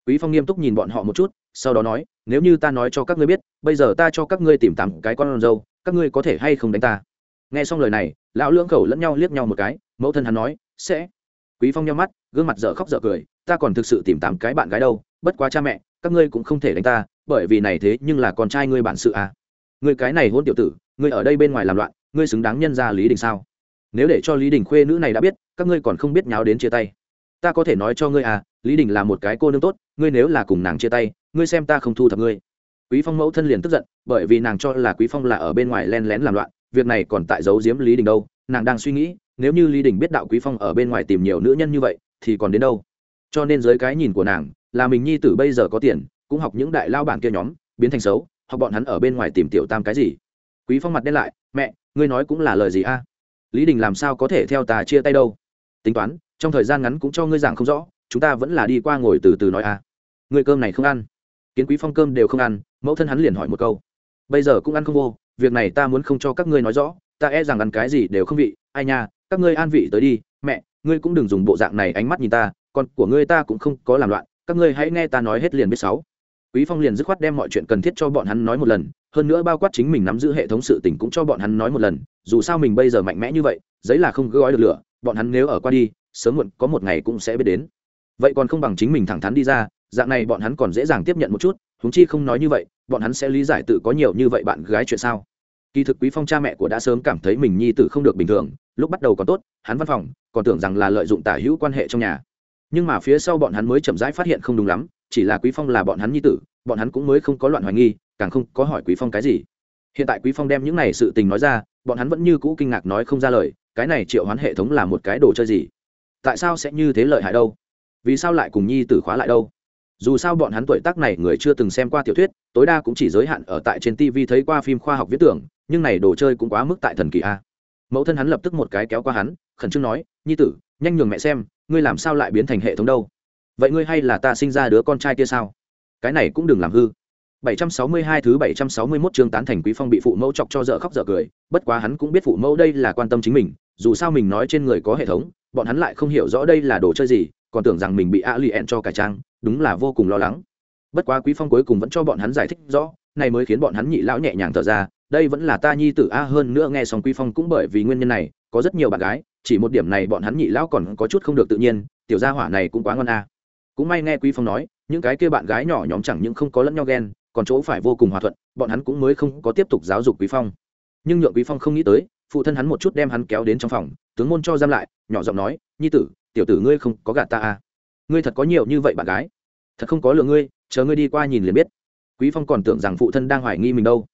Quý phong nghiêm túc nhìn bọn họ một chút sau đó nói, nếu như ta nói cho các ngươi biết, bây giờ ta cho các ngươi tìm tặng cái con dâu các ngươi có thể hay không đánh ta? Nghe xong lời này, lão lưỡng khẩu lẫn nhau liếc nhau một cái, mẫu thân hắn nói, sẽ. Quý phong nhau mắt, gương mặt dở khóc dở cười, ta còn thực sự tìm tám cái bạn gái đâu, bất quá cha mẹ, các ngươi cũng không thể đánh ta, bởi vì này thế nhưng là con trai ngươi bản sự à. Ngươi cái này hôn tiểu tử, ngươi ở đây bên ngoài làm loạn, ngươi xứng đáng nhân ra lý đình sao? Nếu để cho lý đình khuê nữ này đã biết, các ngươi còn không biết nháo đến chia tay. Ta có thể nói cho ngươi à lý đình là một cái cô nương tốt, ngươi nếu là cùng nàng chia tay ngươi xem ta không thu thập ngươi. Quý phong mẫu thân liền tức giận, bởi vì nàng cho là quý phong là ở bên ngoài len lén làm loạn, việc này còn tại giấu giếm lý đình đâu, nàng đang suy nghĩ, nếu như lý đình biết đạo quý phong ở bên ngoài tìm nhiều nữ nhân như vậy, thì còn đến đâu? Cho nên dưới cái nhìn của nàng, là mình nhi tử bây giờ có tiền, cũng học những đại lao bản kia nhóm, biến thành xấu, học bọn hắn ở bên ngoài tìm tiểu tam cái gì? Quý phong mặt đen lại, mẹ, ngươi nói cũng là lời gì a? Lý đình làm sao có thể theo ta chia tay đâu? Tính toán, trong thời gian ngắn cũng cho ngươi giảng không rõ, chúng ta vẫn là đi qua ngồi từ từ nói a. Ngươi cơm này không ăn kiến quý phong cơm đều không ăn, mẫu thân hắn liền hỏi một câu. Bây giờ cũng ăn không vô, việc này ta muốn không cho các ngươi nói rõ, ta e rằng ăn cái gì đều không vị, ai nha, các ngươi an vị tới đi, mẹ, ngươi cũng đừng dùng bộ dạng này ánh mắt nhìn ta, con của ngươi ta cũng không có làm loạn, các ngươi hãy nghe ta nói hết liền biết sáu. Quý phong liền dứt khoát đem mọi chuyện cần thiết cho bọn hắn nói một lần, hơn nữa bao quát chính mình nắm giữ hệ thống sự tình cũng cho bọn hắn nói một lần, dù sao mình bây giờ mạnh mẽ như vậy, giấy là không gói được lửa, bọn hắn nếu ở qua đi, sớm muộn có một ngày cũng sẽ biết đến. Vậy còn không bằng chính mình thẳng thắn đi ra dạng này bọn hắn còn dễ dàng tiếp nhận một chút húng chi không nói như vậy, bọn hắn sẽ lý giải tự có nhiều như vậy bạn gái chuyện sao. Kỳ thực quý phong cha mẹ của đã sớm cảm thấy mình nhi tử không được bình thường, lúc bắt đầu còn tốt, hắn văn phòng, còn tưởng rằng là lợi dụng tả hữu quan hệ trong nhà. Nhưng mà phía sau bọn hắn mới chậm rãi phát hiện không đúng lắm, chỉ là quý phong là bọn hắn nhi tử, bọn hắn cũng mới không có loạn hoài nghi, càng không có hỏi quý phong cái gì. Hiện tại quý phong đem những này sự tình nói ra, bọn hắn vẫn như cũ kinh ngạc nói không ra lời, cái này triệu hoán hệ thống là một cái đồ chơi gì? Tại sao sẽ như thế lợi hại đâu? Vì sao lại cùng nhi tử khóa lại đâu? Dù sao bọn hắn tuổi tác này người chưa từng xem qua tiểu thuyết, tối đa cũng chỉ giới hạn ở tại trên tv thấy qua phim khoa học viết tưởng, nhưng này đồ chơi cũng quá mức tại thần kỳ a. Mẫu thân hắn lập tức một cái kéo qua hắn, khẩn trương nói, nhi tử, nhanh nhường mẹ xem, ngươi làm sao lại biến thành hệ thống đâu? Vậy ngươi hay là ta sinh ra đứa con trai kia sao? Cái này cũng đừng làm hư. 762 thứ 761 chương tán thành quý phong bị phụ mẫu chọc cho dở khóc dở cười, bất quá hắn cũng biết phụ mẫu đây là quan tâm chính mình, dù sao mình nói trên người có hệ thống, bọn hắn lại không hiểu rõ đây là đồ chơi gì còn tưởng rằng mình bị a li ẹn cho cải trang, đúng là vô cùng lo lắng. Bất quá quý phong cuối cùng vẫn cho bọn hắn giải thích rõ, này mới khiến bọn hắn nhị lão nhẹ nhàng thở ra, đây vẫn là ta nhi tử a hơn nữa nghe xong quý phong cũng bởi vì nguyên nhân này, có rất nhiều bạn gái, chỉ một điểm này bọn hắn nhị lão còn có chút không được tự nhiên, tiểu gia hỏa này cũng quá ngon a. Cũng may nghe quý phong nói, những cái kia bạn gái nhỏ nhóm chẳng những không có lẫn nhau ghen, còn chỗ phải vô cùng hòa thuận, bọn hắn cũng mới không có tiếp tục giáo dục quý phong. Nhưng nhượng quý phong không nghĩ tới, phụ thân hắn một chút đem hắn kéo đến trong phòng, tướng môn cho giam lại, nhỏ giọng nói, nhi tử tiểu tử ngươi không có gạt ta à? Ngươi thật có nhiều như vậy bạn gái. Thật không có lừa ngươi chờ ngươi đi qua nhìn liền biết. Quý phong còn tưởng rằng phụ thân đang hoài nghi mình đâu.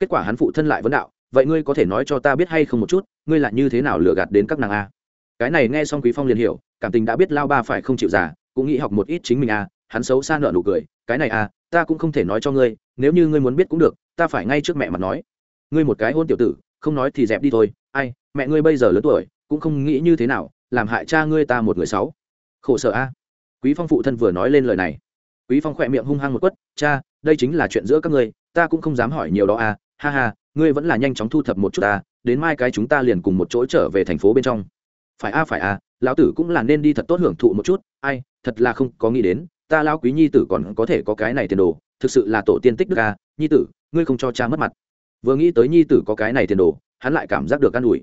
Kết quả hắn phụ thân lại vấn đạo vậy ngươi có thể nói cho ta biết hay không một chút ngươi lại như thế nào lừa gạt đến các nàng a cái này nghe xong quý phong liền hiểu cảm tình đã biết lao ba phải không chịu già, cũng nghĩ học một ít chính mình a hắn xấu xa nợ nụ cười cái này a ta cũng không thể nói cho ngươi nếu như ngươi muốn biết cũng được ta phải ngay trước mẹ mà nói. Ngươi một cái hôn tiểu tử không nói thì dẹp đi thôi ai mẹ ngươi bây giờ lớn tuổi cũng không nghĩ như thế nào làm hại cha ngươi ta một người sáu. Khổ sở a. Quý phong phụ thân vừa nói lên lời này. Quý phong khỏe miệng hung hăng một quất, cha, đây chính là chuyện giữa các ngươi, ta cũng không dám hỏi nhiều đó à ha ha, ngươi vẫn là nhanh chóng thu thập một chút ta, đến mai cái chúng ta liền cùng một chỗ trở về thành phố bên trong. Phải a phải a, lão tử cũng là nên đi thật tốt hưởng thụ một chút, ai, thật là không có nghĩ đến, ta lão quý nhi tử còn có thể có cái này tiền đồ, thực sự là tổ tiên tích đức a, nhi tử, ngươi không cho cha mất mặt. Vừa nghĩ tới nhi tử có cái này tiền đồ, hắn lại cảm giác được an ủi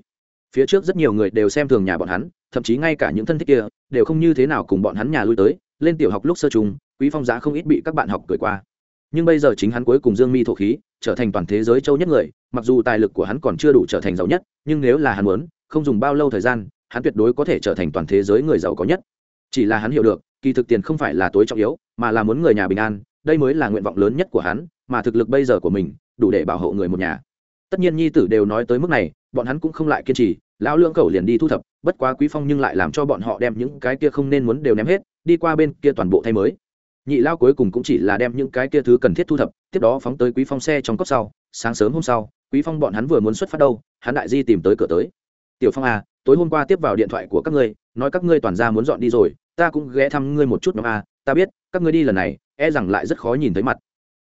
phía trước rất nhiều người đều xem thường nhà bọn hắn, thậm chí ngay cả những thân thích kia đều không như thế nào cùng bọn hắn nhà lui tới, lên tiểu học lúc sơ trùng, quý phong giá không ít bị các bạn học cười qua. Nhưng bây giờ chính hắn cuối cùng dương mi thổ khí, trở thành toàn thế giới châu nhất người, mặc dù tài lực của hắn còn chưa đủ trở thành giàu nhất, nhưng nếu là hắn muốn, không dùng bao lâu thời gian, hắn tuyệt đối có thể trở thành toàn thế giới người giàu có nhất. Chỉ là hắn hiểu được, kỳ thực tiền không phải là tối trọng yếu, mà là muốn người nhà bình an, đây mới là nguyện vọng lớn nhất của hắn, mà thực lực bây giờ của mình đủ để bảo hộ người một nhà tất nhiên nhi tử đều nói tới mức này, bọn hắn cũng không lại kiên trì, lão lương cầu liền đi thu thập, bất quá quý phong nhưng lại làm cho bọn họ đem những cái kia không nên muốn đều ném hết, đi qua bên kia toàn bộ thay mới. Nhị lao cuối cùng cũng chỉ là đem những cái kia thứ cần thiết thu thập, tiếp đó phóng tới quý phong xe trong cốc sau, sáng sớm hôm sau, quý phong bọn hắn vừa muốn xuất phát đâu, hắn đại di tìm tới cửa tới. Tiểu phong à tối hôm qua tiếp vào điện thoại của các ngươi, nói các ngươi toàn ra muốn dọn đi rồi, ta cũng ghé thăm ngươi một chút nhóm à ta biết, các ngươi đi lần này e rằng lại rất khó nhìn thấy mặt.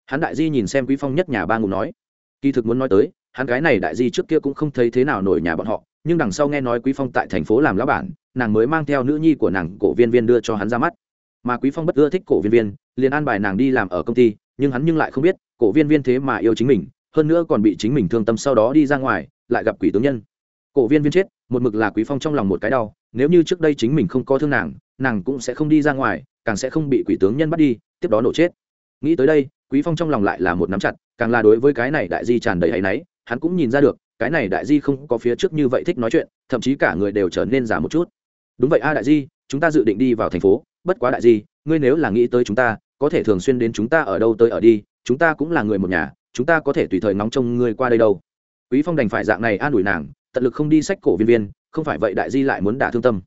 Hắn đại di nhìn xem quý phong nhất nhà ba ngủ nói. Kỳ thực muốn nói tới hắn gái này đại di trước kia cũng không thấy thế nào nổi nhà bọn họ, nhưng đằng sau nghe nói quý phong tại thành phố làm lão bản, nàng mới mang theo nữ nhi của nàng cổ viên viên đưa cho hắn ra mắt. Mà quý phong bất ưa thích cổ viên viên, liền an bài nàng đi làm ở công ty, nhưng hắn nhưng lại không biết, cổ viên viên thế mà yêu chính mình, hơn nữa còn bị chính mình thương tâm sau đó đi ra ngoài, lại gặp quỷ tướng nhân. Cổ viên viên chết, một mực là quý phong trong lòng một cái đau, nếu như trước đây chính mình không có thương nàng nàng cũng sẽ không đi ra ngoài, càng sẽ không bị quỷ tướng nhân bắt đi, tiếp đó nổ chết. Nghĩ tới đây, quý phong trong lòng lại là một nắm chặt, càng là đối với cái này đại di tràn đầy hay náy hắn cũng nhìn ra được, cái này đại di không có phía trước như vậy thích nói chuyện, thậm chí cả người đều trở nên giả một chút. Đúng vậy a đại di, chúng ta dự định đi vào thành phố, bất quá đại di, ngươi nếu là nghĩ tới chúng ta, có thể thường xuyên đến chúng ta ở đâu tới ở đi, chúng ta cũng là người một nhà, chúng ta có thể tùy thời ngóng trông ngươi qua đây đâu. Quý phong đành phải dạng này an ủi nàng, tận lực không đi sách cổ viên viên, không phải vậy đại di lại muốn đả thương tâm.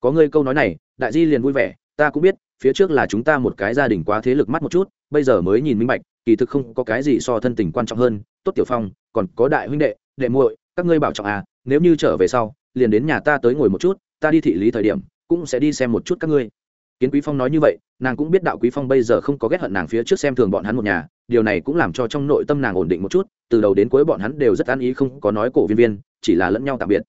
Có ngươi câu nói này, đại di liền vui vẻ, ta cũng biết, phía trước là chúng ta một cái gia đình quá thế lực mắt một chút, bây giờ mới nhìn minh bạch, kỳ thực không có cái gì so thân tình quan trọng hơn, tốt tiểu phong còn có đại huynh đệ đệ muội, các ngươi bảo trọng à nếu như trở về sau, liền đến nhà ta tới ngồi một chút, ta đi thị lý thời điểm, cũng sẽ đi xem một chút các ngươi. Kiến quý phong nói như vậy, nàng cũng biết đạo quý phong bây giờ không có ghét hận nàng phía trước xem thường bọn hắn một nhà, điều này cũng làm cho trong nội tâm nàng ổn định một chút, từ đầu đến cuối bọn hắn đều rất an ý không có nói cổ viên viên, chỉ là lẫn nhau tạm biệt.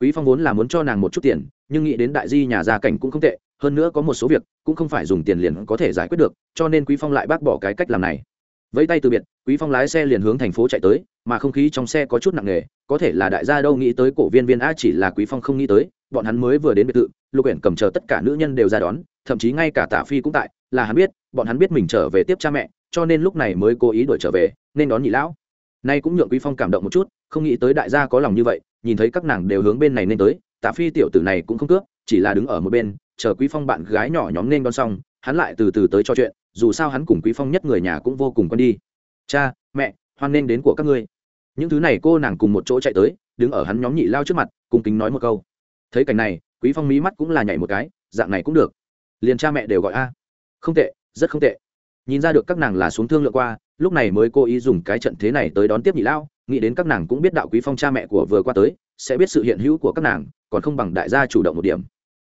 Quý phong vốn là muốn cho nàng một chút tiền, nhưng nghĩ đến đại di nhà gia cảnh cũng không tệ, hơn nữa có một số việc, cũng không phải dùng tiền liền có thể giải quyết được, cho nên quý phong lại bác bỏ cái cách làm này vẫy tay từ biệt, quý phong lái xe liền hướng thành phố chạy tới, mà không khí trong xe có chút nặng nề, có thể là đại gia đâu nghĩ tới cổ viên viên a chỉ là quý phong không nghĩ tới, bọn hắn mới vừa đến biệt thự, lục uyển cầm chờ tất cả nữ nhân đều ra đón, thậm chí ngay cả tả phi cũng tại, là hắn biết, bọn hắn biết mình trở về tiếp cha mẹ, cho nên lúc này mới cố ý đuổi trở về, nên đón nhị lão. Nay cũng nhượng quý phong cảm động một chút, không nghĩ tới đại gia có lòng như vậy, nhìn thấy các nàng đều hướng bên này nên tới tả phi tiểu tử này cũng không cướp, chỉ là đứng ở một bên, chờ quý phong bạn gái nhỏ nhóm nên đón xong, hắn lại từ từ tới cho chuyện dù sao hắn cùng quý phong nhất người nhà cũng vô cùng quen đi. Cha, mẹ, hoan nên đến của các ngươi. Những thứ này cô nàng cùng một chỗ chạy tới, đứng ở hắn nhóm nhị lao trước mặt cùng kính nói một câu. Thấy cảnh này, quý phong mí mắt cũng là nhảy một cái, dạng này cũng được. Liền cha mẹ đều gọi a. Không tệ, rất không tệ. Nhìn ra được các nàng là xuống thương lượng qua, lúc này mới cô ý dùng cái trận thế này tới đón tiếp nhị lao, nghĩ đến các nàng cũng biết đạo quý phong cha mẹ của vừa qua tới, sẽ biết sự hiện hữu của các nàng, còn không bằng đại gia chủ động một điểm.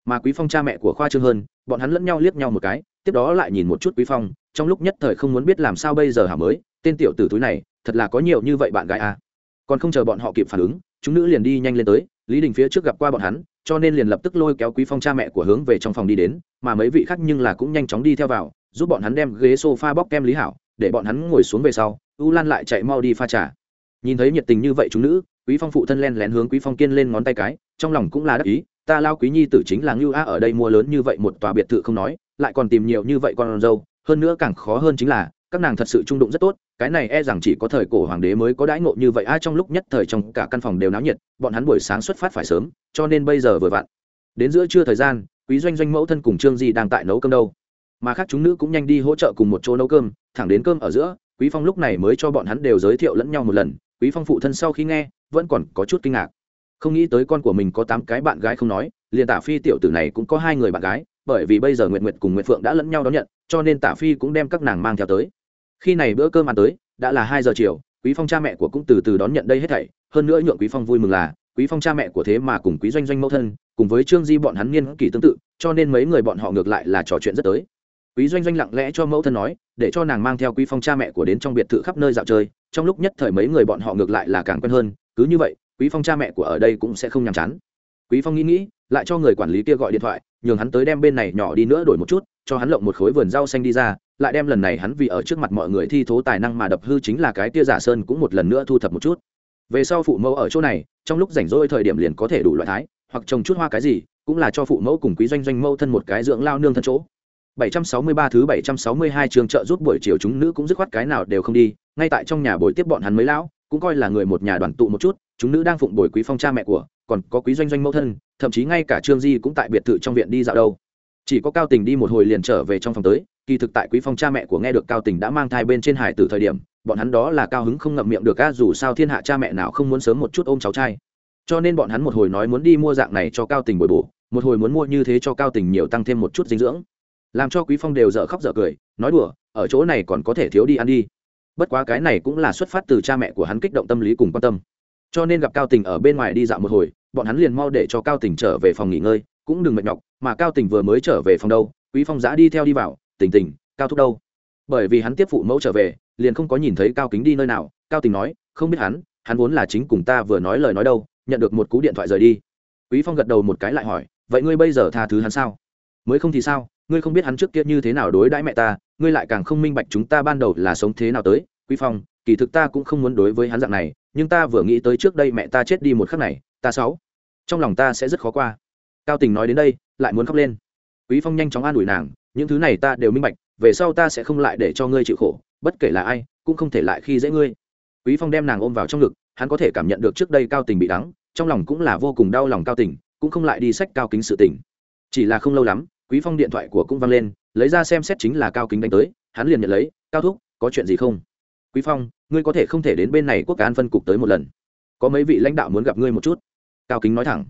Mà quý phong cha mẹ của khoa trương hơn, bọn hắn lẫn nhau liếc nhau một cái tiếp đó lại nhìn một chút quý phong, trong lúc nhất thời không muốn biết làm sao bây giờ hả mới, tên tiểu tử túi này, thật là có nhiều như vậy bạn gái à. còn không chờ bọn họ kịp phản ứng, chúng nữ liền đi nhanh lên tới, lý đình phía trước gặp qua bọn hắn, cho nên liền lập tức lôi kéo quý phong cha mẹ của hướng về trong phòng đi đến, mà mấy vị khác nhưng là cũng nhanh chóng đi theo vào, giúp bọn hắn đem ghế sofa bóc kem lý hảo, để bọn hắn ngồi xuống về sau, u lan lại chạy mau đi pha trà nhìn thấy nhiệt tình như vậy chúng nữ, quý phong phụ thân len lén hướng quý phong kiên lên ngón tay cái, trong lòng cũng là đắc ý, ta lao quý nhi tử chính là ngưu a ở đây mua lớn như vậy một tòa biệt thự không nói lại còn tìm nhiều như vậy con dâu, hơn nữa càng khó hơn chính là, các nàng thật sự trung đụng rất tốt, cái này e rằng chỉ có thời cổ hoàng đế mới có đãi ngộ như vậy, ai trong lúc nhất thời trong cả căn phòng đều náo nhiệt, bọn hắn buổi sáng xuất phát phải sớm, cho nên bây giờ vừa vặn. Đến giữa trưa thời gian, quý doanh doanh mẫu thân cùng trương di đang tại nấu cơm đâu. Mà khác chúng nữ cũng nhanh đi hỗ trợ cùng một chỗ nấu cơm, thẳng đến cơm ở giữa, quý phong lúc này mới cho bọn hắn đều giới thiệu lẫn nhau một lần. Quý phong phụ thân sau khi nghe, vẫn còn có chút kinh ngạc. Không nghĩ tới con của mình có tám cái bạn gái không nói, liền tả phi tiểu tử này cũng có hai người bạn gái bởi vì bây giờ nguyệt nguyệt cùng nguyệt phượng đã lẫn nhau đón nhận, cho nên tả phi cũng đem các nàng mang theo tới. Khi này bữa cơm ăn tới, đã là hai giờ chiều, quý phong cha mẹ của cũng từ từ đón nhận đây hết thảy. Hơn nữa nhượng quý phong vui mừng là, quý phong cha mẹ của thế mà cùng quý doanh doanh mẫu thân, cùng với trương di bọn hắn niên kỷ tương tự, cho nên mấy người bọn họ ngược lại là trò chuyện rất tới. Quý doanh doanh lặng lẽ cho mẫu thân nói, để cho nàng mang theo quý phong cha mẹ của đến trong biệt thự khắp nơi dạo chơi. Trong lúc nhất thời mấy người bọn họ ngược lại là càng quen hơn, cứ như vậy, quý phong cha mẹ của ở đây cũng sẽ không nhàm chán. Quý phong nghĩ nghĩ lại cho người quản lý kia gọi điện thoại nhường hắn tới đem bên này nhỏ đi nữa đổi một chút cho hắn lộng một khối vườn rau xanh đi ra lại đem lần này hắn vì ở trước mặt mọi người thi thố tài năng mà đập hư chính là cái tia giả sơn cũng một lần nữa thu thập một chút. Về sau phụ mẫu ở chỗ này trong lúc rảnh rỗi thời điểm liền có thể đủ loại thái hoặc trồng chút hoa cái gì cũng là cho phụ mẫu cùng quý doanh doanh mẫu thân một cái dưỡng lao nương thân chỗ. 763 thứ 762 trường trợ giúp buổi chiều chúng nữ cũng dứt khoát cái nào đều không đi, ngay tại trong nhà buổi tiếp bọn hắn mới lão, cũng coi là người một nhà đoàn tụ một chút, chúng nữ đang phụng bồi quý phong cha mẹ của, còn có quý doanh doanh mẫu thân, thậm chí ngay cả Trương Di cũng tại biệt thự trong viện đi dạo đâu. Chỉ có Cao Tình đi một hồi liền trở về trong phòng tới, kỳ thực tại quý phong cha mẹ của nghe được Cao Tình đã mang thai bên trên hải tử thời điểm, bọn hắn đó là cao hứng không ngậm miệng được ca dù sao thiên hạ cha mẹ nào không muốn sớm một chút ôm cháu trai. Cho nên bọn hắn một hồi nói muốn đi mua dạng này cho Cao Tình bồi bổ, một hồi muốn mua như thế cho Cao Tình nhiều tăng thêm một chút dinh dưỡng làm cho quý phong đều dở khóc dở cười nói đùa ở chỗ này còn có thể thiếu đi ăn đi bất quá cái này cũng là xuất phát từ cha mẹ của hắn kích động tâm lý cùng quan tâm. Cho nên gặp cao tình ở bên ngoài đi dạo một hồi, bọn hắn liền mau để cho cao tình trở về phòng nghỉ ngơi, cũng đừng mệt nhọc, mà cao tình vừa mới trở về phòng đâu, quý phong giã đi theo đi vào, tình tình, cao thúc đâu? Bởi vì hắn tiếp phụ mẫu trở về, liền không có nhìn thấy cao kính đi nơi nào, cao tình nói, không biết hắn hắn vốn là chính cùng ta vừa nói lời nói đâu, nhận được một cú điện thoại rời đi. Quý phong gật đầu một cái lại hỏi, vậy ngươi bây giờ tha thứ hắn sao? Mới không thì sao, ngươi không biết hắn trước kia như thế nào đối đãi mẹ ta ngươi lại càng không minh bạch chúng ta ban đầu là sống thế nào tới, quý phong, kỳ thực ta cũng không muốn đối với hắn dạng này, nhưng ta vừa nghĩ tới trước đây mẹ ta chết đi một khắc này, ta sáu trong lòng ta sẽ rất khó qua. Cao tình nói đến đây, lại muốn khóc lên. Quý phong nhanh chóng an ủi nàng, những thứ này ta đều minh bạch, về sau ta sẽ không lại để cho ngươi chịu khổ, bất kể là ai, cũng không thể lại khi dễ ngươi. Quý phong đem nàng ôm vào trong ngực, hắn có thể cảm nhận được trước đây cao tình bị đắng, trong lòng cũng là vô cùng đau lòng cao tình, cũng không lại đi sách cao kính sự tình. Chỉ là không lâu lắm, quý phong điện thoại của cũng vang lên lấy ra xem xét chính là cao kính đánh tới, hắn liền nhận lấy, cao thúc, có chuyện gì không? Quý phong, ngươi có thể không thể đến bên này quốc an phân cục tới một lần. Có mấy vị lãnh đạo muốn gặp ngươi một chút. Cao kính nói thẳng.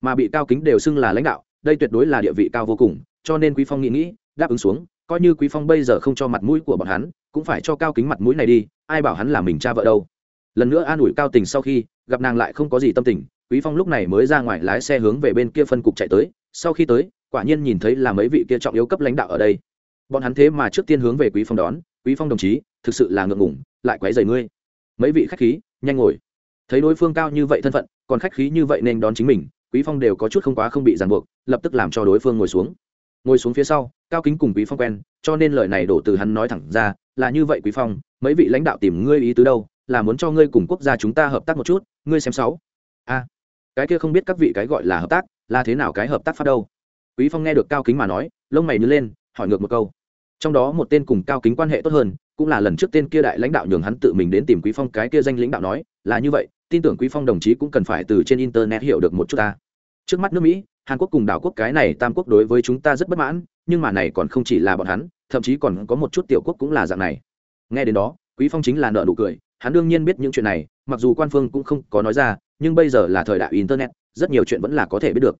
Mà bị cao kính đều xưng là lãnh đạo, đây tuyệt đối là địa vị cao vô cùng, cho nên quý phong nghĩ nghĩ, đáp ứng xuống, coi như quý phong bây giờ không cho mặt mũi của bọn hắn, cũng phải cho cao kính mặt mũi này đi, ai bảo hắn là mình cha vợ đâu. Lần nữa an ủi cao tình sau khi, gặp nàng lại không có gì tâm tình, quý phong lúc này mới ra ngoài lái xe hướng về bên kia phân cục chạy tới, sau khi tới quả nhiên nhìn thấy là mấy vị kia trọng yếu cấp lãnh đạo ở đây. Bọn hắn thế mà trước tiên hướng về quý phong đón, quý phong đồng chí, thực sự là ngượng ngủng lại quấy rầy ngươi. Mấy vị khách khí, nhanh ngồi. Thấy đối phương cao như vậy thân phận, còn khách khí như vậy nên đón chính mình, quý phong đều có chút không quá không bị ràng buộc, lập tức làm cho đối phương ngồi xuống. Ngồi xuống phía sau, cao kính cùng quý phong quen, cho nên lời này đổ từ hắn nói thẳng ra, là như vậy quý phong, mấy vị lãnh đạo tìm ngươi ý tứ đâu, là muốn cho ngươi cùng quốc gia chúng ta hợp tác một chút, ngươi xem sáu. A, cái kia không biết các vị cái gọi là hợp tác, là thế nào cái hợp tác phát đâu? Quý phong nghe được cao kính mà nói, lông mày nhớ lên, hỏi ngược một câu. Trong đó một tên cùng cao kính quan hệ tốt hơn, cũng là lần trước tên kia đại lãnh đạo nhường hắn tự mình đến tìm quý phong, cái kia danh lãnh đạo nói, là như vậy, tin tưởng quý phong đồng chí cũng cần phải từ trên internet hiểu được một chút ta. Trước mắt nước mỹ, hàn quốc cùng đảo quốc cái này tam quốc đối với chúng ta rất bất mãn, nhưng mà này còn không chỉ là bọn hắn, thậm chí còn có một chút tiểu quốc cũng là dạng này. Nghe đến đó, quý phong chính là nợ nụ cười, hắn đương nhiên biết những chuyện này, mặc dù quan phương cũng không có nói ra, nhưng bây giờ là thời đại internet, rất nhiều chuyện vẫn là có thể biết được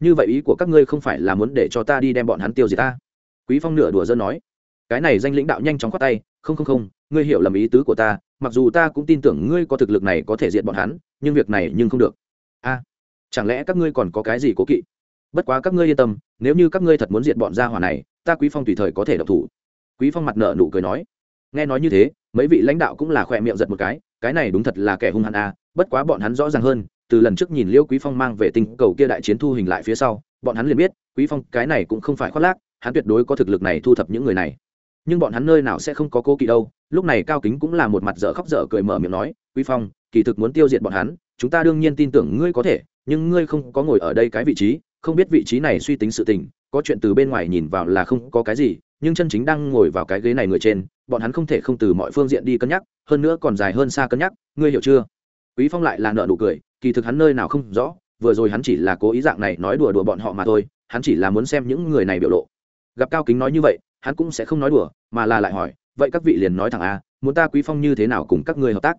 như vậy ý của các ngươi không phải là muốn để cho ta đi đem bọn hắn tiêu diệt ta? Quý phong nửa đùa dân nói. Cái này danh lãnh đạo nhanh chóng khoát tay, không không không, ngươi hiểu lầm ý tứ của ta, mặc dù ta cũng tin tưởng ngươi có thực lực này có thể diệt bọn hắn, nhưng việc này nhưng không được. A, chẳng lẽ các ngươi còn có cái gì cố kỵ? Bất quá các ngươi yên tâm, nếu như các ngươi thật muốn diệt bọn gia hỏa này, ta quý phong tùy thời có thể độc thủ. Quý phong mặt nợ nụ cười nói. Nghe nói như thế, mấy vị lãnh đạo cũng là khỏe miệng giật một cái cái này đúng thật là kẻ hung hăng a, bất quá bọn hắn rõ ràng hơn từ lần trước nhìn liêu quý phong mang về tinh cầu kia đại chiến thu hình lại phía sau, bọn hắn liền biết, quý phong cái này cũng không phải khoác lác, hắn tuyệt đối có thực lực này thu thập những người này. Nhưng bọn hắn nơi nào sẽ không có cố kỵ đâu, lúc này cao kính cũng là một mặt dở khóc dở cười mở miệng nói, quý phong, kỳ thực muốn tiêu diệt bọn hắn, chúng ta đương nhiên tin tưởng ngươi có thể, nhưng ngươi không có ngồi ở đây cái vị trí, không biết vị trí này suy tính sự tình, có chuyện từ bên ngoài nhìn vào là không có cái gì, nhưng chân chính đang ngồi vào cái ghế này người trên, bọn hắn không thể không từ mọi phương diện đi cân nhắc, hơn nữa còn dài hơn xa cân nhắc, ngươi hiểu chưa? Quý phong lại là nợ nụ cười kỳ thực hắn nơi nào không rõ, vừa rồi hắn chỉ là cố ý dạng này nói đùa đùa bọn họ mà thôi, hắn chỉ là muốn xem những người này biểu lộ. Gặp cao kính nói như vậy, hắn cũng sẽ không nói đùa, mà là lại hỏi, vậy các vị liền nói thẳng a, muốn ta quý phong như thế nào cùng các ngươi hợp tác?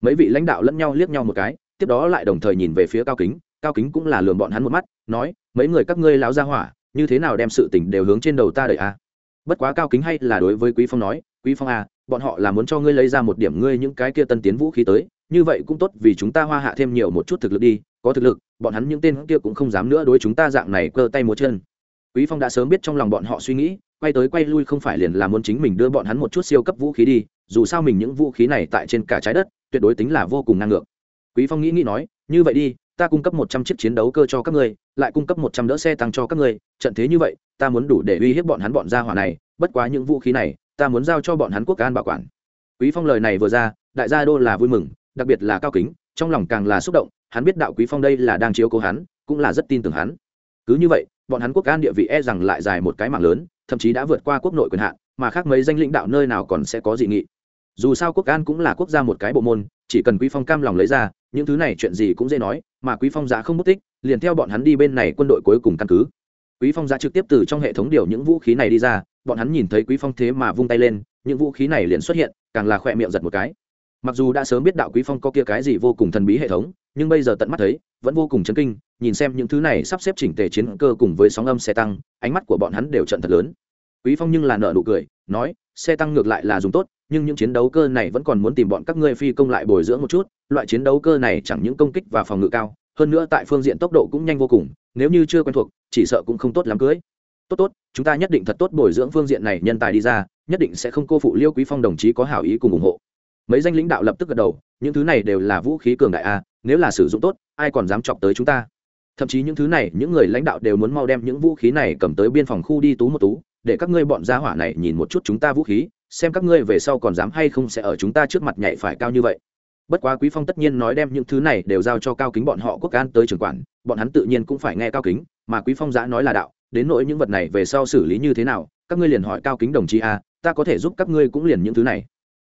Mấy vị lãnh đạo lẫn nhau liếc nhau một cái, tiếp đó lại đồng thời nhìn về phía cao kính cao kính cũng là lường bọn hắn một mắt, nói, mấy người các ngươi láo ra hỏa, như thế nào đem sự tình đều hướng trên đầu ta đợi a? Bất quá cao kính hay là đối với quý phong nói, quý phong a bọn họ là muốn cho ngươi lấy ra một điểm ngươi những cái kia tân tiến vũ khí tới như vậy cũng tốt vì chúng ta hoa hạ thêm nhiều một chút thực lực đi, có thực lực, bọn hắn những tên kia cũng không dám nữa đối chúng ta dạng này cơ tay múa chân. Quý phong đã sớm biết trong lòng bọn họ suy nghĩ, quay tới quay lui không phải liền là muốn chính mình đưa bọn hắn một chút siêu cấp vũ khí đi, dù sao mình những vũ khí này tại trên cả trái đất, tuyệt đối tính là vô cùng năng ngược. Quý phong nghĩ nghĩ nói, như vậy đi, ta cung cấp một trăm chiếc chiến đấu cơ cho các ngươi, lại cung cấp một trăm đỡ xe tăng cho các ngươi, trận thế như vậy, ta muốn đủ để uy hiếp bọn hắn bọn gia hỏa này, bất quá những vũ khí này, ta muốn giao cho bọn hắn quốc an bảo quản. Quý phong lời này vừa ra, đại gia đô là vui mừng đặc biệt là cao kính, trong lòng càng là xúc động, hắn biết đạo quý phong đây là đang chiếu cố hắn, cũng là rất tin tưởng hắn. Cứ như vậy, bọn hắn quốc an địa vị e rằng lại dài một cái mạng lớn, thậm chí đã vượt qua quốc nội quyền hạn, mà khác mấy danh lãnh đạo nơi nào còn sẽ có dị nghị. Dù sao quốc an cũng là quốc gia một cái bộ môn, chỉ cần quý phong cam lòng lấy ra, những thứ này chuyện gì cũng dễ nói, mà quý phong giá không mất tích, liền theo bọn hắn đi bên này quân đội cuối cùng căn cứ. Quý phong giá trực tiếp từ trong hệ thống điều những vũ khí này đi ra, bọn hắn nhìn thấy quý phong thế mà vung tay lên, những vũ khí này liền xuất hiện, càng là khỏe miệng giật một cái mặc dù đã sớm biết đạo quý phong có kia cái gì vô cùng thần bí hệ thống, nhưng bây giờ tận mắt thấy, vẫn vô cùng chấn kinh, nhìn xem những thứ này sắp xếp chỉnh tề chiến cơ cùng với sóng âm xe tăng, ánh mắt của bọn hắn đều trận thật lớn. Quý phong nhưng là nợ nụ cười, nói, xe tăng ngược lại là dùng tốt, nhưng những chiến đấu cơ này vẫn còn muốn tìm bọn các ngươi phi công lại bồi dưỡng một chút, loại chiến đấu cơ này chẳng những công kích và phòng ngự cao, hơn nữa tại phương diện tốc độ cũng nhanh vô cùng, nếu như chưa quen thuộc, chỉ sợ cũng không tốt lắm cưới. Tốt tốt, chúng ta nhất định thật tốt bồi dưỡng phương diện này nhân tài đi ra, nhất định sẽ không cô phụ liêu quý phong đồng chí có hảo ý cùng ủng hộ mấy danh lãnh đạo lập tức gật đầu, những thứ này đều là vũ khí cường đại a, nếu là sử dụng tốt, ai còn dám chọc tới chúng ta? Thậm chí những thứ này, những người lãnh đạo đều muốn mau đem những vũ khí này cầm tới biên phòng khu đi tú một tú, để các ngươi bọn gia hỏa này nhìn một chút chúng ta vũ khí, xem các ngươi về sau còn dám hay không sẽ ở chúng ta trước mặt nhảy phải cao như vậy. Bất quá quý phong tất nhiên nói đem những thứ này đều giao cho cao kính bọn họ quốc an tới trường quản, bọn hắn tự nhiên cũng phải nghe cao kính, mà quý phong giã nói là đạo, đến nỗi những vật này về sau xử lý như thế nào, các ngươi liền hỏi cao kính đồng chí a, ta có thể giúp các ngươi cũng liền những thứ này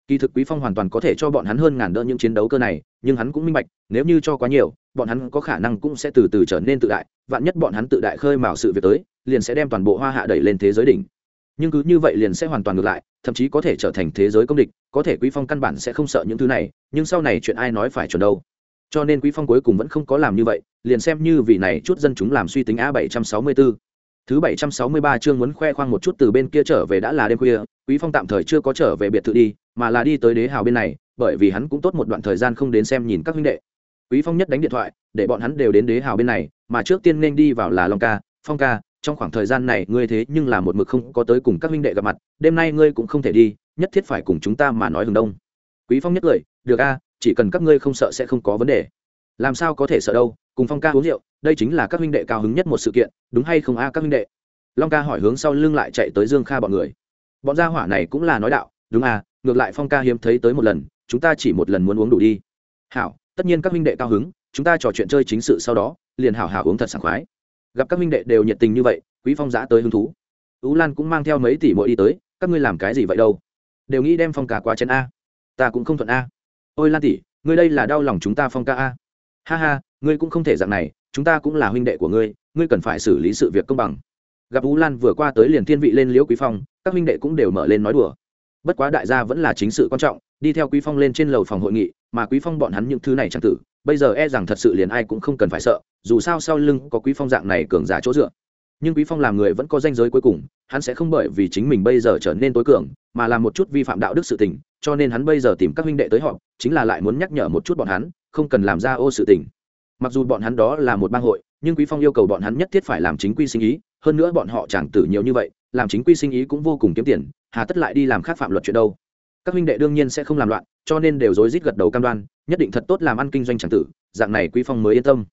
kỳ thực quý phong hoàn toàn có thể cho bọn hắn hơn ngàn đỡ những chiến đấu cơ này nhưng hắn cũng minh bạch nếu như cho quá nhiều bọn hắn có khả năng cũng sẽ từ từ trở nên tự đại vạn nhất bọn hắn tự đại khơi mào sự việc tới liền sẽ đem toàn bộ hoa hạ đẩy lên thế giới đỉnh. Nhưng cứ như vậy liền sẽ hoàn toàn ngược lại thậm chí có thể trở thành thế giới công địch có thể quý phong căn bản sẽ không sợ những thứ này nhưng sau này chuyện ai nói phải chuẩn đâu. Cho nên quý phong cuối cùng vẫn không có làm như vậy liền xem như vì này chút dân chúng làm suy tính a 764 Thứ 763 chương muốn khoe khoang một chút từ bên kia trở về đã là đêm khuya, Quý Phong tạm thời chưa có trở về biệt thự đi, mà là đi tới đế hào bên này, bởi vì hắn cũng tốt một đoạn thời gian không đến xem nhìn các huynh đệ. Quý Phong nhất đánh điện thoại, để bọn hắn đều đến đế hào bên này, mà trước tiên nên đi vào là Long ca, Phong ca, trong khoảng thời gian này ngươi thế nhưng là một mực không có tới cùng các huynh đệ gặp mặt, đêm nay ngươi cũng không thể đi, nhất thiết phải cùng chúng ta mà nói hừng đông. Quý Phong nhất cười, được a, chỉ cần các ngươi không sợ sẽ không có vấn đề. Làm sao có thể sợ đâu, cùng Phong ca uống rượu, đây chính là các huynh đệ cao hứng nhất một sự kiện, đúng hay không a các huynh đệ? Long ca hỏi hướng sau lưng lại chạy tới Dương Kha bọn người. Bọn gia hỏa này cũng là nói đạo, đúng à, ngược lại Phong ca hiếm thấy tới một lần, chúng ta chỉ một lần muốn uống đủ đi. Hảo, tất nhiên các huynh đệ cao hứng, chúng ta trò chuyện chơi chính sự sau đó, liền hảo hảo uống thật sảng khoái. Gặp các huynh đệ đều nhiệt tình như vậy, Quý Phong giã tới hứng thú. Tú Lan cũng mang theo mấy tỷ mỗi đi tới, các ngươi làm cái gì vậy đâu? Đều nghĩ đem Phong ca qua chân a. Ta cũng không thuận a. Ôi Lan tỷ, ngươi đây là đau lòng chúng ta Phong ca a. Ha ha, ngươi cũng không thể dạng này, chúng ta cũng là huynh đệ của ngươi ngươi cần phải xử lý sự việc công bằng gặp tú lan vừa qua tới liền thiên vị lên liễu quý phong các huynh đệ cũng đều mở lên nói đùa bất quá đại gia vẫn là chính sự quan trọng, đi theo quý phong lên trên lầu phòng hội nghị, mà quý phong bọn hắn những thứ này chẳng tử, bây giờ e rằng thật sự liền ai cũng không cần phải sợ, dù sao sau lưng có quý phong dạng này cường giả chỗ dựa. Nhưng quý phong làm người vẫn có danh giới cuối cùng, hắn sẽ không bởi vì chính mình bây giờ trở nên tối cường, mà làm một chút vi phạm đạo đức sự tình, cho nên hắn bây giờ tìm các huynh đệ tới họ chính là lại muốn nhắc nhở một chút bọn hắn, không cần làm ra ô sự tình. Mặc dù bọn hắn đó là một bang hội, nhưng quý phong yêu cầu bọn hắn nhất thiết phải làm chính quy sinh ý, hơn nữa bọn họ chẳng tử nhiều như vậy, làm chính quy sinh ý cũng vô cùng kiếm tiền hà tất lại đi làm khác phạm luật chuyện đâu. Các huynh đệ đương nhiên sẽ không làm loạn, cho nên đều rối rít gật đầu cam đoan, nhất định thật tốt làm ăn kinh doanh chẳng tử, dạng này quý phong mới yên tâm.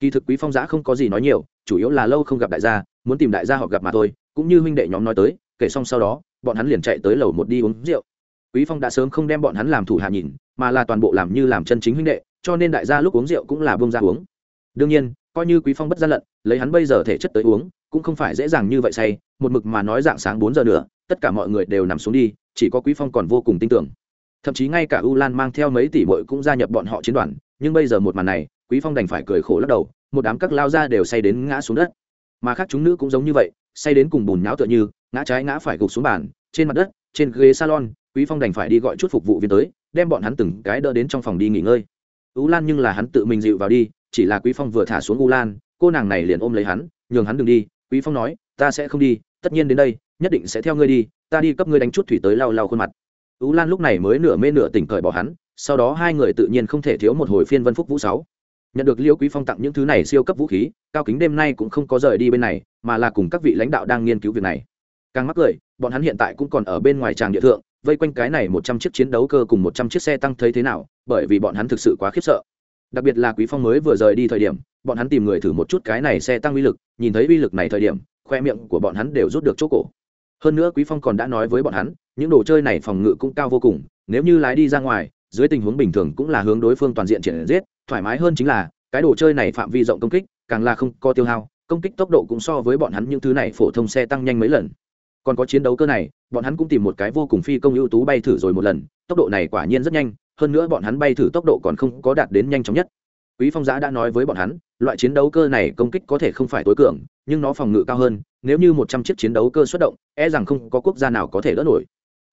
Kỳ thực quý phong giã không có gì nói nhiều, chủ yếu là lâu không gặp đại gia, muốn tìm đại gia họ gặp mà thôi, cũng như huynh đệ nhóm nói tới, kể xong sau đó, bọn hắn liền chạy tới lầu một đi uống rượu. Quý phong đã sớm không đem bọn hắn làm thủ hạ nhìn, mà là toàn bộ làm như làm chân chính huynh đệ, cho nên đại gia lúc uống rượu cũng là bông ra uống. Đương nhiên, coi như quý phong bất gian lận, lấy hắn bây giờ thể chất tới uống, cũng không phải dễ dàng như vậy say, một mực mà nói dạng sáng bốn giờ nữa tất cả mọi người đều nằm xuống đi, chỉ có quý phong còn vô cùng tin tưởng. Thậm chí ngay cả u lan mang theo mấy tỷ bội cũng gia nhập bọn họ chiến đoàn, nhưng bây giờ một màn này, quý phong đành phải cười khổ lắc đầu, một đám các lao ra đều say đến ngã xuống đất. Mà khác chúng nữ cũng giống như vậy, say đến cùng bùn nháo tựa như, ngã trái ngã phải gục xuống bàn, trên mặt đất, trên ghế salon, quý phong đành phải đi gọi chút phục vụ viên tới, đem bọn hắn từng cái đỡ đến trong phòng đi nghỉ ngơi. U lan nhưng là hắn tự mình dịu vào đi, chỉ là quý phong vừa thả xuống u lan, cô nàng này liền ôm lấy hắn, nhường hắn đừng đi. Quý phong nói, ta sẽ không đi, tất nhiên đến đây nhất định sẽ theo ngươi đi, ta đi cấp ngươi đánh chút thủy tới lau lau khuôn mặt. U lan lúc này mới nửa mê nửa tỉnh cởi bỏ hắn, sau đó hai người tự nhiên không thể thiếu một hồi phiên vân phúc vũ sáu. Nhận được liêu quý phong tặng những thứ này siêu cấp vũ khí, cao kính đêm nay cũng không có rời đi bên này, mà là cùng các vị lãnh đạo đang nghiên cứu việc này. Càng mắc cười, bọn hắn hiện tại cũng còn ở bên ngoài tràng địa thượng, vây quanh cái này một trăm chiếc chiến đấu cơ cùng một trăm chiếc xe tăng thấy thế nào, bởi vì bọn hắn thực sự quá khiếp sợ. Đặc biệt là quý phong mới vừa rời đi thời điểm, bọn hắn tìm người thử một chút cái này xe tăng uy lực, nhìn thấy uy lực này thời điểm, khoe miệng của bọn hắn đều rút được chỗ cổ hơn nữa quý phong còn đã nói với bọn hắn, những đồ chơi này phòng ngự cũng cao vô cùng, nếu như lái đi ra ngoài, dưới tình huống bình thường cũng là hướng đối phương toàn diện triển giết, thoải mái hơn chính là, cái đồ chơi này phạm vi rộng công kích, càng là không có tiêu hao, công kích tốc độ cũng so với bọn hắn những thứ này phổ thông xe tăng nhanh mấy lần. Còn có chiến đấu cơ này, bọn hắn cũng tìm một cái vô cùng phi công ưu tú bay thử rồi một lần, tốc độ này quả nhiên rất nhanh, hơn nữa bọn hắn bay thử tốc độ còn không có đạt đến nhanh chóng nhất. Quý phong giã đã nói với bọn hắn, loại chiến đấu cơ này công kích có thể không phải tối cường nhưng nó phòng ngự cao hơn, nếu như một trăm chiếc chiến đấu cơ xuất động e rằng không có quốc gia nào có thể đỡ nổi.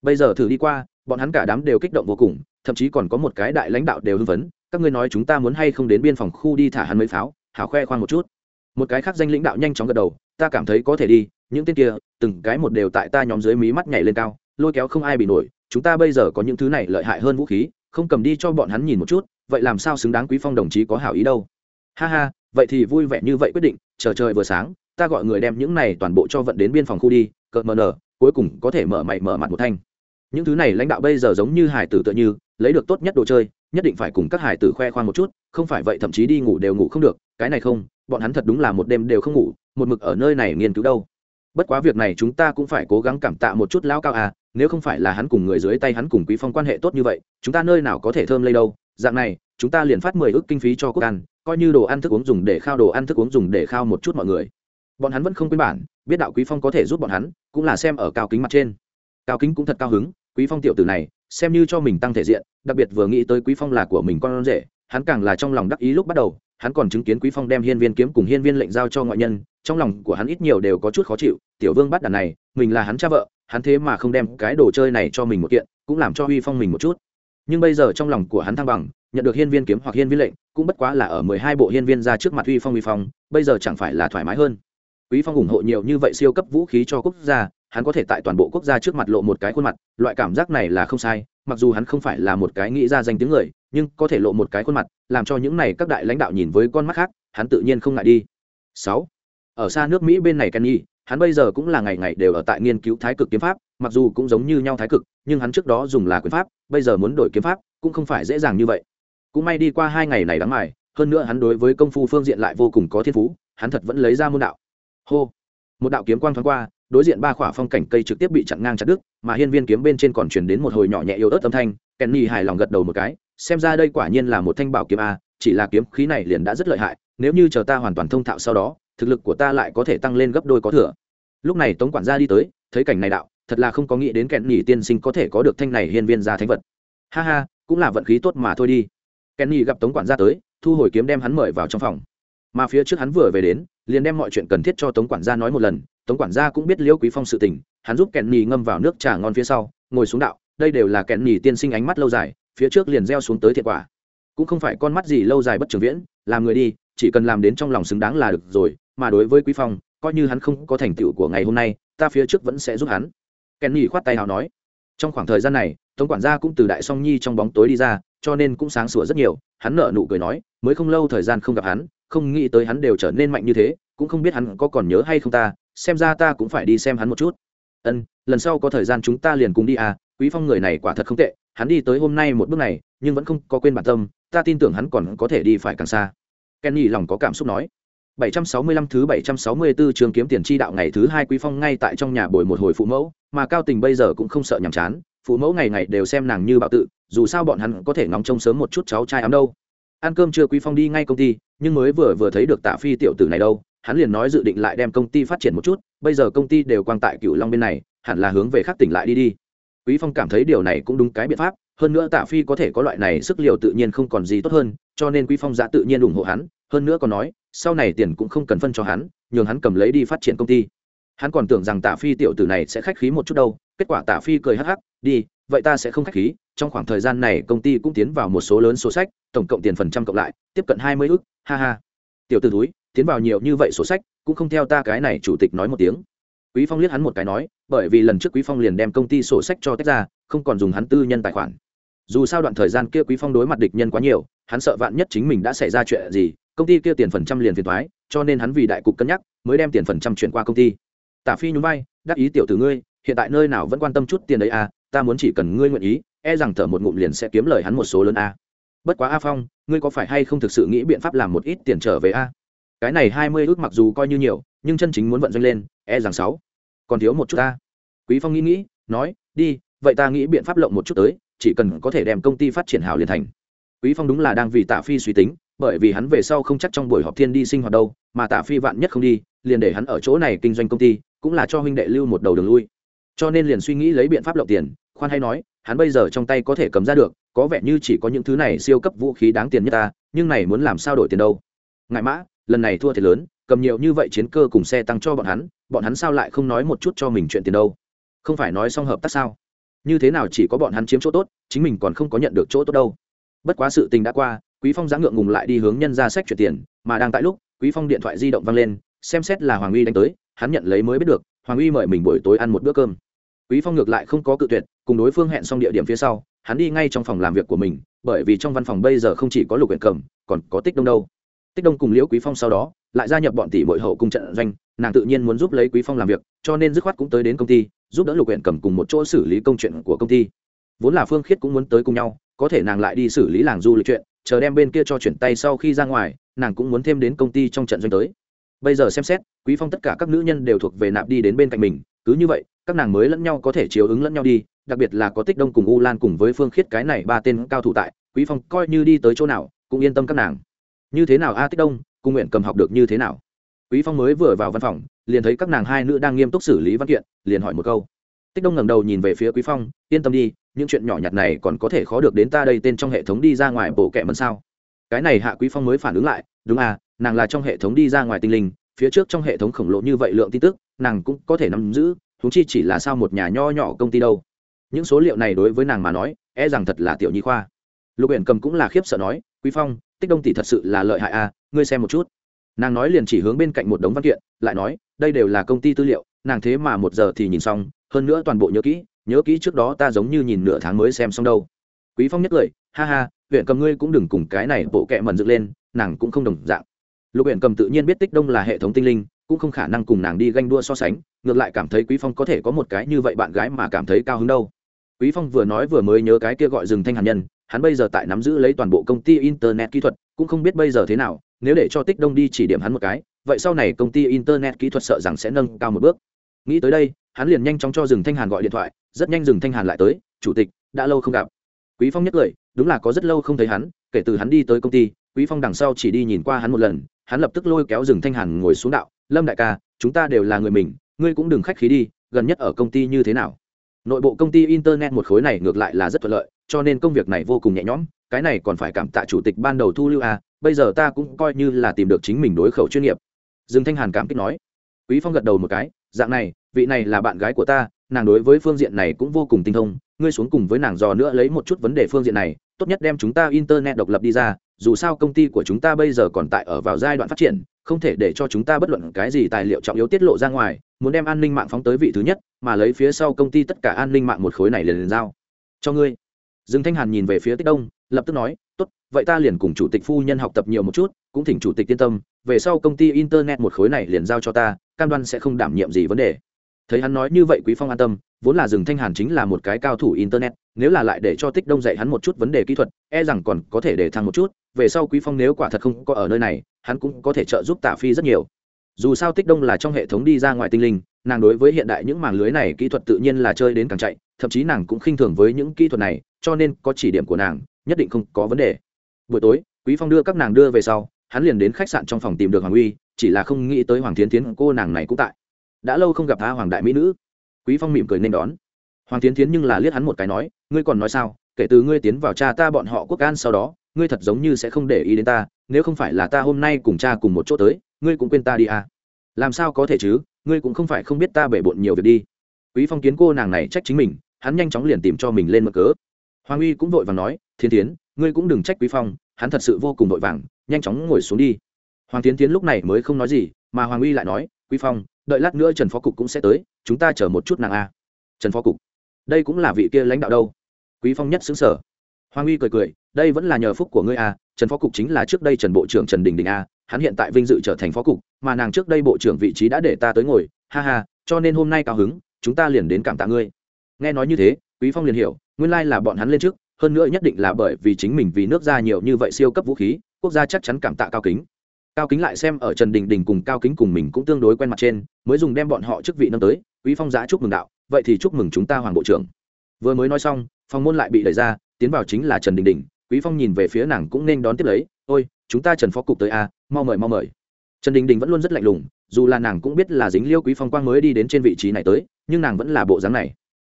Bây giờ thử đi qua, bọn hắn cả đám đều kích động vô cùng, thậm chí còn có một cái đại lãnh đạo đều hưng phấn, các ngươi nói chúng ta muốn hay không đến biên phòng khu đi thả hắn mấy pháo, hảo khoe khoang một chút. Một cái khác danh lãnh đạo nhanh chóng gật đầu, ta cảm thấy có thể đi, những tên kia, từng cái một đều tại ta nhóm dưới mí mắt nhảy lên cao, lôi kéo không ai bị nổi, chúng ta bây giờ có những thứ này lợi hại hơn vũ khí, không cầm đi cho bọn hắn nhìn một chút, vậy làm sao xứng đáng quý phong đồng chí có hảo ý đâu. Ha ha, vậy thì vui vẻ như vậy quyết định, chờ trời vừa sáng ta gọi người đem những này toàn bộ cho vận đến biên phòng khu đi cợt mờ nở cuối cùng có thể mở mày mở mặt một thanh. Những thứ này lãnh đạo bây giờ giống như hải tử tựa như, lấy được tốt nhất đồ chơi, nhất định phải cùng các hải tử khoe khoang một chút, không phải vậy thậm chí đi ngủ đều ngủ không được, cái này không, bọn hắn thật đúng là một đêm đều không ngủ, một mực ở nơi này nghiên cứu đâu. Bất quá việc này chúng ta cũng phải cố gắng cảm tạ một chút lão cao à nếu không phải là hắn cùng người dưới tay hắn cùng quý phong quan hệ tốt như vậy, chúng ta nơi nào có thể thơm lây đâu. Dạng này, chúng ta liền phát mười ước kinh phí cho quốc ăn coi như đồ ăn thức uống dùng để khao, đồ ăn thức uống dùng để khao một chút mọi người bọn hắn vẫn không quên bản, biết đạo quý phong có thể giúp bọn hắn, cũng là xem ở cao kính mặt trên. Cao kính cũng thật cao hứng, quý phong tiểu tử này, xem như cho mình tăng thể diện, đặc biệt vừa nghĩ tới quý phong là của mình con rể, hắn càng là trong lòng đắc ý lúc bắt đầu, hắn còn chứng kiến quý phong đem hiên viên kiếm cùng hiên viên lệnh giao cho ngoại nhân, trong lòng của hắn ít nhiều đều có chút khó chịu, tiểu vương bắt đàn này, mình là hắn cha vợ, hắn thế mà không đem cái đồ chơi này cho mình một kiện, cũng làm cho huy phong mình một chút. Nhưng bây giờ trong lòng của hắn thăng bằng, nhận được hiên viên kiếm hoặc hiên viên lệnh, cũng bất quá là ở mười hai bộ hiên viên ra trước mặt huy phong huy phong, bây giờ chẳng phải là thoải mái hơn quý phong ủng hộ nhiều như vậy siêu cấp vũ khí cho quốc gia, hắn có thể tại toàn bộ quốc gia trước mặt lộ một cái khuôn mặt, loại cảm giác này là không sai, mặc dù hắn không phải là một cái nghĩ ra danh tiếng người, nhưng có thể lộ một cái khuôn mặt, làm cho những này các đại lãnh đạo nhìn với con mắt khác, hắn tự nhiên không ngại đi. Sáu, ở xa nước mỹ bên này kenny, hắn bây giờ cũng là ngày ngày đều ở tại nghiên cứu thái cực kiếm pháp, mặc dù cũng giống như nhau thái cực, nhưng hắn trước đó dùng là quyền pháp, bây giờ muốn đổi kiếm pháp, cũng không phải dễ dàng như vậy. Cũng may đi qua hai ngày này đáng mài, hơn nữa hắn đối với công phu phương diện lại vô cùng có thiên phú, hắn thật vẫn lấy ra môn đạo hô. Một đạo kiếm quang thoáng qua, đối diện ba khỏa phong cảnh cây trực tiếp bị chặn ngang chặt đứt, mà hiên viên kiếm bên trên còn chuyển đến một hồi nhỏ nhẹ yếu ớt âm thanh, kenny hài lòng gật đầu một cái, xem ra đây quả nhiên là một thanh bảo kiếm a, chỉ là kiếm khí này liền đã rất lợi hại, nếu như chờ ta hoàn toàn thông thạo sau đó, thực lực của ta lại có thể tăng lên gấp đôi có thừa. Lúc này tống quản gia đi tới, thấy cảnh này đạo, thật là không có nghĩ đến kẹn nhỉ tiên sinh có thể có được thanh này hiên viên ra thánh vật. Ha ha, cũng là vận khí tốt mà thôi đi. Kẹn nhỉ gặp tống quản gia tới, thu hồi kiếm đem hắn mời vào trong phòng. Mà phía trước hắn vừa về đến liền đem mọi chuyện cần thiết cho tống quản gia nói một lần, tống quản gia cũng biết liễu quý phong sự tình, hắn giúp kẹn nhì ngâm vào nước trà ngon phía sau, ngồi xuống đạo, đây đều là kẹn nhì tiên sinh ánh mắt lâu dài, phía trước liền gieo xuống tới thiệt quả. Cũng không phải con mắt gì lâu dài bất trường viễn, làm người đi, chỉ cần làm đến trong lòng xứng đáng là được rồi, mà đối với quý phong, coi như hắn không có thành tựu của ngày hôm nay, ta phía trước vẫn sẽ giúp hắn. Kẹn nhì khoát tay nào nói. Trong khoảng thời gian này, tống quản gia cũng từ đại song nhi trong bóng tối đi ra cho nên cũng sáng sủa rất nhiều hắn nợ nụ cười nói mới không lâu thời gian không gặp hắn không nghĩ tới hắn đều trở nên mạnh như thế cũng không biết hắn có còn nhớ hay không ta xem ra ta cũng phải đi xem hắn một chút. Ân lần sau có thời gian chúng ta liền cùng đi à quý phong người này quả thật không tệ hắn đi tới hôm nay một bước này nhưng vẫn không có quên bản tâm ta tin tưởng hắn còn có thể đi phải càng xa. Kenny lòng có cảm xúc nói. 765 thứ 764 trường kiếm tiền chi đạo ngày thứ hai quý phong ngay tại trong nhà bồi một hồi phụ mẫu, mà Cao Tình bây giờ cũng không sợ nhàm chán, phụ mẫu ngày ngày đều xem nàng như bảo tự, dù sao bọn hắn có thể ngóng trông sớm một chút cháu trai ấm đâu. Ăn cơm chưa, quý phong đi ngay công ty, nhưng mới vừa vừa thấy được Tạ Phi tiểu tử này đâu, hắn liền nói dự định lại đem công ty phát triển một chút, bây giờ công ty đều quang tại Cửu Long bên này, hẳn là hướng về khác tỉnh lại đi đi. Quý Phong cảm thấy điều này cũng đúng cái biện pháp, hơn nữa Tạ Phi có thể có loại này sức liều tự nhiên không còn gì tốt hơn, cho nên Quý Phong giá tự nhiên ủng hộ hắn, hơn nữa còn nói, sau này tiền cũng không cần phân cho hắn nhường hắn cầm lấy đi phát triển công ty hắn còn tưởng rằng tạ phi tiểu tử này sẽ khách khí một chút đâu kết quả Tả phi cười hắc hắc, đi, vậy ta sẽ không khách khí, trong khoảng thời gian này công ty cũng tiến vào một số lớn số sách, tổng cộng tiền phần trăm cộng lại, tiếp cận hai mươi ước ha ha. Tiểu t ử túi tiến vào nhiều như vậy sổ sách, cũng không theo ta cái này chủ tịch nói một tiếng. Quý phong liếc hắn một cái nói, bởi vì lần trước quý phong liền đem công ty sổ sách cho tách ra, không còn dùng hắn tư nhân tài khoản. Dù sao đoạn thời gian kia quý phong đối mặt địch nhân quá nhiều, hắn sợ vạn nhất chính mình đã xảy ra chuyện gì, công ty kia tiền phần trăm liền phiền thoái cho nên hắn vì đại cục cân nhắc, mới đem tiền phần trăm chuyển qua công ty. Tả phi nhún vai, đắc ý tiểu tử ngươi hiện tại nơi nào vẫn quan tâm chút tiền đấy à ta muốn chỉ cần ngươi nguyện ý e rằng thở một ngụm liền sẽ kiếm lời hắn một số lớn a. Bất quá a phong, ngươi có phải hay không thực sự nghĩ biện pháp làm một ít tiền trở về a? Cái này hai mươi ước mặc dù coi như nhiều, nhưng chân chính muốn vận doanh lên e rằng sáu. Còn thiếu một chút ta. Quý phong nghĩ nghĩ, nói, đi, vậy ta nghĩ biện pháp lộng một chút tới, chỉ cần có thể đem công ty phát triển hảo liền thành. Quý phong đúng là đang vì tạ phi suy tính, bởi vì hắn về sau không chắc trong buổi họp thiên đi sinh hoạt đâu, mà tạ phi vạn nhất không đi, liền để hắn ở chỗ này kinh doanh công ty, cũng là cho huynh đệ lưu một đầu đường lui cho nên liền suy nghĩ lấy biện pháp lộng tiền, khoan hay nói, hắn bây giờ trong tay có thể cầm ra được, có vẻ như chỉ có những thứ này siêu cấp vũ khí đáng tiền nhất ta, nhưng này muốn làm sao đổi tiền đâu? Ngại mã, lần này thua thiệt lớn, cầm nhiều như vậy chiến cơ cùng xe tăng cho bọn hắn bọn hắn sao lại không nói một chút cho mình chuyện tiền đâu? Không phải nói xong hợp tác sao? Như thế nào chỉ có bọn hắn chiếm chỗ tốt, chính mình còn không có nhận được chỗ tốt đâu? Bất quá sự tình đã qua, quý phong giã ngượng ngùng lại đi hướng nhân ra sách chuyển tiền, mà đang tại lúc, quý phong điện thoại di động văng lên, xem xét là hoàng uy đánh tới, hắn nhận lấy mới biết được hoàng uy mời mình buổi tối ăn một bữa cơm. Quý phong ngược lại không có cự tuyệt, cùng đối phương hẹn xong địa điểm phía sau, hắn đi ngay trong phòng làm việc của mình, bởi vì trong văn phòng bây giờ không chỉ có lục huyện cầm, còn có tích đông đâu. Tích đông cùng liễu quý phong sau đó, lại gia nhập bọn tỷ bội hậu cung trận doanh, nàng tự nhiên muốn giúp lấy quý phong làm việc, cho nên dứt khoát cũng tới đến công ty, giúp đỡ lục huyện cầm cùng một chỗ xử lý công chuyện của công ty. Vốn là phương khiết cũng muốn tới cùng nhau, có thể nàng lại đi xử lý làng du lịch chuyện, chờ đem bên kia cho chuyển tay sau khi ra ngoài, nàng cũng muốn thêm đến công ty trong trận doanh tới bây giờ xem xét, quý phong tất cả các nữ nhân đều thuộc về nạp đi đến bên cạnh mình, cứ như vậy, các nàng mới lẫn nhau có thể chiếu ứng lẫn nhau đi, đặc biệt là có tích đông cùng u lan cùng với phương khiết cái này ba tên cao thủ tại, quý phong coi như đi tới chỗ nào, cũng yên tâm các nàng. Như thế nào a, tích đông, cung nguyện cầm học được như thế nào? Quý phong mới vừa vào văn phòng, liền thấy các nàng hai nữ đang nghiêm túc xử lý văn kiện, liền hỏi một câu. Tích đông ngẩng đầu nhìn về phía quý phong, yên tâm đi, những chuyện nhỏ nhặt này còn có thể khó được đến ta đây tên trong hệ thống đi ra ngoài bộ kệ mần sao? Cái này hạ quý phong mới phản ứng lại đúng à nàng là trong hệ thống đi ra ngoài tinh linh, phía trước trong hệ thống khổng lồ như vậy lượng tin tức, nàng cũng có thể nắm giữ thúng chi chỉ là sao một nhà nho nhỏ công ty đâu. Những số liệu này đối với nàng mà nói e rằng thật là tiểu nhi khoa. Lục huyện cầm cũng là khiếp sợ nói, quý phong, tích đông tỷ thật sự là lợi hại à ngươi xem một chút. Nàng nói liền chỉ hướng bên cạnh một đống văn kiện, lại nói, đây đều là công ty tư liệu, nàng thế mà một giờ thì nhìn xong, hơn nữa toàn bộ nhớ kỹ nhớ kỹ trước đó ta giống như nhìn nửa tháng mới xem xong đâu. Quý phong nhắc cười ha ha huyện cầm ngươi cũng đừng cùng cái này bộ kệ mần dựng lên nàng cũng không đồng dạng. Lục huyện cầm tự nhiên biết tích đông là hệ thống tinh linh, cũng không khả năng cùng nàng đi ganh đua so sánh, ngược lại cảm thấy quý phong có thể có một cái như vậy bạn gái mà cảm thấy cao hứng đâu. Quý phong vừa nói vừa mới nhớ cái kia gọi rừng thanh hàn nhân, hắn bây giờ tại nắm giữ lấy toàn bộ công ty internet kỹ thuật, cũng không biết bây giờ thế nào, nếu để cho tích đông đi chỉ điểm hắn một cái, vậy sau này công ty internet kỹ thuật sợ rằng sẽ nâng cao một bước. Nghĩ tới đây, hắn liền nhanh chóng cho rừng thanh hàn gọi điện thoại, rất nhanh rừng thanh hàn lại tới, chủ tịch, đã lâu không gặp. Quý phong nhất cười đúng là có rất lâu không thấy hắn, kể từ hắn đi tới công ty quý phong đằng sau chỉ đi nhìn qua hắn một lần, hắn lập tức lôi kéo rừng thanh hàn ngồi xuống đạo, lâm đại ca, chúng ta đều là người mình, ngươi cũng đừng khách khí đi, gần nhất ở công ty như thế nào? Nội bộ công ty internet một khối này ngược lại là rất thuận lợi, cho nên công việc này vô cùng nhẹ nhõm, cái này còn phải cảm tạ chủ tịch ban đầu thu lưu à bây giờ ta cũng coi như là tìm được chính mình đối khẩu chuyên nghiệp. Dương thanh hàn cảm kích nói. Quý phong gật đầu một cái, dạng này, vị này là bạn gái của ta, nàng đối với phương diện này cũng vô cùng tinh thông, ngươi xuống cùng với nàng dò nữa lấy một chút vấn đề phương diện này, tốt nhất đem chúng ta internet độc lập đi ra dù sao công ty của chúng ta bây giờ còn tại ở vào giai đoạn phát triển, không thể để cho chúng ta bất luận cái gì tài liệu trọng yếu tiết lộ ra ngoài, muốn đem an ninh mạng phóng tới vị thứ nhất, mà lấy phía sau công ty tất cả an ninh mạng một khối này liền liền giao. Cho ngươi. Dương thanh hàn nhìn về phía tích đông, lập tức nói, tốt, vậy ta liền cùng chủ tịch phu nhân học tập nhiều một chút, cũng thỉnh chủ tịch yên tâm, về sau công ty internet một khối này liền giao cho ta, cam đoan sẽ không đảm nhiệm gì vấn đề. Thấy hắn nói như vậy quý phong an tâm, vốn là rừng thanh hàn chính là một cái cao thủ internet, nếu là lại để cho tích đông dạy hắn một chút vấn đề kỹ thuật e rằng còn có thể để thăng một chút về sau quý phong nếu quả thật không có ở nơi này, hắn cũng có thể trợ giúp tạ phi rất nhiều. Dù sao tích đông là trong hệ thống đi ra ngoài tinh linh, nàng đối với hiện đại những màng lưới này kỹ thuật tự nhiên là chơi đến càng chạy, thậm chí nàng cũng khinh thường với những kỹ thuật này, cho nên có chỉ điểm của nàng, nhất định không có vấn đề. Buổi tối, quý phong đưa các nàng đưa về sau, hắn liền đến khách sạn trong phòng tìm được hoàng uy, chỉ là không nghĩ tới hoàng tiến tiến cô nàng này cũng tại. Đã lâu không gặp tha hoàng đại mỹ nữ. Quý phong mỉm cười nên đón. Hoàng tiến tiến nhưng là liếc hắn một cái nói, ngươi còn nói sao? Kể từ ngươi tiến vào cha ta bọn họ quốc an sau đó ngươi thật giống như sẽ không để ý đến ta, nếu không phải là ta hôm nay cùng cha cùng một chỗ tới, ngươi cũng quên ta đi à. Làm sao có thể chứ, ngươi cũng không phải không biết ta bể bộn nhiều việc đi. Quý phong kiến cô nàng này trách chính mình, hắn nhanh chóng liền tìm cho mình lên mở cớ. Hoàng uy cũng vội vàng nói thiên tiến ngươi cũng đừng trách quý phong, hắn thật sự vô cùng vội vàng, nhanh chóng ngồi xuống đi. Hoàng tiến tiến lúc này mới không nói gì, mà hoàng uy lại nói, quý phong, đợi lát nữa trần phó cục cũng sẽ tới, chúng ta chờ một chút nàng a. Trần phó cục? Đây cũng là vị kia lãnh đạo đâu? Quý phong nhất xứng sở hoàng uy cười cười đây vẫn là nhờ phúc của ngươi à trần phó cục chính là trước đây trần bộ trưởng trần đình đình a hắn hiện tại vinh dự trở thành phó cục, mà nàng trước đây bộ trưởng vị trí đã để ta tới ngồi, ha ha, cho nên hôm nay cao hứng, chúng ta liền đến cảm tạ ngươi. Nghe nói như thế, quý phong liền hiểu, nguyên lai là bọn hắn lên trước, hơn nữa nhất định là bởi vì chính mình vì nước ra nhiều như vậy siêu cấp vũ khí, quốc gia chắc chắn cảm tạ cao kính. Cao kính lại xem ở trần đình đình cùng cao kính cùng mình cũng tương đối quen mặt trên, mới dùng đem bọn họ chức vị nâng tới, quý phong giã chúc mừng đạo, vậy thì chúc mừng chúng ta hoàng bộ trưởng. Vừa mới nói xong, phòng môn lại bị đẩy ra, tiến vào chính là trần đình đình quý phong nhìn về phía nàng cũng nên đón tiếp lấy, ôi, chúng ta trần phó cục tới a, mau mời mau mời. Trần đình đình vẫn luôn rất lạnh lùng, dù là nàng cũng biết là dính liêu quý phong quang mới đi đến trên vị trí này tới, nhưng nàng vẫn là bộ dáng này.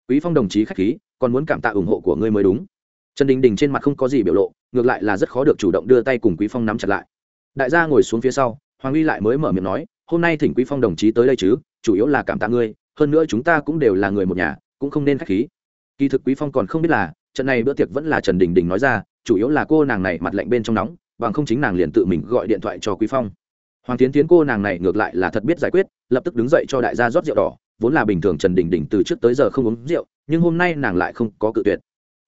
Quý phong đồng chí khách khí, còn muốn cảm tạ ủng hộ của ngươi mới đúng. Trần đình đình trên mặt không có gì biểu lộ, ngược lại là rất khó được chủ động đưa tay cùng quý phong nắm chặt lại. Đại gia ngồi xuống phía sau, hoàng uy lại mới mở miệng nói, hôm nay thỉnh quý phong đồng chí tới đây chứ, chủ yếu là cảm tạ ngươi, hơn nữa chúng ta cũng đều là người một nhà, cũng không nên khách khí. Kỳ thực quý phong còn không biết là, trận này bữa tiệc vẫn là trần đình đình nói ra chủ yếu là cô nàng này mặt lạnh bên trong nóng, bằng không chính nàng liền tự mình gọi điện thoại cho quý phong. Hoàng tiến tiến cô nàng này ngược lại là thật biết giải quyết, lập tức đứng dậy cho đại gia rót rượu đỏ, vốn là bình thường trần đình đình từ trước tới giờ không uống rượu, nhưng hôm nay nàng lại không có cự tuyệt.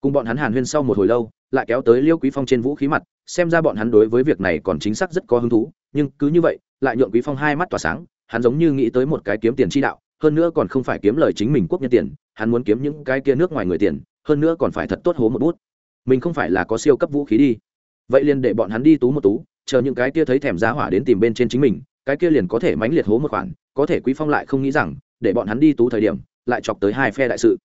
Cùng bọn hắn hàn huyên sau một hồi lâu, lại kéo tới liêu quý phong trên vũ khí mặt, xem ra bọn hắn đối với việc này còn chính xác rất có hứng thú, nhưng cứ như vậy, lại nhượng quý phong hai mắt tỏa sáng, hắn giống như nghĩ tới một cái kiếm tiền chi đạo, hơn nữa còn không phải kiếm lời chính mình quốc nhân tiền, hắn muốn kiếm những cái kia nước ngoài người tiền, hơn nữa còn phải thật tốt hố một bút mình không phải là có siêu cấp vũ khí đi vậy liền để bọn hắn đi tú một tú chờ những cái kia thấy thèm giá hỏa đến tìm bên trên chính mình cái kia liền có thể mãnh liệt hố một khoản có thể quý phong lại không nghĩ rằng để bọn hắn đi tú thời điểm lại chọc tới hai phe đại sự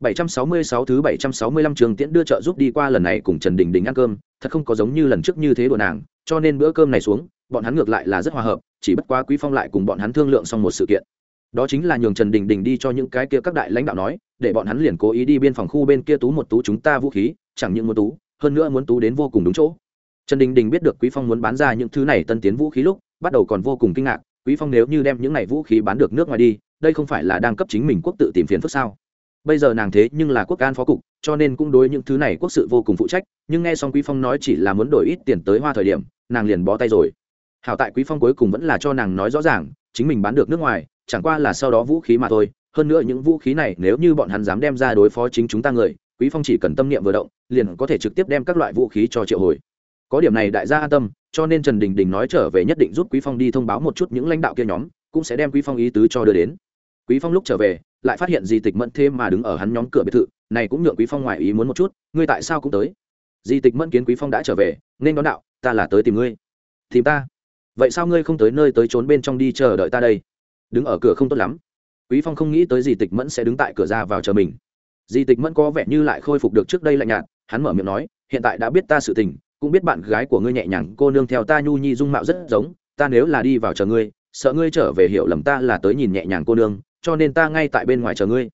766 thứ 765 trường tiễn đưa trợ giúp đi qua lần này cùng Trần Đình Đình ăn cơm, thật không có giống như lần trước như thế đùa nàng, cho nên bữa cơm này xuống, bọn hắn ngược lại là rất hòa hợp, chỉ bất quá Quý Phong lại cùng bọn hắn thương lượng xong một sự kiện. Đó chính là nhường Trần Đình Đình đi cho những cái kia các đại lãnh đạo nói, để bọn hắn liền cố ý đi biên phòng khu bên kia tú một tú chúng ta vũ khí, chẳng những muốn tú, hơn nữa muốn tú đến vô cùng đúng chỗ. Trần Đình Đình biết được Quý Phong muốn bán ra những thứ này tân tiến vũ khí lúc, bắt đầu còn vô cùng kinh ngạc, Quý Phong nếu như đem những này vũ khí bán được nước ngoài đi, đây không phải là đang cấp chính mình quốc tự tìm phiền phức sao? bây giờ nàng thế nhưng là quốc an phó cục cho nên cũng đối những thứ này quốc sự vô cùng phụ trách nhưng nghe xong quý phong nói chỉ là muốn đổi ít tiền tới hoa thời điểm nàng liền bó tay rồi hảo tại quý phong cuối cùng vẫn là cho nàng nói rõ ràng chính mình bán được nước ngoài chẳng qua là sau đó vũ khí mà thôi hơn nữa những vũ khí này nếu như bọn hắn dám đem ra đối phó chính chúng ta người quý phong chỉ cần tâm niệm vừa động, liền có thể trực tiếp đem các loại vũ khí cho triệu hồi. Có điểm này đại gia an tâm, cho nên trần đình đình nói trở về nhất định giúp quý phong đi thông báo một chút những lãnh đạo kia nhóm, cũng sẽ đem quý phong ý tứ cho đưa đến. Quý phong lúc trở về, lại phát hiện di tịch mẫn thêm mà đứng ở hắn nhóm cửa biệt thự, này cũng nhượng quý phong ngoài ý muốn một chút, ngươi tại sao cũng tới? Di tịch mẫn kiến quý phong đã trở về, nên đón đạo, ta là tới tìm ngươi. Tìm ta? Vậy sao ngươi không tới nơi tới trốn bên trong đi chờ đợi ta đây? Đứng ở cửa không tốt lắm. Quý phong không nghĩ tới di tịch mẫn sẽ đứng tại cửa ra vào chờ mình di tịch mẫn có vẻ như lại khôi phục được trước đây lạnh nhạt, hắn mở miệng nói, hiện tại đã biết ta sự tình, cũng biết bạn gái của ngươi nhẹ nhàng, cô nương theo ta nhu nhi dung mạo rất giống, ta nếu là đi vào chờ ngươi, sợ ngươi trở về hiểu lầm ta là tới nhìn nhẹ nhàng cô nương, cho nên ta ngay tại bên ngoài chờ ngươi.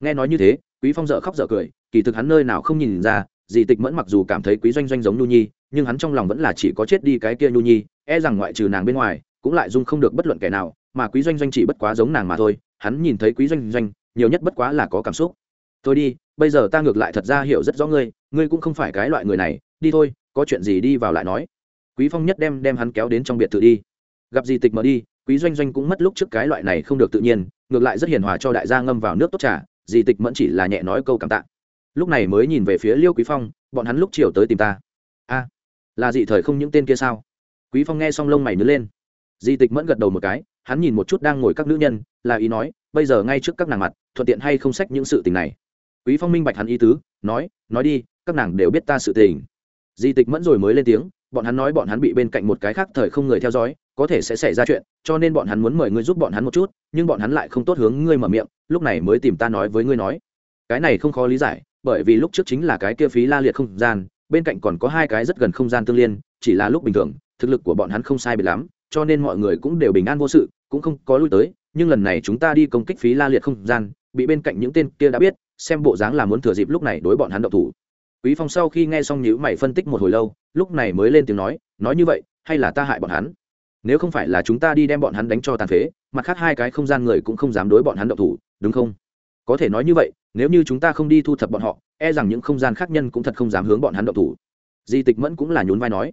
Nghe nói như thế, quý phong dở khóc dở cười, kỳ thực hắn nơi nào không nhìn ra dì tịch mẫn mặc dù cảm thấy quý doanh doanh giống nhu nhi, nhưng hắn trong lòng vẫn là chỉ có chết đi cái kia nhu nhi e rằng ngoại trừ nàng bên ngoài, cũng lại dung không được bất luận kẻ nào, mà quý doanh doanh chỉ bất quá giống nàng mà thôi, hắn nhìn thấy quý doanh doanh, nhiều nhất bất quá là có cảm xúc thôi đi, bây giờ ta ngược lại thật ra hiểu rất rõ ngươi ngươi cũng không phải cái loại người này, đi thôi, có chuyện gì đi vào lại nói. Quý phong nhất đem đem hắn kéo đến trong biệt thự đi. Gặp gì tịch mở đi, quý doanh doanh cũng mất lúc trước cái loại này không được tự nhiên, ngược lại rất hiền hòa cho đại gia ngâm vào nước tốt trà dì tịch mẫn chỉ là nhẹ nói câu cảm tạ. Lúc này mới nhìn về phía liêu quý phong, bọn hắn lúc chiều tới tìm ta. A, là dị thời không những tên kia sao? Quý phong nghe xong lông mày nứa lên. Di tịch mẫn gật đầu một cái, hắn nhìn một chút đang ngồi các nữ nhân, là ý nói, bây giờ ngay trước các nàng mặt, thuận tiện hay không sách những sự tình này quý phong minh bạch hắn ý tứ, nói nói đi, các nàng đều biết ta sự tình. Di tịch mẫn rồi mới lên tiếng, bọn hắn nói bọn hắn bị bên cạnh một cái khác thời không người theo dõi, có thể sẽ xảy ra chuyện, cho nên bọn hắn muốn mời ngươi giúp bọn hắn một chút, nhưng bọn hắn lại không tốt hướng ngươi mở miệng, lúc này mới tìm ta nói với ngươi nói. Cái này không khó lý giải, bởi vì lúc trước chính là cái kia phí la liệt không gian, bên cạnh còn có hai cái rất gần không gian tương liên, chỉ là lúc bình thường, thực lực của bọn hắn không sai biệt lắm, cho nên mọi người cũng đều bình an vô sự, cũng không có lui tới, nhưng lần này chúng ta đi công kích phí la liệt không gian, bị bên cạnh những tên kia đã biết xem bộ dáng là muốn thừa dịp lúc này đối bọn hắn động thủ. Quý phong sau khi nghe xong nhữ mày phân tích một hồi lâu, lúc này mới lên tiếng nói nói như vậy, hay là ta hại bọn hắn? Nếu không phải là chúng ta đi đem bọn hắn đánh cho tàn phế, mặt khác hai cái không gian người cũng không dám đối bọn hắn động thủ, đúng không? Có thể nói như vậy, nếu như chúng ta không đi thu thập bọn họ e rằng những không gian khác nhân cũng thật không dám hướng bọn hắn động thủ. Di tịch mẫn cũng là nhún vai nói.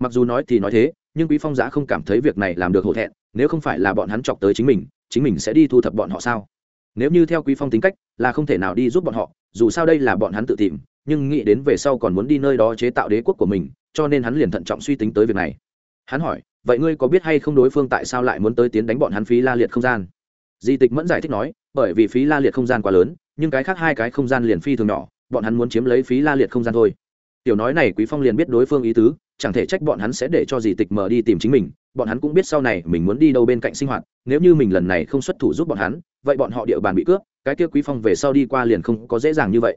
Mặc dù nói thì nói thế, nhưng quý phong giã không cảm thấy việc này làm được hổ thẹn, nếu không phải là bọn hắn chọc tới chính mình chính mình sẽ đi thu thập bọn họ sao? Nếu như theo quý phong tính cách là không thể nào đi giúp bọn họ, dù sao đây là bọn hắn tự tìm, nhưng nghĩ đến về sau còn muốn đi nơi đó chế tạo đế quốc của mình, cho nên hắn liền thận trọng suy tính tới việc này. Hắn hỏi, vậy ngươi có biết hay không đối phương tại sao lại muốn tới tiến đánh bọn hắn phí la liệt không gian? Di tịch mẫn giải thích nói, bởi vì phí la liệt không gian quá lớn, nhưng cái khác hai cái không gian liền phi thường nhỏ, bọn hắn muốn chiếm lấy phí la liệt không gian thôi tiểu nói này quý phong liền biết đối phương ý tứ, chẳng thể trách bọn hắn sẽ để cho di tịch mở đi tìm chính mình, bọn hắn cũng biết sau này mình muốn đi đâu bên cạnh sinh hoạt, nếu như mình lần này không xuất thủ giúp bọn hắn, vậy bọn họ địa bàn bị cướp, cái kia quý phong về sau đi qua liền không có dễ dàng như vậy.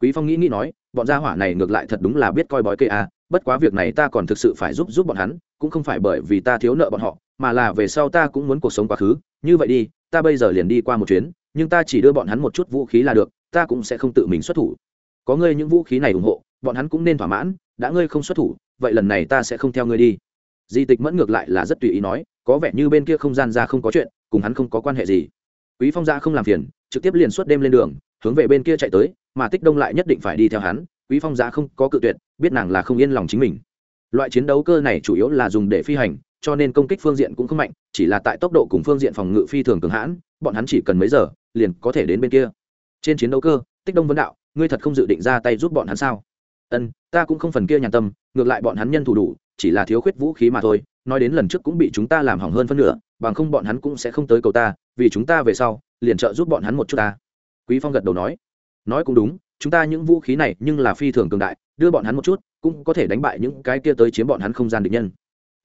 Quý phong nghĩ nghĩ nói, bọn gia hỏa này ngược lại thật đúng là biết coi bói cây a à, bất quá việc này ta còn thực sự phải giúp giúp bọn hắn, cũng không phải bởi vì ta thiếu nợ bọn họ, mà là về sau ta cũng muốn cuộc sống quá khứ, như vậy đi, ta bây giờ liền đi qua một chuyến, nhưng ta chỉ đưa bọn hắn một chút vũ khí là được, ta cũng sẽ không tự mình xuất thủ. Có ngươi những vũ khí này ủng hộ bọn hắn cũng nên thỏa mãn, đã ngươi không xuất thủ, vậy lần này ta sẽ không theo ngươi đi. Di tịch mẫn ngược lại là rất tùy ý nói, có vẻ như bên kia không gian ra không có chuyện, cùng hắn không có quan hệ gì. Quý phong ra không làm phiền, trực tiếp liền suốt đêm lên đường, hướng về bên kia chạy tới, mà tích đông lại nhất định phải đi theo hắn, quý phong ra không có cự tuyệt, biết nàng là không yên lòng chính mình. Loại chiến đấu cơ này chủ yếu là dùng để phi hành, cho nên công kích phương diện cũng không mạnh, chỉ là tại tốc độ cùng phương diện phòng ngự phi thường cường hãn, bọn hắn chỉ cần mấy giờ, liền có thể đến bên kia. Trên chiến đấu cơ, tích đông vấn đạo, ngươi thật không dự định ra tay giúp bọn hắn sao? Ân, ta cũng không phần kia nhàn tâm, ngược lại bọn hắn nhân thủ đủ, chỉ là thiếu khuyết vũ khí mà thôi, nói đến lần trước cũng bị chúng ta làm hỏng hơn phân nửa, bằng không bọn hắn cũng sẽ không tới cầu ta, vì chúng ta về sau, liền trợ giúp bọn hắn một chút ta. Quý phong gật đầu nói. Nói cũng đúng, chúng ta những vũ khí này nhưng là phi thường cường đại, đưa bọn hắn một chút, cũng có thể đánh bại những cái kia tới chiếm bọn hắn không gian địch nhân.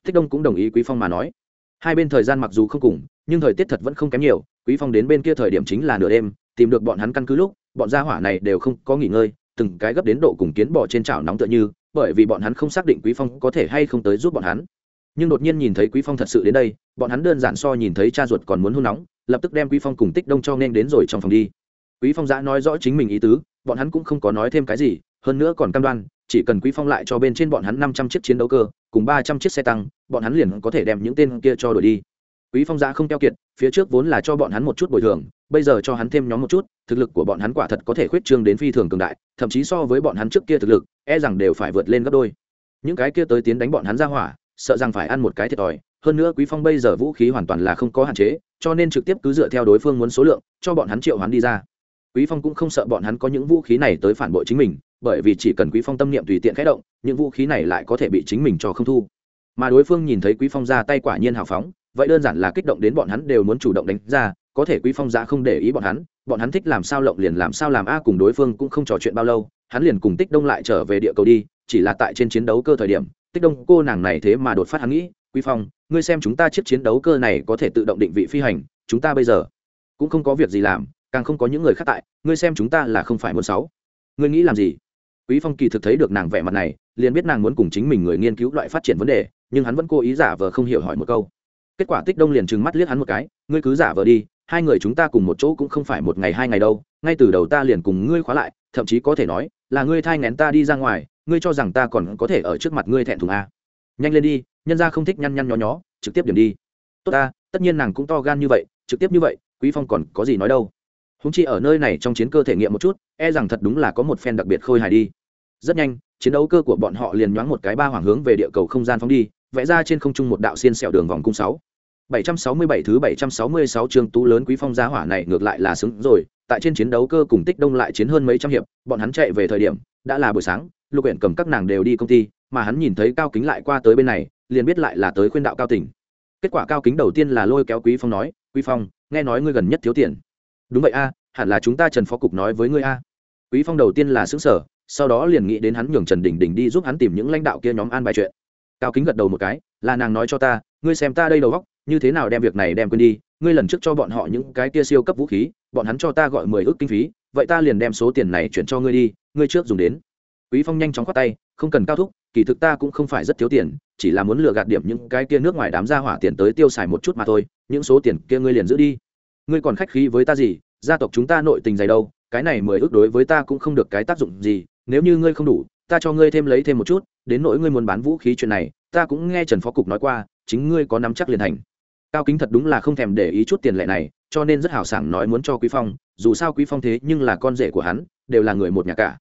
Thích đông cũng đồng ý quý phong mà nói. Hai bên thời gian mặc dù không cùng, nhưng thời tiết thật vẫn không kém nhiều, quý phong đến bên kia thời điểm chính là nửa đêm, tìm được bọn hắn căn cứ lúc, bọn gia hỏa này đều không có nghỉ ngơi từng cái gấp đến độ cùng kiến bỏ trên chảo nóng tựa như, bởi vì bọn hắn không xác định quý phong có thể hay không tới giúp bọn hắn. Nhưng đột nhiên nhìn thấy quý phong thật sự đến đây, bọn hắn đơn giản so nhìn thấy cha ruột còn muốn hôn nóng, lập tức đem quý phong cùng tích đông cho nên đến rồi trong phòng đi. Quý phong giã nói rõ chính mình ý tứ, bọn hắn cũng không có nói thêm cái gì, hơn nữa còn cam đoan, chỉ cần quý phong lại cho bên trên bọn hắn năm trăm chiếc chiến đấu cơ, cùng ba trăm chiếc xe tăng, bọn hắn liền có thể đem những tên kia cho đổi đi. Quý phong giã không keo kiệt, phía trước vốn là cho bọn hắn một chút bồi thường bây giờ cho hắn thêm nhóm một chút, thực lực của bọn hắn quả thật có thể khuyết trương đến phi thường cường đại, thậm chí so với bọn hắn trước kia thực lực e rằng đều phải vượt lên gấp đôi. Những cái kia tới tiến đánh bọn hắn ra hỏa, sợ rằng phải ăn một cái thiệt thòi, hơn nữa quý phong bây giờ vũ khí hoàn toàn là không có hạn chế, cho nên trực tiếp cứ dựa theo đối phương muốn số lượng, cho bọn hắn triệu hắn đi ra. Quý phong cũng không sợ bọn hắn có những vũ khí này tới phản bội chính mình, bởi vì chỉ cần quý phong tâm niệm tùy tiện khẽ động, những vũ khí này lại có thể bị chính mình cho không thu. Mà đối phương nhìn thấy quý phong ra tay quả nhiên hào phóng, vậy đơn giản là kích động đến bọn hắn đều muốn chủ động đánh ra có thể quý phong ra không để ý bọn hắn bọn hắn thích làm sao lộng liền làm sao làm a, cùng đối phương cũng không trò chuyện bao lâu, hắn liền cùng tích đông lại trở về địa cầu đi, chỉ là tại trên chiến đấu cơ thời điểm, tích đông cô nàng này thế mà đột phát hắn nghĩ, quý phong, ngươi xem chúng ta chiếc chiến đấu cơ này có thể tự động định vị phi hành, chúng ta bây giờ cũng không có việc gì làm, càng không có những người khác tại, ngươi xem chúng ta là không phải muốn sáu. Ngươi nghĩ làm gì? Quý phong kỳ thực thấy được nàng vẻ mặt này, liền biết nàng muốn cùng chính mình người nghiên cứu loại phát triển vấn đề, nhưng hắn vẫn cố ý giả vờ không hiểu hỏi một câu. Kết quả tích đông liền trừng mắt liếc hắn một cái, ngươi cứ giả vờ đi hai người chúng ta cùng một chỗ cũng không phải một ngày hai ngày đâu, ngay từ đầu ta liền cùng ngươi khóa lại, thậm chí có thể nói, là ngươi thai ngén ta đi ra ngoài, ngươi cho rằng ta còn có thể ở trước mặt ngươi thẹn thùng à? nhanh lên đi, nhân ra không thích nhăn nhăn nhó nhó, trực tiếp điểm đi. Tốt ta, tất nhiên nàng cũng to gan như vậy, trực tiếp như vậy, quý phong còn có gì nói đâu. Húng chi ở nơi này trong chiến cơ thể nghiệm một chút e rằng thật đúng là có một phen đặc biệt khôi hài đi. Rất nhanh, chiến đấu cơ của bọn họ liền nhoáng một cái ba hoàng hướng về địa cầu không gian phóng đi, vẽ ra trên không trung một đạo xiên sẹo đường vòng cung sáu. 767 thứ 766 trường tú lớn quý phong giá hỏa này ngược lại là xứng rồi, tại trên chiến đấu cơ cùng tích đông lại chiến hơn mấy trăm hiệp, bọn hắn chạy về thời điểm, đã là buổi sáng, Lục Uyển cầm các nàng đều đi công ty, mà hắn nhìn thấy Cao Kính lại qua tới bên này, liền biết lại là tới khuyên đạo Cao Tỉnh. Kết quả Cao Kính đầu tiên là lôi kéo Quý Phong nói, "Quý Phong, nghe nói ngươi gần nhất thiếu tiền." "Đúng vậy a, hẳn là chúng ta Trần phó cục nói với ngươi a." Quý Phong đầu tiên là sững sở sau đó liền nghĩ đến hắn nhường Trần Đình Đình đi giúp hắn tìm những lãnh đạo kia nhóm an bài chuyện. Cao Kính gật đầu một cái, "Là nàng nói cho ta, ngươi xem ta đây đầu óc, như thế nào đem việc này đem quên đi, ngươi lần trước cho bọn họ những cái kia siêu cấp vũ khí, bọn hắn cho ta gọi mười ước kinh phí, vậy ta liền đem số tiền này chuyển cho ngươi đi, ngươi trước dùng đến. Quý phong nhanh chóng khoát tay, không cần cao thúc, kỳ thực ta cũng không phải rất thiếu tiền, chỉ là muốn lừa gạt điểm những cái kia nước ngoài đám ra hỏa tiền tới tiêu xài một chút mà thôi, những số tiền kia ngươi liền giữ đi. Ngươi còn khách khí với ta gì, gia tộc chúng ta nội tình dày đâu, cái này mười ước đối với ta cũng không được cái tác dụng gì, nếu như ngươi không đủ, ta cho ngươi thêm lấy thêm một chút, đến nỗi ngươi muốn bán vũ khí chuyện này, ta cũng nghe trần phó cục nói qua, chính ngươi có nắm chắc liền hành cao kính thật đúng là không thèm để ý chút tiền lệ này, cho nên rất hào sảng nói muốn cho quý phong, dù sao quý phong thế nhưng là con rể của hắn, đều là người một nhà cả.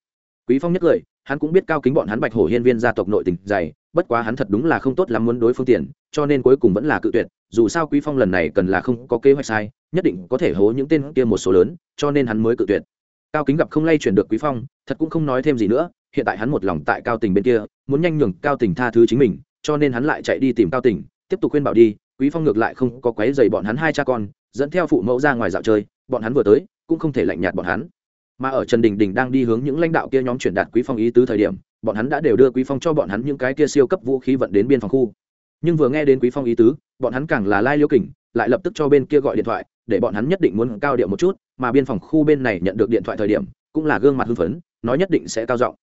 Quý phong nhất lời, hắn cũng biết cao kính bọn hắn bạch hổ hiên viên gia tộc nội tình dày, bất quá hắn thật đúng là không tốt lắm muốn đối phương tiền, cho nên cuối cùng vẫn là cự tuyệt, dù sao quý phong lần này cần là không có kế hoạch sai, nhất định có thể hố những tên kia một số lớn, cho nên hắn mới cự tuyệt. Cao kính gặp không lay chuyển được quý phong, thật cũng không nói thêm gì nữa, hiện tại hắn một lòng tại cao tình bên kia, muốn nhanh nhường cao tình tha thứ chính mình, cho nên hắn lại chạy đi tìm cao tình, tiếp tục khuyên bảo đi quý phong ngược lại không có quấy rầy bọn hắn hai cha con, dẫn theo phụ mẫu ra ngoài dạo chơi, bọn hắn vừa tới, cũng không thể lạnh nhạt bọn hắn. Mà ở trần đình đình đang đi hướng những lãnh đạo kia nhóm chuyển đạt quý phong ý tứ thời điểm, bọn hắn đã đều đưa quý phong cho bọn hắn những cái kia siêu cấp vũ khí vận đến biên phòng khu. Nhưng vừa nghe đến quý phong ý tứ, bọn hắn càng là lai liêu kỉnh, lại lập tức cho bên kia gọi điện thoại, để bọn hắn nhất định muốn cao điệu một chút, mà biên phòng khu bên này nhận được điện thoại thời điểm, cũng là gương mặt hưng phấn, nói nhất định sẽ cao giọng.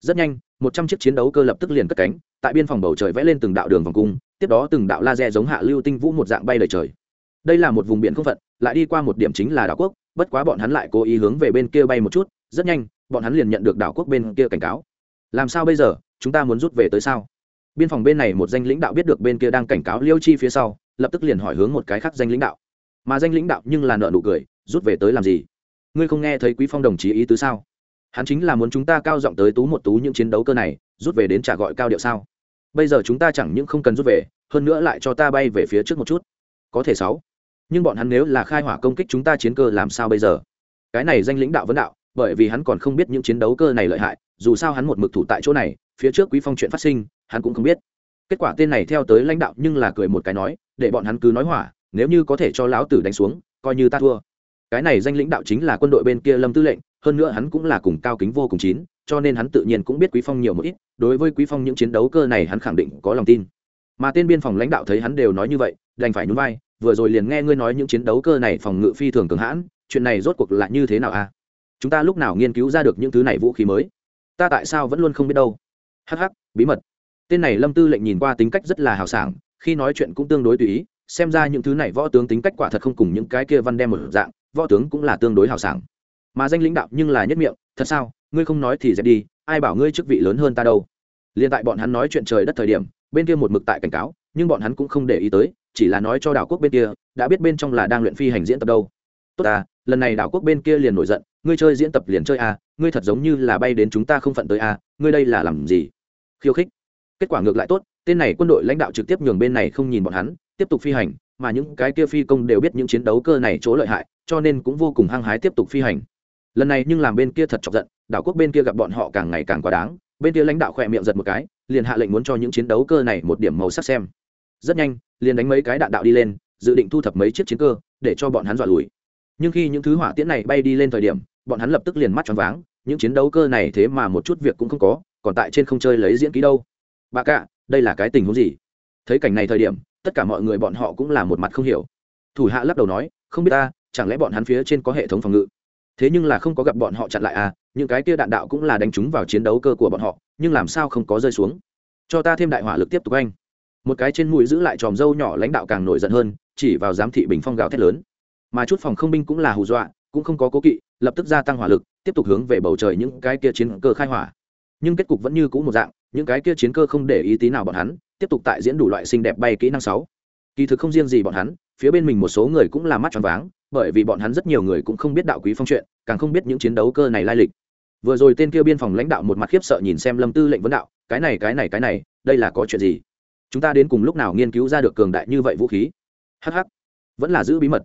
Rất nhanh, một trăm chiếc chiến đấu cơ lập tức liền cất cánh, tại biên phòng bầu trời vẽ lên từng đạo đường vòng cung tiếp đó từng đạo laser giống hạ lưu tinh vũ một dạng bay lời trời. Đây là một vùng biển không phận, lại đi qua một điểm chính là đảo quốc, bất quá bọn hắn lại cố ý hướng về bên kia bay một chút, rất nhanh, bọn hắn liền nhận được đảo quốc bên kia cảnh cáo. Làm sao bây giờ, chúng ta muốn rút về tới sao? Biên phòng bên này một danh lãnh đạo biết được bên kia đang cảnh cáo liêu chi phía sau, lập tức liền hỏi hướng một cái khác danh lãnh đạo. Mà danh lãnh đạo nhưng là nợ nụ cười, rút về tới làm gì? Ngươi không nghe thấy quý phong đồng chí ý tứ sao? Hắn chính là muốn chúng ta cao giọng tới tú một tú những chiến đấu cơ này, rút về đến trả gọi cao điệu sao? Bây giờ chúng ta chẳng những không cần rút về, hơn nữa lại cho ta bay về phía trước một chút. Có thể sáu. Nhưng bọn hắn nếu là khai hỏa công kích chúng ta chiến cơ làm sao bây giờ? Cái này danh lãnh đạo vấn đạo, bởi vì hắn còn không biết những chiến đấu cơ này lợi hại, dù sao hắn một mực thủ tại chỗ này, phía trước quý phong chuyện phát sinh, hắn cũng không biết. Kết quả tên này theo tới lãnh đạo nhưng là cười một cái nói, để bọn hắn cứ nói hỏa, nếu như có thể cho lão tử đánh xuống, coi như ta thua. Cái này danh lãnh đạo chính là quân đội bên kia lâm tư lệnh, hơn nữa hắn cũng là cùng cao kính vô cùng chín cho nên hắn tự nhiên cũng biết quý phong nhiều một ít, đối với quý phong những chiến đấu cơ này hắn khẳng định có lòng tin. Mà tên biên phòng lãnh đạo thấy hắn đều nói như vậy, đành phải nhún vai, vừa rồi liền nghe ngươi nói những chiến đấu cơ này phòng ngự phi thường cường hãn, chuyện này rốt cuộc là như thế nào à? chúng ta lúc nào nghiên cứu ra được những thứ này vũ khí mới? Ta tại sao vẫn luôn không biết đâu? Hh bí mật. Tên này lâm tư lệnh nhìn qua tính cách rất là hào sảng, khi nói chuyện cũng tương đối tùy ý, xem ra những thứ này võ tướng tính cách quả thật không cùng những cái kia văn đem một dạng, võ tướng cũng là tương đối hào sảng. Mà danh lãnh đạo nhưng là nhất miệng, thật sao? Ngươi không nói thì dẹp đi, ai bảo ngươi chức vị lớn hơn ta đâu. Liền tại bọn hắn nói chuyện trời đất thời điểm, bên kia một mực tại cảnh cáo, nhưng bọn hắn cũng không để ý tới, chỉ là nói cho đảo quốc bên kia, đã biết bên trong là đang luyện phi hành diễn tập đâu. Tốt à lần này đảo quốc bên kia liền nổi giận, ngươi chơi diễn tập liền chơi à ngươi thật giống như là bay đến chúng ta không phận tới à ngươi đây là làm gì? Khiêu khích. Kết quả ngược lại tốt, tên này quân đội lãnh đạo trực tiếp nhường bên này không nhìn bọn hắn, tiếp tục phi hành, mà những cái kia phi công đều biết những chiến đấu cơ này chỗ lợi hại, cho nên cũng vô cùng hăng hái tiếp tục phi hành lần này nhưng làm bên kia thật chọc giận, đảo quốc bên kia gặp bọn họ càng ngày càng quá đáng, bên kia lãnh đạo khỏe miệng giật một cái, liền hạ lệnh muốn cho những chiến đấu cơ này một điểm màu sắc xem. Rất nhanh, liền đánh mấy cái đạn đạo đi lên, dự định thu thập mấy chiếc chiến cơ, để cho bọn hắn dọa lùi. Nhưng khi những thứ hỏa tiễn này bay đi lên thời điểm, bọn hắn lập tức liền mắt choáng váng, những chiến đấu cơ này thế mà một chút việc cũng không có, còn tại trên không chơi lấy diễn ký đâu. Bà cạ đây là cái tình huống gì? Thấy cảnh này thời điểm, tất cả mọi người bọn họ cũng là một mặt không hiểu. Thủ hạ lắc đầu nói, không biết ta, chẳng lẽ bọn hắn phía trên có hệ thống phòng ngự? Thế nhưng là không có gặp bọn họ chặn lại à những cái kia đạn đạo cũng là đánh trúng vào chiến đấu cơ của bọn họ, nhưng làm sao không có rơi xuống? Cho ta thêm đại hỏa lực tiếp tục anh. Một cái trên mũi giữ lại tròm dâu nhỏ lãnh đạo càng nổi giận hơn, chỉ vào giám thị bình phong gào thét lớn. Mà chút phòng không binh cũng là hù dọa, cũng không có cố kỵ, lập tức gia tăng hỏa lực, tiếp tục hướng về bầu trời những cái kia chiến cơ khai hỏa. Nhưng kết cục vẫn như cũ một dạng, những cái kia chiến cơ không để ý tí nào bọn hắn, tiếp tục tại diễn đủ loại xinh đẹp bay kỹ năng sáu. Kỳ thực không riêng gì bọn hắn, phía bên mình một số người cũng là mắt tròn váng bởi vì bọn hắn rất nhiều người cũng không biết đạo quý phong chuyện, càng không biết những chiến đấu cơ này lai lịch. Vừa rồi tên kia biên phòng lãnh đạo một mặt khiếp sợ nhìn xem lâm tư lệnh vấn đạo, cái này cái này cái này, đây là có chuyện gì? Chúng ta đến cùng lúc nào nghiên cứu ra được cường đại như vậy vũ khí? Hh vẫn là giữ bí mật.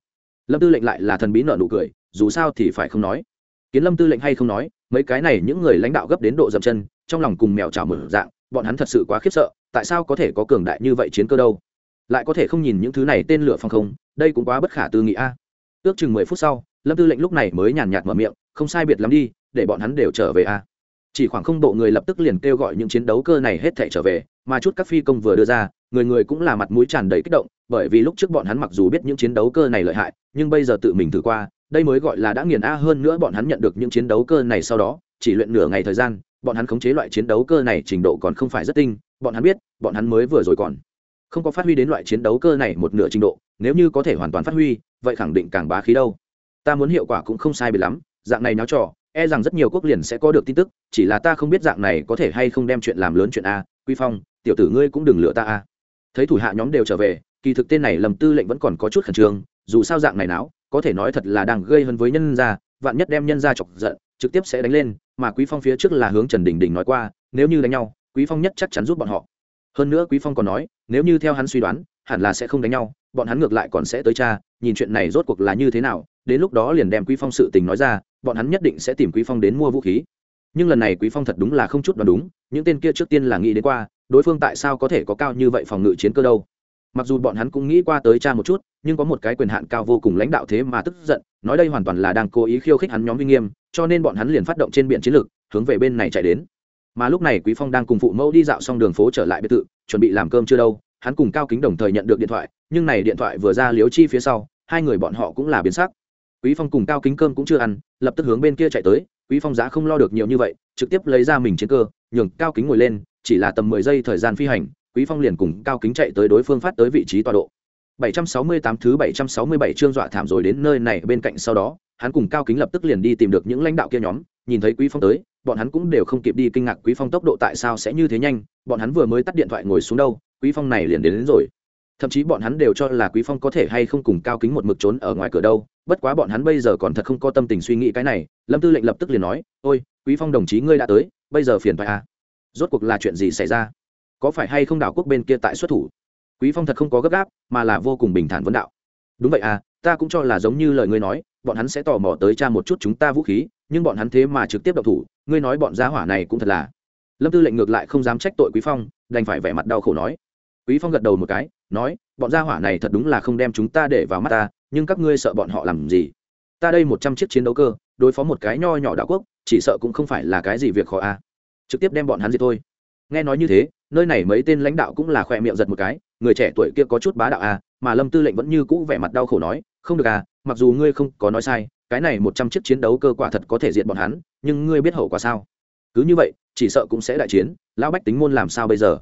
Lâm tư lệnh lại là thần bí nợ nụ cười, dù sao thì phải không nói. Kiến lâm tư lệnh hay không nói, mấy cái này những người lãnh đạo gấp đến độ dậm chân, trong lòng cùng mèo trào mở dạng, bọn hắn thật sự quá khiếp sợ, tại sao có thể có cường đại như vậy chiến cơ đâu? Lại có thể không nhìn những thứ này tên lửa phòng không, đây cũng quá bất khả tư nghị a ước chừng mười phút sau, lâm tư lệnh lúc này mới nhàn nhạt mở miệng, không sai biệt lắm đi, để bọn hắn đều trở về a chỉ khoảng không bộ người lập tức liền kêu gọi những chiến đấu cơ này hết thể trở về, mà chút các phi công vừa đưa ra, người người cũng là mặt mũi tràn đầy kích động, bởi vì lúc trước bọn hắn mặc dù biết những chiến đấu cơ này lợi hại, nhưng bây giờ tự mình thử qua, đây mới gọi là đã nghiền a hơn nữa bọn hắn nhận được những chiến đấu cơ này sau đó, chỉ luyện nửa ngày thời gian, bọn hắn khống chế loại chiến đấu cơ này trình độ còn không phải rất tinh, bọn hắn biết, bọn hắn mới vừa rồi còn không có phát huy đến loại chiến đấu cơ này một nửa trình độ, nếu như có thể hoàn toàn phát huy, vậy khẳng định càng bá khí đâu. Ta muốn hiệu quả cũng không sai biệt lắm, dạng này náo trò e rằng rất nhiều quốc liền sẽ có được tin tức, chỉ là ta không biết dạng này có thể hay không đem chuyện làm lớn chuyện a, quy phong, tiểu tử ngươi cũng đừng lựa ta a. Thấy thủ hạ nhóm đều trở về, kỳ thực tên này lầm tư lệnh vẫn còn có chút khẩn trương, dù sao dạng này náo, có thể nói thật là đang gây hơn với nhân gia vạn nhất đem nhân gia chọc giận, trực tiếp sẽ đánh lên, mà quý phong phía trước là hướng trần đình đình nói qua, nếu như đánh nhau, quý phong nhất chắc chắn giúp bọn họ hơn nữa quý phong còn nói, nếu như theo hắn suy đoán, hẳn là sẽ không đánh nhau, bọn hắn ngược lại còn sẽ tới cha, nhìn chuyện này rốt cuộc là như thế nào, đến lúc đó liền đem quý phong sự tình nói ra, bọn hắn nhất định sẽ tìm quý phong đến mua vũ khí. Nhưng lần này quý phong thật đúng là không chút đoán đúng, những tên kia trước tiên là nghĩ đến qua, đối phương tại sao có thể có cao như vậy phòng ngự chiến cơ đâu. Mặc dù bọn hắn cũng nghĩ qua tới cha một chút, nhưng có một cái quyền hạn cao vô cùng lãnh đạo thế mà tức giận, nói đây hoàn toàn là đang cố ý khiêu khích hắn nhóm uy nghiêm, cho nên bọn hắn liền phát động trên biển chiến lược, hướng về bên này chạy đến mà lúc này quý phong đang cùng phụ mẫu đi dạo xong đường phố trở lại biệt thự, chuẩn bị làm cơm chưa đâu, hắn cùng cao kính đồng thời nhận được điện thoại, nhưng này điện thoại vừa ra liếu chi phía sau, hai người bọn họ cũng là biến sắc. Quý phong cùng cao kính cơm cũng chưa ăn, lập tức hướng bên kia chạy tới, quý phong giá không lo được nhiều như vậy, trực tiếp lấy ra mình chiến cơ, nhường cao kính ngồi lên, chỉ là tầm mười giây thời gian phi hành, quý phong liền cùng cao kính chạy tới đối phương phát tới vị trí tọa độ. 768 thứ 767 chương dọa thảm rồi đến nơi này, bên cạnh sau đó, hắn cùng cao kính lập tức liền đi tìm được những lãnh đạo kia nhóm, nhìn thấy quý phong tới bọn hắn cũng đều không kịp đi kinh ngạc quý phong tốc độ tại sao sẽ như thế nhanh bọn hắn vừa mới tắt điện thoại ngồi xuống đâu quý phong này liền đến, đến rồi. Thậm chí bọn hắn đều cho là quý phong có thể hay không cùng cao kính một mực trốn ở ngoài cửa đâu bất quá bọn hắn bây giờ còn thật không có tâm tình suy nghĩ cái này lâm tư lệnh lập tức liền nói ôi quý phong đồng chí ngươi đã tới bây giờ phiền phải à? Rốt cuộc là chuyện gì xảy ra? Có phải hay không đảo quốc bên kia tại xuất thủ? Quý phong thật không có gấp gáp mà là vô cùng bình thản vấn đạo. Đúng vậy à ta cũng cho là giống như lời ngươi nói bọn hắn sẽ tò mò tới tra một chút chúng ta vũ khí nhưng bọn hắn thế mà trực tiếp độc thủ, ngươi nói bọn gia hỏa này cũng thật là. Lâm tư lệnh ngược lại không dám trách tội quý phong, đành phải vẻ mặt đau khổ nói. Quý phong gật đầu một cái, nói, bọn gia hỏa này thật đúng là không đem chúng ta để vào mắt ta, nhưng các ngươi sợ bọn họ làm gì? Ta đây một trăm chiếc chiến đấu cơ, đối phó một cái nho nhỏ đảo quốc, chỉ sợ cũng không phải là cái gì việc khó a. Trực tiếp đem bọn hắn gì thôi. Nghe nói như thế, nơi này mấy tên lãnh đạo cũng là khoe miệng giật một cái, người trẻ tuổi kia có chút bá đạo a, mà lâm tư lệnh vẫn như cũ vẻ mặt đau khổ nói, không được à mặc dù ngươi không có nói sai cái này một trăm chiếc chiến đấu cơ quả thật có thể diệt bọn hắn, nhưng ngươi biết hậu quả sao? Cứ như vậy, chỉ sợ cũng sẽ đại chiến, lão bách tính môn làm sao bây giờ?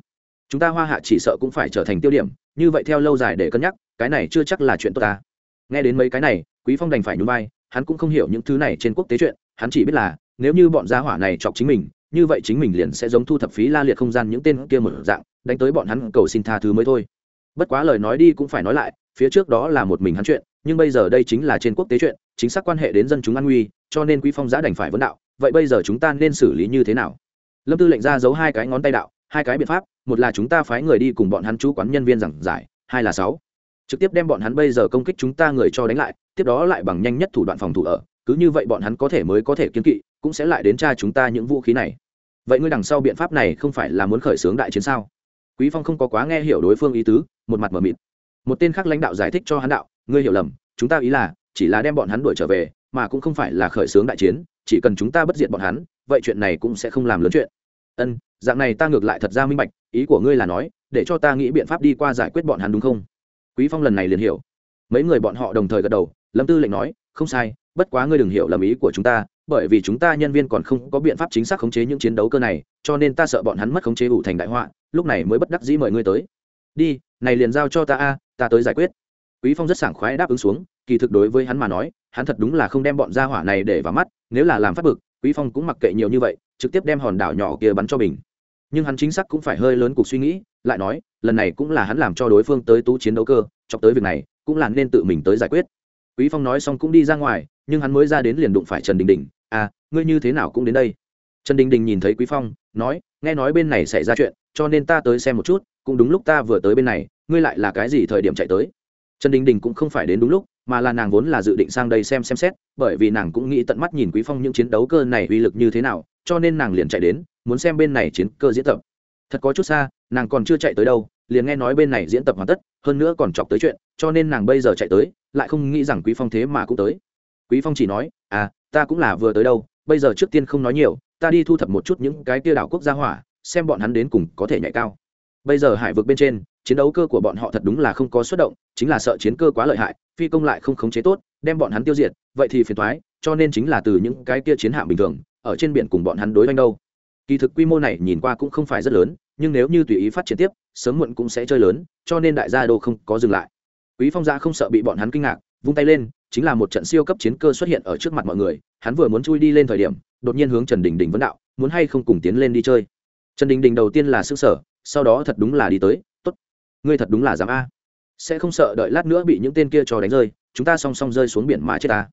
Chúng ta hoa hạ chỉ sợ cũng phải trở thành tiêu điểm, như vậy theo lâu dài để cân nhắc, cái này chưa chắc là chuyện tốt ta. Nghe đến mấy cái này, quý phong đành phải nhún vai, hắn cũng không hiểu những thứ này trên quốc tế chuyện, hắn chỉ biết là, nếu như bọn gia hỏa này chọc chính mình, như vậy chính mình liền sẽ giống thu thập phí la liệt không gian những tên kia một dạng, đánh tới bọn hắn cầu xin tha thứ mới thôi. Bất quá lời nói đi cũng phải nói lại, phía trước đó là một mình hắn chuyện, nhưng bây giờ đây chính là trên quốc tế chuyện chính xác quan hệ đến dân chúng an nguy, cho nên quý phong giã đành phải vấn đạo, vậy bây giờ chúng ta nên xử lý như thế nào? Lâm tư lệnh ra giấu hai cái ngón tay đạo, hai cái biện pháp, một là chúng ta phái người đi cùng bọn hắn chú quán nhân viên giảng giải, hai là sáu, trực tiếp đem bọn hắn bây giờ công kích chúng ta người cho đánh lại, tiếp đó lại bằng nhanh nhất thủ đoạn phòng thủ ở, cứ như vậy bọn hắn có thể mới có thể kiên kỵ, cũng sẽ lại đến tra chúng ta những vũ khí này. Vậy ngươi đằng sau biện pháp này không phải là muốn khởi xướng đại chiến sao? Quý phong không có quá nghe hiểu đối phương ý tứ, một mặt mở mịt. Một tên khác lãnh đạo giải thích cho hắn đạo, ngươi hiểu lầm, chúng ta ý là chỉ là đem bọn hắn đuổi trở về, mà cũng không phải là khởi xướng đại chiến, chỉ cần chúng ta bất diệt bọn hắn, vậy chuyện này cũng sẽ không làm lớn chuyện. Ân, dạng này ta ngược lại thật ra minh bạch, ý của ngươi là nói, để cho ta nghĩ biện pháp đi qua giải quyết bọn hắn đúng không? Quý phong lần này liền hiểu. Mấy người bọn họ đồng thời gật đầu, lâm tư lệnh nói, không sai, bất quá ngươi đừng hiểu lầm ý của chúng ta, bởi vì chúng ta nhân viên còn không có biện pháp chính xác khống chế những chiến đấu cơ này, cho nên ta sợ bọn hắn mất khống chế ủ thành đại họa, lúc này mới bất đắc dĩ mời ngươi tới. Đi, này liền giao cho ta a, ta tới giải quyết quý phong rất sảng khoái đáp ứng xuống, kỳ thực đối với hắn mà nói, hắn thật đúng là không đem bọn gia hỏa này để vào mắt, nếu là làm phát bực, quý phong cũng mặc kệ nhiều như vậy, trực tiếp đem hòn đảo nhỏ kia bắn cho bình nhưng hắn chính xác cũng phải hơi lớn cuộc suy nghĩ, lại nói, lần này cũng là hắn làm cho đối phương tới tú chiến đấu cơ, chọc tới việc này, cũng là nên tự mình tới giải quyết. Quý phong nói xong cũng đi ra ngoài, nhưng hắn mới ra đến liền đụng phải trần đình đình à ngươi như thế nào cũng đến đây. Trần đình đình nhìn thấy quý phong, nói, nghe nói bên này xảy ra chuyện, cho nên ta tới xem một chút, cũng đúng lúc ta vừa tới bên này, ngươi lại là cái gì thời điểm chạy tới? Trần đình đình cũng không phải đến đúng lúc, mà là nàng vốn là dự định sang đây xem xem xét, bởi vì nàng cũng nghĩ tận mắt nhìn quý phong những chiến đấu cơ này uy lực như thế nào, cho nên nàng liền chạy đến, muốn xem bên này chiến cơ diễn tập. Thật có chút xa, nàng còn chưa chạy tới đâu, liền nghe nói bên này diễn tập hoàn tất, hơn nữa còn chọc tới chuyện, cho nên nàng bây giờ chạy tới, lại không nghĩ rằng quý phong thế mà cũng tới. Quý phong chỉ nói à ta cũng là vừa tới đâu, bây giờ trước tiên không nói nhiều, ta đi thu thập một chút những cái kia đảo quốc gia hỏa, xem bọn hắn đến cùng có thể nhảy cao. Bây giờ hải vực bên trên chiến đấu cơ của bọn họ thật đúng là không có xuất động, chính là sợ chiến cơ quá lợi hại, phi công lại không khống chế tốt, đem bọn hắn tiêu diệt, vậy thì phiền thoái cho nên chính là từ những cái kia chiến hạm bình thường, ở trên biển cùng bọn hắn đối với đâu. Kỳ thực quy mô này nhìn qua cũng không phải rất lớn, nhưng nếu như tùy ý phát triển tiếp, sớm muộn cũng sẽ chơi lớn, cho nên đại gia đô không có dừng lại. Quý phong gia không sợ bị bọn hắn kinh ngạc, vung tay lên, chính là một trận siêu cấp chiến cơ xuất hiện ở trước mặt mọi người, hắn vừa muốn chui đi lên thời điểm, đột nhiên hướng trần đình đình vấn đạo, muốn hay không cùng tiến lên đi chơi. Trần đình đình đầu tiên là xương sở sau đó thật đúng là đi tới ngươi thật đúng là dám a. Sẽ không sợ đợi lát nữa bị những tên kia cho đánh rơi, chúng ta song song rơi xuống biển mà chết ta.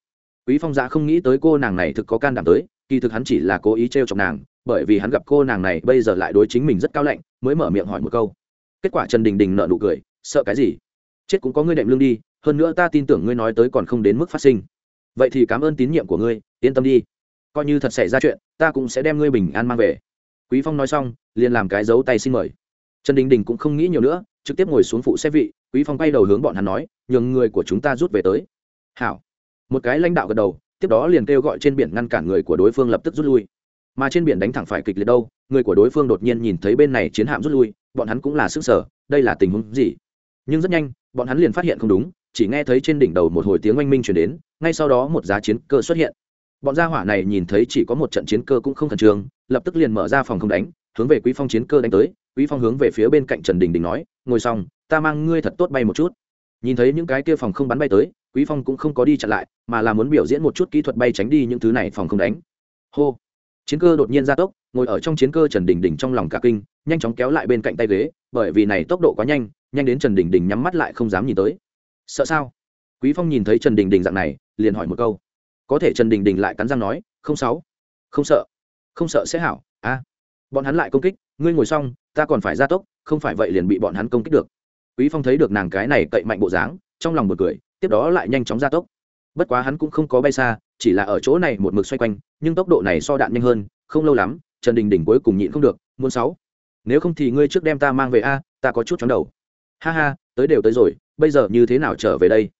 Quý phong dạ không nghĩ tới cô nàng này thực có can đảm tới, kỳ thực hắn chỉ là cố ý trêu chọc nàng, bởi vì hắn gặp cô nàng này bây giờ lại đối chính mình rất cao lạnh, mới mở miệng hỏi một câu. Kết quả trần đình đình nợ nụ cười, sợ cái gì? Chết cũng có ngươi đệm lương đi, hơn nữa ta tin tưởng ngươi nói tới còn không đến mức phát sinh. Vậy thì cảm ơn tín nhiệm của ngươi, yên tâm đi. Coi như thật xảy ra chuyện, ta cũng sẽ đem ngươi bình an mang về. Quý phong nói xong, liền làm cái dấu tay xin mời. Trần đình đình cũng không nghĩ nhiều nữa trực tiếp ngồi xuống phụ xe vị, quý phong quay đầu hướng bọn hắn nói, nhường người của chúng ta rút về tới. Hảo. Một cái lãnh đạo gật đầu, tiếp đó liền kêu gọi trên biển ngăn cản người của đối phương lập tức rút lui. Mà trên biển đánh thẳng phải kịch liệt đâu, người của đối phương đột nhiên nhìn thấy bên này chiến hạm rút lui, bọn hắn cũng là sức sở, đây là tình huống gì? Nhưng rất nhanh, bọn hắn liền phát hiện không đúng, chỉ nghe thấy trên đỉnh đầu một hồi tiếng oanh minh chuyển đến, ngay sau đó một giá chiến cơ xuất hiện. Bọn gia hỏa này nhìn thấy chỉ có một trận chiến cơ cũng không khẩn trương, lập tức liền mở ra phòng không đánh, hướng về quý phong chiến cơ đánh tới quý phong hướng về phía bên cạnh trần đình đình nói, ngồi xong, ta mang ngươi thật tốt bay một chút. Nhìn thấy những cái kia phòng không bắn bay tới, quý phong cũng không có đi chặn lại, mà là muốn biểu diễn một chút kỹ thuật bay tránh đi những thứ này phòng không đánh. Hô! Chiến cơ đột nhiên ra tốc, ngồi ở trong chiến cơ trần đình đình trong lòng cả kinh, nhanh chóng kéo lại bên cạnh tay ghế, bởi vì này tốc độ quá nhanh nhanh đến trần đình đình nhắm mắt lại không dám nhìn tới. Sợ sao? Quý phong nhìn thấy trần đình đình dạng này, liền hỏi một câu. Có thể trần đình đình lại cắn răng nói, không sáu không sợ. Không sợ sẽ hảo. A. Bọn hắn lại công kích, ngươi ngồi xong ta còn phải ra tốc, không phải vậy liền bị bọn hắn công kích được. Quý phong thấy được nàng cái này cậy mạnh bộ dáng, trong lòng một cười, tiếp đó lại nhanh chóng ra tốc. Bất quá hắn cũng không có bay xa, chỉ là ở chỗ này một mực xoay quanh, nhưng tốc độ này so đạn nhanh hơn, không lâu lắm, trần đình đình cuối cùng nhịn không được, muốn sáu. Nếu không thì ngươi trước đem ta mang về a, ta có chút chóng đầu. Ha ha, tới đều tới rồi, bây giờ như thế nào trở về đây?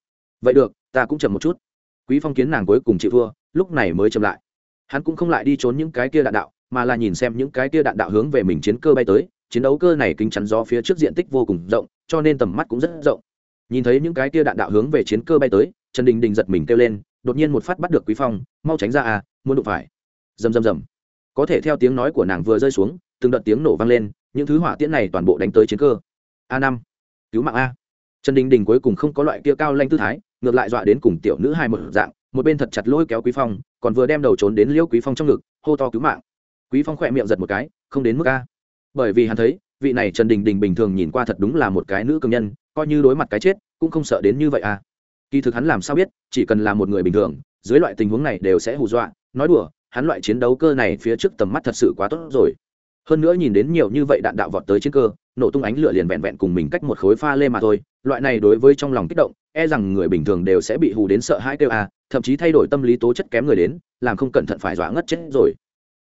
Vậy được, ta cũng chậm một chút. Quý phong kiến nàng cuối cùng chịu thua, lúc này mới chậm lại. Hắn cũng không lại đi trốn những cái kia đạn đạo, mà là nhìn xem những cái kia đạn đạo hướng về mình chiến cơ bay tới chiến đấu cơ này kính chắn gió phía trước diện tích vô cùng rộng, cho nên tầm mắt cũng rất rộng. Nhìn thấy những cái kia đạn đạo hướng về chiến cơ bay tới, trần đình đình giật mình kêu lên, đột nhiên một phát bắt được quý phong, mau tránh ra à muốn đụng phải. Rầm rầm rầm. Có thể theo tiếng nói của nàng vừa rơi xuống, từng đợt tiếng nổ vang lên, những thứ hỏa tiễn này toàn bộ đánh tới chiến cơ. A năm. Cứu mạng a. Trần đình đình cuối cùng không có loại kia cao lanh tư thái, ngược lại dọa đến cùng tiểu nữ hai một dạng, một bên thật chặt lôi kéo quý phong, còn vừa đem đầu trốn đến liêu quý phong trong ngực, hô to cứu mạng. Quý phong khỏe miệng giật một cái, không đến mức a bởi vì hắn thấy, vị này trần đình đình bình thường nhìn qua thật đúng là một cái nữ công nhân, coi như đối mặt cái chết, cũng không sợ đến như vậy à. Kỳ thực hắn làm sao biết, chỉ cần là một người bình thường, dưới loại tình huống này đều sẽ hù dọa, nói đùa, hắn loại chiến đấu cơ này phía trước tầm mắt thật sự quá tốt rồi. Hơn nữa nhìn đến nhiều như vậy đạn đạo vọt tới chiến cơ, nổ tung ánh lửa liền vẹn vẹn cùng mình cách một khối pha lê mà thôi, loại này đối với trong lòng kích động e rằng người bình thường đều sẽ bị hù đến sợ hãi kêu à thậm chí thay đổi tâm lý tố chất kém người đến, làm không cẩn thận phải dọa ngất chết rồi.